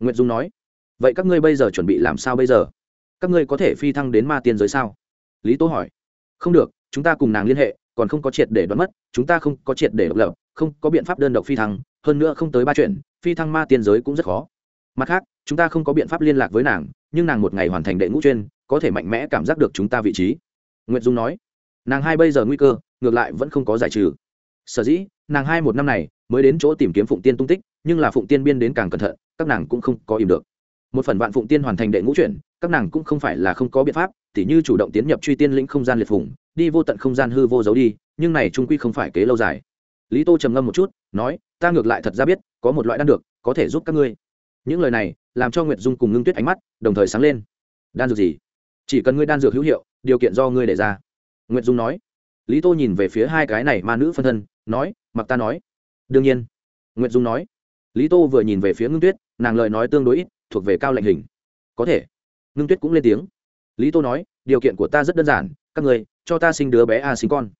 nguyệt dung nói, vậy các ngươi bây giờ chuẩn bị làm sao bây giờ? Các ngươi có thể phi thăng đến ma tiên giới sao? Lý tố hỏi, không được, chúng ta cùng nàng liên hệ, còn không có triệt để đoán mất, chúng ta không có triệt để độc lập, không có biện pháp đơn độc phi thăng, hơn nữa không tới ba chuyện, phi thăng ma tiên giới cũng rất khó. Mặt khác, chúng ta không có biện pháp liên lạc với nàng, nhưng nàng một ngày hoàn thành đệ ngũ chuyên, có thể mạnh mẽ cảm giác được chúng ta vị trí. Nguyễn dung nói, nàng hai bây giờ nguy cơ, ngược lại vẫn không có giải trừ. Sở dĩ, nàng hai một năm này mới đến chỗ tìm kiếm phụng tiên tung tích, nhưng là phụng tiên biên đến càng cẩn thận các nàng cũng không có im được. Một phần vạn phụng tiên hoàn thành đệ ngũ chuyển, các nàng cũng không phải là không có biện pháp, tỉ như chủ động tiến nhập truy tiên lĩnh không gian liệt phủng đi vô tận không gian hư vô giấu đi, nhưng này trung quy không phải kế lâu dài. Lý tô trầm ngâm một chút, nói, ta ngược lại thật ra biết, có một loại đan được có thể giúp các ngươi. Những lời này, làm cho nguyệt dung cùng ngưng tuyết ánh mắt đồng thời sáng lên. Đan dược gì? Chỉ cần ngươi đan dược hữu hiệu, điều kiện do ngươi để ra. Nguyệt dung nói. Lý tô nhìn về phía hai cái này ma nữ phân thân, nói, mặc ta nói. Đương nhiên. Nguyệt dung nói lý tô vừa nhìn về phía ngưng tuyết, nàng lời nói tương đối ít, thuộc về cao lệnh hình. Có thể. Ngưng tuyết cũng lên tiếng. Lý tô nói, điều kiện của ta rất đơn giản, các người, cho ta sinh đứa bé a sinh con.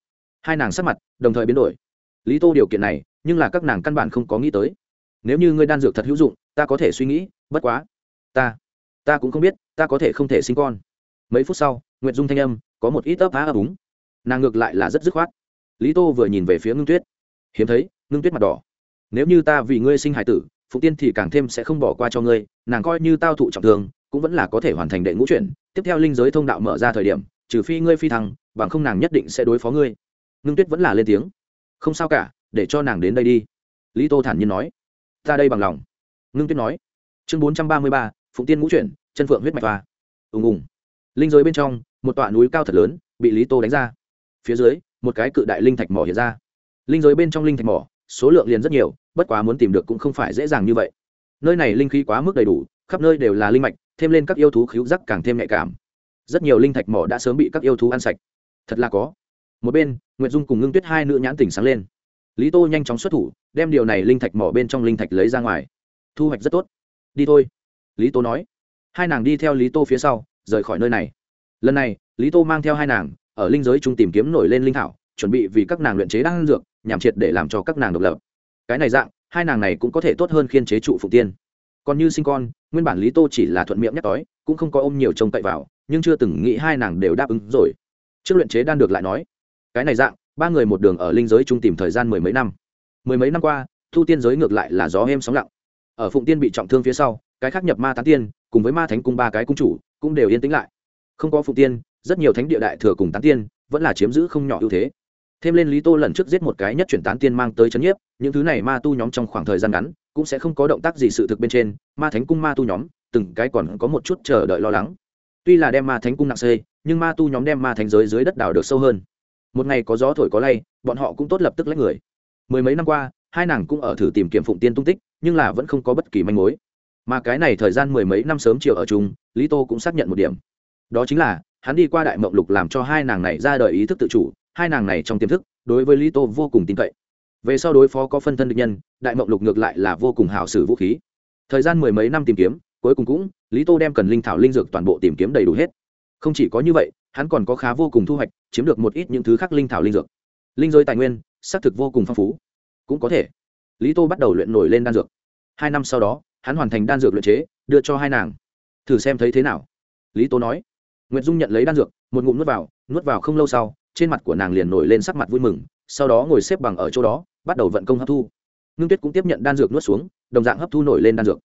Hai nàng sắp mặt, đồng thời biến đổi. Lý tô điều kiện này, nhưng là các nàng căn bản không có nghĩ tới. Nếu như ngươi đan dược thật hữu dụng, ta có thể suy nghĩ, bất quá. Ta. Ta cũng không biết, ta có thể không thể sinh con. Mấy phút sau, nguyệt dung thanh âm, có một ít ấp á ấp úng. Nàng ngược lại là rất dứt khoát. Lý tô vừa nhìn về phía ngưng tuyết. Hiếm thấy, ngưng tuyết mặt đỏ nếu như ta vì ngươi sinh hải tử, phụ tiên thì càng thêm sẽ không bỏ qua cho ngươi, nàng coi như tao thụ trọng thương, cũng vẫn là có thể hoàn thành đệ ngũ chuyển. Tiếp theo linh giới thông đạo mở ra thời điểm, trừ phi ngươi phi thăng, bằng không nàng nhất định sẽ đối phó ngươi. Ngưng tuyết vẫn là lên tiếng. Không sao cả, để cho nàng đến đây đi. Lý tô thản nhiên nói. Ta đây bằng lòng. Ngưng tuyết nói. Chương bốn trăm ba mươi ba phụng tiên ngũ chuyển, chân phượng huyết mạch và ùng ùng. Linh giới bên trong, một tọa núi cao thật lớn, bị lý tô đánh ra. Phía dưới, một cái cự đại linh thạch mỏ hiện ra. Linh giới bên trong linh thạch mỏ số lượng liền rất nhiều, bất quá muốn tìm được cũng không phải dễ dàng như vậy. Nơi này linh khí quá mức đầy đủ, khắp nơi đều là linh mạch, thêm lên các yêu thú khíu rắc càng thêm nhạy cảm. Rất nhiều linh thạch mỏ đã sớm bị các yêu thú ăn sạch. Thật là có. Một bên nguyễn dung cùng ngưng tuyết hai nữ nhãn tỉnh sáng lên. Lý tô nhanh chóng xuất thủ, đem điều này linh thạch mỏ bên trong linh thạch lấy ra ngoài. Thu hoạch rất tốt. Đi thôi. Lý tô nói. Hai nàng đi theo lý tô phía sau, rời khỏi nơi này. Lần này, lý tô mang theo hai nàng, ở linh giới trung tìm kiếm nổi lên linh thảo chuẩn bị vì các nàng luyện chế đan dược, nhằm triệt để làm cho các nàng độc lập. Cái này dạng, hai nàng này cũng có thể tốt hơn khiên chế trụ phụng tiên. Còn như sinh con, nguyên bản lý tô chỉ là thuận miệng nhắc đói cũng không có ôm nhiều trông cậy vào, nhưng chưa từng nghĩ hai nàng đều đáp ứng rồi. Trước luyện chế đan được lại nói, cái này dạng, ba người một đường ở linh giới chung tìm thời gian mười mấy năm. Mười mấy năm qua, thu tiên giới ngược lại là gió êm sóng lặng. Ở phụng tiên bị trọng thương phía sau, cái khác nhập ma tán tiên, cùng với ma thánh cung ba cái cung chủ, cũng đều yên tĩnh lại. Không có phụng tiên, rất nhiều thánh địa đại thừa cùng tán tiên, vẫn là chiếm giữ không nhỏ ưu thế thêm lên lý tô lần trước giết một cái nhất chuyển tán tiên mang tới chấn nhiếp, những thứ này ma tu nhóm trong khoảng thời gian ngắn cũng sẽ không có động tác gì sự thực bên trên, ma thánh cung ma tu nhóm, từng cái còn có một chút chờ đợi lo lắng. Tuy là đem ma thánh cung nặng xê, nhưng ma tu nhóm đem ma thánh giới dưới đất đào được sâu hơn. Một ngày có gió thổi có lay, bọn họ cũng tốt lập tức lấy người. Mười mấy năm qua, hai nàng cũng ở thử tìm kiếm phụng tiên tung tích, nhưng là vẫn không có bất kỳ manh mối. Mà cái này thời gian mười mấy năm sớm chiều ở chung, lý tô cũng xác nhận một điểm. Đó chính là, hắn đi qua đại mộng lục làm cho hai nàng này ra đời ý thức tự chủ hai nàng này trong tiềm thức, đối với lý tô vô cùng tin cậy. Về sau đối phó có phân thân địch nhân, đại mộng lục ngược lại là vô cùng hảo sử vũ khí. Thời gian mười mấy năm tìm kiếm, cuối cùng cũng, lý tô đem cần linh thảo linh dược toàn bộ tìm kiếm đầy đủ hết. Không chỉ có như vậy, hắn còn có khá vô cùng thu hoạch, chiếm được một ít những thứ khác linh thảo linh dược. Linh giới tài nguyên, xác thực vô cùng phong phú. Cũng có thể, lý tô bắt đầu luyện nổi lên đan dược. Hai năm sau đó, hắn hoàn thành đan dược luyện chế, đưa cho hai nàng. Thử xem thấy thế nào? Lý tô nói. N dung nhận lấy đan dược, một ngụm nuốt vào nuốt vào không lâu sau trên mặt của nàng liền nổi lên sắc mặt vui mừng, sau đó ngồi xếp bằng ở chỗ đó, bắt đầu vận công hấp thu. Ngưng tuyết cũng tiếp nhận đan dược nuốt xuống, đồng dạng hấp thu nổi lên đan dược.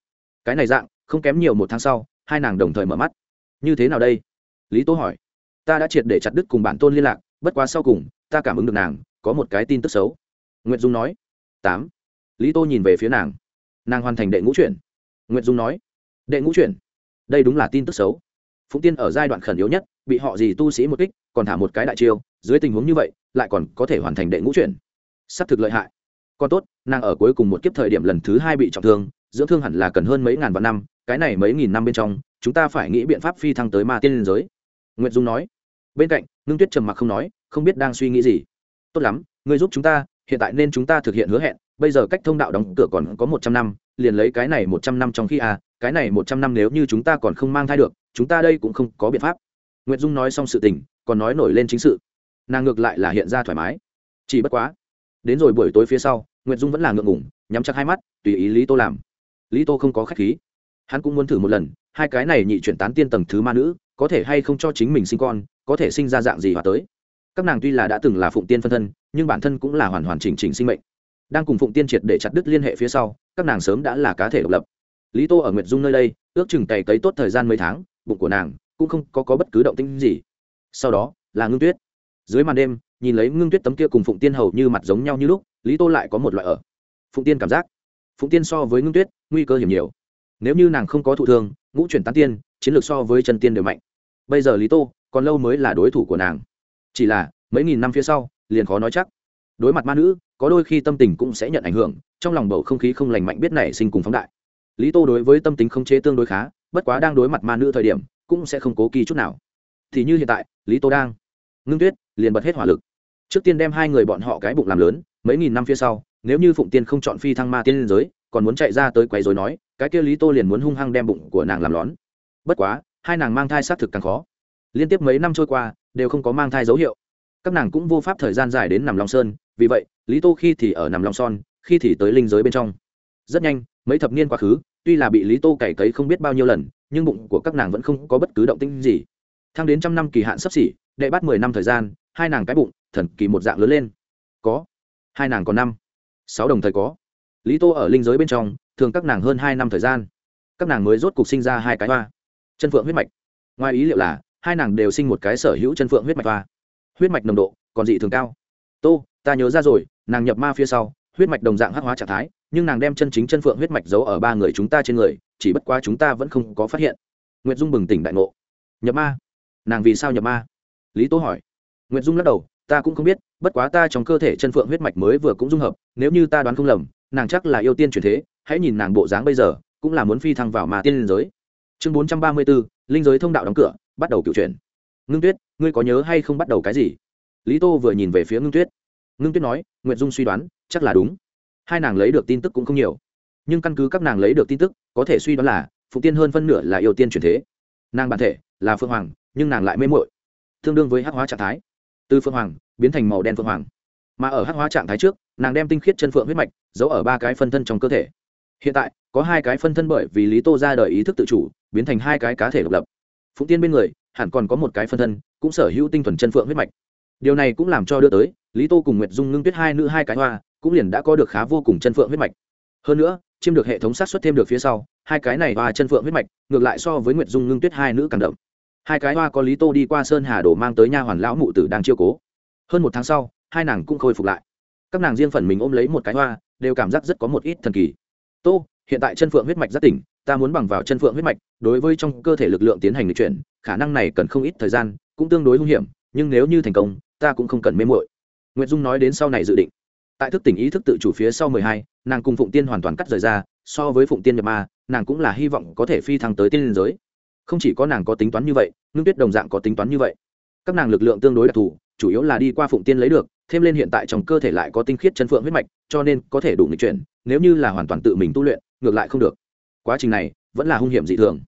Cái này dạng, không kém nhiều một tháng sau, hai nàng đồng thời mở mắt. Như thế nào đây? Lý tố hỏi. Ta đã triệt để chặt đứt cùng bản tôn liên lạc, bất quá sau cùng, ta cảm ứng được nàng, có một cái tin tức xấu. Nguyễn dung nói. Tám. Lý tô nhìn về phía nàng. Nàng hoàn thành đệ ngũ chuyển. Nguyễn dung nói. Đệ ngũ chuyển. Đây đúng là tin tức xấu. Phụng tiên ở giai đoạn khẩn yếu nhất, bị họ gì tu sĩ một kích còn thả một cái đại chiêu, dưới tình huống như vậy, lại còn có thể hoàn thành đệ ngũ chuyển. S ắ c thực lợi hại. Còn tốt, nàng ở cuối cùng một kiếp thời điểm lần thứ hai bị trọng thương, dưỡng thương hẳn là cần hơn mấy ngàn vạn năm, cái này mấy nghìn năm bên trong, chúng ta phải nghĩ biện pháp phi thăng tới ma tiên liên giới. Nguyễn dung nói. Bên cạnh, ngưng tuyết trầm mặc không nói, không biết đang suy nghĩ gì. Tốt lắm ngươi giúp chúng ta, hiện tại nên chúng ta thực hiện hứa hẹn, bây giờ cách thông đạo đóng cửa còn có một trăm năm, liền lấy cái này một trăm năm trong khi à cái này một trăm năm nếu như chúng ta còn không mang thai được, chúng ta đây cũng không có biện pháp. Nguyệt dung nói xong sự tình còn nói nổi lên chính sự. Nàng ngược lại là hiện ra thoải mái. Chỉ bất quá đến rồi buổi tối phía sau Nguyệt dung vẫn là ngượng ngùng, nhắm chặt hai mắt tùy ý lý tô làm. Lý tô không có khách khí. Hắn cũng muốn thử một lần hai cái này nhị chuyển tán tiên tầng thứ ma nữ có thể hay không cho chính mình sinh con có thể sinh ra dạng gì hòa tới. Các nàng tuy là đã từng là phụng tiên phân thân nhưng bản thân cũng là hoàn hoàn chỉnh chỉnh sinh mệnh. Đang cùng phụng tiên triệt để chặt đứt liên hệ phía sau các nàng sớm đã là cá thể độc lập. Lý tô ở nguyệt dung nơi đây ước chừng cày cấy tốt thời gian mấy tháng bụng của nàng cũng không có, có bất cứ động tĩnh gì. Sau đó là ngưng tuyết. Dưới màn đêm nhìn lấy ngưng tuyết tấm kia cùng phụng tiên hầu như mặt giống nhau như lúc lý tô lại có một loại ở. Phụng tiên cảm giác phụng tiên so với ngưng tuyết nguy cơ hiểm nhiều. Nếu như nàng không có thụ thương ngũ chuyển tán tiên chiến lược so với chân tiên đều mạnh. Bây giờ lý tô còn lâu mới là đối thủ của nàng. Chỉ là mấy nghìn năm phía sau liền khó nói chắc. Đối mặt ma nữ có đôi khi tâm tình cũng sẽ nhận ảnh hưởng trong lòng bầu không khí không lành mạnh biết nảy sinh cùng phóng đại. Lý tô đối với tâm tính không chế tương đối khá bất quá đang đối mặt ma nữ thời điểm cũng sẽ không cố kỳ chút nào. Thì như hiện tại, lý tô đang ngưng tuyết, liền bật hết hỏa lực. Trước tiên đem hai người bọn họ cái bụng làm lớn, mấy nghìn năm phía sau, nếu như phụng tiên không chọn phi thăng ma tiên liên giới, còn muốn chạy ra tới quấy rối nói, cái kia lý tô liền muốn hung hăng đem bụng của nàng làm lón. Bất quá, hai nàng mang thai xác thực càng khó. Liên tiếp mấy năm trôi qua, đều không có mang thai dấu hiệu. Các nàng cũng vô pháp thời gian dài đến nằm long sơn, vì vậy, lý tô khi thì ở nằm long son, khi thì tới linh giới bên trong. Rất nhanh, mấy thập niên quá khứ, tuy là bị lý tô cày cấy không biết bao nhiêu lần nhưng bụng của các nàng vẫn không có bất cứ động tĩnh gì. Thang đến trăm năm kỳ hạn sắp xỉ, đệ bắt mười năm thời gian, hai nàng cái bụng, thần kỳ một dạng lớn lên. Có. Hai nàng có năm. Sáu đồng thời có. Lý tô ở linh giới bên trong, thường các nàng hơn hai năm thời gian. Các nàng mới rốt cục sinh ra hai cái hoa. Chân phượng huyết mạch. Ngoài ý liệu là, hai nàng đều sinh một cái sở hữu chân phượng huyết mạch hoa. Huyết mạch nồng độ, còn dị thường cao. Tô, ta nhớ ra rồi, nàng nhập ma phía sau, huyết mạch đồng dạng hắc hóa trạng thái nhưng nàng đem chân chính chân phượng huyết mạch giấu ở ba người chúng ta trên người, chỉ bất quá chúng ta vẫn không có phát hiện. Nguyệt dung bừng tỉnh đại ngộ. Nhập ma. Nàng vì sao nhập ma? Lý tố hỏi. Nguyệt dung lắc đầu, ta cũng không biết, bất quá ta trong cơ thể chân phượng huyết mạch mới vừa cũng dung hợp, nếu như ta đoán không lầm, nàng chắc là yêu tiên truyền thế, hãy nhìn nàng bộ dáng bây giờ, cũng là muốn phi thăng vào mà tiên liên giới. Chương bốn trăm ba mươi b ố linh giới thông đạo đóng cửa, bắt đầu cựu chuyển. Ngưng tuyết, ngươi có nhớ hay không bắt đầu cái gì? Lý tô vừa nhìn về phía ngưng tuyết. Ngưng tuyết nói, nguyệt dung suy đoán, chắc là đúng hai nàng lấy được tin tức cũng không nhiều. Nhưng căn cứ các nàng lấy được tin tức, có thể suy đoán là phụ tiên hơn phân nửa là yêu tiên truyền thế. Nàng bản thể là phương hoàng, nhưng nàng lại mê mội tương đương với hắc hóa trạng thái. Từ phương hoàng biến thành màu đen phương hoàng. Mà ở hắc hóa trạng thái trước, nàng đem tinh khiết chân phượng huyết mạch giấu ở ba cái phân thân trong cơ thể. Hiện tại, có hai cái phân thân bởi vì lý tô ra đời ý thức tự chủ, biến thành hai cái cá thể độc lập. Phụng tiên bên người, hẳn còn có một cái phân thân, cũng sở hữu tinh thuần chân phượng huyết mạch. Điều này cũng làm cho đưa tới, lý tô cùng nguyệt dung ngưng tuyết hai nữ hai cái hoa cũng liền đã có được khá vô cùng chân phượng huyết mạch. Hơn nữa, chiêm được hệ thống sát xuất thêm được phía sau, hai cái này và chân phượng huyết mạch, ngược lại so với nguyệt dung ngưng tuyết hai nữ càng đậm. Hai cái hoa có lý tô đi qua sơn hà đổ mang tới nha hoàn lão mụ tử đang chiêu cố. Hơn một tháng sau, hai nàng cũng khôi phục lại. Các nàng riêng phần mình ôm lấy một cái hoa, đều cảm giác rất có một ít thần kỳ. Tô, hiện tại chân phượng huyết mạch rất tỉnh, ta muốn bằng vào chân phượng huyết mạch, đối với trong cơ thể lực lượng tiến hành lịch chuyển, khả năng này cần không ít thời gian, cũng tương đối hung hiểm, nhưng nếu như thành công, ta cũng không cần mê mội nguyễn dung nói đến sau này dự định tại thức tỉnh ý thức tự chủ phía sau mười hai, nàng cùng phụng tiên hoàn toàn cắt rời ra, so với phụng tiên nhập ma, nàng cũng là hy vọng có thể phi thăng tới tiên liên giới. Không chỉ có nàng có tính toán như vậy, ngưng tuyết đồng dạng có tính toán như vậy. Các nàng lực lượng tương đối đặc thù, chủ yếu là đi qua phụng tiên lấy được, thêm lên hiện tại trong cơ thể lại có tinh khiết chân phượng huyết mạch, cho nên có thể đủ nghịch chuyển, nếu như là hoàn toàn tự mình tu luyện, ngược lại không được. Quá trình này, vẫn là hung hiểm dị thường.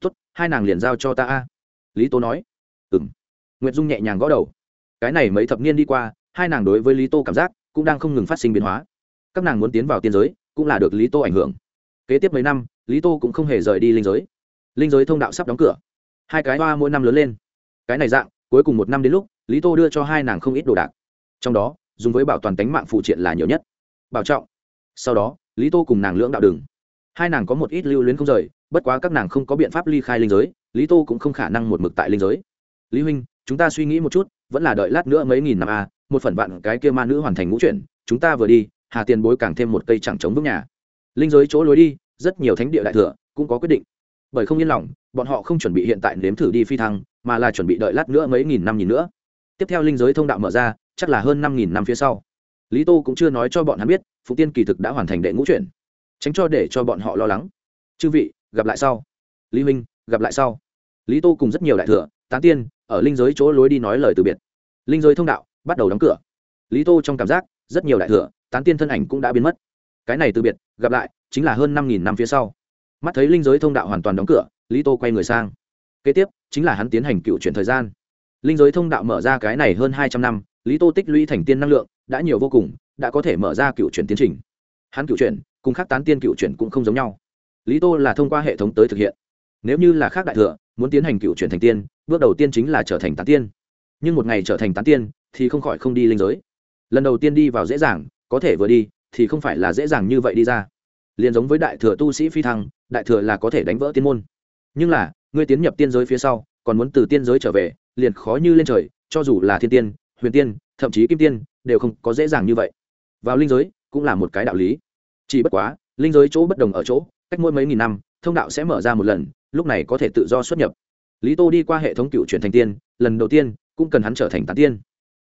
Tốt, hai nàng liền giao cho ta a. Lý tố nói. Ừ m nguyệt dung nhẹ nhàng gõ đầu. Cái này mấy thập niên đi qua, hai nàng đối với lý tô cảm giác cũng đang không ngừng phát sinh biến hóa. Các nàng muốn tiến vào tiên giới cũng là được lý tô ảnh hưởng. Kế tiếp mấy năm lý tô cũng không hề rời đi linh giới. Linh giới thông đạo sắp đóng cửa. Hai cái hoa mỗi năm lớn lên. Cái này dạng cuối cùng một năm đến lúc lý tô đưa cho hai nàng không ít đồ đạc. Trong đó dùng với bảo toàn tánh mạng phụ triện là nhiều nhất. Bảo trọng. Sau đó lý tô cùng nàng lưỡng đạo đường. Hai nàng có một ít lưu luyến không rời bất quá các nàng không có biện pháp ly khai linh giới lý tô cũng không khả năng một mực tại linh giới. Lý huynh chúng ta suy nghĩ một chút vẫn là đợi lát nữa mấy nghìn năm a à, một phần vạn cái kia ma nữ hoàn thành ngũ chuyển, chúng ta vừa đi, hà tiền bối càng thêm một cây chẳng chống vững nhà. Linh giới chỗ lối đi, rất nhiều thánh địa đại thừa cũng có quyết định. Bởi không yên lòng, bọn họ không chuẩn bị hiện tại nếm thử đi phi thăng, mà là chuẩn bị đợi lát nữa mấy nghìn năm nhìn nữa. Tiếp theo linh giới thông đạo mở ra, chắc là hơn năm nghìn năm phía sau. Lý tô cũng chưa nói cho bọn hắn biết phụ tiên kỳ thực đã hoàn thành đệ ngũ chuyển. Tránh cho để cho bọn họ lo lắng. Chư vị, gặp lại sau. Lý huynh gặp lại sau. Lý tô cùng rất nhiều đại thừa, tán tiên, ở linh giới chỗ lối đi nói lời từ biệt. Linh giới thông đạo bắt đầu đóng cửa. Lý tô trong cảm giác, rất nhiều đại thừa, tán tiên thân ảnh cũng đã biến mất. Cái này từ biệt, gặp lại, chính là hơn năm nghìn năm phía sau. Mắt thấy linh giới thông đạo hoàn toàn đóng cửa, lý tô quay người sang. Kế tiếp, chính là hắn tiến hành cựu chuyển thời gian. Linh giới thông đạo mở ra cái này hơn hai trăm năm, lý tô tích lũy thành tiên năng lượng, đã nhiều vô cùng, đã có thể mở ra cựu chuyển tiến trình. Hắn cựu chuyển, cùng khác tán tiên cựu chuyển cũng không giống nhau. Lý tô là thông qua hệ thống tới thực hiện. Nếu như là khác đại thừa, muốn tiến hành cựu chuyển thành tiên, bước đầu tiên chính là trở thành tán tiên. Nhưng một ngày trở thành tán tiên thì không khỏi không đi linh giới. Lần đầu tiên đi vào dễ dàng, có thể vừa đi, thì không phải là dễ dàng như vậy đi ra. Liền giống với đại thừa tu sĩ phi thăng, đại thừa là có thể đánh vỡ tiên môn. Nhưng là, ngươi tiến nhập tiên giới phía sau, còn muốn từ tiên giới trở về, liền khó như lên trời, cho dù là thiên tiên, huyền tiên, thậm chí kim tiên, đều không có dễ dàng như vậy. Vào linh giới, cũng là một cái đạo lý. Chỉ bất quá, linh giới chỗ bất đồng ở chỗ, cách mỗi mấy nghìn năm, thông đạo sẽ mở ra một lần, lúc này có thể tự do xuất nhập. Lý tô đi qua hệ thống cựu truyền thành tiên, lần đầu tiên, cũng cần hắn trở thành tán tiên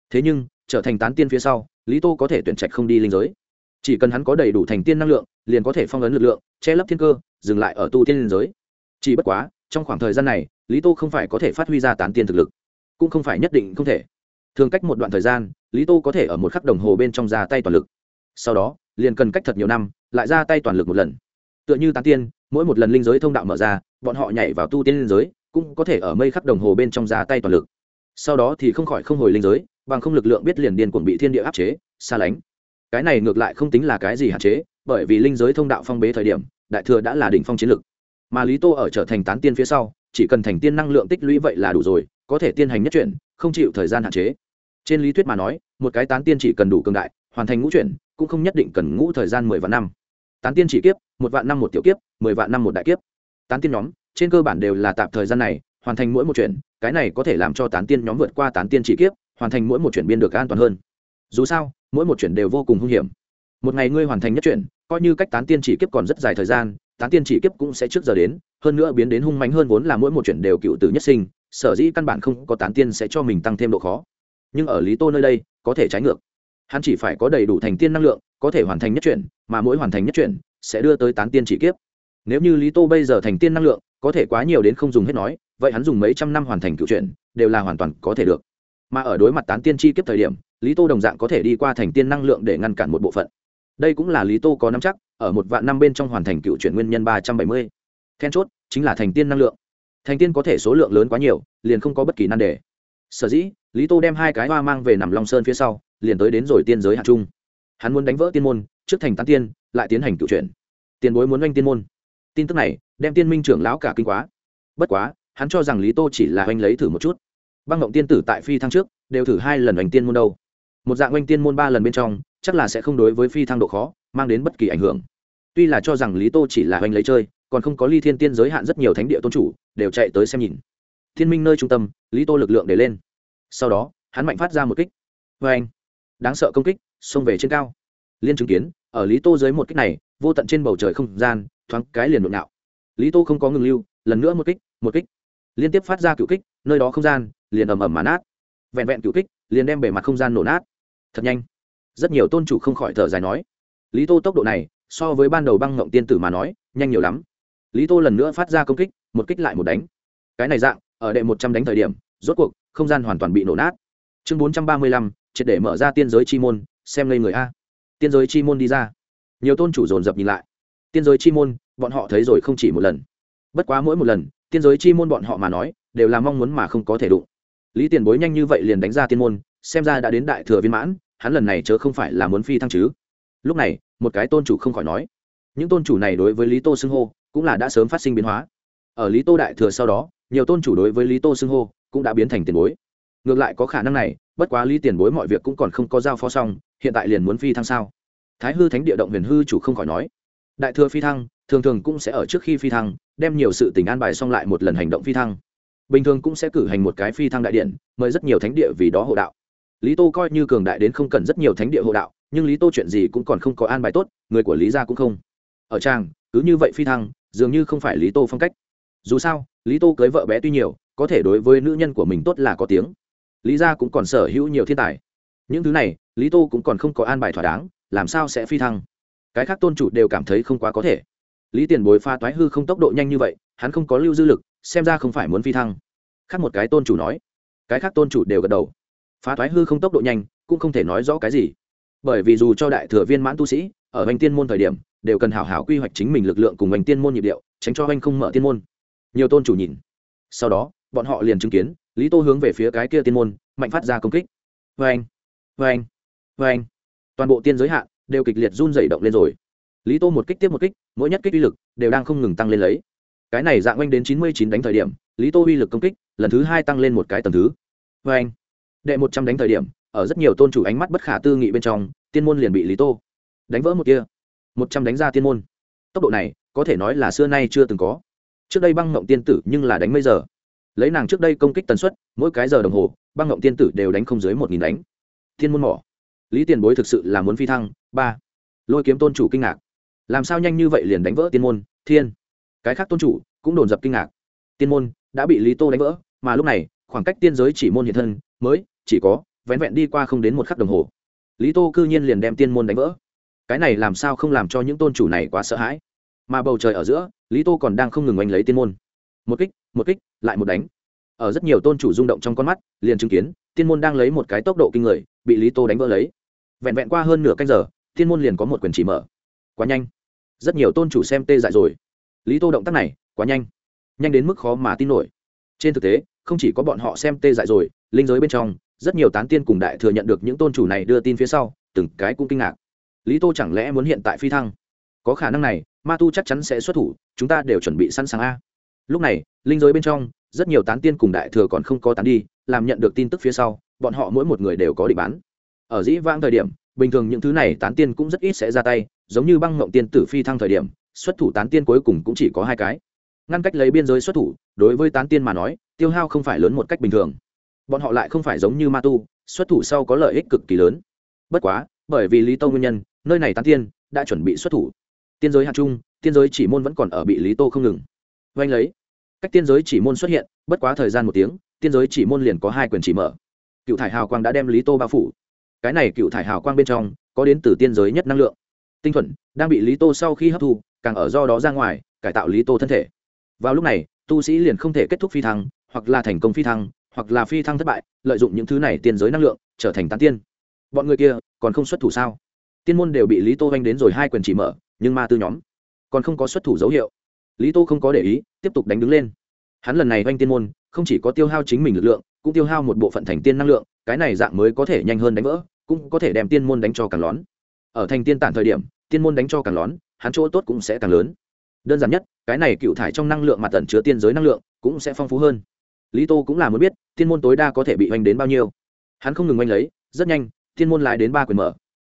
thế nhưng, trở thành tán tiên phía sau, lý tô có thể tuyển trạch không đi linh giới. Chỉ cần hắn có đầy đủ thành tiên năng lượng, liền có thể phong ấn lực lượng, che lấp thiên cơ, dừng lại ở tu tiên linh giới. Chỉ bất quá, trong khoảng thời gian này, lý tô không phải có thể phát huy ra tán tiên thực lực, cũng không phải nhất định không thể. Thường cách một đoạn thời gian, lý tô có thể ở một khắc đồng hồ bên trong ra tay toàn lực. Sau đó, liền cần cách thật nhiều năm, lại ra tay toàn lực một lần. Tựa như tán tiên, mỗi một lần linh giới thông đạo mở ra, bọn họ nhảy vào tu tiên linh giới, cũng có thể ở mây khắc đồng hồ bên trong ra tay toàn lực. Sau đó thì không khỏi không hồi linh giới bằng không lực lượng biết liền điên cuồng bị thiên địa áp chế, xa lánh. Cái này ngược lại không tính là cái gì hạn chế, bởi vì linh giới thông đạo phong bế thời điểm, đại thừa đã là đỉnh phong chiến lực. Mà lý tô ở trở thành tán tiên phía sau, chỉ cần thành tiên năng lượng tích lũy vậy là đủ rồi, có thể tiên hành nhất chuyển, không chịu thời gian hạn chế. Trên lý thuyết mà nói, một cái tán tiên chỉ cần đủ cường đại, hoàn thành ngũ chuyển, cũng không nhất định cần ngũ thời gian mười vạn năm. Tán tiên chỉ kiếp, một vạn năm một tiểu kiếp, mười vạn năm một đại kiếp. Tán tiên nhóm, trên cơ bản đều là tạm thời gian này, hoàn thành mỗi một chuyện cái này có thể làm cho tán tiên nhóm vượt qua tán tiên chỉ kiếp hoàn thành mỗi một chuyển biên được an toàn hơn. Dù sao, mỗi một chuyển đều vô cùng hung hiểm. Một ngày ngươi hoàn thành nhất chuyển, coi như cách tán tiên chỉ kiếp còn rất dài thời gian, tán tiên chỉ kiếp cũng sẽ trước giờ đến, hơn nữa biến đến hung mạnh hơn vốn là mỗi một chuyển đều cựu tử nhất sinh, sở dĩ căn bản không có tán tiên sẽ cho mình tăng thêm độ khó. Nhưng ở lý tô nơi đây, có thể trái ngược. Hắn chỉ phải có đầy đủ thành tiên năng lượng, có thể hoàn thành nhất chuyển, mà mỗi hoàn thành nhất chuyển sẽ đưa tới tán tiên chỉ kiếp. Nếu như lý tô bây giờ thành tiên năng lượng, có thể quá nhiều đến không dùng hết nói, vậy hắn dùng mấy trăm năm hoàn thành cựu chuyển, đều là hoàn toàn có thể được mà ở đối mặt tán tiên chi kiếp thời điểm, lý tô đồng dạng có thể đi qua thành tiên năng lượng để ngăn cản một bộ phận. Đây cũng là lý tô có nắm chắc, ở một vạn năm bên trong hoàn thành cựu chuyển nguyên nhân ba trăm bảy mươi. Then chốt, chính là thành tiên năng lượng. Thành tiên có thể số lượng lớn quá nhiều, liền không có bất kỳ nan đề. Sở dĩ, lý tô đem hai cái hoa mang về nằm long sơn phía sau, liền tới đến rồi tiên giới hạ trung. Hắn muốn đánh vỡ tiên môn, trước thành tán tiên, lại tiến hành cựu chuyển. Tiền bối muốn oanh tiên môn. Tin tức này, đem tiên minh trưởng lão cả kinh quá. Bất quá, hắn cho rằng lý tô chỉ là oanh lấy thử một chút băng ngộng tiên tử tại phi thăng trước, đều thử hai lần oanh tiên môn đâu. Một dạng oanh tiên môn ba lần bên trong, chắc là sẽ không đối với phi thăng độ khó, mang đến bất kỳ ảnh hưởng. Tuy là cho rằng lý tô chỉ là oanh lấy chơi, còn không có ly thiên tiên giới hạn rất nhiều thánh địa tôn chủ, đều chạy tới xem nhìn. Thiên minh nơi trung tâm, lý tô lực lượng để lên. Sau đó, hắn mạnh phát ra một kích. Vê anh đáng sợ công kích, xông về trên cao. Liên chứng kiến, ở lý tô dưới một kích này, vô tận trên bầu trời không gian, thoáng cái liền nội nhạo lý tô không có ngừng lưu, lần nữa một kích một kích. Liên tiếp phát ra cựu kích, nơi đó không gian liền ầm ầm mà nát. Vẹn vẹn cựu kích, liền đem bề mặt không gian nổ nát. Thật nhanh. Rất nhiều tôn chủ không khỏi thở dài nói, lý tô tốc độ này, so với ban đầu băng ngộng tiên tử mà nói, nhanh nhiều lắm. Lý tô lần nữa phát ra công kích, một kích lại một đánh. Cái này dạng, ở đệ một trăm đánh thời điểm, rốt cuộc, không gian hoàn toàn bị nổ nát. Chương bốn trăm ba mươi lăm, triệt để mở ra tiên giới chi môn, xem ngây người a. Tiên giới chi môn đi ra. Nhiều tôn chủ dồn dập nhìn lại. Tiên giới chi môn, bọn họ thấy rồi không chỉ một lần. Bất quá mỗi một lần, tiên giới chi môn bọn họ mà nói, đều là mong muốn mà không có thể đụng lý tiền bối nhanh như vậy liền đánh ra tiên môn, xem ra đã đến đại thừa viên mãn, hắn lần này chớ không phải là muốn phi thăng chứ. Lúc này, một cái tôn chủ không khỏi nói. Những tôn chủ này đối với lý tô xưng hô, cũng là đã sớm phát sinh biến hóa. Ở lý tô đại thừa sau đó, nhiều tôn chủ đối với lý tô xưng hô, cũng đã biến thành tiền bối. Ngược lại có khả năng này, bất quá lý tiền bối mọi việc cũng còn không có giao phó xong, hiện tại liền muốn phi thăng sao? Thái hư thánh địa động huyền hư chủ không khỏi nói. Đại thừa phi thăng, thường thường cũng sẽ ở trước khi phi thăng, đem nhiều sự tình an bài xong lại một lần hành động phi thăng bình thường cũng sẽ cử hành một cái phi thăng đại điện, mời rất nhiều thánh địa vì đó hộ đạo. Lý tô coi như cường đại đến không cần rất nhiều thánh địa hộ đạo, nhưng lý tô chuyện gì cũng còn không có an bài tốt, người của lý gia cũng không. Ở trang cứ như vậy phi thăng, dường như không phải lý tô phong cách. Dù sao, lý tô cưới vợ bé tuy nhiều, có thể đối với nữ nhân của mình tốt là có tiếng. Lý gia cũng còn sở hữu nhiều thiên tài. Những thứ này, lý tô cũng còn không có an bài thỏa đáng, làm sao sẽ phi thăng? Cái khác tôn chủ đều cảm thấy không quá có thể. Lý tiền bối pha toái hư không tốc độ nhanh như vậy, hắn không có lưu dư lực xem ra không phải muốn phi thăng. Khác một cái tôn chủ nói. Cái khác tôn chủ đều gật đầu. Phá thoái hư không tốc độ nhanh, cũng không thể nói rõ cái gì. Bởi vì dù cho đại thừa viên mãn tu sĩ, ở hành tiên môn thời điểm, đều cần hảo hảo quy hoạch chính mình lực lượng cùng hành tiên môn nhịp điệu, tránh cho anh không mở tiên môn. Nhiều tôn chủ nhìn. Sau đó, bọn họ liền chứng kiến, lý tô hướng về phía cái kia tiên môn, mạnh phát ra công kích. Vê anh vê anh vê anh toàn bộ tiên giới hạn đều kịch liệt run dày động lên rồi. Lý tô một kích tiếp một kích, mỗi nhất kích uy lực, đều đang không ngừng tăng lên lấy cái này dạng oanh đến chín mươi chín đánh thời điểm, lý tô uy lực công kích, lần thứ hai tăng lên một cái tầng thứ. Vê anh, đệ một trăm đánh thời điểm, ở rất nhiều tôn chủ ánh mắt bất khả tư nghị bên trong, tiên môn liền bị lý tô đánh vỡ một kia một trăm đánh ra tiên môn. Tốc độ này, có thể nói là xưa nay chưa từng có. Trước đây băng ngộng tiên tử nhưng là đánh mấy giờ? Lấy nàng trước đây công kích tần suất, mỗi cái giờ đồng hồ, băng ngộng tiên tử đều đánh không dưới một nghìn đánh. Thiên môn mỏ. Lý tiền bối thực sự là muốn phi thăng. Ba. Lôi kiếm tôn chủ kinh ngạc. Làm sao nhanh như vậy liền đánh vỡ tiên môn? Thiên cái khác tôn chủ cũng đồn dập kinh ngạc. Tiên môn đã bị lý tô đánh vỡ, mà lúc này, khoảng cách tiên giới chỉ môn hiện thân, mới chỉ có vén vẹn đi qua không đến một khắc đồng hồ. Lý tô cư nhiên liền đem tiên môn đánh vỡ. Cái này làm sao không làm cho những tôn chủ này quá sợ hãi? Mà bầu trời ở giữa, lý tô còn đang không ngừng oanh lấy tiên môn. Một kích một kích, lại một đánh. Ở rất nhiều tôn chủ rung động trong con mắt, liền chứng kiến, tiên môn đang lấy một cái tốc độ kinh người, bị lý tô đánh vỡ lấy. Vẹn vẹn qua hơn nửa canh giờ, tiên môn liền có một quyền chỉ mở. Quá nhanh. Rất nhiều tôn chủ xem tê dại rồi lý tô động tác này quá nhanh nhanh đến mức khó mà tin nổi. Trên thực tế, không chỉ có bọn họ xem tê dại rồi, linh giới bên trong, rất nhiều tán tiên cùng đại thừa nhận được những tôn chủ này đưa tin phía sau, từng cái cũng kinh ngạc. Lý tô chẳng lẽ muốn hiện tại phi thăng? Có khả năng này, ma tu chắc chắn sẽ xuất thủ, chúng ta đều chuẩn bị sẵn sàng a. Lúc này, linh giới bên trong, rất nhiều tán tiên cùng đại thừa còn không có tán đi, làm nhận được tin tức phía sau, bọn họ mỗi một người đều có định bán. Ở dĩ vãng thời điểm, bình thường những thứ này tán tiên cũng rất ít sẽ ra tay, giống như băng mộng tiên tử phi thăng thời điểm xuất thủ tán tiên cuối cùng cũng chỉ có hai cái. Ngăn cách lấy biên giới xuất thủ, đối với tán tiên mà nói, tiêu hao không phải lớn một cách bình thường. Bọn họ lại không phải giống như ma tu, xuất thủ sau có lợi ích cực kỳ lớn. Bất quá, bởi vì lý tô nguyên nhân, nơi này tán tiên đã chuẩn bị xuất thủ. Tiên giới hạt trung, tiên giới chỉ môn vẫn còn ở bị lý tô không ngừng. Oanh lấy. Cách tiên giới chỉ môn xuất hiện, bất quá thời gian một tiếng, tiên giới chỉ môn liền có hai quyền chỉ mở. Cựu thải hào quang đã đem lý tô bao phủ. Cái này cựu thải hào quang bên trong, có đến từ tiên giới nhất năng lượng. Tinh thuần, đang bị lý tô sau khi hấp thu càng ở do đó ra ngoài, cải tạo lý tô thân thể. Vào lúc này, tu sĩ liền không thể kết thúc phi thăng, hoặc là thành công phi thăng, hoặc là phi thăng thất bại, lợi dụng những thứ này tiên giới năng lượng, trở thành tán tiên. Bọn người kia còn không xuất thủ sao? Tiên môn đều bị lý tô oanh đến rồi hai quyền chỉ mở, nhưng ma tư nhóm còn không có xuất thủ dấu hiệu. Lý tô không có để ý, tiếp tục đánh đứng lên. Hắn lần này oanh tiên môn, không chỉ có tiêu hao chính mình lực lượng, cũng tiêu hao một bộ phận thành tiên năng lượng, cái này dạng mới có thể nhanh hơn đánh vỡ, cũng có thể đem tiên môn đánh cho càng lón. Ở thành tiên tản thời điểm, tiên môn đánh cho càng lón hắn chỗ tốt cũng sẽ càng lớn. Đơn giản nhất, cái này cựu thải trong năng lượng mặt tẩn chứa tiên giới năng lượng cũng sẽ phong phú hơn. Lý tô cũng là muốn biết tiên môn tối đa có thể bị oanh đến bao nhiêu. Hắn không ngừng oanh lấy, rất nhanh tiên môn lại đến ba quyền mở.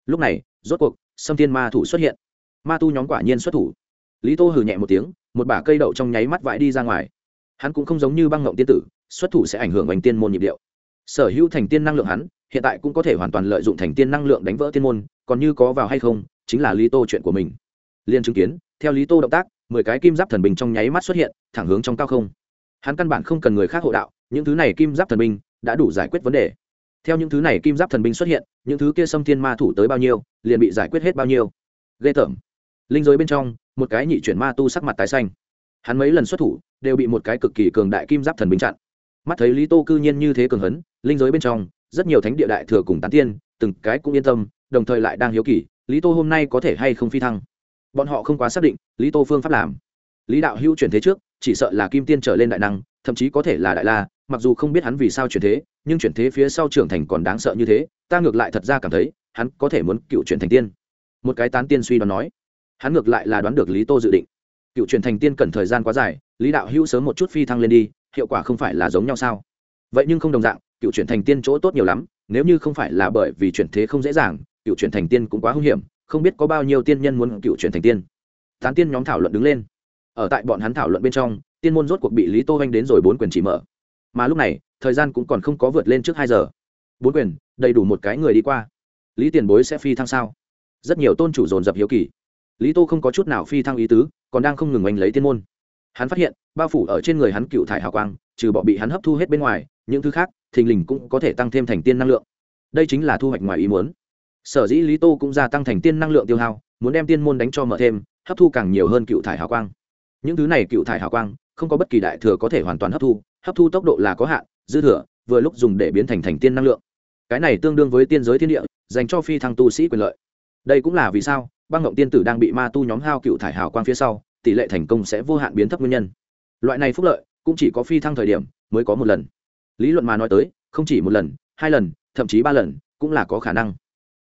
Lúc này, rốt cuộc xâm tiên ma thủ xuất hiện. Ma tu nhóm quả nhiên xuất thủ. Lý tô hừ nhẹ một tiếng, một bả cây đậu trong nháy mắt vãi đi ra ngoài. Hắn cũng không giống như băng ngộng tiên tử, xuất thủ sẽ ảnh hưởng oanh tiên môn nhịp điệu. Sở hữu thành tiên năng lượng hắn, hiện tại cũng có thể hoàn toàn lợi dụng thành tiên năng lượng đánh vỡ tiên môn, còn như có vào hay không, chính là lý tô chuyện của mình liên chứng kiến, theo lý tô động tác, mười cái kim giáp thần binh trong nháy mắt xuất hiện, thẳng hướng trong cao không. Hắn căn bản không cần người khác hộ đạo, những thứ này kim giáp thần binh đã đủ giải quyết vấn đề. Theo những thứ này kim giáp thần binh xuất hiện, những thứ kia xâm thiên ma thủ tới bao nhiêu, liền bị giải quyết hết bao nhiêu. Ghê tởm. Linh giới bên trong, một cái nhị chuyển ma tu sắc mặt tái xanh. Hắn mấy lần xuất thủ, đều bị một cái cực kỳ cường đại kim giáp thần binh chặn. Mắt thấy lý tô cư nhiên như thế cường hấn, linh giới bên trong, rất nhiều thánh địa đại thừa cùng tán tiên, từng cái cũng yên tâm, đồng thời lại đang hiếu kỳ, lý tô hôm nay có thể hay không phi thăng bọn họ không quá xác định lý tô phương pháp làm. Lý đạo hữu chuyển thế trước, chỉ sợ là kim tiên trở lên đại năng, thậm chí có thể là đại la, mặc dù không biết hắn vì sao chuyển thế, nhưng chuyển thế phía sau trưởng thành còn đáng sợ như thế, ta ngược lại thật ra cảm thấy, hắn có thể muốn cựu chuyển thành tiên. Một cái tán tiên suy đoán nói. Hắn ngược lại là đoán được lý tô dự định. Cựu chuyển thành tiên cần thời gian quá dài, lý đạo hữu sớm một chút phi thăng lên đi, hiệu quả không phải là giống nhau sao? Vậy nhưng không đồng dạng, cựu chuyển thành tiên chỗ tốt nhiều lắm, nếu như không phải là bởi vì chuyển thế không dễ dàng, cựu chuyển thành tiên cũng quá hung hiểm không biết có bao nhiêu tiên nhân muốn cựu chuyển thành tiên. Tán tiên nhóm thảo luận đứng lên. Ở tại bọn hắn thảo luận bên trong, tiên môn rốt cuộc bị lý tô oanh đến rồi bốn quyền chỉ mở. Mà lúc này, thời gian cũng còn không có vượt lên trước hai giờ. Bốn quyền, đầy đủ một cái người đi qua. Lý tiền bối sẽ phi thăng sao? Rất nhiều tôn chủ dồn dập hiếu kỳ. Lý tô không có chút nào phi thăng ý tứ, còn đang không ngừng oanh lấy tiên môn. Hắn phát hiện, bao phủ ở trên người hắn cựu thải hào quang, trừ bọ bị hắn hấp thu hết bên ngoài, những thứ khác, thình lình cũng có thể tăng thêm thành tiên năng lượng. Đây chính là thu hoạch ngoài ý muốn sở dĩ lý tô cũng gia tăng thành tiên năng lượng tiêu hao, muốn đem tiên môn đánh cho mở thêm, hấp thu càng nhiều hơn cựu thải hào quang. Những thứ này cựu thải hào quang, không có bất kỳ đại thừa có thể hoàn toàn hấp thu hấp thu tốc độ là có hạn, dư thừa, vừa lúc dùng để biến thành thành tiên năng lượng. Cái này tương đương với tiên giới thiên địa, dành cho phi thăng tu sĩ quyền lợi. Đây cũng là vì sao, băng ngộng tiên tử đang bị ma tu nhóm hao cựu thải hào quang phía sau, tỷ lệ thành công sẽ vô hạn biến thấp nguyên nhân. Loại này phúc lợi, cũng chỉ có phi thăng thời điểm mới có một lần. Lý luận mà nói tới, không chỉ một lần, hai lần, thậm chí ba lần, cũng là có khả năng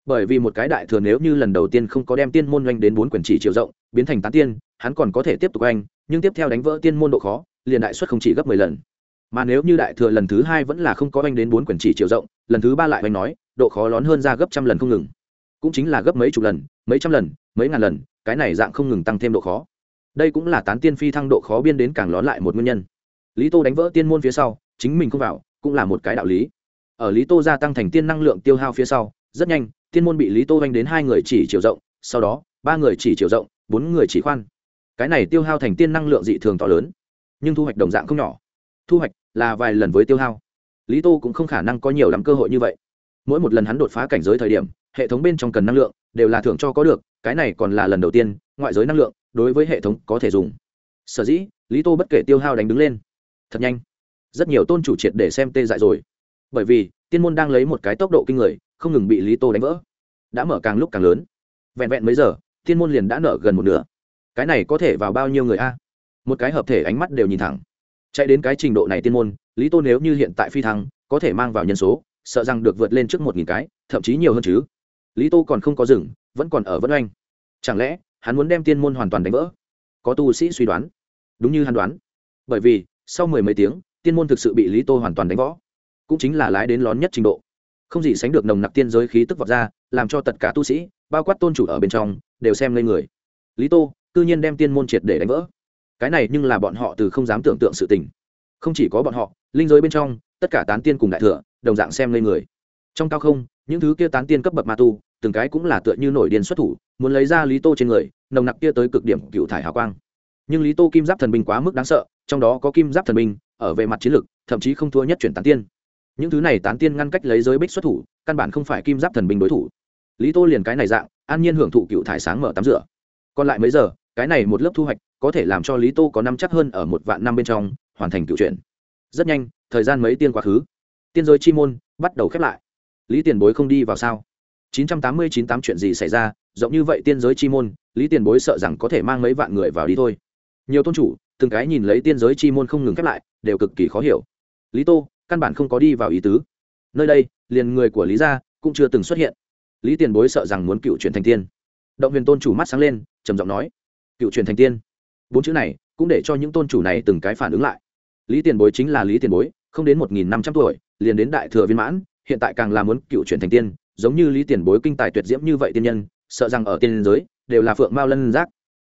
bởi vì một cái đại thừa nếu như lần đầu tiên không có đem tiên môn oanh đến bốn quyển chỉ chiều rộng, biến thành tán tiên, hắn còn có thể tiếp tục oanh, nhưng tiếp theo đánh vỡ tiên môn độ khó, liền đại suất không chỉ gấp mười lần. Mà nếu như đại thừa lần thứ hai vẫn là không có oanh đến bốn quyển chỉ chiều rộng, lần thứ ba lại oanh nói, độ khó lớn hơn ra gấp trăm lần không ngừng. Cũng chính là gấp mấy chục lần, mấy trăm lần, mấy ngàn lần, cái này dạng không ngừng tăng thêm độ khó. Đây cũng là tán tiên phi thăng độ khó biên đến càng lón lại một nguyên nhân. Lý tô đánh vỡ tiên môn phía sau, chính mình không vào, cũng là một cái đạo lý. Ở lý tô gia tăng thành tiên năng lượng tiêu hao phía sau rất nhanh, tiên môn bị lý tô oanh đến hai người chỉ chiều rộng, sau đó, ba người chỉ chiều rộng, bốn người chỉ khoan. Cái này tiêu hao thành tiên năng lượng dị thường to lớn, nhưng thu hoạch đồng dạng không nhỏ. Thu hoạch là vài lần với tiêu hao. Lý tô cũng không khả năng có nhiều lắm cơ hội như vậy. Mỗi một lần hắn đột phá cảnh giới thời điểm, hệ thống bên trong cần năng lượng đều là thưởng cho có được, cái này còn là lần đầu tiên, ngoại giới năng lượng đối với hệ thống có thể dùng. Sở dĩ, lý tô bất kể tiêu hao đánh đứng lên. Thật nhanh. Rất nhiều tôn chủ triệt để xem tê dại rồi. Bởi vì, tiên môn đang lấy một cái tốc độ kinh người không ngừng bị lý tô đánh vỡ. Đã mở càng lúc càng lớn. Vẹn vẹn mấy giờ, Thiên môn liền đã nở gần một nửa. Cái này có thể vào bao nhiêu người a? Một cái hợp thể ánh mắt đều nhìn thẳng. Chạy đến cái trình độ này tiên môn, lý tô nếu như hiện tại phi thăng, có thể mang vào nhân số, sợ rằng được vượt lên trước một nghìn cái, thậm chí nhiều hơn chứ. Lý tô còn không có rừng vẫn còn ở vân oanh. Chẳng lẽ, hắn muốn đem tiên môn hoàn toàn đánh vỡ? Có tu sĩ suy đoán. Đúng như hắn đoán. Bởi vì, sau mười mấy tiếng, tiên môn thực sự bị lý tô hoàn toàn đánh võ cũng chính là lái đến lón nhất trình độ không gì sánh được nồng nặc tiên giới khí tức vọt ra, làm cho tất cả tu sĩ, bao quát tôn chủ ở bên trong, đều xem lên người. Lý tô, cư nhiên đem tiên môn triệt để đánh vỡ. Cái này nhưng là bọn họ từ không dám tưởng tượng sự tình. Không chỉ có bọn họ, linh giới bên trong, tất cả tán tiên cùng đại thừa, đồng dạng xem lên người. Trong cao không, những thứ kia tán tiên cấp bậc ma tu, từng cái cũng là tựa như nổi điên xuất thủ, muốn lấy ra lý tô trên người, nồng nặc kia tới cực điểm cựu thải hào quang. Nhưng lý tô kim giáp thần binh quá mức đáng sợ, trong đó có kim giáp thần binh, ở về mặt chiến lược thậm chí không thua nhất chuyển tán tiên những thứ này tán tiên ngăn cách lấy giới bích xuất thủ, căn bản không phải kim giáp thần binh đối thủ. Lý tô liền cái này dạng, an nhiên hưởng thụ cựu thải sáng mở tắm rửa. Còn lại mấy giờ, cái này một lớp thu hoạch, có thể làm cho lý tô có năm chắc hơn ở một vạn năm bên trong, hoàn thành cựu chuyện rất nhanh, thời gian mấy tiên quá khứ. Tiên giới chi môn, bắt đầu khép lại. Lý tiền bối không đi vào sao? 989 tám chuyện gì xảy ra? Rộng như vậy tiên giới chi môn, lý tiền bối sợ rằng có thể mang mấy vạn người vào đi thôi. Nhiều tôn chủ, từng cái nhìn lấy tiên giới chi môn không ngừng khép lại, đều cực kỳ khó hiểu. Lý tô căn bản không có đi vào ý tứ. Nơi đây, liền người của lý gia cũng chưa từng xuất hiện. Lý tiền bối sợ rằng muốn cựu chuyển thành tiên. Động huyền tôn chủ mắt sáng lên, trầm giọng nói, cựu truyền thành tiên? Bốn chữ này cũng để cho những tôn chủ này từng cái phản ứng lại. Lý tiền bối chính là lý tiền bối, không đến một nghìn năm trăm tuổi, liền đến đại thừa viên mãn, hiện tại càng là muốn cựu truyền thành tiên, giống như lý tiền bối kinh tài tuyệt diễm như vậy tiên nhân, sợ rằng ở tiên giới đều là phượng mao lân giác.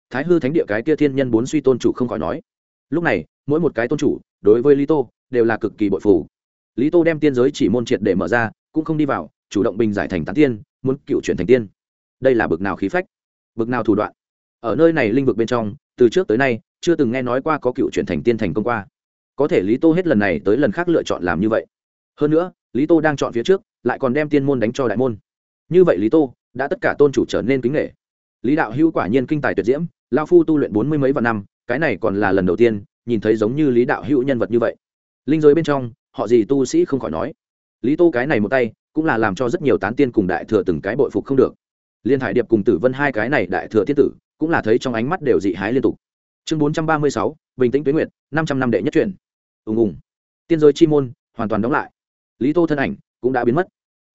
Thái hư thánh địa cái kia thiên nhân bốn suy tôn chủ không khỏi nói. Lúc này, mỗi một cái tôn chủ, đối với lý tô đều là cực kỳ bội phủ. Lý tô đem tiên giới chỉ môn triệt để mở ra, cũng không đi vào, chủ động bình giải thành tán tiên, muốn cựu chuyển thành tiên. Đây là bực nào khí phách, bực nào thủ đoạn. Ở nơi này linh vực bên trong, từ trước tới nay, chưa từng nghe nói qua có cựu chuyển thành tiên thành công qua. Có thể lý tô hết lần này tới lần khác lựa chọn làm như vậy. Hơn nữa, lý tô đang chọn phía trước, lại còn đem tiên môn đánh cho đại môn. Như vậy lý tô đã tất cả tôn chủ trở nên kính nghệ lý đạo hữu quả nhiên kinh tài tuyệt diễm, lao phu tu luyện bốn mươi mấy vạn năm, cái này còn là lần đầu tiên, nhìn thấy giống như lý đạo hữu nhân vật như vậy linh giới bên trong họ gì tu sĩ không khỏi nói. Lý tô cái này một tay cũng là làm cho rất nhiều tán tiên cùng đại thừa từng cái bội phục không được. Liên hải điệp cùng tử vân hai cái này đại thừa thiên tử cũng là thấy trong ánh mắt đều dị hái liên tục. Chương bốn trăm ba mươi sáu bình tĩnh tuyến nguyện, năm trăm năm đệ nhất truyền ùng ùng. Tiên giới chi môn hoàn toàn đóng lại. Lý tô thân ảnh cũng đã biến mất.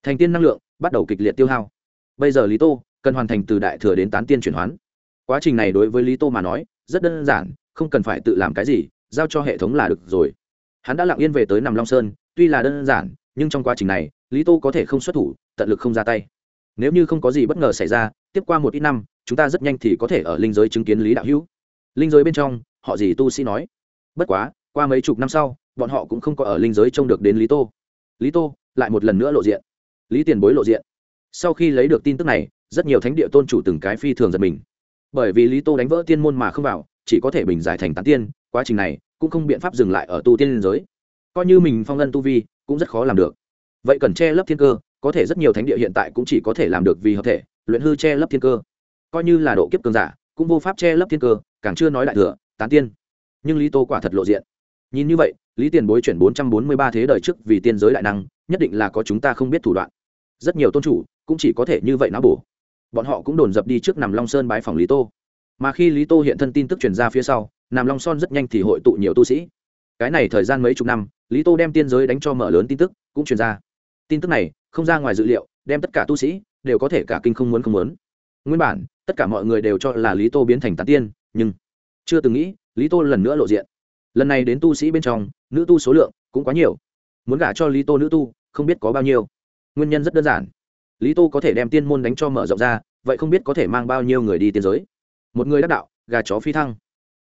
Thành tiên năng lượng bắt đầu kịch liệt tiêu hao. Bây giờ lý tô cần hoàn thành từ đại thừa đến tán tiên chuyển hoán. Quá trình này đối với lý tô mà nói rất đơn giản không cần phải tự làm cái gì giao cho hệ thống là được rồi hắn đã lặng yên về tới nằm long sơn, tuy là đơn giản, nhưng trong quá trình này, lý tô có thể không xuất thủ, tận lực không ra tay. Nếu như không có gì bất ngờ xảy ra, tiếp qua một ít năm, chúng ta rất nhanh thì có thể ở linh giới chứng kiến lý đạo hữu. Linh giới bên trong, họ gì tu sĩ nói? Bất quá, qua mấy chục năm sau, bọn họ cũng không có ở linh giới trông được đến lý tô. Lý tô lại một lần nữa lộ diện. Lý tiền bối lộ diện. Sau khi lấy được tin tức này, rất nhiều thánh địa tôn chủ từng cái phi thường giật mình. Bởi vì lý tô đánh vỡ tiên môn mà không vào, chỉ có thể bình giải thành tán tiên, quá trình này cũng không biện pháp dừng lại ở tu tiên liên giới. Coi như mình phong ân tu vi, cũng rất khó làm được. Vậy cần che lấp thiên cơ, có thể rất nhiều thánh địa hiện tại cũng chỉ có thể làm được vì hợp thể, luyện hư che lấp thiên cơ. Coi như là độ kiếp cường giả, cũng vô pháp che lấp thiên cơ, càng chưa nói đại thừa, tán tiên. Nhưng lý tô quả thật lộ diện. Nhìn như vậy, lý tiền bối chuyển bốn trăm bốn mươi ba thế đời trước vì tiên giới đại năng, nhất định là có chúng ta không biết thủ đoạn. Rất nhiều tôn chủ, cũng chỉ có thể như vậy não bổ. Bọn họ cũng đồn dập đi trước nằm long sơn bái phòng lý tô. Mà khi lý tô hiện thân tin tức truyền ra phía sau nằm long son rất nhanh thì hội tụ nhiều tu sĩ. Cái này thời gian mấy chục năm, lý tô đem tiên giới đánh cho mở lớn tin tức, cũng truyền ra. Tin tức này, không ra ngoài dự liệu, đem tất cả tu sĩ, đều có thể cả kinh không muốn không muốn. Nguyên bản, tất cả mọi người đều cho là lý tô biến thành tán tiên, nhưng chưa từng nghĩ, lý tô lần nữa lộ diện. Lần này đến tu sĩ bên trong, nữ tu số lượng cũng quá nhiều. Muốn gả cho lý tô nữ tu, không biết có bao nhiêu. Nguyên nhân rất đơn giản. Lý tô có thể đem tiên môn đánh cho mở rộng ra, vậy không biết có thể mang bao nhiêu người đi tiên giới. Một người đắc đạo, gà chó phi thăng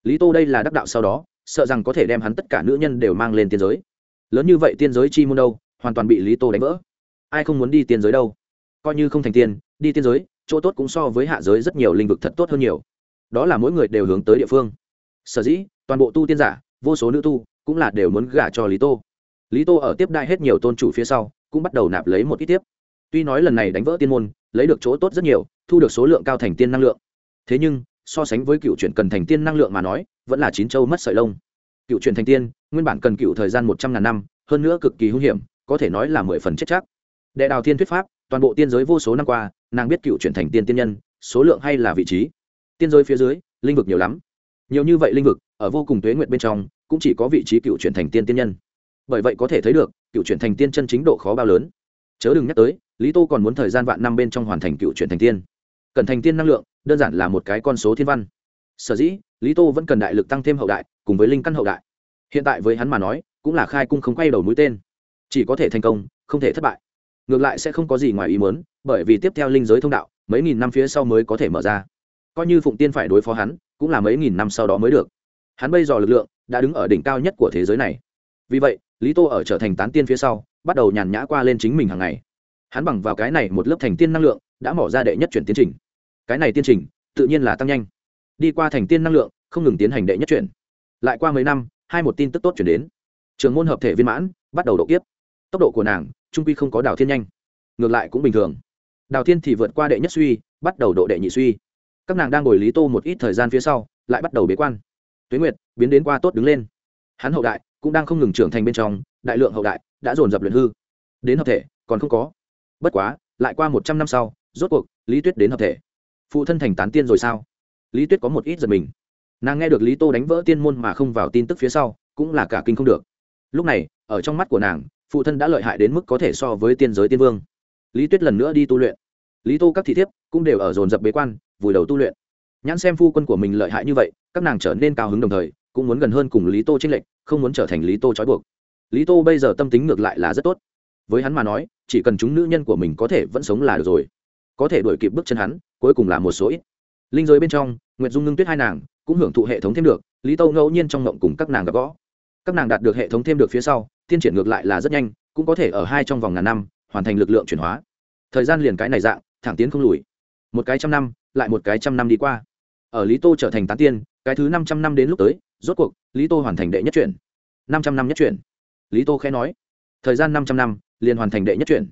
lý tô đây là đắc đạo sau đó, sợ rằng có thể đem hắn tất cả nữ nhân đều mang lên tiên giới. Lớn như vậy tiên giới chi môn đâu, hoàn toàn bị lý tô đánh vỡ. Ai không muốn đi tiên giới đâu? Coi như không thành tiên, đi tiên giới, chỗ tốt cũng so với hạ giới rất nhiều lĩnh vực thật tốt hơn nhiều. Đó là mỗi người đều hướng tới địa phương. Sở dĩ, toàn bộ tu tiên giả, vô số nữ tu, cũng là đều muốn gả cho lý tô. Lý tô ở tiếp đại hết nhiều tôn chủ phía sau, cũng bắt đầu nạp lấy một ít tiếp. Tuy nói lần này đánh vỡ tiên môn, lấy được chỗ tốt rất nhiều, thu được số lượng cao thành tiên năng lượng. Thế nhưng so sánh với cựu chuyển cần thành tiên năng lượng mà nói, vẫn là chín châu mất sợi lông. Cựu chuyển thành tiên, nguyên bản cần cựu thời gian một trăm ngàn năm, hơn nữa cực kỳ hung hiểm, có thể nói là mười phần chết chắc. Đệ đào thiên thuyết pháp, toàn bộ tiên giới vô số năm qua, nàng biết cựu chuyển thành tiên tiên nhân, số lượng hay là vị trí. Tiên giới phía dưới, linh vực nhiều lắm. Nhiều như vậy linh vực, ở vô cùng tuế nguyện bên trong, cũng chỉ có vị trí cựu chuyển thành tiên tiên nhân. Bởi vậy có thể thấy được, cựu chuyển thành tiên chân chính độ khó bao lớn. Chớ đừng nhắc tới, lý tô còn muốn thời gian vạn năm bên trong hoàn thành cựu chuyển thành tiên. Cần thành tiên năng lượng đơn giản là một cái con số thiên văn. Sở dĩ, lý tô vẫn cần đại lực tăng thêm hậu đại, cùng với linh căn hậu đại. Hiện tại với hắn mà nói, cũng là khai cung không quay đầu mũi tên. Chỉ có thể thành công, không thể thất bại. Ngược lại sẽ không có gì ngoài ý muốn, bởi vì tiếp theo linh giới thông đạo, mấy nghìn năm phía sau mới có thể mở ra. Coi như phụng tiên phải đối phó hắn, cũng là mấy nghìn năm sau đó mới được. Hắn bây giờ lực lượng, đã đứng ở đỉnh cao nhất của thế giới này. Vì vậy, lý tô ở trở thành tán tiên phía sau, bắt đầu nhàn nhã qua lên chính mình hàng ngày. Hắn bằng vào cái này một lớp thành tiên năng lượng, đã mỏ ra đệ nhất chuyển tiến trình cái này tiên trình, tự nhiên là tăng nhanh. Đi qua thành tiên năng lượng, không ngừng tiến hành đệ nhất chuyển. Lại qua mấy năm, hai một tin tức tốt chuyển đến. Trường môn hợp thể viên mãn, bắt đầu độ kiếp. Tốc độ của nàng, trung quy không có đào thiên nhanh. Ngược lại cũng bình thường. Đào thiên thì vượt qua đệ nhất suy, bắt đầu độ đệ nhị suy. Các nàng đang ngồi lý tô một ít thời gian phía sau, lại bắt đầu bế quan. Tuế nguyệt, biến đến qua tốt đứng lên. Hắn hậu đại, cũng đang không ngừng trưởng thành bên trong, đại lượng hậu đại, đã dồn dập luyện hư. Đến hợp thể, còn không có. Bất quá, lại qua một trăm năm sau, rốt cuộc, lý tuyết đến hợp thể phụ thân thành tán tiên rồi sao? Lý tuyết có một ít giật mình. Nàng nghe được lý tô đánh vỡ tiên môn mà không vào tin tức phía sau, cũng là cả kinh không được. Lúc này, ở trong mắt của nàng, phụ thân đã lợi hại đến mức có thể so với tiên giới tiên vương. Lý tuyết lần nữa đi tu luyện. Lý tô, các thị thiếp cũng đều ở dồn dập bế quan, vùi đầu tu luyện. Nhãn xem phu quân của mình lợi hại như vậy, các nàng trở nên cao hứng đồng thời, cũng muốn gần hơn cùng lý tô tranh lệch, không muốn trở thành lý tô trói buộc. Lý tô bây giờ tâm tính ngược lại là rất tốt. Với hắn mà nói, chỉ cần chúng nữ nhân của mình có thể vẫn sống là được rồi có thể đuổi kịp bước chân hắn, cuối cùng là một số ít. Linh giới bên trong, nguyệt dung ngưng tuyết hai nàng cũng hưởng thụ hệ thống thêm được, lý tô ngẫu nhiên trong ngộng cùng các nàng gặp gõ các nàng đạt được hệ thống thêm được phía sau, tiên triển ngược lại là rất nhanh, cũng có thể ở hai trong vòng ngàn năm, hoàn thành lực lượng chuyển hóa. Thời gian liền cái này dạng, thẳng tiến không lùi. Một cái trăm năm, lại một cái trăm năm đi qua. Ở lý tô trở thành tán tiên, cái thứ năm trăm năm đến lúc tới, rốt cuộc, lý tô hoàn thành đệ nhất chuyển. Năm trăm năm nhất chuyển. Lý tô khẽ nói. Thời gian năm trăm năm, liền hoàn thành đệ nhất chuyển.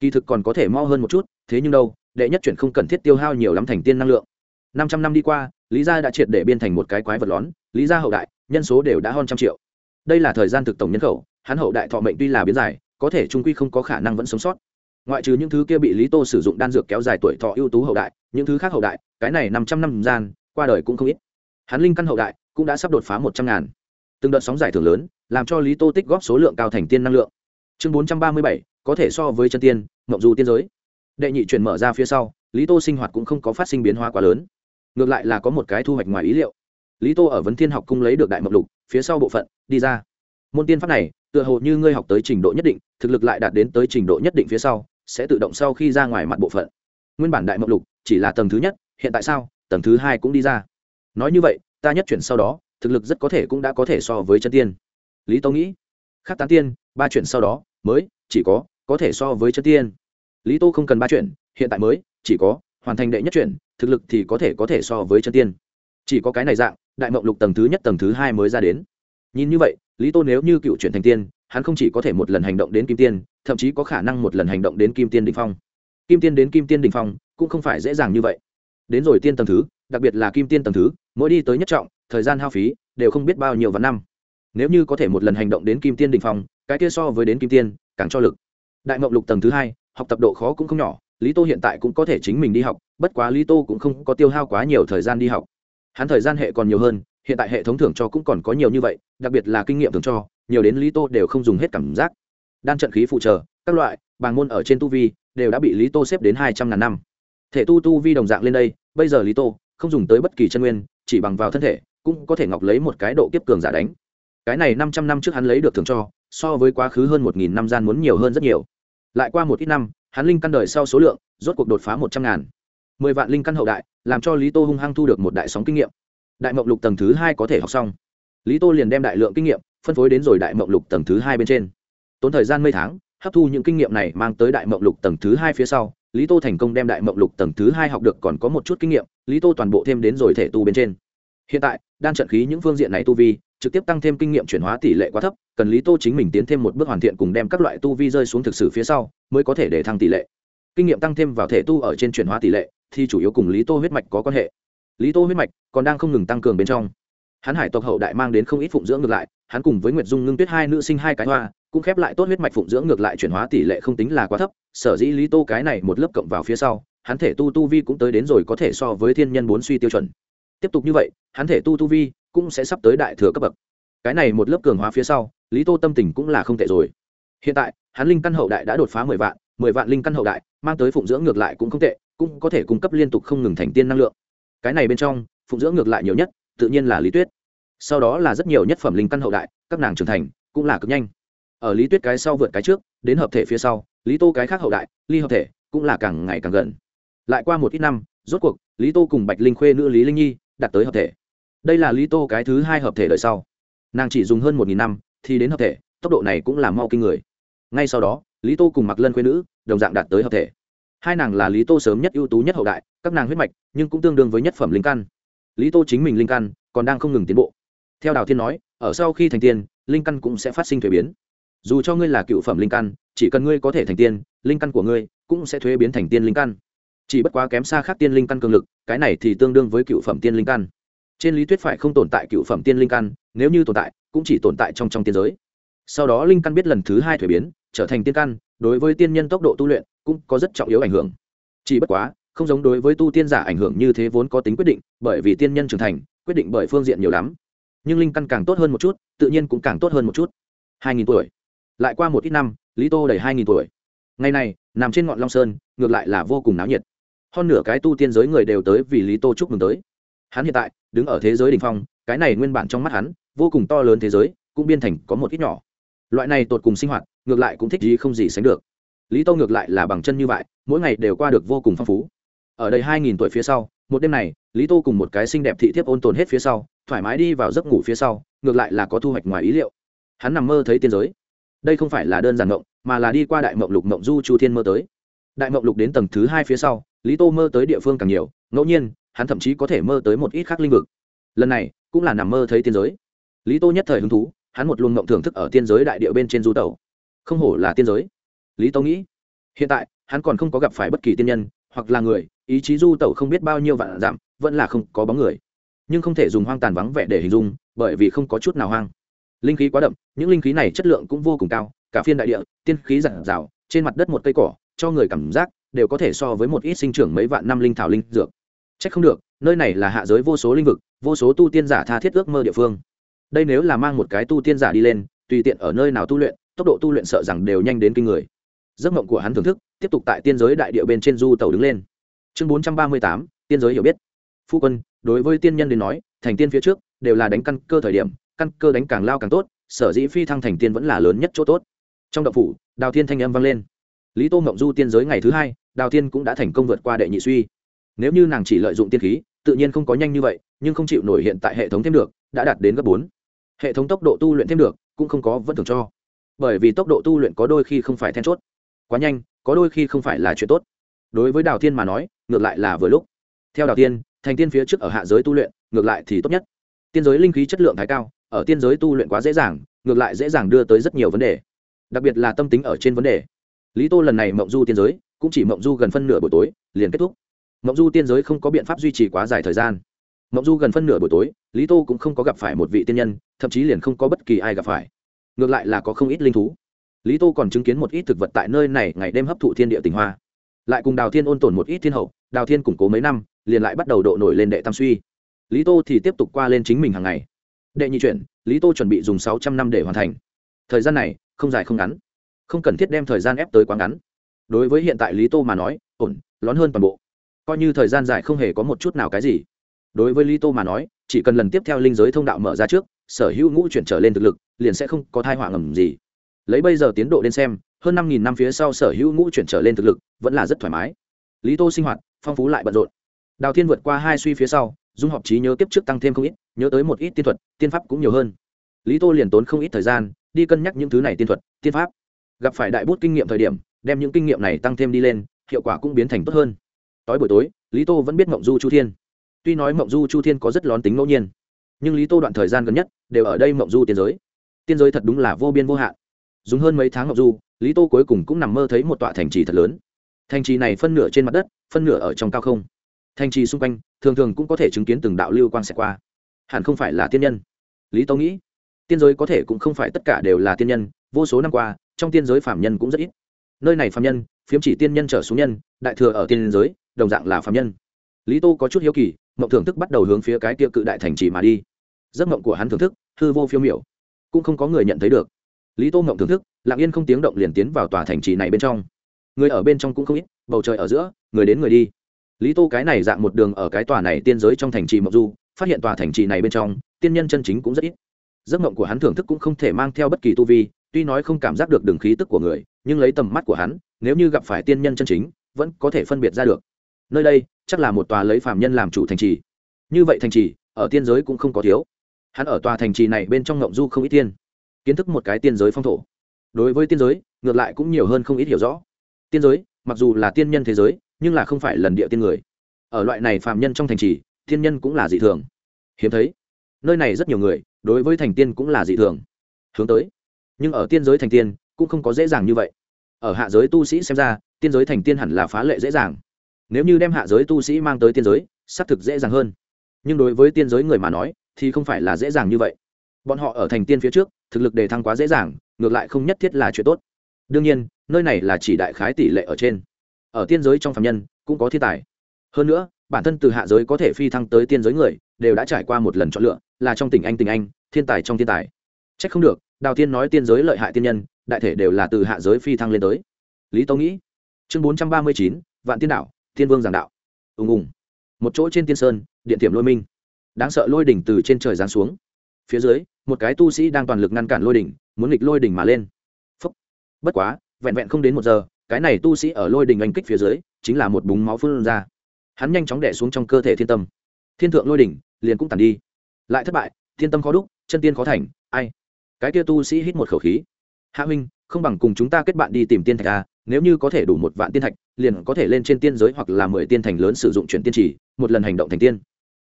Kỳ thực còn có thể mo hơn một chút, thế nhưng đâu đệ nhất chuyển không cần thiết tiêu hao nhiều lắm thành tiên năng lượng. Năm trăm năm đi qua, lý gia đã triệt để biên thành một cái quái vật lón. Lý gia hậu đại, nhân số đều đã hơn trăm triệu. Đây là thời gian thực tổng nhân khẩu, hắn hậu đại thọ mệnh tuy là biến dài, có thể trung quy không có khả năng vẫn sống sót. Ngoại trừ những thứ kia bị lý tô sử dụng đan dược kéo dài tuổi thọ ưu tú hậu đại, những thứ khác hậu đại, cái này năm trăm năm gian, qua đời cũng không ít. Hắn linh căn hậu đại cũng đã sắp đột phá một trăm ngàn. Từng đợt sóng giải thưởng lớn, làm cho lý tô tích góp số lượng cao thành tiên năng lượng. Chương bốn trăm ba mươi bảy, có thể so với chân tiên, mộng du tiên giới đệ nhị chuyển mở ra phía sau, lý tô sinh hoạt cũng không có phát sinh biến hóa quá lớn. Ngược lại là có một cái thu hoạch ngoài ý liệu. Lý tô ở vấn thiên học cung lấy được đại mộc lục, phía sau bộ phận, đi ra. Môn tiên pháp này, tựa hồ như ngươi học tới trình độ nhất định, thực lực lại đạt đến tới trình độ nhất định phía sau, sẽ tự động sau khi ra ngoài mặt bộ phận. Nguyên bản đại mộc lục, chỉ là tầng thứ nhất, hiện tại sao, tầng thứ hai cũng đi ra. Nói như vậy, ta nhất chuyển sau đó, thực lực rất có thể cũng đã có thể so với chân tiên. Lý tô nghĩ, khác tán tiên, ba chuyển sau đó, mới, chỉ có có thể so với chân tiên lý tô không cần ba chuyện, hiện tại mới chỉ có hoàn thành đệ nhất chuyện, thực lực thì có thể có thể so với chân tiên. Chỉ có cái này dạng đại mộng lục tầng thứ nhất tầng thứ hai mới ra đến. Nhìn như vậy lý tô nếu như cựu chuyển thành tiên hắn không chỉ có thể một lần hành động đến kim tiên thậm chí có khả năng một lần hành động đến kim tiên đình phong. Kim tiên đến kim tiên đình phong cũng không phải dễ dàng như vậy. Đến rồi tiên tầng thứ đặc biệt là kim tiên tầng thứ mỗi đi tới nhất trọng thời gian hao phí đều không biết bao nhiêu vạn năm. Nếu như có thể một lần hành động đến kim tiên đình phong cái kia so với đến kim tiên càng cho lực. Đại mộng lục tầng thứ hai học tập độ khó cũng không nhỏ, lý tô hiện tại cũng có thể chính mình đi học, bất quá lý tô cũng không có tiêu hao quá nhiều thời gian đi học. Hắn thời gian hệ còn nhiều hơn, hiện tại hệ thống thưởng cho cũng còn có nhiều như vậy, đặc biệt là kinh nghiệm thưởng cho, nhiều đến lý tô đều không dùng hết cảm giác. Đan trận khí phụ trợ, các loại bàng môn ở trên tu vi, đều đã bị lý tô xếp đến hai trăm ngàn năm. Thể tu tu vi đồng dạng lên đây, bây giờ lý tô không dùng tới bất kỳ chân nguyên, chỉ bằng vào thân thể, cũng có thể ngọc lấy một cái độ kiếp cường giả đánh. Cái này năm trăm năm trước hắn lấy được thưởng cho, so với quá khứ hơn một nghìn năm gian muốn nhiều hơn rất nhiều lại qua một ít năm, hắn linh căn đời sau số lượng, rốt cuộc đột phá một trăm ngàn. Mười vạn linh căn hậu đại, làm cho lý tô hung hăng thu được một đại sóng kinh nghiệm. Đại mộng lục tầng thứ hai có thể học xong. Lý tô liền đem đại lượng kinh nghiệm phân phối đến rồi đại mộng lục tầng thứ hai bên trên. Tốn thời gian mấy tháng, hấp thu những kinh nghiệm này mang tới đại mộng lục tầng thứ hai phía sau, lý tô thành công đem đại mộng lục tầng thứ hai học được còn có một chút kinh nghiệm, lý tô toàn bộ thêm đến rồi thể tu bên trên. Hiện tại đan trận khí những phương diện này tu vi trực tiếp tăng thêm kinh nghiệm chuyển hóa tỷ lệ quá thấp, cần lý tô chính mình tiến thêm một bước hoàn thiện cùng đem các loại tu vi rơi xuống thực sự phía sau, mới có thể để thăng tỷ lệ. Kinh nghiệm tăng thêm vào thể tu ở trên chuyển hóa tỷ lệ, thì chủ yếu cùng lý tô huyết mạch có quan hệ. Lý tô huyết mạch còn đang không ngừng tăng cường bên trong. Hắn hải tộc hậu đại mang đến không ít phụng dưỡng ngược lại, hắn cùng với nguyệt dung ngưng tuyết hai nữ sinh hai cái hoa, cũng khép lại tốt huyết mạch phụng dưỡng ngược lại chuyển hóa tỷ lệ không tính là quá thấp, sở dĩ lý tô cái này một lớp cộng vào phía sau, hắn thể tu tu vi cũng tới đến rồi có thể so với thiên nhân bốn suy tiêu chuẩn. Tiếp tục như vậy, hắn thể tu tu vi cũng sẽ sắp tới đại thừa cấp bậc. Cái này một lớp cường hóa phía sau, lý tô tâm tình cũng là không tệ rồi. Hiện tại, hắn linh căn hậu đại đã đột phá mười vạn mười vạn linh căn hậu đại, mang tới phụng dưỡng ngược lại cũng không tệ, cũng có thể cung cấp liên tục không ngừng thành tiên năng lượng. Cái này bên trong, phụng dưỡng ngược lại nhiều nhất, tự nhiên là lý tuyết. Sau đó là rất nhiều nhất phẩm linh căn hậu đại, các nàng trưởng thành cũng là cực nhanh. Ở lý tuyết cái sau vượt cái trước, đến hợp thể phía sau, lý tô cái khác hậu đại, ly hợp thể, cũng là càng ngày càng gần. Lại qua một ít năm, rốt cuộc, lý tô cùng bạch linh khuê nữ lý linh nhi đạt tới hợp thể đây là lý tô cái thứ hai hợp thể đời sau. Nàng chỉ dùng hơn một nghìn năm thì đến hợp thể, tốc độ này cũng là mau kinh người. Ngay sau đó, lý tô cùng mặc lân khuyên nữ đồng dạng đạt tới hợp thể. Hai nàng là lý tô sớm nhất ưu tú nhất hậu đại, các nàng huyết mạch nhưng cũng tương đương với nhất phẩm linh căn. Lý tô chính mình linh căn còn đang không ngừng tiến bộ. Theo đào thiên nói, ở sau khi thành tiên, linh căn cũng sẽ phát sinh thuế biến. Dù cho ngươi là cựu phẩm linh căn, chỉ cần ngươi có thể thành tiên, linh căn của ngươi cũng sẽ thuế biến thành tiên linh căn. Chỉ bất quá kém xa khác tiên linh căn cường lực, cái này thì tương đương với cựu phẩm tiên linh căn trên lý thuyết phải không tồn tại cựu phẩm tiên linh căn, nếu như tồn tại, cũng chỉ tồn tại trong trong tiên giới. Sau đó linh căn biết lần thứ hai thuế biến, trở thành tiên căn, đối với tiên nhân tốc độ tu luyện cũng có rất trọng yếu ảnh hưởng. Chỉ bất quá, không giống đối với tu tiên giả ảnh hưởng như thế vốn có tính quyết định, bởi vì tiên nhân trưởng thành, quyết định bởi phương diện nhiều lắm. Nhưng linh căn càng tốt hơn một chút, tự nhiên cũng càng tốt hơn một chút. Hai nghìn tuổi. Lại qua một ít năm, lý tô đầy hai nghìn tuổi. Ngày này, nằm trên ngọn long sơn, ngược lại là vô cùng náo nhiệt. Hơn nửa cái tu tiên giới người đều tới vì lý tô chúc mừng tới hắn hiện tại đứng ở thế giới đ ỉ n h phong, cái này nguyên bản trong mắt hắn, vô cùng to lớn thế giới, cũng biên thành có một ít nhỏ. Loại này tột cùng sinh hoạt, ngược lại cũng thích gì không gì sánh được. Lý tô ngược lại là bằng chân như vậy, mỗi ngày đều qua được vô cùng phong phú. Ở đây hai nghìn tuổi phía sau, một đêm này, lý tô cùng một cái xinh đẹp thị thiếp ôn tồn hết phía sau, thoải mái đi vào giấc ngủ phía sau, ngược lại là có thu hoạch ngoài ý liệu. Hắn nằm mơ thấy tiên giới. Đây không phải là đơn giản mộng, mà là đi qua đại mộng lục mộng du chu thiên mơ tới. Đại mộng lục đến tầng thứ hai phía sau, lý tô mơ tới địa phương càng nhiều, ngẫu nhiên hắn thậm chí có thể mơ tới một ít khác linh vực. Lần này cũng là nằm mơ thấy tiên giới. Lý tô nhất thời hứng thú hắn một luồng ngộng thưởng thức ở tiên giới đại địa bên trên du tẩu, không hổ là tiên giới. Lý tô nghĩ hiện tại hắn còn không có gặp phải bất kỳ tiên nhân hoặc là người ý chí du tẩu không biết bao nhiêu vạn dặm vẫn là không có bóng người. Nhưng không thể dùng hoang tàn vắng vẻ để hình dung bởi vì không có chút nào hoang. Linh khí quá đậm những linh khí này chất lượng cũng vô cùng cao cả phiên đại địa tiên khí giản rào trên mặt đất một cây cỏ cho người cảm giác đều có thể so với một ít sinh trưởng mấy vạn năm linh thảo linh dược. Chắc không được, nơi này là hạ giới vô số linh vực, vô số tu tiên giả tha thiết ước mơ địa phương. Đây nếu là mang một cái tu tiên giả đi lên, tùy tiện ở nơi nào tu luyện, tốc độ tu luyện sợ rằng đều nhanh đến kinh người. Giấc mộng của hắn thưởng thức, tiếp tục tại tiên giới đại địa bên trên du tàu đứng lên. Chương bốn trăm ba mươi tám, tiên giới hiểu biết. Phu quân, đối với tiên nhân đến nói, thành tiên phía trước đều là đánh căn cơ thời điểm, căn cơ đánh càng lao càng tốt, sở dĩ phi thăng thành tiên vẫn là lớn nhất chỗ tốt. Trong động phủ, Đào Thiên thanh âm vang lên. Lý Tô Ngộng Du tiên giới ngày thứ hai, Đào Thiên cũng đã thành công vượt qua đệ nhị suy nếu như nàng chỉ lợi dụng tiên khí, tự nhiên không có nhanh như vậy, nhưng không chịu nổi hiện tại hệ thống thêm được, đã đạt đến gấp bốn. Hệ thống tốc độ tu luyện thêm được, cũng không có vẫn thường cho. Bởi vì tốc độ tu luyện có đôi khi không phải then chốt. Quá nhanh, có đôi khi không phải là chuyện tốt. Đối với đào thiên mà nói, ngược lại là vừa lúc. Theo đào tiên thành tiên phía trước ở hạ giới tu luyện, ngược lại thì tốt nhất. Tiên giới linh khí chất lượng thái cao, ở tiên giới tu luyện quá dễ dàng, ngược lại dễ dàng đưa tới rất nhiều vấn đề. Đặc biệt là tâm tính ở trên vấn đề. Lý tô lần này mộng du tiên giới, cũng chỉ mộng du gần phân nửa buổi tối, liền kết thúc mộng du tiên giới không có biện pháp duy trì quá dài thời gian. Mộng du gần phân nửa buổi tối, lý tô cũng không có gặp phải một vị tiên nhân, thậm chí liền không có bất kỳ ai gặp phải. Ngược lại là có không ít linh thú. Lý tô còn chứng kiến một ít thực vật tại nơi này ngày đêm hấp thụ thiên địa tình hoa. Lại cùng đào thiên ôn tồn một ít thiên hậu, đào thiên củng cố mấy năm, liền lại bắt đầu độ nổi lên đệ tam suy. Lý tô thì tiếp tục qua lên chính mình hàng ngày. Đệ nhị chuyển, lý tô chuẩn bị dùng sáu trăm năm để hoàn thành. Thời gian này, không dài không ngắn. Không cần thiết đem thời gian ép tới quá ngắn. Đối với hiện tại lý tô mà nói, ổn, lón hơn toàn bộ coi như thời gian dài không hề có một chút nào cái gì. Đối với lý tô mà nói, chỉ cần lần tiếp theo linh giới thông đạo mở ra trước, sở hữu ngũ chuyển trở lên thực lực, liền sẽ không có thai họa ngầm gì. Lấy bây giờ tiến độ đến xem, hơn năm nghìn năm phía sau sở hữu ngũ chuyển trở lên thực lực, vẫn là rất thoải mái. Lý tô sinh hoạt, phong phú lại bận rộn. Đào thiên vượt qua hai suy phía sau, dung học trí nhớ tiếp trước tăng thêm không ít, nhớ tới một ít tiên thuật, tiên pháp cũng nhiều hơn. Lý tô liền tốn không ít thời gian, đi cân nhắc những thứ này tiên thuật, tiên pháp. Gặp phải đại bút kinh nghiệm thời điểm, đem những kinh nghiệm này tăng thêm đi lên, hiệu quả cũng biến thành tốt hơn tối buổi tối, lý tô vẫn biết mộng du chu thiên. Tuy nói mộng du chu thiên có rất lón tính ngẫu nhiên, nhưng lý tô đoạn thời gian gần nhất đều ở đây mộng du tiên giới. Tiên giới thật đúng là vô biên vô hạn. Dùng hơn mấy tháng mộng du, lý tô cuối cùng cũng nằm mơ thấy một tọa thành trì thật lớn. Thành trì này phân nửa trên mặt đất, phân nửa ở trong cao không. Thành trì xung quanh, thường thường cũng có thể chứng kiến từng đạo lưu quang xẹt qua. Hẳn không phải là tiên nhân. Lý tô nghĩ, tiên giới có thể cũng không phải tất cả đều là tiên nhân, vô số năm qua, trong tiên giới phạm nhân cũng rất ít. Nơi này phạm nhân, phiếm chỉ tiên nhân trở xuống nhân, đại thừa ở tiên giới đồng dạng là phạm nhân. Lý tô có chút hiếu kỳ, mộng thưởng thức bắt đầu hướng phía cái kia cự đại thành trì mà đi. Giấc mộng của hắn thưởng thức, hư vô phiêu miểu. Cũng không có người nhận thấy được. Lý tô mộng thưởng thức, lặng yên không tiếng động liền tiến vào tòa thành trì này bên trong. Người ở bên trong cũng không ít, bầu trời ở giữa, người đến người đi. Lý tô cái này dạng một đường ở cái tòa này tiên giới trong thành trì mộng du, phát hiện tòa thành trì này bên trong, tiên nhân chân chính cũng rất ít. Giấc mộng của hắn thưởng thức cũng không thể mang theo bất kỳ tu vi, tuy nói không cảm giác được đường khí tức của người, nhưng lấy tầm mắt của hắn, nếu như gặp phải tiên nhân chân chính, vẫn có thể phân biệt ra được nơi đây, chắc là một tòa lấy phàm nhân làm chủ thành trì. Như vậy thành trì, ở tiên giới cũng không có thiếu. Hắn ở tòa thành trì này bên trong ngộng du không ít tiên. Kiến thức một cái tiên giới phong thổ. Đối với tiên giới, ngược lại cũng nhiều hơn không ít hiểu rõ. Tiên giới, mặc dù là tiên nhân thế giới, nhưng là không phải lần địa tiên người. Ở loại này phàm nhân trong thành trì tiên nhân cũng là dị thường. Hiếm thấy. Nơi này rất nhiều người, đối với thành tiên cũng là dị thường. Hướng tới. Nhưng ở tiên giới thành tiên, cũng không có dễ dàng như vậy. Ở hạ giới tu sĩ xem ra, tiên giới thành tiên hẳn là phá lệ dễ dàng nếu như đem hạ giới tu sĩ mang tới tiên giới, xác thực dễ dàng hơn. Nhưng đối với tiên giới người mà nói, thì không phải là dễ dàng như vậy. Bọn họ ở thành tiên phía trước, thực lực đề thăng quá dễ dàng, ngược lại không nhất thiết là chuyện tốt. Đương nhiên, nơi này là chỉ đại khái tỷ lệ ở trên. Ở tiên giới trong phạm nhân, cũng có thiên tài. Hơn nữa, bản thân từ hạ giới có thể phi thăng tới tiên giới người, đều đã trải qua một lần chọn lựa, là trong tỉnh anh tình anh, thiên tài trong thiên tài. C h ắ c không được, đào tiên nói tiên giới lợi hại tiên nhân, đại thể đều là từ hạ giới phi thăng lên tới. Lý tâu nghĩ. Chương bốn trăm ba mươi chín, vạn tiên đạo thiên vương giảng đạo. Ùng ùng. Một chỗ trên tiên sơn, điện tiệm lôi minh. Đáng sợ lôi đỉnh từ trên trời giáng xuống. Phía dưới, một cái tu sĩ đang toàn lực ngăn cản lôi đỉnh, muốn nghịch lôi đỉnh mà lên. Phúc. bất quá, vẹn vẹn không đến một giờ, cái này tu sĩ ở lôi đỉnh anh kích phía dưới, chính là một búng máu phun ra. Hắn nhanh chóng đẻ xuống trong cơ thể thiên tâm. Thiên thượng lôi đỉnh, liền cũng tàn đi. Lại thất bại, thiên tâm khó đúc, chân tiên khó thành, ai? Cái kia tu sĩ hít một khẩu khí. Hạ huynh, không bằng cùng chúng ta kết bạn đi tìm tiên thạch a nếu như có thể đủ một vạn tiên thạch, liền có thể lên trên tiên giới hoặc là mười tiên thành lớn sử dụng chuyển tiên trì, một lần hành động thành tiên.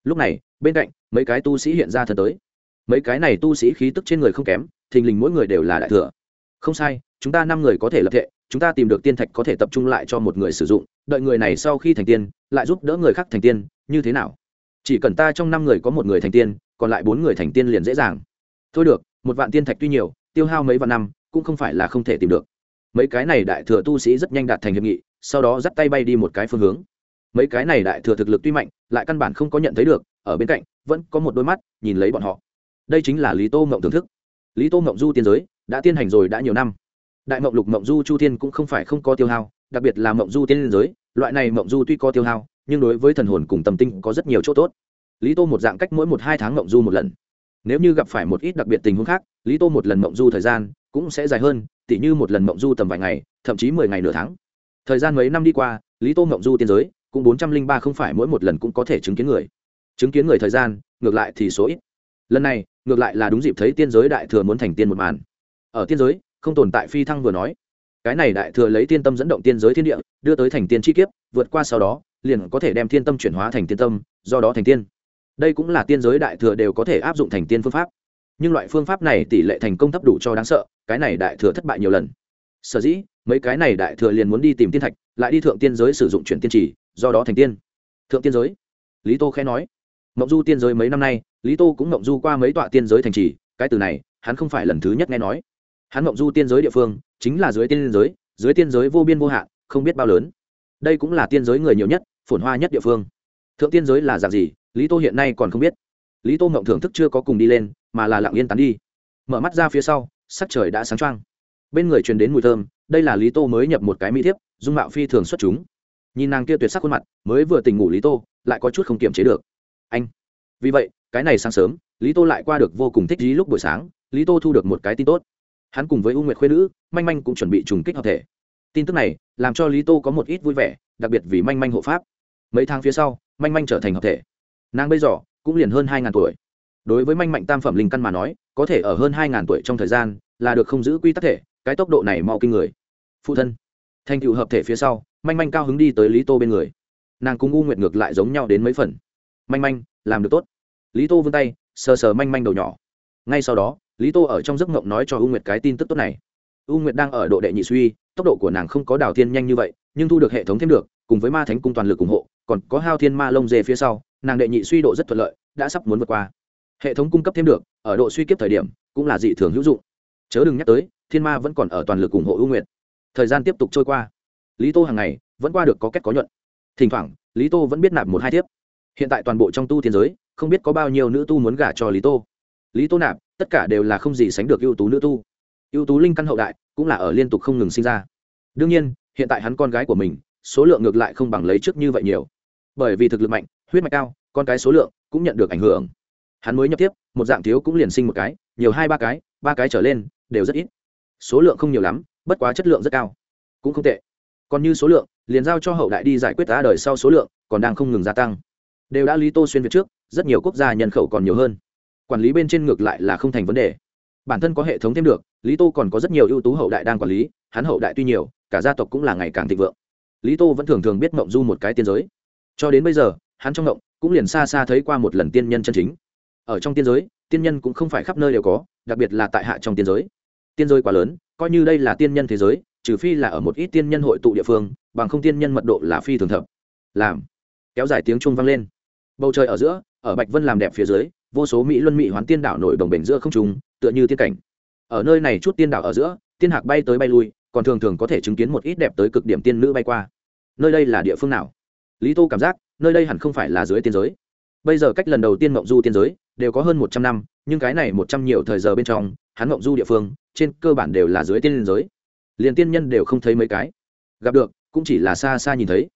Lúc này, bên cạnh, mấy cái tu sĩ hiện ra thân tới. Mấy cái này tu sĩ khí tức trên người không kém, thình lình mỗi người đều là đại thừa. Không sai, chúng ta năm người có thể lập thệ chúng ta tìm được tiên thạch có thể tập trung lại cho một người sử dụng, đợi người này sau khi thành tiên, lại giúp đỡ người khác thành tiên, như thế nào? Chỉ cần ta trong năm người có một người thành tiên, còn lại bốn người thành tiên liền dễ dàng. Thôi được, một vạn tiên thạch tuy nhiều, tiêu hao mấy vạn năm, cũng không phải là không thể tìm được mấy cái này đại thừa tu sĩ rất nhanh đạt thành hiệp nghị, sau đó dắt tay bay đi một cái phương hướng. Mấy cái này đại thừa thực lực tuy mạnh, lại căn bản không có nhận thấy được, ở bên cạnh, vẫn có một đôi mắt, nhìn lấy bọn họ. Đây chính là lý tô mộng thưởng thức. Lý tô mộng du tiên giới, đã tiên hành rồi đã nhiều năm. Đại mộng lục mộng du chu Tiên cũng không phải không có tiêu hao, đặc biệt là mộng du tiên giới, loại này mộng du tuy có tiêu hao, nhưng đối với thần hồn cùng tâm tinh có rất nhiều chỗ tốt. Lý tô một dạng cách mỗi một hai tháng mộng du một lần. Nếu như gặp phải một ít đặc biệt tình huống khác, lý tô một lần mộng du thời gian cũng sẽ dài hơn, tỉ như một lần mộng du tầm vài ngày, thậm chí mười ngày nửa tháng. Thời gian mấy năm đi qua, lý tô mộng du tiên giới cũng bốn trăm linh ba không phải mỗi một lần cũng có thể chứng kiến người. Chứng kiến người thời gian, ngược lại thì số ít. Lần này, ngược lại là đúng dịp thấy tiên giới đại thừa muốn thành tiên một màn. Ở tiên giới, không tồn tại phi thăng vừa nói. Cái này đại thừa lấy tiên tâm dẫn động tiên giới thiên địa, đưa tới thành tiên chi kiếp, vượt qua sau đó, liền có thể đem thiên tâm chuyển hóa thành tiên tâm, do đó thành tiên. Đây cũng là tiên giới đại thừa đều có thể áp dụng thành tiên phương pháp nhưng loại phương pháp này tỷ lệ thành công thấp đủ cho đáng sợ, cái này đại thừa thất bại nhiều lần. Sở dĩ, mấy cái này đại thừa liền muốn đi tìm tiên thạch, lại đi thượng tiên giới sử dụng chuyển tiên trì do đó thành tiên. Thượng tiên giới? Lý tô khẽ nói. Mộng du tiên giới mấy năm nay, lý tô cũng mộng du qua mấy tọa tiên giới thành trì, cái từ này, hắn không phải lần thứ nhất nghe nói. Hắn mộng du tiên giới địa phương, chính là dưới tiên giới, dưới tiên giới vô biên vô hạn, không biết bao lớn. Đây cũng là tiên giới người nhiều nhất, phồn hoa nhất địa phương. Thượng tiên giới là dạng gì, lý tô hiện nay còn không biết. Lý tô mộng thưởng thức chưa có cùng đi lên mà là lặng yên tán đi. Mở mắt ra phía sau, sắc trời đã sáng trăng bên người truyền đến mùi thơm, đây là lý tô mới nhập một cái mỹ thiếp, dung mạo phi thường xuất chúng. Nhìn nàng kia tuyệt sắc khuôn mặt, mới vừa tỉnh ngủ lý tô, lại có chút không kiềm chế được. Anh! Vì vậy, cái này sáng sớm, lý tô lại qua được vô cùng thích lý lúc buổi sáng, lý tô thu được một cái tin tốt. Hắn cùng với u nguyệt khuyên nữ, manh manh cũng chuẩn bị trùng kích hợp thể. Tin tức này, làm cho lý tô có một ít vui vẻ, đặc biệt vì manh manh hộ pháp. Mấy tháng phía sau, manh manh trở thành hợp thể. Nàng bây giờ, cũng liền hơn hai ngàn tuổi đối với manh mạnh tam phẩm linh căn mà nói, có thể ở hơn hai ngàn tuổi trong thời gian là được không giữ quy tắc thể, cái tốc độ này mau kinh người. Phụ thân, thành cựu hợp thể phía sau, manh manh cao hứng đi tới lý tô bên người. Nàng cùng u nguyệt ngược lại giống nhau đến mấy phần. Manh manh, làm được tốt. Lý tô vươn tay, sờ sờ manh manh đầu nhỏ. Ngay sau đó, lý tô ở trong giấc mộng nói cho u nguyệt cái tin tức tốt này. U nguyệt đang ở độ đệ nhị suy, tốc độ của nàng không có đào thiên nhanh như vậy, nhưng thu được hệ thống thêm được, cùng với ma thánh cung toàn lực ủng hộ, còn có hao thiên ma lông dê phía sau, nàng đệ nhị suy độ rất thuận lợi, đã sắp muốn vượt qua hệ thống cung cấp thêm được, ở độ suy kiếp thời điểm, cũng là dị thường hữu dụng. Chớ đừng nhắc tới, thiên ma vẫn còn ở toàn lực ủng hộ ưu nguyện. thời gian tiếp tục trôi qua. Lý tô hàng ngày, vẫn qua được có kết có nhuận. Thỉnh thoảng, lý tô vẫn biết nạp một hai thiếp. Hiện tại toàn bộ trong tu thiên giới, không biết có bao nhiêu nữ tu muốn gả cho lý tô. Lý tô nạp, tất cả đều là không gì sánh được ưu tú nữ tu. Ưu tú linh căn hậu đại, cũng là ở liên tục không ngừng sinh ra. Đương nhiên, hiện tại hắn con gái của mình, số lượng ngược lại không bằng lấy trước như vậy nhiều. Bởi vì thực lực mạnh, huyết mạch cao, con cái số lượng cũng nhận được ảnh hưởng hắn mới nhập tiếp, một dạng thiếu cũng liền sinh một cái, nhiều hai ba cái ba cái trở lên, đều rất ít. Số lượng không nhiều lắm, bất quá chất lượng rất cao. Cũng không tệ. Còn như số lượng, liền giao cho hậu đại đi giải quyết tá đời sau số lượng, còn đang không ngừng gia tăng. Đều đã lý tô xuyên việt trước, rất nhiều quốc gia nhân khẩu còn nhiều hơn. Quản lý bên trên ngược lại là không thành vấn đề. Bản thân có hệ thống thêm được, lý tô còn có rất nhiều ưu tú hậu đại đang quản lý, hắn hậu đại tuy nhiều, cả gia tộc cũng là ngày càng thịnh vượng. Lý tô vẫn thường thường biết mộng du một cái tiên giới. Cho đến bây giờ, hắn trong mộng cũng liền xa xa thấy qua một lần tiên nhân chân chính ở trong tiên giới, tiên nhân cũng không phải khắp nơi đều có, đặc biệt là tại hạ trong tiên giới. Tiên giới quá lớn, coi như đây là tiên nhân thế giới, trừ phi là ở một ít tiên nhân hội tụ địa phương, bằng không tiên nhân mật độ là phi thường thập. Làm. Kéo dài tiếng trung vang lên. Bầu trời ở giữa, ở bạch vân làm đẹp phía dưới, vô số mỹ luân mỹ hoán tiên đảo nổi đồng bền giữa không trùng tựa như tiên cảnh. Ở nơi này chút tiên đảo ở giữa, tiên hạc bay tới bay lui, còn thường thường có thể chứng kiến một ít đẹp tới cực điểm tiên nữ bay qua. Nơi đây là địa phương nào? Lý tô cảm giác, nơi đây hẳn không phải là dưới tiên giới bây giờ cách lần đầu tiên mộng du tiên giới đều có hơn một trăm năm, nhưng cái này một trăm nhiều thời giờ bên trong, hắn mộng du địa phương, trên cơ bản đều là dưới tiên giới. Liền tiên nhân đều không thấy mấy cái. Gặp được, cũng chỉ là xa xa nhìn thấy.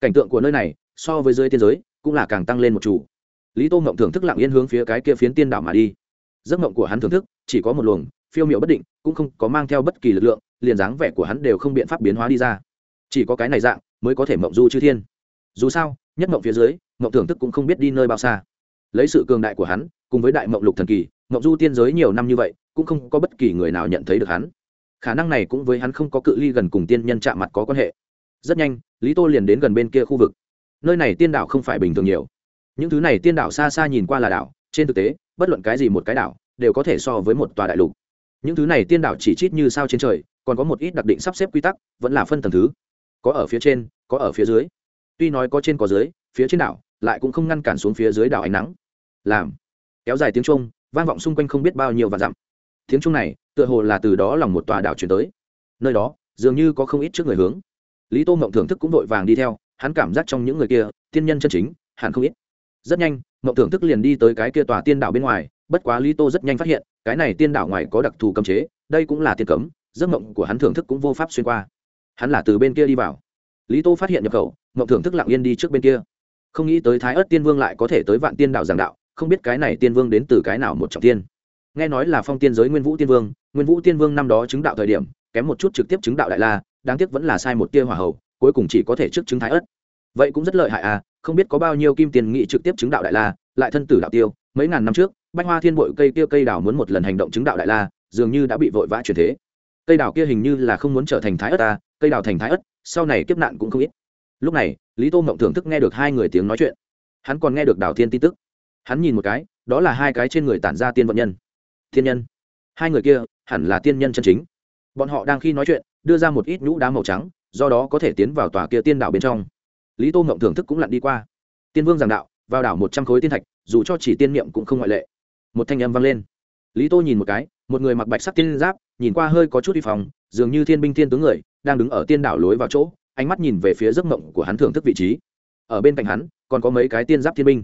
Cảnh tượng của nơi này, so với dưới tiên giới, cũng là càng tăng lên một chủ. Lý tô mộng thưởng thức lặng yên hướng phía cái kia phiến tiên đảo mà đi. Giấc mộng của hắn thưởng thức, chỉ có một luồng, phiêu miệu bất định, cũng không có mang theo bất kỳ lực lượng, liền dáng vẻ của hắn đều không biện pháp biến hóa đi ra. Chỉ có cái này dạng, mới có thể mộng du chư thiên. Dù sao nhất mộng phía dưới, mộng thưởng thức cũng không biết đi nơi bao xa. Lấy sự cường đại của hắn, cùng với đại mộng lục thần kỳ, mộng du tiên giới nhiều năm như vậy, cũng không có bất kỳ người nào nhận thấy được hắn. Khả năng này cũng với hắn không có cự ly gần cùng tiên nhân chạm mặt có quan hệ. Rất nhanh, lý tô liền đến gần bên kia khu vực. Nơi này tiên đảo không phải bình thường nhiều. Những thứ này tiên đảo xa xa nhìn qua là đảo, trên thực tế, bất luận cái gì một cái đảo, đều có thể so với một tòa đại lục. Những thứ này tiên đảo chỉ chít như sao trên trời, còn có một ít đặc định sắp xếp quy tắc, vẫn là phân tầng thứ. Có ở phía trên, có ở phía dưới tuy nói có trên có dưới, phía trên đảo, lại cũng không ngăn cản xuống phía dưới đảo ánh nắng. Làm. Kéo dài tiếng trung vang vọng xung quanh không biết bao nhiêu và dặm. Tiếng trung này, tựa hồ là từ đó lòng một tòa đảo chuyển tới. Nơi đó, dường như có không ít trước người hướng. Lý tô mộng thưởng thức cũng vội vàng đi theo, hắn cảm giác trong những người kia, tiên nhân chân chính, hẳn không ít. Rất nhanh mộng thưởng thức liền đi tới cái kia tòa tiên đảo bên ngoài, bất quá lý tô rất nhanh phát hiện, cái này tiên đảo ngoài có đặc thù cấm chế, đây cũng là tiên cấm, giấc mộng của hắn thưởng thức cũng vô pháp xuyên qua. Hắn là từ bên kia đi vào lý tô phát hiện nhập khẩu mộng thưởng thức lặng yên đi trước bên kia. Không nghĩ tới thái ớt tiên vương lại có thể tới vạn tiên đảo giảng đạo, không biết cái này tiên vương đến từ cái nào một trọng tiên nghe nói là phong tiên giới nguyên vũ tiên vương, nguyên vũ tiên vương năm đó chứng đạo thời điểm, kém một chút trực tiếp chứng đạo đại la, đáng tiếc vẫn là sai một tia hỏa hậu cuối cùng chỉ có thể trước chứng thái ớt vậy cũng rất lợi hại à không biết có bao nhiêu kim tiền nghị trực tiếp chứng đạo đại la, lại thân tử đạo tiêu, mấy ngàn năm trước, bách hoa thiên bội cây kia cây đào muốn một lần hành động chứng đạo đại la, dường như đã bị vội vã chuyển thế. Cây đào kia hình như là không muốn trở thành thái ớt ta cây đào thành thái ất, sau này kiếp nạn cũng không ít. Lúc này lý tô mộng thưởng thức nghe được hai người tiếng nói chuyện. Hắn còn nghe được đào thiên tin tức. Hắn nhìn một cái đó là hai cái trên người tản ra tiên vận nhân. Thiên nhân. Hai người kia hẳn là tiên nhân chân chính. Bọn họ đang khi nói chuyện đưa ra một ít nhũ đá màu trắng do đó có thể tiến vào tòa kia tiên đảo bên trong. Lý tô mộng thưởng thức cũng lặn đi qua. Tiên vương giảng đạo vào đảo một trăm khối tiên thạch dù cho chỉ tiên niệm cũng không ngoại lệ. Một thanh âm vang lên. Lý tô nhìn một cái một người mặc bạch sắc tiên giáp nhìn qua hơi có chút y phòng dường như thiên binh thiên tướng người đang đứng ở tiên đảo lối vào chỗ ánh mắt nhìn về phía giấc mộng của hắn thưởng thức vị trí. Ở bên cạnh hắn còn có mấy cái tiên giáp thiên binh.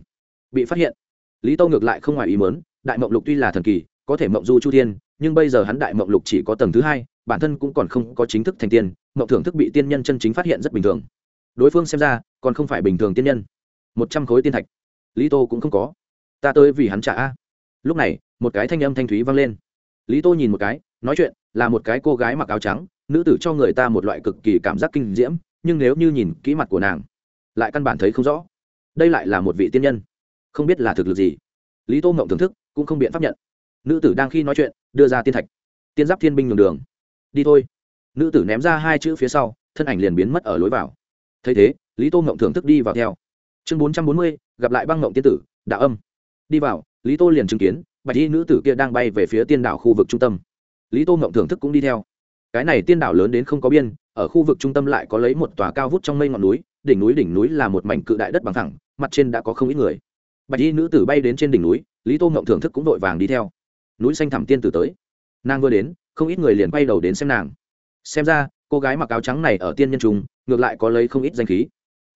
Bị phát hiện. Lý tô ngược lại không ngoài ý mớn đại mộng lục tuy là thần kỳ có thể mộng du chu tiên, nhưng bây giờ hắn đại mộng lục chỉ có tầng thứ hai bản thân cũng còn không có chính thức thành tiên mộng thưởng thức bị tiên nhân chân chính phát hiện rất bình thường. Đối phương xem ra còn không phải bình thường tiên nhân. Một trăm khối tiên thạch. Lý tô cũng không có. Ta tới vì hắn trả a. Lúc này một cái thanh âm thanh thúy vang lên. Lý tô nhìn một cái nói chuyện là một cái cô gái mặc áo trắng nữ tử cho người ta một loại cực kỳ cảm giác kinh diễm, nhưng nếu như nhìn kỹ mặt của nàng, lại căn bản thấy không rõ. Đây lại là một vị tiên nhân, không biết là thực lực gì. Lý tô ngộng thưởng thức, cũng không biện pháp nhận. Nữ tử đang khi nói chuyện, đưa ra tiên thạch. Tiên giáp thiên binh nhường đường. Đi thôi. Nữ tử ném ra hai chữ phía sau, thân ảnh liền biến mất ở lối vào. Thấy thế, lý tô ngộng thưởng thức đi vào theo. Chương bốn trăm bốn mươi, gặp lại băng ngộng tiên tử, đạo âm. Đi vào, lý tô liền chứng kiến, bạch y nữ tử kia đang bay về phía tiên đảo khu vực trung tâm. Lý tô ngộng thưởng thức cũng đi theo cái này tiên đảo lớn đến không có biên, ở khu vực trung tâm lại có lấy một tòa cao vút trong mây ngọn núi, đỉnh núi đỉnh núi là một mảnh cự đại đất bằng thẳng, mặt trên đã có không ít người. Bạch y nữ tử bay đến trên đỉnh núi, lý tô mộng thưởng thức cũng vội vàng đi theo. Núi xanh thẳm tiên tử tới. Nàng vừa đến, không ít người liền bay đầu đến xem nàng. Xem ra, cô gái mặc áo trắng này ở tiên nhân trung, ngược lại có lấy không ít danh khí.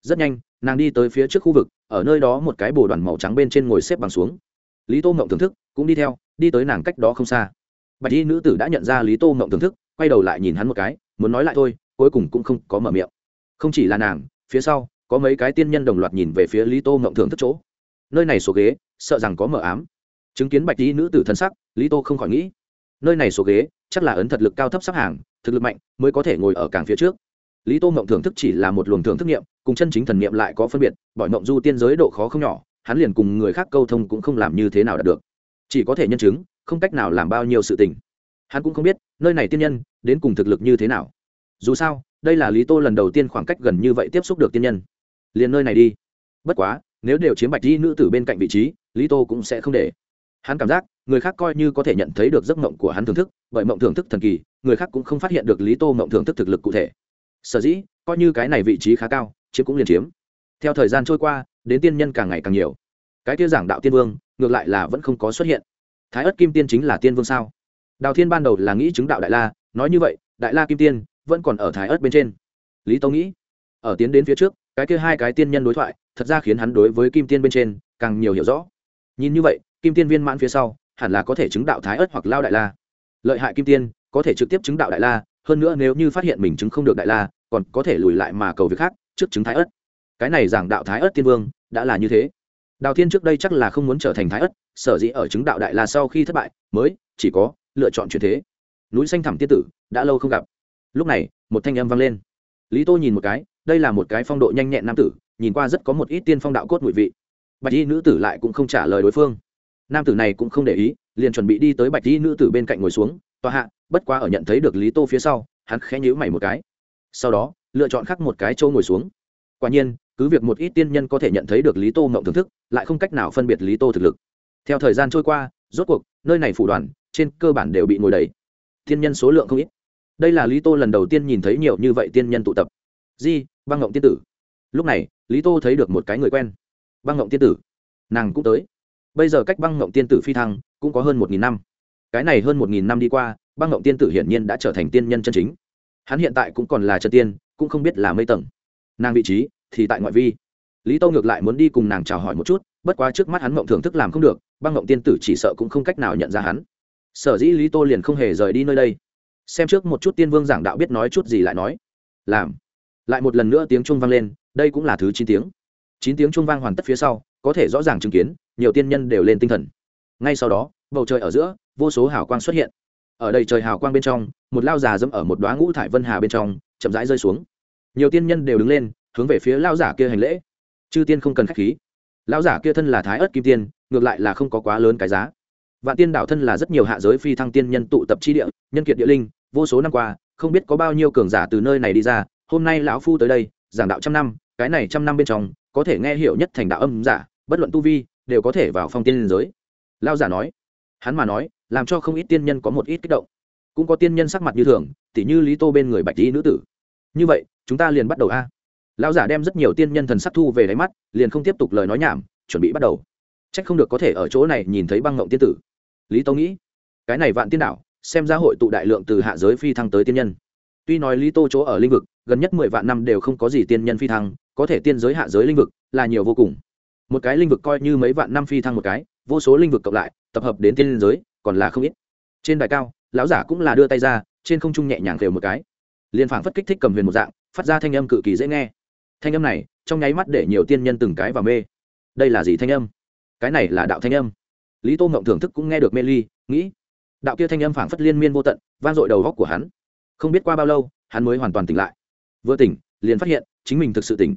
Rất nhanh, nàng đi tới phía trước khu vực, ở nơi đó một cái bồ đoàn màu trắng bên trên ngồi xếp bằng xuống. Lý tô mộng thưởng thức, cũng đi theo, đi tới nàng cách đó không xa. Bạch y nữ tử đã nhận ra lý tô mộng thưởng thức quay đầu lại nhìn hắn một cái, muốn nói lại thôi, cuối cùng cũng không có mở miệng. Không chỉ là nàng, phía sau, có mấy cái tiên nhân đồng loạt nhìn về phía lý tô ngậm thưởng thức chỗ. Nơi này số ghế, sợ rằng có mở ám. Chứng kiến bạch lý nữ tử thân sắc, lý tô không khỏi nghĩ. Nơi này số ghế, chắc là ấn thật lực cao thấp sắp hàng, thực lực mạnh, mới có thể ngồi ở càng phía trước. Lý tô mộng thưởng thức chỉ là một luồng thưởng thức nghiệm cùng chân chính thần nghiệm lại có phân biệt, bởi mộng du tiên giới độ khó không nhỏ, hắn liền cùng người khác câu thông cũng không làm như thế nào đạt được. Chỉ có thể nhân chứng, không cách nào làm bao nhiêu sự tình hắn cũng không biết nơi này tiên nhân đến cùng thực lực như thế nào. Dù sao, đây là lý tô lần đầu tiên khoảng cách gần như vậy tiếp xúc được tiên nhân. Liền nơi này đi. Bất quá, nếu đều chiếm bạch di nữ tử bên cạnh vị trí, lý tô cũng sẽ không để. Hắn cảm giác, người khác coi như có thể nhận thấy được giấc mộng của hắn thưởng thức, bởi mộng thưởng thức thần kỳ, người khác cũng không phát hiện được lý tô mộng thưởng thức thực lực cụ thể. Sở dĩ, coi như cái này vị trí khá cao, chiếm cũng liền chiếm. Theo thời gian trôi qua, đến tiên nhân càng ngày càng nhiều. Cái kia giảng đạo tiên vương, ngược lại là vẫn không có xuất hiện. Thái ất kim tiên chính là tiên vương sao? Đào thiên ban đầu là nghĩ chứng đạo đại la, nói như vậy, đại la kim tiên vẫn còn ở thái ớt bên trên. Lý tâu nghĩ, ở tiến đến phía trước, cái kia hai cái tiên nhân đối thoại, thật ra khiến hắn đối với kim tiên bên trên càng nhiều hiểu rõ. Nhìn như vậy, kim tiên viên mãn phía sau, hẳn là có thể chứng đạo thái ớt hoặc lao đại la. Lợi hại kim tiên, có thể trực tiếp chứng đạo đại la, hơn nữa nếu như phát hiện mình chứng không được đại la, còn có thể lùi lại mà cầu việc khác, trước chứng thái ớt cái này giảng đạo thái ớt tiên vương, đã là như thế. Đào thiên trước đây chắc là không muốn trở thành thái ớt sở dĩ ở chứng đạo đại la sau khi thất bại, mới chỉ có lựa chọn chuyển thế. Núi xanh thẳm tiên tử, đã lâu không gặp. Lúc này, một thanh âm vang lên. Lý tô nhìn một cái, đây là một cái phong độ nhanh nhẹn nam tử, nhìn qua rất có một ít tiên phong đạo cốt mùi vị. Bạch y nữ tử lại cũng không trả lời đối phương. Nam tử này cũng không để ý, liền chuẩn bị đi tới bạch y nữ tử bên cạnh ngồi xuống, tòa hạ, bất quá ở nhận thấy được lý tô phía sau, hắn khẽ nhíu mày một cái. Sau đó, lựa chọn khắc một cái chỗ ngồi xuống. Quả nhiên, cứ việc một ít tiên nhân có thể nhận thấy được lý tô mộng thưởng thức, lại không cách nào phân biệt lý tô thực lực. Theo thời gian trôi qua, rốt cuộc, nơi này phủ đoàn trên cơ bản đều bị ngồi đầy. Tiên nhân số lượng không ít. Đây là lý tô lần đầu tiên nhìn thấy nhiều như vậy tiên nhân tụ tập. Di, băng ngộng tiên tử. Lúc này, lý tô thấy được một cái người quen. Băng ngộng tiên tử. Nàng cũng tới. Bây giờ cách băng ngộng tiên tử phi thăng cũng có hơn một nghìn năm. Cái này hơn một nghìn năm đi qua, băng ngộng tiên tử hiển nhiên đã trở thành tiên nhân chân chính. Hắn hiện tại cũng còn là chân tiên, cũng không biết là mây tầng. Nàng vị trí thì tại ngoại vi. Lý tô ngược lại muốn đi cùng nàng chào hỏi một chút, bất quá trước mắt hắn mộng thưởng thức làm không được, băng mộng tiên tử chỉ sợ cũng không cách nào nhận ra hắn sở dĩ lý tô liền không hề rời đi nơi đây. Xem trước một chút tiên vương giảng đạo biết nói chút gì lại nói. Làm. Lại một lần nữa tiếng trung vang lên, đây cũng là thứ chín tiếng. Chín tiếng trung vang hoàn tất phía sau, có thể rõ ràng chứng kiến, nhiều tiên nhân đều lên tinh thần. Ngay sau đó, bầu trời ở giữa, vô số hào quang xuất hiện. Ở đây trời hào quang bên trong, một lao già dẫm ở một đoá ngũ thải vân hà bên trong, chậm rãi rơi xuống. Nhiều tiên nhân đều đứng lên, hướng về phía lao giả kia hành lễ. Chư tiên không cần khách khí. Lao giả kia thân là thái ớt kim tiên, ngược lại là không có quá lớn cái giá vạn tiên đảo thân là rất nhiều hạ giới phi thăng tiên nhân tụ tập chi địa, nhân kiệt địa linh, vô số năm qua, không biết có bao nhiêu cường giả từ nơi này đi ra, hôm nay lão phu tới đây, giảng đạo trăm năm, cái này trăm năm bên trong, có thể nghe hiểu nhất thành đạo âm giả, bất luận tu vi, đều có thể vào phong tiên giới. Lao giả nói, hắn mà nói, làm cho không ít tiên nhân có một ít kích động. Cũng có tiên nhân sắc mặt như thường, tỉ như lý tô bên người bạch lý nữ tử. Như vậy, chúng ta liền bắt đầu a. Lão giả đem rất nhiều tiên nhân thần sắc thu về đáy mắt, liền không tiếp tục lời nói nhảm, chuẩn bị bắt đầu. C h ắ c không được có thể ở chỗ này nhìn thấy băng ngộng tiên tử lý tô nghĩ, cái này vạn tiên đạo xem ra hội tụ đại lượng từ hạ giới phi thăng tới tiên nhân. Tuy nói lý tô chỗ ở lĩnh vực, gần nhất mười vạn năm đều không có gì tiên nhân phi thăng, có thể tiên giới hạ giới lĩnh vực là nhiều vô cùng. Một cái lĩnh vực coi như mấy vạn năm phi thăng một cái, vô số lĩnh vực cộng lại, tập hợp đến tiên giới, còn là không ít. Trên đài cao, lão giả cũng là đưa tay ra, trên không trung nhẹ nhàng kêu một cái. Liền phảng phất kích thích cầm huyền một dạng, phát ra thanh âm cực kỳ dễ nghe. Thanh âm này, trong nháy mắt để nhiều tiên nhân từng cái và mê. Đây là gì thanh âm? Cái này là đạo thanh âm lý tô ngộng thưởng thức cũng nghe được mê ly, nghĩ, đạo kia thanh âm phảng phất liên miên vô tận, vang dội đầu góc của hắn. Không biết qua bao lâu, hắn mới hoàn toàn tỉnh lại. Vừa tỉnh, liền phát hiện, chính mình thực sự tỉnh.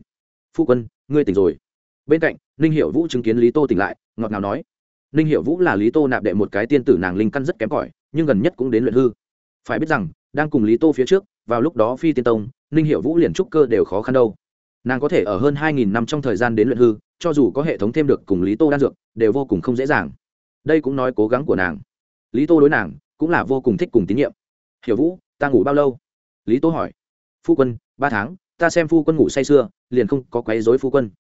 Phu quân, ngươi tỉnh rồi. Bên cạnh, ninh hiệu vũ chứng kiến lý tô tỉnh lại, ngọt ngào nói, ninh hiệu vũ là lý tô nạp đệ một cái tiên tử nàng linh căn rất kém cỏi, nhưng gần nhất cũng đến luyện hư. Phải biết rằng, đang cùng lý tô phía trước, vào lúc đó phi tiên tông, ninh hiệu vũ liền trúc cơ đều khó khăn đâu. Nàng có thể ở hơn hai nghìn năm trong thời gian đến luyện hư, cho dù có hệ thống thêm được cùng lý tô đan dược, đều vô cùng không dễ dàng đây cũng nói cố gắng của nàng. Lý tô đối nàng cũng là vô cùng thích cùng tín nhiệm. Hiểu vũ, ta ngủ bao lâu? Lý tô hỏi. Phu quân, ba tháng, ta xem phu quân ngủ say sưa, liền không có quấy dối phu quân.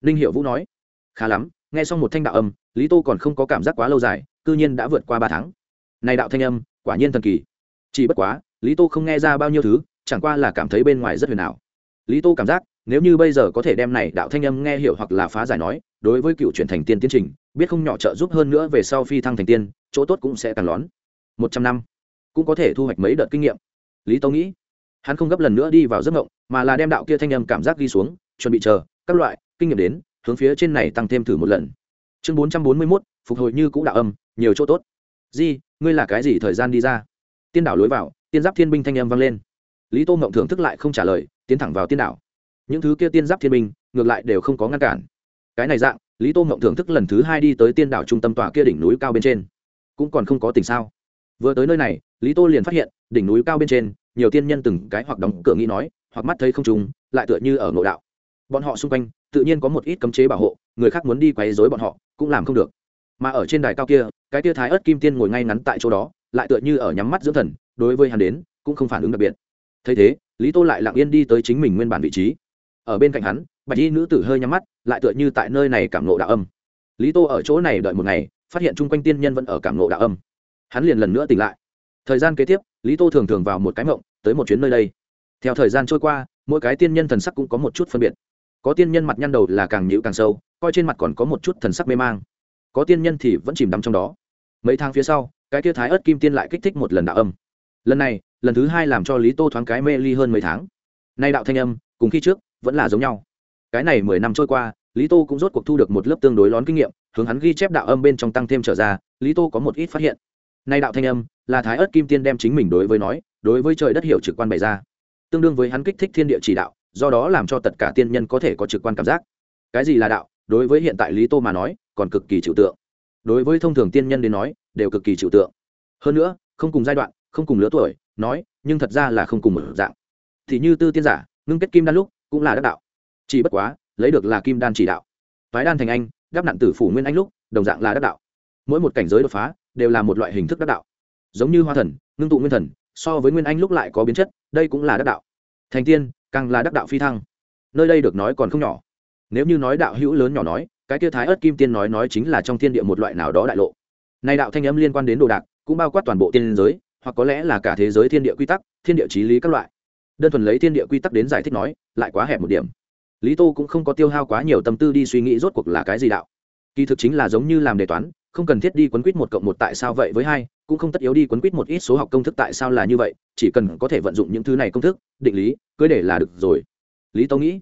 Ninh hiệu vũ nói. Khá lắm, nghe xong một thanh đạo âm, lý tô còn không có cảm giác quá lâu dài c ư nhiên đã vượt qua ba tháng. Này đạo thanh âm, quả nhiên thần kỳ. Chỉ bất quá, lý tô không nghe ra bao nhiêu thứ, chẳng qua là cảm thấy bên ngoài rất huyền ảo. Lý tô cảm giác nếu như bây giờ có thể đem này đạo thanh âm nghe hiểu hoặc là phá giải nói, đối với cựu truyền thành tiên tiến trình, biết không nhỏ trợ giúp hơn nữa về sau phi thăng thành tiên, chỗ tốt cũng sẽ càng lón. Một trăm năm, cũng có thể thu hoạch mấy đợt kinh nghiệm. Lý tông nghĩ, hắn không gấp lần nữa đi vào giấc ngộng mà là đem đạo kia thanh âm cảm giác ghi xuống, chuẩn bị chờ, các loại kinh nghiệm đến, hướng phía trên này tăng thêm thử một lần. Chương bốn trăm bốn mươi mốt, phục hồi như cũ đạo âm, nhiều chỗ tốt. Di, ngươi là cái gì thời gian đi ra? Tiên đảo lối vào, tiên giáp thiên binh thanh âm vang lên. Lý tô ngộng thưởng thức lại không trả lời, tiến thẳng vào tiên đảo những thứ kia tiên giáp thiên binh, ngược lại đều không có ngăn cản. Cái này dạng, lý tô mộng thưởng thức lần thứ hai đi tới tiên đảo trung tâm tòa kia đỉnh núi cao bên trên. Cũng còn không có tình sao? Vừa tới nơi này, lý tô liền phát hiện, đỉnh núi cao bên trên, nhiều tiên nhân từng cái hoặc đóng cửa nghĩ nói, hoặc mắt thấy không trùng, lại tựa như ở ngộ đạo. Bọn họ xung quanh, tự nhiên có một ít cấm chế bảo hộ, người khác muốn đi quấy rối bọn họ, cũng làm không được. Mà ở trên đài cao kia, cái tia thái ớt kim tiên ngồi ngay ngắn tại chỗ đó, lại tựa như ở nhắm mắt dưỡng thần, đối với hắn đến, cũng không phản ứng đặc biệt. Thấy thế, lý tô lại lặng yên đi tới chính mình nguyên bản vị trí ở bên cạnh hắn, bạch y nữ tử hơi nhắm mắt, lại tựa như tại nơi này cảm nộ đạo âm. Lý tô ở chỗ này đợi một ngày, phát hiện chung quanh tiên nhân vẫn ở cảm nộ đạo âm. Hắn liền lần nữa tỉnh lại. Thời gian kế tiếp, lý tô thường thường vào một cái mộng, tới một chuyến nơi đây. Theo thời gian trôi qua, mỗi cái tiên nhân thần sắc cũng có một chút phân biệt. Có tiên nhân mặt nhăn đầu là càng nhịu càng sâu, coi trên mặt còn có một chút thần sắc mê mang. Có tiên nhân thì vẫn chìm đắm trong đó. Mấy tháng phía sau, cái tia thái ớt kim tiên lại kích thích một lần đạo âm. Lần này, lần thứ hai làm cho lý tô thoáng cái mê ly hơn mấy tháng. Nay đạo thanh âm, cùng khi trước vẫn là giống nhau. Cái này mười năm trôi qua, lý tô cũng rốt cuộc thu được một lớp tương đối lón kinh nghiệm, hướng hắn ghi chép đạo âm bên trong tăng thêm trở ra, lý tô có một ít phát hiện. Nay đạo thanh âm, là thái ớt kim tiên đem chính mình đối với nói, đối với trời đất hiểu trực quan bày ra. Tương đương với hắn kích thích thiên địa chỉ đạo, do đó làm cho tất cả tiên nhân có thể có trực quan cảm giác. Cái gì là đạo? Đối với hiện tại lý tô mà nói, còn cực kỳ trừu tượng. Đối với thông thường tiên nhân đến nói, đều cực kỳ trừu tượng. Hơn nữa, không cùng giai đoạn, không cùng lứa tuổi, nói, nhưng thật ra là không cùng một dạng. Thì như tư tiên giả, ngưng kết kim đan lúc cũng là đắc đạo. Chỉ bất quá, lấy được là kim đan chỉ đạo. Toái đan thành anh, đáp nạn tử phủ nguyên anh lúc, đồng dạng là đắc đạo. Mỗi một cảnh giới đột phá, đều là một loại hình thức đắc đạo. Giống như hoa thần, ngưng tụ nguyên thần, so với nguyên anh lúc lại có biến chất, đây cũng là đắc đạo. Thành tiên, càng là đắc đạo phi thăng. Nơi đây được nói còn không nhỏ. Nếu như nói đạo hữu lớn nhỏ nói, cái kia thái ớt kim tiên nói nói chính là trong thiên địa một loại nào đó đại lộ. Nay đạo thanh âm liên quan đến đồ đạc, cũng bao quát toàn bộ tiên giới, hoặc có lẽ là cả thế giới thiên địa quy tắc, thiên địa trí lý các loại đơn thuần lấy thiên địa quy tắc đến giải thích nói, lại quá hẹp một điểm. Lý tô cũng không có tiêu hao quá nhiều tâm tư đi suy nghĩ rốt cuộc là cái gì đạo. Kỳ thực chính là giống như làm đề toán, không cần thiết đi quấn quýt một cộng một tại sao vậy với hai, cũng không tất yếu đi quấn quýt một ít số học công thức tại sao là như vậy, chỉ cần có thể vận dụng những thứ này công thức, định lý cứ để là được rồi. Lý tô nghĩ,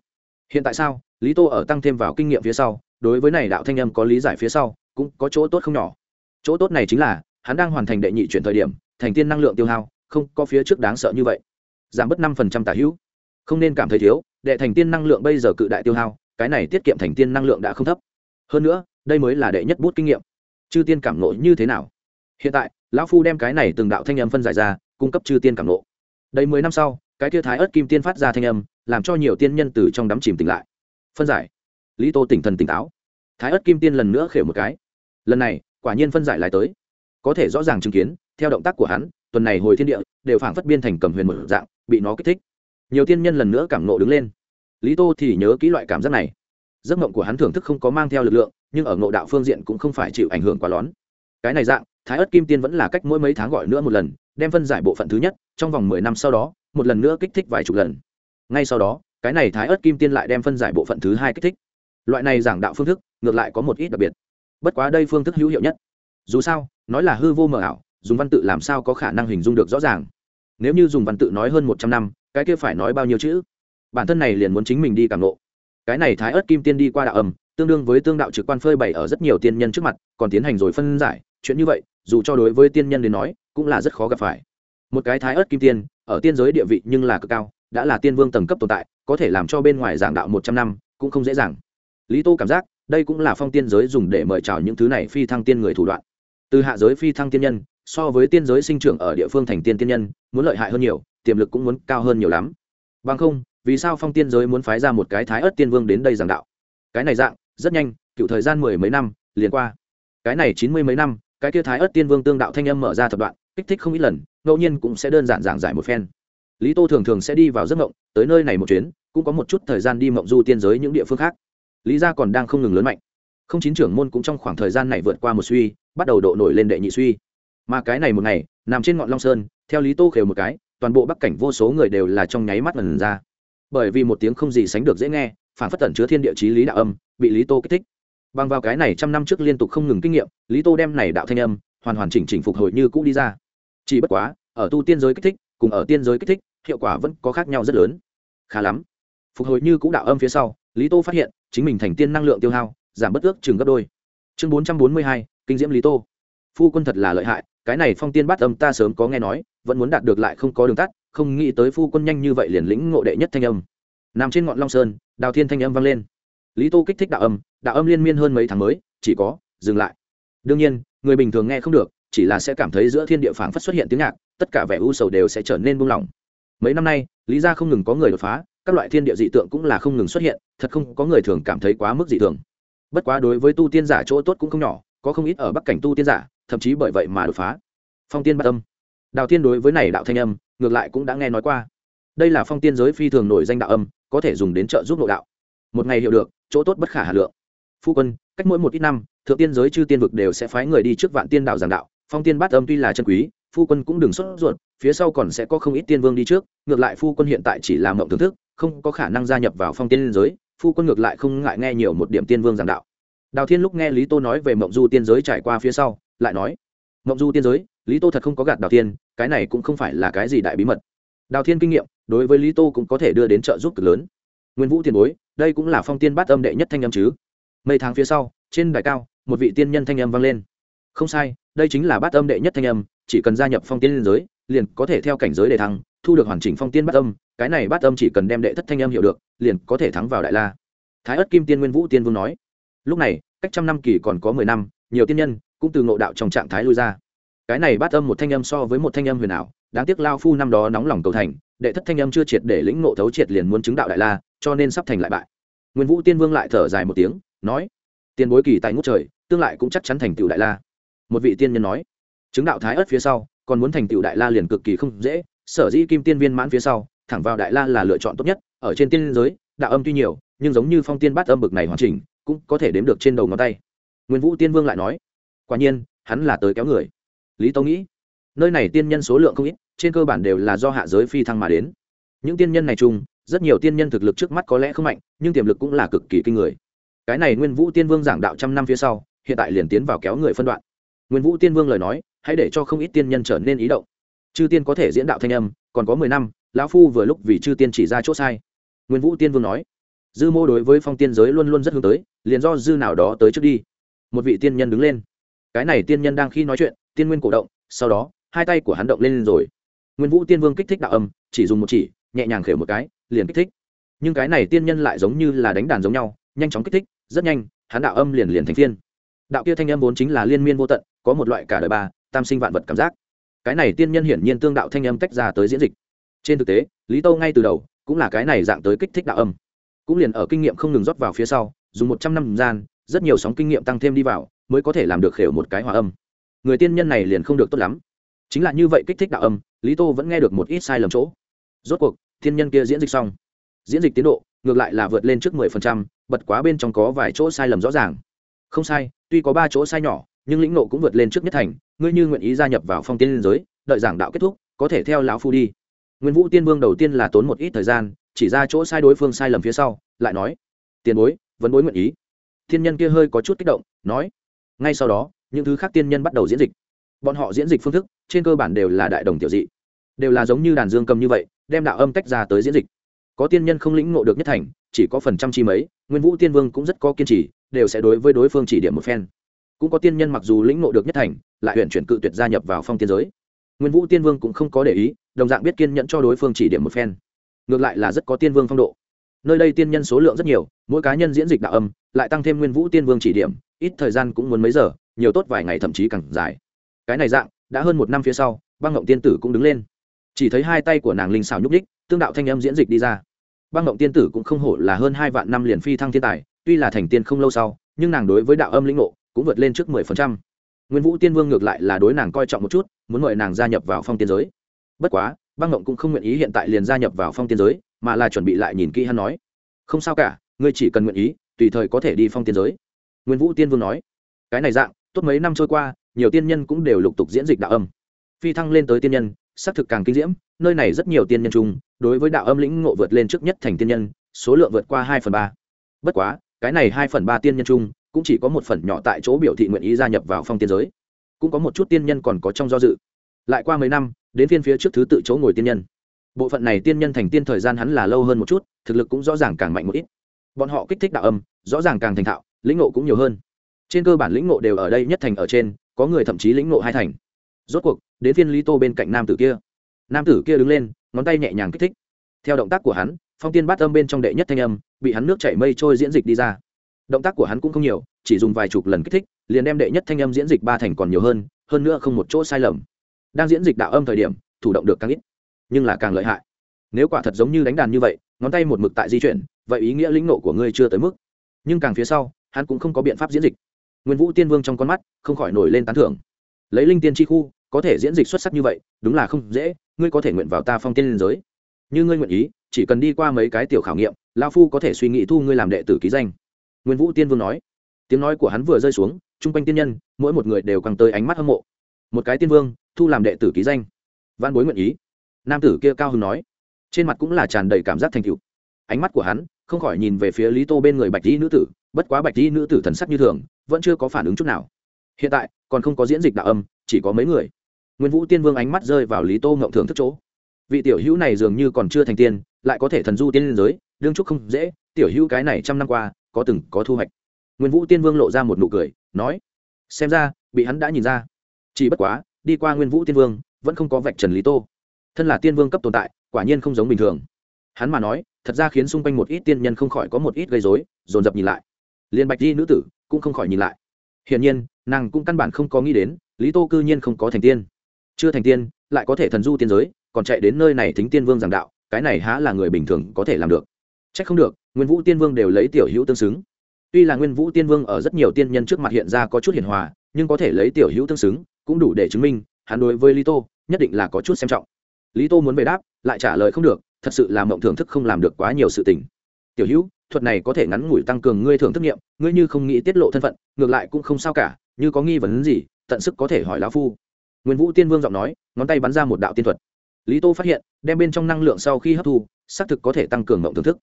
hiện tại sao? Lý tô ở tăng thêm vào kinh nghiệm phía sau, đối với này đạo thanh âm có lý giải phía sau, cũng có chỗ tốt không nhỏ. Chỗ tốt này chính là, hắn đang hoàn thành đệ nhị chuyển thời điểm, thành tiên năng lượng tiêu hao, không có phía trước đáng sợ như vậy giảm bớt năm phần trăm tả hữu. Không nên cảm thấy thiếu, đệ thành tiên năng lượng bây giờ cự đại tiêu hao, cái này tiết kiệm thành tiên năng lượng đã không thấp. Hơn nữa, đây mới là đệ nhất bút kinh nghiệm. Chư tiên cảm nộ như thế nào? Hiện tại, lão phu đem cái này từng đạo thanh âm phân giải ra, cung cấp chư tiên cảm nộ đầy mười năm sau, cái kia thái ớt kim tiên phát ra thanh âm, làm cho nhiều tiên nhân từ trong đắm chìm tỉnh lại. Phân giải. Lý tô tỉnh thần tỉnh táo. Thái ớt kim tiên lần nữa khều một cái. Lần này, quả nhiên phân giải lại tới. Có thể rõ ràng chứng kiến, theo động tác của hắn, tuần này hồi thiên địa, đều phảng phất biên thành cầm huyền một dạng bị nó kích thích. Nhiều tiên nhân lần nữa cảm nộ đứng lên. Lý tô thì nhớ kỹ loại cảm giác này. Giấc mộng của hắn thưởng thức không có mang theo lực lượng, nhưng ở ngộ đạo phương diện cũng không phải chịu ảnh hưởng quá lón. Cái này dạng, thái ớt kim tiên vẫn là cách mỗi mấy tháng gọi nữa một lần, đem phân giải bộ phận thứ nhất, trong vòng mười năm sau đó, một lần nữa kích thích vài chục lần. Ngay sau đó, cái này thái ớt kim tiên lại đem phân giải bộ phận thứ hai kích thích. Loại này giảng đạo phương thức, ngược lại có một ít đặc biệt. Bất quá đây phương thức hữu hiệu nhất. Dù sao, nói là hư vô mờ ảo, dùng văn tự làm sao có khả năng hình dung được rõ ràng nếu như dùng văn tự nói hơn một trăm năm, cái kia phải nói bao nhiêu chữ? Bản thân này liền muốn chính mình đi cảm nộ cái này thái ớt kim tiên đi qua đạo âm tương đương với tương đạo trực quan phơi bày ở rất nhiều tiên nhân trước mặt, còn tiến hành rồi phân giải. Chuyện như vậy, dù cho đối với tiên nhân đến nói, cũng là rất khó gặp phải. Một cái thái ớt kim tiên, ở tiên giới địa vị nhưng là cực cao, đã là tiên vương tầng cấp tồn tại, có thể làm cho bên ngoài giảng đạo một trăm năm, cũng không dễ dàng. Lý tô cảm giác, đây cũng là phong tiên giới dùng để mời chào những thứ này phi thăng tiên người thủ đoạn từ hạ giới phi thăng tiên nhân, so với tiên giới sinh trưởng ở địa phương thành tiên tiên nhân, muốn lợi hại hơn nhiều, tiềm lực cũng muốn cao hơn nhiều lắm. Bằng không, vì sao phong tiên giới muốn phái ra một cái thái ớt tiên vương đến đây giảng đạo? Cái này dạng, rất nhanh, cựu thời gian mười mấy năm, liền qua. Cái này chín mươi mấy năm, cái kia thái ớt tiên vương tương đạo thanh âm mở ra thập đoạn, kích thích không ít lần, ngẫu nhiên cũng sẽ đơn giản giảng giải một phen. Lý tô thường thường sẽ đi vào giấc mộng tới nơi này một chuyến, cũng có một chút thời gian đi mộng du tiên giới những địa phương khác. Lý gia còn đang không ngừng lớn mạnh không chín trưởng môn cũng trong khoảng thời gian này vượt qua một suy, bắt đầu độ nổi lên đệ nhị suy. Mà cái này một ngày, nằm trên ngọn long sơn, theo lý tô khều một cái, toàn bộ bắc cảnh vô số người đều là trong nháy mắt lần ra. Bởi vì một tiếng không gì sánh được dễ nghe, phản phất tẩn chứa thiên địa chí lý đạo âm, bị lý tô kích thích. Bằng vào cái này trăm năm trước liên tục không ngừng kinh nghiệm, lý tô đem này đạo thanh âm, hoàn hoàn chỉnh chỉnh phục hồi như cũ đi ra. Chỉ bất quá, ở tu tiên giới kích thích, cùng ở tiên giới kích thích, hiệu quả vẫn có khác nhau rất lớn. Khá lắm. Phục hồi như cũ đạo âm phía sau, lý tô phát hiện, chính mình thành tiên năng lượng tiêu hao giảm bất ước chừng gấp đôi. Chương bốn trăm bốn mươi hai, kinh diễm lý tô. Phu quân thật là lợi hại, cái này phong tiên bát âm ta sớm có nghe nói, vẫn muốn đạt được lại không có đường tắt, không nghĩ tới phu quân nhanh như vậy liền lĩnh ngộ đệ nhất thanh âm. Nằm trên ngọn long sơn, đào thiên thanh âm vang lên. Lý tô kích thích đạo âm đạo âm liên miên hơn mấy tháng mới, chỉ có, dừng lại. Đương nhiên, người bình thường nghe không được, chỉ là sẽ cảm thấy giữa thiên địa phảng phất xuất hiện tiếng nhạc, tất cả vẻ u sầu đều sẽ trở nên buông lỏng. Mấy năm nay, lý ra không ngừng có người đột phá, các loại thiên địa dị tượng cũng là không ngừng xuất hiện, thật không có người thường cảm thấy quá mức dị thường bất quá đối với tu tiên giả chỗ tốt cũng không nhỏ, có không ít ở bắc cảnh tu tiên giả, thậm chí bởi vậy mà đột phá. Phong tiên bát âm. Đào tiên đối với này đạo thanh âm, ngược lại cũng đã nghe nói qua. Đây là phong tiên giới phi thường nổi danh đạo âm, có thể dùng đến trợ giúp nội đạo. Một ngày hiểu được, chỗ tốt bất khả hà lượng. Phu quân, cách mỗi một ít năm, thượng tiên giới chư tiên vực đều sẽ phái người đi trước vạn tiên đạo giảng đạo. Phong tiên bát âm tuy là chân quý, phu quân cũng đừng xuất ruột, phía sau còn sẽ có không ít tiên vương đi trước, ngược lại phu quân hiện tại chỉ là mộng thưởng thức, không có khả năng gia nhập vào phong tiên giới phu quân ngược lại không ngại nghe nhiều một điểm tiên vương giảng đạo. Đào thiên lúc nghe lý tô nói về mộng du tiên giới trải qua phía sau, lại nói, mộng du tiên giới, lý tô thật không có gạt đào thiên, cái này cũng không phải là cái gì đại bí mật. Đào thiên kinh nghiệm, đối với lý tô cũng có thể đưa đến trợ giúp cực lớn. Nguyên vũ tiền bối, đây cũng là phong tiên bát âm đệ nhất thanh âm chứ? Mấy tháng phía sau, trên đài cao, một vị tiên nhân thanh âm vang lên. Không sai, đây chính là bát âm đệ nhất thanh âm, chỉ cần gia nhập phong tiên liên giới, liền có thể theo cảnh giới để thăng thu được hoàn chỉnh phong tiên bát âm, cái này bát âm chỉ cần đem đệ thất thanh âm hiểu được, liền có thể thắng vào đại la. Thái ất kim tiên nguyên vũ tiên vương nói, lúc này, cách trăm năm kỳ còn có mười năm, nhiều tiên nhân cũng từ ngộ đạo trong trạng thái lui ra. Cái này bát âm một thanh âm so với một thanh âm huyền ảo, đáng tiếc lao phu năm đó nóng lòng cầu thành, đệ thất thanh âm chưa triệt để lĩnh ngộ thấu triệt liền muốn chứng đạo đại la, cho nên sắp thành lại bại. Nguyên vũ tiên vương lại thở dài một tiếng, nói, tiền bối kỳ tại ngút trời, tương lại cũng chắc chắn thành tựu đại la. Một vị tiên nhân nói, chứng đạo thái ất phía sau, còn muốn thành tựu đại la liền cực kỳ không dễ sở dĩ kim tiên viên mãn phía sau, thẳng vào đại la là lựa chọn tốt nhất, ở trên tiên giới, đạo âm tuy nhiều, nhưng giống như phong tiên bát âm bực này hoàn chỉnh, cũng có thể đếm được trên đầu ngón tay. Nguyên vũ tiên vương lại nói, quả nhiên, hắn là tới kéo người. Lý tâu nghĩ, nơi này tiên nhân số lượng không ít, trên cơ bản đều là do hạ giới phi thăng mà đến. Những tiên nhân này chung, rất nhiều tiên nhân thực lực trước mắt có lẽ không mạnh, nhưng tiềm lực cũng là cực kỳ kinh người. Cái này nguyên vũ tiên vương giảng đạo trăm năm phía sau, hiện tại liền tiến vào kéo người phân đoạn. Nguyên vũ tiên vương lời nói, hãy để cho không ít tiên nhân trở nên ý động chư tiên có thể diễn đạo thanh âm, còn có mười năm, lão phu vừa lúc vì chư tiên chỉ ra chỗ sai. Nguyên vũ tiên vương nói, dư mô đối với phong tiên giới luôn luôn rất hướng tới, liền do dư nào đó tới trước đi. Một vị tiên nhân đứng lên. Cái này tiên nhân đang khi nói chuyện, tiên nguyên cổ động, sau đó, hai tay của hắn động lên rồi. Nguyên vũ tiên vương kích thích đạo âm, chỉ dùng một chỉ, nhẹ nhàng khều một cái, liền kích thích. Nhưng cái này tiên nhân lại giống như là đánh đàn giống nhau, nhanh chóng kích thích, rất nhanh, hắn đạo âm liền liền thành tiên. đạo kia thanh âm vốn chính là liên miên vô tận, có một loại cả đời ba, tam sinh vạn vật cảm giác cái này tiên nhân hiển nhiên tương đạo thanh âm tách ra tới diễn dịch. Trên thực tế, lý tâu ngay từ đầu cũng là cái này dạng tới kích thích đạo âm. Cũng liền ở kinh nghiệm không ngừng rót vào phía sau, dùng một trăm năm gian, rất nhiều sóng kinh nghiệm tăng thêm đi vào, mới có thể làm được khều một cái hòa âm. Người tiên nhân này liền không được tốt lắm. Chính là như vậy kích thích đạo âm, lý tô vẫn nghe được một ít sai lầm chỗ. Rốt cuộc thiên nhân kia diễn dịch xong. Diễn dịch tiến độ, ngược lại là vượt lên trước mười phần trăm bật quá bên trong có vài chỗ sai lầm rõ ràng. Không sai, tuy có ba chỗ sai nhỏ nhưng lĩnh nộ cũng vượt lên trước nhất thành, ngươi như nguyện ý gia nhập vào phong tiên liên giới, đợi giảng đạo kết thúc, có thể theo lão phu đi. Nguyên vũ tiên vương đầu tiên là tốn một ít thời gian, chỉ ra chỗ sai đối phương sai lầm phía sau, lại nói, tiền bối, vẫn bối nguyện ý. Thiên nhân kia hơi có chút kích động, nói, ngay sau đó, những thứ khác tiên nhân bắt đầu diễn dịch. Bọn họ diễn dịch phương thức, trên cơ bản đều là đại đồng tiểu dị, đều là giống như đàn dương cầm như vậy, đem đạo âm tách ra tới diễn dịch. Có tiên nhân không lĩnh ngộ được nhất thành, chỉ có phần trăm chi mấy, nguyên vũ tiên vương cũng rất có kiên trì, đều sẽ đối với đối phương chỉ điểm một phen cũng có tiên nhân mặc dù lĩnh ngộ được nhất thành, lại huyện chuyển cự tuyệt gia nhập vào phong tiên giới. Nguyên vũ tiên vương cũng không có để ý, đồng dạng biết kiên nhẫn cho đối phương chỉ điểm một phen. Ngược lại là rất có tiên vương phong độ. Nơi đây tiên nhân số lượng rất nhiều, mỗi cá nhân diễn dịch đạo âm, lại tăng thêm nguyên vũ tiên vương chỉ điểm, ít thời gian cũng muốn mấy giờ, nhiều tốt vài ngày thậm chí càng dài. Cái này dạng, đã hơn một năm phía sau, băng ngộng tiên tử cũng đứng lên. Chỉ thấy hai tay của nàng linh xào nhúc ních tương đạo thanh âm diễn dịch đi ra. Băng ngộng tiên tử cũng không hổ là hơn hai vạn năm liền phi thăng thiên tài, tuy là thành tiên không lâu sau, nhưng nàng đối với đạo âm lĩnh ngộ cũng vượt lên trước mười phần trăm. Nguyên vũ tiên vương ngược lại là đối nàng coi trọng một chút, muốn mời nàng gia nhập vào phong tiên giới. Bất quá, băng ngộng cũng không nguyện ý hiện tại liền gia nhập vào phong tiên giới, mà là chuẩn bị lại nhìn kỹ hắn nói. Không sao cả, ngươi chỉ cần nguyện ý, tùy thời có thể đi phong tiên giới. Nguyên vũ tiên vương nói. Cái này dạng, tốt mấy năm trôi qua, nhiều tiên nhân cũng đều lục tục diễn dịch đạo âm. Phi thăng lên tới tiên nhân, xác thực càng kinh diễm, nơi này rất nhiều tiên nhân chung, đối với đạo âm lĩnh ngộ vượt lên trước nhất thành tiên nhân, số lượng vượt qua hai phần ba. Bất quá, cái này hai phần ba tiên nhân chung cũng chỉ có một phần nhỏ tại chỗ biểu thị nguyện ý gia nhập vào phong tiên giới. Cũng có một chút tiên nhân còn có trong do dự. Lại qua mấy năm, đến phiên phía trước thứ tự chỗ ngồi tiên nhân. Bộ phận này tiên nhân thành tiên thời gian hắn là lâu hơn một chút, thực lực cũng rõ ràng càng mạnh một ít. Bọn họ kích thích đạo âm, rõ ràng càng thành thạo, lĩnh ngộ cũng nhiều hơn. Trên cơ bản lĩnh ngộ đều ở đây nhất thành ở trên, có người thậm chí lĩnh ngộ hai thành. Rốt cuộc, đến phiên lý tô bên cạnh nam tử kia. Nam tử kia đứng lên, ngón tay nhẹ nhàng kích thích. Theo động tác của hắn, phong tiên bát âm bên trong đệ nhất thanh âm, bị hắn nước chảy mây trôi diễn dịch đi ra động tác của hắn cũng không nhiều, chỉ dùng vài chục lần kích thích, liền đem đệ nhất thanh âm diễn dịch ba thành còn nhiều hơn hơn nữa không một chỗ sai lầm. Đang diễn dịch đạo âm thời điểm, thủ động được càng ít, nhưng là càng lợi hại. Nếu quả thật giống như đánh đàn như vậy, ngón tay một mực tại di chuyển, vậy ý nghĩa lĩnh nộ của ngươi chưa tới mức. Nhưng càng phía sau, hắn cũng không có biện pháp diễn dịch. Nguyên vũ tiên vương trong con mắt, không khỏi nổi lên tán thưởng. Lấy linh tiên chi khu, có thể diễn dịch xuất sắc như vậy, đúng là không dễ, ngươi có thể nguyện vào ta phong tiên liên giới. Như ngươi nguyện ý, chỉ cần đi qua mấy cái tiểu khảo nghiệm lao phu có thể suy nghĩ thu ngươi làm đệ tử ký danh nguyên vũ tiên vương nói. Tiếng nói của hắn vừa rơi xuống, chung quanh tiên nhân, mỗi một người đều càng tới ánh mắt hâm mộ. Một cái tiên vương, thu làm đệ tử ký danh. Văn bối nguyện ý. Nam tử kia cao hưng nói. Trên mặt cũng là tràn đầy cảm giác thành cựu ánh mắt của hắn, không khỏi nhìn về phía lý tô bên người bạch dĩ nữ tử, bất quá bạch dĩ nữ tử thần sắc như thường, vẫn chưa có phản ứng chút nào. Hiện tại, còn không có diễn dịch đạo âm, chỉ có mấy người. Nguyên vũ tiên vương ánh mắt rơi vào lý tô ngộng thường thức chỗ. Vị tiểu hữu này dường như còn chưa thành tiên, lại có thể thần du tiên liên giới, đương trúc không dễ, tiểu hữu cái này trăm năm qua có từng có thu hoạch. Nguyên vũ tiên vương lộ ra một nụ cười, nói, xem ra, bị hắn đã nhìn ra. Chỉ bất quá, đi qua nguyên vũ tiên vương, vẫn không có vạch trần lý tô. Thân là tiên vương cấp tồn tại, quả nhiên không giống bình thường. Hắn mà nói, thật ra khiến xung quanh một ít tiên nhân không khỏi có một ít gây dối dồn dập nhìn lại. Liền bạch di nữ tử cũng không khỏi nhìn lại. Hiển nhiên, nàng cũng căn bản không có nghĩ đến, lý tô cư nhiên không có thành tiên. Chưa thành tiên, lại có thể thần du tiên giới, còn chạy đến nơi này thính tiên vương giảng đạo, cái này há là người bình thường có thể làm được. C h ắ c không được nguyên vũ tiên vương đều lấy tiểu hữu tương xứng. Tuy là nguyên vũ tiên vương ở rất nhiều tiên nhân trước mặt hiện ra có chút hiền hòa, nhưng có thể lấy tiểu hữu tương xứng cũng đủ để chứng minh, hắn đối với lý tô nhất định là có chút xem trọng. Lý tô muốn về đáp, lại trả lời không được, thật sự là mộng thưởng thức không làm được quá nhiều sự tình. Tiểu hữu, thuật này có thể ngắn ngủi tăng cường ngươi thưởng thức nghiệm, ngươi như không nghĩ tiết lộ thân phận, ngược lại cũng không sao cả, như có nghi vấn gì, tận sức có thể hỏi lão phu. Nguyên vũ tiên vương giọng nói, ngón tay bắn ra một đạo tiên thuật. Lý tô phát hiện, đem bên trong năng lượng sau khi hấp thu, xác thực có thể tăng cường mộng thưởng thức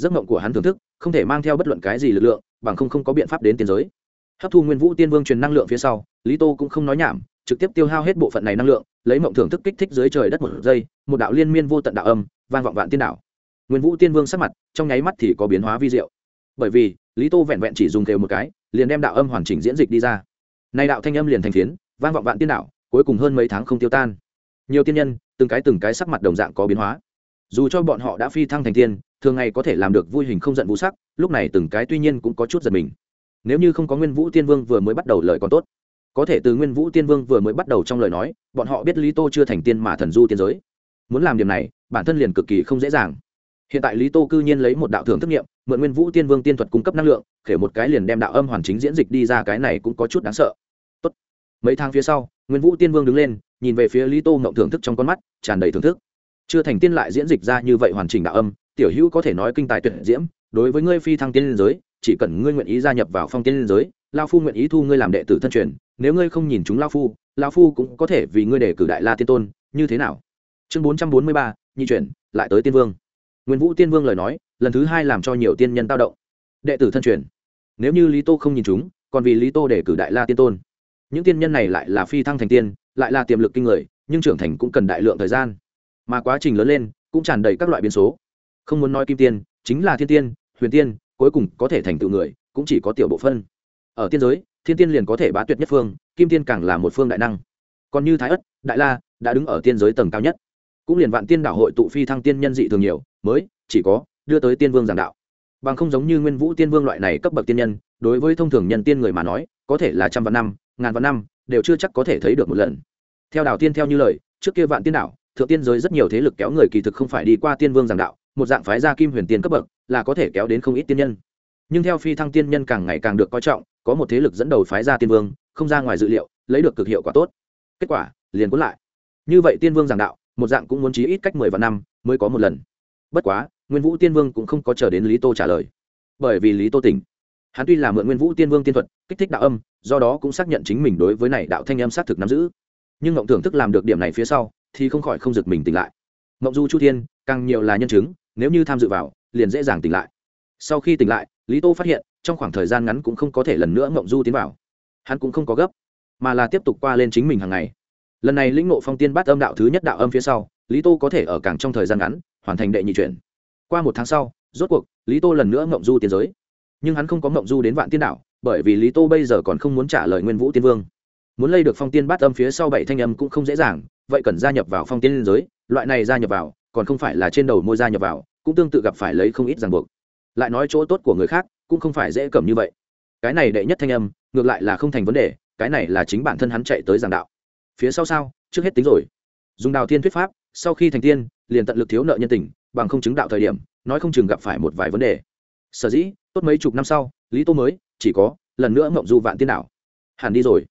giấc mộng của hắn thưởng thức, không thể mang theo bất luận cái gì lực lượng, bằng không không có biện pháp đến tiền giới. Hấp thu nguyên vũ tiên vương truyền năng lượng phía sau, lý tô cũng không nói nhảm, trực tiếp tiêu hao hết bộ phận này năng lượng, lấy mộng thưởng thức kích thích dưới trời đất một giây, một đạo liên miên vô tận đạo âm, vang vọng vạn tiên đạo nguyên vũ tiên vương sắc mặt, trong nháy mắt thì có biến hóa vi diệu. Bởi vì, lý tô vẹn vẹn chỉ dùng kêu một cái, liền đem đạo âm hoàn chỉnh diễn dịch đi ra. Nay đạo thanh âm liền thành phiến, vang vọng vạn tiên đạo cuối cùng hơn mấy tháng không tiêu tan. Nhiều tiên nhân, từng cái từng cái sắc mặt đồng dạng có biến hóa. Dù cho bọn họ đã phi thăng thành tiên thường ngày có thể làm được vui hình không giận vũ sắc, lúc này từng cái tuy nhiên cũng có chút giật mình. Nếu như không có nguyên vũ tiên vương vừa mới bắt đầu lời còn tốt. Có thể từ nguyên vũ tiên vương vừa mới bắt đầu trong lời nói, bọn họ biết lý tô chưa thành tiên mà thần du tiên giới. Muốn làm điểm này, bản thân liền cực kỳ không dễ dàng. Hiện tại lý tô cư nhiên lấy một đạo thưởng thức nghiệm, mượn nguyên vũ tiên vương tiên thuật cung cấp năng lượng, khể một cái liền đem đạo âm hoàn chính diễn dịch đi ra cái này cũng có chút đáng sợ. Tốt. mấy tháng phía sau, nguyên vũ tiên vương đứng lên, nhìn về phía lý tô ngộng thưởng thức trong con mắt, tràn đầy thưởng thức. Chưa thành tiên lại diễn dịch ra như vậy hoàn chỉnh đạo âm tiểu hữu có thể nói kinh tài tuyệt diễm, đối với ngươi phi thăng tiên liên giới, chỉ cần ngươi nguyện ý gia nhập vào phong tiên liên giới, lao phu nguyện ý thu ngươi làm đệ tử thân truyền, nếu ngươi không nhìn chúng lao phu lao phu cũng có thể vì ngươi để cử đại la tiên tôn, như thế nào? Chương bốn trăm bốn mươi ba nhi chuyển, lại tới tiên vương. Nguyên vũ tiên vương lời nói, lần thứ hai làm cho nhiều tiên nhân tao động. Đệ tử thân truyền. Nếu như lý tô không nhìn chúng, còn vì lý tô để cử đại la tiên tôn. Những tiên nhân này lại là phi thăng thành tiên, lại là tiềm lực kinh người, nhưng trưởng thành cũng cần đại lượng thời gian. Mà quá trình lớn lên, cũng tràn đầy các loại biến số không muốn nói kim tiên, chính là thiên tiên, huyền tiên, cuối cùng có thể thành tựu người, cũng chỉ có tiểu bộ phân. Ở tiên giới, thiên tiên liền có thể bá tuyệt nhất phương, kim tiên càng là một phương đại năng. Còn như thái ất, đại la, đã đứng ở tiên giới tầng cao nhất. Cũng liền vạn tiên đảo hội tụ phi thăng tiên nhân dị thường nhiều, mới, chỉ có, đưa tới tiên vương giảng đạo. Bằng không giống như nguyên vũ tiên vương loại này cấp bậc tiên nhân, đối với thông thường nhân tiên người mà nói, có thể là trăm vạn năm, ngàn vạn năm, đều chưa chắc có thể thấy được một lần. Theo đạo tiên theo như lời, trước kia vạn tiên đảo, thượng tiên giới rất nhiều thế lực kéo người kỳ thực không phải đi qua tiên vương giảng đạo một dạng phái gia kim huyền tiên cấp bậc, là có thể kéo đến không ít tiên nhân. Nhưng theo phi thăng tiên nhân càng ngày càng được coi trọng, có một thế lực dẫn đầu phái gia tiên vương, không ra ngoài dự liệu, lấy được cực hiệu quả tốt. Kết quả, liền cuốn lại. Như vậy tiên vương giảng đạo, một dạng cũng muốn chí ít cách mười vạn năm mới có một lần. Bất quá, nguyên vũ tiên vương cũng không có chờ đến lý tô trả lời. Bởi vì lý tô tỉnh, hắn tuy là mượn nguyên vũ tiên vương tiên thuật, kích thích đạo âm, do đó cũng xác nhận chính mình đối với này đạo thanh âm xác thực nắm giữ. Nhưng ngộng tưởng thức làm được điểm này phía sau, thì không khỏi không giật mình tỉnh lại. Ngộng du chu thiên, càng nhiều là nhân chứng nếu như tham dự vào, liền dễ dàng tỉnh lại. Sau khi tỉnh lại, lý tô phát hiện, trong khoảng thời gian ngắn cũng không có thể lần nữa mộng du tiến vào. Hắn cũng không có gấp, mà là tiếp tục qua lên chính mình hàng ngày. Lần này lĩnh ngộ phong tiên bắt âm đạo thứ nhất đạo âm phía sau, lý tô có thể ở càng trong thời gian ngắn, hoàn thành đệ nhị chuyển qua một tháng sau, rốt cuộc, lý tô lần nữa mộng du tiến giới. Nhưng hắn không có mộng du đến vạn tiên đạo, bởi vì lý tô bây giờ còn không muốn trả lời nguyên vũ tiên vương. Muốn lây được phong tiên bát âm phía sau bảy thanh âm cũng không dễ dàng, vậy cần gia nhập vào phong tiên liên giới, loại này gia nhập vào còn không phải là trên đầu môi ra nhập vào, cũng tương tự gặp phải lấy không ít ràng buộc. Lại nói chỗ tốt của người khác cũng không phải dễ cầm như vậy. Cái này đệ nhất thanh âm, ngược lại là không thành vấn đề, cái này là chính bản thân hắn chạy tới giảng đạo. Phía sau sao? Trước hết tính rồi. Dùng đào thiên thuyết pháp, sau khi thành tiên, liền tận lực thiếu nợ nhân tình, bằng không chứng đạo thời điểm, nói không chừng gặp phải một vài vấn đề. Sở dĩ, tốt mấy chục năm sau, lý tô mới, chỉ có, lần nữa mộng du vạn tiên đảo. Hẳn đi rồi.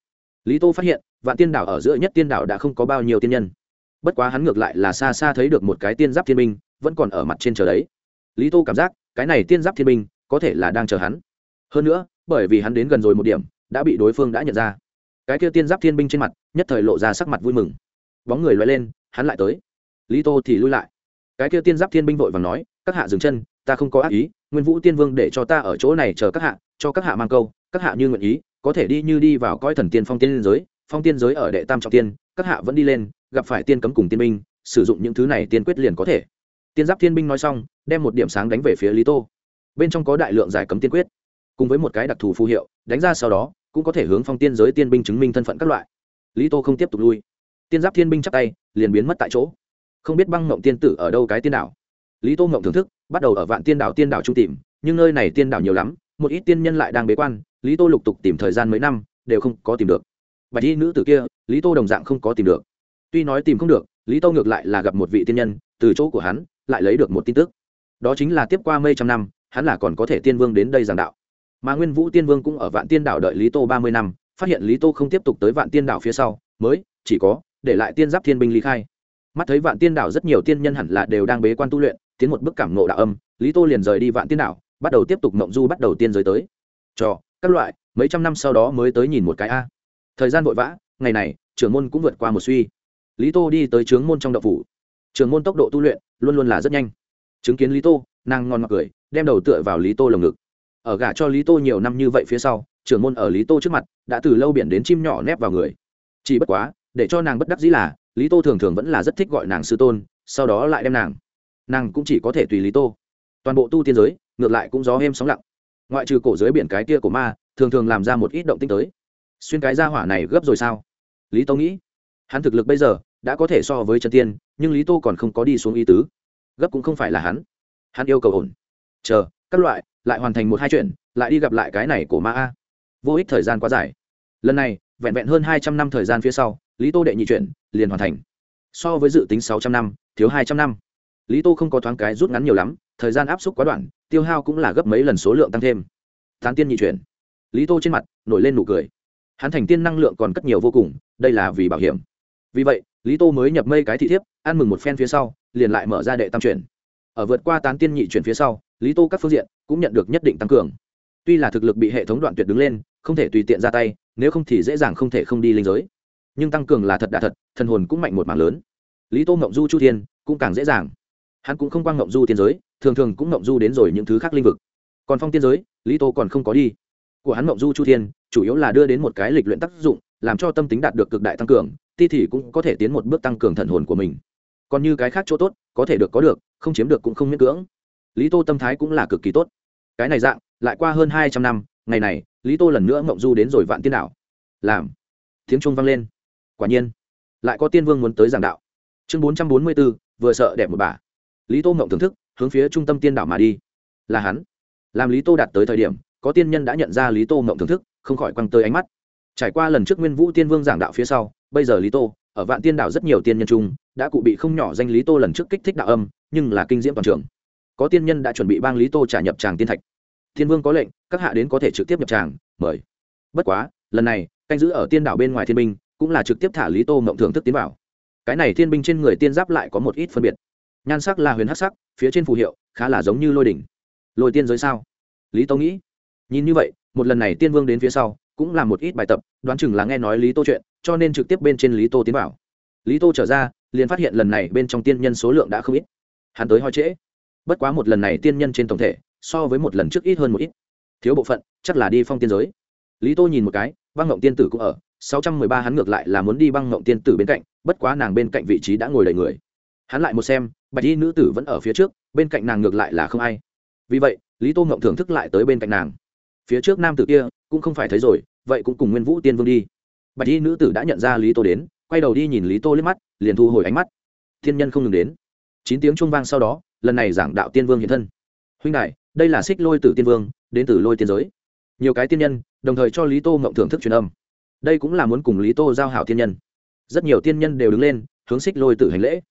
Lý tô phát hiện, vạn tiên đảo ở giữa nhất tiên đảo đã không có bao nhiêu tiên nhân bất quá hắn ngược lại là xa xa thấy được một cái tiên giáp thiên minh vẫn còn ở mặt trên chờ đấy. Lý tô cảm giác cái này tiên giáp thiên minh có thể là đang chờ hắn. Hơn nữa, bởi vì hắn đến gần rồi một điểm, đã bị đối phương đã nhận ra. Cái kia tiên giáp thiên binh trên mặt nhất thời lộ ra sắc mặt vui mừng. Bóng người loay lên, hắn lại tới. Lý tô thì lui lại. Cái kia tiên giáp thiên binh vội và nói, các hạ dừng chân, ta không có ác ý, nguyên vũ tiên vương để cho ta ở chỗ này chờ các hạ, cho các hạ mang câu, các hạ như nguyện ý, có thể đi như đi vào coi thần tiên phong tiên giới, phong tiên giới ở đệ tam trọng tiên, các hạ vẫn đi lên gặp phải tiên cấm cùng tiên binh, sử dụng những thứ này tiên quyết liền có thể. Tiên giáp thiên binh nói xong, đem một điểm sáng đánh về phía lý tô. Bên trong có đại lượng giải cấm tiên quyết. Cùng với một cái đặc thù phù hiệu, đánh ra sau đó, cũng có thể hướng phong tiên giới tiên binh chứng minh thân phận các loại. Lý tô không tiếp tục lui. Tiên giáp thiên binh chắp tay, liền biến mất tại chỗ. Không biết băng ngộng tiên tử ở đâu cái tiên đảo. Lý tô ngộng thưởng thức, bắt đầu ở vạn tiên đảo tiên đảo trung tìm, nhưng nơi này tiên đảo nhiều lắm, một ít tiên nhân lại đang bế quan, lý tô lục tục tìm thời gian mấy năm, đều không có tìm được. Bạch y nữ tử kia, lý tô đồng dạng không có tìm được tuy nói tìm không được, lý tô ngược lại là gặp một vị tiên nhân, từ chỗ của hắn, lại lấy được một tin tức. Đó chính là tiếp qua mây trăm năm, hắn là còn có thể tiên vương đến đây giảng đạo. Mà nguyên vũ tiên vương cũng ở vạn tiên đảo đợi lý tô ba mươi năm, phát hiện lý tô không tiếp tục tới vạn tiên đảo phía sau, mới, chỉ có, để lại tiên giáp thiên binh lý khai. Mắt thấy vạn tiên đảo rất nhiều tiên nhân hẳn là đều đang bế quan tu luyện, tiến một bước cảm nộ đạo âm, lý tô liền rời đi vạn tiên đảo, bắt đầu tiếp tục mộng du bắt đầu tiên giới tới. Trò các loại, mấy trăm năm sau đó mới tới nhìn một cái a. Thời gian vội vã, ngày này, trưởng môn cũng vượt qua một suy lý tô đi tới trướng môn trong đậu phủ. Trường môn tốc độ tu luyện luôn luôn là rất nhanh. Chứng kiến lý tô, nàng ngon mặc cười, đem đầu tựa vào lý tô lồng ngực. Ở gả cho lý tô nhiều năm như vậy phía sau, trưởng môn ở lý tô trước mặt đã từ lâu biển đến chim nhỏ nép vào người. Chỉ bất quá, để cho nàng bất đắc dĩ là, lý tô thường thường vẫn là rất thích gọi nàng sư tôn, sau đó lại đem nàng. Nàng cũng chỉ có thể tùy lý tô. Toàn bộ tu tiên giới, ngược lại cũng gió êm sóng lặng. Ngoại trừ cổ dưới biển cái kia của ma, thường thường làm ra một ít động tinh tới. Xuyên cái ra hỏa này gấp rồi sao? Lý tô nghĩ. Hắn thực lực bây giờ đã có thể so với chân tiên nhưng lý tô còn không có đi xuống y tứ. Gấp cũng không phải là hắn. Hắn yêu cầu ổn. Chờ các loại lại hoàn thành một hai chuyện lại đi gặp lại cái này của ma a. Vô ích thời gian quá dài. Lần này vẹn vẹn hơn hai trăm năm thời gian phía sau lý tô đệ nhị chuyện, liền hoàn thành. So với dự tính sáu trăm năm thiếu hai trăm năm. Lý tô không có thoáng cái rút ngắn nhiều lắm thời gian áp suất quá đoạn tiêu hao cũng là gấp mấy lần số lượng tăng thêm. Tán tiên nhị chuyển lý tô trên mặt nổi lên nụ cười. Hắn thành tiên năng lượng còn cất nhiều vô cùng đây là vì bảo hiểm. Vì vậy lý tô mới nhập mây cái thị thiếp, ăn mừng một phen phía sau, liền lại mở ra đệ tam chuyển. Ở vượt qua tán tiên nhị chuyển phía sau, lý tô các phương diện cũng nhận được nhất định tăng cường. Tuy là thực lực bị hệ thống đoạn tuyệt đứng lên, không thể tùy tiện ra tay, nếu không thì dễ dàng không thể không đi linh giới. Nhưng tăng cường là thật đà thật, thần hồn cũng mạnh một mảng lớn. Lý tô ngộng du chu thiên cũng càng dễ dàng. Hắn cũng không quang ngộng du tiên giới, thường thường cũng ngộng du đến rồi những thứ khác linh vực. Còn phong tiên giới, lý tô còn không có đi. Của hắn ngộng du chu thiên, chủ yếu là đưa đến một cái lịch luyện tác dụng, làm cho tâm tính đạt được cực đại tăng cường ti thì cũng có thể tiến một bước tăng cường thần hồn của mình. Còn như cái khác chỗ tốt, có thể được có được, không chiếm được cũng không miễn cưỡng. Lý tô tâm thái cũng là cực kỳ tốt. Cái này dạng, lại qua hơn hai trăm năm, ngày này, lý tô lần nữa mộng du đến rồi vạn tiên đảo. Làm. Tiếng trung vang lên. Quả nhiên, lại có tiên vương muốn tới giảng đạo. Chương bốn trăm bốn mươi b ố vừa sợ đẹp một bà. Lý tô mộng thưởng thức, hướng phía trung tâm tiên đảo mà đi. Là hắn. Làm lý tô đạt tới thời điểm, có tiên nhân đã nhận ra lý tô mộng thưởng thức, không khỏi quăng tới ánh mắt. Trải qua lần trước nguyên vũ tiên vương giảng đạo phía sau bây giờ lý tô, ở vạn tiên đảo rất nhiều tiên nhân trung đã cụ bị không nhỏ danh lý tô lần trước kích thích đạo âm, nhưng là kinh diễm toàn trường. Có tiên nhân đã chuẩn bị bang lý tô trả nhập tràng tiên thạch. Thiên vương có lệnh, các hạ đến có thể trực tiếp nhập tràng, mời. Bất quá, lần này, canh giữ ở tiên đảo bên ngoài thiên binh, cũng là trực tiếp thả lý tô mộng thưởng thức tiến vào. Cái này thiên binh trên người tiên giáp lại có một ít phân biệt. Nhan sắc là huyền hắc sắc, phía trên phù hiệu, khá là giống như lôi đỉnh. Lôi tiên giới sao? Lý tô nghĩ. Nhìn như vậy, một lần này tiên vương đến phía sau cũng là một ít bài tập, đoán chừng là nghe nói lý tô chuyện, cho nên trực tiếp bên trên lý tô tiến vào. Lý tô trở ra, liền phát hiện lần này bên trong tiên nhân số lượng đã không ít. Hắn tới hỏi trễ. Bất quá một lần này tiên nhân trên tổng thể, so với một lần trước ít hơn một ít. Thiếu bộ phận, chắc là đi phong tiên giới. Lý tô nhìn một cái, băng ngộng tiên tử cũng ở, sáu trăm mười ba hắn ngược lại là muốn đi băng ngộng tiên tử bên cạnh, bất quá nàng bên cạnh vị trí đã ngồi đầy người. Hắn lại một xem, bạch y nữ tử vẫn ở phía trước, bên cạnh nàng ngược lại là không ai. Vì vậy, lý tô ngộng thưởng thức lại tới bên cạnh nàng. Phía trước nam tử kia, cũng không phải thấy rồi vậy cũng cùng nguyên vũ tiên vương đi bạch y nữ tử đã nhận ra lý tô đến quay đầu đi nhìn lý tô liếc mắt liền thu hồi ánh mắt thiên nhân không ngừng đến chín tiếng chuông vang sau đó lần này giảng đạo tiên vương hiện thân huynh đại đây là xích lôi tử tiên vương đến từ lôi tiên giới nhiều cái tiên nhân đồng thời cho lý tô mộng thưởng thức truyền âm đây cũng là muốn cùng lý tô giao hảo tiên nhân rất nhiều tiên nhân đều đứng lên hướng xích lôi tử hành lễ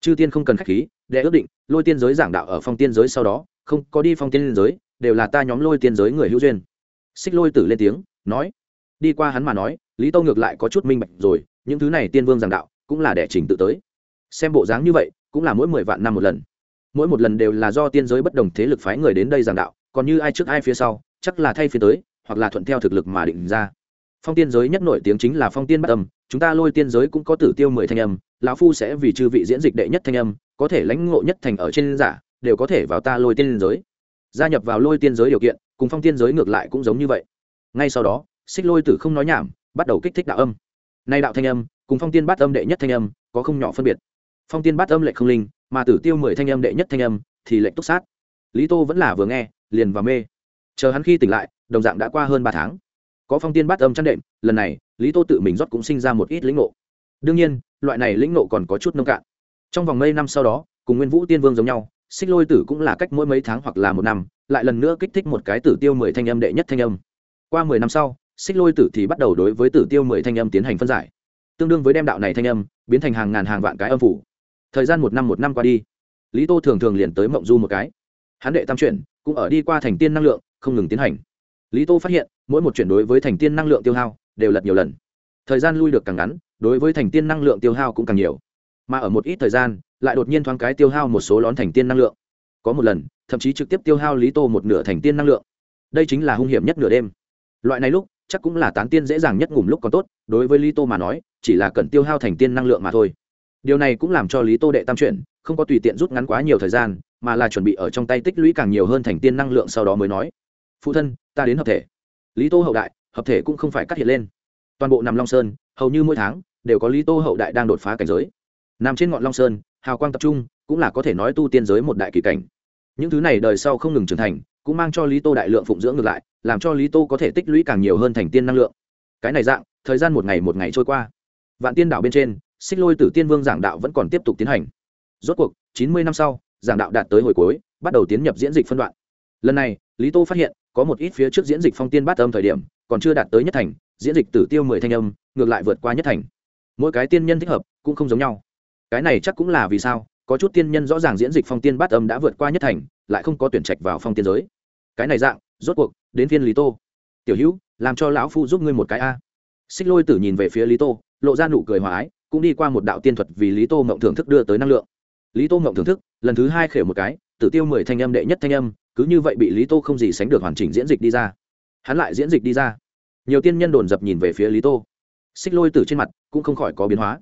chư tiên không cần k h á c h khí để ước định lôi tiên giới giảng đạo ở phong tiên giới sau đó không có đi phong tiên giới đều là ta nhóm lôi tiên giới người hữu duyên xích lôi tử lên tiếng nói đi qua hắn mà nói, lý tâu ngược lại có chút minh bạch rồi, những thứ này tiên vương giảng đạo, cũng là đẻ trình tự tới. Xem bộ dáng như vậy, cũng là mỗi mười vạn năm một lần. Mỗi một lần đều là do tiên giới bất đồng thế lực phái người đến đây giảng đạo, còn như ai trước ai phía sau, chắc là thay phía tới, hoặc là thuận theo thực lực mà định ra. Phong tiên giới nhất nổi tiếng chính là phong tiên bất âm, chúng ta lôi tiên giới cũng có tử tiêu mười thanh âm, lão phu sẽ vì chư vị diễn dịch đệ nhất thanh âm, có thể lãnh ngộ nhất thành ở trên giả, đều có thể vào ta lôi tiên giới. Gia nhập vào lôi tiên giới điều kiện, cùng phong tiên giới ngược lại cũng giống như vậy. Ngay sau đó xích lôi tử không nói nhảm, bắt đầu kích thích đạo âm. Nay đạo thanh âm, cùng phong tiên bát âm đệ nhất thanh âm, có không nhỏ phân biệt. Phong tiên bát âm lệ không linh, mà tử tiêu mười thanh âm đệ nhất thanh âm, thì lệnh túc sát. Lý tô vẫn là vừa nghe, liền và mê. Chờ hắn khi tỉnh lại, đồng dạng đã qua hơn ba tháng. Có phong tiên bát âm chăn đệm, lần này, lý tô tự mình rót cũng sinh ra một ít lĩnh ngộ. Đương nhiên, loại này lĩnh ngộ còn có chút nông cạn. Trong vòng mấy năm sau đó, cùng nguyên vũ tiên vương giống nhau, xích lôi tử cũng là cách mỗi mấy tháng hoặc là một năm, lại lần nữa kích thích một cái tử tiêu mười thanh âm đệ nhất thanh âm. Qua mười năm sau xích lôi tử thì bắt đầu đối với tử tiêu mười thanh âm tiến hành phân giải. Tương đương với đem đạo này thanh âm biến thành hàng ngàn hàng vạn cái âm phủ. Thời gian một năm một năm qua đi, lý tô thường thường liền tới mộng du một cái. Hán đệ tam chuyển cũng ở đi qua thành tiên năng lượng, không ngừng tiến hành. Lý tô phát hiện, mỗi một chuyển đối với thành tiên năng lượng tiêu hao đều lật nhiều lần. Thời gian lui được càng ngắn, đối với thành tiên năng lượng tiêu hao cũng càng nhiều. Mà ở một ít thời gian, lại đột nhiên thoáng cái tiêu hao một số lón thành tiên năng lượng. Có một lần, thậm chí trực tiếp tiêu hao lý tô một nửa thành tiên năng lượng. Đây chính là hung hiểm nhất nửa đêm. Loại này lúc chắc cũng là tán tiên dễ dàng nhất ngủm lúc còn tốt, đối với lý tô mà nói, chỉ là cần tiêu hao thành tiên năng lượng mà thôi. Điều này cũng làm cho lý tô đệ tam chuyển không có tùy tiện rút ngắn quá nhiều thời gian, mà là chuẩn bị ở trong tay tích lũy càng nhiều hơn thành tiên năng lượng sau đó mới nói, phụ thân, ta đến hợp thể. Lý tô hậu đại, hợp thể cũng không phải cắt hiện lên. Toàn bộ nằm long sơn, hầu như mỗi tháng, đều có lý tô hậu đại đang đột phá cảnh giới. Nằm trên ngọn long sơn, hào quang tập trung, cũng là có thể nói tu tiên giới một đại kỳ cảnh. Những thứ này đời sau không ngừng trưởng thành, cũng mang cho lý tô đại lượng phụng dưỡng ngược lại làm cho lý tô có thể tích lũy càng nhiều hơn thành tiên năng lượng. Cái này dạng, thời gian một ngày một ngày trôi qua. Vạn tiên đảo bên trên, xích lôi tử tiên vương giảng đạo vẫn còn tiếp tục tiến hành. Rốt cuộc, chín mươi năm sau, giảng đạo đạt tới hồi cuối, bắt đầu tiến nhập diễn dịch phân đoạn. Lần này, lý tô phát hiện, có một ít phía trước diễn dịch phong tiên bát âm thời điểm, còn chưa đạt tới nhất thành, diễn dịch tử tiêu mười thanh âm, ngược lại vượt qua nhất thành. Mỗi cái tiên nhân thích hợp, cũng không giống nhau. Cái này chắc cũng là vì sao, có chút tiên nhân rõ ràng diễn dịch phong tiên bát âm đã vượt qua nhất thành, lại không có tuyển trạch vào phong tiên giới. Cái này dạng, rốt cuộc đến phiên lý tô. Tiểu hữu, làm cho lão phu giúp ngươi một cái a. Xích lôi tử nhìn về phía lý tô, lộ ra nụ cười hòa ái, cũng đi qua một đạo tiên thuật vì lý tô mộng thưởng thức đưa tới năng lượng. Lý tô mộng thưởng thức, lần thứ hai khều một cái, tử tiêu mười thanh âm đệ nhất thanh âm, cứ như vậy bị lý tô không gì sánh được hoàn chỉnh diễn dịch đi ra. Hắn lại diễn dịch đi ra. Nhiều tiên nhân đồn dập nhìn về phía lý tô. Xích lôi tử trên mặt cũng không khỏi có biến hóa.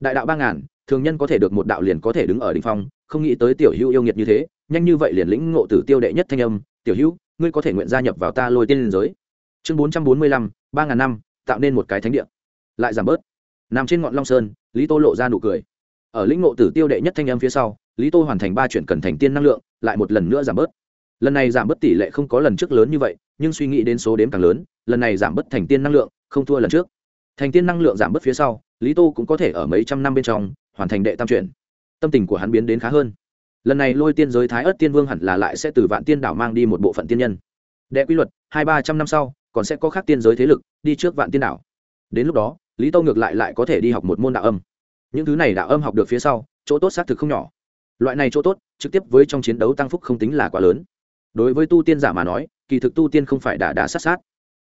Đại đạo ba ngàn, thường nhân có thể được một đạo liền có thể đứng ở đ ỉ n h phong, không nghĩ tới tiểu hữu yêu nghiệt như thế, nhanh như vậy liền lĩnh ngộ tử tiêu đệ nhất thanh âm tiểu hữu, ngươi có thể nguyện gia nhập vào ta lôi tiên liên giới. Chương bốn trăm bốn mươi lăm, ba ngàn năm, tạo nên một cái thánh địa. Lại giảm bớt. Nằm trên ngọn long sơn, lý tô lộ ra nụ cười. Ở lĩnh ngộ tử tiêu đệ nhất thanh âm phía sau, lý tô hoàn thành ba chuyển cần thành tiên năng lượng, lại một lần nữa giảm bớt. Lần này giảm bớt tỷ lệ không có lần trước lớn như vậy, nhưng suy nghĩ đến số đếm càng lớn, lần này giảm bớt thành tiên năng lượng, không thua lần trước. Thành tiên năng lượng giảm bớt phía sau, lý tô cũng có thể ở mấy trăm năm bên trong, hoàn thành đệ tam chuyển. Tâm tình của hắn biến đến khá hơn lần này lôi tiên giới thái ớt tiên vương hẳn là lại sẽ từ vạn tiên đảo mang đi một bộ phận tiên nhân. Đệ quy luật, hai ba trăm năm sau, còn sẽ có khác tiên giới thế lực đi trước vạn tiên đảo. Đến lúc đó, lý tâu ngược lại lại có thể đi học một môn đạo âm. Những thứ này đạo âm học được phía sau, chỗ tốt xác thực không nhỏ. Loại này chỗ tốt, trực tiếp với trong chiến đấu tăng phúc không tính là quá lớn. Đối với tu tiên giả mà nói, kỳ thực tu tiên không phải đả đả sát sát.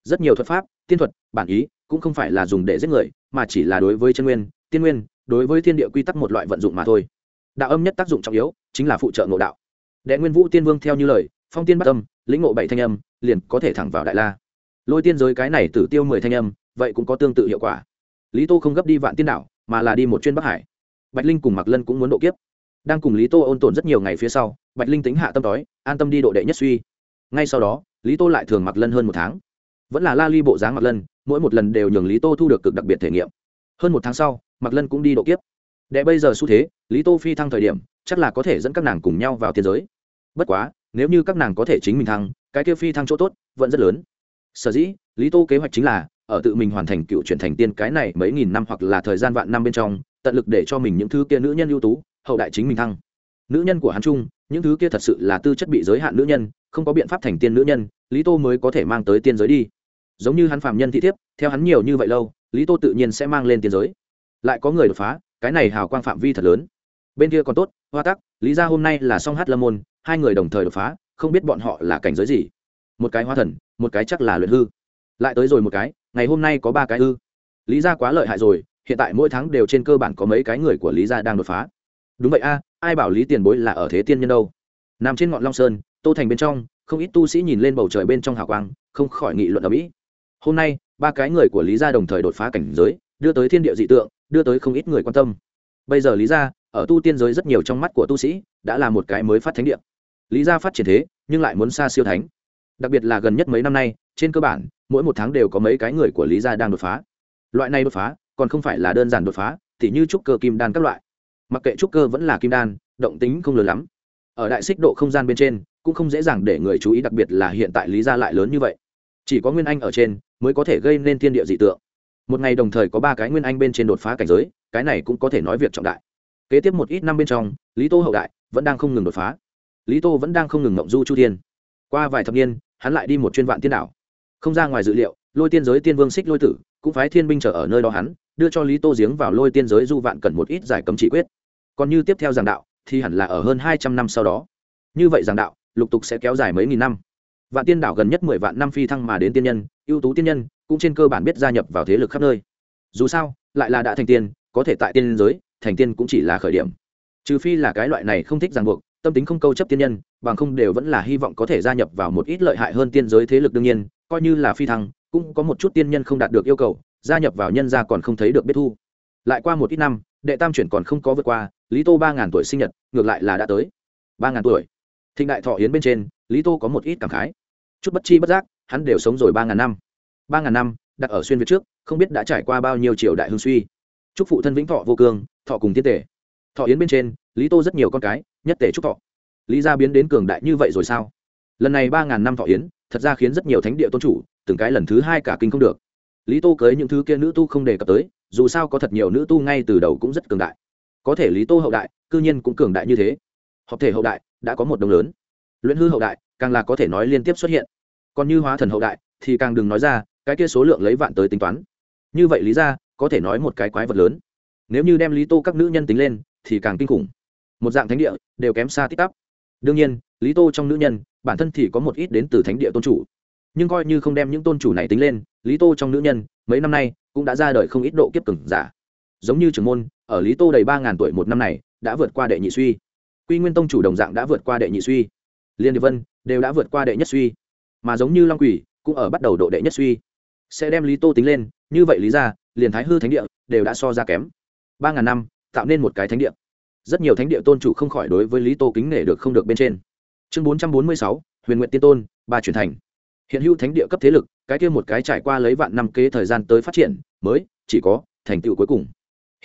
Rất nhiều thuật pháp, tiên thuật, bản ý cũng không phải là dùng để giết người, mà chỉ là đối với chân nguyên, tiên nguyên, đối với thiên địa quy tắc một loại vận dụng mà thôi đạo âm nhất tác dụng trọng yếu chính là phụ trợ ngộ đạo. Đệ nguyên vũ tiên vương theo như lời, phong tiên bắt âm, lĩnh ngộ bảy thanh âm, liền có thể thẳng vào đại la. Lôi tiên giới cái này tử tiêu mười thanh âm, vậy cũng có tương tự hiệu quả. Lý tô không gấp đi vạn tiên đảo, mà là đi một chuyên bắc hải. Bạch linh cùng mặc lân cũng muốn độ kiếp. Đang cùng lý tô ôn tồn rất nhiều ngày phía sau, bạch linh tính hạ tâm đói, an tâm đi độ đệ nhất suy. Ngay sau đó, lý tô lại thường mặc lân hơn một tháng. Vẫn là la ly bộ dáng mặc lân, mỗi một lần đều nhường lý tô thu được cực đặc biệt thể nghiệm. Hơn một tháng sau mặc lân cũng đi độ kiếp đệ bây giờ xu thế, lý tô phi thăng thời điểm, chắc là có thể dẫn các nàng cùng nhau vào tiên giới. Bất quá, nếu như các nàng có thể chính mình thăng, cái kia phi thăng chỗ tốt vẫn rất lớn. Sở dĩ, lý tô kế hoạch chính là, ở tự mình hoàn thành cựu chuyển thành tiên cái này mấy nghìn năm hoặc là thời gian vạn năm bên trong, tận lực để cho mình những thứ kia nữ nhân ưu tú, hậu đại chính mình thăng. Nữ nhân của hắn trung những thứ kia thật sự là tư chất bị giới hạn nữ nhân, không có biện pháp thành tiên nữ nhân, lý tô mới có thể mang tới tiên giới đi. Giống như hắn phạm nhân thị thiếp, theo hắn nhiều như vậy lâu, lý tô tự nhiên sẽ mang lên tiên giới. Lại có người đột phá cái này hào quang phạm vi thật lớn. Bên kia còn tốt, hoa tắc, lý ra hôm nay là song hát lâm môn, hai người đồng thời đột phá, không biết bọn họ là cảnh giới gì. Một cái hoa thần, một cái chắc là luyện hư. Lại tới rồi một cái, ngày hôm nay có ba cái hư. Lý ra quá lợi hại rồi, hiện tại mỗi tháng đều trên cơ bản có mấy cái người của lý gia đang đột phá. Đúng vậy a, ai bảo lý tiền bối là ở thế tiên nhân đâu? Nằm trên ngọn long sơn, tô thành bên trong, không ít tu sĩ nhìn lên bầu trời bên trong hào quang, không khỏi nghị luận ở mỹ hôm nay, ba cái người của lý gia đồng thời đột phá cảnh giới, đưa tới thiên địa dị tượng đưa tới không ít người quan tâm. Bây giờ lý gia, ở tu tiên giới rất nhiều trong mắt của tu sĩ, đã là một cái mới phát thánh địa. Lý gia phát triển thế, nhưng lại muốn xa siêu thánh. Đặc biệt là gần nhất mấy năm nay, trên cơ bản, mỗi một tháng đều có mấy cái người của lý gia đang đột phá. Loại này đột phá, còn không phải là đơn giản đột phá t như trúc cơ kim đan các loại. Mặc kệ trúc cơ vẫn là kim đan, động tính không lớn lắm. Ở đại xích độ không gian bên trên, cũng không dễ dàng để người chú ý, đặc biệt là hiện tại lý gia lại lớn như vậy. Chỉ có nguyên anh ở trên, mới có thể gây nên thiên địa dị tượng một ngày đồng thời có ba cái nguyên anh bên trên đột phá cảnh giới, cái này cũng có thể nói việc trọng đại. Kế tiếp một ít năm bên trong, lý tô hậu đại vẫn đang không ngừng đột phá. Lý tô vẫn đang không ngừng ngộng du chu thiên. Qua vài thập niên, hắn lại đi một chuyên vạn tiên đảo. Không ra ngoài dự liệu, lôi tiên giới tiên vương xích lôi tử cũng phái thiên binh trở ở nơi đó hắn, đưa cho lý tô giếng vào lôi tiên giới du vạn cần một ít giải cấm chỉ quyết. Còn như tiếp theo giảng đạo, thì hẳn là ở hơn hai trăm năm sau đó. Như vậy giảng đạo, lục tục sẽ kéo dài mấy nghìn năm. Vạn tiên đảo gần nhất mười vạn năm phi thăng mà đến tiên nhân, ưu tú tiên nhân cũng trên cơ bản biết gia nhập vào thế lực khắp nơi. Dù sao, lại là đã thành tiên, có thể tại tiên giới, thành tiên cũng chỉ là khởi điểm. Trừ phi là cái loại này không thích ràng buộc, tâm tính không câu chấp tiên nhân, bằng không đều vẫn là hy vọng có thể gia nhập vào một ít lợi hại hơn tiên giới thế lực đương nhiên, coi như là phi thăng, cũng có một chút tiên nhân không đạt được yêu cầu, gia nhập vào nhân gia còn không thấy được biết thu. Lại qua một ít năm, đệ tam chuyển còn không có vượt qua, lý tô ba ngàn tuổi sinh nhật, ngược lại là đã tới. Ba ngàn tuổi. Thịnh đại thọ yến bên trên, lý tô có một ít cảm khái. Chút bất chi bất giác, hắn đều sống rồi ba ngàn năm ba ngàn năm, đặt ở xuyên việt trước, không biết đã trải qua bao nhiêu triều đại hương suy. Chúc phụ thân vĩnh thọ vô cương, thọ cùng tiên tể. Thọ yến bên trên, lý tô rất nhiều con cái, nhất tể chúc thọ. Lý gia biến đến cường đại như vậy rồi sao? Lần này ba ngàn năm thọ yến, thật ra khiến rất nhiều thánh địa tôn chủ, từng cái lần thứ hai cả kinh không được. Lý tô cưới những thứ kia nữ tu không đề cập tới, dù sao có thật nhiều nữ tu ngay từ đầu cũng rất cường đại. Có thể lý tô hậu đại, cư nhiên cũng cường đại như thế. Hợp thể hậu đại, đã có một đồng lớn. Luyện hư hậu đại, càng là có thể nói liên tiếp xuất hiện. Còn như hóa thần hậu đại, thì càng đừng nói ra cái kia số lượng lấy vạn tới tính toán. Như vậy lý ra, có thể nói một cái quái vật lớn. Nếu như đem lý tô các nữ nhân tính lên, thì càng kinh khủng. Một dạng thánh địa, đều kém xa tích tắp. Đương nhiên, lý tô trong nữ nhân, bản thân thì có một ít đến từ thánh địa tôn chủ. Nhưng coi như không đem những tôn chủ này tính lên, lý tô trong nữ nhân, mấy năm nay, cũng đã ra đời không ít độ kiếp cứng giả. Giống như trưởng môn, ở lý tô đầy ba ngàn tuổi một năm này, đã vượt qua đệ nhị suy. Quy nguyên tông chủ đồng dạng đã vượt qua đệ nhị suy. Liên điệp vân, đều đã vượt qua đệ nhất suy. Mà giống như long quỷ, cũng ở bắt đầu độ đệ nhất suy sẽ đem lý tô tính lên, như vậy lý ra, liền thái hư thánh địa đều đã so ra kém. Ba ngàn năm, tạo nên một cái thánh địa. Rất nhiều thánh địa tôn chủ không khỏi đối với lý tô kính nể được không được bên trên. Chương bốn trăm bốn mươi sáu, huyền nguyện tiên tôn, ba truyền thành. Hiện hữu thánh địa cấp thế lực, cái kia một cái trải qua lấy vạn năm kế thời gian tới phát triển, mới chỉ có thành tựu cuối cùng.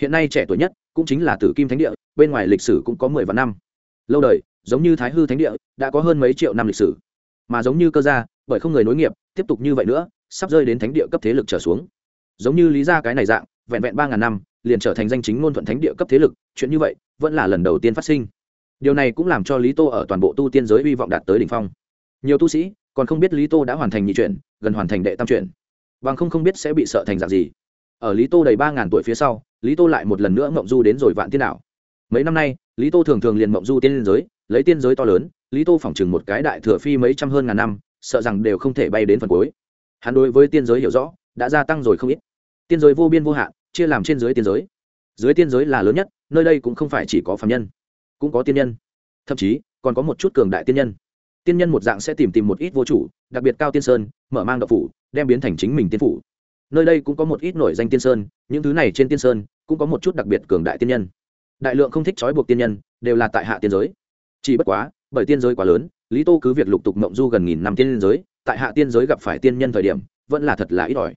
Hiện nay trẻ tuổi nhất cũng chính là tử kim thánh địa, bên ngoài lịch sử cũng có mười vạn năm. Lâu đời, giống như thái hư thánh địa, đã có hơn mấy triệu năm lịch sử. Mà giống như cơ gia, bởi không người nối nghiệp, tiếp tục như vậy nữa sắp rơi đến thánh địa cấp thế lực trở xuống. Giống như lý gia cái này dạng, vẹn vẹn ba ngàn năm, liền trở thành danh chính ngôn thuận thánh địa cấp thế lực, chuyện như vậy, vẫn là lần đầu tiên phát sinh. Điều này cũng làm cho lý tô ở toàn bộ tu tiên giới hy vọng đạt tới đỉnh phong. Nhiều tu sĩ, còn không biết lý tô đã hoàn thành nhị chuyển, gần hoàn thành đệ tam chuyển. Bằng không không biết sẽ bị sợ thành dạng gì. Ở lý tô đầy ba ngàn tuổi phía sau, lý tô lại một lần nữa mộng du đến rồi vạn tiên đảo. Mấy năm nay, lý tô thường thường liền mộng du tiên giới, lấy tiên giới to lớn, lý tô phỏng chừng một cái đại thừa phi mấy trăm hơn ngàn năm, sợ rằng đều không thể bay đến phần cuối hắn đối với tiên giới hiểu rõ, đã gia tăng rồi không ít. Tiên giới vô biên vô hạn, chia làm trên dưới tiên giới. Dưới tiên giới là lớn nhất, nơi đây cũng không phải chỉ có phạm nhân, cũng có tiên nhân. Thậm chí, còn có một chút cường đại tiên nhân. Tiên nhân một dạng sẽ tìm tìm một ít vô chủ, đặc biệt cao tiên sơn, mở mang đậu phủ, đem biến thành chính mình tiên phủ. Nơi đây cũng có một ít nổi danh tiên sơn, những thứ này trên tiên sơn, cũng có một chút đặc biệt cường đại tiên nhân. Đại lượng không thích trói buộc tiên nhân, đều là tại hạ tiên giới. Chỉ bất quá, bởi tiên giới quá lớn, lý tô cứ việc lục tục mộng du gần nghìn năm tiên giới tại hạ tiên giới gặp phải tiên nhân thời điểm, vẫn là thật là ít ỏi.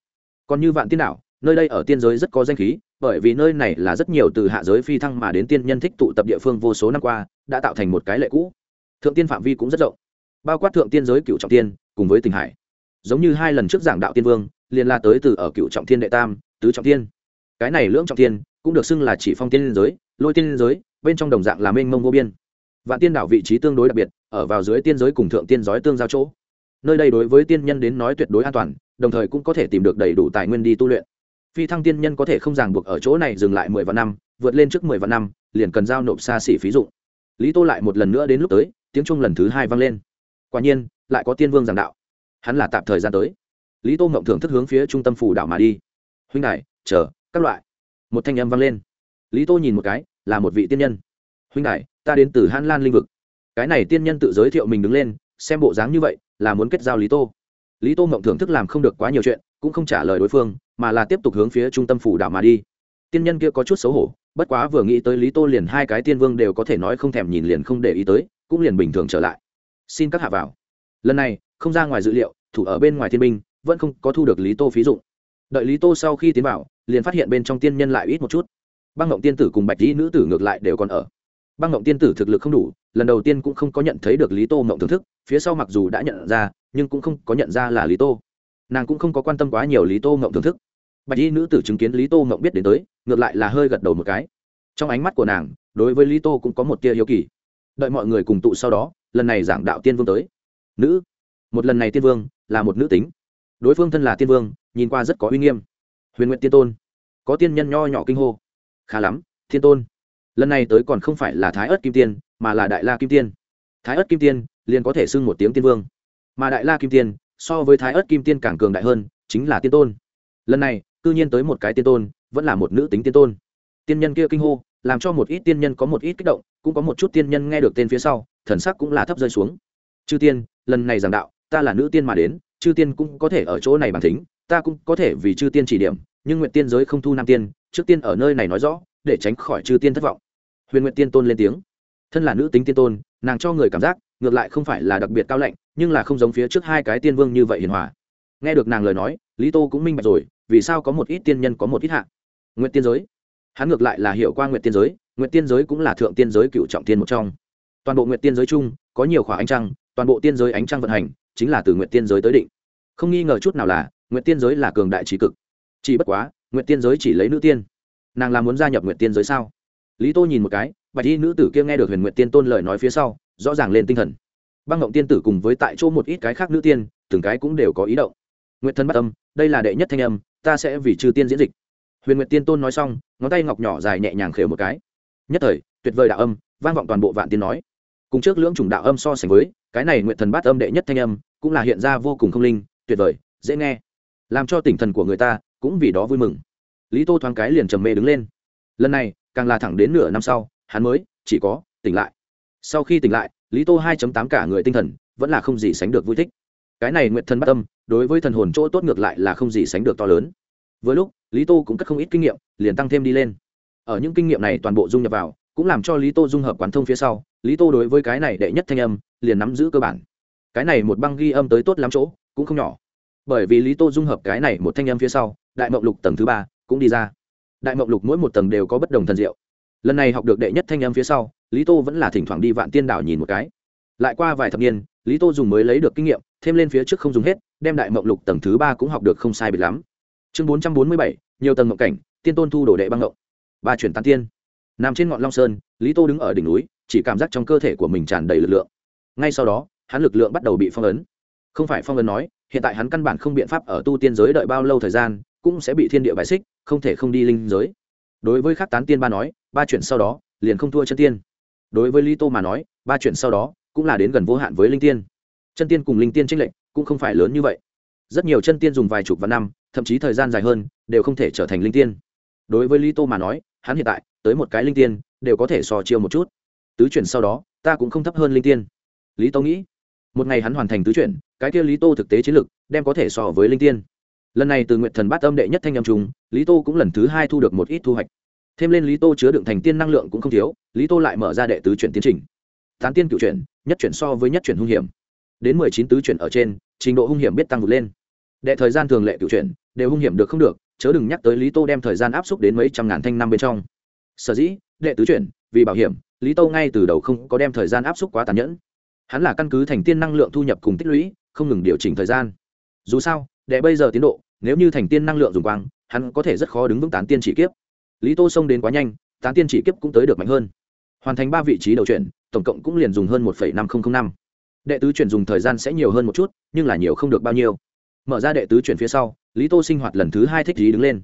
Còn như vạn tiên đảo, nơi đây ở tiên giới rất có danh khí, bởi vì nơi này là rất nhiều từ hạ giới phi thăng mà đến tiên nhân thích tụ tập địa phương vô số năm qua, đã tạo thành một cái lệ cũ. Thượng tiên phạm vi cũng rất rộng, bao quát thượng tiên giới cựu trọng tiên, cùng với tình hải. Giống như hai lần trước giảng đạo tiên vương, liền la tới từ ở cựu trọng tiên đệ tam, tứ trọng tiên. Cái này lưỡng trọng tiên, cũng được xưng là chỉ phong tiên giới, lôi tiên giới, bên trong đồng dạng là mênh mông vô biên. Vạn tiên đảo vị trí tương đối đặc biệt, ở vào dưới tiên giới cùng thượng tiên giới tương giao chỗ nơi đây đối với tiên nhân đến nói tuyệt đối an toàn, đồng thời cũng có thể tìm được đầy đủ tài nguyên đi tu luyện. Phi thăng tiên nhân có thể không ràng buộc ở chỗ này dừng lại mười vạn năm, vượt lên trước mười vạn năm, liền cần giao nộp xa xỉ phí dụng. Lý tô lại một lần nữa đến lúc tới, tiếng trung lần thứ hai vang lên. Quả nhiên, lại có tiên vương giảng đạo. Hắn là tạm thời gian tới. Lý tô mộng thưởng thức hướng phía trung tâm phủ đảo mà đi. Huynh đại chờ, các loại. Một thanh âm vang lên. Lý tô nhìn một cái, là một vị tiên nhân. Huynh đại ta đến từ han lan linh vực. Cái này tiên nhân tự giới thiệu mình đứng lên, xem bộ dáng như vậy là muốn kết giao lý tô. Lý tô mộng thưởng thức làm không được quá nhiều chuyện, cũng không trả lời đối phương, mà là tiếp tục hướng phía trung tâm phủ đảo mà đi. Tiên nhân kia có chút xấu hổ, bất quá vừa nghĩ tới lý tô liền hai cái tiên vương đều có thể nói không thèm nhìn liền không để ý tới, cũng liền bình thường trở lại. Xin các hạ vào. Lần này, không ra ngoài dự liệu, thủ ở bên ngoài thiên binh, vẫn không có thu được lý tô phí dụng. Đợi lý tô sau khi tiến vào, liền phát hiện bên trong tiên nhân lại ít một chút. Băng ngộng tiên tử cùng bạch dĩ nữ tử ngược lại đều còn ở băng ngộng tiên tử thực lực không đủ, lần đầu tiên cũng không có nhận thấy được lý tô ngộng thưởng thức, phía sau mặc dù đã nhận ra, nhưng cũng không có nhận ra là lý tô. Nàng cũng không có quan tâm quá nhiều lý tô ngộng thưởng thức. Bạch y nữ tử chứng kiến lý tô ngộng biết đến tới, ngược lại là hơi gật đầu một cái. Trong ánh mắt của nàng, đối với lý tô cũng có một tia hiếu kỳ. Đợi mọi người cùng tụ sau đó, lần này giảng đạo tiên vương tới. Nữ, một lần này tiên vương là một nữ tính. Đối phương thân là tiên vương, nhìn qua rất có uy nghiêm. Huyền nguyện tiên tôn, có tiên nhân nho nhỏ kinh hô. Khá lắm, thiên tôn lần này tới còn không phải là thái ớt kim tiên, mà là đại la kim tiên. Thái ớt kim tiên liền có thể xưng một tiếng tiên vương. Mà đại la kim tiên so với thái ớt kim tiên càng cường đại hơn, chính là tiên tôn. Lần này, cư nhiên tới một cái tiên tôn, vẫn là một nữ tính tiên tôn. Tiên nhân kia kinh hô, làm cho một ít tiên nhân có một ít kích động, cũng có một chút tiên nhân nghe được tên phía sau, thần sắc cũng là thấp rơi xuống. Chư tiên, lần này giảng đạo, ta là nữ tiên mà đến, chư tiên cũng có thể ở chỗ này bản thính, ta cũng có thể vì chư tiên chỉ điểm, nhưng nguyện tiên giới không thu nam tiên, trước tiên ở nơi này nói rõ, để tránh khỏi chư tiên thất vọng huyền nguyện tiên tôn lên tiếng. Thân là nữ tính tiên tôn, nàng cho người cảm giác, ngược lại không phải là đặc biệt cao lạnh, nhưng là không giống phía trước hai cái tiên vương như vậy hiền hòa. Nghe được nàng lời nói, lý tô cũng minh bạch rồi, vì sao có một ít tiên nhân có một ít hạ. Nguyện tiên giới. Hắn ngược lại là hiệu qua nguyện tiên giới nguyện tiên giới cũng là thượng tiên giới cựu trọng tiên một trong. Toàn bộ nguyện tiên giới chung, có nhiều khỏa ánh trăng, toàn bộ tiên giới ánh trăng vận hành, chính là từ nguyện tiên giới tới định. Không nghi ngờ chút nào là nguyện tiên giới là cường đại trí cực. Chỉ bất quá nguyện tiên giới chỉ lấy nữ tiên. Nàng là muốn gia nhập nguyện tiên giới sao? Lý tô nhìn một cái, bạch y nữ tử kia nghe được huyền nguyện tiên tôn lời nói phía sau, rõ ràng lên tinh thần. Băng ngộng tiên tử cùng với tại chỗ một ít cái khác nữ tiên, từng cái cũng đều có ý động. Nguyện thân bắt âm, đây là đệ nhất thanh âm, ta sẽ vì trừ tiên diễn dịch. Huyền nguyệt tiên tôn nói xong, ngón tay ngọc nhỏ dài nhẹ nhàng khều một cái. Nhất thời, tuyệt vời đạo âm, vang vọng toàn bộ vạn tiên nói. Cùng trước lưỡng chủng đạo âm so sánh với, cái này nguyện thần bát âm đệ nhất thanh âm, cũng là hiện ra vô cùng không linh, tuyệt vời, dễ nghe. Làm cho tỉnh thần của người ta cũng vì đó vui mừng. Lý tô thoáng cái liền trầm mê đứng lên. Lần này càng là thẳng đến nửa năm sau hắn mới chỉ có tỉnh lại. Sau khi tỉnh lại lý tô hai tám cả người tinh thần vẫn là không gì sánh được vui thích. Cái này nguyện thần bất tâm, đối với thần hồn chỗ tốt ngược lại là không gì sánh được to lớn. Với lúc lý tô cũng cất không ít kinh nghiệm liền tăng thêm đi lên. Ở những kinh nghiệm này toàn bộ dung nhập vào cũng làm cho lý tô dung hợp quán thông phía sau lý tô đối với cái này đệ nhất thanh âm liền nắm giữ cơ bản. Cái này một băng ghi âm tới tốt lắm chỗ cũng không nhỏ. Bởi vì lý tô dung hợp cái này một thanh âm phía sau đại mộng lục tầng thứ ba cũng đi ra đại mộng lục mỗi một tầng đều có bất đồng thần diệu. Lần này học được đệ nhất thanh âm phía sau, lý tô vẫn là thỉnh thoảng đi vạn tiên đảo nhìn một cái. Lại qua vài thập niên, lý tô dùng mới lấy được kinh nghiệm, thêm lên phía trước không dùng hết, đem đại mộng lục tầng thứ ba cũng học được không sai biệt lắm. Chương bốn trăm bốn mươi bảy, nhiều tầng mộng cảnh, tiên tôn thu đồ đệ băng ngộng. Ba chuyển tán tiên. Nằm trên ngọn long sơn, lý tô đứng ở đỉnh núi, chỉ cảm giác trong cơ thể của mình tràn đầy lực lượng. Ngay sau đó, hắn lực lượng bắt đầu bị phong ấn. Không phải phong ấn nói, hiện tại hắn căn bản không biện pháp ở tu tiên giới đợi bao lâu thời gian cũng sẽ bị thiên địa bài xích, không thể không đi linh giới. Đối với khắc tán tiên ba nói, ba chuyển sau đó, liền không thua chân tiên. Đối với lý tô mà nói, ba chuyển sau đó, cũng là đến gần vô hạn với linh tiên. Chân tiên cùng linh tiên tranh lệch, cũng không phải lớn như vậy. Rất nhiều chân tiên dùng vài chục và năm, thậm chí thời gian dài hơn, đều không thể trở thành linh tiên. Đối với lý tô mà nói, hắn hiện tại, tới một cái linh tiên, đều có thể so chiêu một chút. Tứ chuyển sau đó, ta cũng không thấp hơn linh tiên. Lý tô nghĩ, một ngày hắn hoàn thành tứ chuyển, cái kia lý tô thực tế chiến lực, đem có thể so với linh tiên lần này từ nguyện thần bát âm đệ nhất thanh âm trùng, lý tô cũng lần thứ hai thu được một ít thu hoạch. Thêm lên lý tô chứa đựng thành tiên năng lượng cũng không thiếu, lý tô lại mở ra đệ tứ chuyển tiến trình. Tán tiên cựu chuyển, nhất chuyển so với nhất chuyển hung hiểm. Đến mười chín tứ chuyển ở trên, trình độ hung hiểm biết tăng vượt lên. Đệ thời gian thường lệ cựu chuyển, đều hung hiểm được không được, chớ đừng nhắc tới lý tô đem thời gian áp suất đến mấy trăm ngàn thanh năm bên trong. Sở dĩ, đệ tứ chuyển, vì bảo hiểm, lý tô ngay từ đầu không có đem thời gian áp suất quá tàn nhẫn. Hắn là căn cứ thành tiên năng lượng thu nhập cùng tích lũy, không ngừng điều chỉnh thời gian. Dù sao đệ bây giờ tiến độ, nếu như thành tiên năng lượng dùng quang, hắn có thể rất khó đứng vững tán tiên chỉ kiếp. Lý tô xông đến quá nhanh, tán tiên chỉ kiếp cũng tới được mạnh hơn. Hoàn thành ba vị trí đầu chuyển, tổng cộng cũng liền dùng hơn một năm nghìn năm. Đệ tứ chuyển dùng thời gian sẽ nhiều hơn một chút, nhưng là nhiều không được bao nhiêu. Mở ra đệ tứ chuyển phía sau, lý tô sinh hoạt lần thứ hai thích lý đứng lên.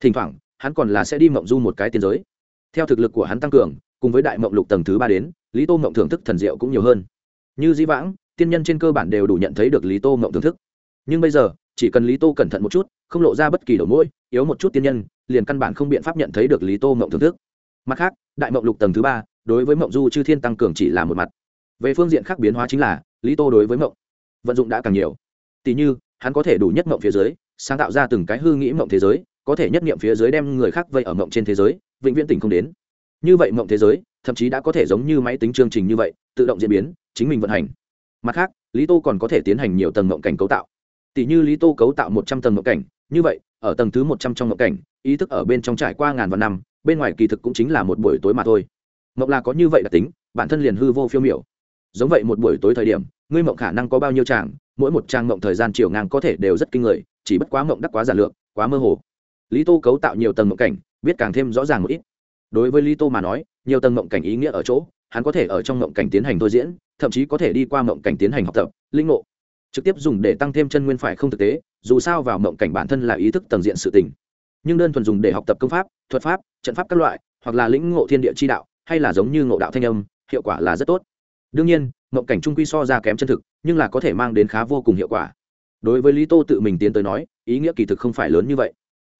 Thỉnh thoảng, hắn còn là sẽ đi mộng du một cái tiên giới. Theo thực lực của hắn tăng cường, cùng với đại mộng lục tầng thứ ba đến, lý tô mộng thưởng thức thần diệu cũng nhiều hơn. Như di vãng, tiên nhân trên cơ bản đều đủ nhận thấy được lý tô mộng thưởng thức. Nhưng bây giờ chỉ cần lý tô cẩn thận một chút không lộ ra bất kỳ đầu mũi, yếu một chút tiên nhân liền căn bản không biện pháp nhận thấy được lý tô mộng thưởng thức. Mặt khác đại mộng lục tầng thứ ba đối với mộng du chư thiên tăng cường chỉ là một mặt. Về phương diện khác biến hóa chính là lý tô đối với mộng vận dụng đã càng nhiều. Tỷ như hắn có thể đủ nhất mộng phía dưới sáng tạo ra từng cái hư nghĩ mộng thế giới có thể nhất nghiệm phía dưới đem người khác vây ở mộng trên thế giới vĩnh viễn tỉnh không đến. Như vậy mộng thế giới thậm chí đã có thể giống như máy tính chương trình như vậy tự động diễn biến chính mình vận hành. Mặt khác lý tô còn có thể tiến hành nhiều tầng mộng cảnh cấu tạo tỷ như lý tô cấu tạo một trăm tầng ngộ cảnh, như vậy, ở tầng thứ một trăm trong ngộ cảnh, ý thức ở bên trong trải qua ngàn vạn năm, bên ngoài kỳ thực cũng chính là một buổi tối mà thôi. Mộng là có như vậy đặc tính, bản thân liền hư vô phiêu miểu. Giống vậy một buổi tối thời điểm, ngươi mộng khả năng có bao nhiêu tràng, mỗi một trang mộng thời gian chiều ngang có thể đều rất kinh người, chỉ bất quá mộng đắc quá giản lược, quá mơ hồ. Lý tô cấu tạo nhiều tầng mộng cảnh, biết càng thêm rõ ràng một ít. Đối với lý tô mà nói, nhiều tầng mộng cảnh ý nghĩa ở chỗ, hắn có thể ở trong mộng cảnh tiến hành thôi diễn, thậm chí có thể đi qua mộng cảnh tiến hành học tập, linh ngộ trực tiếp dùng để tăng thêm chân nguyên phải không thực tế, dù sao vào mộng cảnh bản thân là ý thức tầng diện sự tình. Nhưng đơn thuần dùng để học tập công pháp, thuật pháp, trận pháp các loại, hoặc là lĩnh ngộ thiên địa chi đạo, hay là giống như ngộ đạo thanh âm, hiệu quả là rất tốt. Đương nhiên, mộng cảnh trung quy so ra kém chân thực, nhưng là có thể mang đến khá vô cùng hiệu quả. Đối với lý tô tự mình tiến tới nói, ý nghĩa kỳ thực không phải lớn như vậy.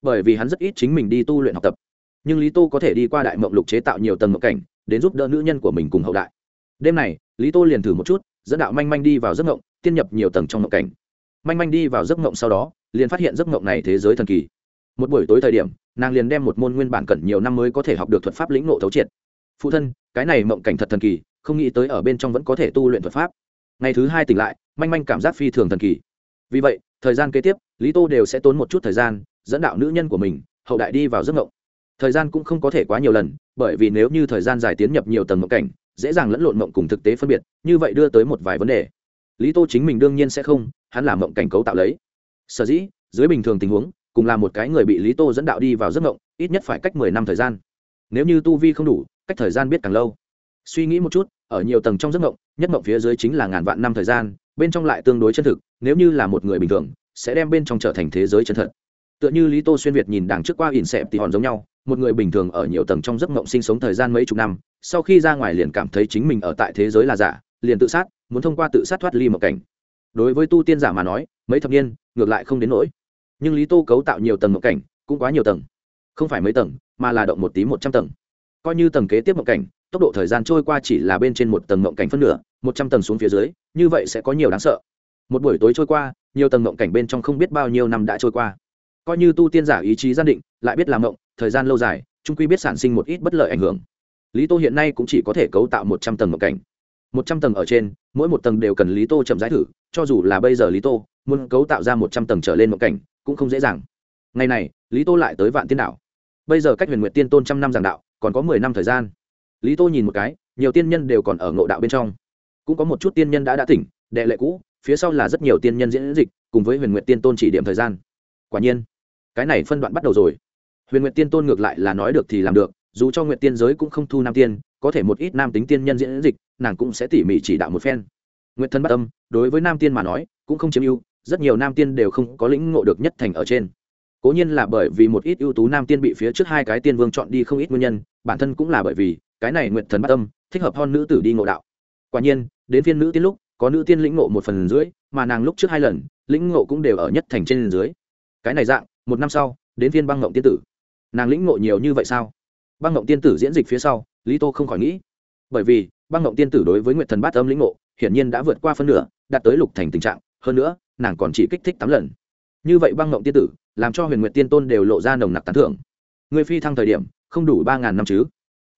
Bởi vì hắn rất ít chính mình đi tu luyện học tập. Nhưng lý tô có thể đi qua đại mộng lục chế tạo nhiều tầng mộng cảnh, đến giúp đỡ nữ nhân của mình cùng hậu đại. Đêm này, lý tô liền thử một chút, dẫn đạo manh manh đi vào giấc mộng tiên nhập nhiều tầng trong mộng cảnh. Manh manh đi vào giấc mộng sau đó, liền phát hiện giấc mộng này thế giới thần kỳ. Một buổi tối thời điểm, nàng liền đem một môn nguyên bản cẩn nhiều năm mới có thể học được thuật pháp lĩnh nộ thấu triệt. Phụ thân, cái này mộng cảnh thật thần kỳ, không nghĩ tới ở bên trong vẫn có thể tu luyện thuật pháp. Ngày thứ hai tỉnh lại, manh manh cảm giác phi thường thần kỳ. Vì vậy, thời gian kế tiếp, lý tô đều sẽ tốn một chút thời gian, dẫn đạo nữ nhân của mình, hậu đại đi vào giấc mộng thời gian cũng không có thể quá nhiều lần, bởi vì nếu như thời gian dài tiến nhập nhiều tầng mộng cảnh, dễ dàng lẫn lộn mộng cùng thực tế phân biệt, như vậy đưa tới một vài vấn đề lý tô chính mình đương nhiên sẽ không, hắn làm mộng cảnh cấu tạo lấy. Sở dĩ, dưới bình thường tình huống, cùng là một cái người bị lý tô dẫn đạo đi vào giấc mộng, ít nhất phải cách mười năm thời gian. Nếu như tu vi không đủ, cách thời gian biết càng lâu. Suy nghĩ một chút, ở nhiều tầng trong giấc mộng, nhất mộng phía dưới chính là ngàn vạn năm thời gian, bên trong lại tương đối chân thực, nếu như là một người bình thường, sẽ đem bên trong trở thành thế giới chân thật. Tựa như lý tô xuyên việt nhìn đằng trước qua ỉn xẹp thì hòn giống nhau, một người bình thường ở nhiều tầng trong giấc mộng sinh sống thời gian mấy chục năm, sau khi ra ngoài liền cảm thấy chính mình ở tại thế giới là giả, liền tự sát muốn thông qua tự sát thoát ly mộng cảnh. Đối với tu tiên giả mà nói, mấy thập niên ngược lại không đến nỗi. Nhưng lý tô cấu tạo nhiều tầng mộng cảnh, cũng quá nhiều tầng. Không phải mấy tầng, mà là động một tí một trăm tầng. Coi như tầng kế tiếp mộng cảnh, tốc độ thời gian trôi qua chỉ là bên trên một tầng mộng cảnh phân nửa, một trăm tầng xuống phía dưới, như vậy sẽ có nhiều đáng sợ. Một buổi tối trôi qua, nhiều tầng mộng cảnh bên trong không biết bao nhiêu năm đã trôi qua. Coi như tu tiên giả ý chí gian định, lại biết làm mộng, thời gian lâu dài trung quy biết sản sinh một ít bất lợi ảnh hưởng. Lý tô hiện nay cũng chỉ có thể cấu tạo một trăm tầng mộng cảnh một trăm tầng ở trên mỗi một tầng đều cần lý tô chậm giải thử cho dù là bây giờ lý tô muốn cấu tạo ra một trăm tầng trở lên một cảnh cũng không dễ dàng. Ngày này lý tô lại tới vạn tiên Đạo, bây giờ cách huyền nguyện tiên tôn trăm năm giảng đạo còn có mười năm thời gian. Lý tô nhìn một cái nhiều tiên nhân đều còn ở ngộ đạo bên trong. Cũng có một chút tiên nhân đã đã tỉnh đệ lệ cũ phía sau là rất nhiều tiên nhân diễn dịch cùng với huyền nguyện tiên tôn chỉ điểm thời gian. Quả nhiên cái này phân đoạn bắt đầu rồi. Huyền nguyện tiên tôn ngược lại là nói được thì làm được dù cho nguyện tiên giới cũng không thu nam tiên có thể một ít nam tính tiên nhân diễn dịch nàng cũng sẽ tỉ mỉ chỉ đạo một phen. Nguyện thân bất tâm đối với nam tiên mà nói, cũng không chiếm ưu, rất nhiều nam tiên đều không có lĩnh ngộ được nhất thành ở trên. Cố nhiên là bởi vì một ít ưu tú nam tiên bị phía trước hai cái tiên vương chọn đi không ít nguyên nhân, bản thân cũng là bởi vì, cái này nguyện thần bất tâm thích hợp hơn nữ tử đi ngộ đạo. Quả nhiên, đến phiên nữ tiên lúc, có nữ tiên lĩnh ngộ một phần dưới, mà nàng lúc trước hai lần, lĩnh ngộ cũng đều ở nhất thành trên dưới. Cái này dạng, một năm sau, đến phiên băng ngộng tiên tử. Nàng lĩnh ngộ nhiều như vậy sao? Băng ngộng tiên tử diễn dịch phía sau, lý tô không khỏi nghĩ. Bởi vì băng ngộng tiên tử đối với Nguyệt thần bát âm lĩnh ngộ, hiển nhiên đã vượt qua phân nửa, đạt tới lục thành tình trạng, hơn nữa, nàng còn chỉ kích thích tám lần. Như vậy băng ngộng tiên tử, làm cho huyền nguyệt tiên tôn đều lộ ra nồng nặc tán thưởng. Người phi thăng thời điểm, không đủ ba ngàn năm chứ?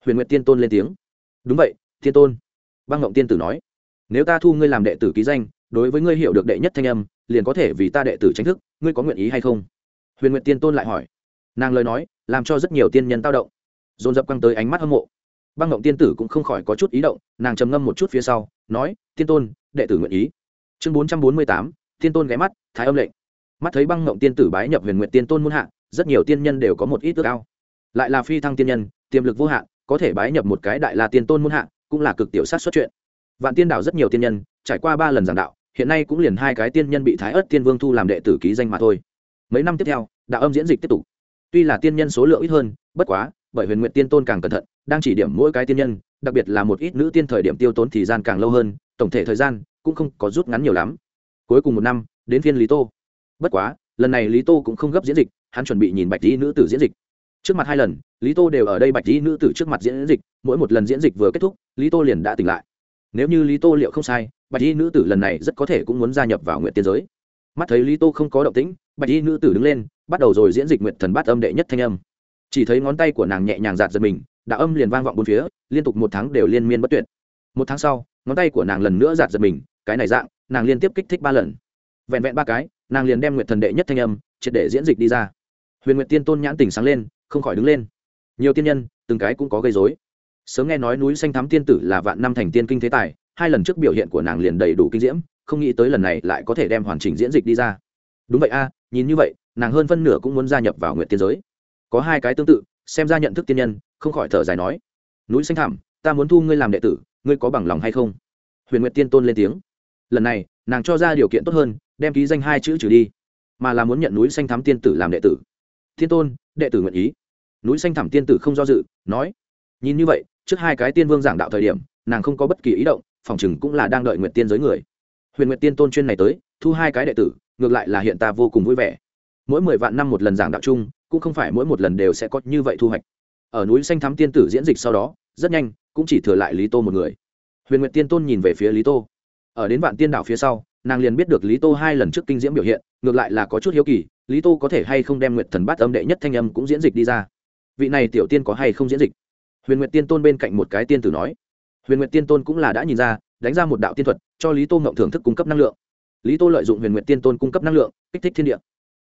Huyền nguyệt tiên tôn lên tiếng. Đúng vậy, tiên tôn. Băng ngộng tiên tử nói. Nếu ta thu ngươi làm đệ tử ký danh, đối với ngươi hiểu được đệ nhất thanh âm, liền có thể vì ta đệ tử tranh thức, ngươi có nguyện ý hay không? Huyền nguyệt tiên tôn lại hỏi. Nàng lời nói, làm cho rất nhiều tiên nhân tao động. Dồn dập căng tới ánh mắt hâm mộ băng ngộng tiên tử cũng không khỏi có chút ý động, nàng trầm ngâm một chút phía sau, nói, tiên tôn, đệ tử nguyện ý. Chương bốn trăm bốn mươi tám, tiên tôn ghé mắt, thái âm lệnh. Mắt thấy băng ngộng tiên tử bái nhập huyền nguyện tiên tôn muôn hạ, rất nhiều tiên nhân đều có một ít ước ao. Lại là phi thăng tiên nhân, tiềm lực vô hạn, có thể bái nhập một cái đại la tiên tôn muôn hạ, cũng là cực tiểu sát xuất chuyện. Vạn tiên đảo rất nhiều tiên nhân, trải qua ba lần giảng đạo, hiện nay cũng liền hai cái tiên nhân bị thái ớt tiên vương thu làm đệ tử ký danh mà thôi. Mấy năm tiếp theo, đạo âm diễn dịch tiếp tục. Tuy là tiên nhân số lượng ít hơn, bất quá, bởi huyền nguyện tiên tôn càng cẩn thận đang chỉ điểm mỗi cái tiên nhân, đặc biệt là một ít nữ tiên thời điểm tiêu tốn thì gian càng lâu hơn, tổng thể thời gian cũng không có rút ngắn nhiều lắm. Cuối cùng một năm, đến phiên lý tô. Bất quá, lần này lý tô cũng không gấp diễn dịch, hắn chuẩn bị nhìn bạch lý nữ tử diễn dịch. Trước mặt hai lần, lý tô đều ở đây bạch lý nữ tử trước mặt diễn dịch, mỗi một lần diễn dịch vừa kết thúc, lý tô liền đã tỉnh lại. Nếu như lý tô liệu không sai, bạch y nữ tử lần này rất có thể cũng muốn gia nhập vào nguyện tiên giới. Mắt thấy lý tô không có động tĩnh, bạch y nữ tử đứng lên, bắt đầu rồi diễn dịch nguyện thần bát âm đệ nhất thanh âm. Chỉ thấy ngón tay của nàng nhẹ nhàng giạt giật mình đạo âm liền vang vọng bốn phía, liên tục một tháng đều liên miên bất tuyệt. Một tháng sau, ngón tay của nàng lần nữa giạt giật mình, cái này dạng, nàng liên tiếp kích thích ba lần. Vẹn vẹn ba cái, nàng liền đem nguyện thần đệ nhất thanh âm, triệt để diễn dịch đi ra. Huyền nguyện tiên tôn nhãn tỉnh sáng lên, không khỏi đứng lên. Nhiều tiên nhân, từng cái cũng có gây dối sớm nghe nói núi xanh thắm tiên tử là vạn năm thành tiên kinh thế tài, hai lần trước biểu hiện của nàng liền đầy đủ kinh diễm, không nghĩ tới lần này lại có thể đem hoàn chỉnh diễn dịch đi ra. Đúng vậy a, nhìn như vậy, nàng hơn phân nửa cũng muốn gia nhập vào nguyện tiên giới. Có hai cái tương tự, xem ra nhận thức tiên nhân không khỏi thở dài nói, núi xanh thảm ta muốn thu ngươi làm đệ tử, ngươi có bằng lòng hay không? Huyền nguyệt tiên tôn lên tiếng, lần này, nàng cho ra điều kiện tốt hơn, đem ký danh hai chữ trừ đi, mà là muốn nhận núi xanh thắm tiên tử làm đệ tử. Thiên tôn, đệ tử nguyện ý. Núi xanh thẳm tiên tử không do dự, nói, nhìn như vậy, trước hai cái tiên vương giảng đạo thời điểm, nàng không có bất kỳ ý động, phòng chừng cũng là đang đợi nguyện tiên giới người. Huyền nguyện tiên tôn chuyên này tới, thu hai cái đệ tử, ngược lại là hiện ta vô cùng vui vẻ. Mỗi mười vạn năm một lần giảng đạo chung, cũng không phải mỗi một lần đều sẽ có như vậy thu hoạch ở núi xanh thắm tiên tử diễn dịch sau đó, rất nhanh, cũng chỉ thừa lại lý tô một người. Huyền nguyệt tiên tôn nhìn về phía lý tô. Ở đến vạn tiên đảo phía sau, nàng liền biết được lý tô hai lần trước kinh diễm biểu hiện, ngược lại là có chút hiếu kỳ, lý tô có thể hay không đem nguyệt thần bát âm đệ nhất thanh âm cũng diễn dịch đi ra. Vị này tiểu tiên có hay không diễn dịch? Huyền nguyệt tiên tôn bên cạnh một cái tiên tử nói. Huyền nguyệt tiên tôn cũng là đã nhìn ra, đánh ra một đạo tiên thuật, cho lý tô ngộng thưởng thức cung cấp năng lượng. Lý tô lợi dụng huyền nguyệt tiên tôn cung cấp năng lượng, kích thích thiên địa.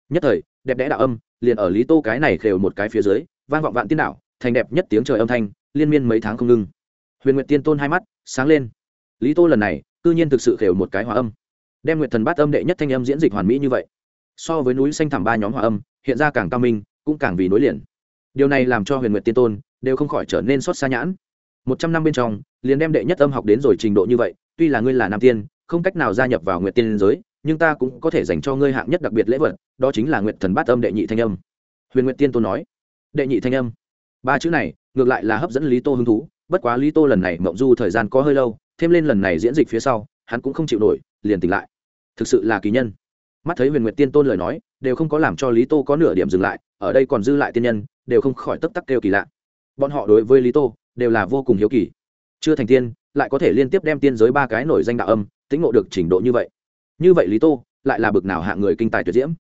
Nhất thời, đẹp đẽ đạo âm, liền ở lý tô cái này khều một cái phía dưới, vang vọng vạn tiên đảo thành đẹp nhất tiếng trời âm thanh, liên miên mấy tháng không ngưng. Huyền nguyện tiên tôn hai mắt sáng lên. Lý tô lần này, cư nhiên thực sự khều một cái hòa âm. Đem nguyệt thần bát âm đệ nhất thanh âm diễn dịch hoàn mỹ như vậy, so với núi xanh thẳm ba nhóm hòa âm, hiện ra càng cao minh, cũng càng vì nối liền. Điều này làm cho huyền nguyện tiên tôn đều không khỏi trở nên xót xa nhãn. Một trăm năm bên trong, liền đem đệ nhất âm học đến rồi trình độ như vậy, tuy là ngươi là nam tiên, không cách nào gia nhập vào nguyệt tiên giới, nhưng ta cũng có thể dành cho ngươi hạng nhất đặc biệt lễ vật, đó chính là nguyệt thần bát âm đệ nhị thanh âm. Huyền nguyện tiên tôn nói. Đệ nhị thanh âm ba chữ này, ngược lại là hấp dẫn lý tô hứng thú, bất quá lý tô lần này mộng du thời gian có hơi lâu, thêm lên lần này diễn dịch phía sau, hắn cũng không chịu nổi, liền tỉnh lại. Thực sự là kỳ nhân. Mắt thấy huyền nguyệt tiên tôn lời nói, đều không có làm cho lý tô có nửa điểm dừng lại, ở đây còn dư lại tiên nhân, đều không khỏi tấp tắc kêu kỳ lạ. Bọn họ đối với lý tô, đều là vô cùng hiếu kỳ. Chưa thành tiên, lại có thể liên tiếp đem tiên giới ba cái nổi danh đạo âm, tĩnh ngộ được trình độ như vậy. Như vậy lý tô, lại là bực nào hạ người kinh tài tuyệt diễm.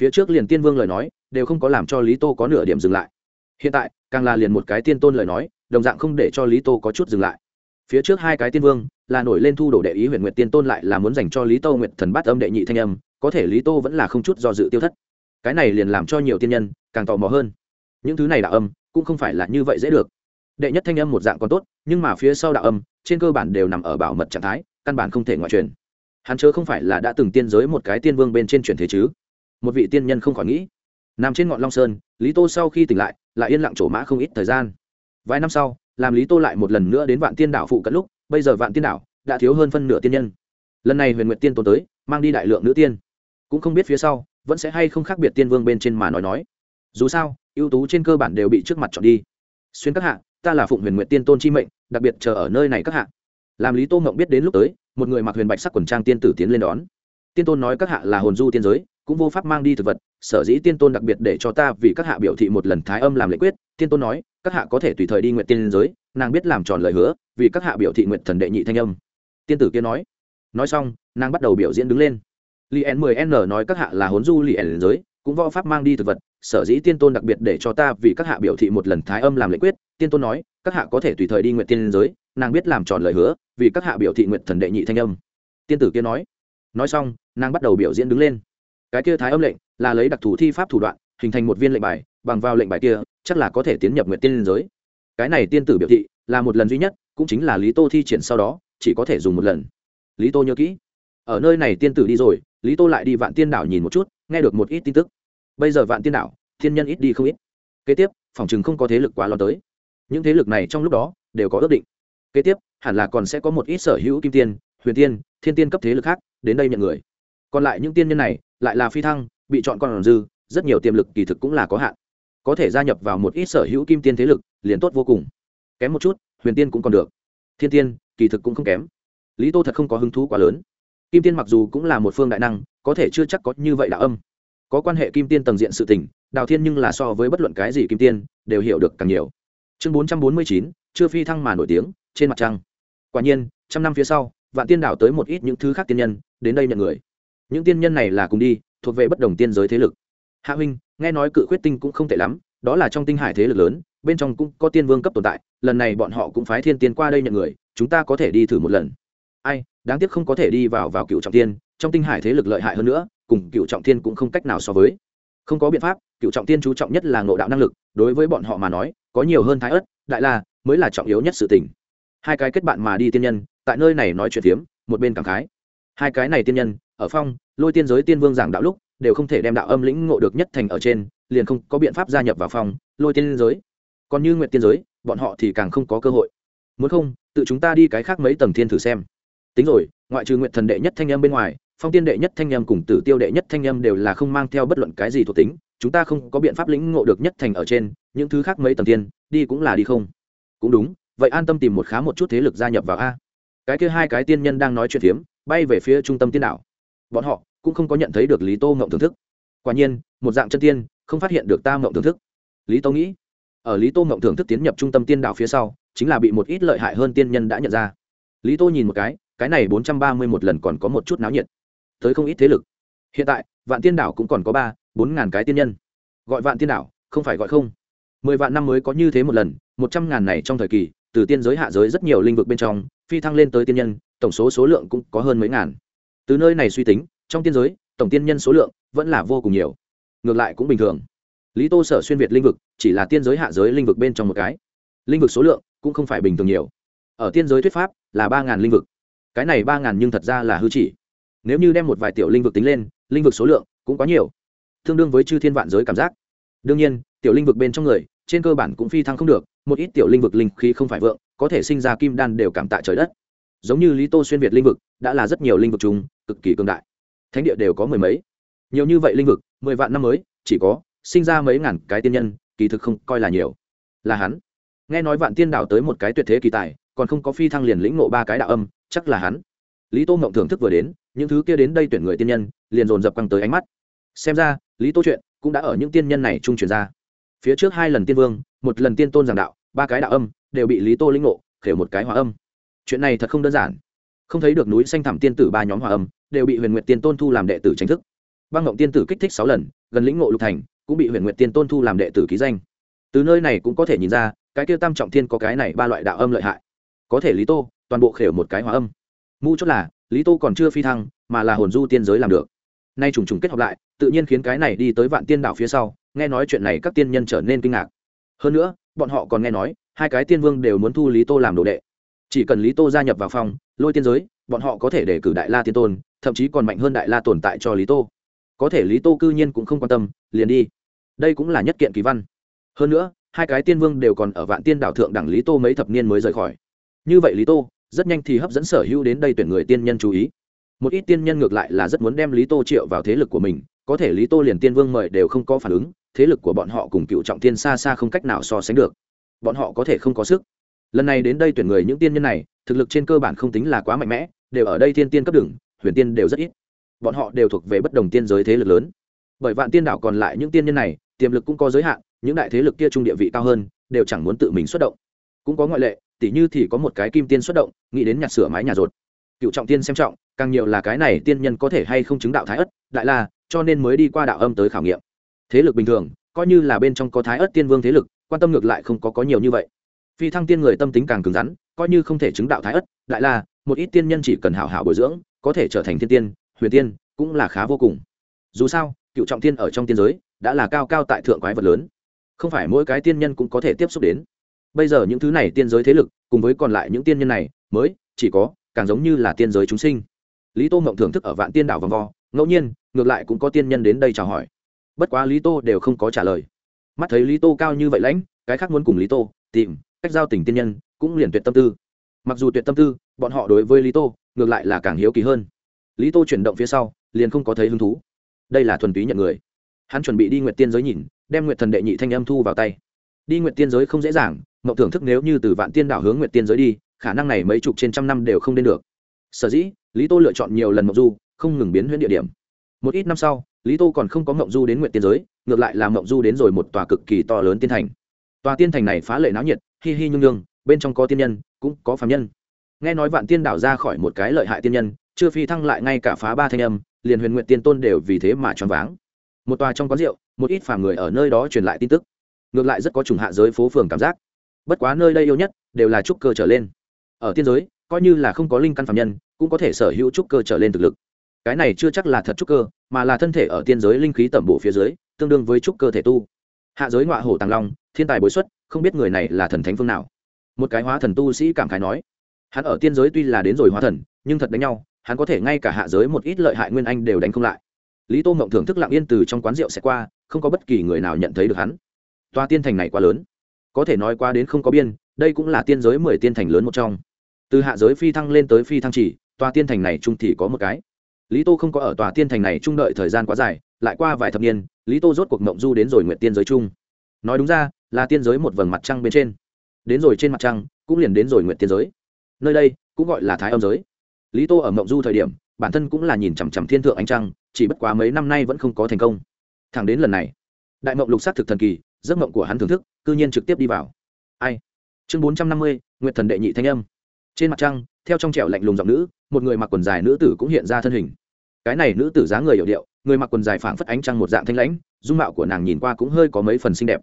Phía trước liền tiên vương lời nói, đều không có làm cho lý tô có nửa điểm dừng lại. Hiện tại càng là liền một cái tiên tôn lời nói, đồng dạng không để cho lý tô có chút dừng lại. Phía trước hai cái tiên vương, là nổi lên thu đổ đệ ý huyện nguyệt tiên tôn lại là muốn dành cho lý tô nguyệt thần bát âm đệ nhị thanh âm, có thể lý tô vẫn là không chút do dự tiêu thất. Cái này liền làm cho nhiều tiên nhân càng tò mò hơn. Những thứ này đạo âm, cũng không phải là như vậy dễ được. Đệ nhất thanh âm một dạng còn tốt, nhưng mà phía sau đạo âm, trên cơ bản đều nằm ở bảo mật trạng thái, căn bản không thể ngoại truyền. Hắn chớ không phải là đã từng tiên giới một cái tiên vương bên trên truyền thế chứ? Một vị tiên nhân không khỏi nghĩ. Nằm trên ngọn long sơn, lý tô sau khi tỉnh lại lại yên lặng trổ mã không ít thời gian. Vài năm sau, làm lý tô lại một lần nữa đến vạn tiên đảo phụ cận lúc, bây giờ vạn tiên đảo đã thiếu hơn phân nửa tiên nhân. Lần này huyền nguyện tiên tôn tới, mang đi đại lượng nữ tiên. Cũng không biết phía sau, vẫn sẽ hay không khác biệt tiên vương bên trên mà nói nói. Dù sao, ưu tú trên cơ bản đều bị trước mặt chọn đi. Xuyên các hạ, ta là phụng huyền nguyện tiên tôn chi mệnh, đặc biệt chờ ở nơi này các hạ. Làm lý tô ngộng biết đến lúc tới, một người mặc huyền bạch sắc quần trang tiên tử tiến lên đón tiên tôn nói các hạ là hồn du tiên giới, cũng vô pháp mang đi thực vật, sở dĩ tiên tôn đặc biệt để cho ta vì các hạ biểu thị một lần thái âm làm lễ quyết. Tiên tôn nói, các hạ có thể tùy thời đi nguyện tiên giới, nàng biết làm tròn lời hứa, vì các hạ biểu thị nguyện thần đệ nhị thanh âm. Tiên tử kia nói. Nói xong, nàng bắt đầu biểu diễn đứng lên. Li n 10 n nói các hạ là hốn du li n giới, cũng võ pháp mang đi thực vật, sở dĩ tiên tôn đặc biệt để cho ta vì các hạ biểu thị một lần thái âm làm lễ quyết. Tiên tôn nói, các hạ có thể tùy thời đi nguyện tiên giới, nàng biết làm tròn lời hứa, vì các hạ biểu thị nguyện thần đệ nhị thanh âm. Tiên tử kia nói nói xong, nàng bắt đầu biểu diễn đứng lên. Cái kia thái âm lệnh là lấy đặc thù thi pháp thủ đoạn, hình thành một viên lệnh bài, bằng vào lệnh bài kia, chắc là có thể tiến nhập nguyện tiên giới. Cái này tiên tử biểu thị là một lần duy nhất, cũng chính là lý tô thi triển sau đó, chỉ có thể dùng một lần. Lý tô nhớ kỹ. Ở nơi này tiên tử đi rồi, lý tô lại đi vạn tiên đảo nhìn một chút, nghe được một ít tin tức. Bây giờ vạn tiên đảo, thiên nhân ít đi không ít. Kế tiếp, phòng chừng không có thế lực quá lo tới. Những thế lực này trong lúc đó đều có ước định. Kế tiếp, hẳn là còn sẽ có một ít sở hữu kim tiên, huyền tiên, thiên tiên cấp thế lực khác đến đây nhận người. Còn lại những tiên nhân này, lại là phi thăng, bị chọn còn dư, rất nhiều tiềm lực kỳ thực cũng là có hạn. Có thể gia nhập vào một ít sở hữu kim tiên thế lực, liền tốt vô cùng. Kém một chút, huyền tiên cũng còn được. Thiên tiên, kỳ thực cũng không kém. Lý tô thật không có hứng thú quá lớn. Kim tiên mặc dù cũng là một phương đại năng, có thể chưa chắc có như vậy đạo âm. Có quan hệ kim tiên tầng diện sự tình, đào thiên nhưng là so với bất luận cái gì kim tiên, đều hiểu được càng nhiều. Chương bốn trăm bốn mươi chín, chưa phi thăng mà nổi tiếng, trên mặt trăng. Quả nhiên, trăm năm phía sau, vạn tiên đảo tới một ít những thứ khác tiên nhân đến đây nhận người. Những tiên nhân này là cùng đi, thuộc về bất đồng tiên giới thế lực. Hạ huynh, nghe nói cự khuyết tinh cũng không tệ lắm, đó là trong tinh hải thế lực lớn, bên trong cũng có tiên vương cấp tồn tại, lần này bọn họ cũng phái thiên tiên qua đây nhận người, chúng ta có thể đi thử một lần. Ai, đáng tiếc không có thể đi vào vào cựu trọng tiên, trong tinh hải thế lực lợi hại hơn nữa, cùng cựu trọng tiên cũng không cách nào so với. Không có biện pháp, cựu trọng tiên chú trọng nhất là ngộ đạo năng lực, đối với bọn họ mà nói, có nhiều hơn thái ất đại la, mới là trọng yếu nhất sự tình. Hai cái kết bạn mà đi tiên nhân, tại nơi này nói chuyện phiếm, một bên cảm khái hai cái này tiên nhân, ở phong, lôi tiên giới tiên vương giảng đạo lúc, đều không thể đem đạo âm lĩnh ngộ được nhất thành ở trên, liền không có biện pháp gia nhập vào phong, lôi tiên giới. Còn như nguyện tiên giới, bọn họ thì càng không có cơ hội. Muốn không, tự chúng ta đi cái khác mấy tầng thiên thử xem. Tính rồi, ngoại trừ nguyện thần đệ nhất thanh em bên ngoài, phong tiên đệ nhất thanh em cùng tử tiêu đệ nhất thanh em đều là không mang theo bất luận cái gì thuộc tính, chúng ta không có biện pháp lĩnh ngộ được nhất thành ở trên, những thứ khác mấy tầng tiên, đi cũng là đi không. Cũng đúng, vậy an tâm tìm một khá một chút thế lực gia nhập vào a. Cái kia hai cái tiên nhân đang nói chuyện phiếm bay về phía trung tâm tiên đảo. Bọn họ cũng không có nhận thấy được lý tô ngộng thưởng thức. Quả nhiên, một dạng chân tiên, không phát hiện được ta ngộng thưởng thức. Lý tô nghĩ, ở lý tô ngộng thưởng thức tiến nhập trung tâm tiên đảo phía sau, chính là bị một ít lợi hại hơn tiên nhân đã nhận ra. Lý tô nhìn một cái cái này bốn trăm ba mươi một lần còn có một chút náo nhiệt. Tới không ít thế lực. Hiện tại, vạn tiên đảo cũng còn có ba, bốn ngàn cái tiên nhân. Gọi vạn tiên đảo, không phải gọi không. Mười vạn năm mới có như thế một lần, một trăm ngàn này trong thời kỳ từ tiên giới hạ giới rất nhiều linh vực bên trong, phi thăng lên tới tiên nhân, tổng số số lượng cũng có hơn mấy ngàn. Từ nơi này suy tính, trong tiên giới, tổng tiên nhân số lượng vẫn là vô cùng nhiều. Ngược lại cũng bình thường. Lý tô sở xuyên việt linh vực, chỉ là tiên giới hạ giới linh vực bên trong một cái. Linh vực số lượng cũng không phải bình thường nhiều. Ở tiên giới thuyết pháp là ba ngàn linh vực. Cái này ba ngàn nhưng thật ra là hư chỉ. Nếu như đem một vài tiểu linh vực tính lên, linh vực số lượng cũng quá nhiều. Tương đương với chư thiên vạn giới cảm giác. Đương nhiên, tiểu linh vực bên trong người trên cơ bản cũng phi thăng không được, một ít tiểu linh vực linh khí không phải vượng, có thể sinh ra kim đan đều cảm tạ trời đất. Giống như lý tô xuyên việt linh vực, đã là rất nhiều linh vực chung cực kỳ cương đại. Thánh địa đều có mười mấy. Nhiều như vậy linh vực, mười vạn năm mới, chỉ có sinh ra mấy ngàn cái tiên nhân, kỳ thực không coi là nhiều. Là hắn. Nghe nói vạn tiên đảo tới một cái tuyệt thế kỳ tài, còn không có phi thăng liền lĩnh ngộ ba cái đạo âm, chắc là hắn. Lý tô mộng thưởng thức vừa đến, những thứ kia đến đây tuyển người tiên nhân, liền dồn dập căng tới ánh mắt. Xem ra, lý tô chuyện cũng đã ở những tiên nhân này trung truyền ra phía trước hai lần tiên vương, một lần tiên tôn giảng đạo, ba cái đạo âm, đều bị lý tô lĩnh ngộ khều một cái hòa âm. Chuyện này thật không đơn giản. Không thấy được núi xanh thẳm tiên tử ba nhóm hòa âm, đều bị huyền nguyện tiên tôn thu làm đệ tử tranh thức. Băng ngộng tiên tử kích thích sáu lần, gần lĩnh ngộ lục thành, cũng bị huyền nguyện tiên tôn thu làm đệ tử ký danh. Từ nơi này cũng có thể nhìn ra, cái kia tam trọng thiên có cái này ba loại đạo âm lợi hại. Có thể lý tô, toàn bộ khều một cái hòa âm. Mu chốt là, lý tô còn chưa phi thăng, mà là hồn du tiên giới làm được. Nay trùng trùng kết hợp lại, tự nhiên khiến cái này đi tới vạn tiên đảo phía sau nghe nói chuyện này các tiên nhân trở nên kinh ngạc. Hơn nữa, bọn họ còn nghe nói, hai cái tiên vương đều muốn thu lý tô làm đồ đệ. Chỉ cần lý tô gia nhập vào phòng, lôi tiên giới, bọn họ có thể để cử đại la tiên tôn, thậm chí còn mạnh hơn đại la tồn tại cho lý tô. Có thể lý tô cư nhiên cũng không quan tâm, liền đi. Đây cũng là nhất kiện kỳ văn. Hơn nữa, hai cái tiên vương đều còn ở vạn tiên đảo thượng đẳng lý tô mấy thập niên mới rời khỏi. Như vậy lý tô, rất nhanh thì hấp dẫn sở hữu đến đây tuyển người tiên nhân chú ý. Một ít tiên nhân ngược lại là rất muốn đem lý tô triệu vào thế lực của mình, có thể lý tô liền tiên vương mời đều không có phản ứng thế lực của bọn họ cùng cựu trọng tiên xa xa không cách nào so sánh được. Bọn họ có thể không có sức. Lần này đến đây tuyển người những tiên nhân này, thực lực trên cơ bản không tính là quá mạnh mẽ, đều ở đây thiên tiên cấp đường huyền tiên đều rất ít. Bọn họ đều thuộc về bất đồng tiên giới thế lực lớn. Bởi vạn tiên đảo còn lại những tiên nhân này, tiềm lực cũng có giới hạn, những đại thế lực kia trung địa vị cao hơn, đều chẳng muốn tự mình xuất động. Cũng có ngoại lệ, tỉ như thì có một cái kim tiên xuất động, nghĩ đến nhặt sửa mái nhà rột cựu trọng tiên xem trọng, càng nhiều là cái này tiên nhân có thể hay không chứng đạo thái ất, đại la, cho nên mới đi qua đạo âm tới khảo nghiệm thế lực bình thường, coi như là bên trong có thái ớt tiên vương thế lực, quan tâm ngược lại không có có nhiều như vậy. Phi thăng tiên người tâm tính càng cứng rắn, coi như không thể chứng đạo thái ớt đại la, một ít tiên nhân chỉ cần hảo hảo bồi dưỡng, có thể trở thành thiên tiên, huyền tiên, cũng là khá vô cùng. Dù sao, cựu trọng tiên ở trong tiên giới, đã là cao cao tại thượng quái vật lớn. Không phải mỗi cái tiên nhân cũng có thể tiếp xúc đến. Bây giờ những thứ này tiên giới thế lực, cùng với còn lại những tiên nhân này, mới, chỉ có, càng giống như là tiên giới chúng sinh. Lý tô mộng thưởng thức ở vạn tiên đảo vòng vo, ngẫu nhiên, ngược lại cũng có tiên nhân đến đây chào hỏi bất quá lý tô đều không có trả lời. Mắt thấy lý tô cao như vậy lãnh, cái khác muốn cùng lý tô tìm, cách giao tình tiên nhân, cũng liền tuyệt tâm tư. Mặc dù tuyệt tâm tư, bọn họ đối với lý tô, ngược lại là càng hiếu kỳ hơn. Lý tô chuyển động phía sau, liền không có thấy hứng thú. Đây là thuần túy nhận người. Hắn chuẩn bị đi nguyện tiên giới nhìn, đem nguyện thần đệ nhị thanh âm thu vào tay. Đi nguyện tiên giới không dễ dàng mậu thưởng thức nếu như từ vạn tiên đảo hướng nguyện tiên giới đi, khả năng này mấy chục trên trăm năm đều không đến được. Sở dĩ, lý tô lựa chọn nhiều lần mậu du, không ngừng biến huyễn địa điểm. Một ít năm sau lý tô còn không có mộng du đến nguyện tiên giới, ngược lại là mộng du đến rồi một tòa cực kỳ to lớn tiên thành. Tòa tiên thành này phá lệ náo nhiệt, hi hi nhung nhung, bên trong có tiên nhân, cũng có phạm nhân. Nghe nói vạn tiên đảo ra khỏi một cái lợi hại tiên nhân, chưa phi thăng lại ngay cả phá ba thanh âm, liền huyền nguyện tiên tôn đều vì thế mà choáng váng. Một tòa trong quán rượu, một ít phàm người ở nơi đó truyền lại tin tức. Ngược lại rất có trùng hạ giới phố phường cảm giác. Bất quá nơi đây yêu nhất, đều là trúc cơ trở lên. Ở tiên giới, coi như là không có linh căn phạm nhân, cũng có thể sở hữu trúc cơ trở lên thực lực cái này chưa chắc là thật trúc cơ, mà là thân thể ở tiên giới linh khí tẩm bổ phía dưới, tương đương với trúc cơ thể tu. Hạ giới ngọa hổ tàng long, thiên tài bối xuất, không biết người này là thần thánh phương nào. Một cái hóa thần tu sĩ cảm khái nói, hắn ở tiên giới tuy là đến rồi hóa thần, nhưng thật đánh nhau, hắn có thể ngay cả hạ giới một ít lợi hại nguyên anh đều đánh không lại. Lý tô mộng thưởng thức lặng yên từ trong quán rượu sẽ qua, không có bất kỳ người nào nhận thấy được hắn. Toa tiên thành này quá lớn. Có thể nói qua đến không có biên, đây cũng là tiên giới mười tiên thành lớn một trong. Từ hạ giới phi thăng lên tới phi thăng chỉ, toa tiên thành này trung thì có một cái lý tô không có ở tòa tiên thành này trung đợi thời gian quá dài, lại qua vài thập niên, lý tô rốt cuộc mộng du đến rồi nguyện tiên giới chung. Nói đúng ra, là tiên giới một vầng mặt trăng bên trên. Đến rồi trên mặt trăng, cũng liền đến rồi nguyện tiên giới. Nơi đây, cũng gọi là thái âm giới. Lý tô ở mộng du thời điểm, bản thân cũng là nhìn chằm chằm thiên thượng ánh trăng, chỉ bất quá mấy năm nay vẫn không có thành công. Thẳng đến lần này, đại mộng lục s á t thực thần kỳ, giấc mộng của hắn thưởng thức, cư nhiên trực tiếp đi vào. Ai? Chương bốn trăm năm mươi nguyện thần đệ nhị thanh âm. Trên mặt trăng, theo trong trẻo lạnh lùng giọng nữ một người mặc quần dài nữ tử cũng hiện ra thân hình. Cái này nữ tử dáng người hiệu điệu, người mặc quần dài phảng phất ánh trăng một dạng thanh lãnh, dung mạo của nàng nhìn qua cũng hơi có mấy phần xinh đẹp.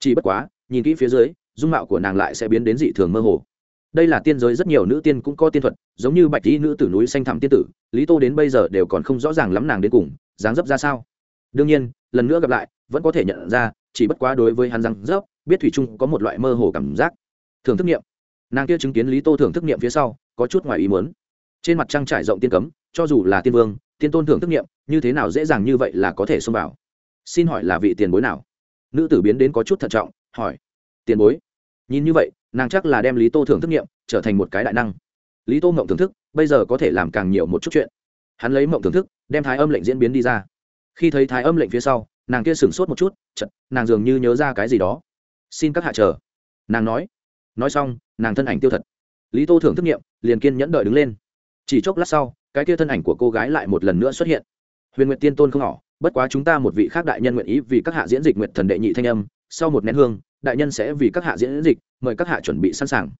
Chỉ bất quá, nhìn kỹ phía dưới, dung mạo của nàng lại sẽ biến đến dị thường mơ hồ. Đây là tiên giới rất nhiều nữ tiên cũng có tiên thuật, giống như bạch tỷ nữ tử núi xanh thẳm tiên tử, lý tô đến bây giờ đều còn không rõ ràng lắm nàng đến cùng, dáng dấp ra sao. Đương nhiên, lần nữa gặp lại, vẫn có thể nhận ra, chỉ bất quá đối với hắn dáng dấp, biết thủy trung có một loại mơ hồ cảm giác. Thưởng thức nghiệm. Nàng kia chứng kiến lý tô thưởng thức nghiệm phía sau, có chút ngoài ý muốn trên mặt trăng trải rộng tiên cấm, cho dù là tiên vương, tiên tôn thưởng thức nghiệm, như thế nào dễ dàng như vậy là có thể xông vào? Xin hỏi là vị tiền bối nào? Nữ tử biến đến có chút thận trọng, hỏi. Tiền bối. Nhìn như vậy, nàng chắc là đem lý tô thưởng thức nghiệm trở thành một cái đại năng. Lý tô mộng thưởng thức, bây giờ có thể làm càng nhiều một chút chuyện. Hắn lấy mộng thưởng thức, đem thái âm lệnh diễn biến đi ra. Khi thấy thái âm lệnh phía sau, nàng kia sửng sốt một chút chật nàng dường như nhớ ra cái gì đó. Xin các hạ chờ. Nàng nói. Nói xong, nàng thân ảnh tiêu thật. Lý tô thưởng thức nghiệm, liền kiên nhẫn đợi đứng lên chỉ chốc lát sau, cái kia thân ảnh của cô gái lại một lần nữa xuất hiện. Huyền nguyện tiên tôn không nhỏ bất quá chúng ta một vị khác đại nhân nguyện ý vì các hạ diễn dịch nguyện thần đệ nhị thanh âm, sau một nén hương, đại nhân sẽ vì các hạ diễn dịch, mời các hạ chuẩn bị sẵn sàng.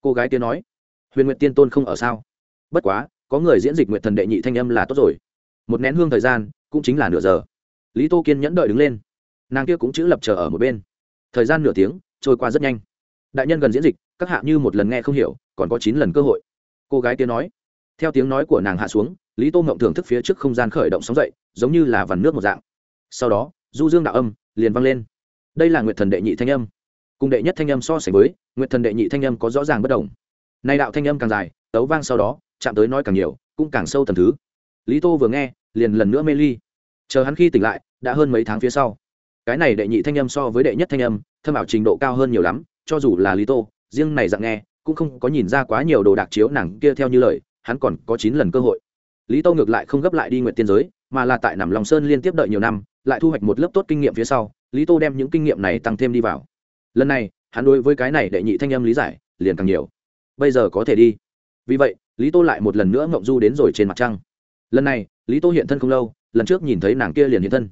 Cô gái kia nói. Huyền nguyện tiên tôn không ở sao? Bất quá, có người diễn dịch nguyện thần đệ nhị thanh âm là tốt rồi. Một nén hương thời gian, cũng chính là nửa giờ. Lý tô kiên nhẫn đợi đứng lên. Nàng kia cũng chữ lập chờ ở một bên. Thời gian nửa tiếng, trôi qua rất nhanh. Đại nhân gần diễn dịch, các hạ như một lần nghe không hiểu, còn có chín lần cơ hội. Cô gái kia nói theo tiếng nói của nàng hạ xuống, lý tô mộng thưởng thức phía trước không gian khởi động sóng dậy, giống như là vằn nước một dạng. Sau đó, du dương đạo âm liền vang lên. Đây là nguyệt thần đệ nhị thanh âm. Cùng đệ nhất thanh âm so sánh với, nguyệt thần đệ nhị thanh âm có rõ ràng bất đồng. Nay đạo thanh âm càng dài, tấu vang sau đó, chạm tới nói càng nhiều, cũng càng sâu tầm thứ. Lý tô vừa nghe, liền lần nữa mê ly. Chờ hắn khi tỉnh lại, đã hơn mấy tháng phía sau. Cái này đệ nhị thanh âm so với đệ nhất thanh âm, thâm ảo trình độ cao hơn nhiều lắm, cho dù là lý tô, riêng này dạng nghe, cũng không có nhìn ra quá nhiều đồ đạc chiếu nàng kia theo như lời hắn còn có chín lần cơ hội. Lý tô ngược lại không gấp lại đi nguyện tiên giới, mà là tại nằm lòng sơn liên tiếp đợi nhiều năm, lại thu hoạch một lớp tốt kinh nghiệm phía sau, lý tô đem những kinh nghiệm này tăng thêm đi vào. Lần này, hắn đối với cái này đệ nhị thanh âm lý giải, liền càng nhiều. Bây giờ có thể đi. Vì vậy, lý tô lại một lần nữa ngộng du đến rồi trên mặt trăng. Lần này, lý tô hiện thân không lâu, lần trước nhìn thấy nàng kia liền hiện thân.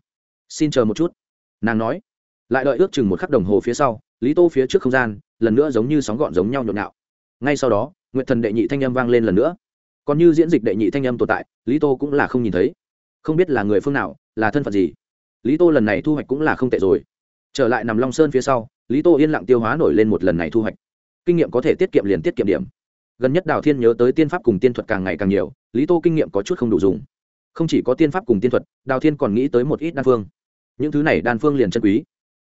Xin chờ một chút. Nàng nói. Lại đợi ước chừng một khắc đồng hồ phía sau, lý tô phía trước không gian, lần nữa giống như sóng gọn giống nhau nhộn nhạo. Ngay sau đó nguyện thần đệ nhị thanh âm vang lên lần nữa còn như diễn dịch đệ nhị thanh âm tồn tại, lý tô cũng là không nhìn thấy. Không biết là người phương nào, là thân phận gì. Lý tô lần này thu hoạch cũng là không tệ rồi. Trở lại nằm long sơn phía sau, lý tô yên lặng tiêu hóa nổi lên một lần này thu hoạch. Kinh nghiệm có thể tiết kiệm liền tiết kiệm điểm. Gần nhất đào thiên nhớ tới tiên pháp cùng tiên thuật càng ngày càng nhiều, lý tô kinh nghiệm có chút không đủ dùng. Không chỉ có tiên pháp cùng tiên thuật, đào thiên còn nghĩ tới một ít đan phương. Những thứ này đan phương liền chân quý.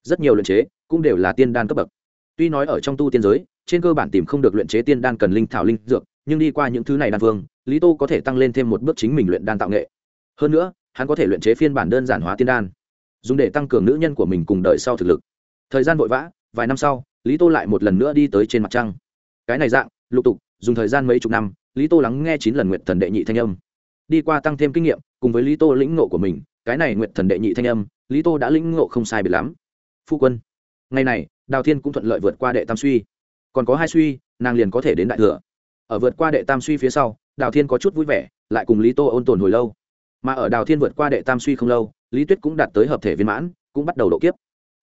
Rất nhiều luyện chế cũng đều là tiên đan cấp bậc. Tuy nói ở trong tu tiên giới, trên cơ bản tìm không được luyện chế tiên đan cần linh thảo linh dược nhưng đi qua những thứ này đan phương lý tô có thể tăng lên thêm một bước chính mình luyện đan tạo nghệ. Hơn nữa, hắn có thể luyện chế phiên bản đơn giản hóa tiên đan, dùng để tăng cường nữ nhân của mình cùng đợi sau thực lực. Thời gian vội vã, vài năm sau, lý tô lại một lần nữa đi tới trên mặt trăng. Cái này dạng, lục tục, dùng thời gian mấy chục năm, lý tô lắng nghe chín lần nguyện thần đệ nhị thanh âm. Đi qua tăng thêm kinh nghiệm, cùng với lý tô lĩnh ngộ của mình, cái này nguyện thần đệ nhị thanh âm, lý tô đã lĩnh ngộ không sai biệt lắm. Phu quân, ngày này, đào thiên cũng thuận lợi vượt qua đệ tam suy. Còn có hai suy, nàng liền có thể đến đại thừa ở vượt qua đệ tam suy phía sau, đào thiên có chút vui vẻ, lại cùng lý tô ôn tồn hồi lâu. Mà ở đào thiên vượt qua đệ tam suy không lâu, lý tuyết cũng đạt tới hợp thể viên mãn, cũng bắt đầu độ kiếp.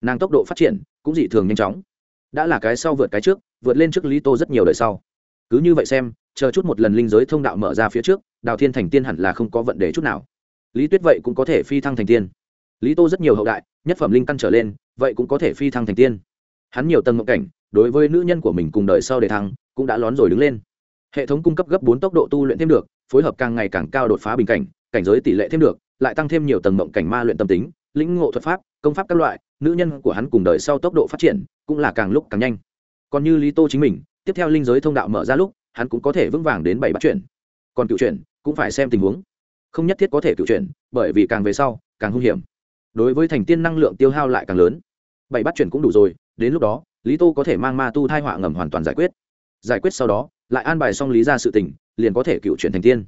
Nàng tốc độ phát triển, cũng dị thường nhanh chóng. Đã là cái sau vượt cái trước, vượt lên trước lý tô rất nhiều đời sau. Cứ như vậy xem, chờ chút một lần linh giới thông đạo mở ra phía trước, đào thiên thành tiên hẳn là không có vận đề chút nào. Lý tuyết vậy cũng có thể phi thăng thành tiên. Lý tô rất nhiều hậu đại, nhất phẩm linh căn trở lên, vậy cũng có thể phi thăng thành tiên. Hắn nhiều tầng ngộ cảnh, đối với nữ nhân của mình cùng đời sau đề thăng, cũng đã lón rồi đứng lên hệ thống cung cấp gấp bốn tốc độ tu luyện thêm được, phối hợp càng ngày càng cao đột phá bình cảnh cảnh giới tỷ lệ thêm được, lại tăng thêm nhiều tầng mộng cảnh ma luyện tâm tính, lĩnh ngộ thuật pháp, công pháp các loại, nữ nhân của hắn cùng đời sau tốc độ phát triển cũng là càng lúc càng nhanh. Còn như lý tô chính mình, tiếp theo linh giới thông đạo mở ra lúc, hắn cũng có thể vững vàng đến bảy bắt chuyển. Còn cựu chuyển, cũng phải xem tình huống. Không nhất thiết có thể cựu chuyển, bởi vì càng về sau, càng hung hiểm. Đối với thành tiên năng lượng tiêu hao lại càng lớn. Bảy bắt chuyển cũng đủ rồi, đến lúc đó, lý tô có thể mang ma tu thai họa ngầm hoàn toàn giải quyết. Giải quyết sau đó lại an bài xong lý ra sự tình, liền có thể cựu chuyển thành tiên.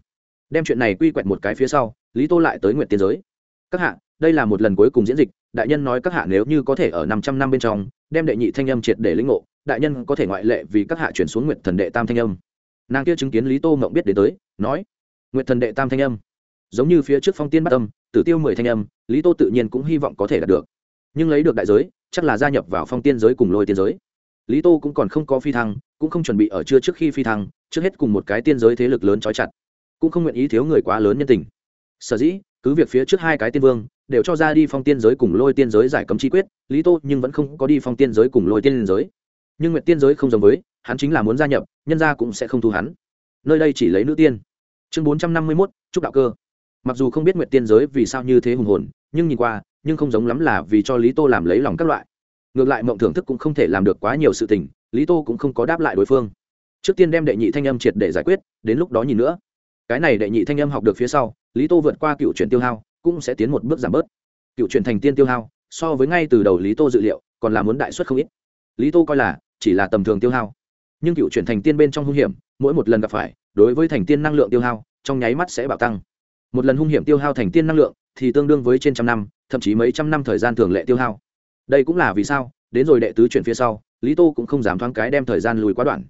Đem chuyện này quy quẹt một cái phía sau, lý tô lại tới nguyện tiên giới. Các hạ, đây là một lần cuối cùng diễn dịch, đại nhân nói các hạ nếu như có thể ở năm trăm năm bên trong, đem đệ nhị thanh âm triệt để lĩnh ngộ, đại nhân có thể ngoại lệ vì các hạ chuyển xuống nguyện thần đệ tam thanh âm. Nàng kia chứng kiến lý tô mộng biết đến tới, nói, nguyện thần đệ tam thanh âm. Giống như phía trước phong tiên bắt âm, tử tiêu mười thanh âm, lý tô tự nhiên cũng hy vọng có thể đạt được. Nhưng lấy được đại giới, chắc là gia nhập vào phong tiên giới cùng lôi tiên giới lý tô cũng còn không có phi thăng, cũng không chuẩn bị ở chưa trước khi phi thăng, trước hết cùng một cái tiên giới thế lực lớn trói chặt. Cũng không nguyện ý thiếu người quá lớn nhân tình. Sở dĩ, cứ việc phía trước hai cái tiên vương đều cho ra đi phong tiên giới cùng lôi tiên giới giải cấm chi quyết, lý tô nhưng vẫn không có đi phong tiên giới cùng lôi tiên giới. Nhưng nguyện tiên giới không giống với, hắn chính là muốn gia nhập, nhân gia cũng sẽ không thu hắn. Nơi đây chỉ lấy nữ tiên. Chương bốn trăm năm mươi mốt chúc đạo cơ. Mặc dù không biết nguyện tiên giới vì sao như thế hùng hồn, nhưng nhìn qua, nhưng không giống lắm là vì cho lý tô làm lấy lòng các loại ngược lại mộng thưởng thức cũng không thể làm được quá nhiều sự tình, lý tô cũng không có đáp lại đối phương. Trước tiên đem đệ nhị thanh âm triệt để giải quyết, đến lúc đó nhìn nữa. Cái này đệ nhị thanh âm học được phía sau, lý tô vượt qua cựu chuyển tiêu hao, cũng sẽ tiến một bước giảm bớt. Cựu chuyển thành tiên tiêu hao, so với ngay từ đầu lý tô dự liệu, còn là muốn đại xuất không ít. Lý tô coi là, chỉ là tầm thường tiêu hao. Nhưng cựu chuyển thành tiên bên trong hung hiểm, mỗi một lần gặp phải, đối với thành tiên năng lượng tiêu hao, trong nháy mắt sẽ bạo tăng. Một lần hung hiểm tiêu hao thành tiên năng lượng, thì tương đương với trên trăm năm, thậm chí mấy trăm năm thời gian thường lệ tiêu hao đây cũng là vì sao, đến rồi đệ tứ chuyển phía sau, lý tô cũng không dám thoáng cái đem thời gian lùi quá đoạn.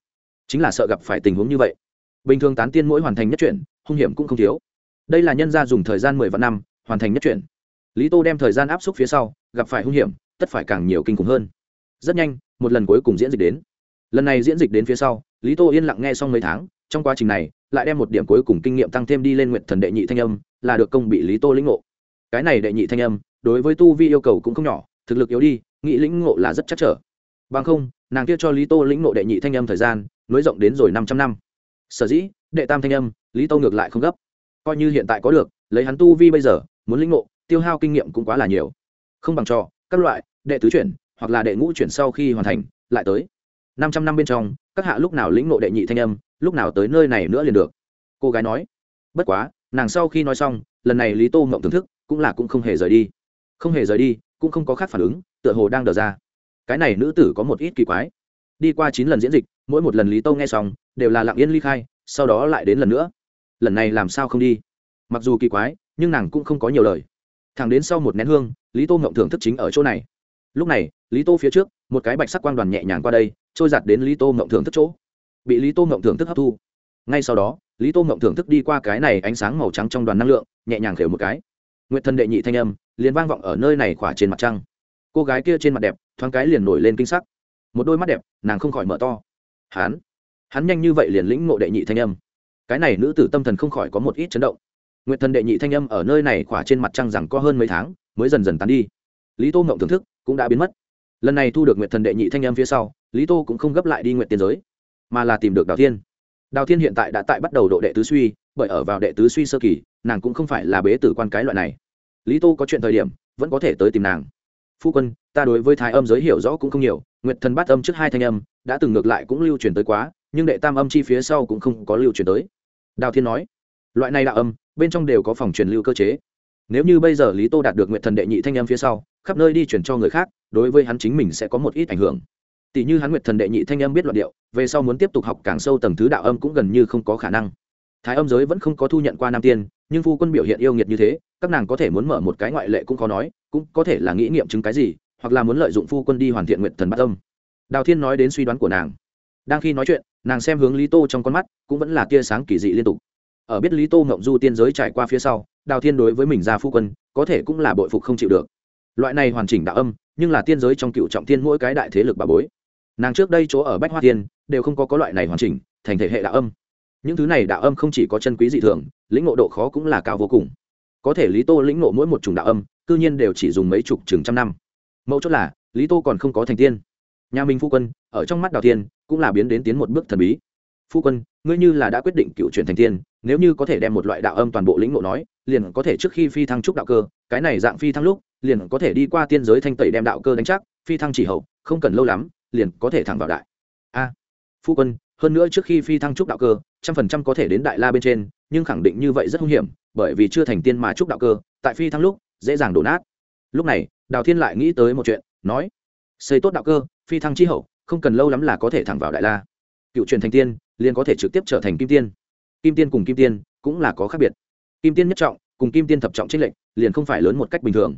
Chính là sợ gặp phải tình huống như vậy. Bình thường tán tiên mỗi hoàn thành nhất chuyển, hung hiểm cũng không thiếu. Đây là nhân gia dùng thời gian mười vạn năm, hoàn thành nhất chuyển. Lý tô đem thời gian áp suất phía sau, gặp phải hung hiểm, tất phải càng nhiều kinh khủng hơn. Rất nhanh, một lần cuối cùng diễn dịch đến. Lần này diễn dịch đến phía sau, lý tô yên lặng nghe xong mấy tháng, trong quá trình này, lại đem một điểm cuối cùng kinh nghiệm tăng thêm đi lên nguyện thần đệ nhị thanh âm, là được công bị lý tô lĩnh ngộ. Cái này đệ nhị thanh âm, đối với tu vi yêu cầu cũng không nhỏ thực lực yếu đi, nghĩ lĩnh ngộ là rất chắc trở. Bằng không, nàng kia cho lý tô lĩnh ngộ đệ nhị thanh âm thời gian, nối rộng đến rồi năm trăm năm. Sở dĩ, đệ tam thanh âm, lý tô ngược lại không gấp. Coi như hiện tại có được, lấy hắn tu vi bây giờ, muốn lĩnh ngộ, tiêu hao kinh nghiệm cũng quá là nhiều. Không bằng cho, các loại, đệ tứ chuyển, hoặc là đệ ngũ chuyển sau khi hoàn thành, lại tới. Năm trăm năm bên trong, các hạ lúc nào lĩnh ngộ đệ nhị thanh âm, lúc nào tới nơi này nữa liền được. Cô gái nói, bất quá, nàng sau khi nói xong, lần này lý tô mộng thưởng thức, cũng là cũng không hề rời đi. Không hề rời đi cũng không có khác phản ứng, tựa hồ đang đờ ra. Cái này nữ tử có một ít kỳ quái. Đi qua chín lần diễn dịch, mỗi một lần lý tô nghe xong, đều là lặng yên ly khai, sau đó lại đến lần nữa. Lần này làm sao không đi? Mặc dù kỳ quái, nhưng nàng cũng không có nhiều lời. Thẳng đến sau một nén hương, lý tô ngộng thưởng thức chính ở chỗ này. Lúc này, lý tô phía trước, một cái bạch sắc quang đoàn nhẹ nhàng qua đây, trôi giặt đến lý tô ngộng thưởng thức chỗ. Bị lý tô ngộng thưởng thức hấp thu. Ngay sau đó, lý tô ngộng thưởng thức đi qua cái này ánh sáng màu trắng trong đoàn năng lượng, nhẹ nhàng khều một cái nguyện thần đệ nhị thanh âm liền vang vọng ở nơi này khỏa trên mặt trăng. Cô gái kia trên mặt đẹp, thoáng cái liền nổi lên kinh sắc. Một đôi mắt đẹp, nàng không khỏi mở to. Hắn hắn nhanh như vậy liền lĩnh ngộ đệ nhị thanh âm. Cái này nữ tử tâm thần không khỏi có một ít chấn động. Nguyện thần đệ nhị thanh âm ở nơi này khỏa trên mặt trăng rằng có hơn mấy tháng, mới dần dần tán đi. Lý tô mộng thưởng thức, cũng đã biến mất. Lần này thu được nguyện thần đệ nhị thanh âm phía sau, lý tô cũng không gấp lại đi nguyện tiên giới, mà là tìm được đào thiên. Đào thiên hiện tại đã tại bắt đầu độ đệ tứ suy bởi ở vào đệ tứ suy sơ kỳ, nàng cũng không phải là bế tử quan cái loại này. Lý tô có chuyện thời điểm, vẫn có thể tới tìm nàng. Phu quân, ta đối với thái âm giới hiểu rõ cũng không nhiều, nguyệt thần bát âm trước hai thanh âm, đã từng ngược lại cũng lưu truyền tới quá, nhưng đệ tam âm chi phía sau cũng không có lưu truyền tới. Đào thiên nói, loại này đạo âm, bên trong đều có phòng truyền lưu cơ chế. Nếu như bây giờ lý tô đạt được nguyện thần đệ nhị thanh âm phía sau, khắp nơi đi chuyển cho người khác, đối với hắn chính mình sẽ có một ít ảnh hưởng. Tỷ như hắn nguyệt thần đệ nhị thanh âm biết luận điệu, về sau muốn tiếp tục học càng sâu tầng thứ đạo âm cũng gần như không có khả năng thái âm giới vẫn không có thu nhận qua nam tiên, nhưng phu quân biểu hiện yêu nghiệt như thế, các nàng có thể muốn mở một cái ngoại lệ cũng khó nói, cũng có thể là nghĩ nghiệm chứng cái gì, hoặc là muốn lợi dụng phu quân đi hoàn thiện nguyện thần bát âm. Đào thiên nói đến suy đoán của nàng. Đang khi nói chuyện, nàng xem hướng lý tô trong con mắt, cũng vẫn là tia sáng kỳ dị liên tục. Ở biết lý tô ngộng du tiên giới trải qua phía sau, đào thiên đối với mình ra phu quân, có thể cũng là bội phục không chịu được. Loại này hoàn chỉnh đạo âm, nhưng là tiên giới trong cựu trọng thiên mỗi cái đại thế lực bà bối. Nàng trước đây chỗ ở bách hoa tiên, đều không có có loại này hoàn chỉnh, thành thể hệ đạo âm những thứ này đạo âm không chỉ có chân quý dị thường, lĩnh ngộ độ khó cũng là cao vô cùng. Có thể lý tô lĩnh ngộ mỗi một chủng đạo âm, cư nhiên đều chỉ dùng mấy chục chừng trăm năm. Mẫu chốt là, lý tô còn không có thành tiên. Nhà minh phu quân, ở trong mắt đào tiên cũng là biến đến tiến một bước thần bí. Phu quân, ngươi như là đã quyết định cựu chuyển thành tiên, nếu như có thể đem một loại đạo âm toàn bộ lĩnh ngộ nói, liền có thể trước khi phi thăng trúc đạo cơ, cái này dạng phi thăng lúc, liền có thể đi qua tiên giới thanh tẩy đem đạo cơ đánh chắc, phi thăng chỉ hậu, không cần lâu lắm, liền có thể thẳng vào đại. A, phu quân hơn nữa trước khi phi thăng trúc đạo cơ, trăm phần trăm có thể đến đại la bên trên, nhưng khẳng định như vậy rất hung hiểm, bởi vì chưa thành tiên mà trúc đạo cơ, tại phi thăng lúc, dễ dàng đổ nát. Lúc này, đào thiên lại nghĩ tới một chuyện, nói, xây tốt đạo cơ, phi thăng chi hậu, không cần lâu lắm là có thể thẳng vào đại la. Cựu truyền thành tiên, liền có thể trực tiếp trở thành kim tiên. Kim tiên cùng kim tiên cũng là có khác biệt. Kim tiên nhất trọng cùng kim tiên thập trọng trích lệnh liền không phải lớn một cách bình thường.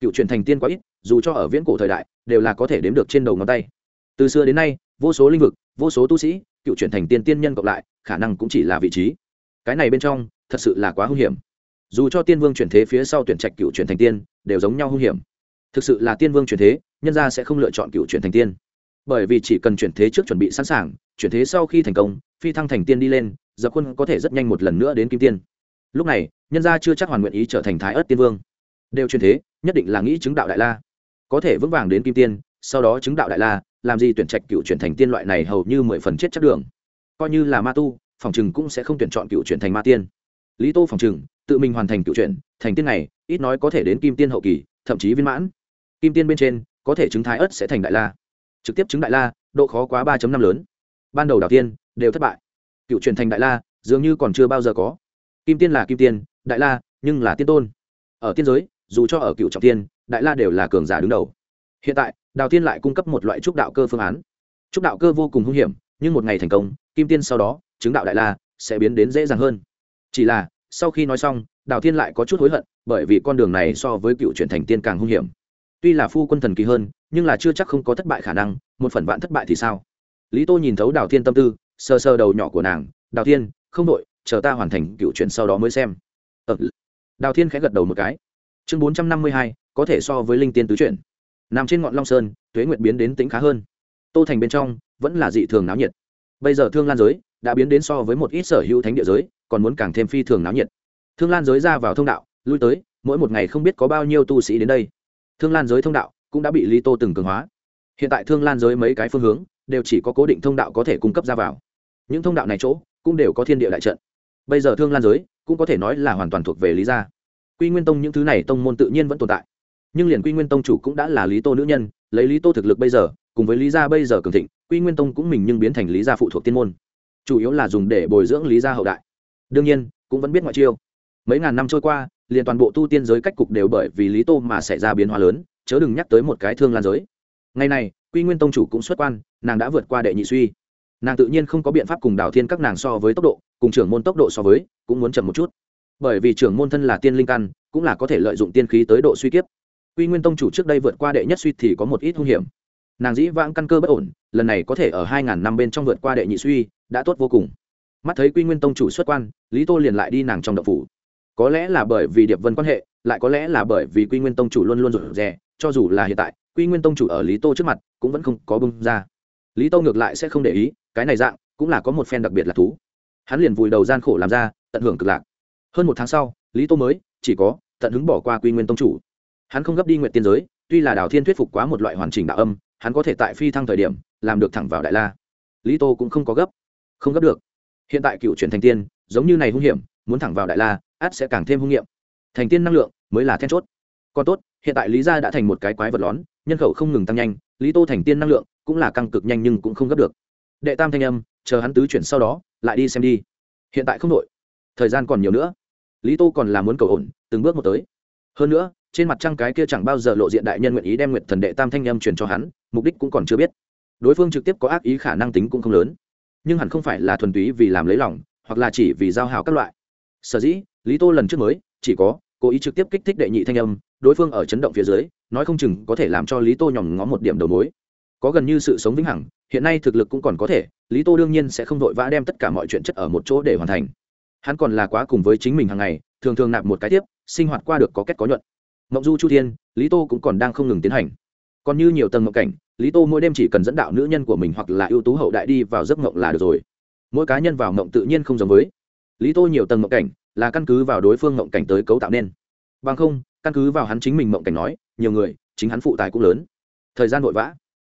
Cựu truyền thành tiên quá ít, dù cho ở viễn cổ thời đại, đều là có thể đếm được trên đầu ngón tay. Từ xưa đến nay, vô số linh vực, vô số tu sĩ cựu truyền thành tiên tiên nhân cộng lại, khả năng cũng chỉ là vị trí. Cái này bên trong, thật sự là quá hung hiểm. Dù cho tiên vương chuyển thế phía sau tuyển trạch cựu truyền thành tiên, đều giống nhau hung hiểm. Thực sự là tiên vương chuyển thế, nhân gia sẽ không lựa chọn cựu chuyển thành tiên. Bởi vì chỉ cần chuyển thế trước chuẩn bị sẵn sàng, chuyển thế sau khi thành công, phi thăng thành tiên đi lên, dập quân có thể rất nhanh một lần nữa đến kim tiên. Lúc này, nhân gia chưa chắc hoàn nguyện ý trở thành thái ớt tiên vương. Đều chuyển thế, nhất định là nghĩ chứng đạo đại la. Có thể vững vàng đến kim tiên, sau đó chứng đạo đại la làm gì tuyển trạch cựu chuyển thành tiên loại này hầu như mười phần chết chắc đường. Coi như là ma tu, phòng chừng cũng sẽ không tuyển chọn cựu chuyển thành ma tiên. Lý tô phòng chừng tự mình hoàn thành cựu chuyển, thành tiên này, ít nói có thể đến kim tiên hậu kỳ, thậm chí viên mãn. Kim tiên bên trên, có thể chứng thái ớt sẽ thành đại la. Trực tiếp chứng đại la, độ khó quá ba năm lớn. Ban đầu đào tiên, đều thất bại. Cựu truyền thành đại la, dường như còn chưa bao giờ có. Kim tiên là kim tiên, đại la, nhưng là tiên tôn. Ở tiên giới, dù cho ở cựu trọng tiên, đại la đều là cường giả đứng đầu. Hiện tại đào tiên lại cung cấp một loại trúc đạo cơ phương án. Trúc đạo cơ vô cùng hung hiểm nhưng một ngày thành công kim tiên sau đó chứng đạo đại la sẽ biến đến dễ dàng hơn. Chỉ là sau khi nói xong đào tiên lại có chút hối hận bởi vì con đường này so với cựu truyền thành tiên càng hung hiểm. Tuy là phu quân thần kỳ hơn nhưng là chưa chắc không có thất bại khả năng một phần vạn thất bại thì sao? Lý tô nhìn thấu đào thiên tâm tư sờ sờ đầu nhỏ của nàng đào thiên không đội chờ ta hoàn thành cựu chuyện sau đó mới xem. Ờ, đào thiên khẽ gật đầu một cái. Chương bốn trăm năm mươi hai có thể so với linh tiên tứ chuyển nằm trên ngọn long sơn, tuế nguyệt biến đến tính khá hơn. Tô thành bên trong vẫn là dị thường náo nhiệt. Bây giờ thương lan giới đã biến đến so với một ít sở hữu thánh địa giới, còn muốn càng thêm phi thường náo nhiệt. Thương lan giới ra vào thông đạo, lui tới, mỗi một ngày không biết có bao nhiêu tu sĩ đến đây. Thương lan giới thông đạo cũng đã bị lý tô từng cường hóa. Hiện tại thương lan giới mấy cái phương hướng đều chỉ có cố định thông đạo có thể cung cấp ra vào. Những thông đạo này chỗ cũng đều có thiên địa đại trận. Bây giờ thương lan giới cũng có thể nói là hoàn toàn thuộc về lý gia. Quy nguyên tông những thứ này tông môn tự nhiên vẫn tồn tại nhưng liền quy nguyên tông chủ cũng đã là lý tô nữ nhân, lấy lý tô thực lực bây giờ, cùng với lý gia bây giờ cường thịnh, quy nguyên tông cũng mình nhưng biến thành lý gia phụ thuộc tiên môn. Chủ yếu là dùng để bồi dưỡng lý gia hậu đại. Đương nhiên, cũng vẫn biết ngoại chiêu. Mấy ngàn năm trôi qua, liền toàn bộ tu tiên giới cách cục đều bởi vì lý tô mà xảy ra biến hóa lớn, chớ đừng nhắc tới một cái thương lan giới. Ngày này, quy nguyên tông chủ cũng xuất quan, nàng đã vượt qua đệ nhị suy. Nàng tự nhiên không có biện pháp cùng đào thiên các nàng so với tốc độ, cùng trưởng môn tốc độ so với, cũng muốn chậm một chút. Bởi vì trưởng môn thân là tiên linh căn, cũng là có thể lợi dụng tiên khí tới độ suy kiếp quy nguyên tông chủ trước đây vượt qua đệ nhất suy thì có một ít hung hiểm. Nàng dĩ vãng căn cơ bất ổn, lần này có thể ở hai ngàn năm bên trong vượt qua đệ nhị suy, đã tốt vô cùng. Mắt thấy quy nguyên tông chủ xuất quan, lý tô liền lại đi nàng trong đậu phủ. Có lẽ là bởi vì điệp vân quan hệ, lại có lẽ là bởi vì quy nguyên tông chủ luôn luôn rụt rè, cho dù là hiện tại, quy nguyên tông chủ ở lý tô trước mặt cũng vẫn không có bưng ra. Lý tô ngược lại sẽ không để ý, cái này dạng cũng là có một phen đặc biệt là thú. Hắn liền vùi đầu gian khổ làm ra, tận hưởng cực lạc. Hơn một tháng sau, lý tô mới, chỉ có tận hứng bỏ qua quy nguyên tông chủ hắn không gấp đi nguyện tiên giới, tuy là đào thiên thuyết phục quá một loại hoàn chỉnh đạo âm, hắn có thể tại phi thăng thời điểm, làm được thẳng vào đại la. Lý tô cũng không có gấp. Không gấp được. Hiện tại cựu chuyển thành tiên, giống như này hung hiểm, muốn thẳng vào đại la át sẽ càng thêm hung nghiệm thành tiên năng lượng mới là then chốt. Còn tốt, hiện tại lý gia đã thành một cái quái vật lón, nhân khẩu không ngừng tăng nhanh, lý tô thành tiên năng lượng cũng là căng cực nhanh nhưng cũng không gấp được. Đệ tam thanh âm, chờ hắn tứ chuyển sau đó, lại đi xem đi. Hiện tại không đội thời gian còn nhiều nữa. Lý tô còn là muốn cầu ổn, từng bước một tới. Hơn nữa trên mặt trăng cái kia chẳng bao giờ lộ diện đại nhân nguyện ý đem nguyện thần đệ tam thanh âm truyền cho hắn, mục đích cũng còn chưa biết. Đối phương trực tiếp có ác ý khả năng tính cũng không lớn, nhưng hẳn không phải là thuần túy vì làm lấy lòng, hoặc là chỉ vì giao hào các loại. Sở dĩ, lý tô lần trước mới, chỉ có, cố ý trực tiếp kích thích đệ nhị thanh âm, đối phương ở chấn động phía dưới, nói không chừng có thể làm cho lý tô nhòm ngó một điểm đầu mối. Có gần như sự sống vĩnh hằng, hiện nay thực lực cũng còn có thể, lý tô đương nhiên sẽ không vội vã đem tất cả mọi chuyện chất ở một chỗ để hoàn thành. Hắn còn là quá cùng với chính mình hàng ngày, thường thường nạp một cái tiếp, sinh hoạt qua được có kết có nhuận mộng du chu thiên, lý tô cũng còn đang không ngừng tiến hành. Còn như nhiều tầng mộng cảnh, lý tô mỗi đêm chỉ cần dẫn đạo nữ nhân của mình hoặc là ưu tú hậu đại đi vào giấc mộng là được rồi. Mỗi cá nhân vào mộng tự nhiên không giống với. Lý tô nhiều tầng mộng cảnh, là căn cứ vào đối phương mộng cảnh tới cấu tạo nên. Bằng không, căn cứ vào hắn chính mình mộng cảnh nói, nhiều người, chính hắn phụ tài cũng lớn. Thời gian vội vã.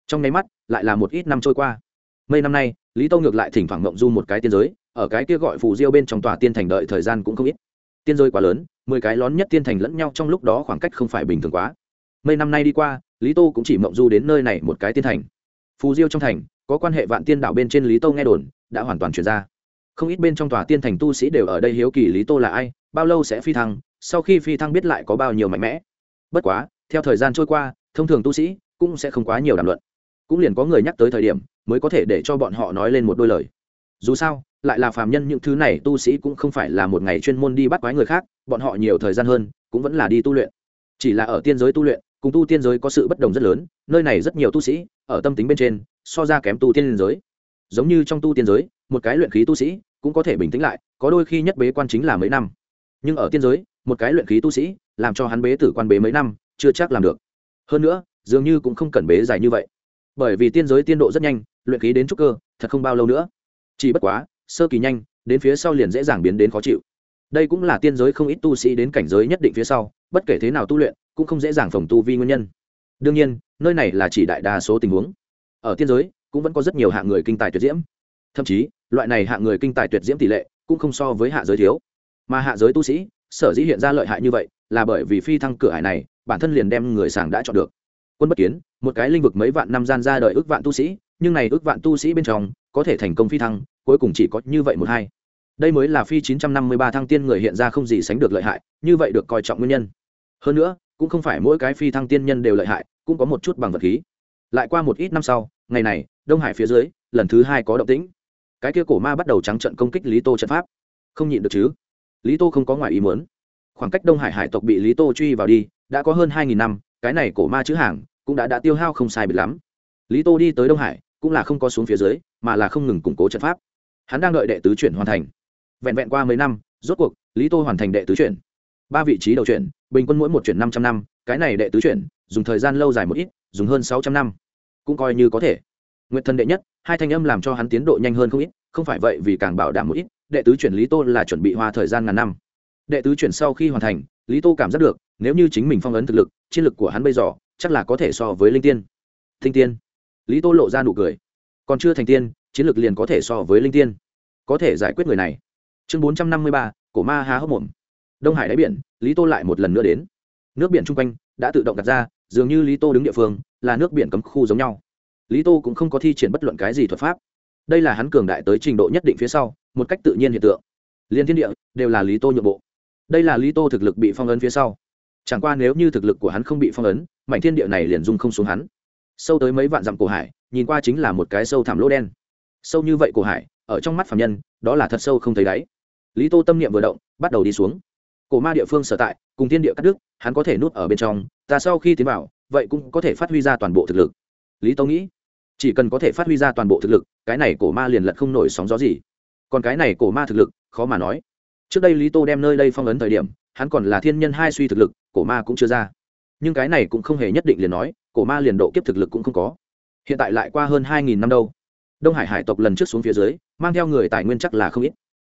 Trong nháy mắt, lại là một ít năm trôi qua. Mấy năm nay, lý tô ngược lại thỉnh thoảng mộng du một cái tiên giới, ở cái kia gọi phù diêu bên trong tòa tiên thành đợi thời gian cũng không ít tiên rơi quá lớn, mười cái lón nhất tiên thành lẫn nhau trong lúc đó khoảng cách không phải bình thường quá. Mấy năm nay đi qua, lý tô cũng chỉ mộng du đến nơi này một cái tiên thành. Phù diêu trong thành, có quan hệ vạn tiên đảo bên trên lý tô nghe đồn, đã hoàn toàn chuyển ra. Không ít bên trong tòa tiên thành tu sĩ đều ở đây hiếu kỳ lý tô là ai, bao lâu sẽ phi thăng, sau khi phi thăng biết lại có bao nhiêu mạnh mẽ. Bất quá, theo thời gian trôi qua, thông thường tu sĩ cũng sẽ không quá nhiều đàm luận. Cũng liền có người nhắc tới thời điểm, mới có thể để cho bọn họ nói lên một đôi lời. Dù sao lại là phàm nhân những thứ này tu sĩ cũng không phải là một ngày chuyên môn đi bắt quái người khác, bọn họ nhiều thời gian hơn, cũng vẫn là đi tu luyện. Chỉ là ở tiên giới tu luyện, cùng tu tiên giới có sự bất đồng rất lớn, nơi này rất nhiều tu sĩ, ở tâm tính bên trên, so ra kém tu tiên giới. Giống như trong tu tiên giới, một cái luyện khí tu sĩ cũng có thể bình tĩnh lại, có đôi khi nhất bế quan chính là mấy năm. Nhưng ở tiên giới, một cái luyện khí tu sĩ làm cho hắn bế tử quan bế mấy năm, chưa chắc làm được. Hơn nữa, dường như cũng không cần bế dài như vậy. Bởi vì tiên giới tiên độ rất nhanh, luyện khí đến trúc cơ, thật không bao lâu nữa. Chỉ bất quá sơ kỳ nhanh, đến phía sau liền dễ dàng biến đến khó chịu. Đây cũng là tiên giới không ít tu sĩ đến cảnh giới nhất định phía sau, bất kể thế nào tu luyện, cũng không dễ dàng phòng tu vi nguyên nhân. Đương nhiên, nơi này là chỉ đại đa số tình huống. Ở tiên giới, cũng vẫn có rất nhiều hạng người kinh tài tuyệt diễm. Thậm chí, loại này hạng người kinh tài tuyệt diễm tỷ lệ cũng không so với hạ giới thiếu. Mà hạ giới tu sĩ, sở dĩ hiện ra lợi hại như vậy, là bởi vì phi thăng cửa hải này, bản thân liền đem người sàng đã chọn được. Quân bất kiến, một cái lĩnh vực mấy vạn năm gian ra đời ước vạn tu sĩ, nhưng này ước vạn tu sĩ bên trong, có thể thành công phi thăng cuối cùng chỉ có như vậy một hai. Đây mới là phi chín trăm năm mươi ba thăng tiên người hiện ra không gì sánh được lợi hại, như vậy được coi trọng nguyên nhân. Hơn nữa, cũng không phải mỗi cái phi thăng tiên nhân đều lợi hại, cũng có một chút bằng vật khí. Lại qua một ít năm sau, ngày này, đông hải phía dưới, lần thứ hai có động tĩnh. Cái kia cổ ma bắt đầu trắng trận công kích lý tô trận pháp. Không nhịn được chứ? Lý tô không có ngoài ý muốn. Khoảng cách đông hải hải tộc bị lý tô truy vào đi, đã có hơn hai nghìn năm, cái này cổ ma chữ hàng, cũng đã đã tiêu hao không sai biệt lắm. Lý tô đi tới đông hải, cũng là không có xuống phía dưới, mà là không ngừng củng cố trận pháp hắn đang đợi đệ tứ chuyển hoàn thành. Vẹn vẹn qua mấy năm, rốt cuộc, lý tô hoàn thành đệ tứ chuyển. Ba vị trí đầu chuyển, bình quân mỗi một chuyển năm trăm năm, cái này đệ tứ chuyển, dùng thời gian lâu dài một ít, dùng hơn sáu trăm năm. Cũng coi như có thể. Nguyện thần đệ nhất, hai thanh âm làm cho hắn tiến độ nhanh hơn không ít, không phải vậy vì càng bảo đảm một ít, đệ tứ chuyển lý tô là chuẩn bị hoa thời gian ngàn năm. Đệ tứ chuyển sau khi hoàn thành, lý tô cảm giác được, nếu như chính mình phong ấn thực lực, chiến lực của hắn bây giờ, chắc là có thể so với linh tiên. Thinh tiên. Lý tô lộ ra nụ cười. Còn chưa thành tiên chiến lược liền có thể so với linh tiên. Có thể giải quyết người này. Chương bốn trăm năm mươi ba, cổ ma há hốc mồm. Đông hải đáy biển, lý tô lại một lần nữa đến. Nước biển chung quanh đã tự động đặt ra, dường như lý tô đứng địa phương, là nước biển cấm khu giống nhau. Lý tô cũng không có thi triển bất luận cái gì thuật pháp. Đây là hắn cường đại tới trình độ nhất định phía sau, một cách tự nhiên hiện tượng. Liên thiên địa, đều là lý tô nhượng bộ. Đây là lý tô thực lực bị phong ấn phía sau. Chẳng qua nếu như thực lực của hắn không bị phong ấn, mảnh thiên địa này liền dung không xuống hắn. Sâu tới mấy vạn dặm cổ hải, nhìn qua chính là một cái sâu thảm lỗ đen sâu như vậy cổ hải, ở trong mắt phạm nhân, đó là thật sâu không thấy đáy. Lý tô tâm niệm vừa động, bắt đầu đi xuống. Cổ ma địa phương sở tại, cùng thiên địa cắt đức hắn có thể nút ở bên trong, ta sau khi tiến vào, vậy cũng có thể phát huy ra toàn bộ thực lực. Lý tô nghĩ, chỉ cần có thể phát huy ra toàn bộ thực lực, cái này cổ ma liền lật không nổi sóng gió gì. Còn cái này cổ ma thực lực, khó mà nói. Trước đây lý tô đem nơi đây phong ấn thời điểm, hắn còn là thiên nhân hai suy thực lực, cổ ma cũng chưa ra. Nhưng cái này cũng không hề nhất định liền nói, cổ ma liền độ kiếp thực lực cũng không có. Hiện tại lại qua hơn hai nghìn năm đâu đông hải hải tộc lần trước xuống phía dưới, mang theo người tài nguyên chắc là không ít.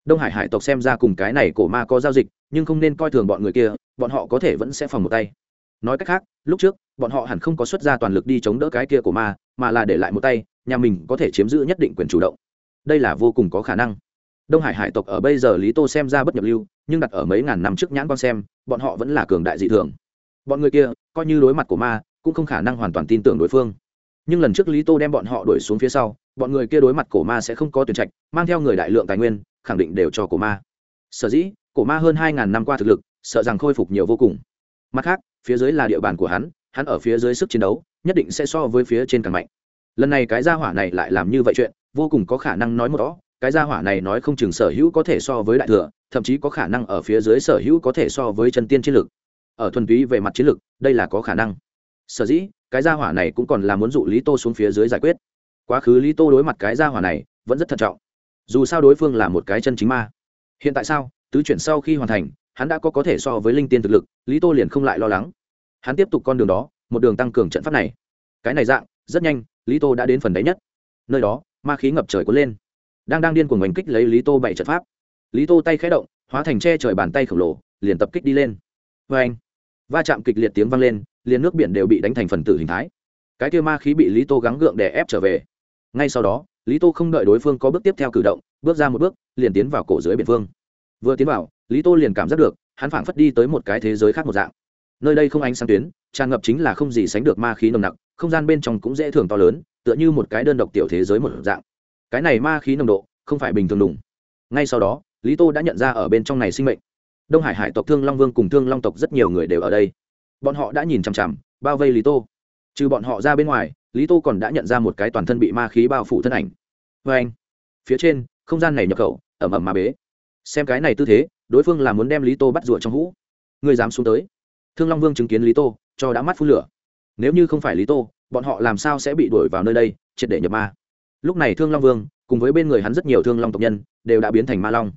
Đông hải hải tộc xem ra cùng cái này cổ ma có giao dịch, nhưng không nên coi thường bọn người kia, bọn họ có thể vẫn sẽ phòng một tay. Nói cách khác, lúc trước, bọn họ hẳn không có xuất ra toàn lực đi chống đỡ cái kia của ma, mà là để lại một tay, nhà mình có thể chiếm giữ nhất định quyền chủ động. Đây là vô cùng có khả năng. Đông hải hải tộc ở bây giờ lý tô xem ra bất nhập lưu, nhưng đặt ở mấy ngàn năm trước nhãn quan xem, bọn họ vẫn là cường đại dị thường. Bọn người kia, coi như đối mặt của ma, cũng không khả năng hoàn toàn tin tưởng đối phương. Nhưng lần trước lý tô đem bọn họ đuổi xuống phía sau bọn người kia đối mặt cổ ma sẽ không có tuyển trạch, mang theo người đại lượng tài nguyên, khẳng định đều cho cổ ma. Sở dĩ, cổ ma hơn hai ngàn năm qua thực lực, sợ rằng khôi phục nhiều vô cùng. Mặt khác, phía dưới là địa bàn của hắn hắn ở phía dưới sức chiến đấu, nhất định sẽ so với phía trên càng mạnh. Lần này cái gia hỏa này lại làm như vậy chuyện, vô cùng có khả năng nói một đó cái gia hỏa này nói không chừng sở hữu có thể so với đại thừa, thậm chí có khả năng ở phía dưới sở hữu có thể so với chân tiên chiến lực. Ở thuần túy về mặt chiến lực, đây là có khả năng. Sở dĩ, cái gia hỏa này cũng còn là muốn dụ lý tô xuống phía dưới giải quyết quá khứ lý tô đối mặt cái gia hỏa này vẫn rất thận trọng dù sao đối phương là một cái chân chính ma hiện tại sao tứ chuyển sau khi hoàn thành hắn đã có có thể so với linh tiên thực lực lý tô liền không lại lo lắng hắn tiếp tục con đường đó một đường tăng cường trận pháp này cái này dạng rất nhanh lý tô đã đến phần đáy nhất nơi đó ma khí ngập trời cuốn lên đang đang điên cuồng oanh kích lấy lý tô bảy trận pháp lý tô tay khẽ động hóa thành che trời bàn tay khổng lồ liền tập kích đi lên vê anh va chạm kịch liệt tiếng vang lên liền nước biển đều bị đánh thành phần tử hình thái cái kia ma khí bị lý tô gắng gượng để ép trở về ngay sau đó, lý tô không đợi đối phương có bước tiếp theo cử động, bước ra một bước, liền tiến vào cổ dưới biển phương vừa tiến vào, lý tô liền cảm giác được, hắn phảng phất đi tới một cái thế giới khác một dạng. Nơi đây không ánh sáng tuyến, tràn ngập chính là không gì sánh được ma khí nồng nặc, không gian bên trong cũng dễ thường to lớn, tựa như một cái đơn độc tiểu thế giới một dạng. Cái này ma khí nồng độ, không phải bình thường đủng ngay sau đó, lý tô đã nhận ra ở bên trong này sinh mệnh. Đông hải hải tộc thương long vương cùng thương long tộc rất nhiều người đều ở đây. Bọn họ đã nhìn chằm chằm, bao vây lý tô. Trừ bọn họ ra bên ngoài lý tô còn đã nhận ra một cái toàn thân bị ma khí bao phủ thân ảnh. Vê anh, phía trên, không gian này nhập khẩu, ẩm ẩm mà bế. Xem cái này tư thế, đối phương là muốn đem lý tô bắt rụa trong hũ. Người dám xuống tới. Thương long vương chứng kiến lý tô, cho đã mắt phun lửa. Nếu như không phải lý tô, bọn họ làm sao sẽ bị đuổi vào nơi đây, triệt để nhập ma. Lúc này thương long vương, cùng với bên người hắn rất nhiều thương long tộc nhân, đều đã biến thành ma long.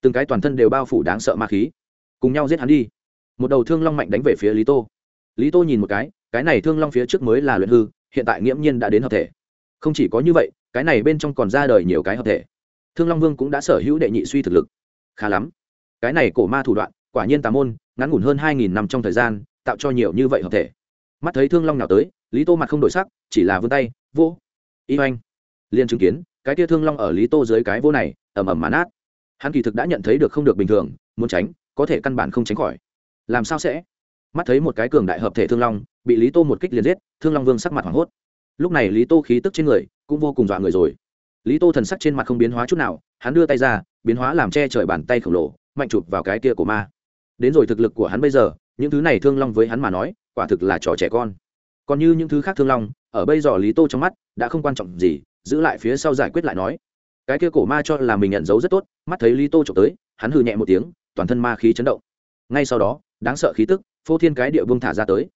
Từng cái toàn thân đều bao phủ đáng sợ ma khí. Cùng nhau giết hắn đi. Một đầu thương long mạnh đánh về phía lý tô. Lý tô nhìn một cái cái này thương long phía trước mới là luyện hư hiện tại nghiễm nhiên đã đến hợp thể. Không chỉ có như vậy, cái này bên trong còn ra đời nhiều cái hợp thể. Thương long vương cũng đã sở hữu đệ nhị suy thực lực. Khá lắm. Cái này cổ ma thủ đoạn, quả nhiên tà môn, ngắn ngủn hơn hai nghìn năm trong thời gian, tạo cho nhiều như vậy hợp thể. Mắt thấy thương long nào tới, lý tô mặt không đổi sắc, chỉ là vươn tay vô y oanh liền chứng kiến, cái tia thương long ở lý tô dưới cái vô này ẩm ẩm mán át hắn kỳ thực đã nhận thấy được không được bình thường, muốn tránh, có thể căn bản không tránh khỏi. Làm sao sẽ? Mắt thấy một cái cường đại hợp thể thương long, bị lý tô một kích liền giết, thương long vương sắc mặt hoảng hốt. Lúc này lý tô khí tức trên người cũng vô cùng dọa người rồi. Lý tô thần sắc trên mặt không biến hóa chút nào, hắn đưa tay ra, biến hóa làm che trời bàn tay khổng lồ, mạnh chụp vào cái kia của ma. Đến rồi thực lực của hắn bây giờ, những thứ này thương long với hắn mà nói, quả thực là trò trẻ con. Còn như những thứ khác thương long, ở bây giờ lý tô trong mắt đã không quan trọng gì, giữ lại phía sau giải quyết lại nói. Cái kia cổ ma cho là mình nhận dấu rất tốt, mắt thấy lý tô trộm tới, hắn hừ nhẹ một tiếng, toàn thân ma khí chấn động. Ngay sau đó, đáng sợ khí tức phô thiên cái địa vương thả ra tới.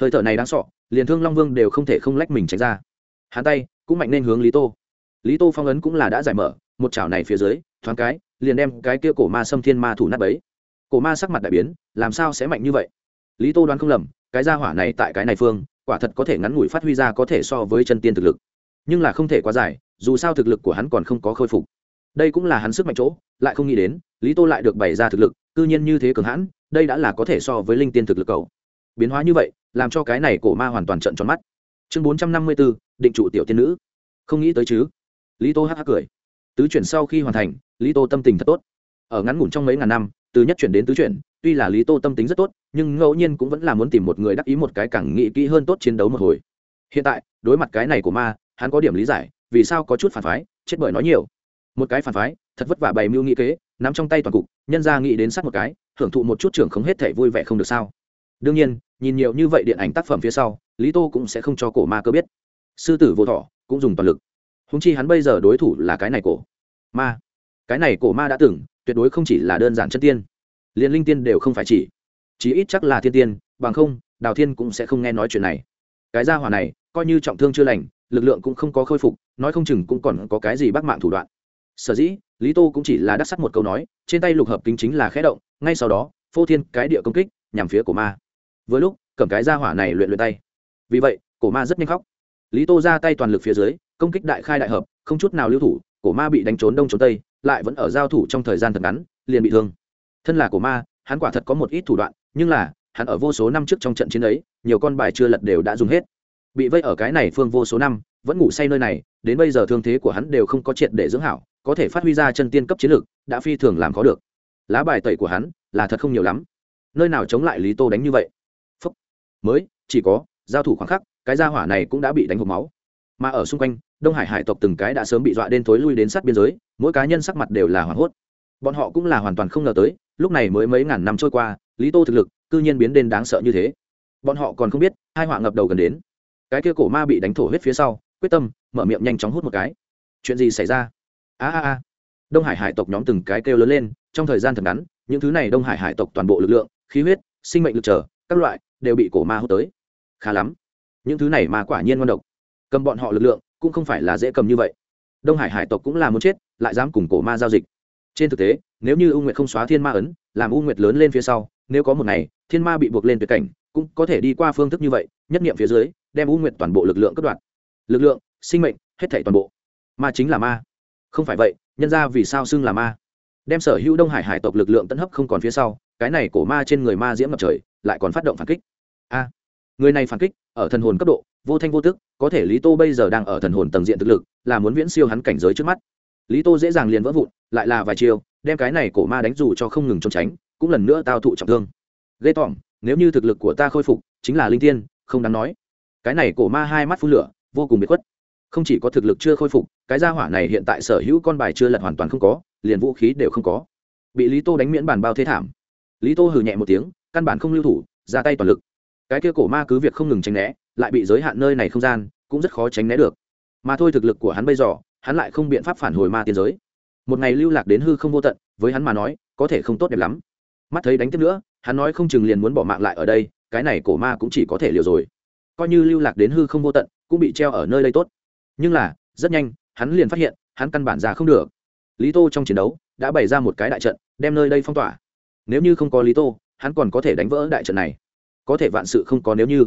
Hơi thở này đáng sọ liền thương long vương đều không thể không lách mình tránh ra. Hắn tay cũng mạnh nên hướng lý tô. Lý tô phong ấn cũng là đã giải mở, một chảo này phía dưới, thoáng cái, liền đem cái kia cổ ma xâm thiên ma thủ nát bấy. Cổ ma sắc mặt đại biến, làm sao sẽ mạnh như vậy? Lý tô đoán không lầm, cái gia hỏa này tại cái này phương, quả thật có thể ngắn ngủi phát huy ra có thể so với chân tiên thực lực. Nhưng là không thể quá dài, dù sao thực lực của hắn còn không có khôi phục đây cũng là hắn sức mạnh chỗ, lại không nghĩ đến, lý tô lại được bày ra thực lực, cư nhiên như thế cường hãn, đây đã là có thể so với linh tiên thực lực cầu biến hóa như vậy, làm cho cái này cổ ma hoàn toàn trận tròn mắt. Chương bốn trăm năm mươi b ố định trụ tiểu tiên nữ. Không nghĩ tới chứ? Lý tô hắc hắc cười. Tứ chuyển sau khi hoàn thành, lý tô tâm tình thật tốt. Ở ngắn ngủn trong mấy ngàn năm, từ nhất chuyển đến tứ chuyển, tuy là lý tô tâm tính rất tốt, nhưng ngẫu nhiên cũng vẫn là muốn tìm một người đắc ý một cái càng nghĩ kỹ hơn tốt chiến đấu một hồi. Hiện tại, đối mặt cái này của ma, hắn có điểm lý giải, vì sao có chút phản phái, chết bởi nói nhiều một cái phản phái, thật vất vả bày mưu nghĩ kế, nắm trong tay toàn cục, nhân ra nghĩ đến sát một cái, hưởng thụ một chút trưởng không hết thể vui vẻ không được sao. Đương nhiên, nhìn nhiều như vậy điện ảnh tác phẩm phía sau, lý tô cũng sẽ không cho cổ ma cơ biết. Sư tử vô thọ, cũng dùng toàn lực. Húng chi hắn bây giờ đối thủ là cái này cổ ma. Cái này cổ ma đã từng, tuyệt đối không chỉ là đơn giản chân tiên. Liền linh tiên đều không phải chỉ. Chí ít chắc là thiên tiên, bằng không, đào thiên cũng sẽ không nghe nói chuyện này. Cái gia hỏa này, coi như trọng thương chưa lành, lực lượng cũng không có khôi phục, nói không chừng cũng còn có cái gì bắt mạng thủ đoạn sở dĩ, lý tô cũng chỉ là đắc sắc một câu nói, trên tay lục hợp kính chính là khẽ động, ngay sau đó, phô thiên cái địa công kích, nhằm phía cổ ma. Vừa lúc, cầm cái gia hỏa này luyện luyện tay. Vì vậy, cổ ma rất nhanh khóc. Lý tô ra tay toàn lực phía dưới, công kích đại khai đại hợp, không chút nào lưu thủ, cổ ma bị đánh trốn đông trốn tây, lại vẫn ở giao thủ trong thời gian thật ngắn, liền bị thương. Thân là cổ ma, hắn quả thật có một ít thủ đoạn, nhưng là, hắn ở vô số năm trước trong trận chiến ấy, nhiều con bài chưa lật đều đã dùng hết. Bị vây ở cái này phương vô số năm, vẫn ngủ say nơi này, đến bây giờ thương thế của hắn đều không có triệt để dưỡng hảo có thể phát huy ra chân tiên cấp chiến lược, đã phi thường làm có được. Lá bài tẩy của hắn là thật không nhiều lắm. Nơi nào chống lại lý tô đánh như vậy? Phúc. mới, chỉ có, giao thủ khoảng khắc, cái gia hỏa này cũng đã bị đánh hộp máu. Mà ở xung quanh, đông hải hải tộc từng cái đã sớm bị dọa đến thối lui đến sát biên giới, mỗi cá nhân sắc mặt đều là hoảng hốt. Bọn họ cũng là hoàn toàn không ngờ tới, lúc này mới mấy ngàn năm trôi qua, lý tô thực lực cư nhiên biến đến đáng sợ như thế. Bọn họ còn không biết, hai họa ngập đầu gần đến. Cái kia cổ ma bị đánh thổ huyết phía sau, quyết tâm, mở miệng nhanh chóng hút một cái. Chuyện gì xảy ra? A a a. Đông hải hải tộc nhóm từng cái kêu lớn lên trong thời gian thật ngắn những thứ này đông hải hải tộc toàn bộ lực lượng khí huyết sinh mệnh lực trở các loại đều bị cổ ma hút tới. Khá lắm. Những thứ này mà quả nhiên ngon độc. Cầm bọn họ lực lượng cũng không phải là dễ cầm như vậy. Đông hải hải tộc cũng là muốn chết lại dám cùng cổ ma giao dịch. Trên thực tế nếu như u nguyệt không xóa thiên ma ấn làm u nguyệt lớn lên phía sau nếu có một ngày thiên ma bị buộc lên tuyệt cảnh cũng có thể đi qua phương thức như vậy nhất nghiệm phía dưới đem u nguyệt toàn bộ lực lượng cất đoạt, lực lượng sinh mệnh hết thảy toàn bộ. Ma chính là ma không phải vậy, nhân ra vì sao xưng là ma? Đem sở hữu đông hải hải tộc lực lượng tận hấp không còn phía sau, cái này cổ ma trên người ma diễm ngập trời, lại còn phát động phản kích. A, người này phản kích, ở thần hồn cấp độ, vô thanh vô tức, có thể lý tô bây giờ đang ở thần hồn tầng diện thực lực, là muốn viễn siêu hắn cảnh giới trước mắt. Lý tô dễ dàng liền vỡ vụn, lại là vài chiều đem cái này cổ ma đánh dù cho không ngừng trốn tránh, cũng lần nữa tao thụ trọng thương. Ghê tỏm nếu như thực lực của ta khôi phục, chính là linh tiên, không đáng nói. Cái này cổ ma hai mắt phun lửa, vô cùng bị khuất không chỉ có thực lực chưa khôi phục, cái gia hỏa này hiện tại sở hữu con bài chưa lật hoàn toàn không có, liền vũ khí đều không có. Bị lý tô đánh miễn bàn bao thế thảm. Lý tô hừ nhẹ một tiếng, căn bản không lưu thủ, ra tay toàn lực. Cái kia cổ ma cứ việc không ngừng tránh né, lại bị giới hạn nơi này không gian, cũng rất khó tránh né được. Mà thôi thực lực của hắn bây giờ, hắn lại không biện pháp phản hồi ma tiên giới. Một ngày lưu lạc đến hư không vô tận, với hắn mà nói, có thể không tốt đẹp lắm. Mắt thấy đánh tiếp nữa, hắn nói không chừng liền muốn bỏ mạng lại ở đây, cái này cổ ma cũng chỉ có thể liều rồi. Coi như lưu lạc đến hư không vô tận, cũng bị treo ở nơi đây tốt nhưng là, rất nhanh, hắn liền phát hiện, hắn căn bản ra không được. Lý tô trong chiến đấu đã bày ra một cái đại trận, đem nơi đây phong tỏa. Nếu như không có lý tô, hắn còn có thể đánh vỡ đại trận này. Có thể vạn sự không có nếu như.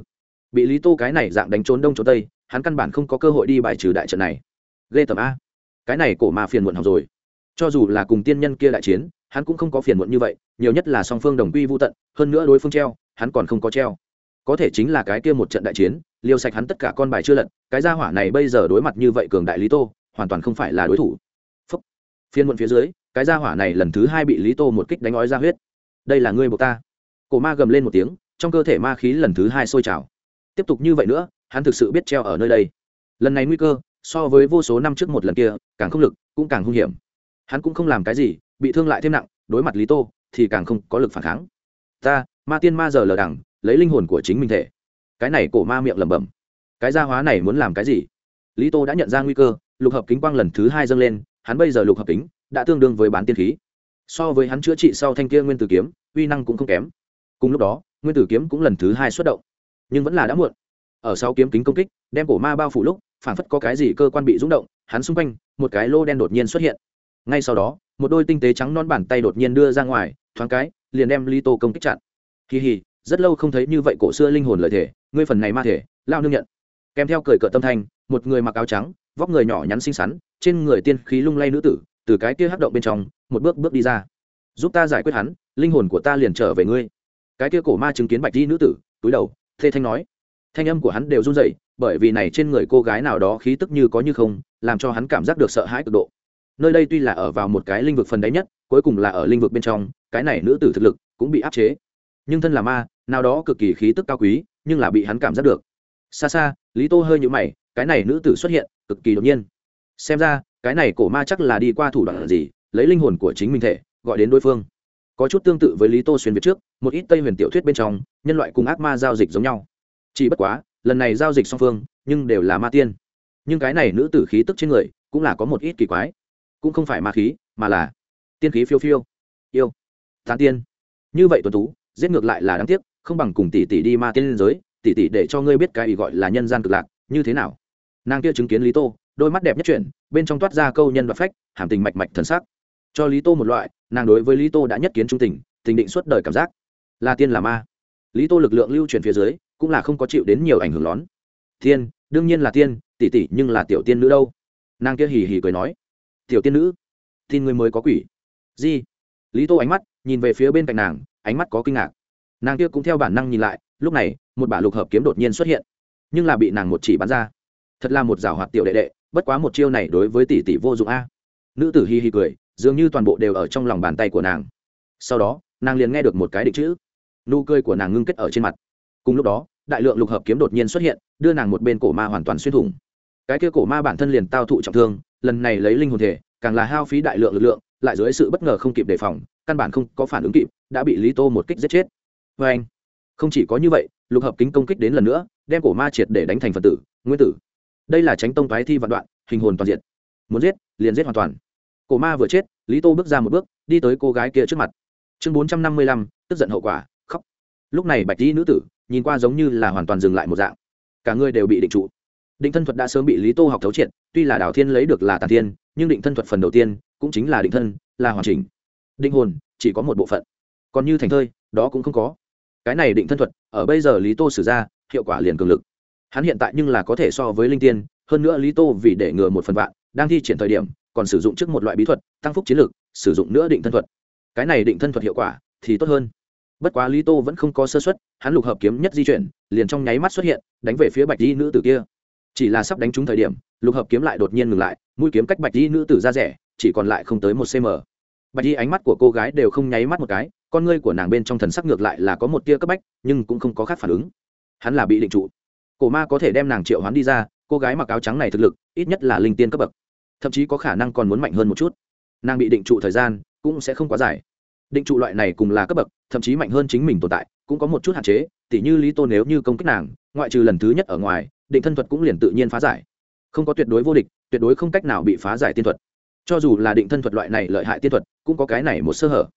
Bị lý tô cái này dạng đánh trốn đông trốn tây, hắn căn bản không có cơ hội đi bài trừ đại trận này. Ghê tầm a. Cái này cổ mà phiền muộn học rồi. Cho dù là cùng tiên nhân kia đại chiến, hắn cũng không có phiền muộn như vậy, nhiều nhất là song phương đồng quy vô tận, hơn nữa đối phương treo, hắn còn không có treo có thể chính là cái kia một trận đại chiến liều sạch hắn tất cả con bài chưa lật, cái gia hỏa này bây giờ đối mặt như vậy cường đại lý tô, hoàn toàn không phải là đối thủ. Phúc. phiên muộn phía dưới, cái gia hỏa này lần thứ hai bị lý tô một kích đánh ói ra huyết. Đây là ngươi buộc ta. Cổ ma gầm lên một tiếng, trong cơ thể ma khí lần thứ hai sôi trào. Tiếp tục như vậy nữa, hắn thực sự biết treo ở nơi đây. Lần này nguy cơ, so với vô số năm trước một lần kia, càng không lực, cũng càng hung hiểm. Hắn cũng không làm cái gì, bị thương lại thêm nặng, đối mặt lý tô, thì càng không có lực phản kháng. Ta, ma tiên ma giờ lờ đẳng lấy linh hồn của chính mình thể. Cái này cổ ma miệng lẩm bẩm. Cái gia hóa này muốn làm cái gì? Lý tô đã nhận ra nguy cơ, lục hợp kính quang lần thứ hai dâng lên, hắn bây giờ lục hợp kính đã tương đương với bán tiên khí. So với hắn chữa trị sau thanh kia nguyên tử kiếm, uy năng cũng không kém. Cùng lúc đó, nguyên tử kiếm cũng lần thứ hai xuất động, nhưng vẫn là đã muộn. Ở sau kiếm kính công kích, đem cổ ma bao phủ lúc, phản phất có cái gì cơ quan bị rung động, hắn xung quanh, một cái lô đen đột nhiên xuất hiện. Ngay sau đó, một đôi tinh tế trắng non bàn tay đột nhiên đưa ra ngoài, thoáng cái, liền đem lý tô công kích chặn. Kỳ hì rất lâu không thấy như vậy cổ xưa linh hồn lợi thể ngươi phần này ma thể, lao nương nhận. Kèm theo cười cợt tâm thanh, một người mặc áo trắng, vóc người nhỏ nhắn xinh xắn, trên người tiên khí lung lay nữ tử, từ cái kia hắc động bên trong, một bước bước đi ra. Giúp ta giải quyết hắn, linh hồn của ta liền trở về ngươi. Cái kia cổ ma chứng kiến bạch di nữ tử, túi đầu, thê thanh nói. Thanh âm của hắn đều run rẩy, bởi vì này trên người cô gái nào đó khí tức như có như không, làm cho hắn cảm giác được sợ hãi cực độ. Nơi đây tuy là ở vào một cái linh vực phần đáy nhất, cuối cùng là ở linh vực bên trong, cái này nữ tử thực lực cũng bị áp chế. Nhưng thân là ma nào đó cực kỳ khí tức cao quý, nhưng là bị hắn cảm giác được. Xa xa, lý tô hơi nhũ mày, cái này nữ tử xuất hiện, cực kỳ đột nhiên. Xem ra, cái này cổ ma chắc là đi qua thủ đoạn gì, lấy linh hồn của chính mình thể, gọi đến đối phương. Có chút tương tự với lý tô xuyên việt trước, một ít tây huyền tiểu thuyết bên trong, nhân loại cùng ác ma giao dịch giống nhau. Chỉ bất quá, lần này giao dịch song phương, nhưng đều là ma tiên. Nhưng cái này nữ tử khí tức trên người, cũng là có một ít kỳ quái. Cũng không phải ma khí, mà là tiên khí phiêu phiêu. Yêu. Tán tiên. Như vậy tuần tú, giết ngược lại là đáng tiếc không bằng cùng tỷ tỷ đi ma tiên giới, tỷ tỷ để cho ngươi biết cái ý gọi là nhân gian cực lạc, như thế nào? Nàng kia chứng kiến lý tô, đôi mắt đẹp nhất chuyển, bên trong toát ra câu nhân và phách, hàm tình mạch mạch thần sắc. Cho lý tô một loại, nàng đối với lý tô đã nhất kiến trung tình tình định suốt đời cảm giác. Là tiên là ma. Lý tô lực lượng lưu chuyển phía dưới, cũng là không có chịu đến nhiều ảnh hưởng lón tiên, đương nhiên là tiên, tỷ tỷ nhưng là tiểu tiên nữ đâu? Nàng kia hì hì cười nói. Tiểu tiên nữ? Tin người mới có quỷ. Gì? Lý tô ánh mắt nhìn về phía bên cạnh nàng, ánh mắt có kinh ngạc nàng kia cũng theo bản năng nhìn lại, lúc này, một bả lục hợp kiếm đột nhiên xuất hiện. Nhưng là bị nàng một chỉ bắn ra. Thật là một rào hoạt tiểu đệ đệ, bất quá một chiêu này đối với tỷ tỷ vô dụng a. Nữ tử hi hi cười, dường như toàn bộ đều ở trong lòng bàn tay của nàng. Sau đó, nàng liền nghe được một cái định chữ. Nụ cười của nàng ngưng kết ở trên mặt. Cùng lúc đó, đại lượng lục hợp kiếm đột nhiên xuất hiện, đưa nàng một bên cổ ma hoàn toàn xuyên thủng. Cái kia cổ ma bản thân liền tao thụ trọng thương, lần này lấy linh hồn thể, càng là hao phí đại lượng lực lượng, lại dưới sự bất ngờ không kịp đề phòng, căn bản không có phản ứng kịp, đã bị lý tô một kích giết chết vê anh. Không chỉ có như vậy, lục hợp kính công kích đến lần nữa, đem cổ ma triệt để đánh thành phần tử, nguyên tử. Đây là tránh tông thoái thi vạn đoạn, hình hồn toàn diện muốn giết, liền giết hoàn toàn. Cổ ma vừa chết, lý tô bước ra một bước, đi tới cô gái kia trước mặt. Chương bốn trăm năm mươi lăm, tức giận hậu quả, khóc. Lúc này bạch tý nữ tử, nhìn qua giống như là hoàn toàn dừng lại một dạng. Cả người đều bị định trụ. Định thân thuật đã sớm bị lý tô học thấu triệt, tuy là đảo thiên lấy được là tàn thiên, nhưng định thân thuật phần đầu tiên, cũng chính là định thân, là hoàn chỉnh. Định hồn, chỉ có một bộ phận. Còn như thành thơi, đó cũng không có cái này định thân thuật, ở bây giờ lý tô sử ra, hiệu quả liền cường lực. Hắn hiện tại nhưng là có thể so với linh tiên, hơn nữa lý tô vì để ngừa một phần vạn, đang thi triển thời điểm, còn sử dụng trước một loại bí thuật, tăng phúc chiến lược sử dụng nữa định thân thuật. Cái này định thân thuật hiệu quả thì tốt hơn. Bất quá lý tô vẫn không có sơ xuất hắn lục hợp kiếm nhất di chuyển, liền trong nháy mắt xuất hiện, đánh về phía bạch di nữ tử kia. Chỉ là sắp đánh trúng thời điểm, lục hợp kiếm lại đột nhiên ngừng lại, mũi kiếm cách bạch di nữ tử ra rẻ, chỉ còn lại không tới một cm bạch di ánh mắt của cô gái đều không nháy mắt một cái con ngươi của nàng bên trong thần sắc ngược lại là có một tia cấp bách, nhưng cũng không có khác phản ứng. Hắn là bị định trụ. Cổ ma có thể đem nàng triệu hoán đi ra, cô gái mặc áo trắng này thực lực, ít nhất là linh tiên cấp bậc. Thậm chí có khả năng còn muốn mạnh hơn một chút. Nàng bị định trụ thời gian, cũng sẽ không quá dài. Định trụ loại này cùng là cấp bậc, thậm chí mạnh hơn chính mình tồn tại, cũng có một chút hạn chế, tỉ như lý tô nếu như công kích nàng, ngoại trừ lần thứ nhất ở ngoài, định thân thuật cũng liền tự nhiên phá giải. Không có tuyệt đối vô địch, tuyệt đối không cách nào bị phá giải tiên thuật. Cho dù là định thân thuật loại này lợi hại tiên thuật, cũng có cái này một sơ hở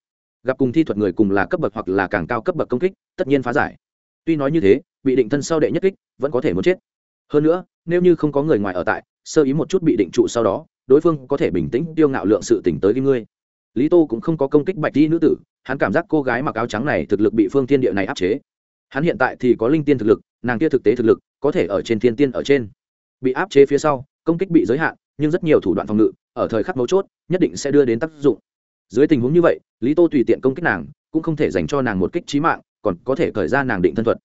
gặp cùng thi thuật người cùng là cấp bậc hoặc là càng cao cấp bậc công kích, tất nhiên phá giải. Tuy nói như thế, bị định thân sau đệ nhất kích, vẫn có thể muốn chết. Hơn nữa, nếu như không có người ngoài ở tại, sơ ý một chút bị định trụ sau đó, đối phương có thể bình tĩnh tiêu ngạo lượng sự tỉnh tới với ngươi. Lý tô cũng không có công kích bạch đi nữ tử, hắn cảm giác cô gái mặc áo trắng này thực lực bị phương Thiên địa này áp chế. Hắn hiện tại thì có linh tiên thực lực, nàng kia thực tế thực lực, có thể ở trên thiên tiên ở trên. Bị áp chế phía sau, công kích bị giới hạn, nhưng rất nhiều thủ đoạn phòng ngự, ở thời khắc mấu chốt, nhất định sẽ đưa đến tác dụng dưới tình huống như vậy, lý tô tùy tiện công kích nàng, cũng không thể dành cho nàng một kích trí mạng, còn có thể khởi ra nàng định thân thuật.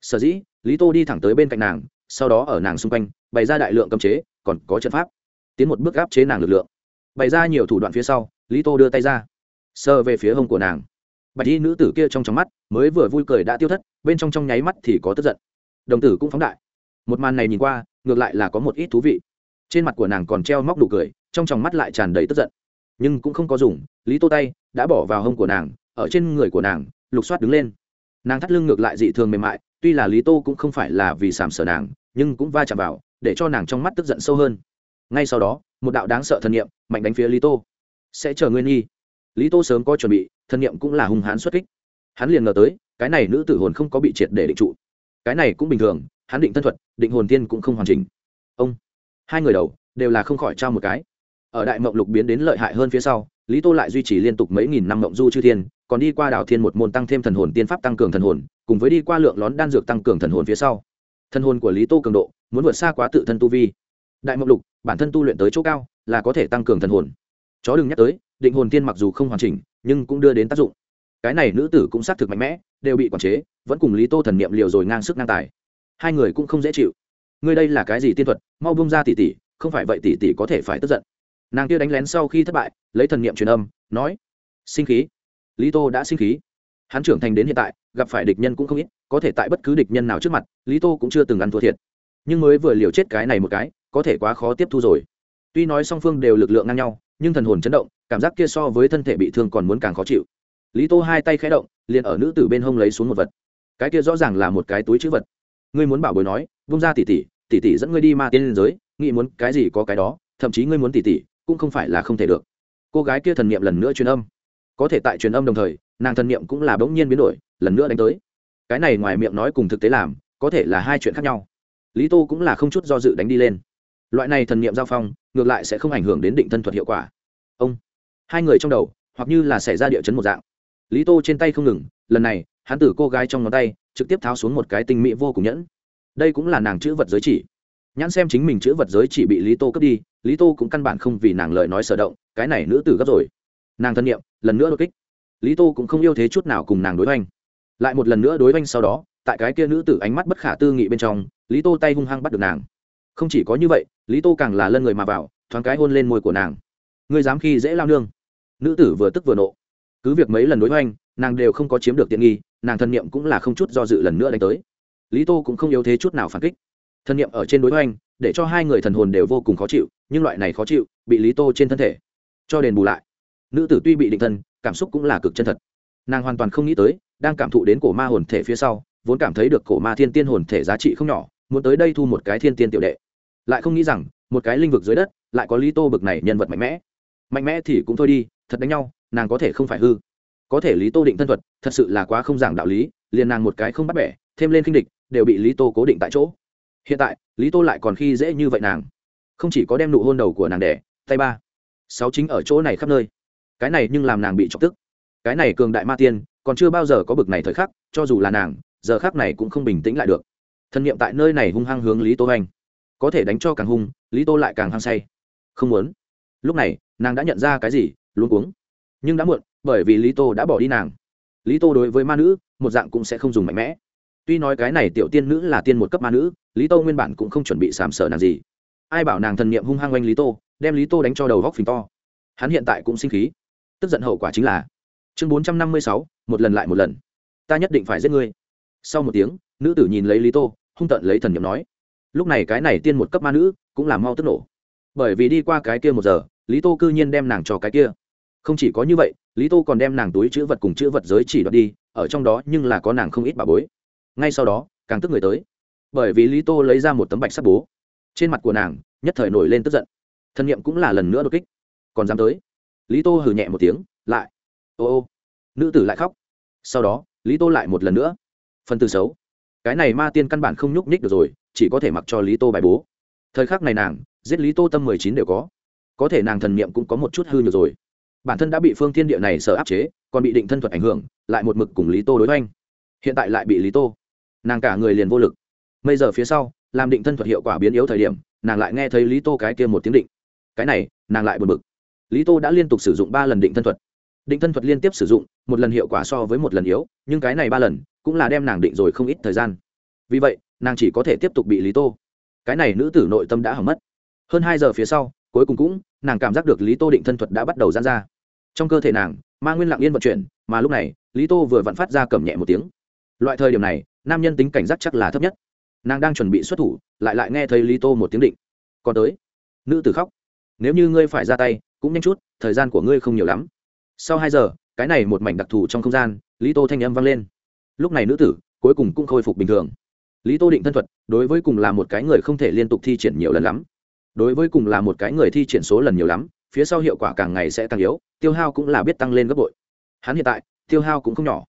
Sở dĩ, lý tô đi thẳng tới bên cạnh nàng, sau đó ở nàng xung quanh, bày ra đại lượng cấm chế, còn có trận pháp. Tiến một bước áp chế nàng lực lượng. Bày ra nhiều thủ đoạn phía sau, lý tô đưa tay ra, sờ về phía hông của nàng. Bạch y nữ tử kia trong trong mắt, mới vừa vui cười đã tiêu thất, bên trong trong nháy mắt thì có tức giận. Đồng tử cũng phóng đại. Một màn này nhìn qua, ngược lại là có một ít thú vị. Trên mặt của nàng còn treo móc đủ cười, trong tròng mắt lại tràn đầy tức giận nhưng cũng không có dùng, lý tô tay đã bỏ vào hông của nàng, ở trên người của nàng, lục soát đứng lên. Nàng thắt lưng ngược lại dị thường mềm mại, tuy là lý tô cũng không phải là vì sàm sở nàng, nhưng cũng va chạm vào, để cho nàng trong mắt tức giận sâu hơn. Ngay sau đó, một đạo đáng sợ thân nhiệm mạnh đánh phía lý tô. Sẽ chờ nguyên nghi lý tô sớm có chuẩn bị thân nhiệm cũng là hung hãn xuất kích. Hắn liền ngờ tới, cái này nữ tử hồn không có bị triệt để định trụ. Cái này cũng bình thường, hắn định thân thuật, định hồn tiên cũng không hoàn chỉnh. Ông, hai người đầu đều là không khỏi trao một cái ở đại mộng lục biến đến lợi hại hơn phía sau, lý tô lại duy trì liên tục mấy nghìn năm mộng du chư thiên, còn đi qua đảo thiên một môn tăng thêm thần hồn tiên pháp tăng cường thần hồn, cùng với đi qua lượng lón đan dược tăng cường thần hồn phía sau. Thần hồn của lý tô cường độ, muốn vượt xa quá tự thân tu vi. Đại mộng lục, bản thân tu luyện tới chỗ cao, là có thể tăng cường thần hồn. Chó đừng nhắc tới, định hồn tiên mặc dù không hoàn chỉnh, nhưng cũng đưa đến tác dụng. Cái này nữ tử cũng xác thực mạnh mẽ, đều bị quản chế, vẫn cùng lý tô thần niệm liều rồi ngang sức ngang tài. Hai người cũng không dễ chịu. Ngươi đây là cái gì tiên thuật? Mau bung ra tỷ tỷ, không phải vậy tỷ tỷ có thể phải tức giận nàng kia đánh lén sau khi thất bại, lấy thần niệm truyền âm, nói, sinh khí. Lý tô đã sinh khí. Hắn trưởng thành đến hiện tại, gặp phải địch nhân cũng không ít, có thể tại bất cứ địch nhân nào trước mặt, lý tô cũng chưa từng ăn thua thiệt. Nhưng mới vừa liều chết cái này một cái, có thể quá khó tiếp thu rồi. Tuy nói song phương đều lực lượng ngang nhau, nhưng thần hồn chấn động, cảm giác kia so với thân thể bị thương còn muốn càng khó chịu. Lý tô hai tay khẽ động, liền ở nữ tử bên hông lấy xuống một vật. Cái kia rõ ràng là một cái túi chữ vật. Ngươi muốn bảo bối nói, vung ra tỉ tỉ tỉ tỉ dẫn ngươi đi ma tiên liên giới, nghĩ muốn cái gì có cái đó, thậm chí ngươi muốn tỉ tỉ cũng không phải là không thể được. Cô gái kia thần niệm lần nữa truyền âm. Có thể tại truyền âm đồng thời, nàng thần niệm cũng là bỗng nhiên biến đổi, lần nữa đánh tới. Cái này ngoài miệng nói cùng thực tế làm, có thể là hai chuyện khác nhau. Lý tô cũng là không chút do dự đánh đi lên. Loại này thần niệm giao phong, ngược lại sẽ không ảnh hưởng đến định thân thuật hiệu quả. Ông, hai người trong đầu, hoặc như là xảy ra địa chấn một dạng. Lý tô trên tay không ngừng, lần này, hắn từ cô gái trong ngón tay, trực tiếp tháo xuống một cái tinh mỹ vô cùng nhẫn. Đây cũng là nàng chữ vật giới chỉ nhãn xem chính mình chữ vật giới chỉ bị lý tô cướp đi, lý tô cũng căn bản không vì nàng lời nói sở động, cái này nữ tử gấp rồi. Nàng thân nhiệm lần nữa đột kích. Lý tô cũng không yêu thế chút nào cùng nàng đối oanh lại một lần nữa đối oanh sau đó, tại cái kia nữ tử ánh mắt bất khả tư nghị bên trong, lý tô tay hung hăng bắt được nàng. Không chỉ có như vậy, lý tô càng là lân người mà vào, thoáng cái hôn lên môi của nàng. Ngươi dám khi dễ lao nương. Nữ tử vừa tức vừa nộ. Cứ việc mấy lần đối hoành, nàng đều không có chiếm được tiện nghi, nàng thân nhiệm cũng là không chút do dự lần nữa đánh tới. Lý tô cũng không yếu thế chút nào phản kích thân nhiệm ở trên đối hoành, để cho hai người thần hồn đều vô cùng khó chịu, nhưng loại này khó chịu bị lý tô trên thân thể cho đền bù lại. Nữ tử tuy bị định thân, cảm xúc cũng là cực chân thật. Nàng hoàn toàn không nghĩ tới, đang cảm thụ đến cổ ma hồn thể phía sau, vốn cảm thấy được cổ ma thiên tiên hồn thể giá trị không nhỏ, muốn tới đây thu một cái thiên tiên tiểu đệ. Lại không nghĩ rằng, một cái linh vực dưới đất, lại có lý tô bực này nhân vật mạnh mẽ. Mạnh mẽ thì cũng thôi đi, thật đánh nhau, nàng có thể không phải hư. Có thể lý tô định thân thuật, thật sự là quá không giảng đạo lý, liền nàng một cái không bắt bẻ, thêm lên kinh địch, đều bị lý tô cố định tại chỗ hiện tại, lý tô lại còn khi dễ như vậy nàng. Không chỉ có đem nụ hôn đầu của nàng đẻ, tay ba, sáu chính ở chỗ này khắp nơi. Cái này nhưng làm nàng bị chọc tức. Cái này cường đại ma tiên, còn chưa bao giờ có bực này thời khắc, cho dù là nàng, giờ khác này cũng không bình tĩnh lại được. Thân nhiệm tại nơi này hung hăng hướng lý tô hành. Có thể đánh cho càng hung, lý tô lại càng hăng say. Không muốn. Lúc này, nàng đã nhận ra cái gì luôn uống nhưng đã muộn, bởi vì lý tô đã bỏ đi nàng. Lý tô đối với ma nữ, một dạng cũng sẽ không dùng mạnh mẽ tuy nói cái này tiểu tiên nữ là tiên một cấp ma nữ, lý tô nguyên bản cũng không chuẩn bị sàm sở nàng gì. Ai bảo nàng thần niệm hung hăng oanh lý tô, đem lý tô đánh cho đầu góc phình to. Hắn hiện tại cũng sinh khí. Tức giận hậu quả chính là, chương bốn trăm năm mươi sáu, một lần lại một lần. Ta nhất định phải giết ngươi. Sau một tiếng, nữ tử nhìn lấy lý tô, hung tận lấy thần niệm nói, lúc này cái này tiên một cấp ma nữ cũng là mau tức nổ. Bởi vì đi qua cái kia một giờ, lý tô cư nhiên đem nàng cho cái kia. Không chỉ có như vậy, lý tô còn đem nàng túi chữ vật cùng chữ vật giới chỉ đoạt đi, ở trong đó nhưng là có nàng không ít bà bối ngay sau đó, càng tức người tới. Bởi vì lý tô lấy ra một tấm bạch sắc bố. Trên mặt của nàng, nhất thời nổi lên tức giận. Thân nhiệm cũng là lần nữa đột kích. Còn dám tới? Lý tô hử nhẹ một tiếng, lại. Ô ô. Nữ tử lại khóc. Sau đó, lý tô lại một lần nữa. Phần từ xấu. Cái này ma tiên căn bản không nhúc nhích được rồi, chỉ có thể mặc cho lý tô bài bố. Thời khắc này nàng, giết lý tô tâm mười chín đều có. Có thể nàng thần niệm cũng có một chút hư nhược rồi. Bản thân đã bị phương thiên địa này sợ áp chế, còn bị định thân thuật ảnh hưởng, lại một mực cùng lý tô đối oanh hiện tại lại bị lý tô nàng cả người liền vô lực. Bây giờ phía sau, làm định thân thuật hiệu quả biến yếu thời điểm, nàng lại nghe thấy lý tô cái kia một tiếng định. Cái này, nàng lại buồn bực. Lý tô đã liên tục sử dụng ba lần định thân thuật. Định thân thuật liên tiếp sử dụng, một lần hiệu quả so với một lần yếu, nhưng cái này ba lần cũng là đem nàng định rồi không ít thời gian. Vì vậy, nàng chỉ có thể tiếp tục bị lý tô. Cái này nữ tử nội tâm đã hỏng mất. Hơn hai giờ phía sau, cuối cùng cũng, nàng cảm giác được lý tô định thân thuật đã bắt đầu gian ra. Trong cơ thể nàng, ma nguyên lặng yên vận chuyển, mà lúc này, lý tô vừa vặn phát ra cầm nhẹ một tiếng. Loại thời điểm này nam nhân tính cảnh giác chắc là thấp nhất. Nàng đang chuẩn bị xuất thủ, lại lại nghe thấy lý tô một tiếng định. Còn tới. Nữ tử khóc. Nếu như ngươi phải ra tay, cũng nhanh chút, thời gian của ngươi không nhiều lắm. Sau hai giờ, cái này một mảnh đặc thù trong không gian, lý tô thanh âm vang lên. Lúc này nữ tử, cuối cùng cũng khôi phục bình thường. Lý tô định thân thuật, đối với cùng là một cái người không thể liên tục thi triển nhiều lần lắm. Đối với cùng là một cái người thi triển số lần nhiều lắm, phía sau hiệu quả càng ngày sẽ càng yếu, tiêu hao cũng là biết tăng lên gấp bội. Hắn hiện tại, tiêu hao cũng không nhỏ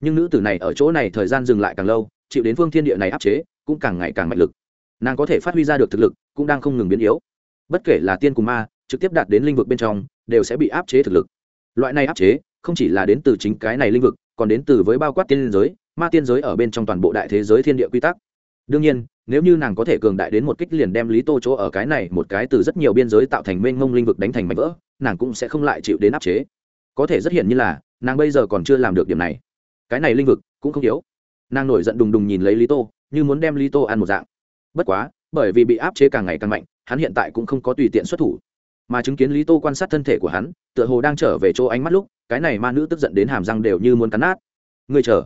nhưng nữ tử này ở chỗ này thời gian dừng lại càng lâu, chịu đến phương thiên địa này áp chế, cũng càng ngày càng mạnh lực. Nàng có thể phát huy ra được thực lực, cũng đang không ngừng biến yếu. Bất kể là tiên cùng ma, trực tiếp đạt đến lĩnh vực bên trong, đều sẽ bị áp chế thực lực. Loại này áp chế, không chỉ là đến từ chính cái này lĩnh vực, còn đến từ với bao quát tiên giới, ma tiên giới ở bên trong toàn bộ đại thế giới thiên địa quy tắc. Đương nhiên, nếu như nàng có thể cường đại đến một kích liền đem lý tô chỗ ở cái này một cái từ rất nhiều biên giới tạo thành mênh mông linh vực đánh thành mảnh vỡ, nàng cũng sẽ không lại chịu đến áp chế. Có thể rất hiển như là, nàng bây giờ còn chưa làm được điểm này cái này linh vực cũng không yếu. Nàng nổi giận đùng đùng nhìn lấy lý tô, như muốn đem lý tô ăn một dạng. Bất quá, bởi vì bị áp chế càng ngày càng mạnh, hắn hiện tại cũng không có tùy tiện xuất thủ. Mà chứng kiến lý tô quan sát thân thể của hắn, tựa hồ đang trở về chỗ ánh mắt lúc, cái này ma nữ tức giận đến hàm răng đều như muốn cắn nát. Ngươi chờ,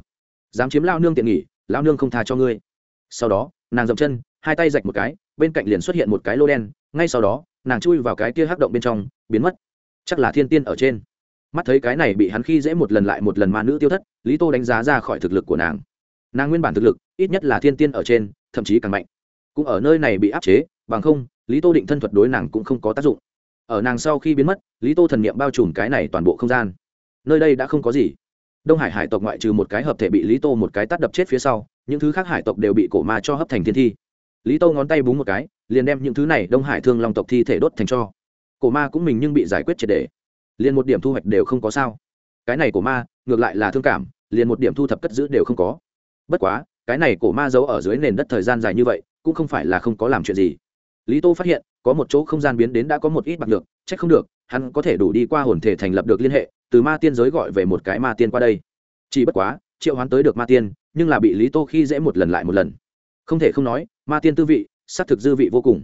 dám chiếm lao nương tiện nghỉ lao nương không tha cho ngươi. Sau đó, nàng dậm chân, hai tay rạch một cái, bên cạnh liền xuất hiện một cái lô đen, ngay sau đó, nàng chui vào cái kia hắc động bên trong, biến mất. Chắc là thiên tiên ở trên mắt thấy cái này bị hắn khi dễ một lần lại một lần ma nữ tiêu thất, lý tô đánh giá ra khỏi thực lực của nàng. Nàng nguyên bản thực lực, ít nhất là thiên tiên ở trên, thậm chí càng mạnh. Cũng ở nơi này bị áp chế, bằng không, lý tô định thân thuật đối nàng cũng không có tác dụng. Ở nàng sau khi biến mất, lý tô thần n i ệ m bao trùm cái này toàn bộ không gian. Nơi đây đã không có gì. Đông hải hải tộc ngoại trừ một cái hợp thể bị lý tô một cái tắt đập chết phía sau, những thứ khác hải tộc đều bị cổ ma cho hấp thành thiên thi. Lý tô ngón tay búng một cái, liền đem những thứ này đông hải thương long tộc thi thể đốt thành cho. Cổ ma cũng mình nhưng bị giải quyết triệt đề liền một điểm thu hoạch đều không có sao. Cái này của ma, ngược lại là thương cảm, liền một điểm thu thập cất giữ đều không có. Bất quá, cái này của ma giấu ở dưới nền đất thời gian dài như vậy, cũng không phải là không có làm chuyện gì. Lý tô phát hiện, có một chỗ không gian biến đến đã có một ít bạc được c h ắ c không được, hắn có thể đủ đi qua hồn thể thành lập được liên hệ, từ ma tiên giới gọi về một cái ma tiên qua đây. Chỉ bất quá, triệu hoán tới được ma tiên, nhưng là bị lý tô khi dễ một lần lại một lần. Không thể không nói, ma tiên tư vị s á c thực dư vị vô cùng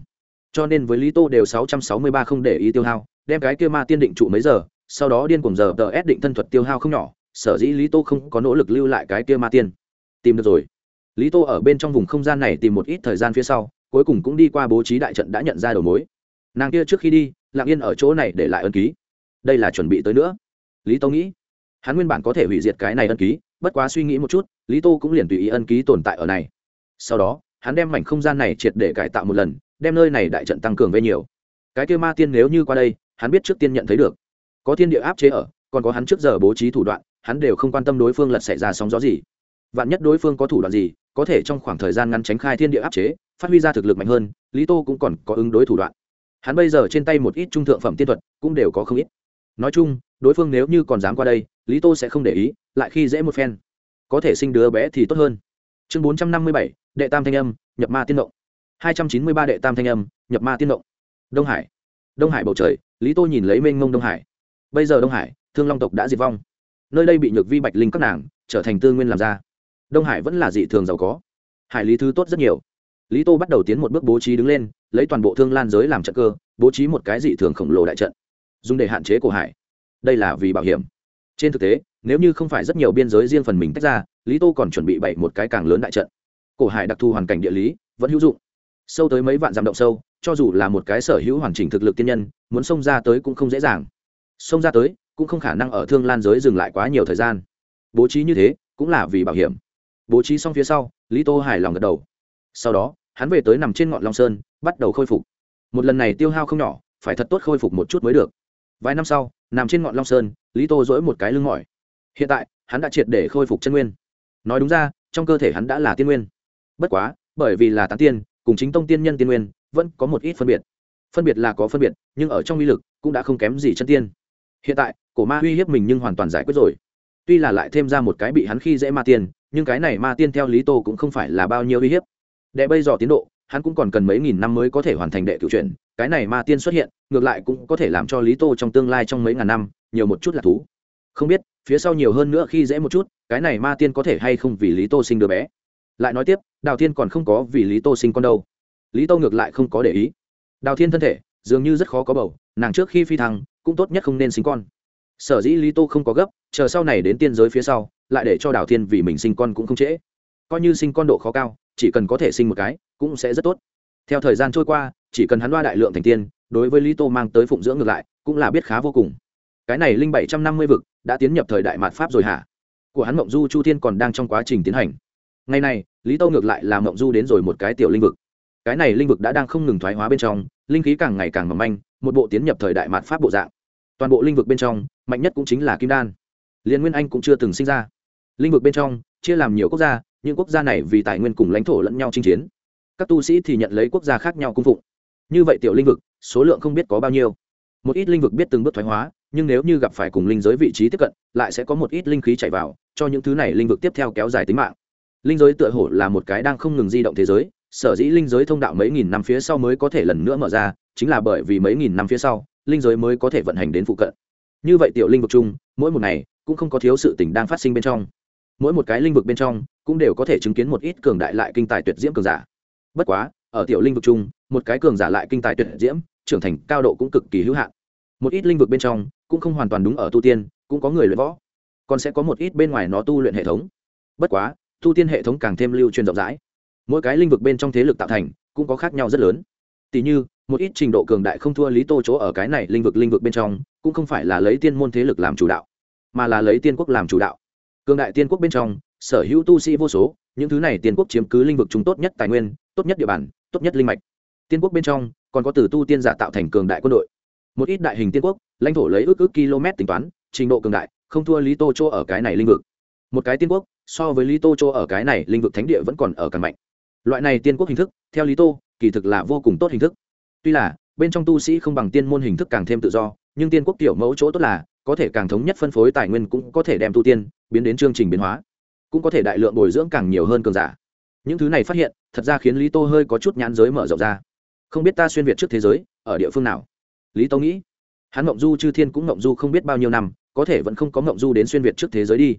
cho nên với lý tô đều sáu trăm sáu mươi ba không để ý tiêu hao, đem cái kia ma tiên định trụ mấy giờ, sau đó điên cùng giờ tờ ép định thân thuật tiêu hao không nhỏ, sở dĩ lý tô không có nỗ lực lưu lại cái kia ma tiên. Tìm được rồi. Lý tô ở bên trong vùng không gian này tìm một ít thời gian phía sau, cuối cùng cũng đi qua bố trí đại trận đã nhận ra đầu mối. Nàng kia trước khi đi, lặng yên ở chỗ này để lại ân ký. Đây là chuẩn bị tới nữa. Lý tô nghĩ, hắn nguyên bản có thể hủy diệt cái này ân ký, bất quá suy nghĩ một chút, lý tô cũng liền tùy ý ân ký tồn tại ở này. Sau đó, hắn đem mảnh không gian này triệt để cải tạo một lần đem nơi này đại trận tăng cường về nhiều. Cái kia ma tiên nếu như qua đây, hắn biết trước tiên nhận thấy được. Có thiên địa áp chế ở, còn có hắn trước giờ bố trí thủ đoạn, hắn đều không quan tâm đối phương lật xảy ra sóng gió gì. Vạn nhất đối phương có thủ đoạn gì, có thể trong khoảng thời gian ngắn tránh khai thiên địa áp chế, phát huy ra thực lực mạnh hơn, lý tô cũng còn có ứng đối thủ đoạn. Hắn bây giờ trên tay một ít trung thượng phẩm tiên thuật, cũng đều có không ít. Nói chung, đối phương nếu như còn dám qua đây, lý tô sẽ không để ý, lại khi dễ một phen. Có thể sinh đứa bé thì tốt hơn. Chương bốn trăm năm mươi bảy, đệ tam thanh âm, nhập ma tiên động hai trăm chín mươi ba đệ tam thanh âm, nhập ma tiên động. Đông hải. Đông hải bầu trời, lý tô nhìn lấy mênh mông đông hải. Bây giờ đông hải, thương long tộc đã diệt vong. Nơi đây bị nhược vi bạch linh các nàng trở thành tư nguyên làm ra. Đông hải vẫn là dị thường giàu có. Hải lý thứ tốt rất nhiều. Lý tô bắt đầu tiến một bước bố trí đứng lên, lấy toàn bộ thương lan giới làm trận cơ, bố trí một cái dị thường khổng lồ đại trận, dùng để hạn chế cổ hải. Đây là vì bảo hiểm. Trên thực tế, nếu như không phải rất nhiều biên giới riêng phần mình tách ra, lý tô còn chuẩn bị bày một cái càng lớn đại trận. Cổ hải đặc thù hoàn cảnh địa lý vẫn hữu dụng sâu tới mấy vạn dặm động sâu, cho dù là một cái sở hữu hoàn chỉnh thực lực tiên nhân, muốn xông ra tới cũng không dễ dàng. Xông ra tới cũng không khả năng ở thương lan giới dừng lại quá nhiều thời gian. Bố trí như thế cũng là vì bảo hiểm. Bố trí xong phía sau, lý tô hài lòng gật đầu. Sau đó, hắn về tới nằm trên ngọn long sơn, bắt đầu khôi phục. Một lần này tiêu hao không nhỏ, phải thật tốt khôi phục một chút mới được. Vài năm sau, nằm trên ngọn long sơn, lý tô dỗi một cái lưng mỏi. Hiện tại, hắn đã triệt để khôi phục chân nguyên. Nói đúng ra, trong cơ thể hắn đã là tiên nguyên. Bất quá, bởi vì là tán tiên cùng chính tông tiên nhân tiên nguyên, vẫn có một ít phân biệt. Phân biệt là có phân biệt, nhưng ở trong uy lực cũng đã không kém gì chân tiên. Hiện tại, cổ ma uy hiếp mình nhưng hoàn toàn giải quyết rồi. Tuy là lại thêm ra một cái bị hắn khi dễ ma tiên, nhưng cái này ma tiên theo lý tô cũng không phải là bao nhiêu uy hiếp. Đệ bây giờ tiến độ, hắn cũng còn cần mấy nghìn năm mới có thể hoàn thành đệ cựu chuyển cái này ma tiên xuất hiện, ngược lại cũng có thể làm cho lý tô trong tương lai trong mấy ngàn năm, nhiều một chút là thú. Không biết, phía sau nhiều hơn nữa khi dễ một chút, cái này ma tiên có thể hay không vì lý tô sinh đứa bé lại nói tiếp, đào thiên còn không có vì lý tô sinh con đâu. Lý tô ngược lại không có để ý. Đào thiên thân thể, dường như rất khó có bầu, nàng trước khi phi thăng, cũng tốt nhất không nên sinh con. Sở dĩ lý tô không có gấp, chờ sau này đến tiên giới phía sau, lại để cho đào thiên vì mình sinh con cũng không trễ. Coi như sinh con độ khó cao, chỉ cần có thể sinh một cái, cũng sẽ rất tốt. Theo thời gian trôi qua, chỉ cần hắn loa đại lượng thành tiên, đối với lý tô mang tới phụng dưỡng ngược lại, cũng là biết khá vô cùng. Cái này linh bảy trăm năm mươi vực, đã tiến nhập thời đại mạt pháp rồi hả? Của hắn mộng du chu thiên còn đang trong quá trình tiến hành ngày này, lý Tâu ngược lại là mộng du đến rồi một cái tiểu linh vực. Cái này linh vực đã đang không ngừng thoái hóa bên trong, linh khí càng ngày càng mầm manh, một bộ tiến nhập thời đại mạt pháp bộ dạng. Toàn bộ linh vực bên trong, mạnh nhất cũng chính là kim đan. Liên nguyên anh cũng chưa từng sinh ra. Linh vực bên trong, chia làm nhiều quốc gia, những quốc gia này vì tài nguyên cùng lãnh thổ lẫn nhau chinh chiến. Các tu sĩ thì nhận lấy quốc gia khác nhau cung phụng. Như vậy tiểu linh vực, số lượng không biết có bao nhiêu. Một ít linh vực biết từng bước thoái hóa, nhưng nếu như gặp phải cùng linh giới vị trí tiếp cận, lại sẽ có một ít linh khí chạy vào, cho những thứ này linh vực tiếp theo kéo dài tính mạng linh giới tựa hồ là một cái đang không ngừng di động thế giới, sở dĩ linh giới thông đạo mấy nghìn năm phía sau mới có thể lần nữa mở ra, chính là bởi vì mấy nghìn năm phía sau, linh giới mới có thể vận hành đến phụ cận. Như vậy tiểu linh vực chung, mỗi một ngày cũng không có thiếu sự tình đang phát sinh bên trong. Mỗi một cái linh vực bên trong cũng đều có thể chứng kiến một ít cường đại lại kinh tài tuyệt diễm cường giả. Bất quá, ở tiểu linh vực chung, một cái cường giả lại kinh tài tuyệt diễm, trưởng thành cao độ cũng cực kỳ hữu hạn. Một ít linh vực bên trong cũng không hoàn toàn đúng ở tu tiên, cũng có người luyện võ, còn sẽ có một ít bên ngoài nó tu luyện hệ thống. Bất quá tu tiên hệ thống càng thêm lưu truyền rộng rãi. Mỗi cái linh vực bên trong thế lực tạo thành cũng có khác nhau rất lớn. Tỷ như, một ít trình độ cường đại không thua lý tô chỗ ở cái này lĩnh vực lĩnh vực bên trong, cũng không phải là lấy tiên môn thế lực làm chủ đạo, mà là lấy tiên quốc làm chủ đạo. Cường đại tiên quốc bên trong, sở hữu tu sĩ vô số, những thứ này tiên quốc chiếm cứ lĩnh vực chúng tốt nhất tài nguyên, tốt nhất địa bàn, tốt nhất linh mạch. Tiên quốc bên trong, còn có từ tu tiên giả tạo thành cường đại quân đội. Một ít đại hình tiên quốc, lãnh thổ lấy ước ước km tính toán, trình độ cường đại, không thua lý tô chỗ ở cái này lĩnh vực. Một cái tiên quốc so với lý tô chỗ ở cái này lĩnh vực thánh địa vẫn còn ở càng mạnh. Loại này tiên quốc hình thức, theo lý tô, kỳ thực là vô cùng tốt hình thức. Tuy là, bên trong tu sĩ không bằng tiên môn hình thức càng thêm tự do, nhưng tiên quốc tiểu mẫu chỗ tốt là, có thể càng thống nhất phân phối tài nguyên cũng có thể đem tu tiên, biến đến chương trình biến hóa. Cũng có thể đại lượng bồi dưỡng càng nhiều hơn cường giả. Những thứ này phát hiện, thật ra khiến lý tô hơi có chút nhãn giới mở rộng ra. Không biết ta xuyên việt trước thế giới, ở địa phương nào? Lý tô nghĩ. Hắn mộng du chư thiên cũng mộng du không biết bao nhiêu năm, có thể vẫn không có mộng du đến xuyên việt trước thế giới đi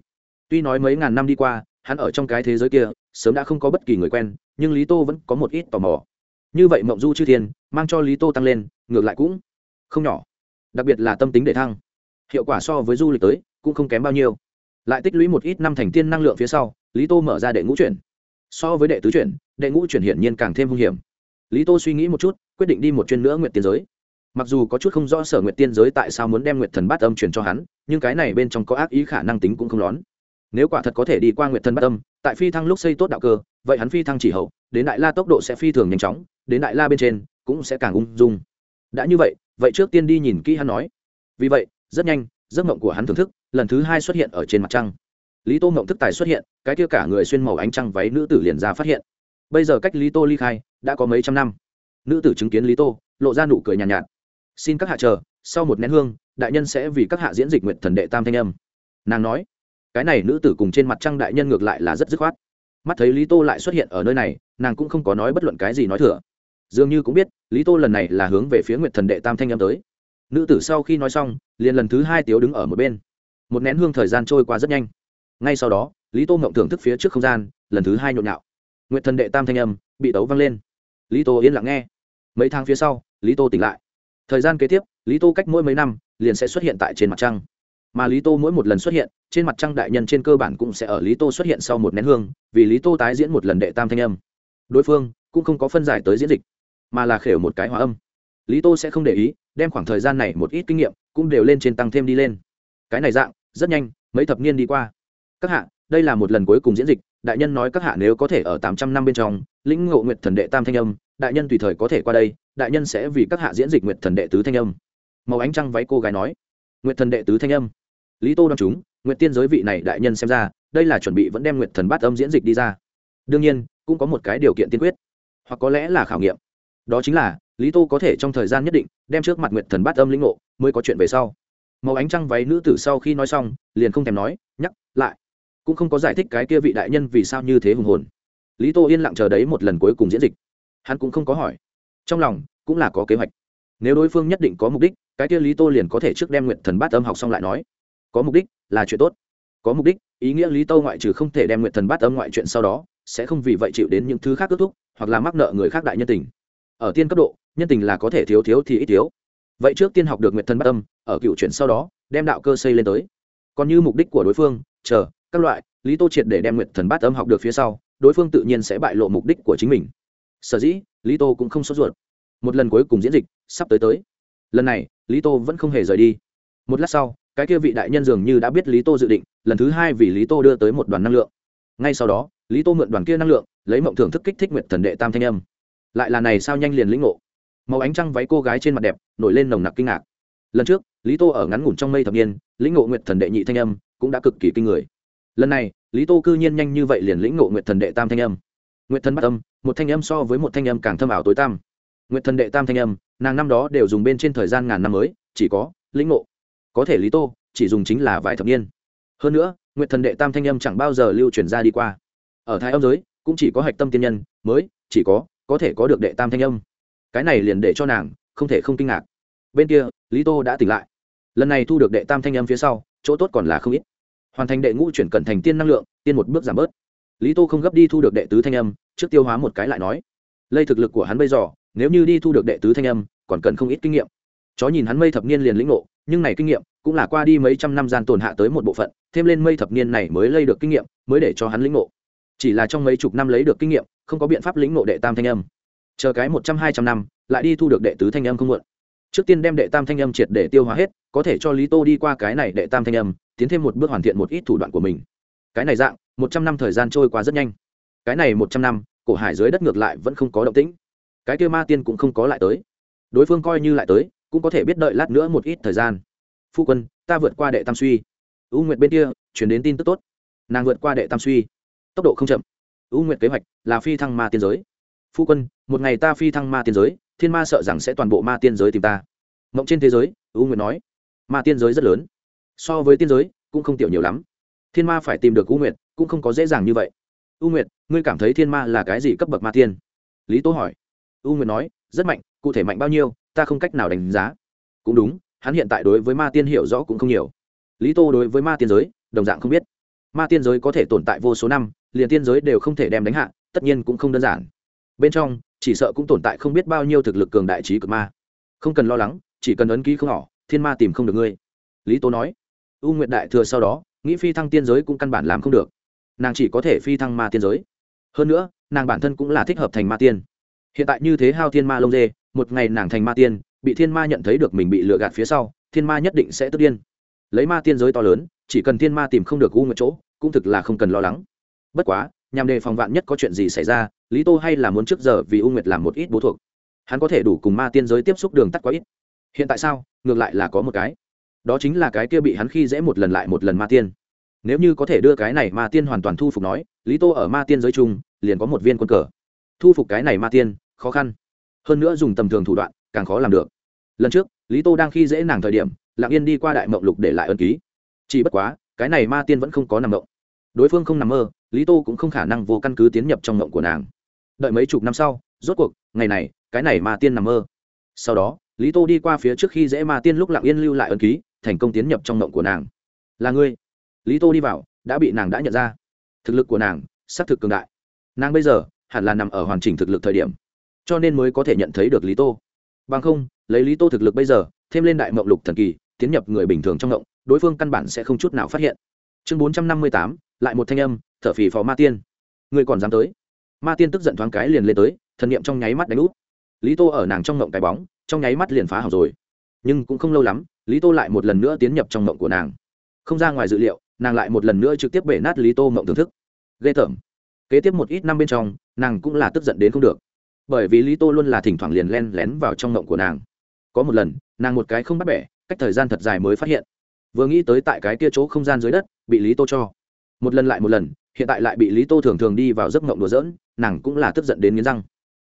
tuy nói mấy ngàn năm đi qua, hắn ở trong cái thế giới kia, sớm đã không có bất kỳ người quen, nhưng lý tô vẫn có một ít tò mò. Như vậy mộng du chư thiên, mang cho lý tô tăng lên, ngược lại cũng không nhỏ. Đặc biệt là tâm tính để thăng. Hiệu quả so với du lịch tới, cũng không kém bao nhiêu. Lại tích lũy một ít năm thành tiên năng lượng phía sau, lý tô mở ra đệ ngũ chuyển. So với đệ tứ chuyển, đệ ngũ chuyển hiển nhiên càng thêm hung hiểm. Lý tô suy nghĩ một chút, quyết định đi một chuyên nữa nguyện tiên giới. Mặc dù có chút không rõ sở nguyện tiên giới tại sao muốn đem nguyện thần bát âm truyền cho hắn, nhưng cái này bên trong có ác ý khả năng tính cũng không lón nếu quả thật có thể đi qua nguyệt thần bát âm tại phi thăng lúc xây tốt đạo cơ vậy hắn phi thăng chỉ hậu đến đại la tốc độ sẽ phi thường nhanh chóng đến đại la bên trên cũng sẽ càng ung dung. Đã như vậy vậy trước tiên đi nhìn kỹ hắn nói. Vì vậy rất nhanh giấc mộng của hắn thưởng thức lần thứ hai xuất hiện ở trên mặt trăng. Lý tô mộng thức tài xuất hiện cái kia cả người xuyên màu ánh trăng váy nữ tử liền ra phát hiện. Bây giờ cách lý tô ly khai đã có mấy trăm năm. Nữ tử chứng kiến lý tô lộ ra nụ cười nhàn nhạt, nhạt. Xin các hạ chờ sau một nén hương đại nhân sẽ vì các hạ diễn dịch nguyện thần đệ tam thanh âm. Nàng nói cái này nữ tử cùng trên mặt trăng đại nhân ngược lại là rất dứt khoát. Mắt thấy lý tô lại xuất hiện ở nơi này, nàng cũng không có nói bất luận cái gì nói thừa. Dường như cũng biết, lý tô lần này là hướng về phía nguyệt thần đệ tam thanh âm tới. Nữ tử sau khi nói xong, liền lần thứ hai tiếu đứng ở một bên. Một nén hương thời gian trôi qua rất nhanh. Ngay sau đó, lý tô ngộng thưởng thức phía trước không gian, lần thứ hai nhộn nhạo. Nguyệt thần đệ tam thanh âm bị tấu văng lên. Lý tô yên lặng nghe. Mấy tháng phía sau, lý tô tỉnh lại. Thời gian kế tiếp, lý tô cách mỗi mấy năm, liền sẽ xuất hiện tại trên mặt trăng mà lý tô mỗi một lần xuất hiện, trên mặt trăng đại nhân trên cơ bản cũng sẽ ở lý tô xuất hiện sau một nén hương, vì lý tô tái diễn một lần đệ tam thanh âm. Đối phương cũng không có phân giải tới diễn dịch, mà là khều một cái hòa âm. Lý tô sẽ không để ý, đem khoảng thời gian này một ít kinh nghiệm cũng đều lên trên tăng thêm đi lên. Cái này dạng, rất nhanh, mấy thập niên đi qua. Các hạ, đây là một lần cuối cùng diễn dịch, đại nhân nói các hạ nếu có thể ở tám trăm năm bên trong, lĩnh ngộ nguyệt thần đệ tam thanh âm, đại nhân tùy thời có thể qua đây, đại nhân sẽ vì các hạ diễn dịch nguyệt thần đệ tứ thanh âm. Màu ánh trăng váy cô gái nói. Nguyệt thần đệ tứ thanh âm lý tô đ o chúng, nguyệt tiên giới vị này đại nhân xem ra, đây là chuẩn bị vẫn đem nguyệt thần bát âm diễn dịch đi ra. Đương nhiên, cũng có một cái điều kiện tiên quyết, hoặc có lẽ là khảo nghiệm. Đó chính là, lý tô có thể trong thời gian nhất định, đem trước mặt nguyệt thần bát âm lĩnh ngộ, mới có chuyện về sau. Màu ánh trăng váy nữ tử sau khi nói xong, liền không thèm nói, nhắc lại. Cũng không có giải thích cái kia vị đại nhân vì sao như thế hùng hồn. Lý tô yên lặng chờ đấy một lần cuối cùng diễn dịch. Hắn cũng không có hỏi. Trong lòng, cũng là có kế hoạch. Nếu đối phương nhất định có mục đích, cái kia lý tô liền có thể trước đem nguyện thần bát âm học xong lại nói có mục đích là chuyện tốt. Có mục đích, ý nghĩa lý tô ngoại trừ không thể đem nguyện thần bát âm ngoại chuyện sau đó, sẽ không vì vậy chịu đến những thứ khác kết thúc, hoặc là mắc nợ người khác đại nhân tình. Ở tiên cấp độ, nhân tình là có thể thiếu thiếu thì ít thiếu. Vậy trước tiên học được nguyện thần bát âm, ở cựu chuyện sau đó, đem đạo cơ xây lên tới. Còn như mục đích của đối phương, chờ, các loại, lý tô triệt để đem nguyện thần bát âm học được phía sau, đối phương tự nhiên sẽ bại lộ mục đích của chính mình. Sở dĩ, lý tô cũng không sốt ruột. Một lần cuối cùng diễn dịch, sắp tới tới. Lần này, lý tô vẫn không hề rời đi. Một lát sau cái kia vị đại nhân dường như đã biết lý tô dự định, lần thứ hai vì lý tô đưa tới một đoàn năng lượng. Ngay sau đó, lý tô mượn đoàn kia năng lượng, lấy mộng thưởng thức kích thích nguyện thần đệ tam thanh âm. Lại là này sao nhanh liền lĩnh ngộ. Màu ánh trăng váy cô gái trên mặt đẹp, nổi lên nồng nặc kinh ngạc. Lần trước, lý tô ở ngắn ngủn trong mây thập niên, lĩnh ngộ nguyện thần đệ nhị thanh âm, cũng đã cực kỳ kinh người. Lần này, lý tô cư nhiên nhanh như vậy liền lĩnh ngộ nguyện thần đệ tam thanh âm. Nguyện thần bắt âm, một thanh âm so với một thanh âm càng thâm ảo tối tam nguyện thần đệ tam thanh âm, nàng năm đó đều dùng bên trên thời gian ngàn năm mới, chỉ có lĩnh ngộ có thể lý tô chỉ dùng chính là vài thập niên hơn nữa nguyện thần đệ tam thanh âm chẳng bao giờ lưu truyền ra đi qua ở thái âm giới cũng chỉ có hạch tâm tiên nhân mới chỉ có có thể có được đệ tam thanh âm cái này liền để cho nàng không thể không kinh ngạc bên kia lý tô đã tỉnh lại lần này thu được đệ tam thanh âm phía sau chỗ tốt còn là không ít hoàn thành đệ ngũ chuyển cẩn thành tiên năng lượng tiên một bước giảm bớt lý tô không gấp đi thu được đệ tứ thanh âm trước tiêu hóa một cái lại nói lây thực lực của hắn bây giờ nếu như đi thu được đệ tứ thanh âm còn cần không ít kinh nghiệm chó nhìn hắn mây thập niên liền lĩnh ngộ, nhưng này kinh nghiệm cũng là qua đi mấy trăm năm gian tồn hạ tới một bộ phận, thêm lên mây thập niên này mới lây được kinh nghiệm, mới để cho hắn lĩnh ngộ. Chỉ là trong mấy chục năm lấy được kinh nghiệm, không có biện pháp lĩnh ngộ đệ tam thanh âm. Chờ cái một trăm, hai trăm năm, lại đi thu được đệ tứ thanh âm không muộn. Trước tiên đem đệ tam thanh âm triệt để tiêu hóa hết, có thể cho lý tô đi qua cái này đệ tam thanh âm, tiến thêm một bước hoàn thiện một ít thủ đoạn của mình. Cái này dạng, một trăm năm thời gian trôi qua rất nhanh. Cái này một trăm năm, cổ hải dưới đất ngược lại vẫn không có động tĩnh. Cái kia ma tiên cũng không có lại tới. Đối phương coi như lại tới cũng có thể biết đợi lát nữa một ít thời gian. Phu quân, ta vượt qua đệ tam suy. U nguyệt bên kia, chuyển đến tin tức tốt. Nàng vượt qua đệ tam suy. Tốc độ không chậm. U nguyệt kế hoạch là phi thăng ma tiên giới. Phu quân, một ngày ta phi thăng ma tiên giới, thiên ma sợ rằng sẽ toàn bộ ma tiên giới tìm ta. Mộng trên thế giới, u nguyệt nói, ma tiên giới rất lớn. So với tiên giới, cũng không tiểu nhiều lắm. Thiên ma phải tìm được u nguyệt, cũng không có dễ dàng như vậy. U nguyệt, ngươi cảm thấy thiên ma là cái gì cấp bậc ma tiên? Lý tố hỏi. U nguyệt nói, rất mạnh, cụ thể mạnh bao nhiêu? Ta không cách nào đánh giá. Cũng đúng, hắn hiện tại đối với ma tiên hiểu rõ cũng không nhiều. Lý tô đối với ma tiên giới, đồng dạng không biết. Ma tiên giới có thể tồn tại vô số năm, liền tiên giới đều không thể đem đánh hạ, tất nhiên cũng không đơn giản. Bên trong, chỉ sợ cũng tồn tại không biết bao nhiêu thực lực cường đại trí cực ma. Không cần lo lắng, chỉ cần ấn ký không nhỏ thiên ma tìm không được ngươi. Lý tố nói. U nguyệt đại thừa sau đó, nghĩ phi thăng tiên giới cũng căn bản làm không được. Nàng chỉ có thể phi thăng ma tiên giới. Hơn nữa, nàng bản thân cũng là thích hợp thành ma tiên hiện tại như thế hao thiên ma lông dê, một ngày nàng thành ma tiên, bị thiên ma nhận thấy được mình bị lừa gạt phía sau, thiên ma nhất định sẽ tức điên. Lấy ma tiên giới to lớn, chỉ cần thiên ma tìm không được u nguyệt chỗ, cũng thực là không cần lo lắng. Bất quá, nhằm đề phòng vạn nhất có chuyện gì xảy ra, lý tô hay là muốn trước giờ vì u nguyệt làm một ít bố thuộc. Hắn có thể đủ cùng ma tiên giới tiếp xúc đường tắt quá ít. Hiện tại sao? Ngược lại là có một cái. Đó chính là cái kia bị hắn khi dễ một lần lại một lần ma tiên. Nếu như có thể đưa cái này ma tiên hoàn toàn thu phục nói, lý tô ở ma tiên giới chung, liền có một viên quân cờ. Thu phục cái này ma tiên khó khăn. Hơn nữa dùng tầm thường thủ đoạn, càng khó làm được. Lần trước, lý tô đang khi dễ nàng thời điểm, lặng yên đi qua đại mộng lục để lại ân ký. Chỉ bất quá, cái này ma tiên vẫn không có nằm mộng. Đối phương không nằm mơ, lý tô cũng không khả năng vô căn cứ tiến nhập trong mộng của nàng. Đợi mấy chục năm sau, rốt cuộc, ngày này, cái này ma tiên nằm mơ. Sau đó, lý tô đi qua phía trước khi dễ ma tiên lúc lặng yên lưu lại ân ký, thành công tiến nhập trong mộng của nàng. Là ngươi. Lý tô đi vào, đã bị nàng đã nhận ra. Thực lực của nàng, xác thực cường đại. Nàng bây giờ, hẳn là nằm ở hoàn chỉnh thực lực thời điểm cho nên mới có thể nhận thấy được lý tô. Bằng không, lấy lý tô thực lực bây giờ, thêm lên đại mộng lục thần kỳ, tiến nhập người bình thường trong mộng đối phương căn bản sẽ không chút nào phát hiện. Chương bốn trăm năm mươi tám, lại một thanh âm, thở phì phò ma tiên. Người còn dám tới? Ma tiên tức giận thoáng cái liền lên tới, thần niệm trong nháy mắt đánh úp. Lý tô ở nàng trong mộng cái bóng, trong nháy mắt liền phá hỏng rồi. Nhưng cũng không lâu lắm, lý tô lại một lần nữa tiến nhập trong mộng của nàng. Không ra ngoài dự liệu, nàng lại một lần nữa trực tiếp bể nát lý tô mộng thưởng thức. Ghê tởm. Kế tiếp một ít năm bên trong, nàng cũng là tức giận đến không được bởi vì lý tô luôn là thỉnh thoảng liền len lén vào trong ngộng của nàng. Có một lần, nàng một cái không bắt bẻ, cách thời gian thật dài mới phát hiện. Vừa nghĩ tới tại cái kia chỗ không gian dưới đất, bị lý tô cho. Một lần lại một lần, hiện tại lại bị lý tô thường thường đi vào giấc ngộng đùa dỡn nàng cũng là tức giận đến nghiến răng.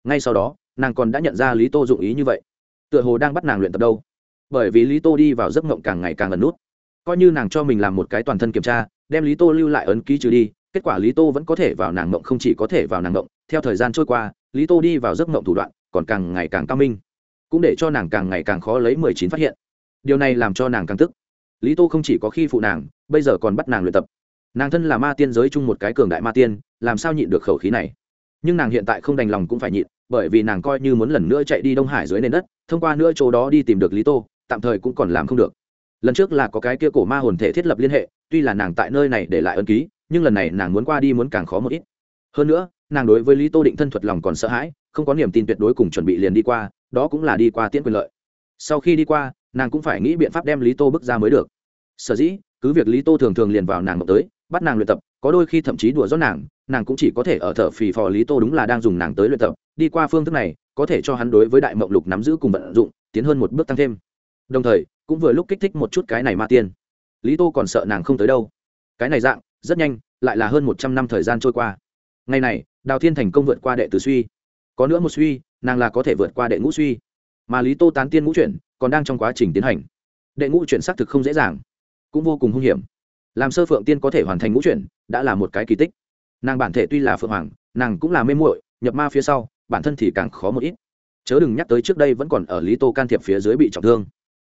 Ngay sau đó, nàng còn đã nhận ra lý tô dụng ý như vậy. Tựa hồ đang bắt nàng luyện tập đâu. Bởi vì lý tô đi vào giấc ngộng càng ngày càng gần nút. Coi như nàng cho mình làm một cái toàn thân kiểm tra, đem lý tô lưu lại ấn ký trừ đi, kết quả lý tô vẫn có thể vào nàng ngộng, không chỉ có thể vào nàng ngộng theo thời gian trôi qua, lý tô đi vào giấc mộng thủ đoạn còn càng ngày càng cao minh, cũng để cho nàng càng ngày càng khó lấy mười chín phát hiện. Điều này làm cho nàng càng tức. Lý tô không chỉ có khi phụ nàng, bây giờ còn bắt nàng luyện tập. Nàng thân là ma tiên giới chung một cái cường đại ma tiên, làm sao nhịn được khẩu khí này? Nhưng nàng hiện tại không đành lòng cũng phải nhịn, bởi vì nàng coi như muốn lần nữa chạy đi đông hải dưới nền đất, thông qua nữa chỗ đó đi tìm được lý tô, tạm thời cũng còn làm không được. Lần trước là có cái kia cổ ma hồn thể thiết lập liên hệ, tuy là nàng tại nơi này để lại ân ký, nhưng lần này nàng muốn qua đi muốn càng khó một ít. Hơn nữa nàng đối với lý tô định thân thuật lòng còn sợ hãi, không có niềm tin tuyệt đối cùng chuẩn bị liền đi qua, đó cũng là đi qua tiễn quyền lợi. Sau khi đi qua, nàng cũng phải nghĩ biện pháp đem lý tô bước ra mới được. Sở dĩ, cứ việc lý tô thường thường liền vào nàng mộng tới, bắt nàng luyện tập, có đôi khi thậm chí đùa rót nàng nàng cũng chỉ có thể ở thở phì phò lý tô đúng là đang dùng nàng tới luyện tập, đi qua phương thức này, có thể cho hắn đối với đại mộng lục nắm giữ cùng vận dụng, tiến hơn một bước tăng thêm. Đồng thời, cũng vừa lúc kích thích một chút cái này ma tiên. Lý tô còn sợ nàng không tới đâu. Cái này dạng, rất nhanh, lại là hơn một trăm năm thời gian trôi qua. Ngày này đào thiên thành công vượt qua đệ tử suy. Có nữa một suy, nàng là có thể vượt qua đệ ngũ suy. Mà lý tô tán tiên ngũ chuyển, còn đang trong quá trình tiến hành. Đệ ngũ chuyển xác thực không dễ dàng, cũng vô cùng hung hiểm. Làm sơ phượng tiên có thể hoàn thành ngũ chuyển, đã là một cái kỳ tích. Nàng bản thể tuy là phượng hoàng, nàng cũng là mê muội, nhập ma phía sau, bản thân thì càng khó một ít. Chớ đừng nhắc tới trước đây vẫn còn ở lý tô can thiệp phía dưới bị trọng thương.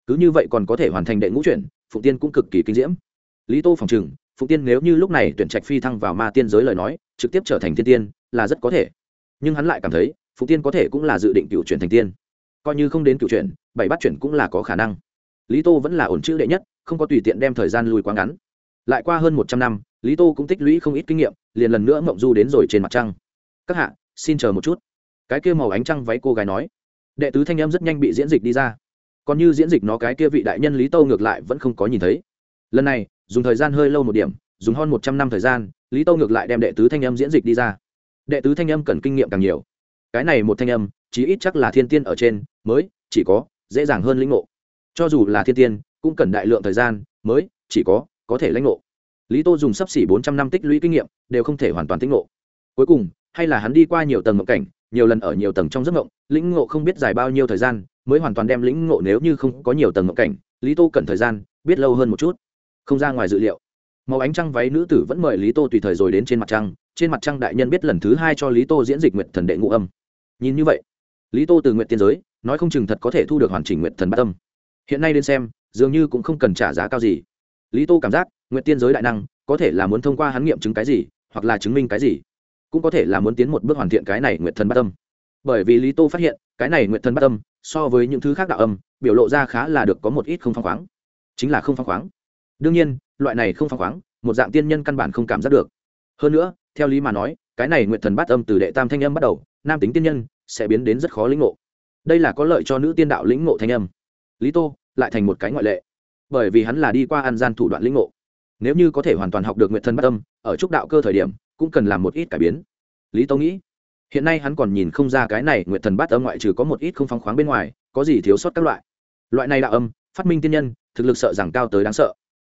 Cứ như vậy còn có thể hoàn thành đệ ngũ chuyển, phụng tiên cũng cực kỳ kinh diễm. Lý tô phòng trừng, phụng tiên nếu như lúc này tuyển trạch phi thăng vào ma tiên giới lời nói, trực tiếp trở thành thiên tiên là rất có thể. Nhưng hắn lại cảm thấy phụ tiên có thể cũng là dự định cựu chuyển thành tiên. Coi như không đến cựu chuyển, bảy bắt chuyển cũng là có khả năng. Lý tô vẫn là ổn chữ đệ nhất, không có tùy tiện đem thời gian lùi quá ngắn. Lại qua hơn một trăm năm, lý tô cũng tích lũy không ít kinh nghiệm, liền lần nữa mộng du đến rồi trên mặt trăng. Các hạ, xin chờ một chút. Cái kia màu ánh trăng váy cô gái nói. Đệ tứ thanh em rất nhanh bị diễn dịch đi ra. Còn như diễn dịch nó cái kia vị đại nhân lý Tô ngược lại vẫn không có nhìn thấy. Lần này, dùng thời gian hơi lâu một điểm, dùng hơn một trăm năm thời gian, lý Tô ngược lại đem đệ tứ thanh em diễn dịch đi ra đệ tứ thanh âm cần kinh nghiệm càng nhiều. Cái này một thanh âm, chí ít chắc là thiên tiên ở trên, mới, chỉ có, dễ dàng hơn lĩnh ngộ. Cho dù là thiên tiên, cũng cần đại lượng thời gian, mới, chỉ có có thể lãnh ngộ. Lý tô dùng sắp xỉ bốn trăm năm tích lũy kinh nghiệm, đều không thể hoàn toàn tích ngộ. Cuối cùng, hay là hắn đi qua nhiều tầng ngộ cảnh, nhiều lần ở nhiều tầng trong giấc ngộng lĩnh ngộ không biết dài bao nhiêu thời gian, mới hoàn toàn đem lĩnh ngộ nếu như không có nhiều tầng ngộ cảnh, lý tô cần thời gian, biết lâu hơn một chút. Không ra ngoài dự liệu màu ánh trăng váy nữ tử vẫn mời lý tô tùy thời rồi đến trên mặt trăng, trên mặt trăng đại nhân biết lần thứ hai cho lý tô diễn dịch nguyện thần đệ ngũ âm. Nhìn như vậy, lý tô từ nguyện tiên giới, nói không chừng thật có thể thu được hoàn chỉnh nguyện thần bát âm. Hiện nay đến xem, dường như cũng không cần trả giá cao gì. Lý tô cảm giác nguyện tiên giới đại năng, có thể là muốn thông qua hắn nghiệm chứng cái gì, hoặc là chứng minh cái gì, cũng có thể là muốn tiến một bước hoàn thiện cái này nguyện thần bát âm. Bởi vì lý tô phát hiện, cái này nguyện thần bát âm, so với những thứ khác đạo âm, biểu lộ ra khá là được có một ít không phăng khoáng. Chính là không phăng khoáng. Đương nhiên loại này không phăng khoáng, một dạng tiên nhân căn bản không cảm giác được. Hơn nữa, theo lý mà nói, cái này nguyện thần bát âm từ đệ tam thanh âm bắt đầu, nam tính tiên nhân sẽ biến đến rất khó lĩnh ngộ. Đây là có lợi cho nữ tiên đạo lĩnh ngộ thanh âm. Lý tô, lại thành một cái ngoại lệ. Bởi vì hắn là đi qua ăn gian thủ đoạn lĩnh ngộ. Nếu như có thể hoàn toàn học được nguyện thần bát âm, ở trúc đạo cơ thời điểm, cũng cần làm một ít cải biến. Lý tô nghĩ, hiện nay hắn còn nhìn không ra cái này nguyện thần bát âm ngoại trừ có một ít không phóng khoáng bên ngoài, có gì thiếu sót các loại. Loại này đạo âm, phát minh tiên nhân, thực lực sợ rằng cao tới đáng sợ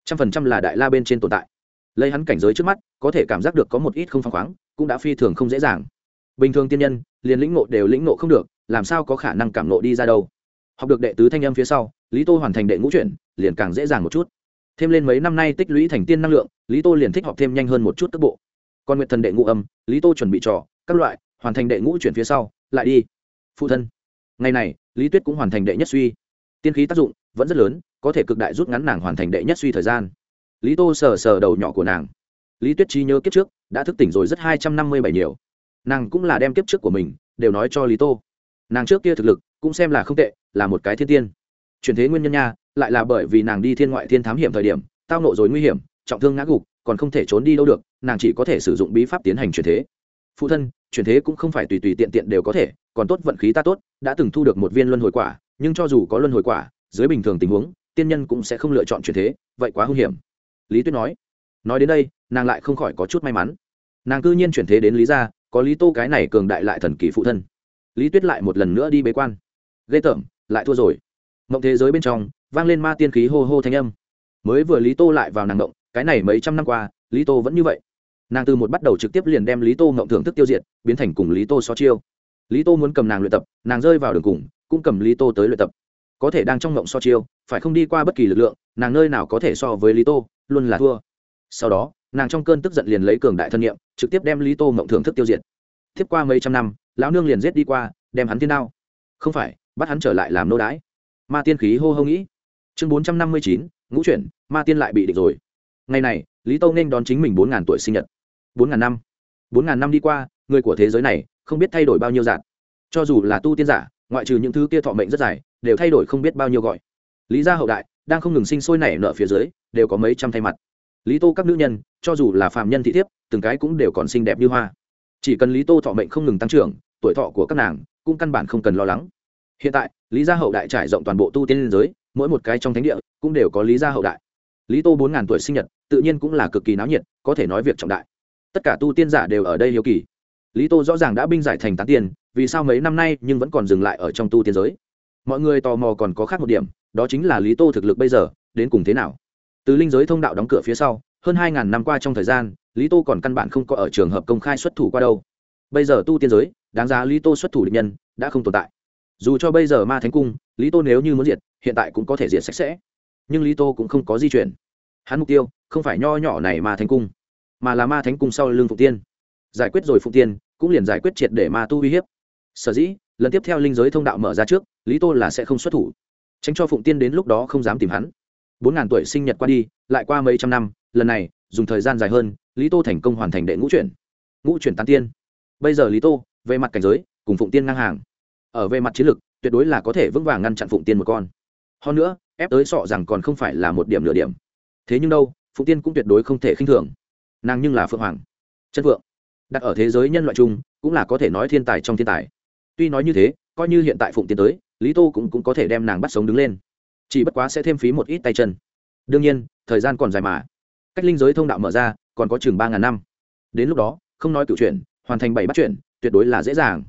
trăm phần trăm là đại la bên trên tồn tại. Lấy hắn cảnh giới trước mắt, có thể cảm giác được có một ít không phăng khoáng, cũng đã phi thường không dễ dàng. Bình thường tiên nhân, liền lĩnh ngộ đều lĩnh ngộ không được, làm sao có khả năng cảm ngộ đi ra đâu? Học được đệ tứ thanh âm phía sau, lý tô hoàn thành đệ ngũ chuyển, liền càng dễ dàng một chút. Thêm lên mấy năm nay tích lũy thành tiên năng lượng, lý tô liền thích học thêm nhanh hơn một chút tức bộ còn nguyện thần đệ ngũ âm, lý tô chuẩn bị trò, các loại, hoàn thành đệ ngũ chuyển phía sau, lại đi. Phụ thân. Ngày này, lý tuyết cũng hoàn thành đệ nhất suy. Tiên khí tác dụng vẫn rất lớn có thể cực đại rút ngắn nàng hoàn thành đệ nhất suy thời gian. Lý tô sờ sờ đầu nhỏ của nàng. Lý tuyết trí nhớ kiếp trước, đã thức tỉnh rồi rất hai trăm năm mươi bảy nhiều. Nàng cũng là đem kiếp trước của mình đều nói cho lý tô. Nàng trước kia thực lực cũng xem là không tệ, là một cái thiên tiên. Chuyển thế nguyên nhân nha, lại là bởi vì nàng đi thiên ngoại thiên thám hiểm thời điểm, tao nộ rồi nguy hiểm, trọng thương ngã gục, còn không thể trốn đi đâu được, nàng chỉ có thể sử dụng bí pháp tiến hành chuyển thế. Phụ thân, chuyển thế cũng không phải tùy tùy tiện tiện đều có thể, còn tốt vận khí ta tốt, đã từng thu được một viên luân hồi quả, nhưng cho dù có luân hồi quả, dưới bình thường tình huống tiên nhân cũng sẽ không lựa chọn chuyển thế, vậy quá hung hiểm. Lý tuyết nói. Nói đến đây, nàng lại không khỏi có chút may mắn. Nàng cư nhiên chuyển thế đến lý gia, có lý tô cái này cường đại lại thần kỳ phụ thân. Lý tuyết lại một lần nữa đi bế quan. Ghê tởm, lại thua rồi. Mộng thế giới bên trong, vang lên ma tiên khí hô hô thanh âm. Mới vừa lý tô lại vào nàng mộng cái này mấy trăm năm qua, lý tô vẫn như vậy. Nàng từ một bắt đầu trực tiếp liền đem lý tô mộng thưởng thức tiêu diệt, biến thành cùng lý tô so chiêu. Lý tô muốn cầm nàng luyện tập, nàng rơi vào đường cùng, cũng cầm lý tô tới luyện tập có thể đang trong ngộng so chiêu, phải không đi qua bất kỳ lực lượng, nàng nơi nào có thể so với lý tô, luôn là thua. Sau đó, nàng trong cơn tức giận liền lấy cường đại thân nhiệm, trực tiếp đem lý tô ngộng thưởng thức tiêu diệt. Tiếp qua mấy trăm năm, lão nương liền giết đi qua, đem hắn tiên đao. Không phải, bắt hắn trở lại làm nô đái ma tiên khí hô hô nghĩ. Chương bốn trăm năm mươi chín, ngũ chuyển, ma tiên lại bị địch rồi. Ngày này, lý tô nên đón chính mình bốn ngàn tuổi sinh nhật. bốn ngàn năm. bốn ngàn năm đi qua, người của thế giới này không biết thay đổi bao nhiêu dạng. Cho dù là tu tiên giả ngoại trừ những thứ kia thọ mệnh rất dài, đều thay đổi không biết bao nhiêu gọi. Lý gia hậu đại, đang không ngừng sinh sôi nảy nở phía dưới, đều có mấy trăm thay mặt. Lý tô các nữ nhân, cho dù là phàm nhân thị thiếp, từng cái cũng đều còn xinh đẹp như hoa. Chỉ cần lý tô thọ mệnh không ngừng tăng trưởng, tuổi thọ của các nàng cũng căn bản không cần lo lắng. Hiện tại, lý gia hậu đại trải rộng toàn bộ tu tiên liên giới, mỗi một cái trong thánh địa cũng đều có lý gia hậu đại. Lý tô bốn ngàn tuổi sinh nhật, tự nhiên cũng là cực kỳ náo nhiệt, có thể nói việc trọng đại. Tất cả tu tiên giả đều ở đây hiếu kỳ. Lý tô rõ ràng đã binh giải thành tán tiền vì sao mấy năm nay nhưng vẫn còn dừng lại ở trong tu tiên giới? Mọi người tò mò còn có khác một điểm, đó chính là lý tô thực lực bây giờ, đến cùng thế nào? Từ linh giới thông đạo đóng cửa phía sau, hơn hai ngàn năm qua trong thời gian, lý tô còn căn bản không có ở trường hợp công khai xuất thủ qua đâu. Bây giờ tu tiên giới, đáng giá lý tô xuất thủ định nhân, đã không tồn tại. Dù cho bây giờ ma thánh cung, lý tô nếu như muốn diệt, hiện tại cũng có thể diệt sạch sẽ. Nhưng lý tô cũng không có di chuyển. Hắn mục tiêu, không phải nho nhỏ này ma thánh cung, mà là ma thánh cung sau lưng phụng tiên. Giải quyết rồi phụng tiên, cũng liền giải quyết triệt để ma tu uy hiếp sở dĩ, lần tiếp theo linh giới thông đạo mở ra trước, lý tô là sẽ không xuất thủ. Tránh cho phụng tiên đến lúc đó không dám tìm hắn. Bốn ngàn tuổi sinh nhật qua đi, lại qua mấy trăm năm, lần này, dùng thời gian dài hơn, lý tô thành công hoàn thành đệ ngũ chuyển. Ngũ chuyển tán tiên. Bây giờ lý tô, về mặt cảnh giới, cùng phụng tiên ngang hàng. Ở về mặt chiến lược tuyệt đối là có thể vững vàng ngăn chặn phụng tiên một con. Hơn nữa, ép tới sọ rằng còn không phải là một điểm nửa điểm. Thế nhưng đâu, phụng tiên cũng tuyệt đối không thể khinh thường. Nàng nhưng là phượng hoàng. Chân phượng. Đặt ở thế giới nhân loại chung, cũng là có thể nói thiên tài trong thiên tài tuy nói như thế coi như hiện tại phụng tiến tới lý tô cũng, cũng có thể đem nàng bắt sống đứng lên. Chỉ bất quá sẽ thêm phí một ít tay chân. Đương nhiên thời gian còn dài mà. Cách linh giới thông đạo mở ra còn có chừng ba ngàn năm. Đến lúc đó không nói cựu chuyện hoàn thành bảy bắt chuyện tuyệt đối là dễ dàng.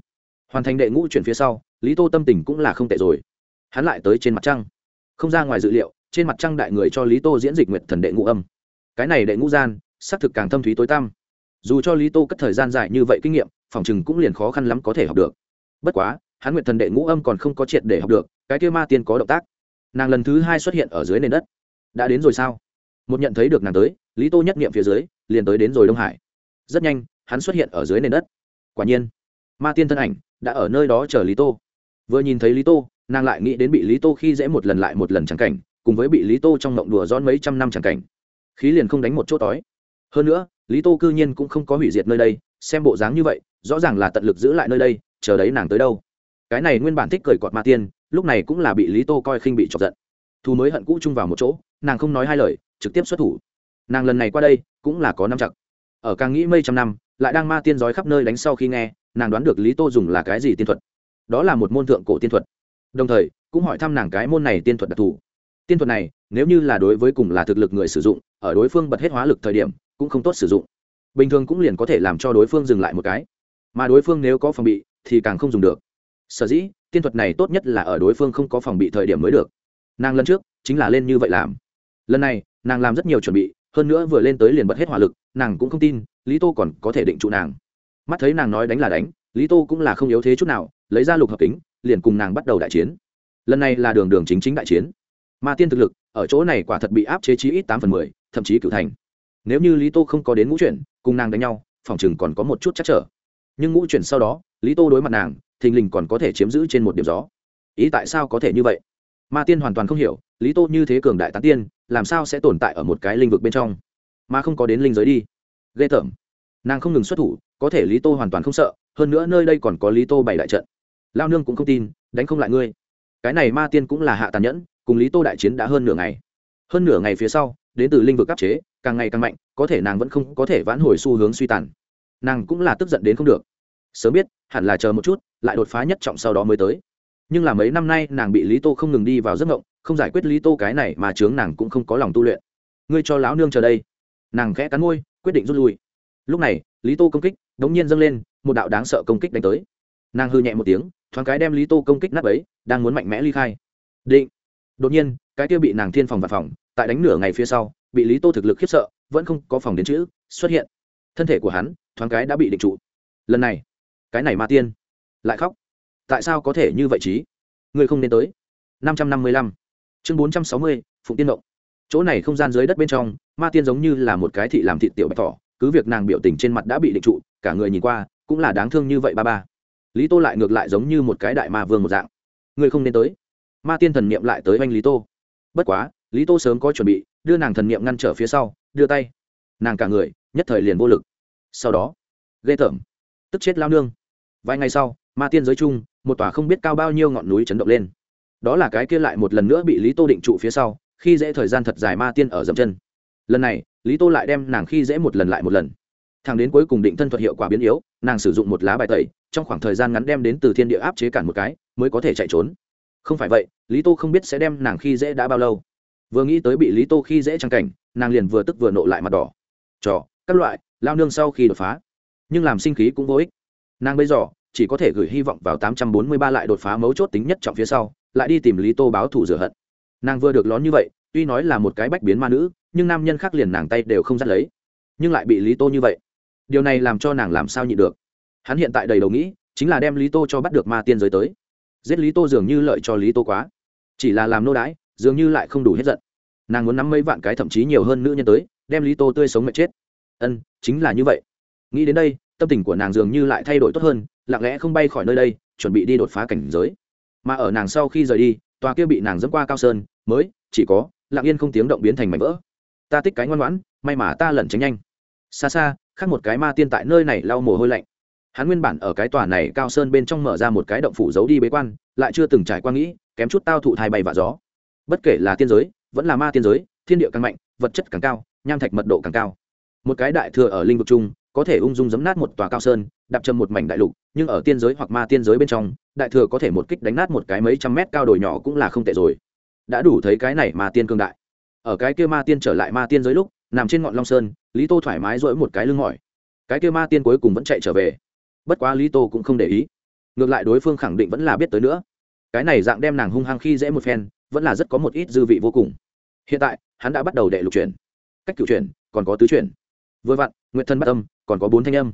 Hoàn thành đệ ngũ chuyển phía sau lý tô tâm tình cũng là không tệ rồi. Hắn lại tới trên mặt trăng. Không ra ngoài dự liệu trên mặt trăng đại người cho lý tô diễn dịch Nguyệt thần đệ ngũ âm. Cái này đệ ngũ gian xác thực càng thâm thúy tối tăm. Dù cho lý tô cất thời gian dài như vậy kinh nghiệm phòng chừng cũng liền khó khăn lắm có thể học được bất quá, hắn nguyện thần đệ ngũ âm còn không có triệt để học được, cái kia ma tiên có động tác. Nàng lần thứ hai xuất hiện ở dưới nền đất. Đã đến rồi sao? Một nhận thấy được nàng tới, lý tô nhất nghiệm phía dưới, liền tới đến rồi đông hải. Rất nhanh, hắn xuất hiện ở dưới nền đất. Quả nhiên, ma tiên thân ảnh đã ở nơi đó chờ lý tô. Vừa nhìn thấy lý tô, nàng lại nghĩ đến bị lý tô khi dễ một lần lại một lần chẳng cảnh, cùng với bị lý tô trong mộng đùa giòn mấy trăm năm chẳng cảnh. Khí liền không đánh một chỗ tói. Hơn nữa, lý tô cư nhiên cũng không có hủy diệt nơi đây, xem bộ dáng như vậy, rõ ràng là tận lực giữ lại nơi đây chờ đấy nàng tới đâu. Cái này nguyên bản thích cười cọt ma tiên, lúc này cũng là bị lý tô coi khinh bị chọc giận. Thu mới hận cũ chung vào một chỗ, nàng không nói hai lời, trực tiếp xuất thủ. Nàng lần này qua đây, cũng là có năm chặt ở càng nghĩ mấy trăm năm, lại đang ma tiên giói khắp nơi đánh sau khi nghe, nàng đoán được lý tô dùng là cái gì tiên thuật. Đó là một môn thượng cổ tiên thuật. Đồng thời, cũng hỏi thăm nàng cái môn này tiên thuật đặc thù. Tiên thuật này, nếu như là đối với cùng là thực lực người sử dụng, ở đối phương bật hết hóa lực thời điểm, cũng không tốt sử dụng. Bình thường cũng liền có thể làm cho đối phương dừng lại một cái. Mà đối phương nếu có phòng bị thì càng không dùng được. Sở dĩ, tiên thuật này tốt nhất là ở đối phương không có phòng bị thời điểm mới được. Nàng lần trước, chính là lên như vậy làm. Lần này, nàng làm rất nhiều chuẩn bị, hơn nữa vừa lên tới liền bật hết hỏa lực, nàng cũng không tin, lý tô còn có thể định trụ nàng. Mắt thấy nàng nói đánh là đánh, lý tô cũng là không yếu thế chút nào, lấy ra lục hợp kính, liền cùng nàng bắt đầu đại chiến. Lần này là đường đường chính chính đại chiến. Mà tiên thực lực, ở chỗ này quả thật bị áp chế chí ít tám phần mười, thậm chí cựu thành. Nếu như lý tô không có đến ngũ chuyển, cùng nàng đánh nhau, phòng chừng còn có một chút chắc trở nhưng ngũ chuyển sau đó, lý tô đối mặt nàng, thình lình còn có thể chiếm giữ trên một điểm gió. Ý tại sao có thể như vậy? Ma tiên hoàn toàn không hiểu, lý tô như thế cường đại tán tiên, làm sao sẽ tồn tại ở một cái linh vực bên trong? Mà không có đến linh giới đi. Ghê tởm. Nàng không ngừng xuất thủ, có thể lý tô hoàn toàn không sợ, hơn nữa nơi đây còn có lý tô bảy đại trận. Lao nương cũng không tin, đánh không lại ngươi. Cái này ma tiên cũng là hạ tàn nhẫn, cùng lý tô đại chiến đã hơn nửa ngày. Hơn nửa ngày phía sau, đến từ linh vực áp chế, càng ngày càng mạnh, có thể nàng vẫn không có thể vãn hồi xu hướng suy tàn nàng cũng là tức giận đến không được. Sớm biết, hẳn là chờ một chút, lại đột phá nhất trọng sau đó mới tới. Nhưng là mấy năm nay, nàng bị lý tô không ngừng đi vào giấc ngộng không giải quyết lý tô cái này mà chướng nàng cũng không có lòng tu luyện. Ngươi cho lão nương chờ đây. Nàng khẽ cắn môi, quyết định rút lui. Lúc này, lý tô công kích đ ố n g nhiên dâng lên, một đạo đáng sợ công kích đánh tới. Nàng hư nhẹ một tiếng, thoáng cái đem lý tô công kích nắp ấy đang muốn mạnh mẽ ly khai. Định. Đột nhiên, cái kia bị nàng thiên phòng và phòng, tại đánh nửa ngày phía sau, bị lý tô thực lực khiếp sợ, vẫn không có phòng đến chữ, xuất hiện thân thể của hắn thoáng cái đã bị định trụ. Lần này, cái này ma tiên lại khóc. Tại sao có thể như vậy chí ngươi không nên tới. Năm trăm năm mươi lăm, chương bốn trăm sáu mươi, phụng tiên động chỗ này không gian dưới đất bên trong, ma tiên giống như là một cái thị làm thị tiểu bạch thỏ, cứ việc nàng biểu tình trên mặt đã bị định trụ, cả người nhìn qua cũng là đáng thương như vậy ba ba. Lý tô lại ngược lại giống như một cái đại ma vương một dạng. Ngươi không nên tới. Ma tiên thần niệm lại tới oanh lý tô. Bất quá, lý tô sớm có chuẩn bị, đưa nàng thần niệm ngăn trở phía sau, đưa tay. Nàng cả người nhất thời liền vô lực. Sau đó, ghê tởm, tức chết lao nương. Vài ngày sau, ma tiên giới chung một tòa không biết cao bao nhiêu ngọn núi chấn động lên. Đó là cái kia lại một lần nữa bị lý tô định trụ phía sau, khi dễ thời gian thật dài ma tiên ở dậm chân. Lần này, lý tô lại đem nàng khi dễ một lần lại một lần. Thằng đến cuối cùng định thân thuật hiệu quả biến yếu, nàng sử dụng một lá bài tẩy, trong khoảng thời gian ngắn đem đến từ thiên địa áp chế cản một cái, mới có thể chạy trốn. Không phải vậy, lý tô không biết sẽ đem nàng khi dễ đã bao lâu. Vừa nghĩ tới bị lý tô khi dễ trang cảnh, nàng liền vừa tức vừa nộ lại mặt đỏ. Trò các loại lao nương sau khi đột phá nhưng làm sinh khí cũng vô ích nàng bây giờ chỉ có thể gửi hy vọng vào 843 lại đột phá mấu chốt tính nhất trọng phía sau, lại đi tìm Lý Tô báo thủ rửa hận. Nàng vừa được lón như vậy, tuy nói là một cái bách biến ma nữ, nhưng nam nhân khác liền nàng tay đều không dắt lấy, nhưng lại bị Lý Tô như vậy. Điều này làm cho nàng làm sao nhịn được. Hắn hiện tại đầy đầu nghĩ, chính là đem Lý Tô cho bắt được ma tiên giới tới. Giết Lý Tô dường như lợi cho Lý Tô quá, chỉ là làm nô đái, dường như lại không đủ hết giận. Nàng muốn nắm mấy vạn cái thậm chí nhiều hơn nữ nhân tới, đem Lý Tô tươi sống mệt chết. Ân, chính là như vậy. Nghĩ đến đây, tâm tình của nàng dường như lại thay đổi tốt hơn, lặng lẽ không bay khỏi nơi đây chuẩn bị đi đột phá cảnh giới. Mà ở nàng sau khi rời đi tòa kia bị nàng dẫm qua cao sơn mới chỉ có lặng yên không tiếng động biến thành mảnh vỡ. Ta tích cái ngoan ngoãn may mà ta lẩn tránh nhanh. Xa xa khác một cái ma tiên tại nơi này lau mồ hôi lạnh. Hắn nguyên bản ở cái tòa này cao sơn bên trong mở ra một cái động phủ giấu đi bế quan lại chưa từng trải qua nghĩ kém chút tao thụ thai bay và gió. Bất kể là tiên giới vẫn là ma tiên giới thiên địa càng mạnh vật chất càng cao nham thạch mật độ càng cao một cái đại thừa ở linh vực chung có thể ung dung giấm nát một tòa cao sơn, đạp châm một mảnh đại lục, nhưng ở tiên giới hoặc ma tiên giới bên trong, đại thừa có thể một kích đánh nát một cái mấy trăm mét cao đồi nhỏ cũng là không tệ rồi. Đã đủ thấy cái này ma tiên cương đại. Ở cái kia ma tiên trở lại ma tiên giới lúc, nằm trên ngọn long sơn, lý tô thoải mái dỗi một cái lưng mỏi. Cái kia ma tiên cuối cùng vẫn chạy trở về. Bất quá lý tô cũng không để ý. Ngược lại đối phương khẳng định vẫn là biết tới nữa. Cái này dạng đem nàng hung hăng khi dễ một phen, vẫn là rất có một ít dư vị vô cùng. Hiện tại, hắn đã bắt đầu đệ lục chuyển. Cách cựu chuyển, còn có tứ chuyển vừa vặn nguyện thân bắt âm, còn có bốn thanh âm.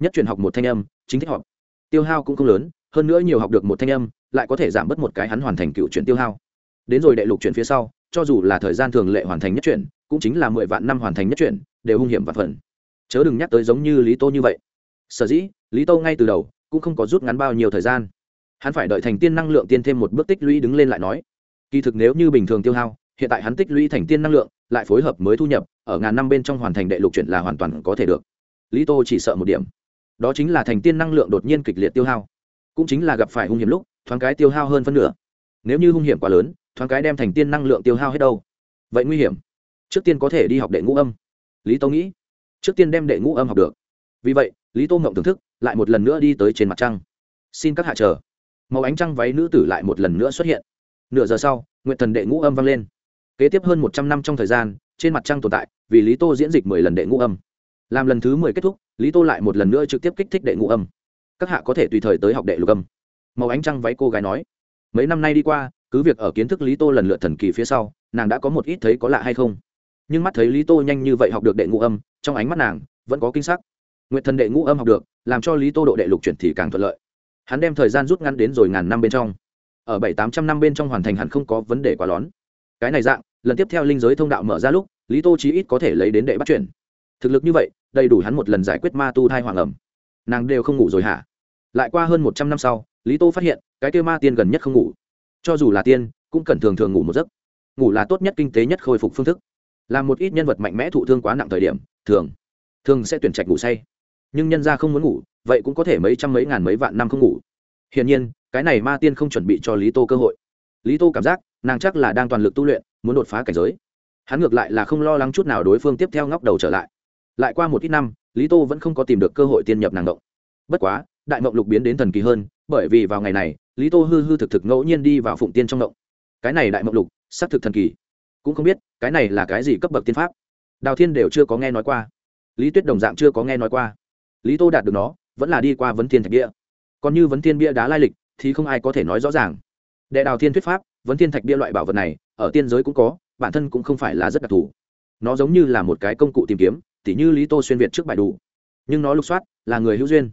Nhất chuyển học một thanh âm, chính thích học. Tiêu hao cũng không lớn, hơn nữa nhiều học được một thanh âm, lại có thể giảm bớt một cái hắn hoàn thành cựu chuyển tiêu hao. Đến rồi đệ lục chuyển phía sau, cho dù là thời gian thường lệ hoàn thành nhất chuyển cũng chính là mười vạn năm hoàn thành nhất chuyển đều hung hiểm và phần. Chớ đừng nhắc tới giống như lý tô như vậy. Sở dĩ, lý tô ngay từ đầu, cũng không có rút ngắn bao nhiêu thời gian. Hắn phải đợi thành tiên năng lượng tiên thêm một bước tích lũy đứng lên lại nói. Kỳ thực nếu như bình thường tiêu hao, hiện tại hắn tích lũy thành tiên năng lượng lại phối hợp mới thu nhập, ở ngàn năm bên trong hoàn thành đệ lục chuyển là hoàn toàn có thể được. Lý tô chỉ sợ một điểm. Đó chính là thành tiên năng lượng đột nhiên kịch liệt tiêu hao. Cũng chính là gặp phải hung hiểm lúc, thoáng cái tiêu hao hơn phân nửa. Nếu như hung hiểm quá lớn, thoáng cái đem thành tiên năng lượng tiêu hao hết đâu. Vậy nguy hiểm. Trước tiên có thể đi học đệ ngũ âm. Lý tô nghĩ. Trước tiên đem đệ ngũ âm học được. Vì vậy, lý tô ngộng thưởng thức, lại một lần nữa đi tới trên mặt trăng. Xin các hạ chờ. Màu ánh trăng váy nữ tử lại một lần nữa xuất hiện. Nửa giờ sau nguyện thần đệ ngũ âm vang lên kế tiếp hơn một trăm năm trong thời gian, trên mặt trăng tồn tại, vì lý tô diễn dịch mười lần đệ ngũ âm. Làm lần thứ mười kết thúc, lý tô lại một lần nữa trực tiếp kích thích đệ ngũ âm. Các hạ có thể tùy thời tới học đệ lục âm. Màu ánh trăng váy cô gái nói, mấy năm nay đi qua, cứ việc ở kiến thức lý tô lần lượt thần kỳ phía sau, nàng đã có một ít thấy có lạ hay không. Nhưng mắt thấy lý tô nhanh như vậy học được đệ ngũ âm, trong ánh mắt nàng vẫn có kinh sắc. Nguyện thần đệ ngũ âm học được, làm cho lý tô độ đệ lục chuyển thì càng thuận lợi. Hắn đem thời gian rút ngắn đến rồi ngàn năm bên trong. Ở bảy tám trăm năm bên trong hoàn thành hẳn không có vấn đề quá lón cái này dạng, lần tiếp theo linh giới thông đạo mở ra lúc, lý tô chí ít có thể lấy đến đệ bắt chuyển. Thực lực như vậy, đầy đủ hắn một lần giải quyết ma tu thai hoàng ẩm. Nàng đều không ngủ rồi hả? Lại qua hơn một trăm năm sau, lý tô phát hiện, cái kêu ma tiên gần nhất không ngủ. Cho dù là tiên, cũng cần thường thường ngủ một giấc. Ngủ là tốt nhất kinh tế nhất khôi phục phương thức. Làm một ít nhân vật mạnh mẽ thụ thương quá nặng thời điểm, thường thường sẽ tuyển trạch ngủ say. Nhưng nhân gia không muốn ngủ, vậy cũng có thể mấy trăm mấy ngàn mấy vạn năm không ngủ. Hiển nhiên, cái này ma tiên không chuẩn bị cho lý tô cơ hội lý tô cảm giác, nàng chắc là đang toàn lực tu luyện, muốn đột phá cảnh giới. Hắn ngược lại là không lo lắng chút nào đối phương tiếp theo ngóc đầu trở lại. Lại qua một ít năm, lý tô vẫn không có tìm được cơ hội tiên nhập nàng động. Bất quá, đại mộng lục biến đến thần kỳ hơn, bởi vì vào ngày này, lý tô hư hư thực thực ngẫu nhiên đi vào phụng tiên trong động. Cái này đại mộng lục, xác thực thần kỳ. Cũng không biết, cái này là cái gì cấp bậc tiên pháp? Đào thiên đều chưa có nghe nói qua. Lý tuyết đồng dạng chưa có nghe nói qua. Lý tô đạt được nó, vẫn là đi qua vấn thiên thạch bia. Còn như vấn thiên bia đá lai lịch, thì không ai có thể nói rõ ràng đệ đào thiên thuyết pháp, vấn thiên thạch bia loại bảo vật này, ở tiên giới cũng có, bản thân cũng không phải là rất đặc thù. Nó giống như là một cái công cụ tìm kiếm, tỉ như lý tô xuyên việt trước bài đủ. Nhưng nó lục soát, là người hữu duyên.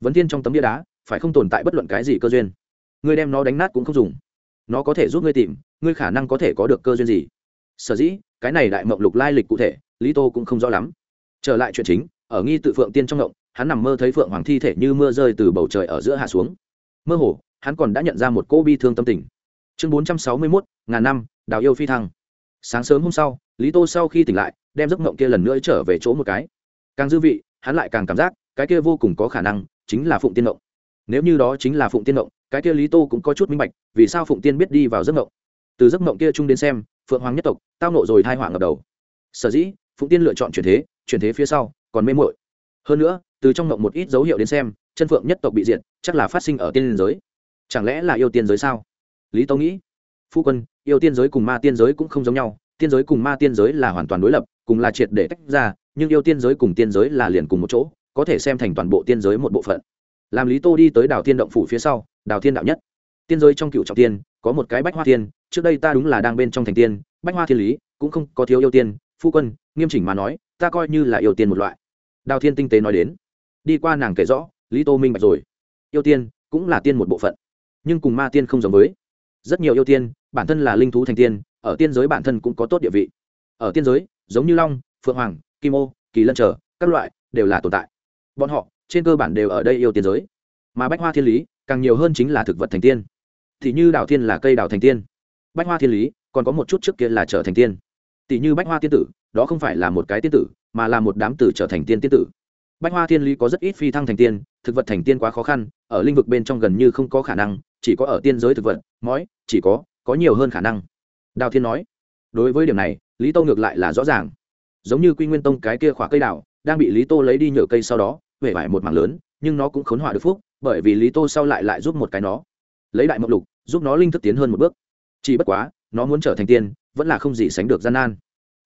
Vấn thiên trong tấm bia đá, phải không tồn tại bất luận cái gì cơ duyên? Ngươi đem nó đánh nát cũng không dùng. Nó có thể giúp ngươi tìm, ngươi khả năng có thể có được cơ duyên gì? Sở dĩ, cái này đại mộng lục lai lịch cụ thể, lý tô cũng không rõ lắm. Trở lại chuyện chính, ở nghi tự phượng tiên trong động hắn nằm mơ thấy phượng hoàng thi thể như mưa rơi từ bầu trời ở giữa hạ xuống. Mơ hồ hắn còn đã nhận ra một cô bi thương tâm tình. Chương bốn trăm sáu mươi mốt, ngàn năm, đào yêu phi thăng. Sáng sớm hôm sau, lý tô sau khi tỉnh lại, đem giấc mộng kia lần nữa trở về chỗ một cái. Càng dư vị, hắn lại càng cảm giác, cái kia vô cùng có khả năng chính là phụng tiên mộng. Nếu như đó chính là phụng tiên mộng, cái kia lý tô cũng có chút minh bạch, vì sao phụng tiên biết đi vào giấc mộng. Từ giấc mộng kia chung đến xem, phượng hoàng nhất tộc, tao nộ rồi thai hoảng ngập đầu. Sở dĩ, phụng tiên lựa chọn chuyển thế chuyển thế phía sau, còn mê mội hơn nữa, từ trong mộng một ít dấu hiệu đến xem, chân phượng nhất tộc bị diệt, chắc là phát sinh ở tiên giới chẳng lẽ là yêu tiên giới sao? Lý tâu nghĩ. Phu quân, yêu tiên giới cùng ma tiên giới cũng không giống nhau. Tiên giới cùng ma tiên giới là hoàn toàn đối lập, cùng là triệt để tách ra, nhưng yêu tiên giới cùng tiên giới là liền cùng một chỗ, có thể xem thành toàn bộ tiên giới một bộ phận. Làm lý tô đi tới đảo tiên động phủ phía sau đảo thiên đạo nhất. Tiên giới trong cựu trọng tiên, có một cái bách hoa tiên trước đây ta đúng là đang bên trong thành tiên, bách hoa thiên lý, cũng không có thiếu yêu tiên. Phu quân, nghiêm chỉnh mà nói, ta coi như là yêu tiên một loại. Đào thiên tinh tế nói đến. Đi qua nàng kể rõ, lý tô minh bạch rồi. Yêu tiên cũng là tiên một bộ phận nhưng cùng ma tiên không giống với. Rất nhiều yêu tiên, bản thân là linh thú thành tiên, ở tiên giới bản thân cũng có tốt địa vị. Ở tiên giới, giống như long, phượng hoàng, kim ô, kỳ lân trở, các loại đều là tồn tại. Bọn họ, trên cơ bản đều ở đây yêu tiên giới. Mà bách hoa thiên lý, càng nhiều hơn chính là thực vật thành tiên. Thì như đào thiên là cây đào thành tiên. Bách hoa thiên lý, còn có một chút trước kia là trở thành tiên. Tỷ như bách hoa tiên tử, đó không phải là một cái tiên tử, mà là một đám tử trở thành tiên tiên tử. Bách hoa thiên lý có rất ít phi thăng thành tiên, thực vật thành tiên quá khó khăn, ở lĩnh vực bên trong gần như không có khả năng chỉ có ở tiên giới thực vật, mói, chỉ có có nhiều hơn khả năng. Đào thiên nói, đối với điểm này, lý tô ngược lại là rõ ràng. Giống như quy nguyên tông cái kia khỏa cây đào, đang bị lý tô lấy đi nhựa cây sau đó, huệ vải một mảng lớn, nhưng nó cũng khốn họa được phúc, bởi vì lý tô sau lại lại giúp một cái nó. Lấy đại mộng lục, giúp nó linh thức tiến hơn một bước. Chỉ bất quá, nó muốn trở thành tiên, vẫn là không gì sánh được gian nan.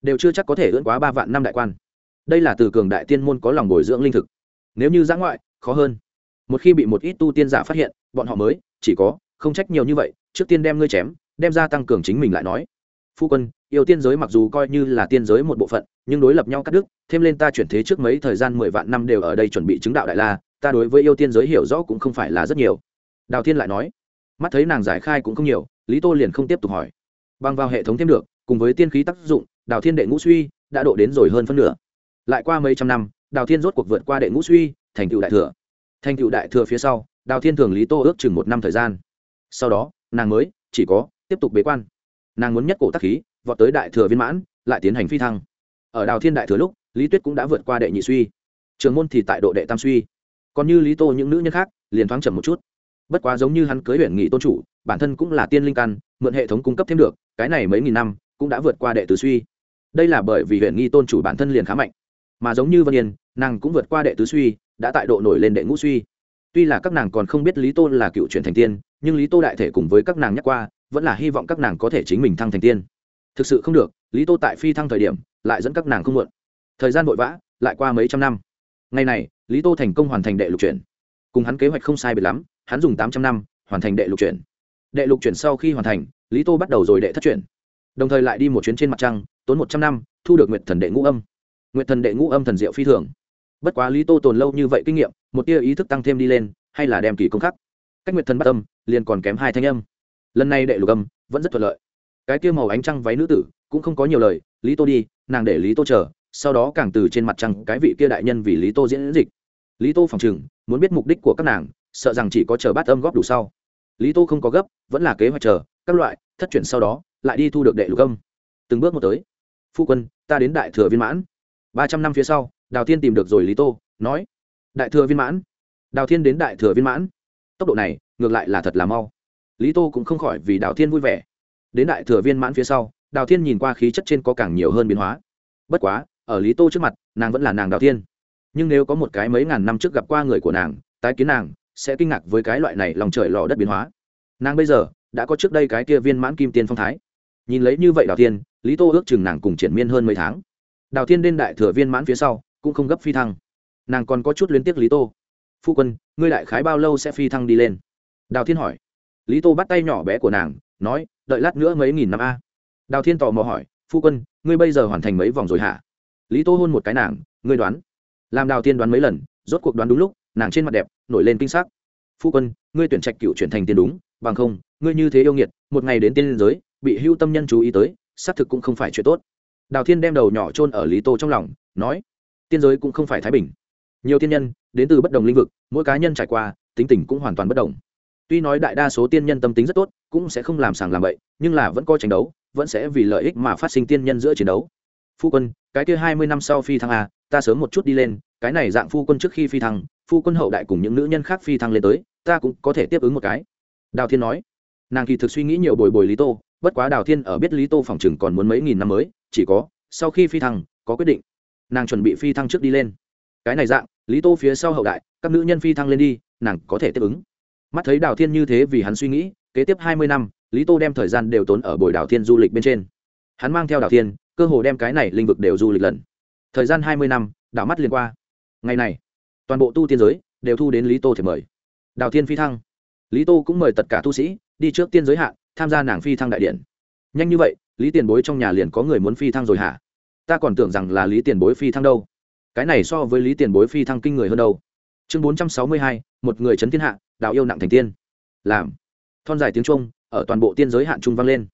Đều chưa chắc có thể ưỡn quá ba vạn năm đại quan. Đây là từ cường đại tiên môn có lòng bồi dưỡng linh thực. Nếu như giã ngoại, khó hơn một khi bị một ít tu tiên giả phát hiện, bọn họ mới, chỉ có, không trách nhiều như vậy, trước tiên đem ngươi chém, đem ra tăng cường chính mình lại nói. Phu quân, yêu tiên giới mặc dù coi như là tiên giới một bộ phận, nhưng đối lập nhau cắt đứt, thêm lên ta chuyển thế trước mấy thời gian mười vạn năm đều ở đây chuẩn bị chứng đạo đại la, ta đối với yêu tiên giới hiểu rõ cũng không phải là rất nhiều. Đào thiên lại nói, mắt thấy nàng giải khai cũng không nhiều, lý tô liền không tiếp tục hỏi. Bằng vào hệ thống thêm được, cùng với tiên khí tác dụng, đào thiên đệ ngũ suy đã độ đến rồi hơn phân nửa. Lại qua mấy trăm năm, đào thiên rốt cuộc vượt qua đệ ngũ suy, thành tựu đại thừa thành tựu đại thừa phía sau, đào thiên thường lý tô ước chừng một năm thời gian. Sau đó, nàng mới, chỉ có, tiếp tục bế quan. Nàng muốn nhất cổ tác khí, vọt tới đại thừa viên mãn, lại tiến hành phi thăng. Ở đào thiên đại thừa lúc, lý tuyết cũng đã vượt qua đệ nhị suy. Trường môn thì tại độ đệ tam suy. Còn như lý tô những nữ nhân khác, liền thoáng chậm một chút. Bất quá giống như hắn cưới huyện nghị tôn chủ, bản thân cũng là tiên linh căn, mượn hệ thống cung cấp thêm được, cái này mấy nghìn năm, cũng đã vượt qua đệ tứ suy. Đây là bởi vì huyện nghi tôn chủ bản thân liền khá mạnh. Mà giống như vân yên nàng cũng vượt qua đệ tứ suy, đã tại độ nổi lên đệ ngũ suy. Tuy là các nàng còn không biết lý tô là cựu truyền thành tiên, nhưng lý tô đại thể cùng với các nàng nhắc qua, vẫn là hy vọng các nàng có thể chính mình thăng thành tiên. Thực sự không được, lý tô tại phi thăng thời điểm, lại dẫn các nàng không muộn. Thời gian vội vã, lại qua mấy trăm năm. Ngày này, lý tô thành công hoàn thành đệ lục chuyển. Cùng hắn kế hoạch không sai biệt lắm, hắn dùng tám trăm năm, hoàn thành đệ lục chuyển. Đệ lục chuyển sau khi hoàn thành, lý tô bắt đầu rồi đệ thất chuyển. Đồng thời lại đi một chuyến trên mặt trăng, tốn một trăm năm, thu được nguyệt thần đệ ngũ âm. Nguyệt thần đệ ngũ âm thần diệu phi thường bất quá lý tô tồn lâu như vậy kinh nghiệm, một tia ý thức tăng thêm đi lên, hay là đem kỳ công khắc. Cách nguyệt thần bắt âm, liền còn kém hai thanh âm. Lần này đệ lục âm, vẫn rất thuận lợi. Cái kia màu ánh trăng váy nữ tử, cũng không có nhiều lời, lý tô đi, nàng để lý tô chờ, sau đó càng từ trên mặt trăng cái vị kia đại nhân vì lý tô diễn dịch. Lý tô phòng chừng muốn biết mục đích của các nàng, sợ rằng chỉ có chờ bát âm góp đủ sau. Lý tô không có gấp, vẫn là kế hoạch chờ, các loại, thất chuyển sau đó, lại đi thu được đệ lục âm. Từng bước một tới. Phu quân, ta đến đại thừa viên mãn. Ba trăm năm phía sau đào thiên tìm được rồi lý tô, nói, đại thừa viên mãn. Đào thiên đến đại thừa viên mãn. Tốc độ này, ngược lại là thật là mau. Lý tô cũng không khỏi vì đào thiên vui vẻ. Đến đại thừa viên mãn phía sau, đào thiên nhìn qua khí chất trên có càng nhiều hơn biến hóa. Bất quá, ở lý tô trước mặt, nàng vẫn là nàng đào thiên. Nhưng nếu có một cái mấy ngàn năm trước gặp qua người của nàng, tái kiến nàng, sẽ kinh ngạc với cái loại này lòng trời lò đất biến hóa. Nàng bây giờ, đã có trước đây cái kia viên mãn kim tiên phong thái. Nhìn lấy như vậy đào thiên, lý tô ước chừng nàng cùng triển miên hơn mấy tháng. Đào thiên đến đại thừa viên mãn phía sau cũng không gấp phi thăng. Nàng còn có chút liên tiếc lý tô. Phu quân, ngươi đại khái bao lâu sẽ phi thăng đi lên? Đào thiên hỏi. Lý tô bắt tay nhỏ bé của nàng, nói, đợi lát nữa mấy nghìn năm a. Đào thiên tò mò hỏi, phu quân, ngươi bây giờ hoàn thành mấy vòng rồi hả? Lý tô hôn một cái nàng, ngươi đoán. Làm đào thiên đoán mấy lần, rốt cuộc đoán đúng lúc, nàng trên mặt đẹp, nổi lên kinh sắc. Phu quân, ngươi tuyển trạch cựu chuyển thành tiên đúng, bằng không, ngươi như thế yêu nghiệt, một ngày đến tiên giới, bị hưu tâm nhân chú ý tới, xác thực cũng không phải chuyện tốt. Đào thiên đem đầu nhỏ chôn ở lý tô trong lòng, nói tiên giới cũng không phải thái bình. Nhiều tiên nhân đến từ bất đồng lĩnh vực, mỗi cá nhân trải qua, tính tình cũng hoàn toàn bất đồng. Tuy nói đại đa số tiên nhân tâm tính rất tốt, cũng sẽ không làm sàng làm bậy, nhưng là vẫn có tranh đấu, vẫn sẽ vì lợi ích mà phát sinh tiên nhân giữa chiến đấu. Phu quân, cái kia hai mươi năm sau phi thăng a ta sớm một chút đi lên, cái này dạng phu quân trước khi phi thăng, phu quân hậu đại cùng những nữ nhân khác phi thăng lên tới, ta cũng có thể tiếp ứng một cái. Đào thiên nói. Nàng kỳ thực suy nghĩ nhiều bồi bồi lý tô, bất quá đào thiên ở biết lý tô phòng chừng còn muốn mấy nghìn năm mới, chỉ có, sau khi phi thăng, có quyết định nàng chuẩn bị phi thăng trước đi lên. Cái này dạng, lý tô phía sau hậu đại, các nữ nhân phi thăng lên đi, nàng có thể tiếp ứng. Mắt thấy đào thiên như thế vì hắn suy nghĩ, kế tiếp hai mươi năm, lý tô đem thời gian đều tốn ở buổi đào thiên du lịch bên trên. Hắn mang theo đào thiên, cơ hồ đem cái này linh vực đều du lịch lần. Thời gian hai mươi năm, đảo mắt liền qua. Ngày này, toàn bộ tu tiên giới đều thu đến lý tô thì mời. Đào thiên phi thăng. Lý tô cũng mời tất cả tu sĩ đi trước tiên giới hạn tham gia nàng phi thăng đại điện. Nhanh như vậy, lý tiền bối trong nhà liền có người muốn phi thăng rồi hả? Ta còn tưởng rằng là lý tiền bối phi thăng đâu. Cái này so với lý tiền bối phi thăng kinh người hơn đâu. Chương bốn trăm sáu mươi hai, một người chấn thiên hạ, đạo yêu nặng thành tiên. Làm. Thon dài tiếng trung, ở toàn bộ tiên giới hạn trung vang lên.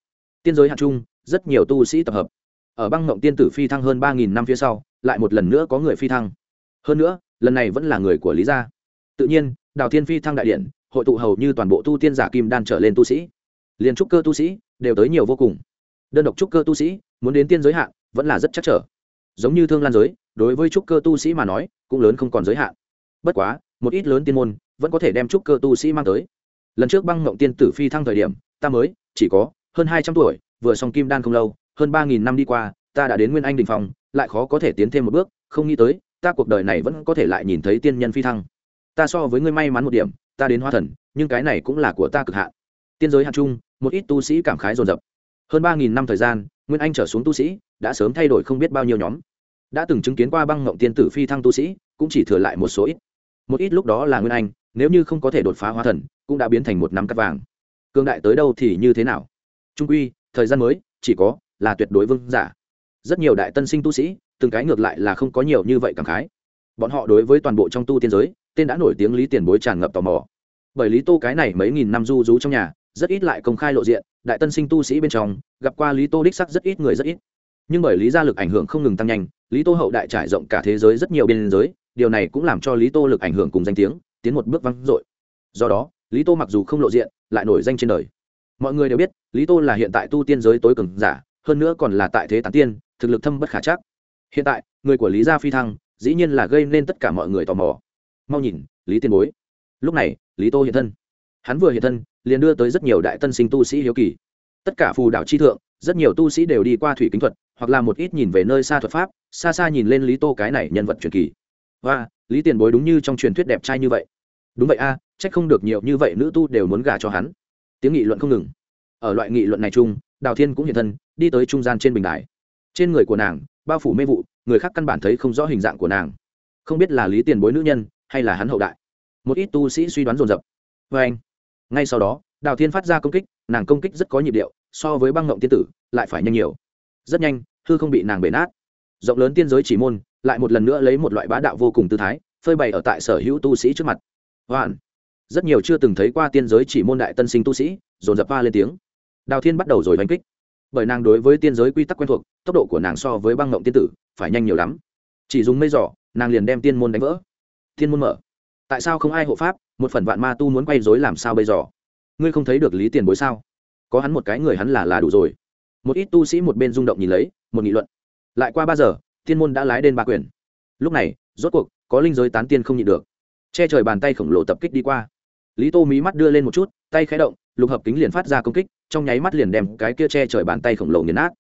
Tiên giới hạn trung, rất nhiều tu sĩ tập hợp. Ở băng mộng tiên tử phi thăng hơn ba nghìn năm phía sau, lại một lần nữa có người phi thăng. Hơn nữa, lần này vẫn là người của lý gia. Tự nhiên, đào thiên phi thăng đại điện, hội tụ hầu như toàn bộ tu tiên giả kim đan trở lên tu sĩ. Liền trúc cơ tu sĩ đều tới nhiều vô cùng. Đơn độc trúc cơ tu sĩ muốn đến tiên giới hạn vẫn là rất chắc trở. Giống như thương lan giới, đối với trúc cơ tu sĩ mà nói, cũng lớn không còn giới hạn. Bất quá, một ít lớn tiên môn, vẫn có thể đem trúc cơ tu sĩ mang tới. Lần trước băng mộng tiên tử phi thăng thời điểm, ta mới, chỉ có hơn hai trăm tuổi, vừa xong kim đan không lâu, hơn ba nghìn năm đi qua, ta đã đến nguyên anh đình phòng lại khó có thể tiến thêm một bước, không nghĩ tới, ta cuộc đời này vẫn có thể lại nhìn thấy tiên nhân phi thăng. Ta so với ngươi may mắn một điểm, ta đến hoa thần, nhưng cái này cũng là của ta cực hạn. Tiên giới hạn chung một ít tu sĩ cảm khái dồn dập. Hơn ba nghìn năm thời gian nguyên anh trở xuống tu sĩ, đã sớm thay đổi không biết bao nhiêu nhóm. Đã từng chứng kiến qua băng ngộng tiên tử phi thăng tu sĩ, cũng chỉ thừa lại một số ít. Một ít lúc đó là nguyên anh, nếu như không có thể đột phá hóa thần, cũng đã biến thành một năm cắt vàng. Cương đại tới đâu thì như thế nào? Trung quy, thời gian mới, chỉ có là tuyệt đối vương giả. Rất nhiều đại tân sinh tu sĩ, từng cái ngược lại là không có nhiều như vậy cảm khái. Bọn họ đối với toàn bộ trong tu tiên giới, tên đã nổi tiếng lý tiền bối tràn ngập tò mò. Bởi lý tô cái này mấy nghìn năm du rú trong nhà, rất ít lại công khai lộ diện đại tân sinh tu sĩ bên trong, gặp qua lý tô đích sắc rất ít người rất ít. Nhưng bởi lý gia lực ảnh hưởng không ngừng tăng nhanh, lý tô hậu đại trải rộng cả thế giới rất nhiều biên giới, điều này cũng làm cho lý tô lực ảnh hưởng cùng danh tiếng, tiến một bước vang dội. Do đó, lý tô mặc dù không lộ diện, lại nổi danh trên đời. Mọi người đều biết, lý tô là hiện tại tu tiên giới tối cường giả, hơn nữa còn là tại thế tán tiên, thực lực thâm bất khả chắc. Hiện tại, người của lý gia phi thăng, dĩ nhiên là gây nên tất cả mọi người tò mò. Mau nhìn, lý tiên bối. Lúc này, lý tô hiện thân. Hắn vừa hiện thân liền đưa tới rất nhiều đại tân sinh tu sĩ hiếu kỳ. Tất cả phù đảo chi thượng rất nhiều tu sĩ đều đi qua thủy kính thuật hoặc là một ít nhìn về nơi xa thuật pháp xa xa nhìn lên lý tô cái này nhân vật truyền kỳ. Và lý tiền bối đúng như trong truyền thuyết đẹp trai như vậy. Đúng vậy a à, trách không được nhiều như vậy nữ tu đều muốn gả cho hắn. Tiếng nghị luận không ngừng. Ở loại nghị luận này chung đào thiên cũng hiện thân đi tới trung gian trên bình đài. Trên người của nàng bao phủ mê vụ người khác căn bản thấy không rõ hình dạng của nàng. Không biết là lý tiền bối nữ nhân hay là hắn hậu đại. Một ít tu sĩ suy đoán dồn dập. Vê anh ngay sau đó, đào thiên phát ra công kích, nàng công kích rất có nhịp điệu, so với băng ngộng tiên tử, lại phải nhanh nhiều. Rất nhanh, hư không bị nàng bể nát. Rộng lớn tiên giới chỉ môn, lại một lần nữa lấy một loại bá đạo vô cùng tư thái, phơi bày ở tại sở hữu tu sĩ trước mặt. Hoàn rất nhiều chưa từng thấy qua tiên giới chỉ môn đại tân sinh tu sĩ, dồn dập va lên tiếng. Đào thiên bắt đầu rồi đánh kích. Bởi nàng đối với tiên giới quy tắc quen thuộc, tốc độ của nàng so với băng ngộng tiên tử, phải nhanh nhiều lắm. Chỉ dùng mây giỏ, nàng liền đem tiên môn đánh vỡ. Thiên môn mở. Tại sao không ai hộ pháp một phần vạn ma tu muốn quay dối làm sao bây giờ? Ngươi không thấy được lý tiền bối sao? Có hắn một cái người hắn là là đủ rồi. Một ít tu sĩ một bên rung động nhìn lấy, một nghị luận. Lại qua ba giờ, thiên môn đã lái đến ba quyền lúc này, rốt cuộc, có linh giới tán tiên không nhịn được. Che trời bàn tay khổng lồ tập kích đi qua. Lý tô mí mắt đưa lên một chút, tay khé động, lục hợp kính liền phát ra công kích, trong nháy mắt liền đem cái kia che trời bàn tay khổng lồ nghiền nát.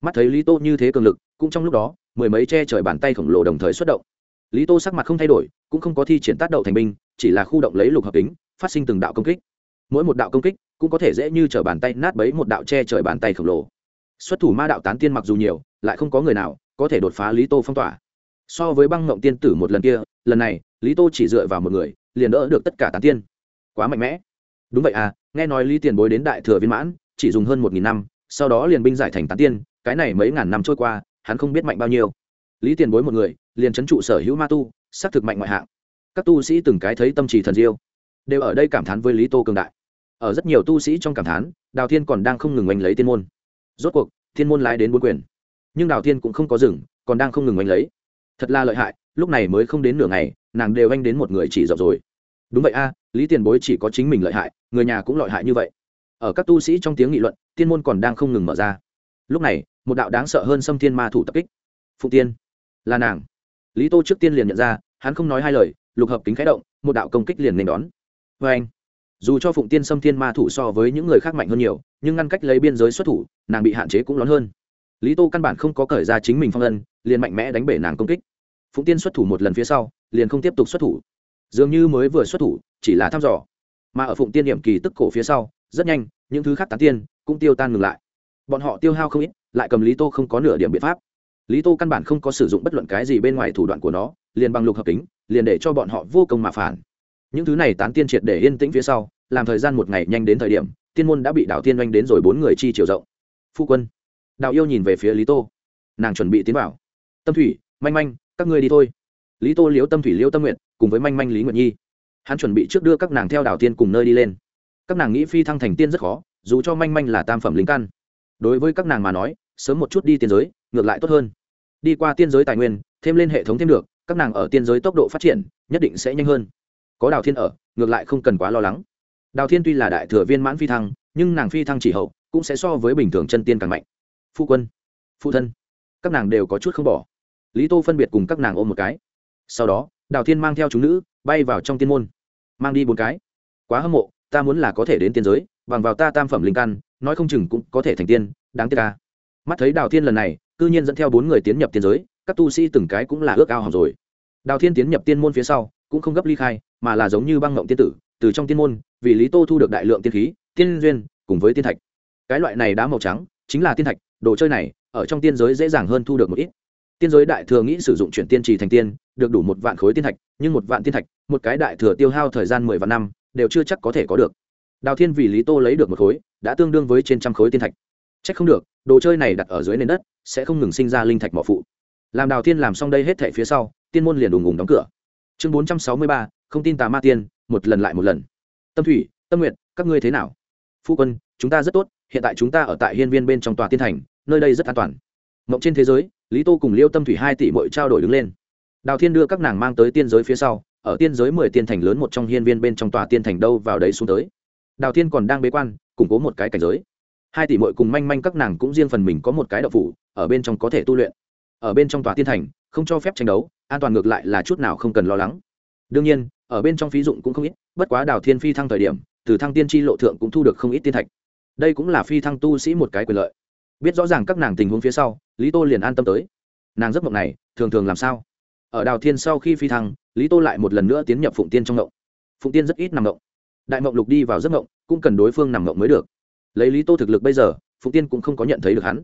Mắt thấy lý tô như thế cường lực, cũng trong lúc đó, mười mấy che trời bàn tay khổng lồ đồng thời xuất động. Lý tô sắc mặt không thay đổi, cũng không có thi triển tác đậu thành binh chỉ là khu động lấy lục hợp kính, phát sinh từng đạo công kích. Mỗi một đạo công kích cũng có thể dễ như t r ở bàn tay nát bấy một đạo che trời bàn tay khổng lồ. Xuất thủ ma đạo tán tiên mặc dù nhiều, lại không có người nào có thể đột phá lý tô phong tỏa. So với băng ngộng tiên tử một lần kia, lần này, lý tô chỉ dựa vào một người, liền đỡ được tất cả tán tiên. Quá mạnh mẽ. Đúng vậy à nghe nói lý tiền bối đến đại thừa viên mãn, chỉ dùng hơn một nghìn năm, sau đó liền binh giải thành tán tiên, cái này mấy ngàn năm trôi qua, hắn không biết mạnh bao nhiêu. Lý tiền bối một người, liền trấn trụ sở hữu ma tu, xác thực mạnh ngoại hạng các tu sĩ từng cái thấy tâm trì thần diêu, đều ở đây cảm thán với lý tô cường đại. Ở rất nhiều tu sĩ trong cảm thán, đào thiên còn đang không ngừng oanh lấy tiên môn. Rốt cuộc thiên môn lái đến bốn quyền. Nhưng đào thiên cũng không có dừng, còn đang không ngừng oanh lấy. Thật là lợi hại, lúc này mới không đến nửa ngày, nàng đều oanh đến một người chỉ dọc rồi. Đúng vậy a, lý tiền bối chỉ có chính mình lợi hại, người nhà cũng lợi hại như vậy. Ở các tu sĩ trong tiếng nghị luận, tiên môn còn đang không ngừng mở ra. Lúc này, một đạo đáng sợ hơn xâm thiên ma thủ tập kích. Phụ tiên, là nàng. Lý tô trước tiên liền nhận ra hắn không nói hai lời, lục hợp kính khái động, một đạo công kích liền nên đón. Vê anh, dù cho phụng tiên xâm thiên ma thủ so với những người khác mạnh hơn nhiều, nhưng ngăn cách lấy biên giới xuất thủ, nàng bị hạn chế cũng lớn hơn. Lý tô căn bản không có cởi ra chính mình phong ân liền mạnh mẽ đánh bể nàng công kích. Phụng tiên xuất thủ một lần phía sau, liền không tiếp tục xuất thủ. Dường như mới vừa xuất thủ, chỉ là thăm dò. Mà ở phụng tiên điểm kỳ tức cổ phía sau, rất nhanh, những thứ khác tán tiên cũng tiêu tan ngừng lại. Bọn họ tiêu hao không ít, lại cầm lý tô không có nửa điểm biện pháp. Lý tô căn bản không có sử dụng bất luận cái gì bên ngoài thủ đoạn của nó liền bằng lục hợp kính, liền để cho bọn họ vô công mà phản. Những thứ này tán tiên triệt để yên tĩnh phía sau, làm thời gian một ngày nhanh đến thời điểm, tiên môn đã bị đảo tiên oanh đến rồi bốn người chi chiều rộng. Phu quân đào yêu nhìn về phía lý tô. Nàng chuẩn bị tiến vào. Tâm thủy, manh manh, các ngươi đi thôi. Lý tô liếu tâm thủy liêu tâm nguyện cùng với manh manh lý nguyện nhi. Hắn chuẩn bị trước đưa các nàng theo đảo tiên cùng nơi đi lên. Các nàng nghĩ phi thăng thành tiên rất khó, dù cho manh manh là tam phẩm lính căn. Đối với các nàng mà nói, sớm một chút đi tiên giới, ngược lại tốt hơn. Đi qua tiên giới tài nguyên, thêm lên hệ thống thêm được các nàng ở tiên giới tốc độ phát triển, nhất định sẽ nhanh hơn. Có đào thiên ở, ngược lại không cần quá lo lắng. Đào thiên tuy là đại thừa viên mãn phi thăng, nhưng nàng phi thăng chỉ hậu, cũng sẽ so với bình thường chân tiên càng mạnh. Phu quân phụ thân, các nàng đều có chút không bỏ. Lý tô phân biệt cùng các nàng ôm một cái. Sau đó, đào thiên mang theo chúng nữ, bay vào trong tiên môn. Mang đi bốn cái. Quá hâm mộ, ta muốn là có thể đến tiên giới, bằng vào ta tam phẩm linh căn, nói không chừng cũng có thể thành tiên, đáng tiếc ca mắt thấy đào thiên lần này, cư nhiên dẫn theo bốn người tiến nhập tiên giới, các tu sĩ từng cái cũng là ước ao hỏng rồi đào thiên tiến nhập tiên môn phía sau, cũng không gấp ly khai, mà là giống như băng ngộng tiên tử, từ trong tiên môn, vì lý tô thu được đại lượng tiên khí, tiên duyên, cùng với tiên thạch. Cái loại này đá màu trắng, chính là tiên thạch, đồ chơi này, ở trong tiên giới dễ dàng hơn thu được một ít. Tiên giới đại thừa nghĩ sử dụng chuyển tiên trì thành tiên, được đủ một vạn khối tiên thạch, nhưng một vạn tiên thạch, một cái đại thừa tiêu hao thời gian mười vạn năm, đều chưa chắc có thể có được. Đào thiên vì lý tô lấy được một khối, đã tương đương với trên trăm khối tiên thạch. C h ắ c không được, đồ chơi này đặt ở dưới nền đất, sẽ không ngừng sinh ra linh thạch mỏ phụ. Làm đào thiên làm xong đây hết thẻ phía sau tiên môn liền đùng ùng đóng cửa. Chương bốn trăm sáu mươi ba, không tin tà ma tiên, một lần lại một lần. Tâm thủy, tâm nguyện các ngươi thế nào? Phu quân, chúng ta rất tốt, hiện tại chúng ta ở tại hiên viên bên trong tòa tiên thành, nơi đây rất an toàn. Mộng trên thế giới, lý tô cùng liêu tâm thủy hai tỷ mội trao đổi đứng lên. Đào thiên đưa các nàng mang tới tiên giới phía sau, ở tiên giới mười tiên thành lớn một trong hiên viên bên trong tòa tiên thành đâu vào đấy xuống tới. Đào thiên còn đang bế quan, củng cố một cái cảnh giới. Hai tỷ mội cùng manh manh các nàng cũng riêng phần mình có một cái đậu phủ, ở bên trong có thể tu luyện. Ở bên trong tòa tiên thành không cho phép tranh đấu, an toàn ngược lại là chút nào không cần lo lắng. Đương nhiên, ở bên trong phí dụng cũng không ít, bất quá đào thiên phi thăng thời điểm, từ thăng tiên tri lộ thượng cũng thu được không ít tiên thạch. Đây cũng là phi thăng tu sĩ một cái quyền lợi. Biết rõ ràng các nàng tình huống phía sau, lý tô liền an tâm tới. Nàng giấc mộng này, thường thường làm sao? Ở đào thiên sau khi phi thăng, lý tô lại một lần nữa tiến nhập phụng tiên trong mộng. Phụng tiên rất ít nằm mộng. Đại mộng lục đi vào giấc mộng, cũng cần đối phương nằm mộng mới được. Lấy lý tô thực lực bây giờ, phụng tiên cũng không có nhận thấy được hắn.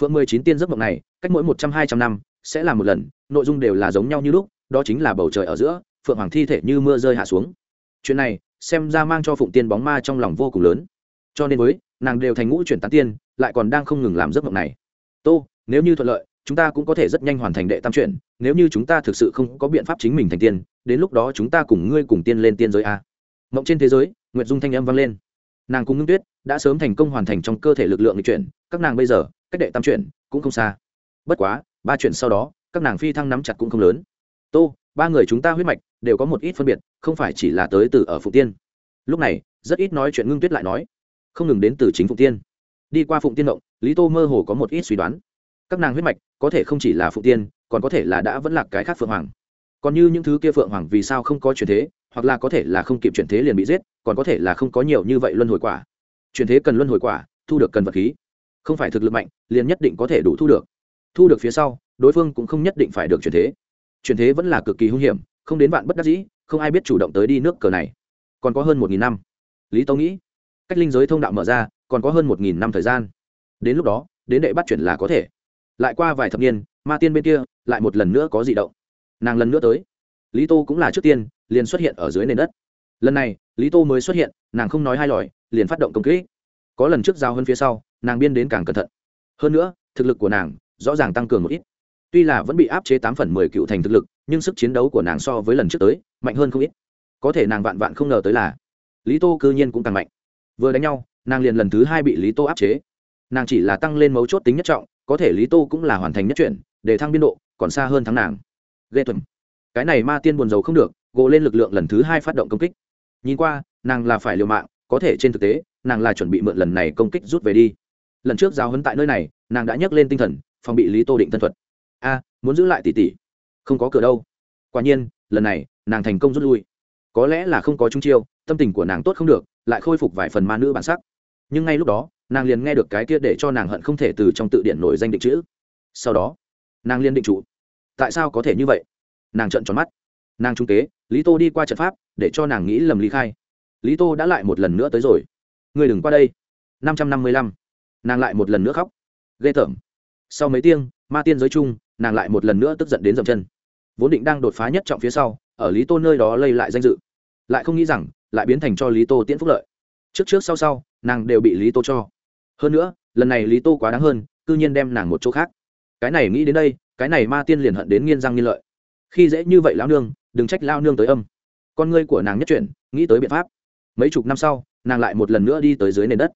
Phượng mười chín tiên giấc mộng này, cách mỗi một trăm hai trăm năm sẽ là một lần, nội dung đều là giống nhau như lúc, đó chính là bầu trời ở giữa, phượng hoàng thi thể như mưa rơi hạ xuống. Chuyện này, xem ra mang cho phụng tiên bóng ma trong lòng vô cùng lớn. Cho nên với, nàng đều thành ngũ chuyển tán tiên, lại còn đang không ngừng làm giấc mộng này. Tô, nếu như thuận lợi, chúng ta cũng có thể rất nhanh hoàn thành đệ tam chuyển, nếu như chúng ta thực sự không có biện pháp chính mình thành tiên, đến lúc đó chúng ta cùng ngươi cùng tiên lên tiên giới a. Mộng trên thế giới, nguyệt dung thanh âm vang lên. Nàng cùng ngưng tuyết đã sớm thành công hoàn thành trong cơ thể lực lượng lịch chuyển, các nàng bây giờ, cách đệ tam chuyển cũng không xa. Bất quá ba chuyện sau đó, các nàng phi thăng nắm chặt cũng không lớn. Tô, ba người chúng ta huyết mạch đều có một ít phân biệt, không phải chỉ là tới từ ở phụng tiên. Lúc này, rất ít nói chuyện ngưng tuyết lại nói. Không ngừng đến từ chính phụng tiên. Đi qua phụng tiên động, lý tô mơ hồ có một ít suy đoán. Các nàng huyết mạch có thể không chỉ là phụng tiên, còn có thể là đã vẫn là cái khác phượng hoàng. Còn như những thứ kia phượng hoàng vì sao không có chuyển thế, hoặc là có thể là không kịp chuyển thế liền bị giết, còn có thể là không có nhiều như vậy luân hồi quả. Chuyển thế cần luân hồi quả, thu được cần vật khí. Không phải thực lực mạnh, liền nhất định có thể đủ thu được thu được phía sau, đối phương cũng không nhất định phải được chuyển thế. Chuyển thế vẫn là cực kỳ hung hiểm, không đến vạn bất đắc dĩ, không ai biết chủ động tới đi nước cờ này. Còn có hơn một nghìn năm. Lý tâu nghĩ, cách linh giới thông đạo mở ra, còn có hơn một nghìn năm thời gian. Đến lúc đó, đến đệ bắt chuyển là có thể. Lại qua vài thập niên, ma tiên bên kia lại một lần nữa có di động. Nàng lần nữa tới. Lý tô cũng là trước tiên, liền xuất hiện ở dưới nền đất. Lần này, lý tô mới xuất hiện, nàng không nói hai lòi liền phát động công kỹ có lần trước giao hơn phía sau, nàng biên đến càng cẩn thận. Hơn nữa, thực lực của nàng rõ ràng tăng cường một ít. Tuy là vẫn bị áp chế tám phần mười cựu thành thực lực, nhưng sức chiến đấu của nàng so với lần trước tới, mạnh hơn không ít. Có thể nàng vạn vạn không ngờ tới là, lý tô cư nhiên cũng càng mạnh. Vừa đánh nhau, nàng liền lần thứ hai bị lý tô áp chế. Nàng chỉ là tăng lên mấu chốt tính nhất trọng, có thể lý tô cũng là hoàn thành nhất chuyển, để thăng biên độ, còn xa hơn thắng nàng. Ghê tuần cái này ma tiên buồn dầu không được gộ lên lực lượng lần thứ hai phát động công kích. Nhìn qua, nàng là phải liều mạng, có thể trên thực tế, nàng là chuẩn bị mượn lần này công kích rút về đi. Lần trước giáo hấn tại nơi này, nàng đã nhắc lên tinh thần phòng bị lý tô định thân thuật. A, muốn giữ lại tỷ tỷ? Không có cửa đâu. Quả nhiên, lần này, nàng thành công rút lui. Có lẽ là không có trung chiêu, tâm tình của nàng tốt không được, lại khôi phục vài phần ma nữ bản sắc. Nhưng ngay lúc đó, nàng liền nghe được cái kia để cho nàng hận không thể từ trong tự điển nổi danh định chữ. Sau đó, nàng liền định trụ. Tại sao có thể như vậy? Nàng trợn tròn mắt. Nàng trung kế, lý tô đi qua trận pháp, để cho nàng nghĩ lầm lý khai. Lý tô đã lại một lần nữa tới rồi. Người đừng qua đây. Năm trăm năm mươi lăm. Nàng lại một lần nữa khóc. Ghê tởm sau mấy tiếng, ma tiên giới chung, nàng lại một lần nữa tức giận đến dậm chân. Vốn định đang đột phá nhất trọng phía sau, ở lý tô nơi đó lây lại danh dự. Lại không nghĩ rằng, lại biến thành cho lý tô tiễn phúc lợi. Trước trước sau sau, nàng đều bị lý tô cho. Hơn nữa, lần này lý tô quá đáng hơn c ư nhiên đem nàng một chỗ khác. Cái này nghĩ đến đây, cái này ma tiên liền hận đến nghiên răng nghiên lợi. Khi dễ như vậy lao nương, đừng trách lao nương tới âm. Con ngươi của nàng nhất chuyển, nghĩ tới biện pháp. Mấy chục năm sau, nàng lại một lần nữa đi tới dưới nền đất.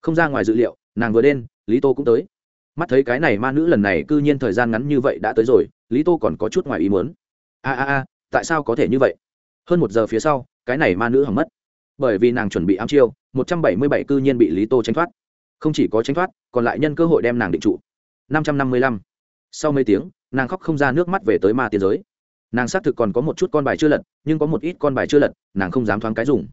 Không ra ngoài dự liệu, nàng vừa đen lý tô cũng tới mắt thấy cái này ma nữ lần này c ư nhiên thời gian ngắn như vậy đã tới rồi, lý tô còn có chút ngoài ý muốn. A a a, tại sao có thể như vậy? Hơn một giờ phía sau, cái này ma nữ hỏng mất. Bởi vì nàng chuẩn bị ám chiêu, một trăm bảy mươi bảy cư nhiên bị lý tô tránh thoát. Không chỉ có tránh thoát, còn lại nhân cơ hội đem nàng định trụ. Năm trăm năm mươi lăm. Sau mấy tiếng, nàng khóc không ra nước mắt về tới ma tiên giới. Nàng xác thực còn có một chút con bài chưa lật, nhưng có một ít con bài chưa lật, nàng không dám thoáng cái dùng.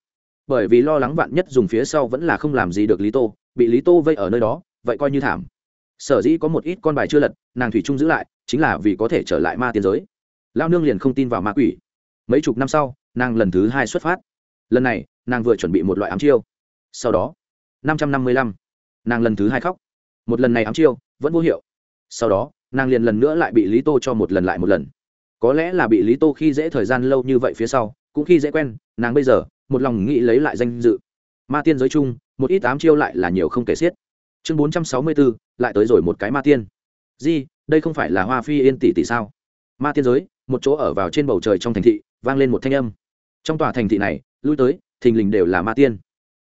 Bởi vì lo lắng vạn nhất dùng phía sau vẫn là không làm gì được lý tô, bị lý tô vây ở nơi đó, vậy coi như thảm sở dĩ có một ít con bài chưa lật, nàng thủy trung giữ lại, chính là vì có thể trở lại ma tiên giới. Lao nương liền không tin vào ma quỷ. Mấy chục năm sau, nàng lần thứ hai xuất phát. Lần này, nàng vừa chuẩn bị một loại ám chiêu. Sau đó, năm trăm năm mươi lăm, nàng lần thứ hai khóc. Một lần này ám chiêu, vẫn vô hiệu. Sau đó, nàng liền lần nữa lại bị lý tô cho một lần lại một lần. Có lẽ là bị lý tô khi dễ thời gian lâu như vậy phía sau, cũng khi dễ quen, nàng bây giờ, một lòng nghĩ lấy lại danh dự. Ma tiên giới chung, một ít ám chiêu lại là nhiều không kể xiết chương bốn trăm sáu mươi bốn lại tới rồi một cái ma tiên. Di, đây không phải là hoa phi yên tỷ tỷ sao? Ma tiên giới, một chỗ ở vào trên bầu trời trong thành thị, vang lên một thanh âm. Trong tòa thành thị này, lui tới, thình lình đều là ma tiên.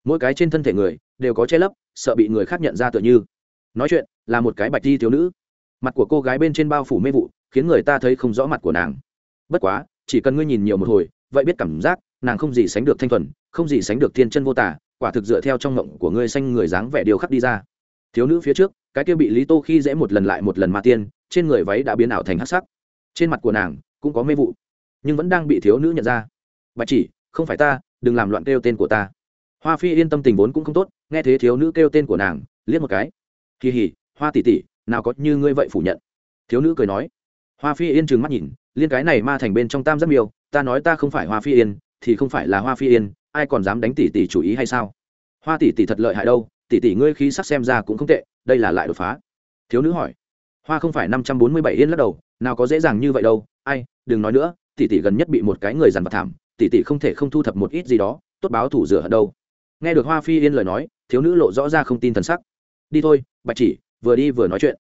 Mỗi cái trên thân thể người, đều có che lấp, sợ bị người khác nhận ra tựa như. Nói chuyện, là một cái bạch di thiếu nữ. Mặt của cô gái bên trên bao phủ mê vụ, khiến người ta thấy không rõ mặt của nàng. Bất quá, chỉ cần ngươi nhìn nhiều một hồi, vậy biết cảm giác, nàng không gì sánh được thanh thuần, không gì sánh được thiên chân vô tả quả thực dựa theo trong mộng của ngươi xanh người dáng vẻ điều khắc đi ra thiếu nữ phía trước, cái kia bị lý tô khi dễ một lần lại một lần ma tiên, trên người váy đã biến ảo thành hắc sắc. Trên mặt của nàng cũng có mê vụ, nhưng vẫn đang bị thiếu nữ nhận ra. Bạch chỉ, không phải ta, đừng làm loạn kêu tên của ta. Hoa phi yên tâm tình vốn cũng không tốt, nghe thế thiếu nữ kêu tên của nàng, liếc một cái. Kỳ hỉ, hoa tỷ tỷ, nào có như ngươi vậy phủ nhận. Thiếu nữ cười nói. Hoa phi yên trừng mắt nhìn, liên cái này ma thành bên trong tam rất miêu, ta nói ta không phải hoa phi yên, thì không phải là hoa phi yên, ai còn dám đánh tỷ tỷ chủ ý hay sao? Hoa tỷ tỷ thật lợi hại đâu tỷ tỷ ngươi khí sắc xem ra cũng không tệ, đây là lại đột phá. Thiếu nữ hỏi. Hoa không phải năm trăm bốn mươi bảy yên lắc đầu, nào có dễ dàng như vậy đâu, ai, đừng nói nữa, tỷ tỷ gần nhất bị một cái người dằn vặt thảm, tỷ tỷ không thể không thu thập một ít gì đó, tốt báo thủ rửa ở đâu. Nghe được hoa phi yên lời nói, thiếu nữ lộ rõ ra không tin thần sắc. Đi thôi, bạch chỉ, vừa đi vừa nói chuyện.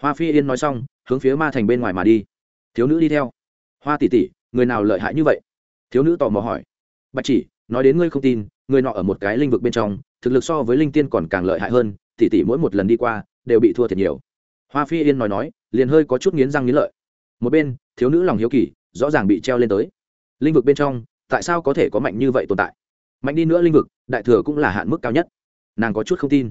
Hoa phi yên nói xong, hướng phía ma thành bên ngoài mà đi. Thiếu nữ đi theo. Hoa tỷ tỷ, người nào lợi hại như vậy? Thiếu nữ tò mò hỏi. Bạch chỉ, nói đến ngươi không tin, người nọ ở một cái linh vực bên trong thực lực so với linh tiên còn càng lợi hại hơn, tỷ tỷ mỗi một lần đi qua đều bị thua thiệt nhiều. Hoa phi yên nói nói, liền hơi có chút nghiến răng nghiến lợi. Một bên, thiếu nữ lòng hiếu kỳ, rõ ràng bị treo lên tới. Linh vực bên trong, tại sao có thể có mạnh như vậy tồn tại? Mạnh đi nữa linh vực, đại thừa cũng là hạn mức cao nhất. Nàng có chút không tin.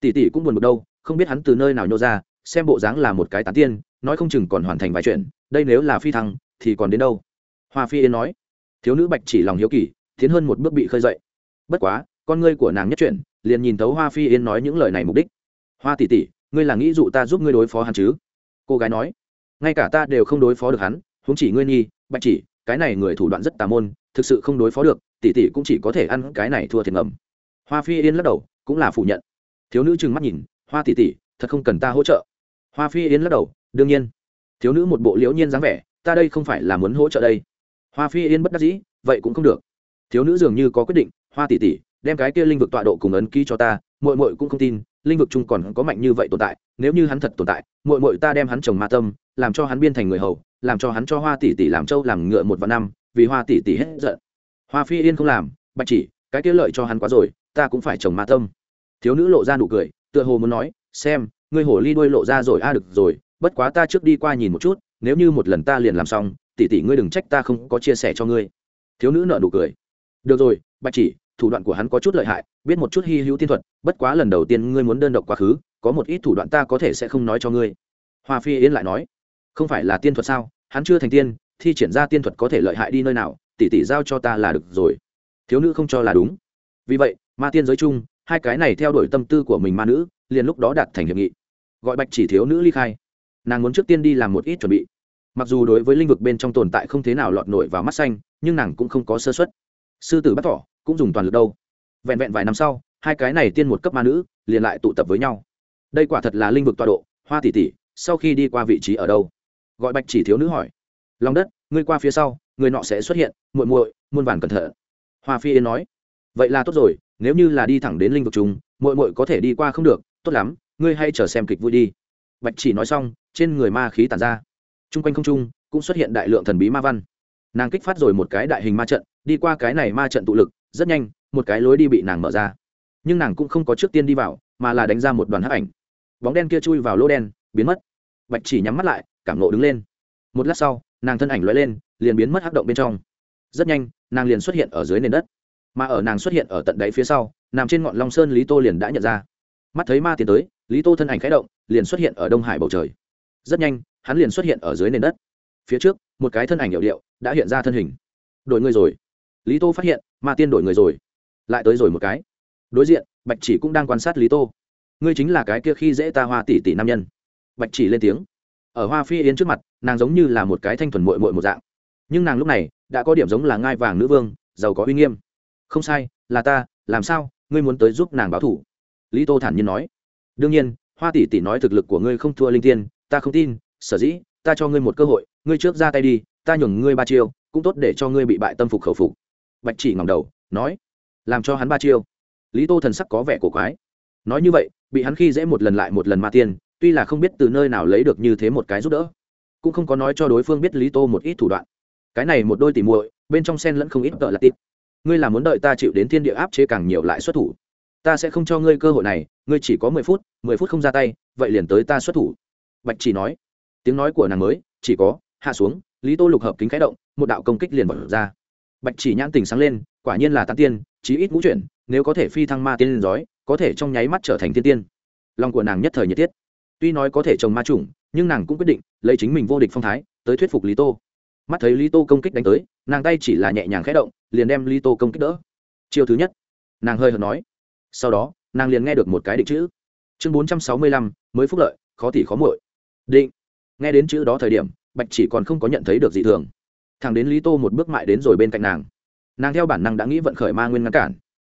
Tỷ tỷ cũng buồn bực đâu, không biết hắn từ nơi nào nhô ra, xem bộ dáng là một cái tán tiên, nói không chừng còn hoàn thành vài chuyện, đây nếu là phi thăng, thì còn đến đâu? Hoa phi yên nói. Thiếu nữ bạch chỉ lòng hiếu kỳ, tiến hơn một bước bị khơi dậy. Bất quá con ngươi của nàng nhất chuyển, liền nhìn thấu hoa phi yên nói những lời này mục đích. Hoa tỷ tỷ, ngươi là nghĩ dụ ta giúp ngươi đối phó hắn chứ? Cô gái nói. Ngay cả ta đều không đối phó được hắn, huống chỉ ngươi nhi, bạch chỉ, cái này người thủ đoạn rất tà môn, thực sự không đối phó được, tỷ tỷ cũng chỉ có thể ăn cái này thua thiệt ngầm. Hoa phi yên lắc đầu, cũng là phủ nhận. Thiếu nữ trừng mắt nhìn, hoa tỷ tỷ, thật không cần ta hỗ trợ. Hoa phi yên lắc đầu, đương nhiên. Thiếu nữ một bộ liễu nhiên dáng vẻ, ta đây không phải là muốn hỗ trợ đây. Hoa phi yên bất đắc dĩ, vậy cũng không được. Thiếu nữ dường như có quyết định, hoa tỷ tỷ đem cái kia linh vực tọa độ cùng ấn ký cho ta, muội muội cũng không tin, linh vực chung còn có mạnh như vậy tồn tại, nếu như hắn thật tồn tại, muội muội ta đem hắn trồng ma tâm, làm cho hắn biên thành người hầu, làm cho hắn cho hoa tỷ tỷ làm trâu làm ngựa một vạn năm, vì hoa tỷ tỷ hết giận. Hoa phi yên không làm, bạch chỉ, cái kia lợi cho hắn quá rồi, ta cũng phải trồng ma tâm. Thiếu nữ lộ ra nụ cười, tựa hồ muốn nói, xem, ngươi hổ ly đuôi lộ ra rồi, a, được rồi, bất quá ta trước đi qua nhìn một chút, nếu như một lần ta liền làm xong, tỷ tỷ ngươi đừng trách ta không có chia sẻ cho ngươi. Thiếu nữ nợ nụ cười, được rồi, bạch chỉ thủ đoạn của hắn có chút lợi hại, biết một chút hy hữu tiên thuật, bất quá lần đầu tiên ngươi muốn đơn độc quá khứ, có một ít thủ đoạn ta có thể sẽ không nói cho ngươi. Hoa phi yên lại nói, không phải là tiên thuật sao? Hắn chưa thành tiên, thi triển ra tiên thuật có thể lợi hại đi nơi nào tỷ tỷ giao cho ta là được rồi. Thiếu nữ không cho là đúng. Vì vậy, ma tiên giới chung, hai cái này theo đuổi tâm tư của mình ma nữ, liền lúc đó đạt thành hiệp nghị. Gọi bạch chỉ thiếu nữ ly khai. Nàng muốn trước tiên đi làm một ít chuẩn bị. Mặc dù đối với lĩnh vực bên trong tồn tại không thế nào lọt nổi vào mắt xanh, nhưng nàng cũng không có sơ xuất sư tử bắt thỏ cũng dùng toàn lực đâu. Vẹn vẹn vài năm sau, hai cái này tiên một cấp ma nữ liền lại tụ tập với nhau. Đây quả thật là linh vực tọa độ, hoa tỷ tỷ, sau khi đi qua vị trí ở đâu? Gọi bạch chỉ thiếu nữ hỏi. Lòng đất, ngươi qua phía sau, người nọ sẽ xuất hiện, muội muội, muôn vàn cẩn thận. Hoa phi yên nói. Vậy là tốt rồi, nếu như là đi thẳng đến linh vực chúng muội muội có thể đi qua không được, tốt lắm, ngươi hay chờ xem kịch vui đi. Bạch chỉ nói xong, trên người ma khí tản ra. T r u n g quanh không trung, cũng xuất hiện đại lượng thần bí ma văn. Nàng kích phát rồi một cái đại hình ma trận, đi qua cái này ma trận tụ lực rất nhanh, một cái lối đi bị nàng mở ra. Nhưng nàng cũng không có trước tiên đi vào, mà là đánh ra một đoàn hấp ảnh. Bóng đen kia chui vào lỗ đen, biến mất. Bạch chỉ nhắm mắt lại, cảm nộ đứng lên. Một lát sau, nàng thân ảnh l lên, liền biến mất hắc động bên trong. Rất nhanh, nàng liền xuất hiện ở dưới nền đất. Mà ở nàng xuất hiện ở tận đáy phía sau, nằm trên ngọn long sơn lý tô liền đã nhận ra. Mắt thấy ma tiến tới, lý tô thân ảnh khẽ động, liền xuất hiện ở đông hải bầu trời. Rất nhanh, hắn liền xuất hiện ở dưới nền đất. Phía trước, một cái thân ảnh hiệu điệu đã hiện ra thân hình. Đổi người rồi. Lý tô phát hiện ma tiên đổi người rồi. Lại tới rồi một cái. Đối diện, bạch chỉ cũng đang quan sát lý tô. Ngươi chính là cái kia khi dễ ta hoa tỷ tỷ nam nhân. Bạch chỉ lên tiếng. Ở hoa phi yến trước mặt, nàng giống như là một cái thanh thuần mội mội một dạng. Nhưng nàng lúc này, đã có điểm giống là ngai vàng nữ vương, giàu có uy nghiêm. Không sai, là ta, làm sao, ngươi muốn tới giúp nàng báo thủ? Lý tô thản nhiên nói. Đương nhiên, hoa tỷ tỷ nói thực lực của ngươi không thua linh tiên, ta không tin, sở dĩ, ta cho ngươi một cơ hội, ngươi trước ra tay đi, ta nhường ngươi ba chiêu, cũng tốt để cho ngươi bị bại tâm phục khẩu phục bạch chỉ ngẩng đầu, nói, làm cho hắn ba chiêu. Lý tô thần sắc có vẻ cổ quái. Nói như vậy, bị hắn khi dễ một lần lại một lần ma tiên tuy là không biết từ nơi nào lấy được như thế một cái giúp đỡ, cũng không có nói cho đối phương biết lý tô một ít thủ đoạn. Cái này một đôi tỉ muội, bên trong sen lẫn không ít tợ là tít ngươi là muốn đợi ta chịu đến thiên địa áp chế càng nhiều lại xuất thủ. Ta sẽ không cho ngươi cơ hội này, ngươi chỉ có mười phút mười phút không ra tay, vậy liền tới ta xuất thủ. Bạch chỉ nói. Tiếng nói của nàng mới, chỉ có, hạ xuống, lý tô lục hợp kính khái động, một đạo công kích liền bật ra bạch chỉ nhãn tình sáng lên, quả nhiên là tăng tiên, chí ít ngũ chuyển, nếu có thể phi thăng ma tiên lên giói, có thể trong nháy mắt trở thành tiên tiên. Lòng của nàng nhất thời nhiệt thiết. Tuy nói có thể trồng ma chủng, nhưng nàng cũng quyết định lấy chính mình vô địch phong thái tới thuyết phục lý tô. Mắt thấy lý tô công kích đánh tới, nàng tay chỉ là nhẹ nhàng khẽ động, liền đem lý tô công kích đỡ. Chiêu thứ nhất, nàng hơi hợt nói. Sau đó, nàng liền nghe được một cái định chữ. Chương bốn trăm sáu mươi lăm, mới phúc lợi, khó thì khó muội. Định. Nghe đến chữ đó thời điểm, bạch chỉ còn không có nhận thấy được gì thường thằng đến lý tô một bước mại đến rồi bên cạnh nàng. Nàng theo bản năng đã nghĩ vận khởi ma nguyên ngăn cản.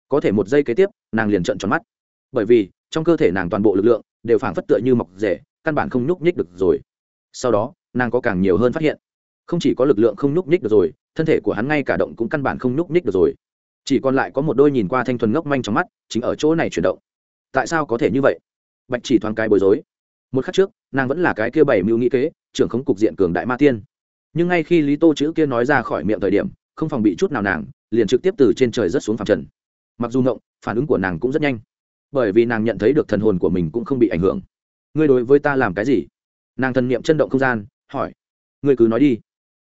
Có thể một giây kế tiếp, nàng liền trợn tròn mắt. Bởi vì, trong cơ thể nàng toàn bộ lực lượng đều phảng phất tựa như mọc rể căn bản không nhúc nhích được rồi. Sau đó, nàng có càng nhiều hơn phát hiện. Không chỉ có lực lượng không nhúc nhích được rồi, thân thể của hắn ngay cả động cũng căn bản không nhúc nhích được rồi. Chỉ còn lại có một đôi nhìn qua thanh thuần ngốc manh trong mắt, chính ở chỗ này chuyển động. Tại sao có thể như vậy? Bạch chỉ thoáng cái bối rối. Một khắc trước, nàng vẫn là cái kia bảy mưu nghĩ kế, trưởng khống cục diện cường đại ma tiên nhưng ngay khi lý tô chữ kia nói ra khỏi miệng thời điểm, không phòng bị chút nào nàng, liền trực tiếp từ trên trời rớt xuống phạm trần. Mặc dù ngộng, phản ứng của nàng cũng rất nhanh. Bởi vì nàng nhận thấy được thần hồn của mình cũng không bị ảnh hưởng. Ngươi đối với ta làm cái gì? Nàng thần niệm chân động không gian, hỏi. Ngươi cứ nói đi.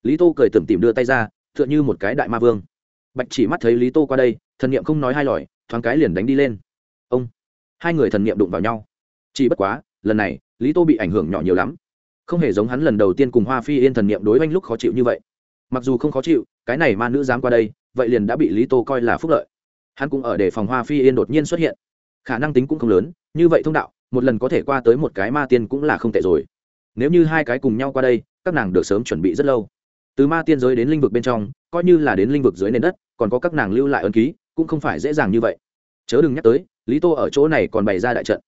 Lý tô cười tưởng tìm đưa tay ra, tựa như một cái đại ma vương. Bạch chỉ mắt thấy lý tô qua đây, thần niệm không nói hai lòi thoáng cái liền đánh đi lên. Ông. Hai người thần niệm đụng vào nhau. Chỉ bất quá, lần này, lý tô bị ảnh hưởng nhỏ nhiều lắm không hề giống hắn lần đầu tiên cùng hoa phi yên thần niệm đối oanh lúc khó chịu như vậy. Mặc dù không khó chịu, cái này ma nữ dám qua đây, vậy liền đã bị lý tô coi là phúc lợi. Hắn cũng ở để phòng hoa phi yên đột nhiên xuất hiện. Khả năng tính cũng không lớn, như vậy thông đạo, một lần có thể qua tới một cái ma tiên cũng là không tệ rồi. Nếu như hai cái cùng nhau qua đây, các nàng được sớm chuẩn bị rất lâu. Từ ma tiên giới đến linh vực bên trong, coi như là đến linh vực dưới nền đất, còn có các nàng lưu lại ân ký, cũng không phải dễ dàng như vậy. Chớ đừng nhắc tới, lý tô ở chỗ này còn bày ra đại trận.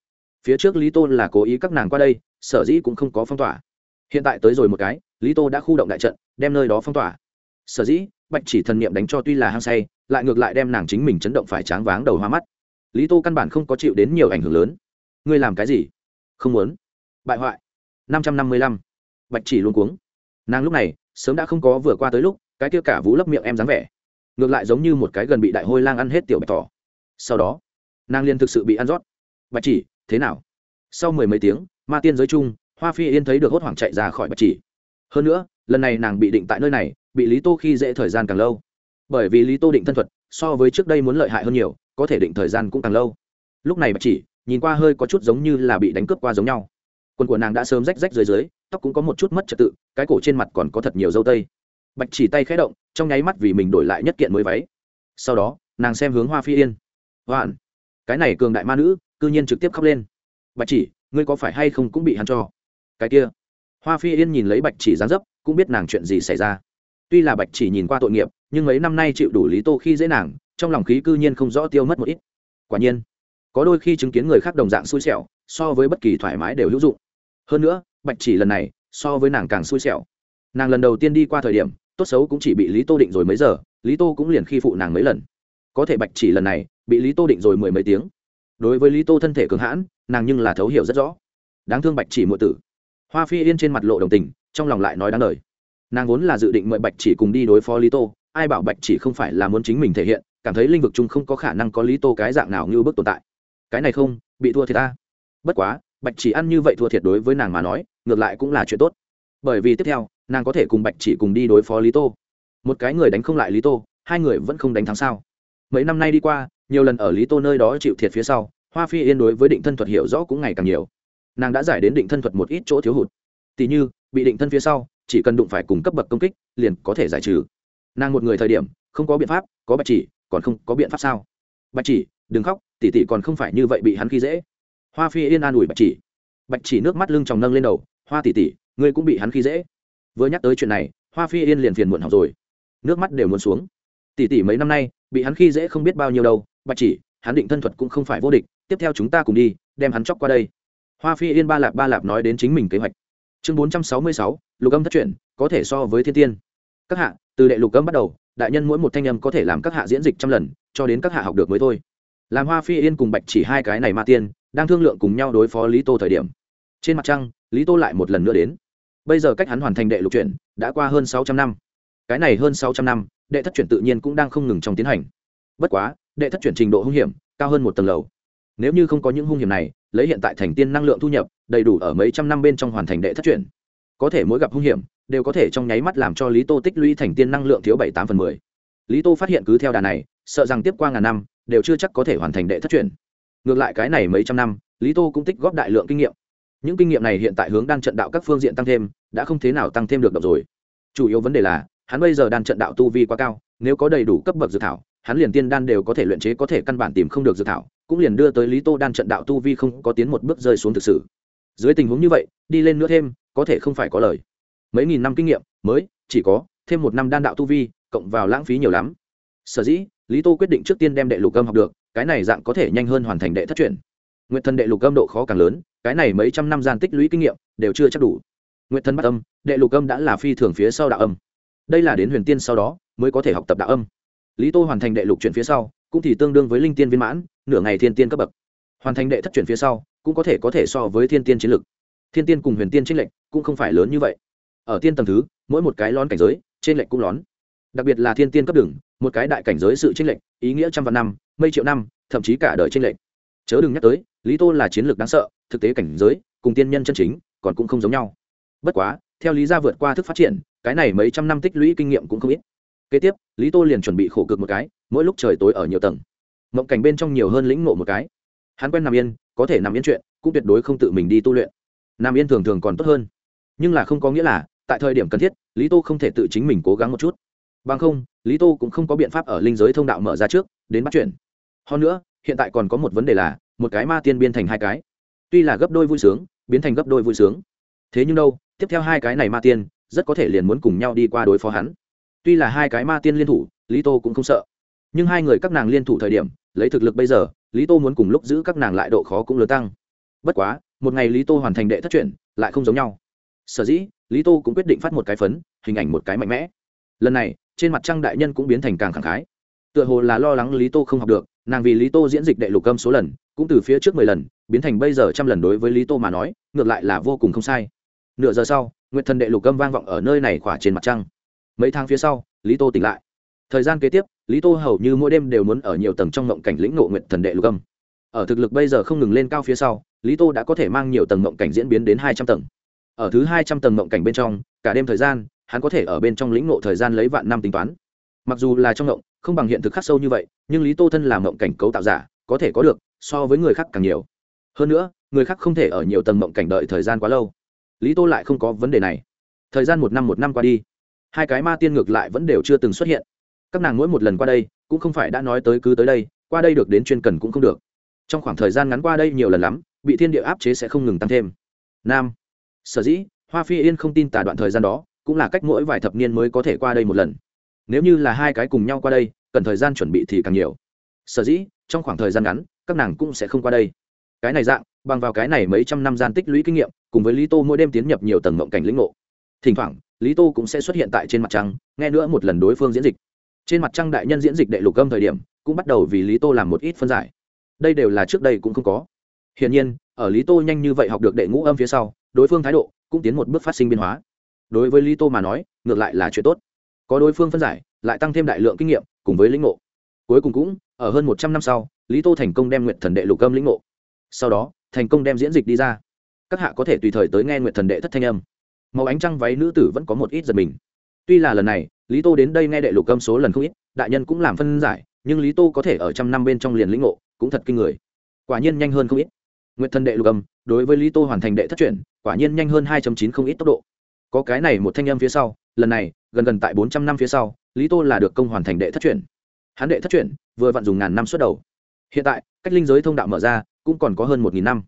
Phía trước lý tô là cố ý các nàng qua đây, sở dĩ cũng không có phong tỏa hiện tại tới rồi một cái, lý tô đã khu động đại trận, đem nơi đó phong tỏa. Sở dĩ, bạch chỉ thần niệm đánh cho tuy là hăng say, lại ngược lại đem nàng chính mình chấn động phải tráng váng đầu hoa mắt. Lý tô căn bản không có chịu đến nhiều ảnh hưởng lớn. Ngươi làm cái gì? Không muốn. Bại hoại. Năm trăm năm mươi lăm. Bạch chỉ luôn cuống. Nàng lúc này, sớm đã không có vừa qua tới lúc, cái kia cả vũ lấp miệng em dáng vẻ. Ngược lại giống như một cái gần bị đại hôi lang ăn hết tiểu bạch tỏ. Sau đó, nàng liên thực sự bị ăn rót. Bạch chỉ, thế nào? Sau mười mấy tiếng, ma tiên giới chung hoa phi yên thấy được hốt hoảng chạy ra khỏi bạch chỉ. Hơn nữa, lần này nàng bị định tại nơi này, bị lý tô khi dễ thời gian càng lâu. Bởi vì lý tô định thân thuật, so với trước đây muốn lợi hại hơn nhiều, có thể định thời gian cũng càng lâu. Lúc này bạch chỉ, nhìn qua hơi có chút giống như là bị đánh cướp qua giống nhau. Quần của nàng đã sớm rách rách dưới dưới, tóc cũng có một chút mất trật tự, cái cổ trên mặt còn có thật nhiều dâu tây. Bạch chỉ tay khẽ động, trong nháy mắt vì mình đổi lại nhất kiện mới váy. Sau đó, nàng xem hướng hoa phi yên. Hoạn, cái này cường đại ma nữ, cư nhiên trực tiếp khóc lên. Bạch chỉ, ngươi có phải hay không cũng bị hắn cho? Cái kia. Hoa phi yên nhìn lấy bạch chỉ dáng dấp, cũng biết nàng chuyện gì xảy ra. Tuy là bạch chỉ nhìn qua tội nghiệp, nhưng mấy năm nay chịu đủ lý tô khi dễ nàng, trong lòng khí cư nhiên không rõ tiêu mất một ít. Quả nhiên, có đôi khi chứng kiến người khác đồng dạng xui xẻo, so với bất kỳ thoải mái đều hữu dụng. Hơn nữa, bạch chỉ lần này, so với nàng càng xui xẻo. Nàng lần đầu tiên đi qua thời điểm, tốt xấu cũng chỉ bị lý tô định rồi mấy giờ, lý tô cũng liền khi phụ nàng mấy lần. Có thể bạch chỉ lần này, bị lý tô định rồi mười mấy tiếng. Đối với lý tô thân thể cường hãn, nàng nhưng là thấu hiểu rất rõ. Đáng thương bạch chỉ mượn tử hoa phi yên trên mặt lộ đồng tình, trong lòng lại nói đáng lời. Nàng vốn là dự định mời bạch chỉ cùng đi đối phó lý tô, ai bảo bạch chỉ không phải là muốn chính mình thể hiện, cảm thấy linh vực chung không có khả năng có lý tô cái dạng nào như bước tồn tại. Cái này không, bị thua thiệt ta. Bất quá, bạch chỉ ăn như vậy thua thiệt đối với nàng mà nói, ngược lại cũng là chuyện tốt. Bởi vì tiếp theo, nàng có thể cùng bạch chỉ cùng đi đối phó lý tô. Một cái người đánh không lại lý tô, hai người vẫn không đánh thắng sao. Mấy năm nay đi qua, nhiều lần ở lý tô nơi đó chịu thiệt phía sau, hoa phi yên đối với định thân thuật hiểu rõ cũng ngày càng nhiều nàng đã giải đến định thân thuật một ít chỗ thiếu hụt. Tỉ như, bị định thân phía sau, chỉ cần đụng phải cùng cấp bậc công kích, liền có thể giải trừ. Nàng một người thời điểm, không có biện pháp, có bạch chỉ, còn không có biện pháp sao? Bạch chỉ, đừng khóc tỉ tỉ còn không phải như vậy bị hắn khi dễ. Hoa phi yên an ủi bạch chỉ. Bạch chỉ nước mắt lưng tròng nâng lên đầu, hoa tỉ tỉ ngươi cũng bị hắn khi dễ. Vừa nhắc tới chuyện này, hoa phi yên liền phiền muộn học rồi. Nước mắt đều muốn xuống. Tỷ tỷ mấy năm nay, bị hắn khi dễ không biết bao nhiêu đâu, bạch chỉ, hắn định thân thuật cũng không phải vô địch, tiếp theo chúng ta cùng đi, đem hắn chóc qua đây hoa phi yên ba lạp ba lạp nói đến chính mình kế hoạch. Chương bốn trăm sáu mươi sáu, lục âm thất truyền có thể so với thiên tiên. Các hạ, từ đệ lục âm bắt đầu, đại nhân mỗi một thanh âm có thể làm các hạ diễn dịch trăm lần, cho đến các hạ học được mới thôi. Làm hoa phi yên cùng bạch chỉ hai cái này ma tiên, đang thương lượng cùng nhau đối phó lý tô thời điểm. Trên mặt trăng, lý tô lại một lần nữa đến. Bây giờ cách hắn hoàn thành đệ lục chuyển đã qua hơn sáu trăm năm. Cái này hơn sáu trăm năm, đệ thất chuyển tự nhiên cũng đang không ngừng trong tiến hành. Bất quá, đệ thất chuyển trình độ hung hiểm, cao hơn một tầng lầu. Nếu như không có những hung hiểm này lấy hiện tại thành tiên năng lượng thu nhập, đầy đủ ở mấy trăm năm bên trong hoàn thành đệ thất chuyển. Có thể mỗi gặp hung hiểm, đều có thể trong nháy mắt làm cho lý tô tích lũy thành tiên năng lượng thiếu bảy tám phần mười. Lý tô phát hiện cứ theo đà này, sợ rằng tiếp qua ngàn năm, đều chưa chắc có thể hoàn thành đệ thất chuyển. Ngược lại cái này mấy trăm năm, lý tô cũng tích góp đại lượng kinh nghiệm. Những kinh nghiệm này hiện tại hướng đang trận đạo các phương diện tăng thêm, đã không thế nào tăng thêm được độc rồi. Chủ yếu vấn đề là, hắn bây giờ đang trận đạo tu vi quá cao, nếu có đầy đủ cấp bậc dự thảo, hắn liền tiên đan đều có thể luyện chế có thể căn bản tìm không được dự thảo cũng liền đưa tới lý tô đan trận đạo tu vi không có tiến một bước rơi xuống thực sự. Dưới tình huống như vậy, đi lên nữa thêm, có thể không phải có lời. Mấy nghìn năm kinh nghiệm, mới, chỉ có, thêm một năm đan đạo tu vi, cộng vào lãng phí nhiều lắm. Sở dĩ, lý tô quyết định trước tiên đem đệ lục âm học được, cái này dạng có thể nhanh hơn hoàn thành đệ thất truyền nguyện thần đệ lục âm độ khó càng lớn, cái này mấy trăm năm gian tích lũy kinh nghiệm, đều chưa chắc đủ. Nguyện thần bắt âm, đệ lục âm đã là phi thường phía sau đạo âm. Đây là đến huyền tiên sau đó, mới có thể học tập đạo âm. Lý tô hoàn thành đệ lục chuyển phía sau cũng thì tương đương với linh tiên viên mãn, nửa ngày thiên tiên cấp bậc. Hoàn thành đệ thất chuyển phía sau, cũng có thể có thể so với thiên tiên chiến lực. Thiên tiên cùng huyền tiên tranh lệch cũng không phải lớn như vậy. Ở tiên tầng thứ, mỗi một cái lón cảnh giới trên lệch cũng lón. Đặc biệt là thiên tiên cấp đường, một cái đại cảnh giới sự tranh lệch, ý nghĩa trăm vạn năm, mây triệu năm, thậm chí cả đời tranh lệch. Chớ đừng nhắc tới, lý tô là chiến lược đáng sợ, thực tế cảnh giới, cùng tiên nhân chân chính, còn cũng không giống nhau. Bất quá, theo lý gia vượt qua thức phát triển, cái này mấy trăm năm tích lũy kinh nghiệm cũng không ít. Kế tiếp, lý tô liền chuẩn bị khổ cực một cái mỗi lúc trời tối ở nhiều tầng. Mộng cảnh bên trong nhiều hơn lĩnh ngộ một cái. Hắn quen nằm yên, có thể nằm yên chuyện, cũng tuyệt đối không tự mình đi tu luyện. Nằm yên thường thường còn tốt hơn. Nhưng là không có nghĩa là, tại thời điểm cần thiết, lý tô không thể tự chính mình cố gắng một chút. Bằng không, lý tô cũng không có biện pháp ở linh giới thông đạo mở ra trước, đến bắt chuyển hơn nữa, hiện tại còn có một vấn đề là, một cái ma tiên biên thành hai cái. Tuy là gấp đôi vui sướng, biến thành gấp đôi vui sướng. Thế nhưng đâu, tiếp theo hai cái này ma tiên, rất có thể liền muốn cùng nhau đi qua đối phó hắn. Tuy là hai cái ma tiên liên thủ, lý tô cũng không sợ nhưng hai người các nàng liên thủ thời điểm, lấy thực lực bây giờ, lý tô muốn cùng lúc giữ các nàng lại độ khó cũng lớn tăng. Bất quá, một ngày lý tô hoàn thành đệ thất chuyển lại không giống nhau. Sở dĩ, lý tô cũng quyết định phát một cái phấn, hình ảnh một cái mạnh mẽ. Lần này, trên mặt trăng đại nhân cũng biến thành càng khẳng khái. Tựa hồ là lo lắng lý tô không học được, nàng vì lý tô diễn dịch đệ lục âm số lần, cũng từ phía trước mười lần, biến thành bây giờ trăm lần đối với lý tô mà nói, ngược lại là vô cùng không sai. Nửa giờ sau nguyện thần đệ lục âm vang vọng ở nơi này khỏa trên mặt trăng. Mấy tháng phía sau, lý tô tỉnh lại. Thời gian kế tiếp lý tô hầu như mỗi đêm đều muốn ở nhiều tầng trong ngộng cảnh lĩnh ngộ nguyện thần đệ lục âm. Ở thực lực bây giờ không ngừng lên cao phía sau, lý tô đã có thể mang nhiều tầng ngộng cảnh diễn biến đến hai trăm tầng. Ở thứ hai trăm tầng ngộng cảnh bên trong, cả đêm thời gian, hắn có thể ở bên trong lĩnh ngộ thời gian lấy vạn năm tính toán. Mặc dù là trong ngộng, không bằng hiện thực khắc sâu như vậy, nhưng lý tô thân làm ngộng cảnh cấu tạo giả, có thể có được, so với người khác càng nhiều. Hơn nữa, người khác không thể ở nhiều tầng ngộng cảnh đợi thời gian quá lâu. Lý tô lại không có vấn đề này. Thời gian một năm một năm qua đi, hai cái ma tiên ngược lại vẫn đều chưa từng xuất hiện các nàng mỗi một lần qua đây cũng không phải đã nói tới cứ tới đây, qua đây được đến chuyên cần cũng không được. Trong khoảng thời gian ngắn qua đây nhiều lần lắm, bị thiên địa áp chế sẽ không ngừng tăng thêm. Nam, sở dĩ, hoa phi yên không tin tả đoạn thời gian đó, cũng là cách mỗi vài thập niên mới có thể qua đây một lần. Nếu như là hai cái cùng nhau qua đây, cần thời gian chuẩn bị thì càng nhiều. Sở dĩ, trong khoảng thời gian ngắn, các nàng cũng sẽ không qua đây. Cái này dạng, bằng vào cái này mấy trăm năm gian tích lũy kinh nghiệm, cùng với lý tô mỗi đêm tiến nhập nhiều tầng mộng cảnh lĩnh ngộ. Thỉnh thoảng, lý tô cũng sẽ xuất hiện tại trên mặt trăng, nghe nữa một lần đối phương diễn dịch trên mặt trăng đại nhân diễn dịch đệ lục âm thời điểm, cũng bắt đầu vì lý tô làm một ít phân giải. Đây đều là trước đây cũng không có. Hiển nhiên, ở lý tô nhanh như vậy học được đệ ngũ âm phía sau, đối phương thái độ cũng tiến một bước phát sinh biến hóa. Đối với lý tô mà nói, ngược lại là chuyện tốt. Có đối phương phân giải, lại tăng thêm đại lượng kinh nghiệm, cùng với lĩnh ngộ. Cuối cùng cũng, ở hơn một trăm năm sau, lý tô thành công đem nguyện thần đệ lục âm lĩnh ngộ. Sau đó, thành công đem diễn dịch đi ra. Các hạ có thể tùy thời tới nghe nguyện thần đệ thất thanh âm. Màu ánh trăng váy nữ tử vẫn có một ít giật mình. Tuy là lần này lý tô đến đây nghe đệ lục âm số lần không ít, đại nhân cũng làm phân giải, nhưng lý tô có thể ở trăm năm bên trong liền lĩnh ngộ, cũng thật kinh người. Quả nhiên nhanh hơn không ít. Nguyện thần đệ lục âm, đối với lý tô hoàn thành đệ thất chuyển, quả nhiên nhanh hơn hai chín không ít tốc độ. Có cái này một thanh âm phía sau, lần này, gần gần tại bốn trăm năm phía sau, lý tô là được công hoàn thành đệ thất chuyển. Hắn đệ thất chuyển, vừa vặn dùng ngàn năm xuất đầu. Hiện tại, cách linh giới thông đạo mở ra, cũng còn có hơn một nghìn năm.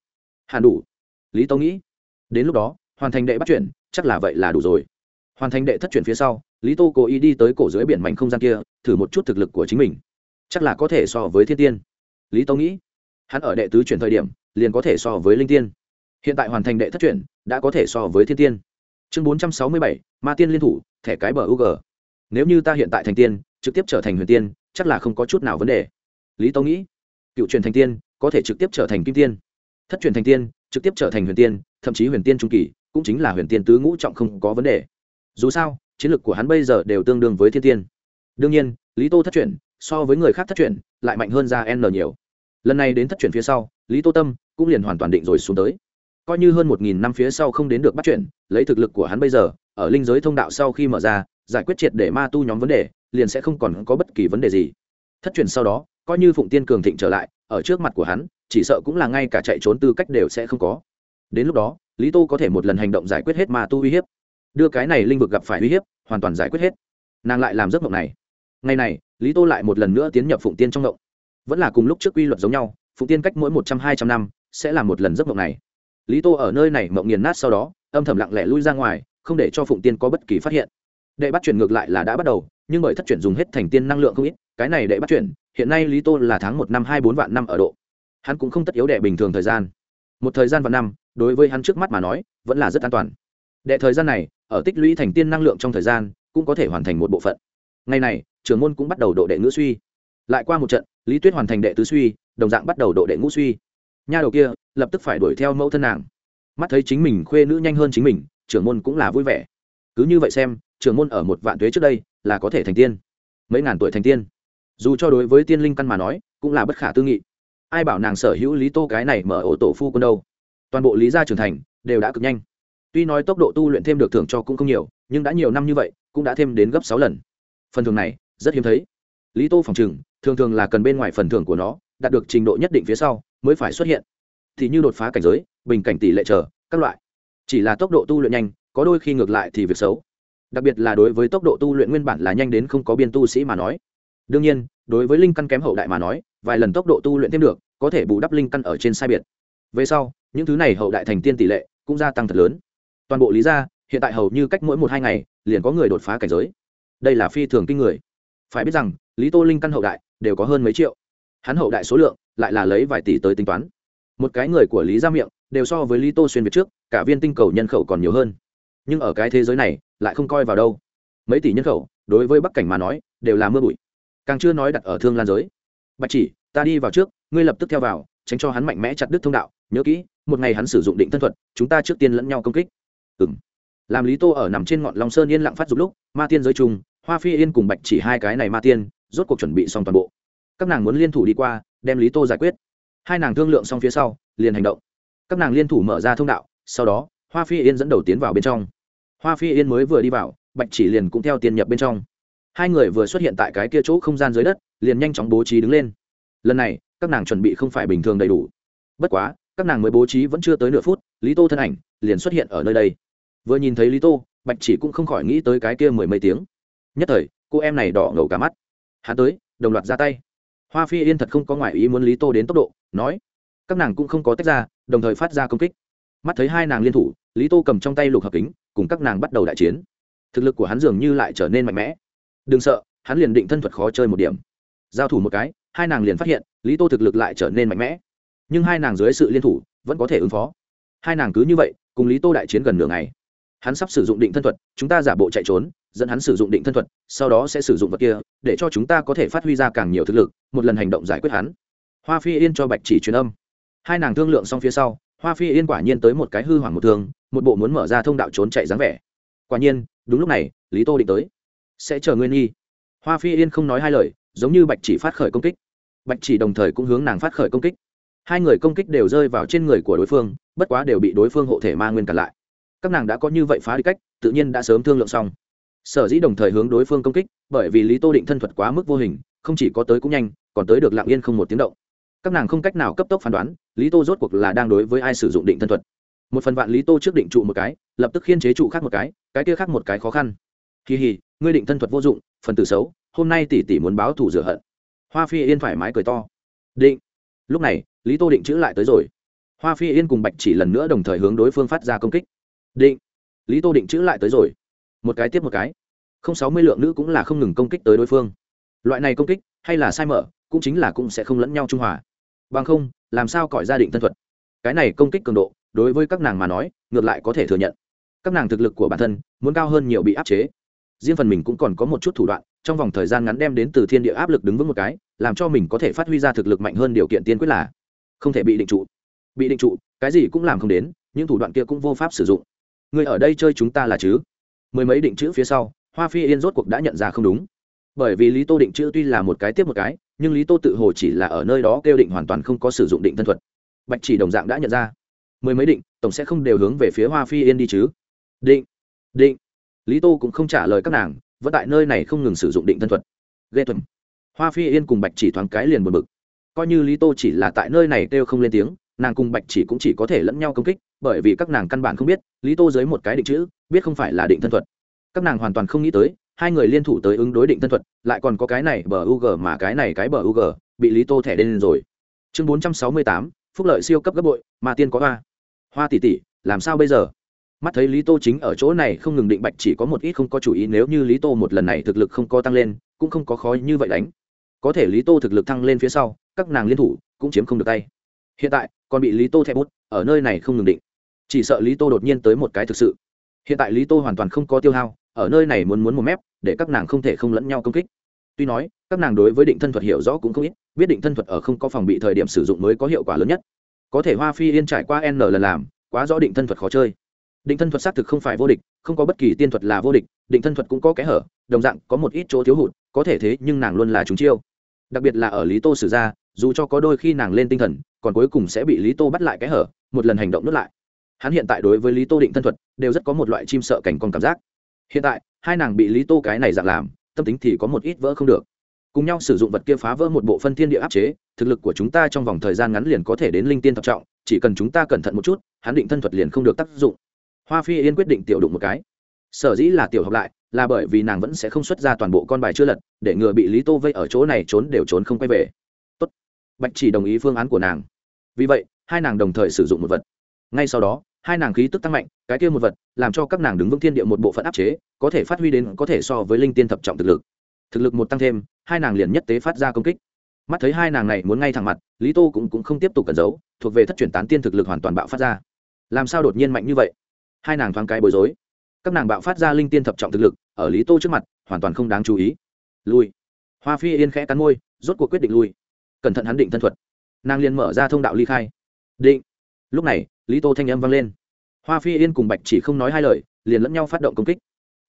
Hàn đủ. Lý tô nghĩ, đến lúc đó, hoàn thành đệ bắt chuyển, chắc là vậy là đủ rồi. Hoàn thành đệ thất chuyển phía sau lý tô cố ý đi tới cổ dưới biển mảnh không gian kia, thử một chút thực lực của chính mình. Chắc là có thể so với thiên tiên. Lý tô nghĩ, hắn ở đệ tứ chuyển thời điểm, liền có thể so với linh tiên. Hiện tại hoàn thành đệ thất chuyển, đã có thể so với thiên tiên. Chương bốn trăm sáu mươi bảy, ma tiên liên thủ, thẻ cái bờ u nếu như ta hiện tại thành tiên, trực tiếp trở thành huyền tiên, chắc là không có chút nào vấn đề. Lý Tô nghĩ, cựu truyền thành tiên, có thể trực tiếp trở thành kim tiên. Thất truyền thành tiên, trực tiếp trở thành huyền tiên, thậm chí huyền tiên trung kỳ, cũng chính là huyền tiên tứ ngũ trọng không có vấn đề. Dù sao chiến lược của hắn bây giờ đều tương đương với thiên tiên. Đương nhiên, lý tô thất truyền so với người khác thất truyền lại mạnh hơn ra n nhiều. Lần này đến thất truyền phía sau, lý tô tâm cũng liền hoàn toàn định rồi xuống tới. Coi như hơn một nghìn năm phía sau không đến được bắt chuyển, lấy thực lực của hắn bây giờ, ở linh giới thông đạo sau khi mở ra, giải quyết triệt để ma tu nhóm vấn đề, liền sẽ không còn có bất kỳ vấn đề gì. Thất truyền sau đó, coi như phụng tiên cường thịnh trở lại, ở trước mặt của hắn, chỉ sợ cũng là ngay cả chạy trốn tư cách đều sẽ không có. Đến lúc đó, lý tô có thể một lần hành động giải quyết hết ma tu uy hiếp. Đưa cái này linh vực gặp phải uy hiếp hoàn toàn giải quyết hết. Nàng lại làm giấc mộng này. Ngày này, lý tô lại một lần nữa tiến nhập phụng tiên trong mộng. Vẫn là cùng lúc trước quy luật giống nhau, phụng tiên cách mỗi một trăm, hai trăm năm sẽ là một lần giấc mộng này. Lý tô ở nơi này mộng nghiền nát sau đó, âm thầm lặng lẽ lui ra ngoài, không để cho phụng tiên có bất kỳ phát hiện. Đệ bắt chuyển ngược lại là đã bắt đầu, nhưng bởi thất chuyển dùng hết thành tiên năng lượng không ít, cái này đệ bắt chuyển, hiện nay lý tô là tháng một năm hai bốn vạn năm ở độ. Hắn cũng không tất yếu đệ bình thường thời gian. Một thời gian vạn năm, đối với hắn trước mắt mà nói, vẫn là rất an toàn. Đệ thời gian này ở tích lũy thành tiên năng lượng trong thời gian, cũng có thể hoàn thành một bộ phận. Ngày này, trưởng môn cũng bắt đầu độ đệ ngữ suy. Lại qua một trận, lý tuyết hoàn thành đệ tứ suy, đồng dạng bắt đầu độ đệ ngũ suy. Nha đầu kia, lập tức phải đuổi theo mẫu thân nàng. Mắt thấy chính mình khuê nữ nhanh hơn chính mình, trưởng môn cũng là vui vẻ. Cứ như vậy xem, trưởng môn ở một vạn tuế trước đây, là có thể thành tiên. Mấy ngàn tuổi thành tiên. Dù cho đối với tiên linh căn mà nói, cũng là bất khả tư nghị. Ai bảo nàng sở hữu lý tô cái này mở ổ tổ phu quân đâu? Toàn bộ lý gia trưởng thành, đều đã cực nhanh tuy nói tốc độ tu luyện thêm được thưởng cho cũng không nhiều, nhưng đã nhiều năm như vậy, cũng đã thêm đến gấp sáu lần. Phần thưởng này, rất hiếm thấy. Lý tô phòng chừng thường thường là cần bên ngoài phần thưởng của nó, đạt được trình độ nhất định phía sau, mới phải xuất hiện. Thì như đột phá cảnh giới, bình cảnh tỷ lệ chờ, các loại. Chỉ là tốc độ tu luyện nhanh, có đôi khi ngược lại thì việc xấu. Đặc biệt là đối với tốc độ tu luyện nguyên bản là nhanh đến không có biên tu sĩ mà nói. Đương nhiên, đối với linh căn kém hậu đại mà nói, vài lần tốc độ tu luyện thêm được, có thể bù đắp linh căn ở trên sai biệt. Về sau, những thứ này hậu đại thành tiên tỷ lệ cũng gia tăng thật lớn toàn bộ lý gia, hiện tại hầu như cách mỗi một hai ngày, liền có người đột phá cảnh giới. Đây là phi thường kinh người. Phải biết rằng, lý tô linh căn hậu đại đều có hơn mấy triệu. Hắn hậu đại số lượng lại là lấy vài tỷ tới tính toán. Một cái người của lý gia miệng đều so với lý tô xuyên việt trước, cả viên tinh cầu nhân khẩu còn nhiều hơn. Nhưng ở cái thế giới này lại không coi vào đâu. Mấy tỷ nhân khẩu, đối với bắc cảnh mà nói, đều là mưa bụi. Càng chưa nói đặt ở thương lan giới. Bạch chỉ, ta đi vào trước, ngươi lập tức theo vào, tránh cho hắn mạnh mẽ chặt đứt thông đạo. Nhớ kỹ, một ngày hắn sử dụng định thân thuật, chúng ta trước tiên lẫn nhau công kích. Ừm. làm lý tô ở nằm trên ngọn long sơn yên lặng phát dục lúc ma tiên giới trùng, hoa phi yên cùng bạch chỉ hai cái này ma tiên rốt cuộc chuẩn bị xong toàn bộ. Các nàng muốn liên thủ đi qua đem lý tô giải quyết. Hai nàng thương lượng xong phía sau liền hành động. Các nàng liên thủ mở ra thông đạo sau đó hoa phi yên dẫn đầu tiến vào bên trong. Hoa phi yên mới vừa đi vào bạch chỉ liền cũng theo tiền nhập bên trong. Hai người vừa xuất hiện tại cái kia chỗ không gian dưới đất liền nhanh chóng bố trí đứng lên. Lần này các nàng chuẩn bị không phải bình thường đầy đủ. Bất quá các nàng mới bố trí vẫn chưa tới nửa phút lý tô thân ảnh liền xuất hiện ở nơi đây vừa nhìn thấy lý tô, bạch chỉ cũng không khỏi nghĩ tới cái kia mười mấy tiếng. Nhất thời, cô em này đỏ ngầu cả mắt. Hắn tới, đồng loạt ra tay. Hoa phi yên thật không có ngoại ý muốn lý tô đến tốc độ, nói, các nàng cũng không có tách ra, đồng thời phát ra công kích. Mắt thấy hai nàng liên thủ, lý tô cầm trong tay lục hợp kính, cùng các nàng bắt đầu đại chiến. Thực lực của hắn dường như lại trở nên mạnh mẽ. Đừng sợ, hắn liền định thân thuật khó chơi một điểm. Giao thủ một cái, hai nàng liền phát hiện, lý tô thực lực lại trở nên mạnh mẽ. Nhưng hai nàng dưới sự liên thủ, vẫn có thể ứng phó. Hai nàng cứ như vậy, cùng lý tô đại chiến gần nửa ngày hắn sắp sử dụng định thân thuật, chúng ta giả bộ chạy trốn, dẫn hắn sử dụng định thân thuật, sau đó sẽ sử dụng vật kia, để cho chúng ta có thể phát huy ra càng nhiều thực lực, một lần hành động giải quyết hắn. Hoa phi yên cho bạch chỉ truyền âm. Hai nàng thương lượng xong phía sau, hoa phi yên quả nhiên tới một cái hư hoảng một thường một bộ muốn mở ra thông đạo trốn chạy dáng vẻ. Quả nhiên, đúng lúc này, lý tô định tới. Sẽ chờ ngươi nghi. Hoa phi yên không nói hai lời, giống như bạch chỉ phát khởi công kích. Bạch chỉ đồng thời cũng hướng nàng phát khởi công kích. Hai người công kích đều rơi vào trên người của đối phương, bất quá đều bị đối phương hộ thể ma nguyên cản lại các nàng đã có như vậy phá đi cách, tự nhiên đã sớm thương lượng xong. Sở dĩ đồng thời hướng đối phương công kích, bởi vì lý tô định thân thuật quá mức vô hình, không chỉ có tới cũng nhanh, còn tới được lặng yên không một tiếng động. Các nàng không cách nào cấp tốc phán đoán, lý tô rốt cuộc là đang đối với ai sử dụng định thân thuật. Một phần vạn lý tô trước định trụ một cái, lập tức khiên chế trụ khác một cái cái kia khác một cái khó khăn. Kỳ hì, ngươi định thân thuật vô dụng, phần tử xấu, hôm nay tỷ tỷ muốn báo thủ rửa hận. Hoa phi yên thoải mái cười to. Định. Lúc này, lý tô định chữ lại tới rồi. Hoa phi yên cùng bạch chỉ lần nữa đồng thời hướng đối phương phát ra công kích định. Lý tô định chữ lại tới rồi. Một cái tiếp một cái. Không sáu mươi lượng nữ cũng là không ngừng công kích tới đối phương. Loại này công kích, hay là sai mở, cũng chính là cũng sẽ không lẫn nhau trung hòa. Bằng không, làm sao cõi gia định thân thuật? Cái này công kích cường độ, đối với các nàng mà nói, ngược lại có thể thừa nhận. Các nàng thực lực của bản thân, muốn cao hơn nhiều bị áp chế. Riêng phần mình cũng còn có một chút thủ đoạn, trong vòng thời gian ngắn đem đến từ thiên địa áp lực đứng vững một cái, làm cho mình có thể phát huy ra thực lực mạnh hơn điều kiện tiên quyết là không thể bị định trụ. Bị định trụ, cái gì cũng làm không đến, những thủ đoạn kia cũng vô pháp sử dụng người ở đây chơi chúng ta là chứ? Mười mấy định chữ phía sau, hoa phi yên rốt cuộc đã nhận ra không đúng. Bởi vì lý tô định chữ tuy là một cái tiếp một cái, nhưng lý tô tự hồ chỉ là ở nơi đó kêu định hoàn toàn không có sử dụng định thân thuật. Bạch chỉ đồng dạng đã nhận ra. Mười mấy định, tổng sẽ không đều hướng về phía hoa phi yên đi chứ? Định định. Lý tô cũng không trả lời các nàng, vẫn tại nơi này không ngừng sử dụng định thân thuật. Ghê thuần hoa phi yên cùng bạch chỉ thoáng cái liền buồn bực. Coi như lý tô chỉ là tại nơi này kêu không lên tiếng nàng cùng bạch chỉ cũng chỉ có thể lẫn nhau công kích, bởi vì các nàng căn bản không biết, lý tô dưới một cái định chữ, biết không phải là định thân thuật. Các nàng hoàn toàn không nghĩ tới, hai người liên thủ tới ứng đối định thân thuật, lại còn có cái này bờ u mà cái này cái bờ u bị lý tô thẻ lên rồi. Chương bốn trăm sáu mươi tám, phúc lợi siêu cấp gấp bội, mà tiên có hoa. Hoa tỷ tỷ, làm sao bây giờ? Mắt thấy lý tô chính ở chỗ này không ngừng định bạch chỉ có một ít không có chủ ý, nếu như lý tô một lần này thực lực không có tăng lên, cũng không có khó như vậy đánh. Có thể lý tô thực lực tăng lên phía sau, các nàng liên thủ cũng chiếm không được tay hiện tại, còn bị lý tô thẹp bút, ở nơi này không ngừng định. Chỉ sợ lý tô đột nhiên tới một cái thực sự. Hiện tại lý tô hoàn toàn không có tiêu hao, ở nơi này muốn muốn một mép, để các nàng không thể không lẫn nhau công kích. Tuy nói, các nàng đối với định thân thuật hiểu rõ cũng không ít, biết định thân thuật ở không có phòng bị thời điểm sử dụng mới có hiệu quả lớn nhất. Có thể hoa phi yên trải qua n lần làm, quá rõ định thân thuật khó chơi. Định thân thuật xác thực không phải vô địch, không có bất kỳ tiên thuật là vô địch, định thân thuật cũng có kẽ hở, đồng dạng có một ít chỗ thiếu hụt, có thể thế nhưng nàng luôn là chúng chiêu. Đặc biệt là ở lý tô sử ra dù cho có đôi khi nàng lên tinh thần, còn cuối cùng sẽ bị lý tô bắt lại cái hở, một lần hành động nuốt lại. Hắn hiện tại đối với lý tô định thân thuật, đều rất có một loại chim sợ cảnh con cảm giác. Hiện tại, hai nàng bị lý tô cái này dạng làm, tâm tính thì có một ít vỡ không được. Cùng nhau sử dụng vật kia phá vỡ một bộ phân thiên địa áp chế, thực lực của chúng ta trong vòng thời gian ngắn liền có thể đến linh tiên thập trọng, chỉ cần chúng ta cẩn thận một chút, hắn định thân thuật liền không được tác dụng. Hoa phi yên quyết định tiểu đụng một cái. Sở dĩ là tiểu học lại, là bởi vì nàng vẫn sẽ không xuất ra toàn bộ con bài chưa lật, để ngừa bị lý tô vây ở chỗ này trốn đều trốn không quay về bạch chỉ đồng ý phương án của nàng. Vì vậy hai nàng đồng thời sử dụng một vật. Ngay sau đó hai nàng khí tức tăng mạnh cái kia một vật làm cho các nàng đứng vững thiên địa một bộ phận áp chế có thể phát huy đến có thể so với linh tiên thập trọng thực lực. Thực lực một tăng thêm hai nàng liền nhất tế phát ra công kích. Mắt thấy hai nàng này muốn ngay thẳng mặt lý tô cũng, cũng không tiếp tục cẩn giấu thuộc về thất truyền tán tiên thực lực hoàn toàn bạo phát ra. Làm sao đột nhiên mạnh như vậy? Hai nàng thoáng cái bối rối. Các nàng bạo phát ra linh tiên thập trọng thực lực ở lý tô trước mặt hoàn toàn không đáng chú ý. Lui. Hoa phi yên khẽ cắn môi rốt cuộc quyết định lui cẩn thận hắn định thân thuật. Nàng liền mở ra thông đạo ly khai. Định. Lúc này, lý tô thanh âm vang lên. Hoa phi yên cùng bạch chỉ không nói hai lời, liền lẫn nhau phát động công kích.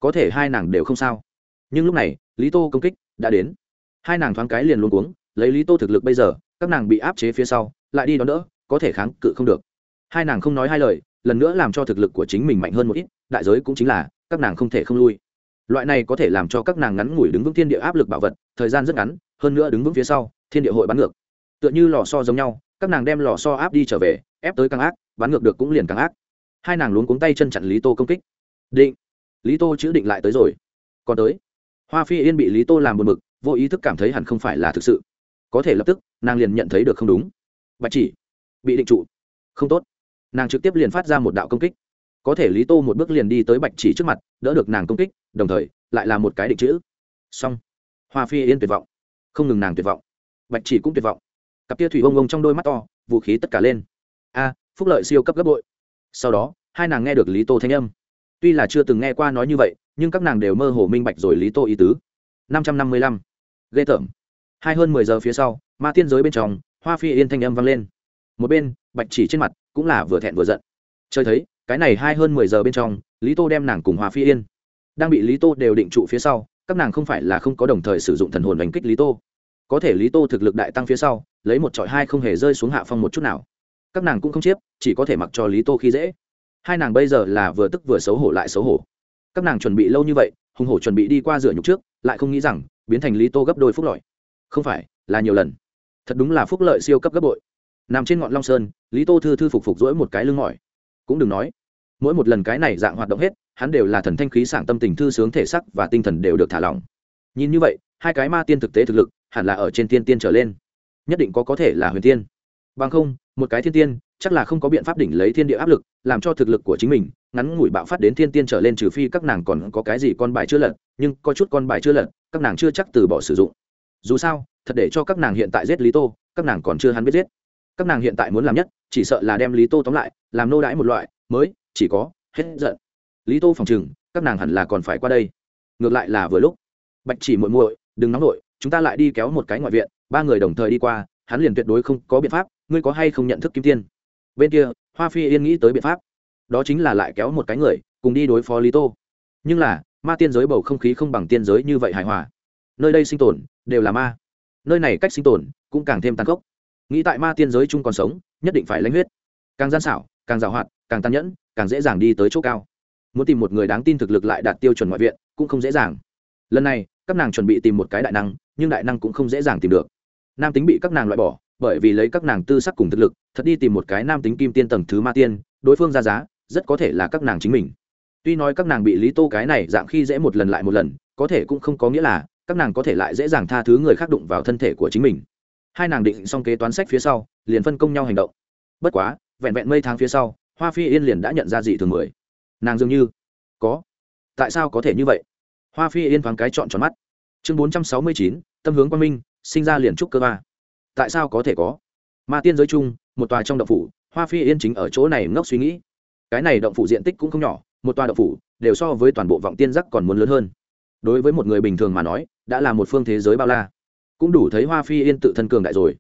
Có thể hai nàng đều không sao. Nhưng lúc này, lý tô công kích đã đến. Hai nàng thoáng cái liền luôn cuống, lấy lý tô thực lực bây giờ, các nàng bị áp chế phía sau, lại đi đón đỡ, có thể kháng cự không được. Hai nàng không nói hai lời, lần nữa làm cho thực lực của chính mình mạnh hơn một ít, đại giới cũng chính là, các nàng không thể không lui. Loại này có thể làm cho các nàng ngắn ngủi đứng vững thiên địa áp lực bảo vật, thời gian rất ngắn, hơn nữa đứng vững phía sau thiên địa hội bắn ngược. Tựa như lò so giống nhau, các nàng đem lò so áp đi trở về, ép tới càng ác, bắn ngược được cũng liền càng ác. Hai nàng luống cuống tay chân chặn lý tô công kích. Định. Lý tô chữ định lại tới rồi. Còn tới. Hoa phi yên bị lý tô làm buồn mực vô ý thức cảm thấy hẳn không phải là thực sự. Có thể lập tức, nàng liền nhận thấy được không đúng. Bạch chỉ. Bị định trụ. Không tốt. Nàng trực tiếp liền phát ra một đạo công kích. Có thể lý tô một bước liền đi tới bạch chỉ trước mặt, đỡ được nàng công kích, đồng thời, lại là một cái định chữ. Xong. Hoa phi yên tuyệt vọng. Không ngừng nàng tuyệt vọng bạch chỉ cũng tuyệt vọng. Cặp tia thủy ông ông trong đôi mắt to, vũ khí tất cả lên. A, phúc lợi siêu cấp gấp bội. Sau đó, hai nàng nghe được lý tô thanh âm. Tuy là chưa từng nghe qua nói như vậy, nhưng các nàng đều mơ hồ minh bạch rồi lý tô ý tứ. Năm trăm năm mươi lăm. Ghê tởm. Hai hơn mười giờ phía sau, ma tiên giới bên trong, hoa phi yên thanh âm vang lên. Một bên, bạch chỉ trên mặt cũng là vừa thẹn vừa giận. Chơi thấy, cái này hai hơn mười giờ bên trong, lý tô đem nàng cùng hoa phi yên. Đang bị lý tô đều định trụ phía sau, các nàng không phải là không có đồng thời sử dụng thần hồn đánh kích lý tô có thể lý tô thực lực đại tăng phía sau, lấy một trọi hai không hề rơi xuống hạ phong một chút nào. Các nàng cũng không chiếp, chỉ có thể mặc cho lý tô khi dễ. Hai nàng bây giờ là vừa tức vừa xấu hổ lại xấu hổ. Các nàng chuẩn bị lâu như vậy, hùng hổ chuẩn bị đi qua rửa nhục trước, lại không nghĩ rằng, biến thành lý tô gấp đôi phúc lợi. Không phải, là nhiều lần. Thật đúng là phúc lợi siêu cấp gấp bội. Nằm trên ngọn long sơn, lý tô thư thư phục phục dỗi một cái lưng mỏi. Cũng đừng nói, mỗi một lần cái này dạng hoạt động hết, hắn đều là thần thanh khí sảng tâm tình thư sướng thể sắc và tinh thần đều được thả lỏng. Nhìn như vậy, hai cái ma tiên thực tế thực lực hẳn là ở trên thiên tiên trở lên. Nhất định có có thể là huyền tiên bằng không, một cái thiên tiên, chắc là không có biện pháp đỉnh lấy thiên địa áp lực, làm cho thực lực của chính mình ngắn ngủi bạo phát đến thiên tiên trở lên, trừ phi các nàng còn có cái gì con bài chưa lật, nhưng có chút con bài chưa lật, các nàng chưa chắc từ bỏ sử dụng. Dù sao, thật để cho các nàng hiện tại giết lý tô, các nàng còn chưa hắn biết giết. Các nàng hiện tại muốn làm nhất, chỉ sợ là đem lý tô tóm lại, làm nô đãi một loại, mới, chỉ có, hết giận. Lý tô phòng chừng các nàng hẳn là còn phải qua đây. Ngược lại là vừa lúc. Bạch chỉ muội muội, đừng nóng nổi chúng ta lại đi kéo một cái ngoại viện, ba người đồng thời đi qua, hắn liền tuyệt đối không có biện pháp, ngươi có hay không nhận thức kim tiên? Bên kia, hoa phi yên nghĩ tới biện pháp. Đó chính là lại kéo một cái người, cùng đi đối phó lý tô. Nhưng là, ma tiên giới bầu không khí không bằng tiên giới như vậy hài hòa. Nơi đây sinh tồn, đều là ma. Nơi này cách sinh tồn, cũng càng thêm tàn khốc. Nghĩ tại ma tiên giới chung còn sống, nhất định phải lãnh huyết. Càng gian xảo, càng giàu hoạt, càng tàn nhẫn, càng dễ dàng đi tới chỗ cao. Muốn tìm một người đáng tin thực lực lại đạt tiêu chuẩn ngoại viện, cũng không dễ dàng. Lần này, các nàng chuẩn bị tìm một cái đại năng nhưng đại năng cũng không dễ dàng tìm được. Nam tính bị các nàng loại bỏ, bởi vì lấy các nàng tư sắc cùng thực lực, thật đi tìm một cái nam tính kim tiên tầng thứ ma tiên, đối phương ra giá, rất có thể là các nàng chính mình. Tuy nói các nàng bị lý tô cái này dạng khi dễ một lần lại một lần, có thể cũng không có nghĩa là các nàng có thể lại dễ dàng tha thứ người khác đụng vào thân thể của chính mình. Hai nàng định xong kế toán sách phía sau, liền phân công nhau hành động. Bất quá, vẹn vẹn mây tháng phía sau, hoa phi yên liền đã nhận ra dị thường mười. Nàng dường như có. Tại sao có thể như vậy? Hoa phi yên thoáng cái chọn tròn mắt chương bốn trăm sáu mươi chín, tâm hướng quang minh, sinh ra liền trúc cơ ba. Tại sao có thể có? Ma tiên giới chung, một tòa trong động phủ, hoa phi yên chính ở chỗ này ngốc suy nghĩ. Cái này động phủ diện tích cũng không nhỏ, một tòa động phủ đều so với toàn bộ vọng tiên giác còn muốn lớn hơn. Đối với một người bình thường mà nói, đã là một phương thế giới bao la. Cũng đủ thấy hoa phi yên tự thân cường đại rồi.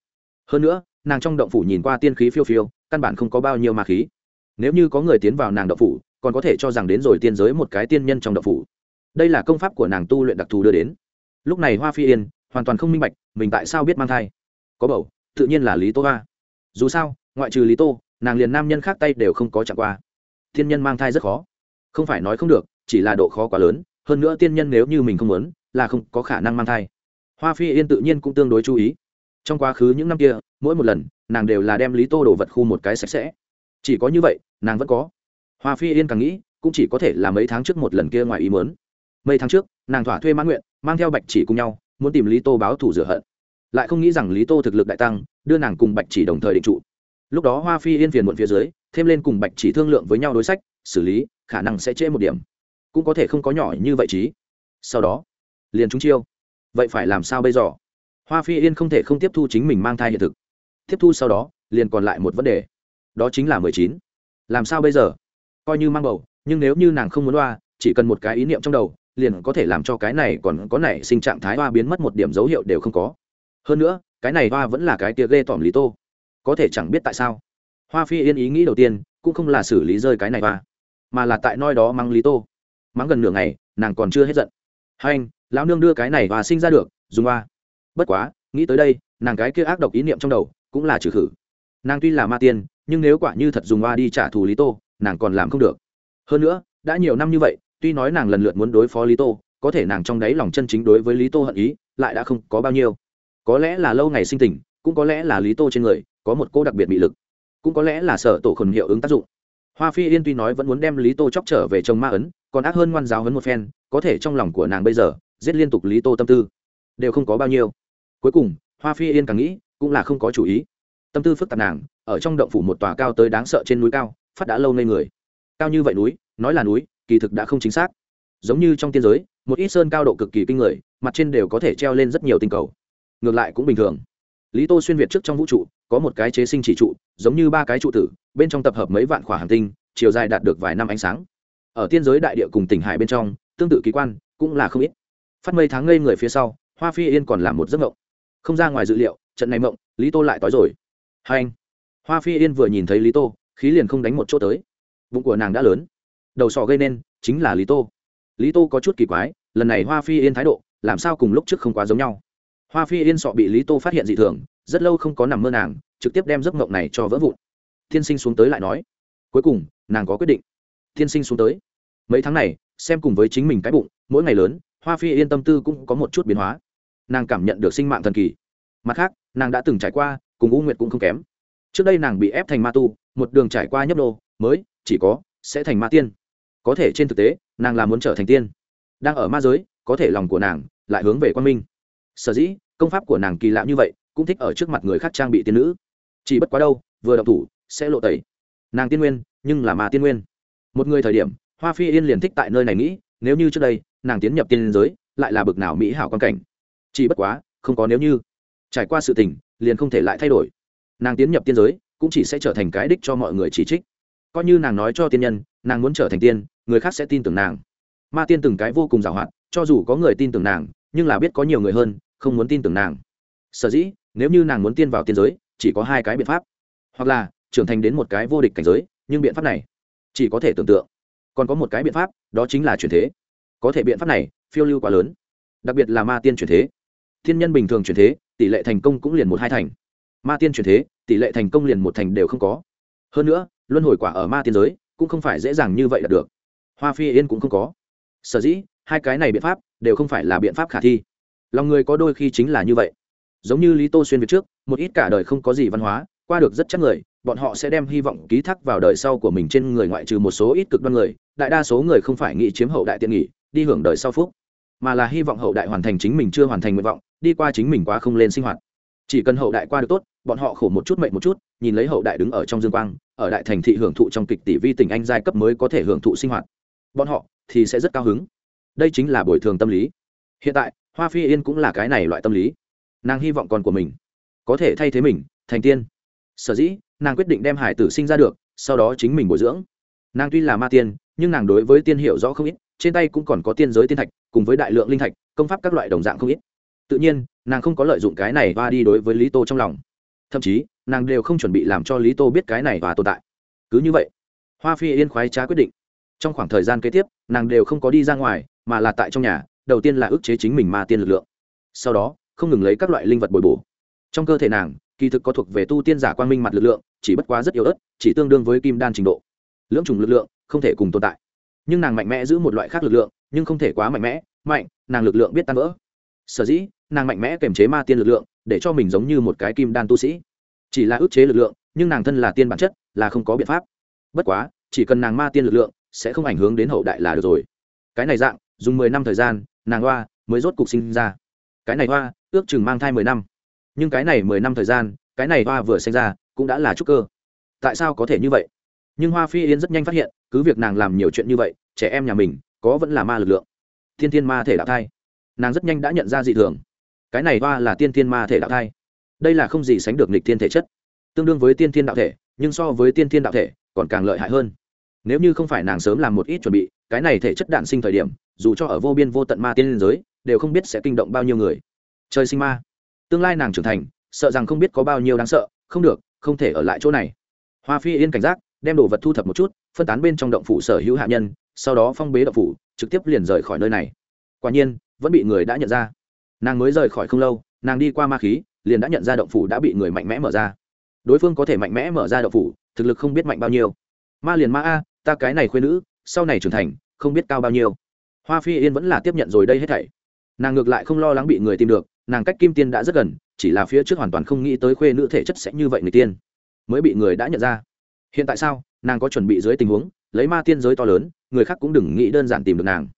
Hơn nữa, nàng trong động phủ nhìn qua tiên khí phiêu phiêu, căn bản không có bao nhiêu ma khí. Nếu như có người tiến vào nàng động phủ, còn có thể cho rằng đến rồi tiên giới một cái tiên nhân trong động phủ. Đây là công pháp của nàng tu luyện đặc thù đưa đến lúc này hoa phi yên hoàn toàn không minh bạch, mình tại sao biết mang thai. Có bầu, tự nhiên là lý tô hoa. Dù sao, ngoại trừ lý tô, nàng liền nam nhân khác tay đều không có chạm qua. Thiên nhân mang thai rất khó. Không phải nói không được, chỉ là độ khó quá lớn, hơn nữa tiên nhân nếu như mình không muốn, là không có khả năng mang thai. Hoa phi yên tự nhiên cũng tương đối chú ý. Trong quá khứ những năm kia, mỗi một lần, nàng đều là đem lý tô đồ vật khu một cái sạch sẽ. Chỉ có như vậy, nàng vẫn có. Hoa phi yên càng nghĩ, cũng chỉ có thể là mấy tháng trước một lần kia ngoài ý mớn mấy tháng trước, nàng thỏa thuê mãn nguyện mang theo bạch chỉ cùng nhau muốn tìm lý tô báo thủ rửa hận. Lại không nghĩ rằng lý tô thực lực đại tăng đưa nàng cùng bạch chỉ đồng thời định trụ. Lúc đó hoa phi yên phiền muộn phía dưới thêm lên cùng bạch chỉ thương lượng với nhau đối sách xử lý khả năng sẽ trễ một điểm. Cũng có thể không có nhỏ như vậy chí. Sau đó liền chúng chiêu. Vậy phải làm sao bây giờ? Hoa phi yên không thể không tiếp thu chính mình mang thai hiện thực. Tiếp thu sau đó liền còn lại một vấn đề. Đó chính là mười chín. Làm sao bây giờ? Coi như mang bầu nhưng nếu như nàng không muốn loa, chỉ cần một cái ý niệm trong đầu liền có thể làm cho cái này còn có nảy sinh trạng thái hoa biến mất một điểm dấu hiệu đều không có. Hơn nữa, cái này hoa vẫn là cái tia ghê tỏm lý tô. Có thể chẳng biết tại sao. Hoa phi yên ý nghĩ đầu tiên, cũng không là xử lý rơi cái này hoa, mà là tại nơi đó mang lý tô. Mắng gần nửa ngày, nàng còn chưa hết giận. Hai anh, lão nương đưa cái này và sinh ra được, dùng hoa. Bất quá, nghĩ tới đây, nàng cái kia ác độc ý niệm trong đầu cũng là trừ khử. Nàng tuy là ma tiên, nhưng nếu quả như thật dùng hoa đi trả thù lý tô, nàng còn làm không được. Hơn nữa, đã nhiều năm như vậy tuy nói nàng lần lượt muốn đối phó lý tô, có thể nàng trong đáy lòng chân chính đối với lý tô hận ý, lại đã không có bao nhiêu. Có lẽ là lâu ngày sinh tình, cũng có lẽ là lý tô trên người có một cô đặc biệt bị lực, cũng có lẽ là sở tổ khẩn hiệu ứng tác dụng. Hoa phi yên tuy nói vẫn muốn đem lý tô chóc trở về chồng ma ấn, còn ác hơn ngoan giáo hấn một phen, có thể trong lòng của nàng bây giờ, giết liên tục lý tô tâm tư, đều không có bao nhiêu. Cuối cùng, hoa phi yên càng nghĩ, cũng là không có chủ ý. Tâm tư phức tạp nàng, ở trong động phủ một tòa cao tới đáng sợ trên núi cao, phát đã lâu ngây người. Cao như vậy núi, nói là núi kỳ thực đã không chính xác. Giống như trong tiên giới, một ít sơn cao độ cực kỳ kinh người, mặt trên đều có thể treo lên rất nhiều tinh cầu. Ngược lại cũng bình thường. Lý tô xuyên việt trước trong vũ trụ, có một cái chế sinh chỉ trụ, giống như ba cái trụ tử, bên trong tập hợp mấy vạn khỏa hành tinh, chiều dài đạt được vài năm ánh sáng. Ở tiên giới đại địa cùng tỉnh hải bên trong, tương tự kỳ quan, cũng là không ít. Phát mây tháng ngây người phía sau, hoa phi yên còn làm một giấc mộng. Không ra ngoài dự liệu, trận này mộng, lý tô lại tối rồi. Hai anh. Hoa phi yên vừa nhìn thấy lý tô, khí liền không đánh một chỗ tới. Bụng của nàng đã lớn đầu sọ gây nên, chính là lý tô. Lý tô có chút kỳ quái, lần này hoa phi yên thái độ, làm sao cùng lúc trước không quá giống nhau. Hoa phi yên sọ bị lý tô phát hiện dị thường, rất lâu không có nằm mơ nàng, trực tiếp đem giấc mộng này cho vỡ vụn. Tiên sinh xuống tới lại nói, cuối cùng, nàng có quyết định. Tiên sinh xuống tới. Mấy tháng này, xem cùng với chính mình cái bụng, mỗi ngày lớn, hoa phi yên tâm tư cũng có một chút biến hóa. Nàng cảm nhận được sinh mạng thần kỳ. Mặt khác, nàng đã từng trải qua, cùng u nguyệt cũng không kém. Trước đây nàng bị ép thành ma tu, một đường trải qua nhấp đô mới, chỉ có, sẽ thành ma tiên có thể trên thực tế, nàng là muốn trở thành tiên. Đang ở ma giới, có thể lòng của nàng lại hướng về quan minh. Sở dĩ, công pháp của nàng kỳ lạ như vậy, cũng thích ở trước mặt người khác trang bị tiên nữ. Chỉ bất quá đâu, vừa đọc thủ, sẽ lộ tẩy. Nàng tiên nguyên, nhưng là ma tiên nguyên. Một người thời điểm, hoa phi yên liền thích tại nơi này nghĩ, nếu như trước đây, nàng tiến nhập tiên giới, lại là bực nào mỹ hảo quan cảnh. Chỉ bất quá, không có nếu như. Trải qua sự tình, liền không thể lại thay đổi. Nàng tiến nhập tiên giới, cũng chỉ sẽ trở thành cái đích cho mọi người chỉ trích. Coi như nàng nói cho tiên nhân, nàng muốn trở thành tiên người khác sẽ tin tưởng nàng. Ma tiên từng cái vô cùng giàu hạn, cho dù có người tin tưởng nàng, nhưng là biết có nhiều người hơn, không muốn tin tưởng nàng. Sở dĩ, nếu như nàng muốn tiên vào tiên giới, chỉ có hai cái biện pháp. Hoặc là, trưởng thành đến một cái vô địch cảnh giới, nhưng biện pháp này, chỉ có thể tưởng tượng. Còn có một cái biện pháp, đó chính là chuyển thế. Có thể biện pháp này, phiêu lưu quá lớn. Đặc biệt là ma tiên chuyển thế. Thiên nhân bình thường chuyển thế, tỷ lệ thành công cũng liền một hai thành. Ma tiên chuyển thế, tỷ lệ thành công liền một thành đều không có. Hơn nữa, luân hồi quả ở ma tiên giới, cũng không phải dễ dàng như vậy là được hoa phi yên cũng không có. Sở dĩ, hai cái này biện pháp đều không phải là biện pháp khả thi. Lòng người có đôi khi chính là như vậy. Giống như lý tô xuyên việt trước, một ít cả đời không có gì văn hóa, qua được rất chắc người, bọn họ sẽ đem hy vọng ký thác vào đời sau của mình trên người ngoại trừ một số ít cực đoan người, đại đa số người không phải nghĩ chiếm hậu đại tiện nghỉ đi hưởng đời sau phúc. Mà là hy vọng hậu đại hoàn thành chính mình chưa hoàn thành nguyện vọng, đi qua chính mình quá không lên sinh hoạt. Chỉ cần hậu đại qua được tốt, bọn họ khổ một chút mệnh một chút, nhìn lấy hậu đại đứng ở trong dương quang, ở đại thành thị hưởng thụ trong kịch tỷ vi tình anh giai cấp mới có thể hưởng thụ sinh hoạt bọn họ thì sẽ rất cao hứng. Đây chính là bồi thường tâm lý. Hiện tại, hoa phi yên cũng là cái này loại tâm lý. Nàng hy vọng con của mình có thể thay thế mình, thành tiên. Sở dĩ, nàng quyết định đem hải tử sinh ra được, sau đó chính mình bồi dưỡng. Nàng tuy là ma tiên, nhưng nàng đối với tiên hiệu rõ không ít, trên tay cũng còn có tiên giới tiên thạch, cùng với đại lượng linh thạch, công pháp các loại đồng dạng không ít. Tự nhiên, nàng không có lợi dụng cái này và đi đối với lý tô trong lòng. Thậm chí, nàng đều không chuẩn bị làm cho lý tô biết cái này và tồn tại. Cứ như vậy, hoa phi yên khoái trá quyết định trong khoảng thời gian kế tiếp, nàng đều không có đi ra ngoài, mà là tại trong nhà, đầu tiên là ức chế chính mình ma tiên lực lượng. Sau đó, không ngừng lấy các loại linh vật bồi bổ. Trong cơ thể nàng, kỳ thực có thuộc về tu tiên giả quang minh mặt lực lượng, chỉ bất quá rất yếu ớt, chỉ tương đương với kim đan trình độ. Lưỡng chủng lực lượng, không thể cùng tồn tại. Nhưng nàng mạnh mẽ giữ một loại khác lực lượng, nhưng không thể quá mạnh mẽ, mạnh, nàng lực lượng biết tan vỡ. Sở dĩ, nàng mạnh mẽ kềm chế ma tiên lực lượng, để cho mình giống như một cái kim đan tu sĩ. Chỉ là ức chế lực lượng, nhưng nàng thân là tiên bản chất, là không có biện pháp. Bất quá, chỉ cần nàng ma tiên lực lượng sẽ không ảnh hưởng đến hậu đại là được rồi. Cái này dạng, dùng mười năm thời gian, nàng hoa mới rốt cục sinh ra. Cái này hoa, ước chừng mang thai mười năm. Nhưng cái này mười năm thời gian, cái này hoa vừa sinh ra, cũng đã là trúc cơ. Tại sao có thể như vậy? Nhưng hoa phi yến rất nhanh phát hiện, cứ việc nàng làm nhiều chuyện như vậy, trẻ em nhà mình, có vẫn là ma lực lượng. Thiên thiên ma thể đạo thai. Nàng rất nhanh đã nhận ra dị thường. Cái này hoa là tiên thiên ma thể đạo thai. Đây là không gì sánh được nịch thiên thể chất. Tương đương với tiên thiên đạo thể, nhưng so với tiên thiên đạo thể, còn càng lợi hại hơn nếu như không phải nàng sớm làm một ít chuẩn bị, cái này thể chất đạn sinh thời điểm, dù cho ở vô biên vô tận ma tiên liên giới, đều không biết sẽ kinh động bao nhiêu người. Trời sinh ma. Tương lai nàng trưởng thành, sợ rằng không biết có bao nhiêu đáng sợ, không được, không thể ở lại chỗ này. Hoa phi yên cảnh giác, đem đồ vật thu thập một chút, phân tán bên trong động phủ sở hữu hạ nhân, sau đó phong bế động phủ, trực tiếp liền rời khỏi nơi này. Quả nhiên, vẫn bị người đã nhận ra. Nàng mới rời khỏi không lâu, nàng đi qua ma khí, liền đã nhận ra động phủ đã bị người mạnh mẽ mở ra. Đối phương có thể mạnh mẽ mở ra động phủ, thực lực không biết mạnh bao nhiêu. Ma liền ma a ta cái này khuyên nữ, sau này trưởng thành, không biết cao bao nhiêu. Hoa phi yên vẫn là tiếp nhận rồi đây hết thảy. Nàng ngược lại không lo lắng bị người tìm được, nàng cách kim tiên đã rất gần, chỉ là phía trước hoàn toàn không nghĩ tới khuê nữ thể chất sẽ như vậy người tiên. Mới bị người đã nhận ra. Hiện tại sao, nàng có chuẩn bị dưới tình huống, lấy ma tiên giới to lớn, người khác cũng đừng nghĩ đơn giản tìm được nàng.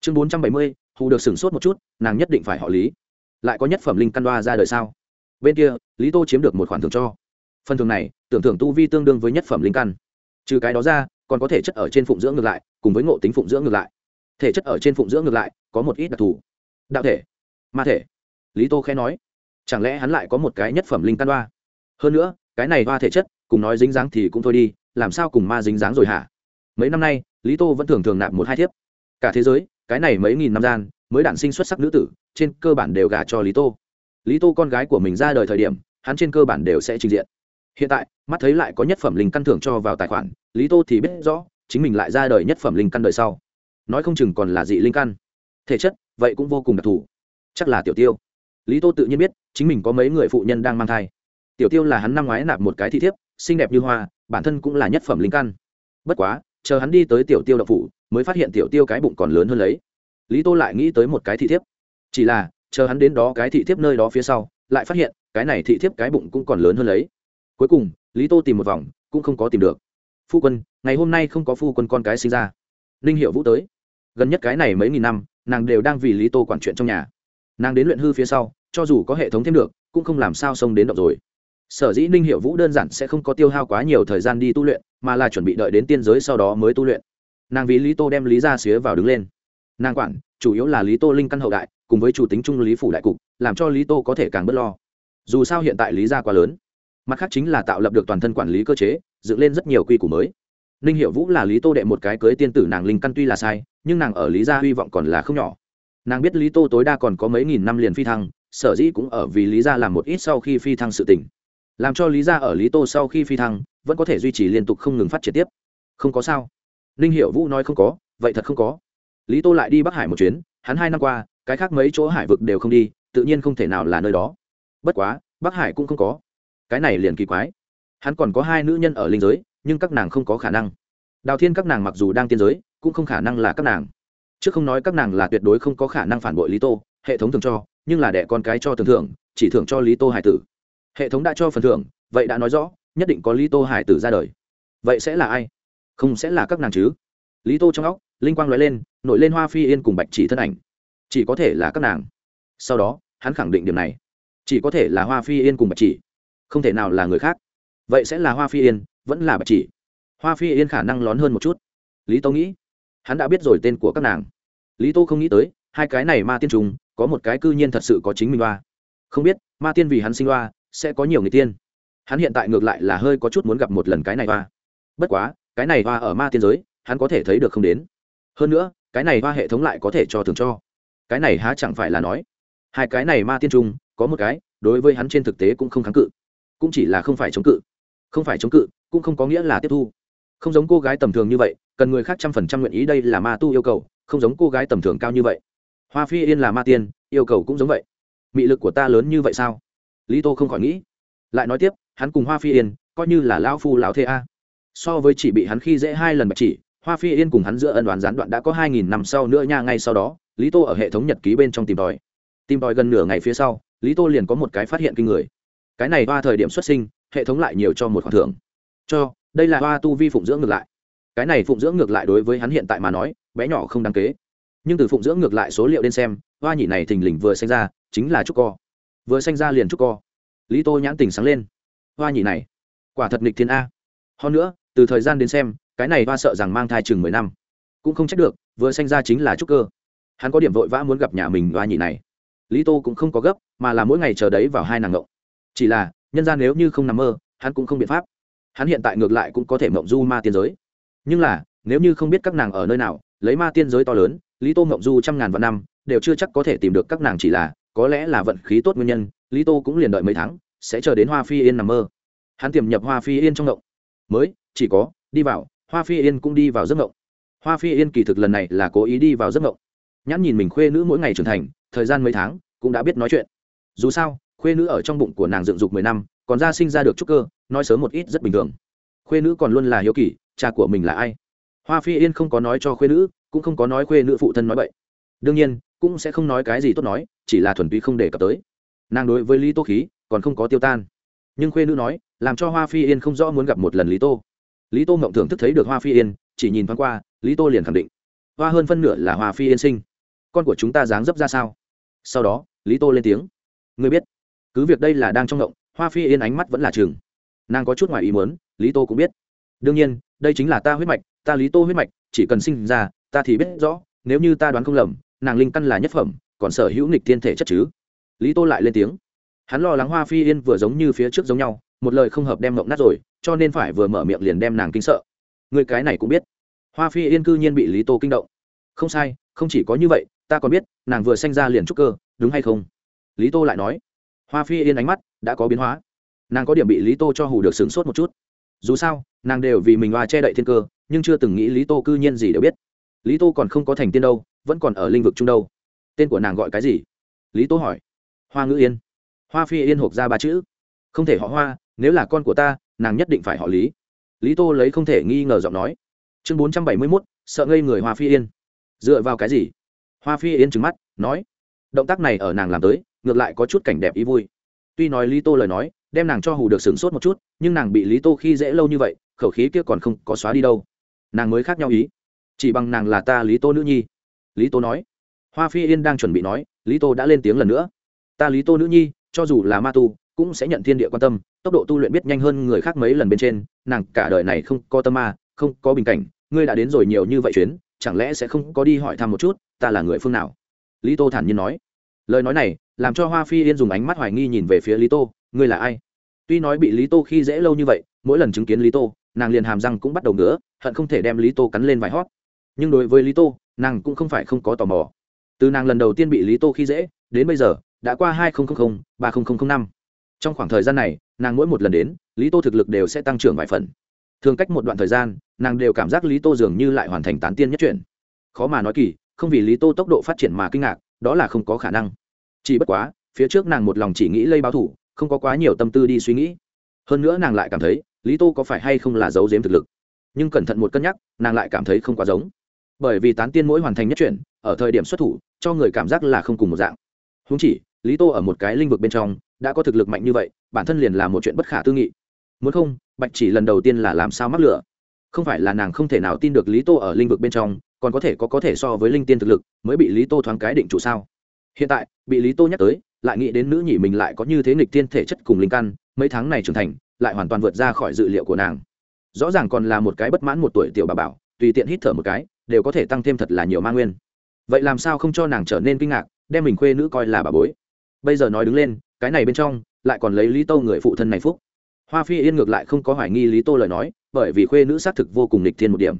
Chương bốn trăm bảy mươi, hù được sửng sốt một chút, nàng nhất định phải họ lý. Lại có nhất phẩm linh căn đoa ra đời sao? Bên kia, lý tô chiếm được một khoản thưởng cho. Phần thưởng này, tưởng thưởng tu vi tương đương với nhất phẩm linh căn. Trừ cái đó ra còn có thể chất ở trên phụng dưỡng ngược lại, cùng với ngộ tính phụng dưỡng ngược lại. Thể chất ở trên phụng dưỡng ngược lại, có một ít đặc thù. Đạo thể, ma thể. Lý tô khẽ nói. Chẳng lẽ hắn lại có một cái nhất phẩm linh căn đoa hơn nữa, cái này hoa thể chất, cùng nói dính dáng thì cũng thôi đi, làm sao cùng ma dính dáng rồi hả? Mấy năm nay, lý tô vẫn thường thường nạp một hai thiếp. Cả thế giới, cái này mấy nghìn năm gian, mới đản sinh xuất sắc nữ tử, trên cơ bản đều gả cho lý tô. Lý tô con gái của mình ra đời thời điểm, hắn trên cơ bản đều sẽ trình diện hiện tại, mắt thấy lại có nhất phẩm linh căn thưởng cho vào tài khoản, lý tô thì biết rõ, chính mình lại ra đời nhất phẩm linh căn đời sau. Nói không chừng còn là dị linh căn. Thể chất, vậy cũng vô cùng đặc thù. Chắc là tiểu tiêu. Lý tô tự nhiên biết, chính mình có mấy người phụ nhân đang mang thai. Tiểu tiêu là hắn năm ngoái nạp một cái thị thiếp, xinh đẹp như hoa, bản thân cũng là nhất phẩm linh căn. Bất quá, chờ hắn đi tới tiểu tiêu đậu phủ, mới phát hiện tiểu tiêu cái bụng còn lớn hơn lấy. Lý tô lại nghĩ tới một cái thị thiếp. Chỉ là, chờ hắn đến đó cái thị thiếp nơi đó phía sau, lại phát hiện, cái này thị thiếp cái bụng cũng còn lớn hơn lấy cuối cùng, lý tô tìm một vòng, cũng không có tìm được. Phu quân, ngày hôm nay không có phu quân con cái sinh ra. Ninh hiệu vũ tới. Gần nhất cái này mấy nghìn năm, nàng đều đang vì lý tô quản chuyện trong nhà. Nàng đến luyện hư phía sau, cho dù có hệ thống thêm được, cũng không làm sao xông đến động rồi. Sở dĩ ninh hiệu vũ đơn giản sẽ không có tiêu hao quá nhiều thời gian đi tu luyện, mà là chuẩn bị đợi đến tiên giới sau đó mới tu luyện. Nàng vì lý tô đem lý ra xía vào đứng lên. Nàng quản, chủ yếu là lý tô linh căn hậu đại, cùng với chủ tính trung lý phủ đại cục, làm cho lý tô có thể càng bớt lo. Dù sao hiện tại lý gia quá lớn mặt khác chính là tạo lập được toàn thân quản lý cơ chế, dựng lên rất nhiều quy củ mới. Ninh hiệu vũ là lý tô đệ một cái cưới tiên tử, nàng linh căn tuy là sai, nhưng nàng ở lý gia hy vọng còn là không nhỏ. Nàng biết lý tô tối đa còn có mấy nghìn năm liền phi thăng, sở dĩ cũng ở vì lý gia làm một ít sau khi phi thăng sự tỉnh làm cho lý gia ở lý tô sau khi phi thăng, vẫn có thể duy trì liên tục không ngừng phát triển tiếp. Không có sao. Ninh hiệu vũ nói không có, vậy thật không có. Lý tô lại đi bắc hải một chuyến, hắn hai năm qua, cái khác mấy chỗ hải vực đều không đi, tự nhiên không thể nào là nơi đó. Bất quá, bắc hải cũng không có cái này liền kỳ quái. Hắn còn có hai nữ nhân ở linh giới, nhưng các nàng không có khả năng. Đào thiên các nàng mặc dù đang tiên giới, cũng không khả năng là các nàng. Chứ không nói các nàng là tuyệt đối không có khả năng phản bội lý tô, hệ thống thường cho, nhưng là đẻ con cái cho thường thưởng chỉ thưởng cho lý tô hải tử. Hệ thống đã cho phần thưởng, vậy đã nói rõ, nhất định có lý tô hải tử ra đời. Vậy sẽ là ai? Không sẽ là các nàng chứ? Lý tô trong óc, linh quang nói lên, nổi lên hoa phi yên cùng bạch chỉ thân ảnh. Chỉ có thể là các nàng. Sau đó, hắn khẳng định điểm này. Chỉ có thể là hoa phi yên cùng bạch chỉ không thể nào là người khác. Vậy sẽ là hoa phi yên, vẫn là bạch chỉ. Hoa phi yên khả năng lón hơn một chút. Lý tô nghĩ, hắn đã biết rồi tên của các nàng. Lý tô không nghĩ tới, hai cái này ma tiên trùng, có một cái cư nhiên thật sự có chính mình hoa. Không biết, ma tiên vì hắn sinh hoa, sẽ có nhiều người tiên. Hắn hiện tại ngược lại là hơi có chút muốn gặp một lần cái này hoa. Bất quá, cái này hoa ở ma tiên giới, hắn có thể thấy được không đến. Hơn nữa, cái này hoa hệ thống lại có thể cho thường cho. Cái này há chẳng phải là nói, hai cái này ma tiên trung có một cái, đối với hắn trên thực tế cũng không kháng cự cũng chỉ là không phải chống cự. Không phải chống cự, cũng không có nghĩa là tiếp thu. Không giống cô gái tầm thường như vậy, cần người khác trăm phần trăm nguyện ý đây là ma tu yêu cầu, không giống cô gái tầm thường cao như vậy. Hoa phi yên là ma tiên, yêu cầu cũng giống vậy. Mị lực của ta lớn như vậy sao? Lý tô không khỏi nghĩ. Lại nói tiếp, hắn cùng hoa phi yên, coi như là lão phu lão thê a. So với chỉ bị hắn khi dễ hai lần bạch chỉ, hoa phi yên cùng hắn giữa ân đoán gián đoạn đã có hai nghìn năm sau nữa nha, ngay sau đó, lý tô ở hệ thống nhật ký bên trong tìm tòi. Tìm tòi gần nửa ngày phía sau, lý tô liền có một cái phát hiện kinh người cái này hoa thời điểm xuất sinh, hệ thống lại nhiều cho một khoản thưởng. Cho, đây là hoa tu vi phụng dưỡng ngược lại. Cái này phụng dưỡng ngược lại đối với hắn hiện tại mà nói, bé nhỏ không đáng kế. Nhưng từ phụng dưỡng ngược lại số liệu đến xem, hoa nhị này thình lình vừa sinh ra, chính là trúc co. Vừa sinh ra liền trúc co. Lý tô nhãn tình sáng lên. Hoa nhị này, quả thật nghịch thiên a. Hơn nữa, từ thời gian đến xem, cái này hoa sợ rằng mang thai chừng mười năm. Cũng không trách được, vừa sinh ra chính là trúc cơ. Hắn có điểm vội vã muốn gặp nhà mình hoa nhị này. Lý tô cũng không có gấp, mà là mỗi ngày chờ đấy vào hai nàng ngộng chỉ là, nhân gian nếu như không nằm mơ, hắn cũng không biện pháp. Hắn hiện tại ngược lại cũng có thể mộng du ma tiên giới. Nhưng là, nếu như không biết các nàng ở nơi nào, lấy ma tiên giới to lớn, lý tô mộng du trăm ngàn vạn năm, đều chưa chắc có thể tìm được các nàng chỉ là, có lẽ là vận khí tốt nguyên nhân, lý tô cũng liền đợi mấy tháng, sẽ chờ đến hoa phi yên nằm mơ. Hắn tiềm nhập hoa phi yên trong ngộng. Mới, chỉ có, đi vào, hoa phi yên cũng đi vào giấc ngộng. Hoa phi yên kỳ thực lần này là cố ý đi vào giấc ngộng. Nhãn nhìn mình khuê nữ mỗi ngày trưởng thành, thời gian mấy tháng, cũng đã biết nói chuyện. Dù sao khuê nữ ở trong bụng của nàng dựng dục mười năm, còn ra sinh ra được trúc cơ, nói sớm một ít rất bình thường. Khuê nữ còn luôn là hiếu kỳ, cha của mình là ai? Hoa phi yên không có nói cho khuê nữ, cũng không có nói khuê nữ phụ thân nói vậy đương nhiên, cũng sẽ không nói cái gì tốt nói, chỉ là thuần túy không đề cập tới. Nàng đối với lý tô khí, còn không có tiêu tan. Nhưng khuê nữ nói, làm cho hoa phi yên không rõ muốn gặp một lần lý tô. Lý tô mộng thưởng thức thấy được hoa phi yên, chỉ nhìn thoáng qua, lý tô liền khẳng định. Hoa hơn phân nửa là hoa phi yên sinh. Con của chúng ta dáng dấp ra sao? Sau đó, lý tô lên tiếng. Ngươi biết cứ việc đây là đang trong động, hoa phi yên ánh mắt vẫn là trường nàng có chút ngoài ý muốn lý tô cũng biết. Đương nhiên đây chính là ta huyết mạch ta lý tô huyết mạch chỉ cần sinh ra ta thì biết rõ nếu như ta đoán không lầm nàng linh căn là nhất phẩm còn sở hữu nghịch thiên thể chất chứ. Lý tô lại lên tiếng. Hắn lo lắng hoa phi yên vừa giống như phía trước giống nhau một lời không hợp đem mộng nát rồi cho nên phải vừa mở miệng liền đem nàng kinh sợ. Người cái này cũng biết. Hoa phi yên cư nhiên bị lý tô kinh động. Không sai không chỉ có như vậy ta còn biết nàng vừa sanh ra liền trúc cơ đúng hay không? Lý tô lại nói hoa phi yên ánh mắt đã có biến hóa nàng có điểm bị lý tô cho hù được sửng sốt một chút dù sao nàng đều vì mình hoa che đậy thiên cơ nhưng chưa từng nghĩ lý tô cư nhiên gì đều biết lý tô còn không có thành tiên đâu vẫn còn ở lĩnh vực trung đâu tên của nàng gọi cái gì lý tô hỏi hoa ngữ yên hoa phi yên hộp ra ba chữ không thể họ hoa nếu là con của ta nàng nhất định phải họ lý lý tô lấy không thể nghi ngờ giọng nói chương bốn trăm bảy mươi mốt sợ ngây người hoa phi yên dựa vào cái gì hoa phi yên trừng mắt nói động tác này ở nàng làm tới, ngược lại có chút cảnh đẹp ý vui. Tuy nói lý tô lời nói, đem nàng cho hù được sửng sốt một chút, nhưng nàng bị lý tô khi dễ lâu như vậy, khẩu khí kia còn không có xóa đi đâu. Nàng mới khác nhau ý. Chỉ bằng nàng là ta lý tô nữ nhi. Lý tô nói. Hoa phi yên đang chuẩn bị nói, lý tô đã lên tiếng lần nữa. Ta lý tô nữ nhi, cho dù là ma tu, cũng sẽ nhận thiên địa quan tâm, tốc độ tu luyện biết nhanh hơn người khác mấy lần bên trên, nàng cả đời này không có tâm ma, không có bình cảnh, ngươi đã đến rồi nhiều như vậy chuyến, chẳng lẽ sẽ không có đi hỏi thăm một chút, ta là người phương nào? Lý tô thản nhiên nói. Lời nói này làm cho hoa phi yên dùng ánh mắt hoài nghi nhìn về phía lý tô, ngươi là ai? Tuy nói bị lý tô khi dễ lâu như vậy, mỗi lần chứng kiến lý tô, nàng liền hàm răng cũng bắt đầu nữa hận không thể đem lý tô cắn lên vài hót. Nhưng đối với lý tô, nàng cũng không phải không có tò mò. Từ nàng lần đầu tiên bị lý tô khi dễ, đến bây giờ, đã qua hai nghìn ba nghìn năm. Trong khoảng thời gian này, nàng mỗi một lần đến, lý tô thực lực đều sẽ tăng trưởng vài phần. Thường cách một đoạn thời gian, nàng đều cảm giác lý tô dường như lại hoàn thành tán tiên nhất chuyển khó mà nói kỳ không vì lý tô tốc độ phát triển mà kinh ngạc, đó là không có khả năng. Chỉ bất quá, phía trước nàng một lòng chỉ nghĩ lây báo thủ, không có quá nhiều tâm tư đi suy nghĩ. Hơn nữa nàng lại cảm thấy, lý tô có phải hay không là giấu giếm thực lực. Nhưng cẩn thận một cân nhắc, nàng lại cảm thấy không quá giống. Bởi vì tán tiên mỗi hoàn thành nhất chuyển, ở thời điểm xuất thủ, cho người cảm giác là không cùng một dạng. Húng chỉ, lý tô ở một cái lĩnh vực bên trong, đã có thực lực mạnh như vậy, bản thân liền là một chuyện bất khả tư nghị. Muốn không, bạch chỉ lần đầu tiên là làm sao mắc lửa. Không phải là nàng không thể nào tin được lý tô ở lĩnh vực bên trong còn có thể có có thể so với linh tiên thực lực, mới bị lý tô thoáng cái định chủ sao? Hiện tại, bị lý tô nhắc tới, lại nghĩ đến nữ nhị mình lại có như thế nghịch tiên thể chất cùng linh căn, mấy tháng này trưởng thành, lại hoàn toàn vượt ra khỏi dự liệu của nàng. Rõ ràng còn là một cái bất mãn một tuổi tiểu bà bảo, tùy tiện hít thở một cái, đều có thể tăng thêm thật là nhiều ma nguyên. Vậy làm sao không cho nàng trở nên kinh ngạc, đem mình khuê nữ coi là bà bối? Bây giờ nói đứng lên, cái này bên trong, lại còn lấy lý tô người phụ thân này phúc. Hoa phi yên ngược lại không có hoài nghi lý tô lời nói, bởi vì khuê nữ xác thực vô cùng lịch thiên một điểm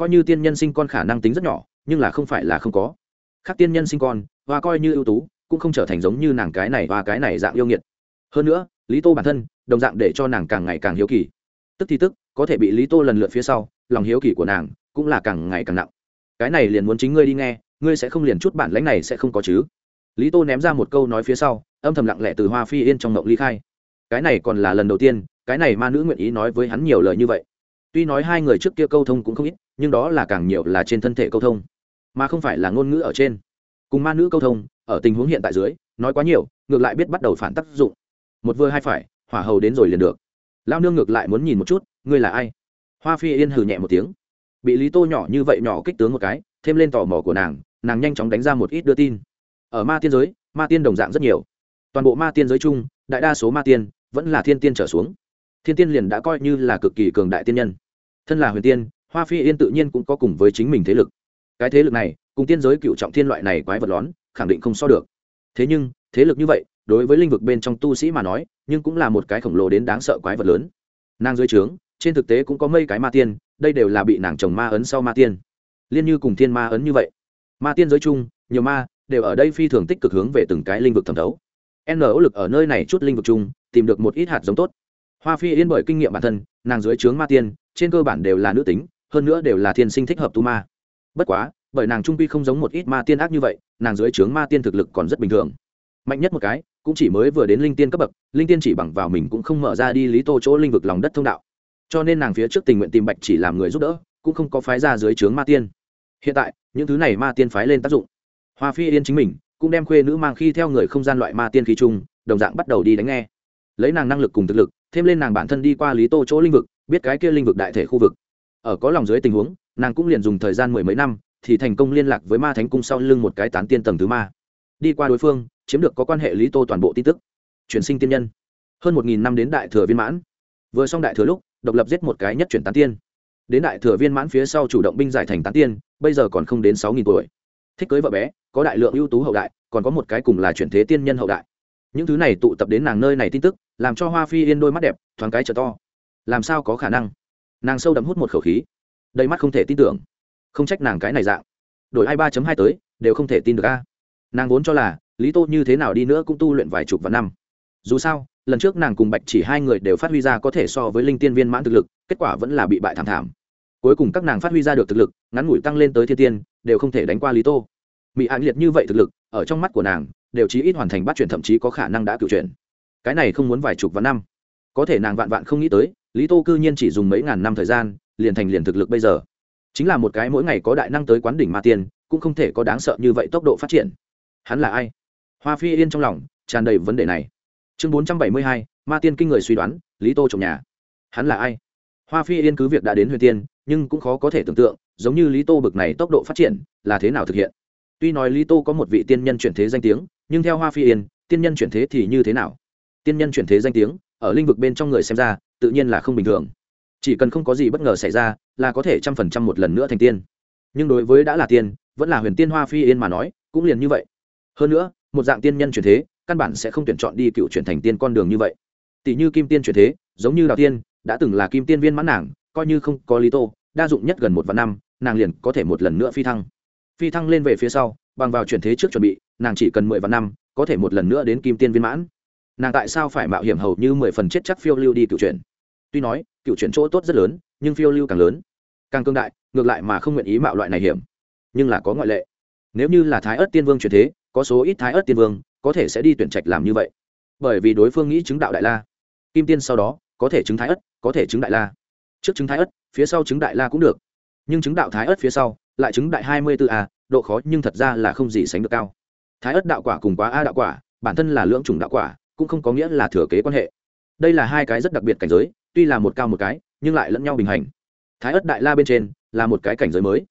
coi như tiên nhân sinh con khả năng tính rất nhỏ, nhưng là không phải là không có. Khác tiên nhân sinh con, và coi như ưu tú, cũng không trở thành giống như nàng cái này và cái này dạng yêu nghiệt. Hơn nữa, lý tô bản thân, đồng dạng để cho nàng càng ngày càng hiếu kỳ. Tức thì tức, có thể bị lý tô lần lượt phía sau, lòng hiếu kỳ của nàng cũng là càng ngày càng nặng. Cái này liền muốn chính ngươi đi nghe, ngươi sẽ không liền chút bản lãnh này sẽ không có chứ. Lý tô ném ra một câu nói phía sau, âm thầm lặng lẽ từ hoa phi yên trong ngộng ly khai. Cái này còn là lần đầu tiên, cái này ma nữ nguyện ý nói với hắn nhiều lời như vậy. Tuy nói hai người trước kia câu thông cũng không ít nhưng đó là càng nhiều là trên thân thể câu thông, mà không phải là ngôn ngữ ở trên. Cùng ma nữ câu thông, ở tình huống hiện tại dưới, nói quá nhiều, ngược lại biết bắt đầu phản tác dụng. Một vừa hai phải, hỏa hầu đến rồi liền được. Lao nương ngược lại muốn nhìn một chút, ngươi là ai? Hoa phi yên hừ nhẹ một tiếng. Bị lý tô nhỏ như vậy nhỏ kích tướng một cái, thêm lên tò mò của nàng nàng nhanh chóng đánh ra một ít đưa tin. Ở ma tiên giới, ma tiên đồng dạng rất nhiều. Toàn bộ ma tiên giới chung, đại đa số ma tiên, vẫn là thiên tiên trở xuống. Thiên tiên liền đã coi như là cực kỳ cường đại tiên nhân. Thân là huyền tiên hoa phi yên tự nhiên cũng có cùng với chính mình thế lực. Cái thế lực này, cùng tiên giới cựu trọng thiên loại này quái vật lón, khẳng định không so được. Thế nhưng, thế lực như vậy, đối với lĩnh vực bên trong tu sĩ mà nói, nhưng cũng là một cái khổng lồ đến đáng sợ quái vật lớn. Nàng dưới trướng, trên thực tế cũng có mây cái ma tiên, đây đều là bị nàng chồng ma ấn sau ma tiên. Liên như cùng thiên ma ấn như vậy. Ma tiên giới chung, nhiều ma, đều ở đây phi thường tích cực hướng về từng cái lĩnh vực thẩm thấu. N nỗ lực ở nơi này chút lĩnh vực chung, tìm được một ít hạt giống tốt. Hoa phi yên bởi kinh nghiệm bản thân, nàng dưới trướng ma tiên, trên cơ bản đều là nữ tính hơn nữa đều là thiên sinh thích hợp tu ma. Bất quá, bởi nàng trung quy không giống một ít ma tiên ác như vậy, nàng dưới trướng ma tiên thực lực còn rất bình thường. Mạnh nhất một cái, cũng chỉ mới vừa đến linh tiên cấp bậc, linh tiên chỉ bằng vào mình cũng không mở ra đi lý tô chỗ linh vực lòng đất thông đạo. Cho nên nàng phía trước tình nguyện tìm bạch chỉ làm người giúp đỡ, cũng không có phái ra dưới trướng ma tiên. Hiện tại, những thứ này ma tiên phái lên tác dụng. Hoa phi yên chính mình, cũng đem khuê nữ mang khi theo người không gian loại ma tiên khí chung, đồng dạng bắt đầu đi đánh nghe. Lấy nàng năng lực cùng thực lực, thêm lên nàng bản thân đi qua lý tô chỗ linh vực, biết cái kia linh vực đại thể khu vực ở có lòng dưới tình huống, nàng cũng liền dùng thời gian mười mấy năm, thì thành công liên lạc với ma thánh cung sau lưng một cái tán tiên tầng thứ ma. Đi qua đối phương, chiếm được có quan hệ lý tô toàn bộ tin tức. Chuyển sinh tiên nhân. Hơn một nghìn năm đến đại thừa viên mãn. Vừa xong đại thừa lúc, độc lập giết một cái nhất chuyển tán tiên. Đến đại thừa viên mãn phía sau chủ động binh giải thành tán tiên, bây giờ còn không đến sáu nghìn tuổi. Thích cưới vợ bé, có đại lượng ưu tú hậu đại, còn có một cái cùng là chuyển thế tiên nhân hậu đại. Những thứ này tụ tập đến nàng nơi này tin tức, làm cho hoa phi yên đôi mắt đẹp, thoáng cái trở to. Làm sao có khả năng? Nàng sâu đậm hút một khẩu khí, đầy mắt không thể tin tưởng. Không trách nàng cái này dạng. Đổi hai ba hai tới, đều không thể tin được a. Nàng vốn cho là, lý tô như thế nào đi nữa cũng tu luyện vài chục vạn năm. Dù sao, lần trước nàng cùng bạch chỉ hai người đều phát huy ra có thể so với linh tiên viên mãn thực lực, kết quả vẫn là bị bại thảm thảm. Cuối cùng các nàng phát huy ra được thực lực, ngắn ngủi tăng lên tới thiên tiên, đều không thể đánh qua lý tô. Bị hạn liệt như vậy thực lực, ở trong mắt của nàng, đều chí ít hoàn thành bắt chuyển thậm chí có khả năng đã cựu chuyển cái này không muốn vài chục vạn năm. Có thể nàng vạn vạn không nghĩ tới lý tô cư nhiên chỉ dùng mấy ngàn năm thời gian, liền thành liền thực lực bây giờ. Chính là một cái mỗi ngày có đại năng tới quán đỉnh ma tiên cũng không thể có đáng sợ như vậy tốc độ phát triển. Hắn là ai? Hoa phi yên trong lòng, tràn đầy vấn đề này. Chương bốn trăm bảy mươi hai, ma tiên kinh người suy đoán, lý tô trồng nhà. Hắn là ai? Hoa phi yên cứ việc đã đến huyền tiên, nhưng cũng khó có thể tưởng tượng, giống như lý tô bực này tốc độ phát triển, là thế nào thực hiện. Tuy nói lý tô có một vị tiên nhân chuyển thế danh tiếng, nhưng theo hoa phi yên, tiên nhân chuyển thế thì như thế nào? Tiên nhân chuyển thế danh tiếng, ở lĩnh vực bên trong người xem ra tự nhiên là không bình thường. Chỉ cần không có gì bất ngờ xảy ra, là có thể trăm phần trăm một lần nữa thành tiên. Nhưng đối với đã là tiên, vẫn là huyền tiên hoa phi yên mà nói, cũng liền như vậy. Hơn nữa, một dạng tiên nhân chuyển thế, căn bản sẽ không tuyển chọn đi cựu chuyển thành tiên con đường như vậy. Tỷ như kim tiên chuyển thế, giống như đào tiên, đã từng là kim tiên viên mãn nàng, coi như không có lý tô, đa dụng nhất gần một vạn năm, nàng liền có thể một lần nữa phi thăng. Phi thăng lên về phía sau, bằng vào chuyển thế trước chuẩn bị, nàng chỉ cần mười vạn năm, có thể một lần nữa đến kim tiên viên mãn. Nàng tại sao phải mạo hiểm hầu như mười phần chết chắc phiêu lưu đi cựu chuyển? Tuy nói, cựu chuyển chỗ tốt rất lớn, nhưng phiêu lưu càng lớn. Càng cương đại, ngược lại mà không nguyện ý mạo loại này hiểm. Nhưng là có ngoại lệ. Nếu như là thái ớt tiên vương chuyển thế, có số ít thái ớt tiên vương, có thể sẽ đi tuyển trạch làm như vậy. Bởi vì đối phương nghĩ chứng đạo đại la. Kim tiên sau đó, có thể chứng thái ất có thể chứng đại la. Trước chứng thái ất phía sau chứng đại la cũng được. Nhưng chứng đạo thái ất phía sau, lại chứng đại hai mươi b ố a, độ khó nhưng thật ra là không gì sánh được cao. Thái ất đạo quả cùng quá a đạo quả, bản thân là lưỡng chủng đạo quả, cũng không có nghĩa là thừa kế quan hệ. Đây là hai cái rất đặc biệt cảnh giới tuy là một cao một cái, nhưng lại lẫn nhau bình hành. Thái ất đại la bên trên là một cái cảnh giới mới.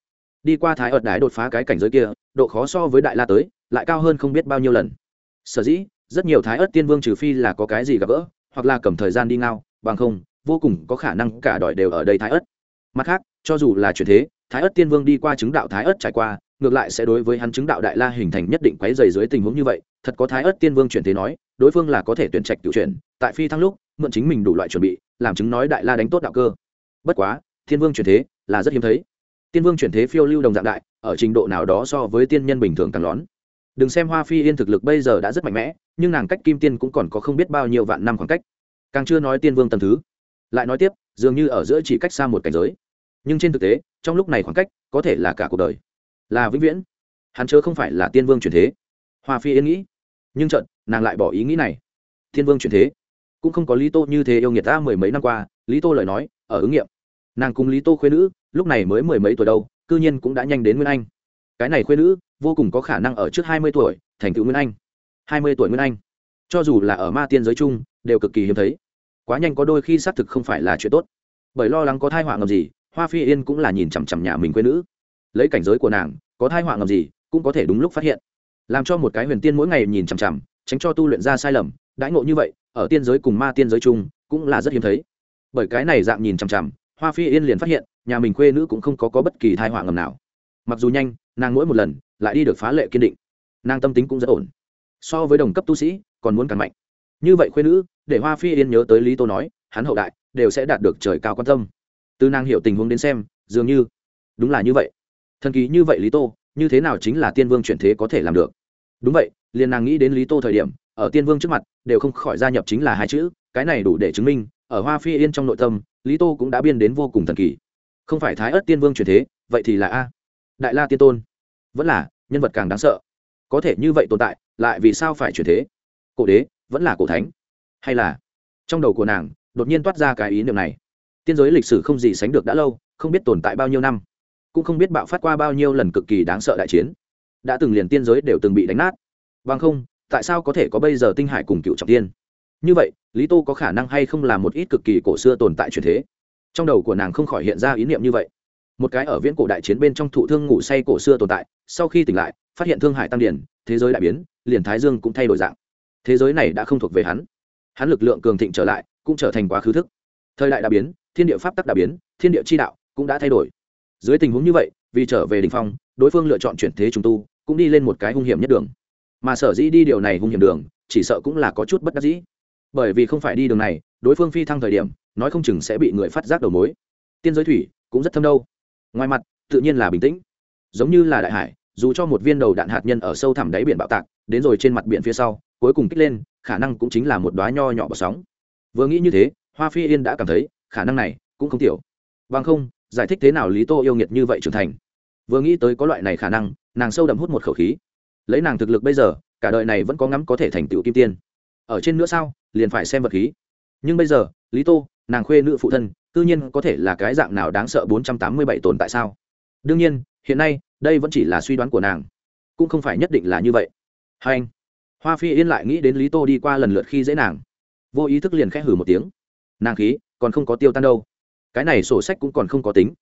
Đi qua thái ất đái đột phá cái cảnh giới kia, độ khó so với đại la tới, lại cao hơn không biết bao nhiêu lần. Sở dĩ, rất nhiều thái ớt tiên vương trừ phi là có cái gì gặp gỡ, hoặc là cầm thời gian đi ngao, bằng không, vô cùng có khả năng cả đòi đều ở đây thái ớt. Mặt khác, cho dù là chuyển thế, thái ớt tiên vương đi qua chứng đạo thái ớt trải qua, ngược lại sẽ đối với hắn chứng đạo đại la hình thành nhất định quấy dày dưới tình huống như vậy. Thật có thái ớt tiên vương chuyển thế nói, đối phương là có thể tuyển trạch cựu chuyển tại phi thăng lúc, mượn chính mình đủ loại chuẩn bị, làm chứng nói đại la đánh tốt đạo cơ. Bất quá, thiên vương chuyển thế là rất hiếm thấy. Tiên vương chuyển thế phiêu lưu đồng dạng đại, ở trình độ nào đó so với tiên nhân bình thường càng lón. Đừng xem hoa phi yên thực lực bây giờ đã rất mạnh mẽ, nhưng nàng cách kim tiên cũng còn có không biết bao nhiêu vạn năm khoảng cách. Càng chưa nói tiên vương tầm thứ. Lại nói tiếp, dường như ở giữa chỉ cách xa một cảnh giới. Nhưng trên thực tế, trong lúc này khoảng cách, có thể là cả cuộc đời. Là vĩnh viễn. Hắn chớ không phải là tiên vương chuyển thế. Hoa phi yên nghĩ. Nhưng trận nàng lại bỏ ý nghĩ này. Thiên vương chuyển thế cũng không có lý tô như thế yêu nghiệt ta mười mấy năm qua, lý tô lời nói, ở ứng nghiệm. Nàng cùng lý tô khuyên nữ, lúc này mới mười mấy tuổi đâu, cư nhiên cũng đã nhanh đến nguyên anh. Cái này khuyên nữ, vô cùng có khả năng ở trước hai mươi tuổi, thành tựu nguyên anh. Hai mươi tuổi nguyên anh. Cho dù là ở ma tiên giới chung, đều cực kỳ hiếm thấy. Quá nhanh có đôi khi xác thực không phải là chuyện tốt. Bởi lo lắng có thai họa ngầm gì, hoa phi yên cũng là nhìn chằm chằm nhà mình quê nữ. Lấy cảnh giới của nàng, có thai họa ngầm gì, cũng có thể đúng lúc phát hiện. Làm cho một cái huyền tiên mỗi ngày nhìn chằm chằm, tránh cho tu luyện ra sai lầm, đãi ngộ như vậy ở tiên giới cùng ma tiên giới chung cũng là rất hiếm thấy. Bởi cái này dạng nhìn chằm chằm hoa phi yên liền phát hiện nhà mình quê nữ cũng không có, có bất kỳ thai họa ngầm nào. Mặc dù nhanh nàng mỗi một lần lại đi được phá lệ kiên định. Nàng tâm tính cũng rất ổn. So với đồng cấp tu sĩ còn muốn càng mạnh. Như vậy khuê nữ để hoa phi yên nhớ tới lý tô nói hắn hậu đại đều sẽ đạt được trời cao quan tâm. Từ nàng hiểu tình huống đến xem dường như đúng là như vậy. Thần kỳ như vậy lý tô như thế nào chính là tiên vương chuyển thế có thể làm được? Đúng vậy liền nàng nghĩ đến lý tô thời điểm ở tiên vương trước mặt, đều không khỏi gia nhập chính là hai chữ, cái này đủ để chứng minh, ở hoa phi yên trong nội tâm, lý tô cũng đã biên đến vô cùng thần kỳ. Không phải thái ớt tiên vương chuyển thế, vậy thì là a. Đại la tiên tôn. Vẫn là, nhân vật càng đáng sợ. Có thể như vậy tồn tại, lại vì sao phải chuyển thế? Cổ đế, vẫn là cổ thánh? Hay là, trong đầu của nàng, đột nhiên toát ra cái ý niệm này. Tiên giới lịch sử không gì sánh được đã lâu, không biết tồn tại bao nhiêu năm. Cũng không biết bạo phát qua bao nhiêu lần cực kỳ đáng sợ đại chiến. Đã từng liền tiên giới đều từng bị đánh nát. Vâng không tại sao có thể có bây giờ tinh hải cùng cựu trọng tiên? Như vậy, lý tô có khả năng hay không là một ít cực kỳ cổ xưa tồn tại truyền thế? Trong đầu của nàng không khỏi hiện ra ý niệm như vậy. Một cái ở viễn cổ đại chiến bên trong thụ thương ngủ say cổ xưa tồn tại, sau khi tỉnh lại, phát hiện thương hải tăng điển, thế giới đại biến, liền thái dương cũng thay đổi dạng. Thế giới này đã không thuộc về hắn. Hắn lực lượng cường thịnh trở lại, cũng trở thành quá khứ thức. Thời đại đã biến, thiên địa pháp tắc đã biến, thiên địa chi đạo cũng đã thay đổi. Dưới tình huống như vậy, vì trở về đình phong, đối phương lựa chọn chuyển thế trùng tu, cũng đi lên một cái hung hiểm nhất đường mà sở dĩ đi điều này hung hiểm đường, chỉ sợ cũng là có chút bất đắc dĩ. Bởi vì không phải đi đường này, đối phương phi thăng thời điểm, nói không chừng sẽ bị người phát giác đầu mối. Tiên giới thủy cũng rất thâm đâu. Ngoài mặt, tự nhiên là bình tĩnh. Giống như là đại hải, dù cho một viên đầu đạn hạt nhân ở sâu thẳm đáy biển bạo tạc, đến rồi trên mặt biển phía sau, cuối cùng kích lên, khả năng cũng chính là một đoá nho nhỏ bọt sóng. Vừa nghĩ như thế, hoa phi yên đã cảm thấy, khả năng này cũng không tiểu. Bằng không, giải thích thế nào lý tô yêu nghiệt như vậy trưởng thành? Vừa nghĩ tới có loại này khả năng, nàng sâu đậm hút một khẩu khí lấy nàng thực lực bây giờ, cả đời này vẫn có ngắm có thể thành tựu kim tiên. Ở trên nữa sao, liền phải xem vật khí. Nhưng bây giờ, lý tô, nàng khuê nữ phụ thân tự nhiên có thể là cái dạng nào đáng sợ bốn trăm tám mươi bảy tồn tại sao? Đương nhiên, hiện nay, đây vẫn chỉ là suy đoán của nàng. Cũng không phải nhất định là như vậy. Hai anh, hoa phi yên lại nghĩ đến lý tô đi qua lần lượt khi dễ nàng. Vô ý thức liền khẽ hử một tiếng. Nàng khí, còn không có tiêu tan đâu. Cái này sổ sách cũng còn không có tính.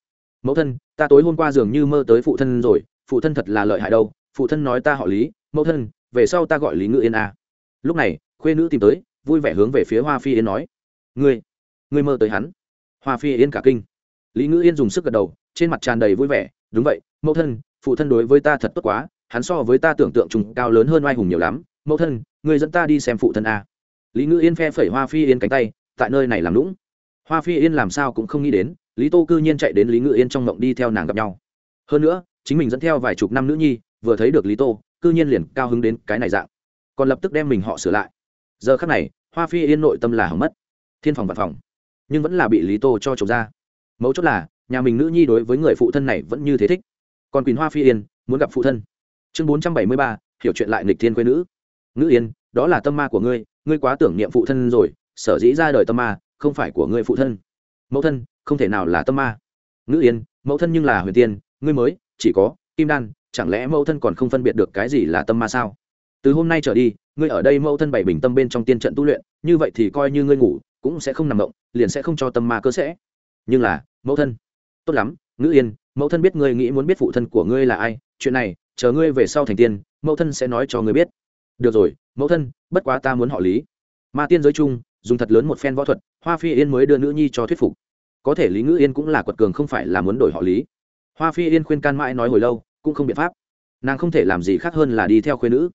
Mẫu thân, ta tối hôm qua dường như mơ tới phụ thân rồi, phụ thân thật là lợi hại đâu phụ thân nói ta họ lý, mẫu thân, về sau ta gọi lý ngự yên a lúc này, khuê nữ tìm tới, vui vẻ hướng về phía hoa phi yên nói. Ngươi ngươi mơ tới hắn. Hoa phi yên cả kinh. Lý ngự yên dùng sức gật đầu, trên mặt tràn đầy vui vẻ. Đúng vậy, mẫu thân, phụ thân đối với ta thật tốt quá, hắn so với ta tưởng tượng trùng cao lớn hơn oai hùng nhiều lắm. Mẫu thân người dẫn ta đi xem phụ thân a lý ngự yên phe phẩy hoa phi yên cánh tay, tại nơi này làm lũng hoa phi yên làm sao cũng không nghĩ đến, lý tô cư nhiên chạy đến lý ngự yên trong mộng đi theo nàng gặp nhau. Hơn nữa, chính mình dẫn theo vài chục năm nữ nhi vừa thấy được lý tô, cư nhiên liền cao hứng đến cái này dạng. Còn lập tức đem mình họ sửa lại. Giờ khắc này, hoa phi yên nội tâm là hỏng mất. Thiên phòng văn phòng. Nhưng vẫn là bị lý tô cho trộm ra. Mấu chốt là, nhà mình nữ nhi đối với người phụ thân này vẫn như thế thích. Còn quỳnh hoa phi yên, muốn gặp phụ thân. Chương bốn trăm bảy mươi ba, hiểu chuyện lại nghịch thiên quê nữ. Ngữ yên, đó là tâm ma của ngươi ngươi quá tưởng niệm phụ thân rồi, sở dĩ ra đời tâm ma, không phải của ngươi phụ thân. Mẫu thân, không thể nào là tâm ma. Ngữ yên, mẫu thân nhưng là huyền tiên, ngươi mới, chỉ có, kim đan chẳng lẽ mẫu thân còn không phân biệt được cái gì là tâm ma sao? Từ hôm nay trở đi, ngươi ở đây mẫu thân bảy bình tâm bên trong tiên trận tu luyện, như vậy thì coi như ngươi ngủ, cũng sẽ không nằm động, liền sẽ không cho tâm ma cơ sẽ. Nhưng là, mẫu thân, tốt lắm, ngữ yên, mẫu thân biết ngươi nghĩ muốn biết phụ thân của ngươi là ai, chuyện này, chờ ngươi về sau thành tiên, mẫu thân sẽ nói cho ngươi biết. Được rồi, mẫu thân, bất quá ta muốn họ lý. Ma tiên giới chung, dùng thật lớn một phen võ thuật, hoa phi yên mới đưa nữ nhi cho thuyết phục. Có thể lý ngữ yên cũng là quật cường không phải là muốn đổi họ lý. Hoa phi yên khuyên can mãi nói hồi lâu cũng không biện pháp. Nàng không thể làm gì khác hơn là đi theo khuê nữ.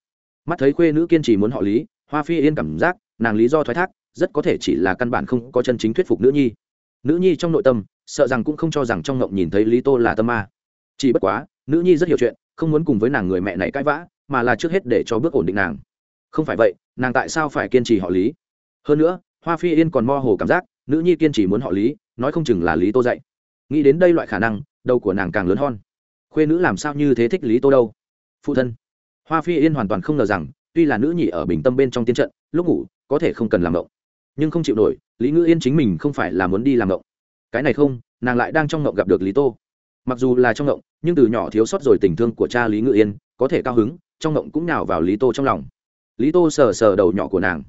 Mắt thấy khuê nữ kiên trì muốn họ lý, hoa phi yên cảm giác, nàng lý do thoái thác, rất có thể chỉ là căn bản không có chân chính thuyết phục nữ nhi. Nữ nhi trong nội tâm, sợ rằng cũng không cho rằng trong ngộng nhìn thấy lý tô là tâm ma. Chỉ bất quá, nữ nhi rất hiểu chuyện, không muốn cùng với nàng người mẹ này cãi vã, mà là trước hết để cho bước ổn định nàng. Không phải vậy, nàng tại sao phải kiên trì họ lý? Hơn nữa, hoa phi yên còn mơ hồ cảm giác, nữ nhi kiên trì muốn họ lý, nói không chừng là lý tô dạy. Nghĩ đến đây loại khả năng, đầu của nàng càng lớn hơn khuê nữ làm sao như thế thích lý tô đâu? Phụ thân. Hoa phi yên hoàn toàn không ngờ rằng, tuy là nữ nhị ở bình tâm bên trong tiên trận, lúc ngủ, có thể không cần làm động nhưng không chịu nổi, lý ngữ yên chính mình không phải là muốn đi làm động cái này không, nàng lại đang trong ngộng gặp được lý tô. Mặc dù là trong ngộng, nhưng từ nhỏ thiếu sót rồi tình thương của cha lý ngự yên, có thể cao hứng, trong ngộng cũng nào vào lý tô trong lòng. Lý tô sờ sờ đầu nhỏ của nàng.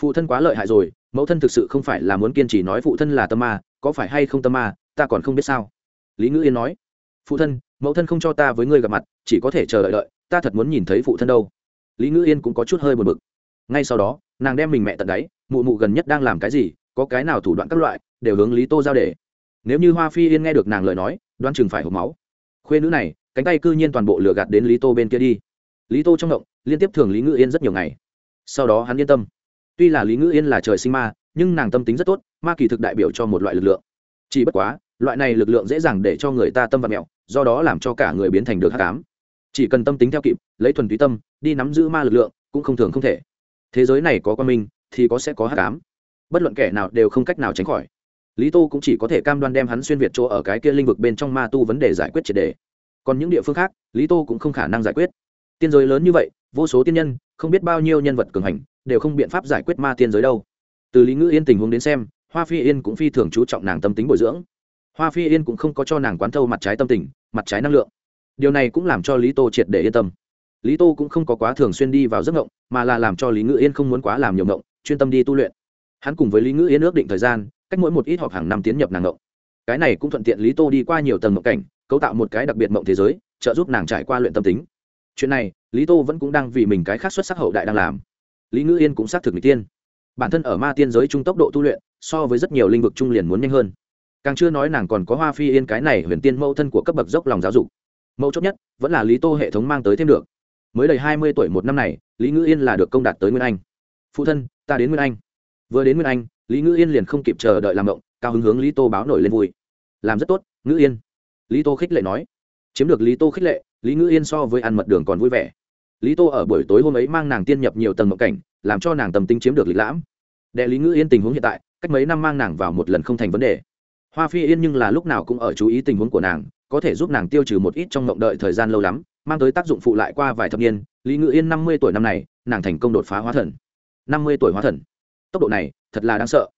Phụ thân quá lợi hại rồi, mẫu thân thực sự không phải là muốn kiên trì nói phụ thân là tâm ma, có phải hay không tâm ma, ta còn không biết sao? Lý ngữ yên nói phụ thân, mẫu thân không cho ta với ngươi gặp mặt, chỉ có thể chờ đợi đợi, ta thật muốn nhìn thấy phụ thân đâu. Lý ngữ yên cũng có chút hơi buồn bực. Ngay sau đó, nàng đem mình mẹ tận đáy, mụ mụ gần nhất đang làm cái gì, có cái nào thủ đoạn các loại, đều hướng lý tô giao để. Nếu như hoa phi yên nghe được nàng lời nói đoan chừng phải hộp máu. Khuê nữ này, cánh tay cư nhiên toàn bộ lừa gạt đến lý tô bên kia đi. Lý tô trong động, liên tiếp thường lý ngữ yên rất nhiều ngày. Sau đó hắn yên tâm. Tuy là lý ngữ yên là trời sinh ma, nhưng nàng tâm tính rất tốt, ma kỳ thực đại biểu cho một loại lực lượng. Chỉ bất quá loại này lực lượng dễ dàng để cho người ta tâm vật mẹo, do đó làm cho cả người biến thành được hát cám chỉ cần tâm tính theo kịp, lấy thuần túy tâm, đi nắm giữ ma lực lượng, cũng không thường không thể. Thế giới này có quan minh, thì có sẽ có hát cám bất luận kẻ nào đều không cách nào tránh khỏi. Lý tô cũng chỉ có thể cam đoan đem hắn xuyên việt chỗ ở cái kia lĩnh vực bên trong ma tu vấn đề giải quyết triệt đề. Còn những địa phương khác, lý tô cũng không khả năng giải quyết. Tiên giới lớn như vậy, vô số tiên nhân, không biết bao nhiêu nhân vật cường hành, đều không biện pháp giải quyết ma tiên giới đâu. Từ lý ngữ yên tình huống đến xem, hoa phi yên cũng phi thường chú trọng nàng tâm tính bồi dưỡng hoa phi yên cũng không có cho nàng quán thâu mặt trái tâm tình, mặt trái năng lượng. Điều này cũng làm cho lý tô triệt để yên tâm. Lý tô cũng không có quá thường xuyên đi vào giấc ngộng, mà là làm cho lý ngữ yên không muốn quá làm nhiều ngộng, chuyên tâm đi tu luyện. Hắn cùng với lý ngữ yên ước định thời gian, cách mỗi một ít họp hàng năm tiến nhập nàng ngộng. Cái này cũng thuận tiện lý tô đi qua nhiều tầng ngộng cảnh, cấu tạo một cái đặc biệt mộng thế giới, trợ giúp nàng trải qua luyện tâm tính. Chuyện này, lý tô vẫn cũng đang vì mình cái khác xuất sắc hậu đại đang làm. Lý ngữ yên cũng xác thực n g tiên. Bản thân ở ma tiên giới trung tốc độ tu luyện, so với rất nhiều lĩnh vực trung liền muốn nhanh hơn càng chưa nói nàng còn có hoa phi yên cái này huyền tiên mẫu thân của cấp bậc dốc lòng giáo dục. Mẫu chốt nhất, vẫn là lý tô hệ thống mang tới thêm được. Mới đầy hai mươi tuổi một năm này, lý ngữ yên là được công đạt tới nguyên anh. Phụ thân, ta đến nguyên anh. Vừa đến nguyên anh, lý ngữ yên liền không kịp chờ đợi làm động, cao hứng hướng lý tô báo nổi lên vui. Làm rất tốt, ngữ yên. Lý tô khích lệ nói. Chiếm được lý tô khích lệ, lý ngữ yên so với ăn mật đường còn vui vẻ. Lý tô ở buổi tối hôm ấy mang nàng tiên nhập nhiều tầng mộng cảnh, làm cho nàng tầm tinh chiếm được lịch lãm. Đệ lý ngữ yên tình huống hiện tại, cách mấy năm mang nàng vào một lần không thành vấn đề hoa phi yên nhưng là lúc nào cũng ở chú ý tình huống của nàng, có thể giúp nàng tiêu trừ một ít trong ngộng đợi thời gian lâu lắm, mang tới tác dụng phụ lại qua vài thập niên, lý Ngự yên năm mươi tuổi năm này, nàng thành công đột phá hóa thần. năm mươi tuổi hóa thần. Tốc độ này, thật là đáng sợ.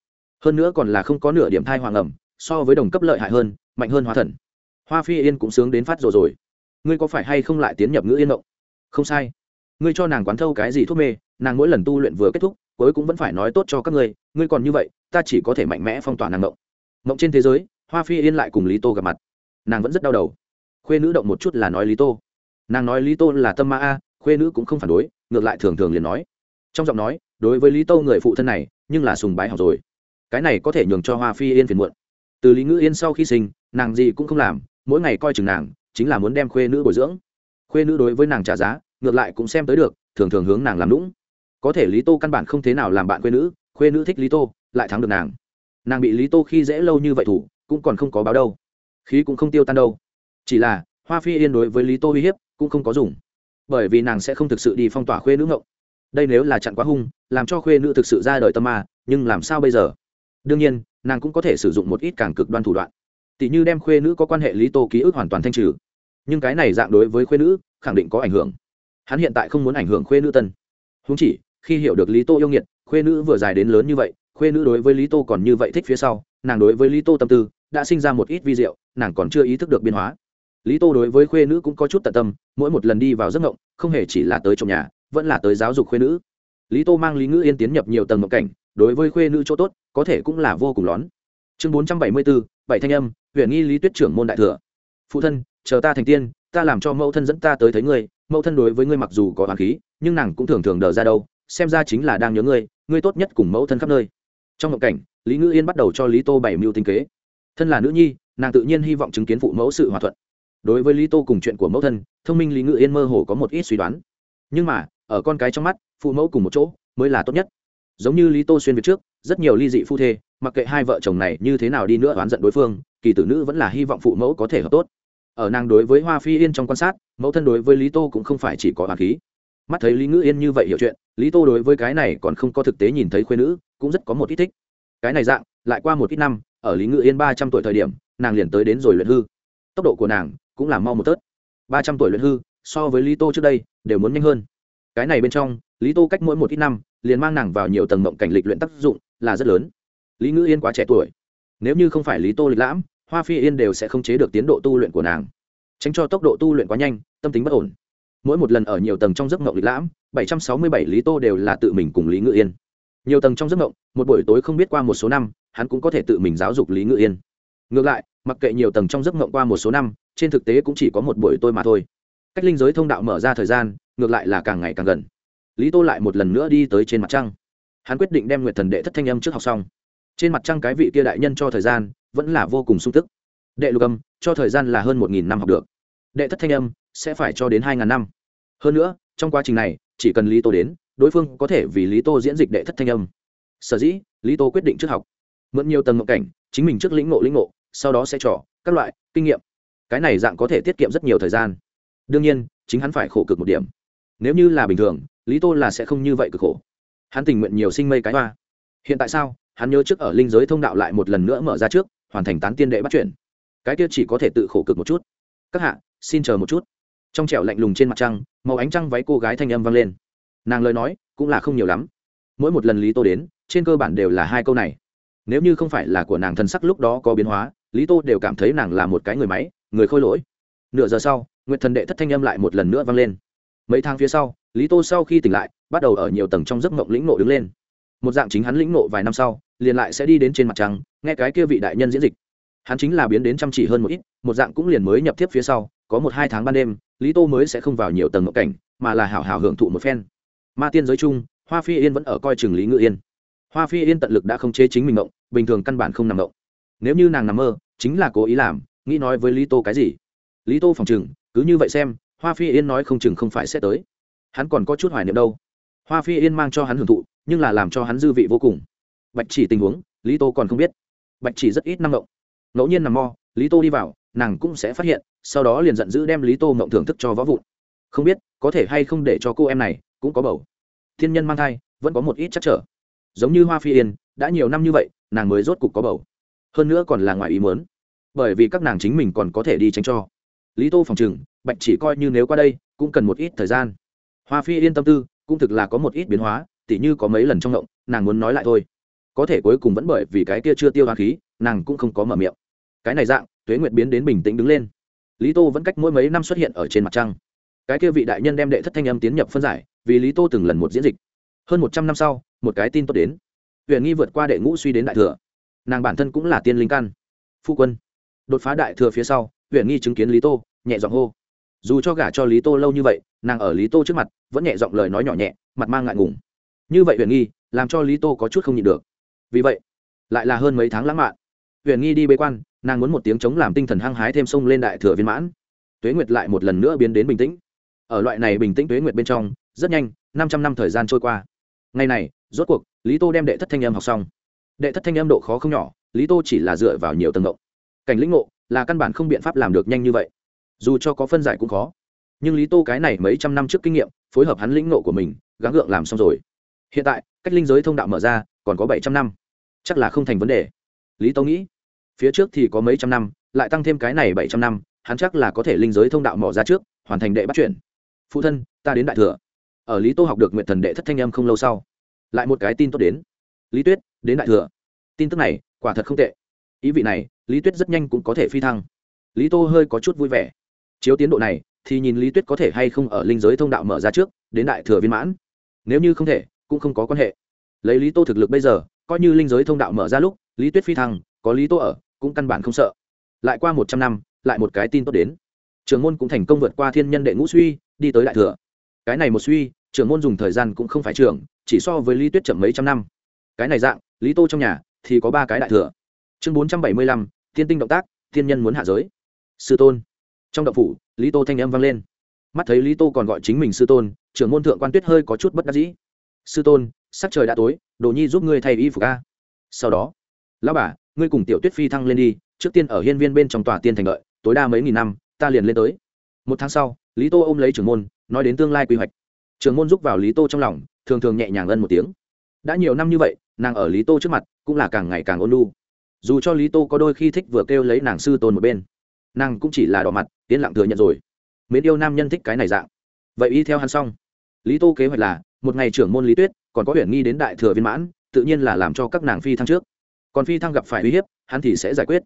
Hơn nữa còn là không có nửa điểm thai hoàng ẩm, so với đồng cấp lợi hại hơn, mạnh hơn hóa thần. Hoa phi yên cũng sướng đến phát rồi rồi. Ngươi có phải hay không lại tiến nhập ngữ yên mộng không sai. Ngươi cho nàng quán thâu cái gì thuốc mê, nàng mỗi lần tu luyện vừa kết thúc, cuối cũng vẫn phải nói tốt cho các ngươi ngươi còn như vậy, ta chỉ có thể mạnh mẽ phong tỏa nàng mộng mộng trên thế giới, hoa phi yên lại cùng lý tô gặp mặt. Nàng vẫn rất đau đầu. Khuê nữ động một chút là nói lý tô. Nàng nói lý tô là tâm ma a, khuê nữ cũng không phản đối, ngược lại thường thường liền nói. Trong giọng nói, đối với lý tô người phụ thân này, nhưng là sùng bái học rồi. Cái này có thể nhường cho hoa phi yên phiền muộn. Từ lý ngữ yên sau khi sinh, nàng gì cũng không làm, mỗi ngày coi chừng nàng, chính là muốn đem khuê nữ bồi dưỡng. Khuê nữ đối với nàng trả giá, ngược lại cũng xem tới được, thường thường hướng nàng làm lũng có thể lý tô căn bản không thế nào làm bạn khuê nữ khuê nữ thích lý tô, lại thắng được nàng nàng bị lý tô khi dễ lâu như vậy thủ, cũng còn không có báo đâu. Khí cũng không tiêu tan đâu. Chỉ là, hoa phi yên đối với lý tô uy hiếp cũng không có dùng. Bởi vì nàng sẽ không thực sự đi phong tỏa khuê nữ ngộng. Đây nếu là chặn quá hung, làm cho khuê nữ thực sự ra đời tâm ma, nhưng làm sao bây giờ? Đương nhiên, nàng cũng có thể sử dụng một ít càng cực đoan thủ đoạn. Tỷ như đem khuê nữ có quan hệ lý tô ký ức hoàn toàn thanh trừ. Nhưng cái này dạng đối với khuê nữ, khẳng định có ảnh hưởng. Hắn hiện tại không muốn ảnh hưởng khuê nữ tân. Húng chỉ, khi hiểu được lý tô yêu nghiệt, khuê nữ vừa dài đến lớn như vậy khuê nữ đối với lý tô còn như vậy thích phía sau, nàng đối với lý tô tâm tư đã sinh ra một ít vi diệu, nàng còn chưa ý thức được biên hóa. Lý tô đối với khuê nữ cũng có chút tận tâm, mỗi một lần đi vào giấc ngộng, không hề chỉ là tới trong nhà, vẫn là tới giáo dục khuê nữ. Lý tô mang lý ngữ yên tiến nhập nhiều tầng ngộng cảnh, đối với khuê nữ chỗ tốt, có thể cũng là vô cùng lón. Chương bốn trăm bảy mươi bốn bảy thanh âm huyện nghi lý tuyết trưởng môn đại thừa. Phụ thân, chờ ta thành tiên, ta làm cho mẫu thân dẫn ta tới thấy ngươi, mẫu thân đối với ngươi mặc dù có hoàng khí, nhưng nàng cũng thường thường đờ ra đâu, xem ra chính là đang nhớ ngươi ngươi tốt nhất cùng mẫu thân khắp nơi trong ngộng cảnh, lý ngữ yên bắt đầu cho lý tô bảy mưu tinh kế. Thân là nữ nhi, nàng tự nhiên hy vọng chứng kiến phụ mẫu sự hòa thuận. Đối với lý tô cùng chuyện của mẫu thân, thông minh lý ngữ yên mơ hồ có một ít suy đoán. Nhưng mà, ở con cái trong mắt, phụ mẫu cùng một chỗ mới là tốt nhất. Giống như lý tô xuyên việt trước, rất nhiều ly dị phu thê, mặc kệ hai vợ chồng này như thế nào đi nữa oán giận đối phương, kỳ tử nữ vẫn là hy vọng phụ mẫu có thể hợp tốt. Ở nàng đối với hoa phi yên trong quan sát, mẫu thân đối với lý tô cũng không phải chỉ có hoàng khí mắt thấy lý ngữ yên như vậy hiểu chuyện, lý tô đối với cái này còn không có thực tế nhìn thấy khuyên nữ, cũng rất có một ít thích. Cái này dạng, lại qua một ít năm, ở lý ngữ yên ba trăm tuổi thời điểm, nàng liền tới đến rồi luyện hư. Tốc độ của nàng cũng là mau một tớt. Ba trăm tuổi luyện hư, so với lý tô trước đây, đều muốn nhanh hơn. Cái này bên trong, lý tô cách mỗi một ít năm, liền mang nàng vào nhiều tầng mộng cảnh lịch luyện tác dụng là rất lớn. Lý ngữ yên quá trẻ tuổi. Nếu như không phải lý tô lịch lãm, hoa phi yên đều sẽ không chế được tiến độ tu luyện của nàng. Tránh cho tốc độ tu luyện quá nhanh, tâm tính bất ổn mỗi một lần ở nhiều tầng trong giấc mộng lịch lãm, bảy trăm sáu mươi bảy lý tô đều là tự mình cùng lý ngự yên. Nhiều tầng trong giấc mộng, một buổi tối không biết qua một số năm, hắn cũng có thể tự mình giáo dục lý ngự yên. Ngược lại, mặc kệ nhiều tầng trong giấc mộng qua một số năm, trên thực tế cũng chỉ có một buổi tôi mà thôi. Cách linh giới thông đạo mở ra thời gian, ngược lại là càng ngày càng gần. Lý tô lại một lần nữa đi tới trên mặt trăng. Hắn quyết định đem nguyệt thần đệ thất thanh âm trước học xong. Trên mặt trăng cái vị kia đại nhân cho thời gian, vẫn là vô cùng sung tức. Đệ lục âm, cho thời gian là hơn một nghìn năm học được. Đệ thất thanh âm sẽ phải cho đến hai ngàn năm. Hơn nữa, trong quá trình này, chỉ cần lý tô đến, đối phương có thể vì lý tô diễn dịch đệ thất thanh âm. Sở dĩ, lý tô quyết định trước học. Mượn nhiều tầng ngộ cảnh, chính mình trước lĩnh ngộ lĩnh ngộ, sau đó sẽ trỏ các loại, kinh nghiệm. Cái này dạng có thể tiết kiệm rất nhiều thời gian. Đương nhiên, chính hắn phải khổ cực một điểm. Nếu như là bình thường, lý tô là sẽ không như vậy cực khổ. Hắn tình nguyện nhiều sinh mây cái hoa. Hiện tại sao, hắn nhớ trước ở linh giới thông đạo lại một lần nữa mở ra trước, hoàn thành tán tiên đệ bắt chuyển cái kia chỉ có thể tự khổ cực một chút. Các hạ, xin chờ một chút trong trẻo lạnh lùng trên mặt trăng, màu ánh trăng váy cô gái thanh âm vang lên. Nàng lời nói cũng là không nhiều lắm. Mỗi một lần lý tô đến, trên cơ bản đều là hai câu này. Nếu như không phải là của nàng thân sắc lúc đó có biến hóa, lý tô đều cảm thấy nàng là một cái người máy, người khôi lỗi. Nửa giờ sau, nguyệt thần đệ thất thanh âm lại một lần nữa vang lên. Mấy tháng phía sau, lý tô sau khi tỉnh lại, bắt đầu ở nhiều tầng trong giấc mộng lĩnh nộ đứng lên. Một dạng chính hắn lĩnh nộ vài năm sau, liền lại sẽ đi đến trên mặt trăng, nghe cái kia vị đại nhân diễn dịch. Hắn chính là biến đến chăm chỉ hơn một ít, một dạng cũng liền mới nhập tiếp phía sau có một hai tháng ban đêm, lý tô mới sẽ không vào nhiều tầng mộng cảnh, mà là hảo hảo hưởng thụ một phen. Ma tiên giới chung, hoa phi yên vẫn ở coi chừng lý ngự yên. Hoa phi yên tận lực đã không chế chính mình mộng bình thường căn bản không nằm mộng nếu như nàng nằm mơ, chính là cố ý làm, nghĩ nói với lý tô cái gì? Lý tô phòng chừng, cứ như vậy xem, hoa phi yên nói không chừng không phải sẽ tới. Hắn còn có chút hoài niệm đâu. Hoa phi yên mang cho hắn hưởng thụ, nhưng là làm cho hắn dư vị vô cùng. Bạch chỉ tình huống, lý tô còn không biết. Bạch chỉ rất ít năng động ngẫu nhiên nằm mo lý tô đi vào nàng cũng sẽ phát hiện, sau đó liền giận dữ đem lý tô mộng thưởng thức cho võ vụn. Không biết, có thể hay không để cho cô em này cũng có bầu. Thiên nhân mang thai, vẫn có một ít chắc trở. Giống như hoa phi yên, đã nhiều năm như vậy, nàng mới rốt cục có bầu. Hơn nữa còn là ngoài ý muốn. Bởi vì các nàng chính mình còn có thể đi tránh cho. Lý tô phòng chừng bạch chỉ coi như nếu qua đây, cũng cần một ít thời gian. Hoa phi yên tâm tư, cũng thực là có một ít biến hóa, tỉ như có mấy lần trong động, nàng muốn nói lại thôi. Có thể cuối cùng vẫn bởi vì cái kia chưa tiêu hoa khí, nàng cũng không có mở miệng. Cái này dạng tuế nguyệt biến đến bình tĩnh đứng lên. Lý tô vẫn cách mỗi mấy năm xuất hiện ở trên mặt trăng. Cái kia vị đại nhân đem đệ thất thanh âm tiến nhập phân giải, vì lý tô từng lần một diễn dịch. Hơn một trăm năm sau, một cái tin tốt đến. Huyện nghi vượt qua đệ ngũ suy đến đại thừa. Nàng bản thân cũng là tiên linh căn. Phu quân. Đột phá đại thừa phía sau huyện nghi chứng kiến lý tô, nhẹ giọng hô. Dù cho gả cho lý tô lâu như vậy, nàng ở lý tô trước mặt vẫn nhẹ giọng lời nói nhỏ nhẹ, mặt mang ngại ngùng. Như vậy huyện nghi, làm cho lý tô có chút không nhịn được. Vì vậy, lại là hơn mấy tháng lãng mạn huyền nghi đi bế quan, nàng muốn một tiếng chống làm tinh thần hăng hái thêm sông lên đại thừa viên mãn. Tuế nguyệt lại một lần nữa biến đến bình tĩnh. Ở loại này bình tĩnh tuế nguyệt bên trong, rất nhanh, năm trăm năm thời gian trôi qua. Ngày này, rốt cuộc, lý tô đem đệ thất thanh âm học xong. Đệ thất thanh âm độ khó không nhỏ, lý tô chỉ là dựa vào nhiều tầng ngộ. Cảnh lĩnh ngộ là căn bản không biện pháp làm được nhanh như vậy. Dù cho có phân giải cũng khó. Nhưng lý tô cái này mấy trăm năm trước kinh nghiệm, phối hợp hắn lĩnh ngộ của mình, gắng gượng làm xong rồi. Hiện tại, cách linh giới thông đạo mở ra, còn có bảy trăm năm. Chắc là không thành vấn đề. Lý tô nghĩ phía trước thì có mấy trăm năm, lại tăng thêm cái này bảy trăm năm, hắn chắc là có thể linh giới thông đạo mở ra trước, hoàn thành đệ bắt chuyển phụ thân, ta đến đại thừa. Ở lý tô học được nguyện thần đệ thất thanh âm không lâu sau. Lại một cái tin tốt đến. Lý tuyết, đến đại thừa. Tin tức này, quả thật không tệ. Ý vị này, lý tuyết rất nhanh cũng có thể phi thăng. Lý tô hơi có chút vui vẻ. Chiếu tiến độ này, thì nhìn lý tuyết có thể hay không ở linh giới thông đạo mở ra trước, đến đại thừa viên mãn. Nếu như không thể, cũng không có quan hệ. Lấy lý tô thực lực bây giờ, coi như linh giới thông đạo mở ra lúc, lý tuyết phi thăng có lý tô ở, cũng căn bản không sợ. Lại qua một trăm năm, lại một cái tin tốt đến. Trường môn cũng thành công vượt qua thiên nhân đệ ngũ suy, đi tới đại thừa. Cái này một suy, trưởng môn dùng thời gian cũng không phải trưởng chỉ so với lý tuyết chậm mấy trăm năm. Cái này dạng, lý tô trong nhà, thì có ba cái đại thừa. Chương bốn trăm bảy mươi lăm, thiên tinh động tác, thiên nhân muốn hạ giới. Sư tôn. Trong động phủ, lý tô thanh âm vang lên. Mắt thấy lý tô còn gọi chính mình sư tôn, trưởng môn thượng quan tuyết hơi có chút bất đắc dĩ. Sư tôn, sắc trời đã tối, đồ nhi giúp ngươi thay y phục ca sau đó, lão bà ngươi cùng tiểu tuyết phi thăng lên đi, trước tiên ở hiên viên bên trong tòa tiên thành lợi tối đa mấy nghìn năm, ta liền lên tới. Một tháng sau, lý tô ôm lấy trưởng môn, nói đến tương lai quy hoạch. Trưởng môn giúp vào lý tô trong lòng, thường thường nhẹ nhàng ân một tiếng. Đã nhiều năm như vậy, nàng ở lý tô trước mặt, cũng là càng ngày càng ôn lu dù cho lý tô có đôi khi thích vừa kêu lấy nàng sư tôn một bên, nàng cũng chỉ là đỏ mặt tiến lặng thừa nhận rồi. Mến yêu nam nhân thích cái này dạng. Vậy y theo hắn xong. Lý tô kế hoạch là, một ngày trưởng môn lý tuyết, còn có huyện nghi đến đại thừa viên mãn, tự nhiên là làm cho các nàng phi thăng trước còn phi thăng gặp phải uy hiếp, hắn thì sẽ giải quyết.